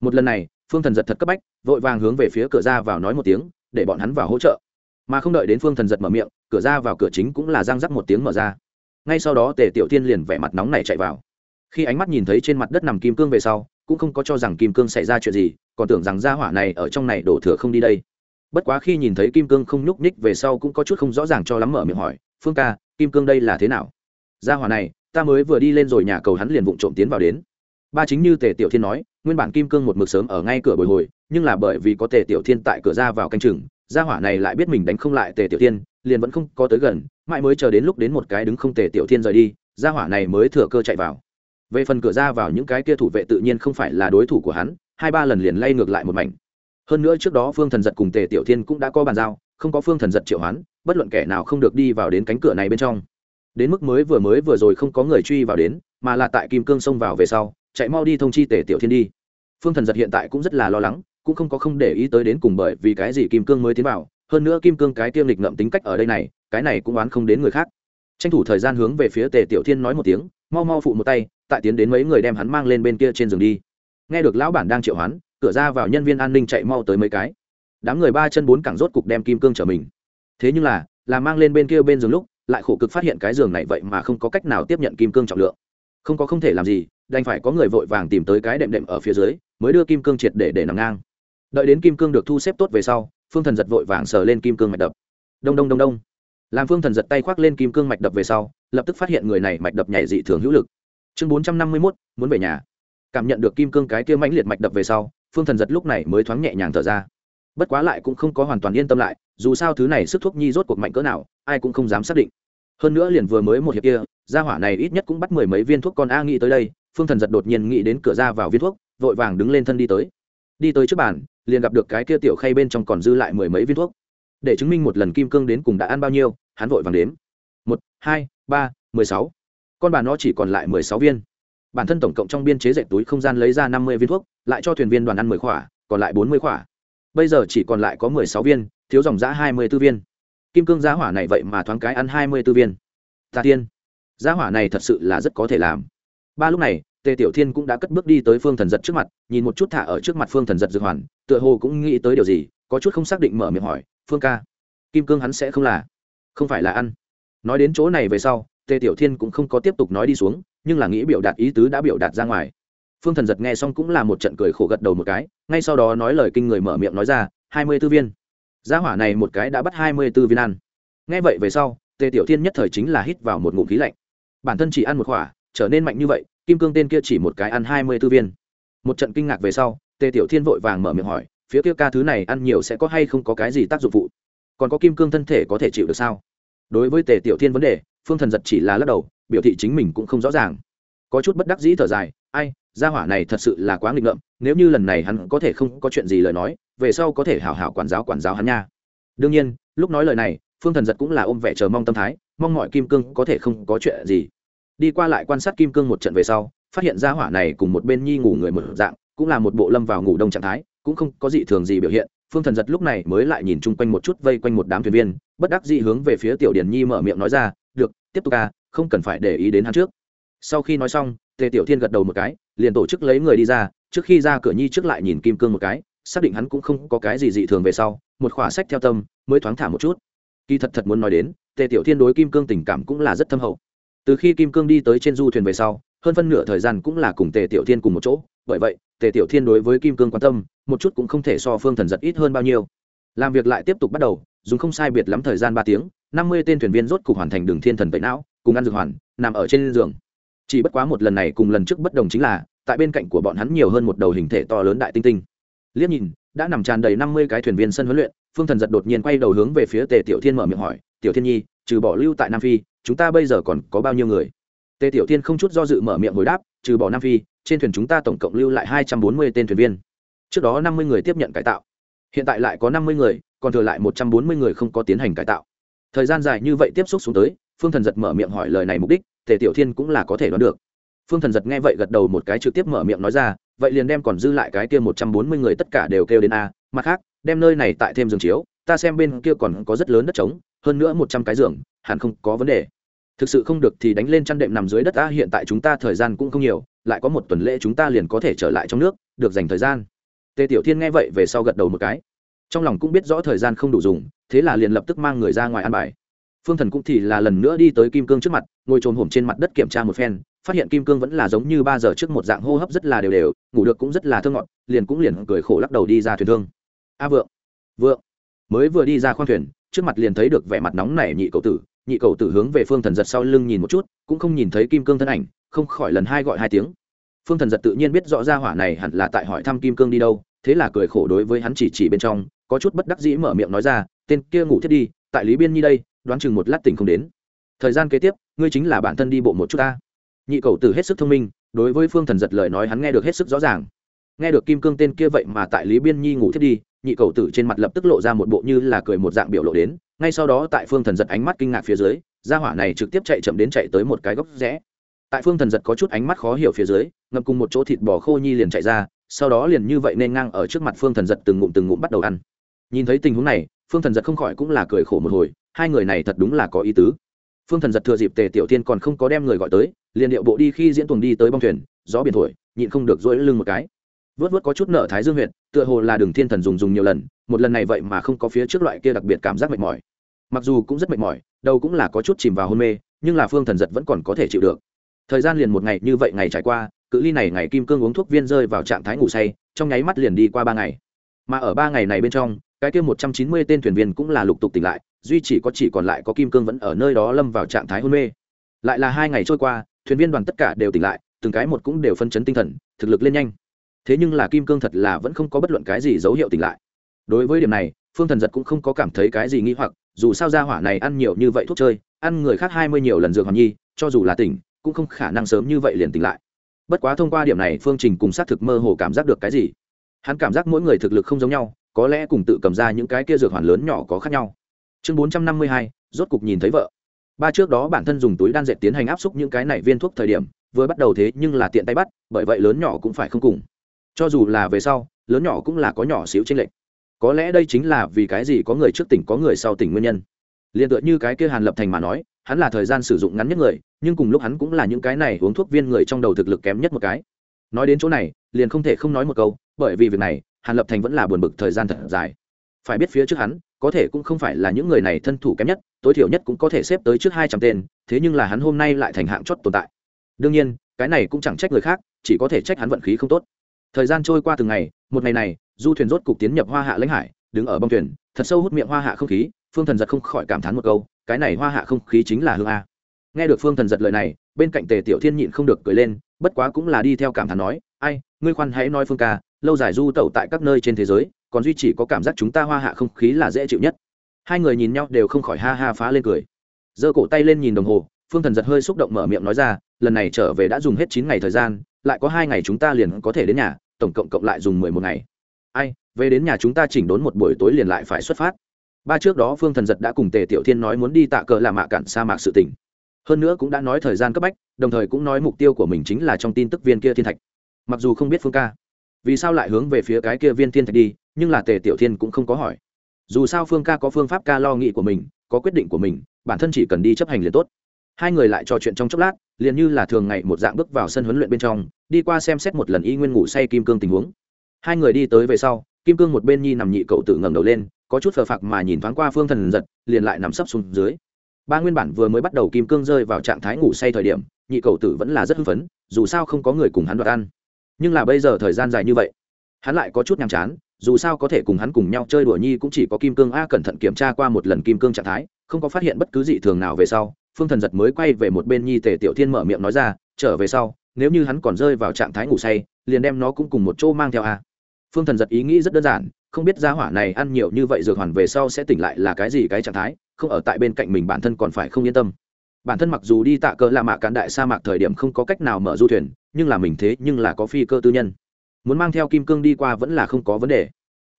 Một lần này, phương thần giật thật cấp bách, vội vàng hướng về phía cửa ra vào nói một tiếng, để bọn hắn vào hỗ trợ. Mà không đợi đến phương thần giật mở miệng, cửa ra vào cửa chính cũng là răng rắc một tiếng mở ra. Ngay sau đó tề tiểu tiên liền vẻ mặt nóng này chạy vào. Khi ánh mắt nhìn thấy trên mặt đất nằm kim cương về sau, cũng không có cho rằng kim cương xảy ra chuyện gì, còn tưởng rằng gia hỏa này ở trong này đổ thừa không đi đây bất quá khi nhìn thấy kim cương không nhúc nhích về sau cũng có chút không rõ ràng cho lắm mở miệng hỏi, phương ca, kim cương đây là thế nào? Gia hỏa này, ta mới vừa đi lên rồi nhà cầu hắn liền vụng trộm tiến vào đến. Ba chính như tề tiểu thiên nói, nguyên bản kim cương một mực sớm ở ngay cửa bồi hồi, nhưng là bởi vì có tề tiểu thiên tại cửa ra vào canh chừng, gia hỏa này lại biết mình đánh không lại tề tiểu thiên, liền vẫn không có tới gần, mãi mới chờ đến lúc đến một cái đứng không tề tiểu thiên rời đi, gia hỏa này mới thừa cơ chạy vào. Về phần cửa ra vào những cái kia thủ vệ tự nhiên không phải là đối thủ của hắn, hai ba lần liền lay ngược lại một mảnh hơn nữa trước đó phương thần giật cùng tề tiểu thiên cũng đã có bàn giao, không có phương thần giật triệu hoán, bất luận kẻ nào không được đi vào đến cánh cửa này bên trong. Đến mức mới vừa mới vừa rồi không có người truy vào đến, mà là tại kim cương xông vào về sau, chạy mau đi thông chi tề tiểu thiên đi. Phương thần giật hiện tại cũng rất là lo lắng, cũng không có không để ý tới đến cùng bởi vì cái gì kim cương mới tiến vào, hơn nữa kim cương cái tiêm lịch ngậm tính cách ở đây này, cái này cũng oán không đến người khác. Tranh thủ thời gian hướng về phía tề tiểu thiên nói một tiếng, mau mau phụ một tay, tại tiến đến mấy người đem hắn mang lên bên kia trên giường đi. Nghe được lão bản đang triệu hoán cửa ra vào nhân viên an ninh chạy mau tới mấy cái. Đám người ba chân bốn cẳng rốt cục đem kim cương trở mình. Thế nhưng là là mang lên bên kia bên giường lúc, lại khổ cực phát hiện cái giường này vậy mà không có cách nào tiếp nhận kim cương trọng lượng. Không có không thể làm gì, đành phải có người vội vàng tìm tới cái đệm đệm ở phía dưới, mới đưa kim cương triệt để để nằm ngang. Đợi đến kim cương được thu xếp tốt về sau, phương thần giật vội vàng sờ lên kim cương mạch đập. Đông đông đông đông. Làm phương thần giật tay khoác lên kim cương mạch đập về sau, lập tức phát hiện người này mạch đập nhảy dị thường hữu lực. Chương bốn trăm năm mươi mốt, muốn về nhà. Cảm nhận được kim cương cái kia mãnh liệt mạch đập về sau phương thần giật lúc này mới thoáng nhẹ nhàng thở ra. Bất quá lại cũng không có hoàn toàn yên tâm lại, dù sao thứ này sức thuốc nhi rốt cuộc mạnh cỡ nào, ai cũng không dám xác định. Hơn nữa liền vừa mới một hiệp kia, gia hỏa này ít nhất cũng bắt mười mấy viên thuốc con a nghĩ tới đây, phương thần giật đột nhiên nghĩ đến cửa ra vào viên thuốc, vội vàng đứng lên thân đi tới. Đi tới trước bàn, liền gặp được cái kia tiểu khay bên trong còn dư lại mười mấy viên thuốc. Để chứng minh một lần kim cương đến cùng đã ăn bao nhiêu, hắn vội vàng đếm. Một, hai, ba, mười sáu. Con bà nó chỉ còn lại mười sáu viên bản thân tổng cộng trong biên chế dạy túi không gian lấy ra năm mươi viên thuốc, lại cho thuyền viên đoàn ăn mười khỏa, còn lại bốn mươi khỏa. Bây giờ chỉ còn lại có mười sáu viên, thiếu dòng giã hai mươi b ố viên. Kim cương giá hỏa này vậy mà thoáng cái ăn hai mươi b ố viên. Tà tiên, giá hỏa này thật sự là rất có thể làm. Ba lúc này, tề tiểu thiên cũng đã cất bước đi tới phương thần giật trước mặt, nhìn một chút thả ở trước mặt phương thần giật dược hoàn, tựa hồ cũng nghĩ tới điều gì, có chút không xác định mở miệng hỏi, phương ca, kim cương hắn sẽ không là, không phải là ăn. Nói đến chỗ này về sau, tề tiểu thiên cũng không có tiếp tục nói đi xuống nhưng là nghĩ biểu đạt ý tứ đã biểu đạt ra ngoài. Phương thần giật nghe xong cũng là một trận cười khổ gật đầu một cái, ngay sau đó nói lời kinh người mở miệng nói ra, hai mươi b viên. Gia hỏa này một cái đã bắt hai mươi tư viên ăn. Nghe vậy về sau, tề tiểu thiên nhất thời chính là hít vào một ngụm khí lạnh. Bản thân chỉ ăn một khỏa trở nên mạnh như vậy, kim cương tên kia chỉ một cái ăn hai mươi tư viên. Một trận kinh ngạc về sau, tề tiểu thiên vội vàng mở miệng hỏi, phía kia ca thứ này ăn nhiều sẽ có hay không có cái gì tác dụng phụ? Còn có kim cương thân thể có thể chịu được sao? Đối với tề tiểu thiên vấn đề, phương thần giật chỉ là lắc đầu biểu thị chính mình cũng không rõ ràng. Có chút bất đắc dĩ thở dài, ai, gia hỏa này thật sự là quá nghịch ngợm, nếu như lần này hắn có thể không có chuyện gì lời nói, về sau có thể hảo hảo quản giáo quản giáo hắn nha. Đương nhiên, lúc nói lời này, phương thần giật cũng là ôm vẻ chờ mong tâm thái, mong mọi kim cương có thể không có chuyện gì. Đi qua lại quan sát kim cương một trận về sau, phát hiện gia hỏa này cùng một bên nhi ngủ người một dạng, cũng là một bộ lâm vào ngủ đông trạng thái, cũng không có gì thường gì biểu hiện. Phương thần giật lúc này mới lại nhìn chung quanh một chút vây quanh một đám thuyền viên, bất đắc dĩ hướng về phía tiểu điển nhi mở miệng nói ra, được, tiếp tục ca không cần phải để ý đến hắn trước. Sau khi nói xong, tề tiểu thiên gật đầu một cái, liền tổ chức lấy người đi ra, trước khi ra cửa nhi trước lại nhìn kim cương một cái, xác định hắn cũng không có cái gì dị thường về sau, một khỏa sách theo tâm, mới thoáng thả một chút. Kỳ thật thật muốn nói đến, tề tiểu thiên đối kim cương tình cảm cũng là rất thâm hậu. Từ khi kim cương đi tới trên du thuyền về sau, hơn phân nửa thời gian cũng là cùng tề tiểu thiên cùng một chỗ, bởi vậy, tề tiểu thiên đối với kim cương quan tâm, một chút cũng không thể so phương thần giật ít hơn bao nhiêu. Làm việc lại tiếp tục bắt đầu, dùng không sai biệt lắm thời gian ba tiếng, năm mươi tên thuyền viên rốt cục hoàn thành đường thiên thần tẩy não cùng ăn dược hoàn, nằm ở trên giường. Chỉ bất quá một lần này cùng lần trước bất đồng chính là, tại bên cạnh của bọn hắn nhiều hơn một đầu hình thể to lớn đại tinh tinh. Liếc nhìn, đã nằm tràn đầy năm mươi cái thuyền viên sân huấn luyện, phương thần giật đột nhiên quay đầu hướng về phía tề tiểu thiên mở miệng hỏi, tiểu thiên nhi, trừ bỏ lưu tại nam phi, chúng ta bây giờ còn có bao nhiêu người? Tề tiểu thiên không chút do dự mở miệng hồi đáp, trừ bỏ nam phi, trên thuyền chúng ta tổng cộng lưu lại hai trăm bốn mươi tên thuyền viên. Trước đó năm mươi người tiếp nhận cải tạo. Hiện tại lại có năm mươi người, còn thừa lại một trăm bốn mươi người không có tiến hành cải tạo. Thời gian dài như vậy tiếp xúc xuống tới phương thần giật mở miệng hỏi lời này mục đích, tề tiểu thiên cũng là có thể đoán được. Phương thần giật nghe vậy gật đầu một cái trực tiếp mở miệng nói ra, vậy liền đem còn dư lại cái kia một trăm bốn mươi người tất cả đều kêu đến a, mặt khác, đem nơi này tại thêm giường chiếu, ta xem bên kia còn có rất lớn đất trống, hơn nữa một trăm cái giường, hẳn không có vấn đề. Thực sự không được thì đánh lên chăn đệm nằm dưới đất ta hiện tại chúng ta thời gian cũng không nhiều, lại có một tuần lễ chúng ta liền có thể trở lại trong nước, được dành thời gian. Tề tiểu thiên nghe vậy về sau gật đầu một cái. Trong lòng cũng biết rõ thời gian không đủ dùng, thế là liền lập tức mang người ra ngoài ăn bài phương thần cũng thì là lần nữa đi tới kim cương trước mặt, ngồi trồm hổm trên mặt đất kiểm tra một phen, phát hiện kim cương vẫn là giống như ba giờ trước một dạng hô hấp rất là đều đều, ngủ được cũng rất là thơ ngọt, liền cũng liền cười khổ lắc đầu đi ra thuyền thương. A vượng vượng, mới vừa đi ra khoang thuyền, trước mặt liền thấy được vẻ mặt nóng nảy nhị cậu tử, nhị cậu tử hướng về phương thần giật sau lưng nhìn một chút, cũng không nhìn thấy kim cương thân ảnh, không khỏi lần hai gọi hai tiếng. Phương thần giật tự nhiên biết rõ ra hỏa này hẳn là tại hỏi thăm kim cương đi đâu, thế là cười khổ đối với hắn chỉ chỉ bên trong, có chút bất đắc dĩ mở miệng nói ra, tên kia ngủ thiết đi, tại lý biên nhi đây đoán chừng một lát tỉnh không đến. Thời gian kế tiếp, ngươi chính là bản thân đi bộ một chút ta. Nhị cầu tử hết sức thông minh, đối với phương thần giật lời nói hắn nghe được hết sức rõ ràng. Nghe được kim cương tên kia vậy mà tại lý biên nhi ngủ thiết đi, nhị cầu tử trên mặt lập tức lộ ra một bộ như là cười một dạng biểu lộ đến, ngay sau đó tại phương thần giật ánh mắt kinh ngạc phía dưới, gia hỏa này trực tiếp chạy chậm đến chạy tới một cái góc rẽ. Tại phương thần giật có chút ánh mắt khó hiểu phía dưới ngập cùng một chỗ thịt bò khô nhi liền chạy ra, sau đó liền như vậy nên ngang ở trước mặt phương thần giật từng ngụm từng ngụm bắt đầu ăn. Nhìn thấy tình huống này, phương thần giật không khỏi cũng là cười khổ một hồi hai người này thật đúng là có ý tứ. Phương thần giật thừa dịp tề tiểu tiên còn không có đem người gọi tới, liền điệu bộ đi khi diễn tuồng đi tới bong thuyền, gió biển thổi, nhịn không được dỗi lưng một cái. Vớt vớt có chút nợ thái dương huyện, tựa hồ là đường thiên thần dùng dùng nhiều lần, một lần này vậy mà không có phía trước loại kia đặc biệt cảm giác mệt mỏi. Mặc dù cũng rất mệt mỏi, đầu cũng là có chút chìm vào hôn mê, nhưng là phương thần giật vẫn còn có thể chịu được. Thời gian liền một ngày như vậy ngày trải qua, cự ly này ngày kim cương uống thuốc viên rơi vào trạng thái ngủ say, trong nháy mắt liền đi qua ba ngày. Mà ở ba ngày này bên trong, cái kia một trăm chín mươi tên thuyền viên cũng là lục tục tỉnh lại duy chỉ có chỉ còn lại có kim cương vẫn ở nơi đó lâm vào trạng thái hôn mê. Lại là hai ngày trôi qua, thuyền viên đoàn tất cả đều tỉnh lại, từng cái một cũng đều phân chấn tinh thần, thực lực lên nhanh. Thế nhưng là kim cương thật là vẫn không có bất luận cái gì dấu hiệu tỉnh lại. Đối với điểm này, phương thần giật cũng không có cảm thấy cái gì nghi hoặc, dù sao ra hỏa này ăn nhiều như vậy thuốc chơi, ăn người khác hai mươi nhiều lần dược hoàn nhi, cho dù là tỉnh, cũng không khả năng sớm như vậy liền tỉnh lại. Bất quá thông qua điểm này, phương trình cùng xác thực mơ hồ cảm giác được cái gì? Hắn cảm giác mỗi người thực lực không giống nhau, có lẽ cùng tự cầm ra những cái kia dược hoàn lớn nhỏ có khác nhau chương bốn trăm năm mươi hai, rốt cục nhìn thấy vợ. Ba trước đó bản thân dùng túi đan dệt tiến hành áp xúc những cái này viên thuốc thời điểm, vừa bắt đầu thế nhưng là tiện tay bắt, bởi vậy lớn nhỏ cũng phải không cùng. Cho dù là về sau, lớn nhỏ cũng là có nhỏ xíu tranh lệch. Có lẽ đây chính là vì cái gì có người trước tỉnh có người sau tỉnh nguyên nhân. Liền tựa như cái kia hàn lập thành mà nói, hắn là thời gian sử dụng ngắn nhất người, nhưng cùng lúc hắn cũng là những cái này uống thuốc viên người trong đầu thực lực kém nhất một cái. Nói đến chỗ này, liền không thể không nói một câu, bởi vì việc này, hàn lập thành vẫn là buồn bực thời gian thật dài. Phải biết phía trước hắn có thể cũng không phải là những người này thân thủ kém nhất, tối thiểu nhất cũng có thể xếp tới trước hai trăm tên, thế nhưng là hắn hôm nay lại thành hạng chót tồn tại. Đương nhiên, cái này cũng chẳng trách người khác, chỉ có thể trách hắn vận khí không tốt. Thời gian trôi qua từng ngày, một ngày này, du thuyền rốt cục tiến nhập hoa hạ lãnh hải, đứng ở bông thuyền, thật sâu hút miệng hoa hạ không khí, phương thần giật không khỏi cảm thán một câu, cái này hoa hạ không khí chính là hương a. Nghe được phương thần giật lời này, bên cạnh tề tiểu thiên nhịn không được cười lên, bất quá cũng là đi theo cảm thán nói, ai, ngươi khoan hãy nói phương ca, lâu dài du tẩu tại các nơi trên thế giới còn duy chỉ có cảm giác chúng ta hoa hạ không khí là dễ chịu nhất. Hai người nhìn nhau đều không khỏi ha ha phá lên cười. Giơ cổ tay lên nhìn đồng hồ, phương thần giật hơi xúc động mở miệng nói ra, lần này trở về đã dùng hết chín ngày thời gian, lại có hai ngày chúng ta liền có thể đến nhà, tổng cộng cộng lại dùng mười một ngày. Ai, về đến nhà chúng ta chỉnh đốn một buổi tối liền lại phải xuất phát. Ba trước đó phương thần giật đã cùng tề tiểu thiên nói muốn đi tạ cờ làm mạ cạn sa mạc sự tỉnh hơn nữa cũng đã nói thời gian cấp bách, đồng thời cũng nói mục tiêu của mình chính là trong tin tức viên kia thiên thạch. Mặc dù không biết phương ca, vì sao lại hướng về phía cái kia viên thiên thạch đi nhưng là tề tiểu thiên cũng không có hỏi. Dù sao phương ca có phương pháp ca lo nghĩ của mình, có quyết định của mình, bản thân chỉ cần đi chấp hành liền tốt. Hai người lại trò chuyện trong chốc lát, liền như là thường ngày một dạng bước vào sân huấn luyện bên trong, đi qua xem xét một lần y nguyên ngủ say kim cương tình huống. Hai người đi tới về sau, kim cương một bên nhi nằm nhị cậu tự ngẩng đầu lên, có chút phờ phạc mà nhìn thoáng qua phương thần giật, liền lại nằm sấp xuống dưới. Ba nguyên bản vừa mới bắt đầu kim cương rơi vào trạng thái ngủ say thời điểm, nhị cậu tử vẫn là rất hưng phấn, dù sao không có người cùng hắn đoạt ăn. Nhưng là bây giờ thời gian dài như vậy, hắn lại có chút nhàm chán dù sao có thể cùng hắn cùng nhau chơi đùa nhi cũng chỉ có kim cương a cẩn thận kiểm tra qua một lần kim cương trạng thái, không có phát hiện bất cứ gì thường nào về sau, phương thần giật mới quay về một bên nhi tề tiểu thiên mở miệng nói ra, trở về sau, nếu như hắn còn rơi vào trạng thái ngủ say, liền đem nó cũng cùng một chỗ mang theo a. Phương thần giật ý nghĩ rất đơn giản, không biết giá hỏa này ăn nhiều như vậy dược hoàn về sau sẽ tỉnh lại là cái gì cái trạng thái, không ở tại bên cạnh mình bản thân còn phải không yên tâm. Bản thân mặc dù đi tạ cơ la mạ cạn đại sa mạc thời điểm không có cách nào mở du thuyền, nhưng là mình thế nhưng là có phi cơ tư nhân muốn mang theo kim cương đi qua vẫn là không có vấn đề.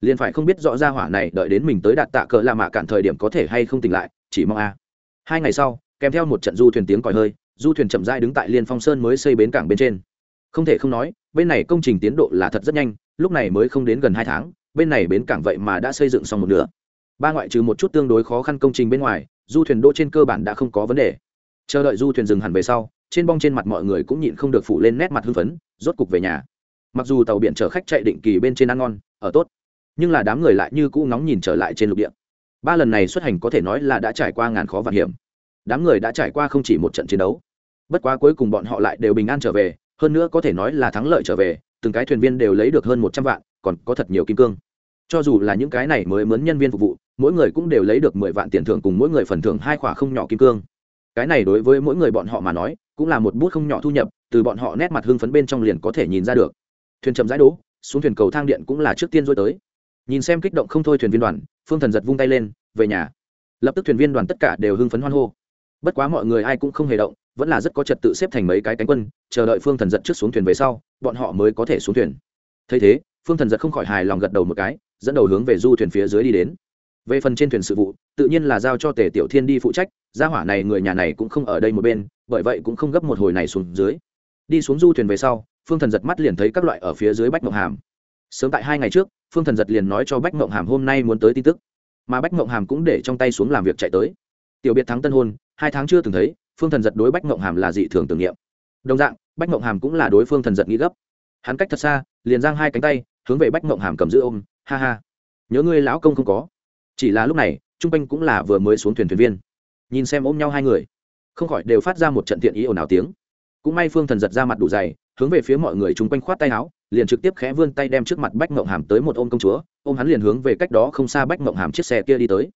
Liền phải không biết rõ ra hỏa này đợi đến mình tới đạt tạ cờ là mạ cản thời điểm có thể hay không tỉnh lại, chỉ mong a. Hai ngày sau, kèm theo một trận du thuyền tiếng còi hơi, du thuyền chậm rãi đứng tại liên phong sơn mới xây bến cảng bên trên. Không thể không nói, bên này công trình tiến độ là thật rất nhanh, lúc này mới không đến gần hai tháng, bên này bến cảng vậy mà đã xây dựng xong một nửa. Ba ngoại trừ một chút tương đối khó khăn công trình bên ngoài, du thuyền đỗ trên cơ bản đã không có vấn đề. Chờ đợi du thuyền dừng hẳn về sau, trên bong trên mặt mọi người cũng nhịn không được phụ lên nét mặt hưng phấn, rốt cục về nhà mặc dù tàu biển chở khách chạy định kỳ bên trên ăn ngon, ở tốt, nhưng là đám người lại như cũ ngóng nhìn trở lại trên lục địa. Ba lần này xuất hành có thể nói là đã trải qua ngàn khó vạn hiểm. Đám người đã trải qua không chỉ một trận chiến đấu, bất quá cuối cùng bọn họ lại đều bình an trở về, hơn nữa có thể nói là thắng lợi trở về, từng cái thuyền viên đều lấy được hơn một trăm vạn, còn có thật nhiều kim cương. Cho dù là những cái này mới mướn nhân viên phục vụ, mỗi người cũng đều lấy được mười vạn tiền thưởng cùng mỗi người phần thưởng hai khoả không nhỏ kim cương. Cái này đối với mỗi người bọn họ mà nói, cũng là một bút không nhỏ thu nhập, từ bọn họ nét mặt hưng phấn bên trong liền có thể nhìn ra được thuyền chậm rãi đỗ, xuống thuyền cầu thang điện cũng là trước tiên dối tới. Nhìn xem kích động không thôi thuyền viên đoàn, phương thần giật vung tay lên, về nhà. Lập tức thuyền viên đoàn tất cả đều hưng phấn hoan hô. Bất quá mọi người ai cũng không hề động, vẫn là rất có trật tự xếp thành mấy cái cánh quân, chờ đợi phương thần giật trước xuống thuyền về sau, bọn họ mới có thể xuống thuyền. Thấy thế, phương thần giật không khỏi hài lòng gật đầu một cái, dẫn đầu hướng về du thuyền phía dưới đi đến. Về phần trên thuyền sự vụ, tự nhiên là giao cho tề tiểu thiên đi phụ trách, gia hỏa này người nhà này cũng không ở đây một bên, bởi vậy cũng không gấp một hồi này xuống dưới. Đi xuống du thuyền về sau phương thần giật mắt liền thấy các loại ở phía dưới bách mộng hàm. Sớm tại hai ngày trước, phương thần giật liền nói cho bách mộng hàm hôm nay muốn tới tin tức. Mà bách mộng hàm cũng để trong tay xuống làm việc chạy tới. Tiểu biệt thắng tân hôn, hai tháng chưa từng thấy, phương thần giật đối bách mộng hàm là dị thường tưởng niệm. Đồng dạng, bách mộng hàm cũng là đối phương thần giật nghĩ gấp. Hắn cách thật xa, liền giang hai cánh tay, hướng về bách mộng hàm cầm giữ ôm, ha ha, nhớ ngươi lão công không có. Chỉ là lúc này, trung quanh cũng là vừa mới xuống thuyền thuyền viên. Nhìn xem ôm nhau hai người, không khỏi đều phát ra một trận tiện ý ồn ào tiếng cũng may phương thần giật ra mặt đủ dày, hướng về phía mọi người chung quanh khoát tay áo, liền trực tiếp khẽ vươn tay đem trước mặt bách mộng hàm tới một ôm công chúa, ôm hắn liền hướng về cách đó không xa bách mộng hàm chiếc xe kia đi tới.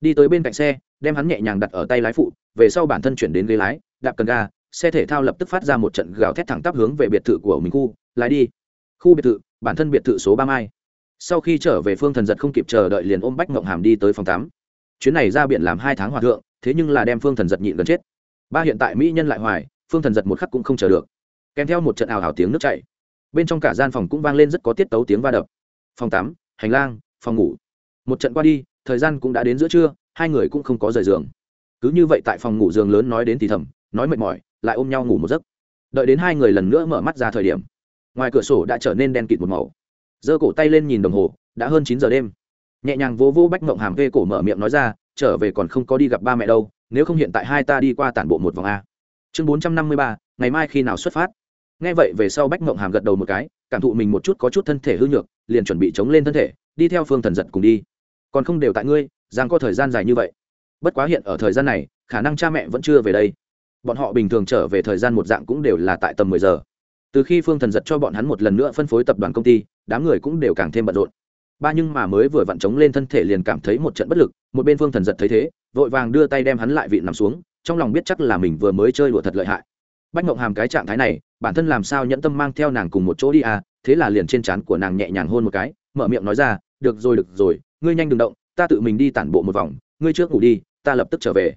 Đi tới bên cạnh xe, đem hắn nhẹ nhàng đặt ở tay lái phụ, về sau bản thân chuyển đến ghế lái, đạp cần ga, xe thể thao lập tức phát ra một trận gào thét thẳng tắp hướng về biệt thự của mình khu, lái đi. Khu biệt thự, bản thân biệt thự số ba mai. Sau khi trở về phương thần giật không kịp chờ đợi liền ôm bách mộng hàm đi tới phòng tám chuyến này ra biển làm hai tháng hòa thượng, thế nhưng là đem phương thần giật nhịn gần chết. Ba hiện tại mỹ nhân lại hoài phương thần giật một khắc cũng không chờ được. Kèm theo một trận ảo ảo tiếng nước chảy. Bên trong cả gian phòng cũng vang lên rất có tiết tấu tiếng va đập. Phòng tắm, hành lang, phòng ngủ. Một trận qua đi, thời gian cũng đã đến giữa trưa, hai người cũng không có rời giường. Cứ như vậy tại phòng ngủ giường lớn nói đến thì thầm, nói mệt mỏi, lại ôm nhau ngủ một giấc. Đợi đến hai người lần nữa mở mắt ra thời điểm, ngoài cửa sổ đã trở nên đen kịt một màu. Giơ cổ tay lên nhìn đồng hồ, đã hơn chín giờ đêm. Nhẹ nhàng vô vô bách mộng hàm vê cổ mở miệng nói ra, trở về còn không có đi gặp ba mẹ đâu, nếu không hiện tại hai ta đi qua tản bộ một vòng a chương bốn trăm năm mươi ba, ngày mai khi nào xuất phát? Nghe vậy về sau bách mộng hàm gật đầu một cái, cảm thụ mình một chút có chút thân thể hư nhược, liền chuẩn bị chống lên thân thể, đi theo phương thần giật cùng đi. Còn không đều tại ngươi, rằng có thời gian dài như vậy. Bất quá hiện ở thời gian này, khả năng cha mẹ vẫn chưa về đây. Bọn họ bình thường trở về thời gian một dạng cũng đều là tại tầm mười giờ. Từ khi phương thần giật cho bọn hắn một lần nữa phân phối tập đoàn công ty, đám người cũng đều càng thêm bận rộn. Ba nhưng mà mới vừa vặn chống lên thân thể liền cảm thấy một trận bất lực, một bên phương thần giật thấy thế, vội vàng đưa tay đem hắn lại vị nằm xuống trong lòng biết chắc là mình vừa mới chơi đùa thật lợi hại. Bách mộng hàm cái trạng thái này, bản thân làm sao nhẫn tâm mang theo nàng cùng một chỗ đi à thế là liền trên trán của nàng nhẹ nhàng hôn một cái, mở miệng nói ra, được rồi được rồi, ngươi nhanh đừng động, ta tự mình đi tản bộ một vòng, ngươi trước ngủ đi, ta lập tức trở về.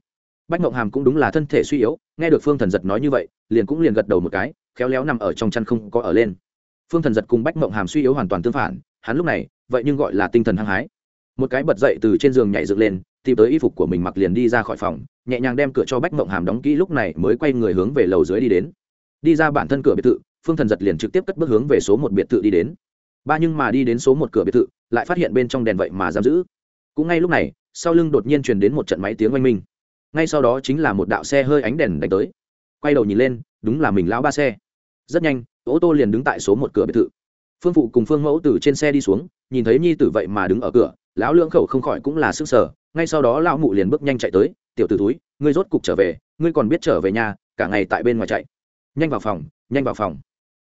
Bách mộng hàm cũng đúng là thân thể suy yếu, nghe được phương thần giật nói như vậy, liền cũng liền gật đầu một cái, khéo léo nằm ở trong chăn không có ở lên. Phương thần giật cùng bách mộng hàm suy yếu hoàn toàn tương phản, hắn lúc này, vậy nhưng gọi là tinh thần hăng hái. Một cái bật dậy từ trên giường nhảy dựng lên tìm tới y phục của mình mặc liền đi ra khỏi phòng, nhẹ nhàng đem cửa cho bách mộng hàm đóng kỹ lúc này mới quay người hướng về lầu dưới đi đến. Đi ra bản thân cửa biệt thự, phương thần giật liền trực tiếp cất bước hướng về số một biệt thự đi đến. Ba nhưng mà đi đến số một cửa biệt thự, lại phát hiện bên trong đèn vậy mà giam giữ. Cũng ngay lúc này, sau lưng đột nhiên truyền đến một trận máy tiếng oanh minh. Ngay sau đó chính là một đạo xe hơi ánh đèn đánh tới. Quay đầu nhìn lên, đúng là mình lão ba xe. Rất nhanh ô tô liền đứng tại số một cửa biệt thự. Phương phụ cùng phương mẫu từ trên xe đi xuống, nhìn thấy nhi tử vậy mà đứng ở cửa, lão lưỡng khẩu không khỏi cũng là sức sở ngay sau đó lão mụ liền bước nhanh chạy tới tiểu t ử túi ngươi rốt cục trở về ngươi còn biết trở về nhà cả ngày tại bên ngoài chạy. Nhanh vào phòng nhanh vào phòng.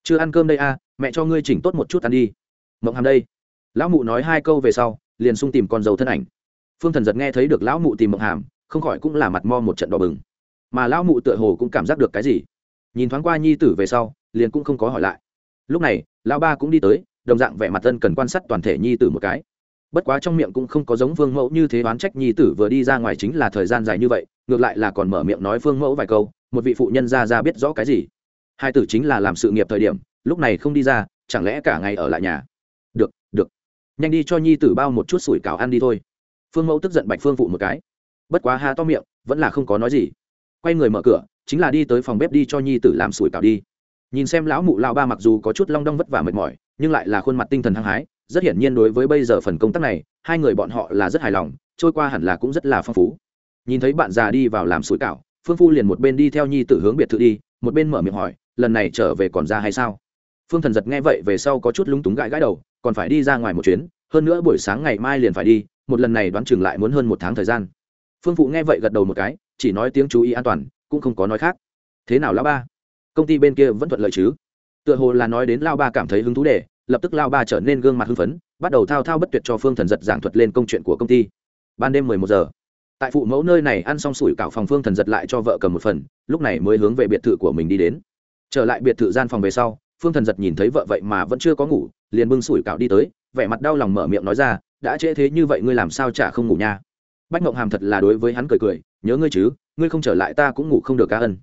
Chưa ăn cơm đây a à, mẹ cho ngươi chỉnh tốt một chút ăn đi. Mộng hàm đây. Lão mụ nói hai câu về sau liền sung tìm con dâu thân ảnh. Phương thần giật nghe thấy được lão mụ tìm mộng hàm không khỏi cũng là mặt mo một trận đỏ bừng. Mà lão mụ tựa hồ cũng cảm giác được cái gì. Nhìn thoáng qua nhi tử về sau liền cũng không có hỏi lại. Lúc này lão ba cũng đi tới đồng dạng vẻ mặt tân cần quan sát toàn thể nhi tử một cái bất quá trong miệng cũng không có giống vương mẫu như thế đoán trách nhi tử vừa đi ra ngoài chính là thời gian dài như vậy, ngược lại là còn mở miệng nói vương mẫu vài câu, một vị phụ nhân ra ra biết rõ cái gì. Hai tử chính là làm sự nghiệp thời điểm, lúc này không đi ra, chẳng lẽ cả ngày ở lại nhà? Được được. Nhanh đi cho nhi tử bao một chút sủi cảo ăn đi thôi. Phương mẫu tức giận bạch phương phụ một cái. Bất quá hà to miệng, vẫn là không có nói gì. Quay người mở cửa, chính là đi tới phòng bếp đi cho nhi tử làm sủi cảo đi. Nhìn xem lão mụ lao ba mặc dù có chút long đong vất vả mệt mỏi, nhưng lại là khuôn mặt tinh thần hăng hái rất hiển nhiên đối với bây giờ phần công tác này, hai người bọn họ là rất hài lòng, trôi qua hẳn là cũng rất là phong phú. Nhìn thấy bạn già đi vào làm suối cảo, phương phu liền một bên đi theo nhi tử hướng biệt thự đi, một bên mở miệng hỏi, lần này trở về còn ra hay sao? Phương thần giật nghe vậy về sau có chút lúng túng gãi gãi đầu, còn phải đi ra ngoài một chuyến, hơn nữa buổi sáng ngày mai liền phải đi, một lần này đoán chừng lại muốn hơn một tháng thời gian. Phương phụ nghe vậy gật đầu một cái, chỉ nói tiếng chú ý an toàn, cũng không có nói khác. Thế nào lão ba? Công ty bên kia vẫn thuận lợi chứ? Tựa hồ là nói đến lao ba cảm thấy hứng thú để lập tức lao ba trở nên gương mặt hưng phấn, bắt đầu thao thao bất tuyệt cho phương thần giật giảng thuật lên công chuyện của công ty. Ban đêm mười một giờ, tại phụ mẫu nơi này ăn xong sủi cảo phòng phương thần giật lại cho vợ cầm một phần, lúc này mới hướng về biệt thự của mình đi đến. Trở lại biệt thự gian phòng về sau, phương thần giật nhìn thấy vợ vậy mà vẫn chưa có ngủ, liền bưng sủi cảo đi tới, vẻ mặt đau lòng mở miệng nói ra, đã trễ thế như vậy ngươi làm sao chả không ngủ nha? Bách mộng hàm thật là đối với hắn cười cười, nhớ ngươi chứ, ngươi không trở lại ta cũng ngủ không được ca ân.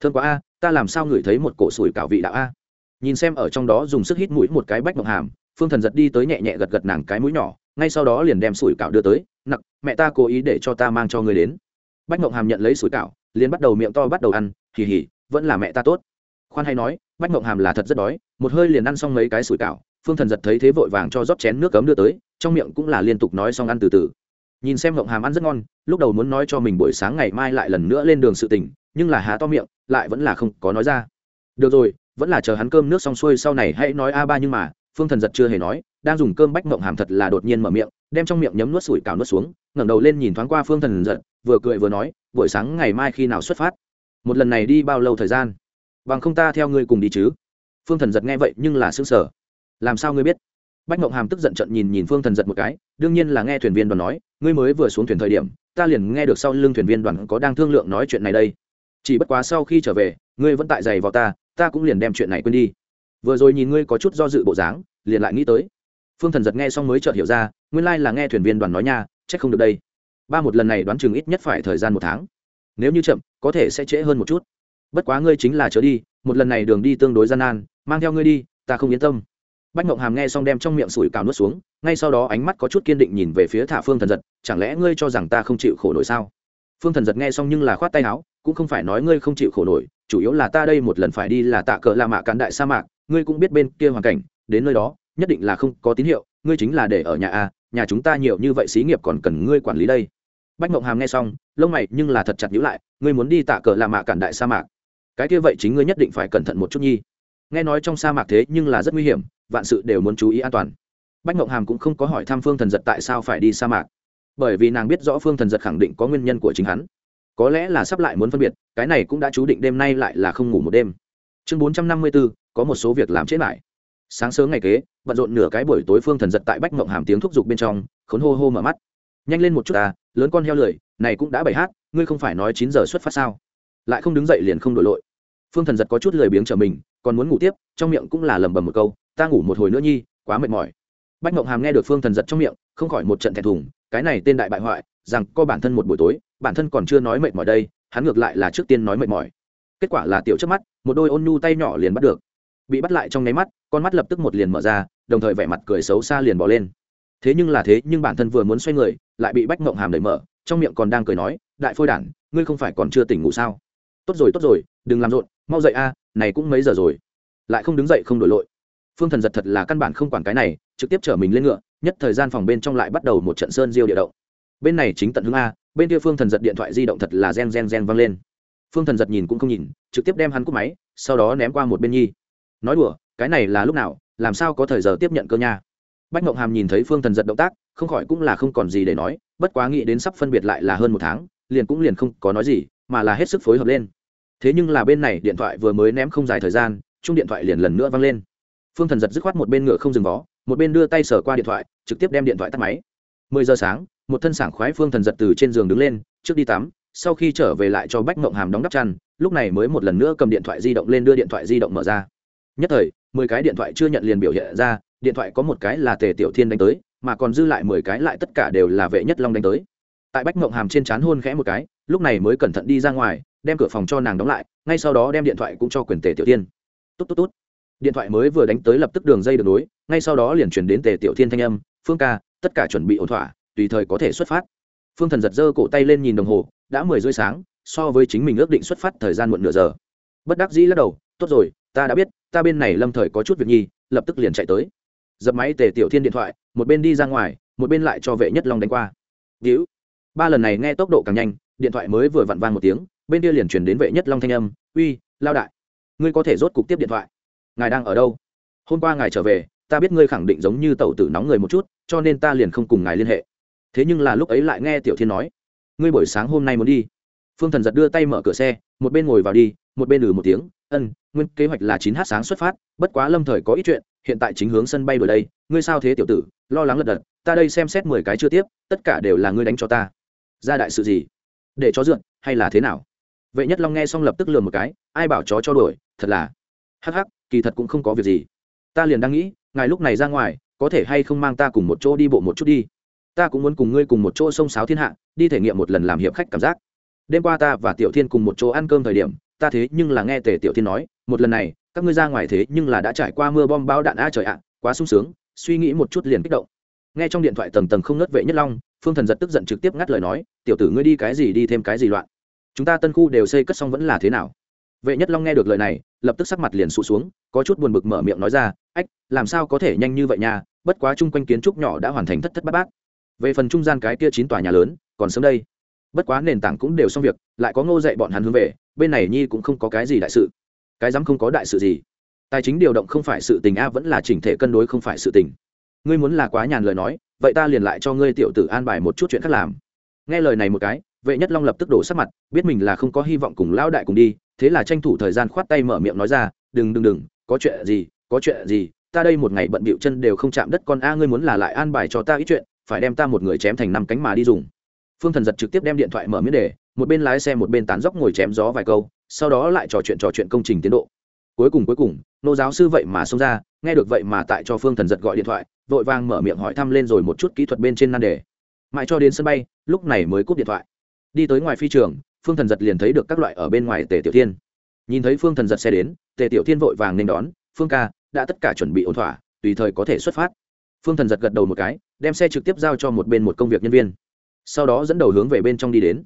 Thương quá a, ta làm sao ngửi thấy một cổ sủi cảo vị đạo a? Nhìn xem ở trong đó dùng sức hít mũi một cái bách mộng hàm, phương thần giật đi tới nhẹ nhẹ gật gật nàng cái mũi nhỏ, ngay sau đó liền đem sủi cảo đưa tới, nặc, mẹ ta cố ý để cho ta mang cho ngươi đến. Bách mộng hàm nhận lấy sủi cảo, liền bắt đầu miệng to bắt đầu ăn, hì hì, vẫn là mẹ ta tốt. Khoan hay nói, bách mộng hàm là thật rất đói, một hơi liền ăn xong mấy cái sủi cảo, phương thần giật thấy thế vội vàng cho rót chén nước cấm đưa tới, trong miệng cũng là liên tục nói xong ăn từ từ. Nhìn xem mộng hàm ăn rất ngon, lúc đầu muốn nói cho mình buổi sáng ngày mai lại lần nữa lên đường sự tỉnh nhưng là há to miệng, lại vẫn là không có nói ra. Được rồi vẫn là chờ hắn cơm nước xong xuôi sau này hãy nói a ba nhưng mà, phương thần giật chưa hề nói, đang dùng cơm bách mộng hàm thật là đột nhiên mở miệng, đem trong miệng nhấm nuốt sủi cào nuốt xuống, ngẩng đầu lên nhìn thoáng qua phương thần giật, vừa cười vừa nói, buổi sáng ngày mai khi nào xuất phát? Một lần này đi bao lâu thời gian? Bằng không ta theo ngươi cùng đi chứ? Phương thần giật nghe vậy nhưng là xương sở làm sao ngươi biết? Bách mộng hàm tức giận trận nhìn nhìn phương thần giật một cái, đương nhiên là nghe thuyền viên đoàn nói, ngươi mới vừa xuống thuyền thời điểm, ta liền nghe được sau lưng thuyền viên đoàn có đang thương lượng nói chuyện này đây. Chỉ bất quá sau khi trở về, ngươi vẫn tại giày vào ta ta cũng liền đem chuyện này quên đi. Vừa rồi nhìn ngươi có chút do dự bộ dáng, liền lại nghĩ tới. Phương thần giật nghe xong mới chợt hiểu ra, nguyên lai là nghe thuyền viên đoàn nói nha c h ắ c không được đây. Ba một lần này đoán chừng ít nhất phải thời gian một tháng. Nếu như chậm, có thể sẽ trễ hơn một chút. Bất quá ngươi chính là chớ đi, một lần này đường đi tương đối gian nan, mang theo ngươi đi, ta không yên tâm. Bách mộng hàm nghe xong đem trong miệng sủi cào nuốt xuống, ngay sau đó ánh mắt có chút kiên định nhìn về phía thả phương thần giật, chẳng lẽ ngươi cho rằng ta không chịu khổ nổi sao? Phương thần giật nghe xong nhưng là khoát tay áo cũng không phải nói ngươi không chịu khổ nổi, chủ yếu là ta đây một lần phải đi là tạ cờ la mạ cán đại sa mạc, ngươi cũng biết bên kia hoàn cảnh, đến nơi đó, nhất định là không có tín hiệu, ngươi chính là để ở nhà a, nhà chúng ta nhiều như vậy xí nghiệp còn cần ngươi quản lý đây. Bách mộng hàm nghe xong, lông mày nhưng là thật chặt nhữ lại, ngươi muốn đi tạ cờ la mạ cản đại sa mạc. Cái kia vậy chính ngươi nhất định phải cẩn thận một chút nhi. Nghe nói trong sa mạc thế nhưng là rất nguy hiểm, vạn sự đều muốn chú ý an toàn. Bách mộng hàm cũng không có hỏi thăm phương thần giật tại sao phải đi sa mạc. Bởi vì nàng biết rõ phương thần giật khẳng định có nguyên nhân của chính hắn có lẽ là sắp lại muốn phân biệt, cái này cũng đã chú định đêm nay lại là không ngủ một đêm. Chương bốn trăm năm mươi bốn có một số việc làm chết lại sáng sớm ngày kế, bận rộn nửa cái buổi tối phương thần giật tại bách mộng hàm tiếng thúc giục bên trong, khốn hô hô mở mắt. Nhanh lên một chút ta, lớn con heo lười, này cũng đã bảy hát, ngươi không phải nói chín giờ xuất phát sao? Lại không đứng dậy liền không đổi lội. Phương thần giật có chút lười biếng trở mình, còn muốn ngủ tiếp, trong miệng cũng là lầm bầm một câu, ta ngủ một hồi nữa nhi, quá mệt mỏi. Bách mộng hàm nghe được phương thần giật trong miệng, không khỏi một trận thẹn thùng, cái này tên đại bại hoại, rằng co bản thân một buổi tối bản thân còn chưa nói mệt mỏi đây, hắn ngược lại là trước tiên nói mệt mỏi. Kết quả là tiểu trước mắt, một đôi ôn nhu tay nhỏ liền bắt được. Bị bắt lại trong nháy mắt, con mắt lập tức một liền mở ra, đồng thời vẻ mặt cười xấu xa liền bỏ lên. Thế nhưng là thế, nhưng bản thân vừa muốn xoay người, lại bị bách mộng hàm đẩy mở, trong miệng còn đang cười nói, đại phôi đản, ngươi không phải còn chưa tỉnh ngủ sao? Tốt rồi tốt rồi, đừng làm rộn, mau dậy a, này cũng mấy giờ rồi? Lại không đứng dậy không đổi lội. Phương thần giật thật là căn bản không quản cái này, trực tiếp chở mình lên ngựa, nhất thời gian phòng bên trong lại bắt đầu một trận sơn diêu địa động. Bên này chính tận hưng a bên kia phương thần giật điện thoại di động thật là reng reng reng vang lên. Phương thần giật nhìn cũng không nhìn, trực tiếp đem hắn cúp máy, sau đó ném qua một bên nhi. Nói đùa, cái này là lúc nào, làm sao có thời giờ tiếp nhận cơ nha? Bách mộng hàm nhìn thấy phương thần giật động tác, không khỏi cũng là không còn gì để nói, bất quá nghĩ đến sắp phân biệt lại là hơn một tháng, liền cũng liền không có nói gì, mà là hết sức phối hợp lên. Thế nhưng là bên này điện thoại vừa mới ném không dài thời gian, chung điện thoại liền lần nữa vang lên. Phương thần giật dứt khoát một bên ngựa không dừng vó, một bên đưa tay sờ qua điện thoại, trực tiếp đem điện thoại tắt máy. Mười giờ sáng một thân sảng khoái phương thần giật từ trên giường đứng lên, trước đi tắm, sau khi trở về lại cho bách mộng hàm đóng đắp chăn, lúc này mới một lần nữa cầm điện thoại di động lên đưa điện thoại di động mở ra. Nhất thời, mười cái điện thoại chưa nhận liền biểu hiện ra, điện thoại có một cái là tề tiểu thiên đánh tới, mà còn dư lại mười cái lại tất cả đều là vệ nhất long đánh tới. Tại bách mộng hàm trên c h á n hôn khẽ một cái, lúc này mới cẩn thận đi ra ngoài, đem cửa phòng cho nàng đóng lại, ngay sau đó đem điện thoại cũng cho quyền tề tiểu tiên tốt tốt tốt điện thoại mới vừa đánh tới lập tức đường dây được nối, ngay sau đó liền chuyển đến tề tiểu thiên thanh âm, phương ca, tất cả chuẩn bị ổn thỏa tùy thời có thể xuất phát. Phương thần giật giơ cổ tay lên nhìn đồng hồ, đã mười rưỡi sáng, so với chính mình ước định xuất phát thời gian muộn nửa giờ. Bất đắc dĩ lắc đầu, tốt rồi, ta đã biết, ta bên này lâm thời có chút việc nhi, lập tức liền chạy tới. Dập máy tề tiểu thiên điện thoại, một bên đi ra ngoài, một bên lại cho vệ nhất long đánh qua. Víu ba lần này nghe tốc độ càng nhanh, điện thoại mới vừa vặn vang một tiếng, bên kia liền chuyển đến vệ nhất long thanh âm, uy, lao đại, ngươi có thể rốt cục tiếp điện thoại. Ngài đang ở đâu? Hôm qua ngài trở về, ta biết ngươi khẳng định giống như tẩu tử nóng người một chút, cho nên ta liền không cùng ngài liên hệ thế nhưng là lúc ấy lại nghe tiểu thiên nói, ngươi buổi sáng hôm nay muốn đi. Phương thần giật đưa tay mở cửa xe, một bên ngồi vào đi, một bên ừ một tiếng, ân, nguyên kế hoạch là chín h sáng xuất phát, bất quá lâm thời có ít chuyện, hiện tại chính hướng sân bay đổi đây, ngươi sao thế tiểu tử, lo lắng lật đật, ta đây xem xét mười cái chưa tiếp, tất cả đều là ngươi đánh cho ta. Ra đại sự gì? Để chó dượn hay là thế nào? Vệ nhất long nghe xong lập tức lừa một cái, ai bảo chó cho đuổi, thật là. Hắc hắc, kỳ thật cũng không có việc gì. Ta liền đang nghĩ, ngài lúc này ra ngoài, có thể hay không mang ta cùng một chỗ đi bộ một chút đi ta cũng muốn cùng ngươi cùng một chỗ sông sáo thiên hạ, đi thể nghiệm một lần làm hiệp khách cảm giác. Đêm qua ta và tiểu thiên cùng một chỗ ăn cơm thời điểm, ta thế nhưng là nghe tề tiểu thiên nói, một lần này, các ngươi ra ngoài thế nhưng là đã trải qua mưa bom bao đạn a trời ạ, quá sung sướng, suy nghĩ một chút liền kích động. Nghe trong điện thoại tầng tầng không nớt vệ nhất long, phương thần giật tức giận trực tiếp ngắt lời nói, tiểu tử ngươi đi cái gì đi thêm cái gì loạn? Chúng ta tân khu đều xây cất xong vẫn là thế nào? Vệ nhất long nghe được lời này, lập tức sắc mặt liền sụt xuống, có chút buồn bực mở miệng nói ra, ách, làm sao có thể nhanh như vậy nha, bất quá chung quanh kiến trúc nhỏ đã hoàn thành thất thất bát bát về phần trung gian cái kia chín tòa nhà lớn, còn sớm đây. Bất quá nền tảng cũng đều xong việc, lại có ngô dạy bọn hắn hướng về, bên này nhi cũng không có cái gì đại sự. Cái dám không có đại sự gì. Tài chính điều động không phải sự tình a vẫn là chỉnh thể cân đối không phải sự tình. Ngươi muốn là quá nhàn lời nói, vậy ta liền lại cho ngươi tiểu tử an bài một chút chuyện khác làm. Nghe lời này một cái, vệ nhất long lập tức đổ sắc mặt, biết mình là không có hy vọng cùng lão đại cùng đi, thế là tranh thủ thời gian khoát tay mở miệng nói ra, đừng đừng đừng, có chuyện gì, có chuyện gì, ta đây một ngày bận bịu chân đều không chạm đất con a, ngươi muốn là lại an bài cho ta ít chuyện phải đem ta một người chém thành năm cánh mà đi dùng. Phương thần giật trực tiếp đem điện thoại mở miếng đề, một bên lái xe một bên tán dốc ngồi chém gió vài câu, sau đó lại trò chuyện trò chuyện công trình tiến độ. Cuối cùng cuối cùng, nô giáo sư vậy mà xông ra, nghe được vậy mà tại cho phương thần giật gọi điện thoại, vội vàng mở miệng hỏi thăm lên rồi một chút kỹ thuật bên trên nan đề. Mãi cho đến sân bay, lúc này mới cúp điện thoại. Đi tới ngoài phi trường, phương thần giật liền thấy được các loại ở bên ngoài tề tiểu thiên. Nhìn thấy phương thần giật xe đến, tề tiểu thiên vội vàng nên đón, phương ca, đã tất cả chuẩn bị ổn thỏa, tùy thời có thể xuất phát phương thần giật gật đầu một cái, đem xe trực tiếp giao cho một bên một công việc nhân viên. Sau đó dẫn đầu hướng về bên trong đi đến.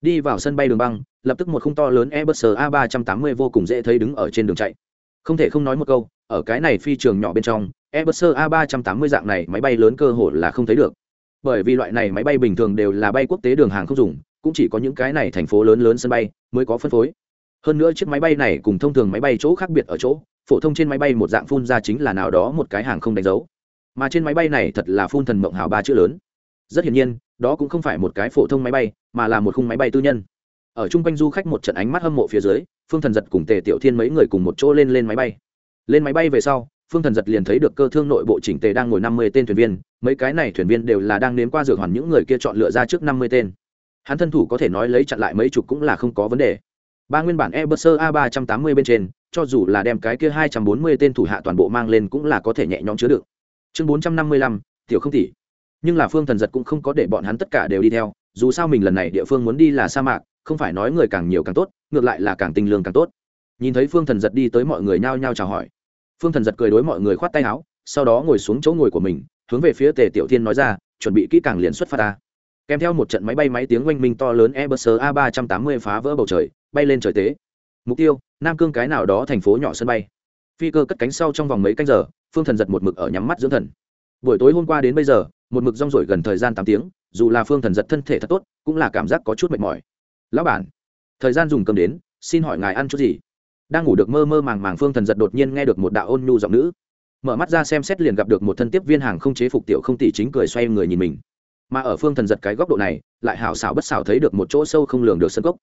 Đi vào sân bay đường băng, lập tức một khung to lớn airbus a ba trăm tám mươi vô cùng dễ thấy đứng ở trên đường chạy. Không thể không nói một câu, ở cái này phi trường nhỏ bên trong, airbus a ba trăm tám mươi dạng này máy bay lớn cơ hội là không thấy được. Bởi vì loại này máy bay bình thường đều là bay quốc tế đường hàng không dùng, cũng chỉ có những cái này thành phố lớn lớn sân bay mới có phân phối. Hơn nữa chiếc máy bay này cùng thông thường máy bay chỗ khác biệt ở chỗ, phổ thông trên máy bay một dạng phun ra chính là nào đó một cái hàng không đánh dấu mà trên máy bay này thật là phun thần mộng hào ba chữ lớn. Rất hiển nhiên, đó cũng không phải một cái phổ thông máy bay, mà là một khung máy bay tư nhân. Ở chung quanh du khách một trận ánh mắt hâm mộ phía dưới, phương thần giật cùng tề tiểu thiên mấy người cùng một chỗ lên lên máy bay. Lên máy bay về sau, phương thần giật liền thấy được cơ thương nội bộ chỉnh tề đang ngồi năm mươi tên thuyền viên, mấy cái này thuyền viên đều là đang nếm qua dược hoàn những người kia chọn lựa ra trước năm mươi tên. Hắn thân thủ có thể nói lấy chặn lại mấy chục cũng là không có vấn đề. Ba nguyên bản Airbus a ba trăm tám mươi bên trên, cho dù là đem cái kia hai trăm bốn mươi tên thủ hạ toàn bộ mang lên cũng là có thể nhẹ nhõm chứa được chương bốn trăm năm mươi lăm, tiểu không tỷ. Nhưng là phương thần giật cũng không có để bọn hắn tất cả đều đi theo, dù sao mình lần này địa phương muốn đi là sa mạc, không phải nói người càng nhiều càng tốt, ngược lại là càng tinh lương càng tốt. Nhìn thấy phương thần giật đi tới mọi người nhao nhao chào hỏi. Phương thần giật cười đối mọi người khoát tay áo, sau đó ngồi xuống chỗ ngồi của mình, hướng về phía tề tiểu thiên nói ra, chuẩn bị kỹ càng liền xuất phát ta. Kèm theo một trận máy bay máy tiếng oanh minh to lớn airbus a ba trăm tám mươi phá vỡ bầu trời, bay lên trời tế. Mục tiêu, nam cương cái nào đó thành phố nhỏ sân bay phi cơ cất cánh sau trong vòng mấy canh giờ, phương thần giật một mực ở nhắm mắt dưỡng thần. Buổi tối hôm qua đến bây giờ, một mực rong rổi gần thời gian tám tiếng, dù là phương thần giật thân thể thật tốt, cũng là cảm giác có chút mệt mỏi. Lão bản, thời gian dùng cơm đến, xin hỏi ngài ăn chút gì? Đang ngủ được mơ mơ màng màng, phương thần giật đột nhiên nghe được một đạo ôn nhu giọng nữ. Mở mắt ra xem xét liền gặp được một thân tiếp viên hàng không chế phục tiểu không tỷ chính cười xoay người nhìn mình. Mà ở phương thần giật cái góc độ này, lại hảo xảo bất xảo thấy được một chỗ sâu không lường được sân gốc.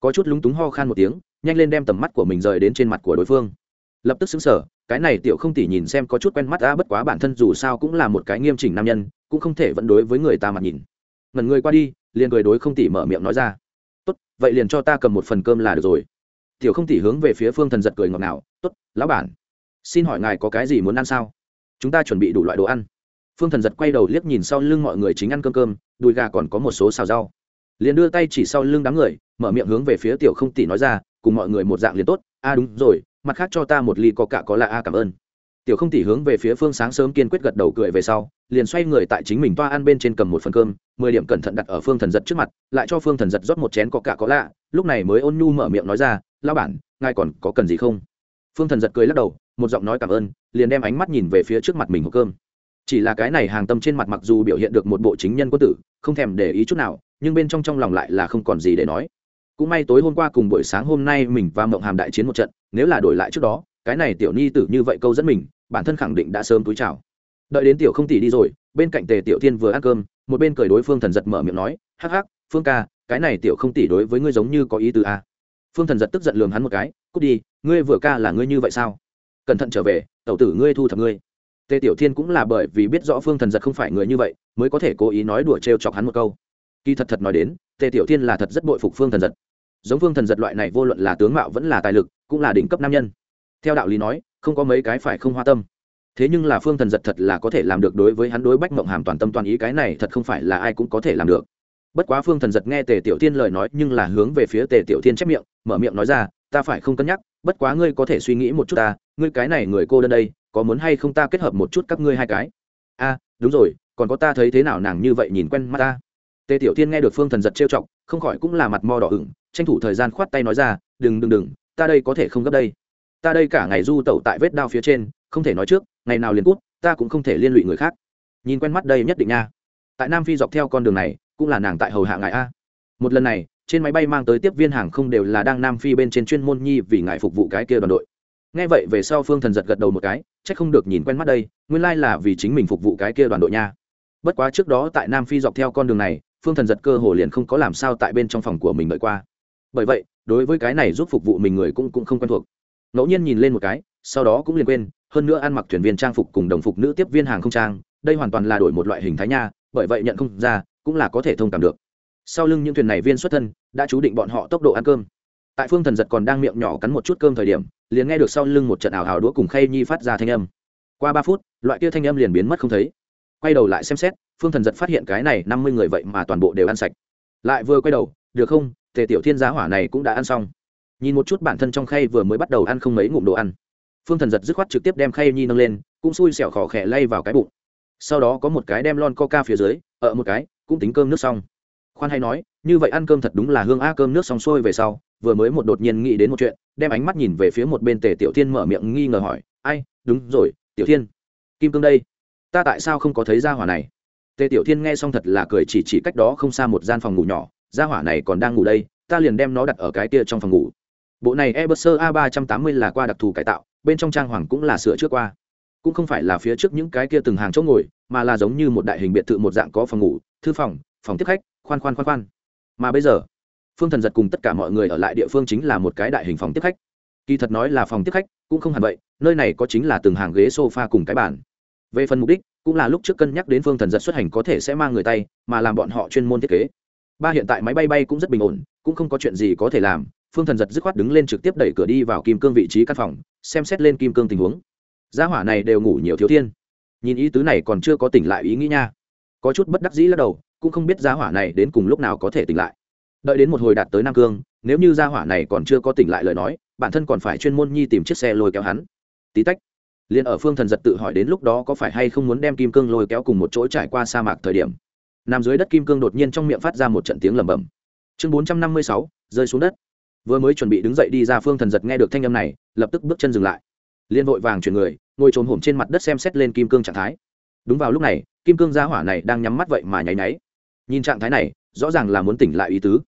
Có chút lúng túng ho khan một tiếng, nhanh lên đem tầm mắt của mình rời đến trên mặt của đối phương lập tức xứng sở, cái này tiểu không tỉ nhìn xem có chút quen mắt a bất quá bản thân dù sao cũng là một cái nghiêm chỉnh nam nhân, cũng không thể vẫn đối với người ta mặt nhìn. Ngần người qua đi, liền cười đối không tỉ mở miệng nói ra. Tốt, vậy liền cho ta cầm một phần cơm là được rồi. Tiểu không tỉ hướng về phía phương thần giật cười ngọt ngào. Tốt, lão bản, xin hỏi ngài có cái gì muốn ăn sao? Chúng ta chuẩn bị đủ loại đồ ăn. Phương thần giật quay đầu liếc nhìn sau lưng mọi người chính ăn cơm cơm, đùi gà còn có một số xào rau. Liền đưa tay chỉ sau lưng đám người, mở miệng hướng về phía tiểu không tỷ nói ra, cùng mọi người một dạng liền tốt. A đúng rồi mặt khác cho ta một ly có cả có là a cảm ơn. Tiểu không tỷ hướng về phía phương sáng sớm kiên quyết gật đầu cười về sau, liền xoay người tại chính mình toa ăn bên trên cầm một phần cơm, mười điểm cẩn thận đặt ở phương thần giật trước mặt, lại cho phương thần giật rót một chén có cả có lạ, lúc này mới ôn nhu mở miệng nói ra lao bản, ngài còn có cần gì không? Phương thần giật cười lắc đầu, một giọng nói cảm ơn, liền đem ánh mắt nhìn về phía trước mặt mình hộp cơm. Chỉ là cái này hàng tâm trên mặt mặc dù biểu hiện được một bộ chính nhân quân tử, không thèm để ý chút nào, nhưng bên trong trong lòng lại là không còn gì để nói cũng may tối hôm qua cùng buổi sáng hôm nay mình và mộng hàm đại chiến một trận, nếu là đổi lại trước đó, cái này tiểu ni tử như vậy câu dẫn mình, bản thân khẳng định đã sớm túi chào. Đợi đến tiểu không tỷ đi rồi, bên cạnh tề tiểu thiên vừa ăn cơm, một bên cười đối phương thần giật mở miệng nói, hắc hắc, phương ca, cái này tiểu không tỷ đối với ngươi giống như có ý tứ a à. phương thần giật tức giận lường hắn một cái, cút đi, ngươi vừa ca là ngươi như vậy sao? Cẩn thận trở về, tẩu tử ngươi thu thập ngươi. Tề tiểu thiên cũng là bởi vì biết rõ phương thần giật không phải người như vậy, mới có thể cố ý nói đùa trêu chọc hắn một câu. Kỳ thật thật nói đến, tề tiểu thiên là thật rất bội phục phương thần giật giống phương thần giật loại này vô luận là tướng mạo vẫn là tài lực, cũng là đỉnh cấp nam nhân. Theo đạo lý nói, không có mấy cái phải không hoa tâm. Thế nhưng là phương thần giật thật là có thể làm được đối với hắn đối bách mộng hàm toàn tâm toàn ý cái này thật không phải là ai cũng có thể làm được. Bất quá phương thần giật nghe tề tiểu tiên lời nói nhưng là hướng về phía tề tiểu tiên chép miệng, mở miệng nói ra, ta phải không cân nhắc, bất quá ngươi có thể suy nghĩ một chút ta, ngươi cái này người cô đơn đây, có muốn hay không ta kết hợp một chút các ngươi hai cái? A, đúng rồi, còn có ta thấy thế nào nàng như vậy nhìn quen mắt ta? Tề tiểu tiên nghe được phương thần giật trêu chọc, không khỏi cũng là mặt mo đỏ ửng tranh thủ thời gian khoát tay nói ra, đừng đừng đừng, ta đây có thể không gấp đây. Ta đây cả ngày du tẩu tại vết đao phía trên, không thể nói trước, ngày nào liền cút, ta cũng không thể liên lụy người khác. Nhìn quen mắt đây nhất định nha. Tại nam phi dọc theo con đường này, cũng là nàng tại hầu hạ ngài a. Một lần này, trên máy bay mang tới tiếp viên hàng không đều là đang nam phi bên trên chuyên môn nhi vì ngài phục vụ cái kia đoàn đội. Nghe vậy về sau phương thần giật gật đầu một cái c h ắ c không được nhìn quen mắt đây, nguyên lai、like、là vì chính mình phục vụ cái kia đoàn đội nha. Bất quá trước đó tại nam phi dọc theo con đường này, phương thần giật cơ hồ liền không có làm sao tại bên trong phòng của mình đợi qua bởi vậy đối với cái này giúp phục vụ mình người cũng, cũng không quen thuộc. Ngẫu nhiên nhìn lên một cái sau đó cũng liền quên hơn nữa ăn mặc thuyền viên trang phục cùng đồng phục nữ tiếp viên hàng không trang đây hoàn toàn là đổi một loại hình thái nha bởi vậy nhận không ra cũng là có thể thông cảm được. Sau lưng những thuyền này viên xuất thân đã chú định bọn họ tốc độ ăn cơm. Tại phương thần giật còn đang miệng nhỏ cắn một chút cơm thời điểm liền nghe được sau lưng một trận ảo hào đũa cùng khay nhi phát ra thanh âm. Qua ba phút loại kia thanh âm liền biến mất không thấy. Quay đầu lại xem xét phương thần giật phát hiện cái này năm mươi người vậy mà toàn bộ đều ăn sạch. Lại vừa quay đầu được không tề tiểu thiên giá hỏa này cũng đã ăn xong. Nhìn một chút bản thân trong khay vừa mới bắt đầu ăn không mấy ngụm đồ ăn. Phương thần giật dứt khoát trực tiếp đem khay nhi nâng lên, cũng xui xẻo khỏ khẽ lay vào cái bụng. Sau đó có một cái đem lon coca phía dưới, ở một cái, cũng tính cơm nước xong. Khoan hay nói, như vậy ăn cơm thật đúng là hương a, cơm nước xong sôi về sau, vừa mới một đột nhiên nghĩ đến một chuyện, đem ánh mắt nhìn về phía một bên tề tiểu thiên mở miệng nghi ngờ hỏi, ai, đúng rồi, tiểu thiên, kim cương đây, ta tại sao không có thấy ra hỏa này? Tề tiểu thiên nghe xong thật là cười chỉ chỉ cách đó không xa một gian phòng ngủ nhỏ gia hỏa này còn đang ngủ đây, ta liền đem nó đặt ở cái kia trong phòng ngủ. Bộ này Eberser a 380 là qua đặc thù cải tạo, bên trong trang hoàng cũng là sửa trước qua. Cũng không phải là phía trước những cái kia từng hàng chỗ ngồi, mà là giống như một đại hình biệt thự một dạng có phòng ngủ, thư phòng phòng tiếp khách, khoan khoan khoan khoan. Mà bây giờ, phương thần giật cùng tất cả mọi người ở lại địa phương chính là một cái đại hình phòng tiếp khách. Kỳ thật nói là phòng tiếp khách cũng không hẳn vậy, nơi này có chính là từng hàng ghế sofa cùng cái bàn. Về phần mục đích, cũng là lúc trước cân nhắc đến phương thần giật xuất hành có thể sẽ mang người tay, mà làm bọn họ chuyên môn thiết kế ba hiện tại máy bay bay cũng rất bình ổn, cũng không có chuyện gì có thể làm. Phương thần giật dứt khoát đứng lên trực tiếp đẩy cửa đi vào kim cương vị trí căn phòng, xem xét lên kim cương tình huống. Gia hỏa này đều ngủ nhiều thiếu thiên. Nhìn ý tứ này còn chưa có tỉnh lại ý nghĩ nha. Có chút bất đắc dĩ lắc đầu, cũng không biết gia hỏa này đến cùng lúc nào có thể tỉnh lại. Đợi đến một hồi đạt tới nam cương, nếu như gia hỏa này còn chưa có tỉnh lại lời nói, bản thân còn phải chuyên môn nhi tìm chiếc xe lôi kéo hắn. Tí tách, liền ở phương thần giật tự hỏi đến lúc đó có phải hay không muốn đem kim cương lôi kéo cùng một chỗ trải qua sa mạc thời điểm nằm dưới đất kim cương đột nhiên trong miệng phát ra một trận tiếng lẩm bẩm. Chương bốn trăm năm mươi sáu, rơi xuống đất. Vừa mới chuẩn bị đứng dậy đi ra phương thần giật nghe được thanh âm này, lập tức bước chân dừng lại. Liên vội vàng chuyển người, ngồi trồn hổm trên mặt đất xem xét lên kim cương trạng thái. Đúng vào lúc này, kim cương gia hỏa này đang nhắm mắt vậy mà nháy nháy. nhìn trạng thái này, rõ ràng là muốn tỉnh lại ý tứ.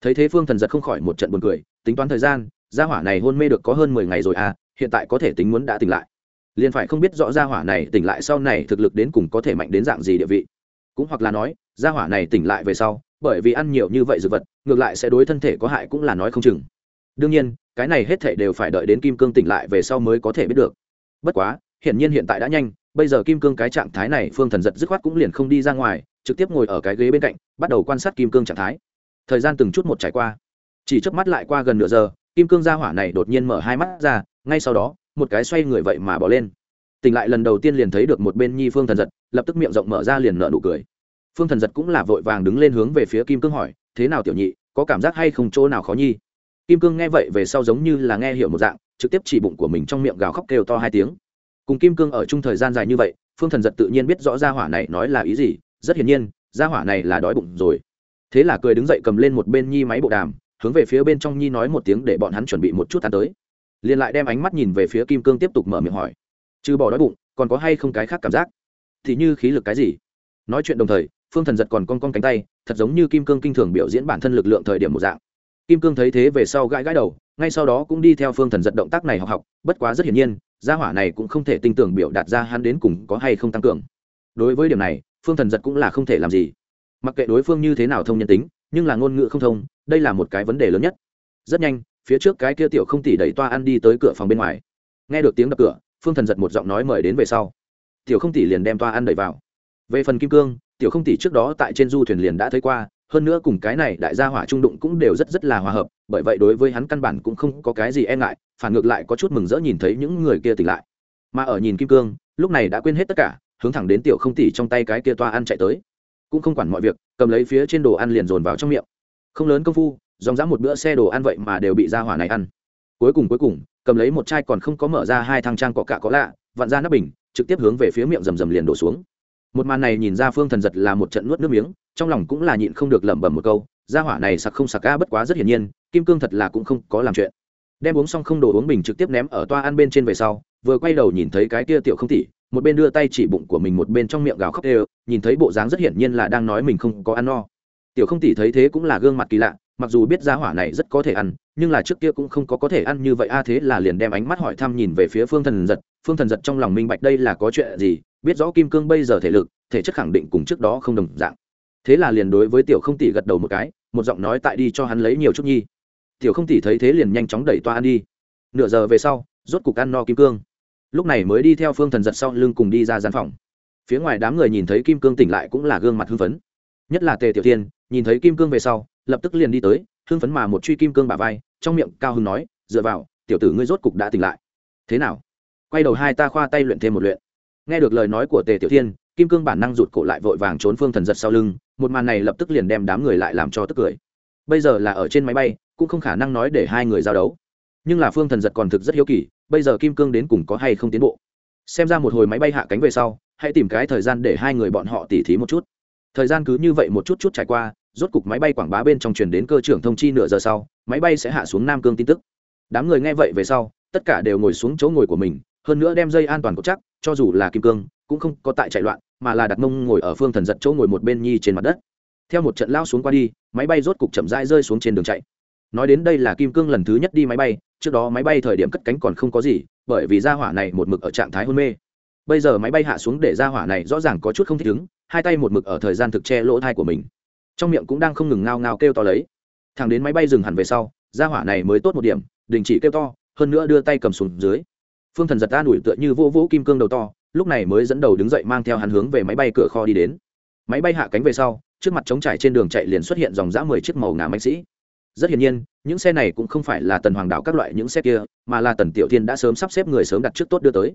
Thấy thế phương thần giật không khỏi một trận buồn cười, tính toán thời gian, gia hỏa này hôn mê được có hơn mười ngày rồi à hiện tại có thể tính muốn đã tỉnh lại. Liền phải không biết rõ gia hỏa này tỉnh lại sau này thực lực đến cùng có thể mạnh đến dạng gì địa vị. Cũng hoặc là nói gia hỏa này tỉnh lại về sau, bởi vì ăn nhiều như vậy dược vật, ngược lại sẽ đối thân thể có hại cũng là nói không chừng. Đương nhiên, cái này hết thể đều phải đợi đến kim cương tỉnh lại về sau mới có thể biết được. Bất quá, hiển nhiên hiện tại đã nhanh, bây giờ kim cương cái trạng thái này phương thần giật dứt khoát cũng liền không đi ra ngoài, trực tiếp ngồi ở cái ghế bên cạnh, bắt đầu quan sát kim cương trạng thái. Thời gian từng chút một trải qua. Chỉ trước mắt lại qua gần nửa giờ, kim cương gia hỏa này đột nhiên mở hai mắt ra, ngay sau đó, một cái xoay người vậy mà bỏ lên. Tỉnh lại lần đầu tiên liền thấy được một bên nhi phương thần giật, lập tức miệng rộng mở ra liền nợ nụ cười phương thần giật cũng là vội vàng đứng lên hướng về phía kim cương hỏi, thế nào tiểu nhị, có cảm giác hay không chỗ nào khó nhi? Kim cương nghe vậy về sau giống như là nghe hiểu một dạng, trực tiếp chỉ bụng của mình trong miệng gào khóc kêu to hai tiếng. Cùng kim cương ở chung thời gian dài như vậy, phương thần giật tự nhiên biết rõ Ra hỏa này nói là ý gì, rất hiển nhiên Ra hỏa này là đói bụng rồi. Thế là cười đứng dậy cầm lên một bên nhi máy bộ đàm, hướng về phía bên trong nhi nói một tiếng để bọn hắn chuẩn bị một chút ăn tới. Liền lại đem ánh mắt nhìn về phía kim cương tiếp tục mở miệng hỏi, trừ bỏ đói bụng, còn có hay không cái khác cảm giác? Thì như khí lực cái gì? Nói chuyện đồng thời phương thần giật còn con con cánh tay, thật giống như kim cương kinh thường biểu diễn bản thân lực lượng thời điểm một dạng. Kim cương thấy thế về sau gãi gãi đầu, ngay sau đó cũng đi theo phương thần giật động tác này học học, bất quá rất hiển nhiên, gia hỏa này cũng không thể tin tưởng biểu đạt ra hắn đến cùng có hay không tăng cường. Đối với điểm này, phương thần giật cũng là không thể làm gì. Mặc kệ đối phương như thế nào thông nhân tính, nhưng là ngôn ngữ không thông, đây là một cái vấn đề lớn nhất. Rất nhanh, phía trước cái kia tiểu không tỉ đẩy toa ăn đi tới cửa phòng bên ngoài. Nghe được tiếng đập cửa, phương thần giật một giọng nói mời đến về sau. Tiểu không tỉ liền đem toa ăn đẩy vào. Về phần kim cương tiểu không tỉ trước đó tại trên du thuyền liền đã thấy qua, hơn nữa cùng cái này đại gia hỏa trung đụng cũng đều rất rất là hòa hợp, bởi vậy đối với hắn căn bản cũng không có cái gì e ngại, phản ngược lại có chút mừng rỡ nhìn thấy những người kia tỉnh lại. Mà ở nhìn kim cương, lúc này đã quên hết tất cả, hướng thẳng đến tiểu không tỉ trong tay cái kia toa ăn chạy tới. Cũng không quản mọi việc, cầm lấy phía trên đồ ăn liền dồn vào trong miệng. Không lớn công phu, dòng dã một bữa xe đồ ăn vậy mà đều bị gia hỏa này ăn. Cuối cùng cuối cùng, cầm lấy một chai còn không có mở ra hai thang trang cọ cạ có lạ, vặn ra nắp bình, trực tiếp hướng về phía miệng rầm rầm liền đổ xuống một màn này nhìn ra phương thần giật là một trận nuốt nước miếng, trong lòng cũng là nhịn không được lẩm bẩm một câu, gia hỏa này sặc không sặc ca bất quá rất hiển nhiên, kim cương thật là cũng không có làm chuyện. Đem uống xong không đồ uống bình trực tiếp ném ở toa ăn bên trên về sau, vừa quay đầu nhìn thấy cái kia tiểu không tỉ một bên đưa tay chỉ bụng của mình một bên trong miệng gào khóc đều, nhìn thấy bộ dáng rất hiển nhiên là đang nói mình không có ăn no. Tiểu không tỉ thấy thế cũng là gương mặt kỳ lạ, mặc dù biết gia hỏa này rất có thể ăn, nhưng là trước kia cũng không có có thể ăn như vậy, a thế là liền đem ánh mắt hỏi thăm nhìn về phía phương thần giật. Phương thần giật trong lòng minh bạch đây là có chuyện gì biết rõ kim cương bây giờ thể lực, thể chất khẳng định cùng trước đó không đồng dạng. Thế là liền đối với tiểu không tỷ gật đầu một cái, một giọng nói tại đi cho hắn lấy nhiều chút nhi. Tiểu không tỷ thấy thế liền nhanh chóng đẩy toa ăn đi. Nửa giờ về sau, rốt cục ăn no kim cương. Lúc này mới đi theo phương thần giật sau lưng cùng đi ra gian phòng. Phía ngoài đám người nhìn thấy kim cương tỉnh lại cũng là gương mặt hưng phấn. Nhất là tề tiểu tiên, nhìn thấy kim cương về sau, lập tức liền đi tới, hưng phấn mà một truy kim cương bà vai, trong miệng cao hưng nói, dựa vào, tiểu tử ngươi rốt cục đã tỉnh lại. Thế nào? Quay đầu hai ta khoa tay luyện thêm một luyện nghe được lời nói của tề tiểu thiên, kim cương bản năng rụt cổ lại vội vàng trốn phương thần giật sau lưng, một màn này lập tức liền đem đám người lại làm cho tức cười. Bây giờ là ở trên máy bay, cũng không khả năng nói để hai người giao đấu. Nhưng là phương thần giật còn thực rất hiếu kỳ, bây giờ kim cương đến cùng có hay không tiến bộ? Xem ra một hồi máy bay hạ cánh về sau, hãy tìm cái thời gian để hai người bọn họ tỉ thí một chút. Thời gian cứ như vậy một chút chút trải qua, rốt cục máy bay quảng bá bên trong truyền đến cơ trưởng thông chi nửa giờ sau, máy bay sẽ hạ xuống nam cương tin tức. Đám người nghe vậy về sau, tất cả đều ngồi xuống chỗ ngồi của mình, hơn nữa đem dây an toàn cột chắc cho dù là kim cương, cũng không có tại chạy loạn, mà là đặt mông ngồi ở phương thần giật chỗ ngồi một bên nhi trên mặt đất. Theo một trận lao xuống qua đi, máy bay rốt cục chậm rãi rơi xuống trên đường chạy. Nói đến đây là kim cương lần thứ nhất đi máy bay, trước đó máy bay thời điểm cất cánh còn không có gì, bởi vì gia hỏa này một mực ở trạng thái hôn mê. Bây giờ máy bay hạ xuống để gia hỏa này rõ ràng có chút không thích ứng, hai tay một mực ở thời gian thực che lỗ thai của mình. Trong miệng cũng đang không ngừng ngao ngao kêu to lấy. Thằng đến máy bay dừng hẳn về sau gia hỏa này mới tốt một điểm, đình chỉ kêu to, hơn nữa đưa tay cầm xuống dưới phương thần giật ta đuổi tựa như vô vũ kim cương đầu to, lúc này mới dẫn đầu đứng dậy mang theo hắn hướng về máy bay cửa kho đi đến. Máy bay hạ cánh về sau, trước mặt trống trải trên đường chạy liền xuất hiện dòng dã mười chiếc màu ngà mạnh sĩ. Rất hiển nhiên, những xe này cũng không phải là tần hoàng đạo các loại những xe kia, mà là tần tiểu thiên đã sớm sắp xếp người sớm đặt trước tốt đưa tới.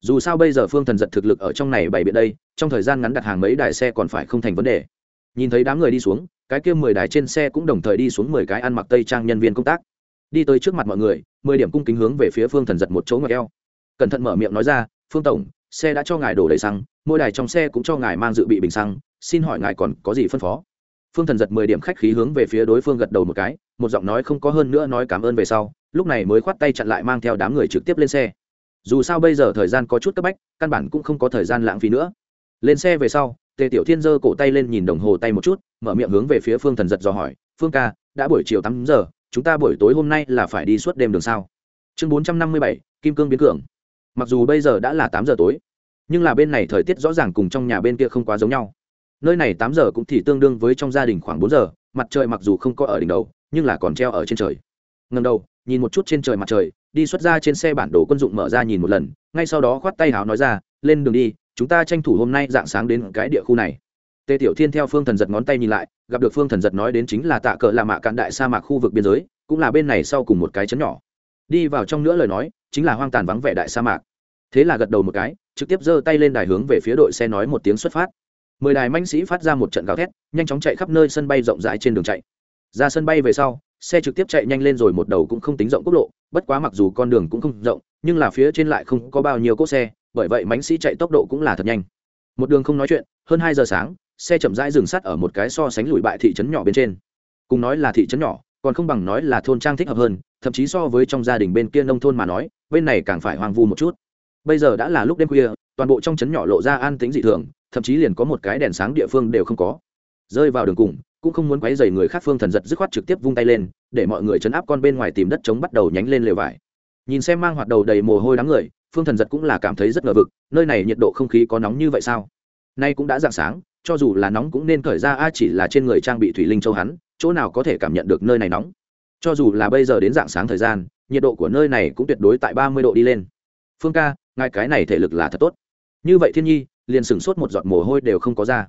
Dù sao bây giờ phương thần giật thực lực ở trong này bày biện đây, trong thời gian ngắn đặt hàng mấy đài xe còn phải không thành vấn đề. Nhìn thấy đám người đi xuống, cái kia mười đài trên xe cũng đồng thời đi xuống mười cái ăn mặc tây trang nhân viên công tác. Đi tới trước mặt mọi người, mười điểm cung kính hướng về phía phương thần giật một chỗ ngồi eo cẩn thận mở miệng nói ra, phương tổng, xe đã cho ngài đổ đầy xăng, mỗi đài trong xe cũng cho ngài mang dự bị bình xăng, xin hỏi ngài còn có gì phân phó? Phương thần giật mười điểm khách khí hướng về phía đối phương gật đầu một cái, một giọng nói không có hơn nữa nói cảm ơn về sau, lúc này mới khoát tay chặn lại mang theo đám người trực tiếp lên xe. Dù sao bây giờ thời gian có chút cấp bách, căn bản cũng không có thời gian lãng phí nữa. Lên xe về sau, tề tiểu thiên giơ cổ tay lên nhìn đồng hồ tay một chút, mở miệng hướng về phía phương thần giật dò hỏi, phương ca, đã buổi chiều tám giờ, chúng ta buổi tối hôm nay là phải đi suốt đêm đường sao? Chương bốn trăm năm mươi bảy, kim cương biến cường mặc dù bây giờ đã là tám giờ tối, nhưng là bên này thời tiết rõ ràng cùng trong nhà bên kia không quá giống nhau. Nơi này tám giờ cũng thì tương đương với trong gia đình khoảng bốn giờ, mặt trời mặc dù không có ở đỉnh đầu, nhưng là còn treo ở trên trời. Ngần đầu, nhìn một chút trên trời mặt trời, đi xuất ra trên xe bản đồ quân dụng mở ra nhìn một lần, ngay sau đó khoát tay háo nói ra, lên đường đi, chúng ta tranh thủ hôm nay dạng sáng đến cái địa khu này. Tề tiểu thiên theo phương thần giật ngón tay nhìn lại, gặp được phương thần giật nói đến chính là tạ cờ là mạ cạn đại sa mạc khu vực biên giới, cũng là bên này sau cùng một cái chấn nhỏ. Đi vào trong nữa lời nói chính là hoang tàn vắng vẻ đại sa mạc. Thế là gật đầu một cái, trực tiếp giơ tay lên đài hướng về phía đội xe nói một tiếng xuất phát. Mười đài manh sĩ phát ra một trận gào thét, nhanh chóng chạy khắp nơi sân bay rộng rãi trên đường chạy. Ra sân bay về sau, xe trực tiếp chạy nhanh lên rồi một đầu cũng không tính rộng quốc lộ, bất quá mặc dù con đường cũng không rộng, nhưng là phía trên lại không có bao nhiêu cỗ xe, bởi vậy mánh sĩ chạy tốc độ cũng là thật nhanh. Một đường không nói chuyện, hơn hai giờ sáng, xe chậm rãi dừng sắt ở một cái so sánh lùi bại thị trấn nhỏ bên trên. Cùng nói là thị trấn nhỏ, còn không bằng nói là thôn trang thích hợp hơn, thậm chí so với trong gia đình bên kia nông thôn mà nói bên này càng phải hoang vu một chút. Bây giờ đã là lúc đêm khuya, toàn bộ trong trấn nhỏ lộ ra an tính dị thường, thậm chí liền có một cái đèn sáng địa phương đều không có. Rơi vào đường cùng, cũng không muốn quấy dày người khác phương thần giật dứt khoát trực tiếp vung tay lên, để mọi người chấn áp con bên ngoài tìm đất trống bắt đầu nhánh lên lều vải. Nhìn xem mang hoạt đầu đầy mồ hôi đám người, phương thần giật cũng là cảm thấy rất ngờ vực, nơi này nhiệt độ không khí có nóng như vậy sao? Nay cũng đã dạng sáng, cho dù là nóng cũng nên khởi ra, a chỉ là trên người trang bị thủy linh châu hắn, chỗ nào có thể cảm nhận được nơi này nóng? Cho dù là bây giờ đến dạng sáng thời gian nhiệt độ của nơi này cũng tuyệt đối tại ba mươi độ đi lên. Phương ca, ngài cái này thể lực là thật tốt. Như vậy thiên nhi, liền sửng sốt một giọt mồ hôi đều không có ra.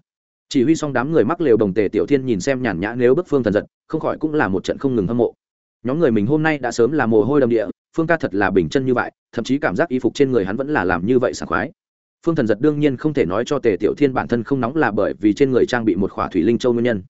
Chỉ huy xong đám người mắc lều đồng tề tiểu thiên nhìn xem nhàn nhã nếu bức phương thần giật, không khỏi cũng là một trận không ngừng hâm mộ. Nhóm người mình hôm nay đã sớm là mồ hôi đầm địa, phương ca thật là bình chân như vậy, thậm chí cảm giác y phục trên người hắn vẫn là làm như vậy sảng khoái. Phương thần giật đương nhiên không thể nói cho tề tiểu thiên bản thân không nóng là bởi vì trên người trang bị một khỏa thủy linh châu nguyên nhân.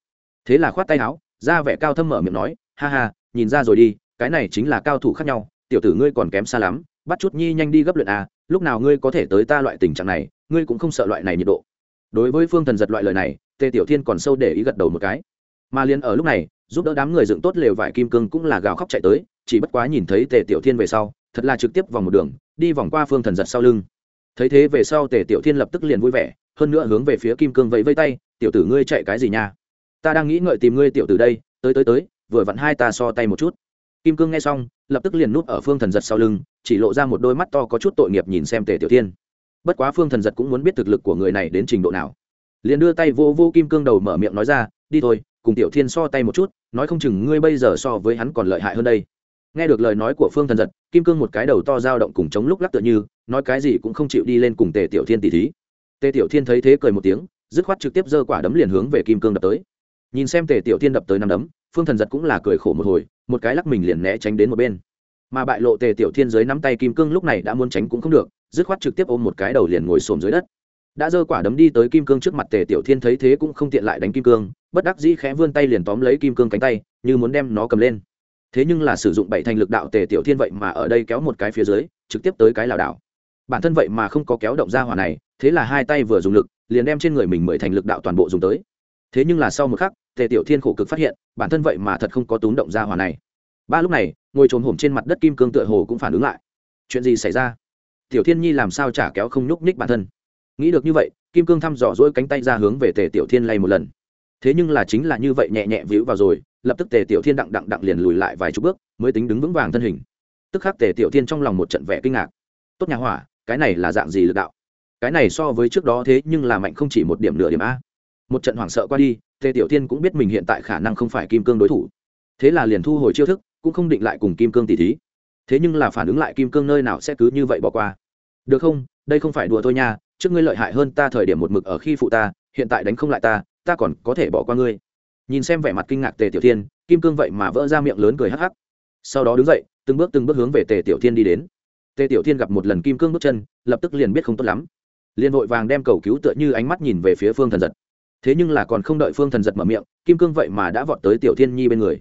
Thế là khoát tay áo, ra vẻ cao thâm mở miệng nói, ha ha, nhìn ra rồi đi cái này chính là cao thủ khác nhau tiểu tử ngươi còn kém xa lắm bắt chút nhi nhanh đi gấp luyện a, lúc nào ngươi có thể tới ta loại tình trạng này ngươi cũng không sợ loại này nhiệt độ. Đối với phương thần giật loại lời này tề tiểu thiên còn sâu để ý gật đầu một cái. Mà liền ở lúc này giúp đỡ đám người dựng tốt lều vải kim cương cũng là gào khóc chạy tới chỉ bất quá nhìn thấy tề tiểu thiên về sau thật là trực tiếp vòng một đường đi vòng qua phương thần giật sau lưng. Thấy thế về sau tề tiểu thiên lập tức liền vui vẻ hơn nữa hướng về phía kim cương vẫy vây tay tiểu tử ngươi chạy cái gì nha? Ta đang nghĩ ngợi tìm ngươi tiểu tử đây tới tới tới vừa vặn hai ta so tay một chút kim cương nghe xong, lập tức liền núp ở phương thần giật sau lưng, chỉ lộ ra một đôi mắt to có chút tội nghiệp nhìn xem tề tiểu thiên. Bất quá phương thần giật cũng muốn biết thực lực của người này đến trình độ nào. Liền đưa tay vô vô kim cương đầu mở miệng nói ra, đi thôi, cùng tiểu thiên so tay một chút, nói không chừng ngươi bây giờ so với hắn còn lợi hại hơn đây. Nghe được lời nói của phương thần giật, kim cương một cái đầu to dao động cùng chống lúc lắc tựa như, nói cái gì cũng không chịu đi lên cùng tề tiểu thiên tỷ thí. Tề tiểu thiên thấy thế cười một tiếng, dứt khoát trực tiếp giơ quả đấm liền hướng về kim cương đập tới. Nhìn xem tề tiểu thiên đập tới năm đấm, phương thần giật cũng là cười khổ một hồi một cái lắc mình liền né tránh đến một bên. Mà bại lộ tề tiểu thiên dưới nắm tay kim cương lúc này đã muốn tránh cũng không được, dứt khoát trực tiếp ôm một cái đầu liền ngồi xổm dưới đất. Đã giơ quả đấm đi tới kim cương trước mặt tề tiểu thiên thấy thế cũng không tiện lại đánh kim cương, bất đắc dĩ khẽ vươn tay liền tóm lấy kim cương cánh tay, như muốn đem nó cầm lên. Thế nhưng là sử dụng bảy thành lực đạo tề tiểu thiên vậy mà ở đây kéo một cái phía dưới, trực tiếp tới cái lảo đảo. Bản thân vậy mà không có kéo động ra hỏa này, thế là hai tay vừa dùng lực, liền đem trên người mình mười thành lực đạo toàn bộ dùng tới. Thế nhưng là sau một khắc tề tiểu thiên khổ cực phát hiện, bản thân vậy mà thật không có túm động ra hỏa này. Ba lúc này, ngồi trồn hổm trên mặt đất kim cương tựa hồ cũng phản ứng lại. Chuyện gì xảy ra? Tiểu thiên nhi làm sao chả kéo không nhúc nhích bản thân? Nghĩ được như vậy, kim cương thăm dò dỗi cánh tay ra hướng về tề tiểu thiên lay một lần. Thế nhưng là chính là như vậy nhẹ nhẹ víu vào rồi, lập tức tề tiểu thiên đặng đặng đặng liền lùi lại vài chục bước, mới tính đứng vững vàng thân hình. Tức khắc tề tiểu thiên trong lòng một trận vẻ kinh ngạc. Tốt nhà hỏa, cái này là dạng gì lực đạo? Cái này so với trước đó thế nhưng là mạnh không chỉ một điểm nửa điểm a. Một trận hoảng sợ qua đi tề tiểu thiên cũng biết mình hiện tại khả năng không phải kim cương đối thủ. Thế là liền thu hồi chiêu thức, cũng không định lại cùng kim cương tỷ thí. Thế nhưng là phản ứng lại kim cương nơi nào sẽ cứ như vậy bỏ qua. Được không, đây không phải đùa thôi nha, trước ngươi lợi hại hơn ta thời điểm một mực ở khi phụ ta, hiện tại đánh không lại ta ta còn có thể bỏ qua ngươi. Nhìn xem vẻ mặt kinh ngạc tề tiểu thiên, kim cương vậy mà vỡ ra miệng lớn cười hắc hắc. Sau đó đứng dậy, từng bước từng bước hướng về tề tiểu thiên đi đến. Tề tiểu thiên gặp một lần kim cương bước chân, lập tức liền biết không tốt lắm. Liền vội vàng đem cầu cứu tựa như ánh mắt nhìn về phía phương thần giật thế nhưng là còn không đợi phương thần giật mở miệng, kim cương vậy mà đã vọt tới tiểu thiên nhi bên người.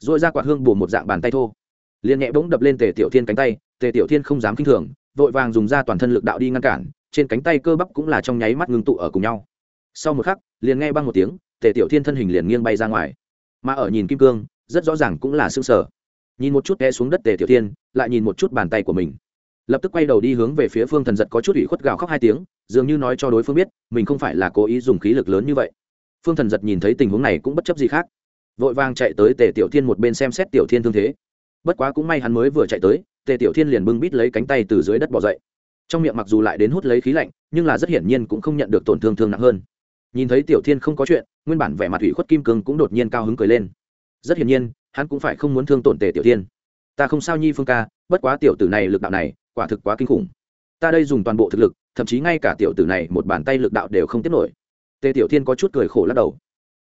R ồ i ra quạt hương bù một dạng bàn tay thô. Liền nhẹ bỗng đập lên tề tiểu thiên cánh tay, tề tiểu thiên không dám k i n h thường, vội vàng dùng ra toàn thân lực đạo đi ngăn cản, trên cánh tay cơ bắp cũng là trong nháy mắt ngưng tụ ở cùng nhau. Sau một khắc, liền nghe băng một tiếng, tề tiểu thiên thân hình liền nghiêng bay ra ngoài. Mà ở nhìn kim cương, rất rõ ràng cũng là s ư ơ n g sở nhìn một chút té xuống đất tề tiểu thiên, lại nhìn một chút bàn tay của mình lập tức quay đầu đi hướng về phía phương thần giật có chút ủy khuất gào khóc hai tiếng, dường như nói cho đối phương biết, mình không phải là cố ý dùng khí lực lớn như vậy. Phương thần giật nhìn thấy tình huống này cũng bất chấp gì khác. Vội vàng chạy tới tề tiểu thiên một bên xem xét tiểu thiên thương thế. Bất quá cũng may hắn mới vừa chạy tới, tề tiểu thiên liền bưng bít lấy cánh tay từ dưới đất bỏ dậy. Trong miệng mặc dù lại đến hút lấy khí lạnh, nhưng là rất hiển nhiên cũng không nhận được tổn thương thương nặng hơn. Nhìn thấy tiểu thiên không có chuyện, nguyên bản vẻ mặt ủy khuất kim cương cũng đột nhiên cao hứng cười lên. Rất hiển nhiên, hắn cũng phải không muốn thương tổn tề tiểu thiên. Ta không sao nhi phương ca, bất quá tiểu tử này lực đạo này quả thực quá kinh khủng. Ta đây dùng toàn bộ thực lực, thậm chí ngay cả tiểu tử này một bàn tay lực đạo đều không tiếp nổi. Tề tiểu thiên có chút cười khổ lắc đầu.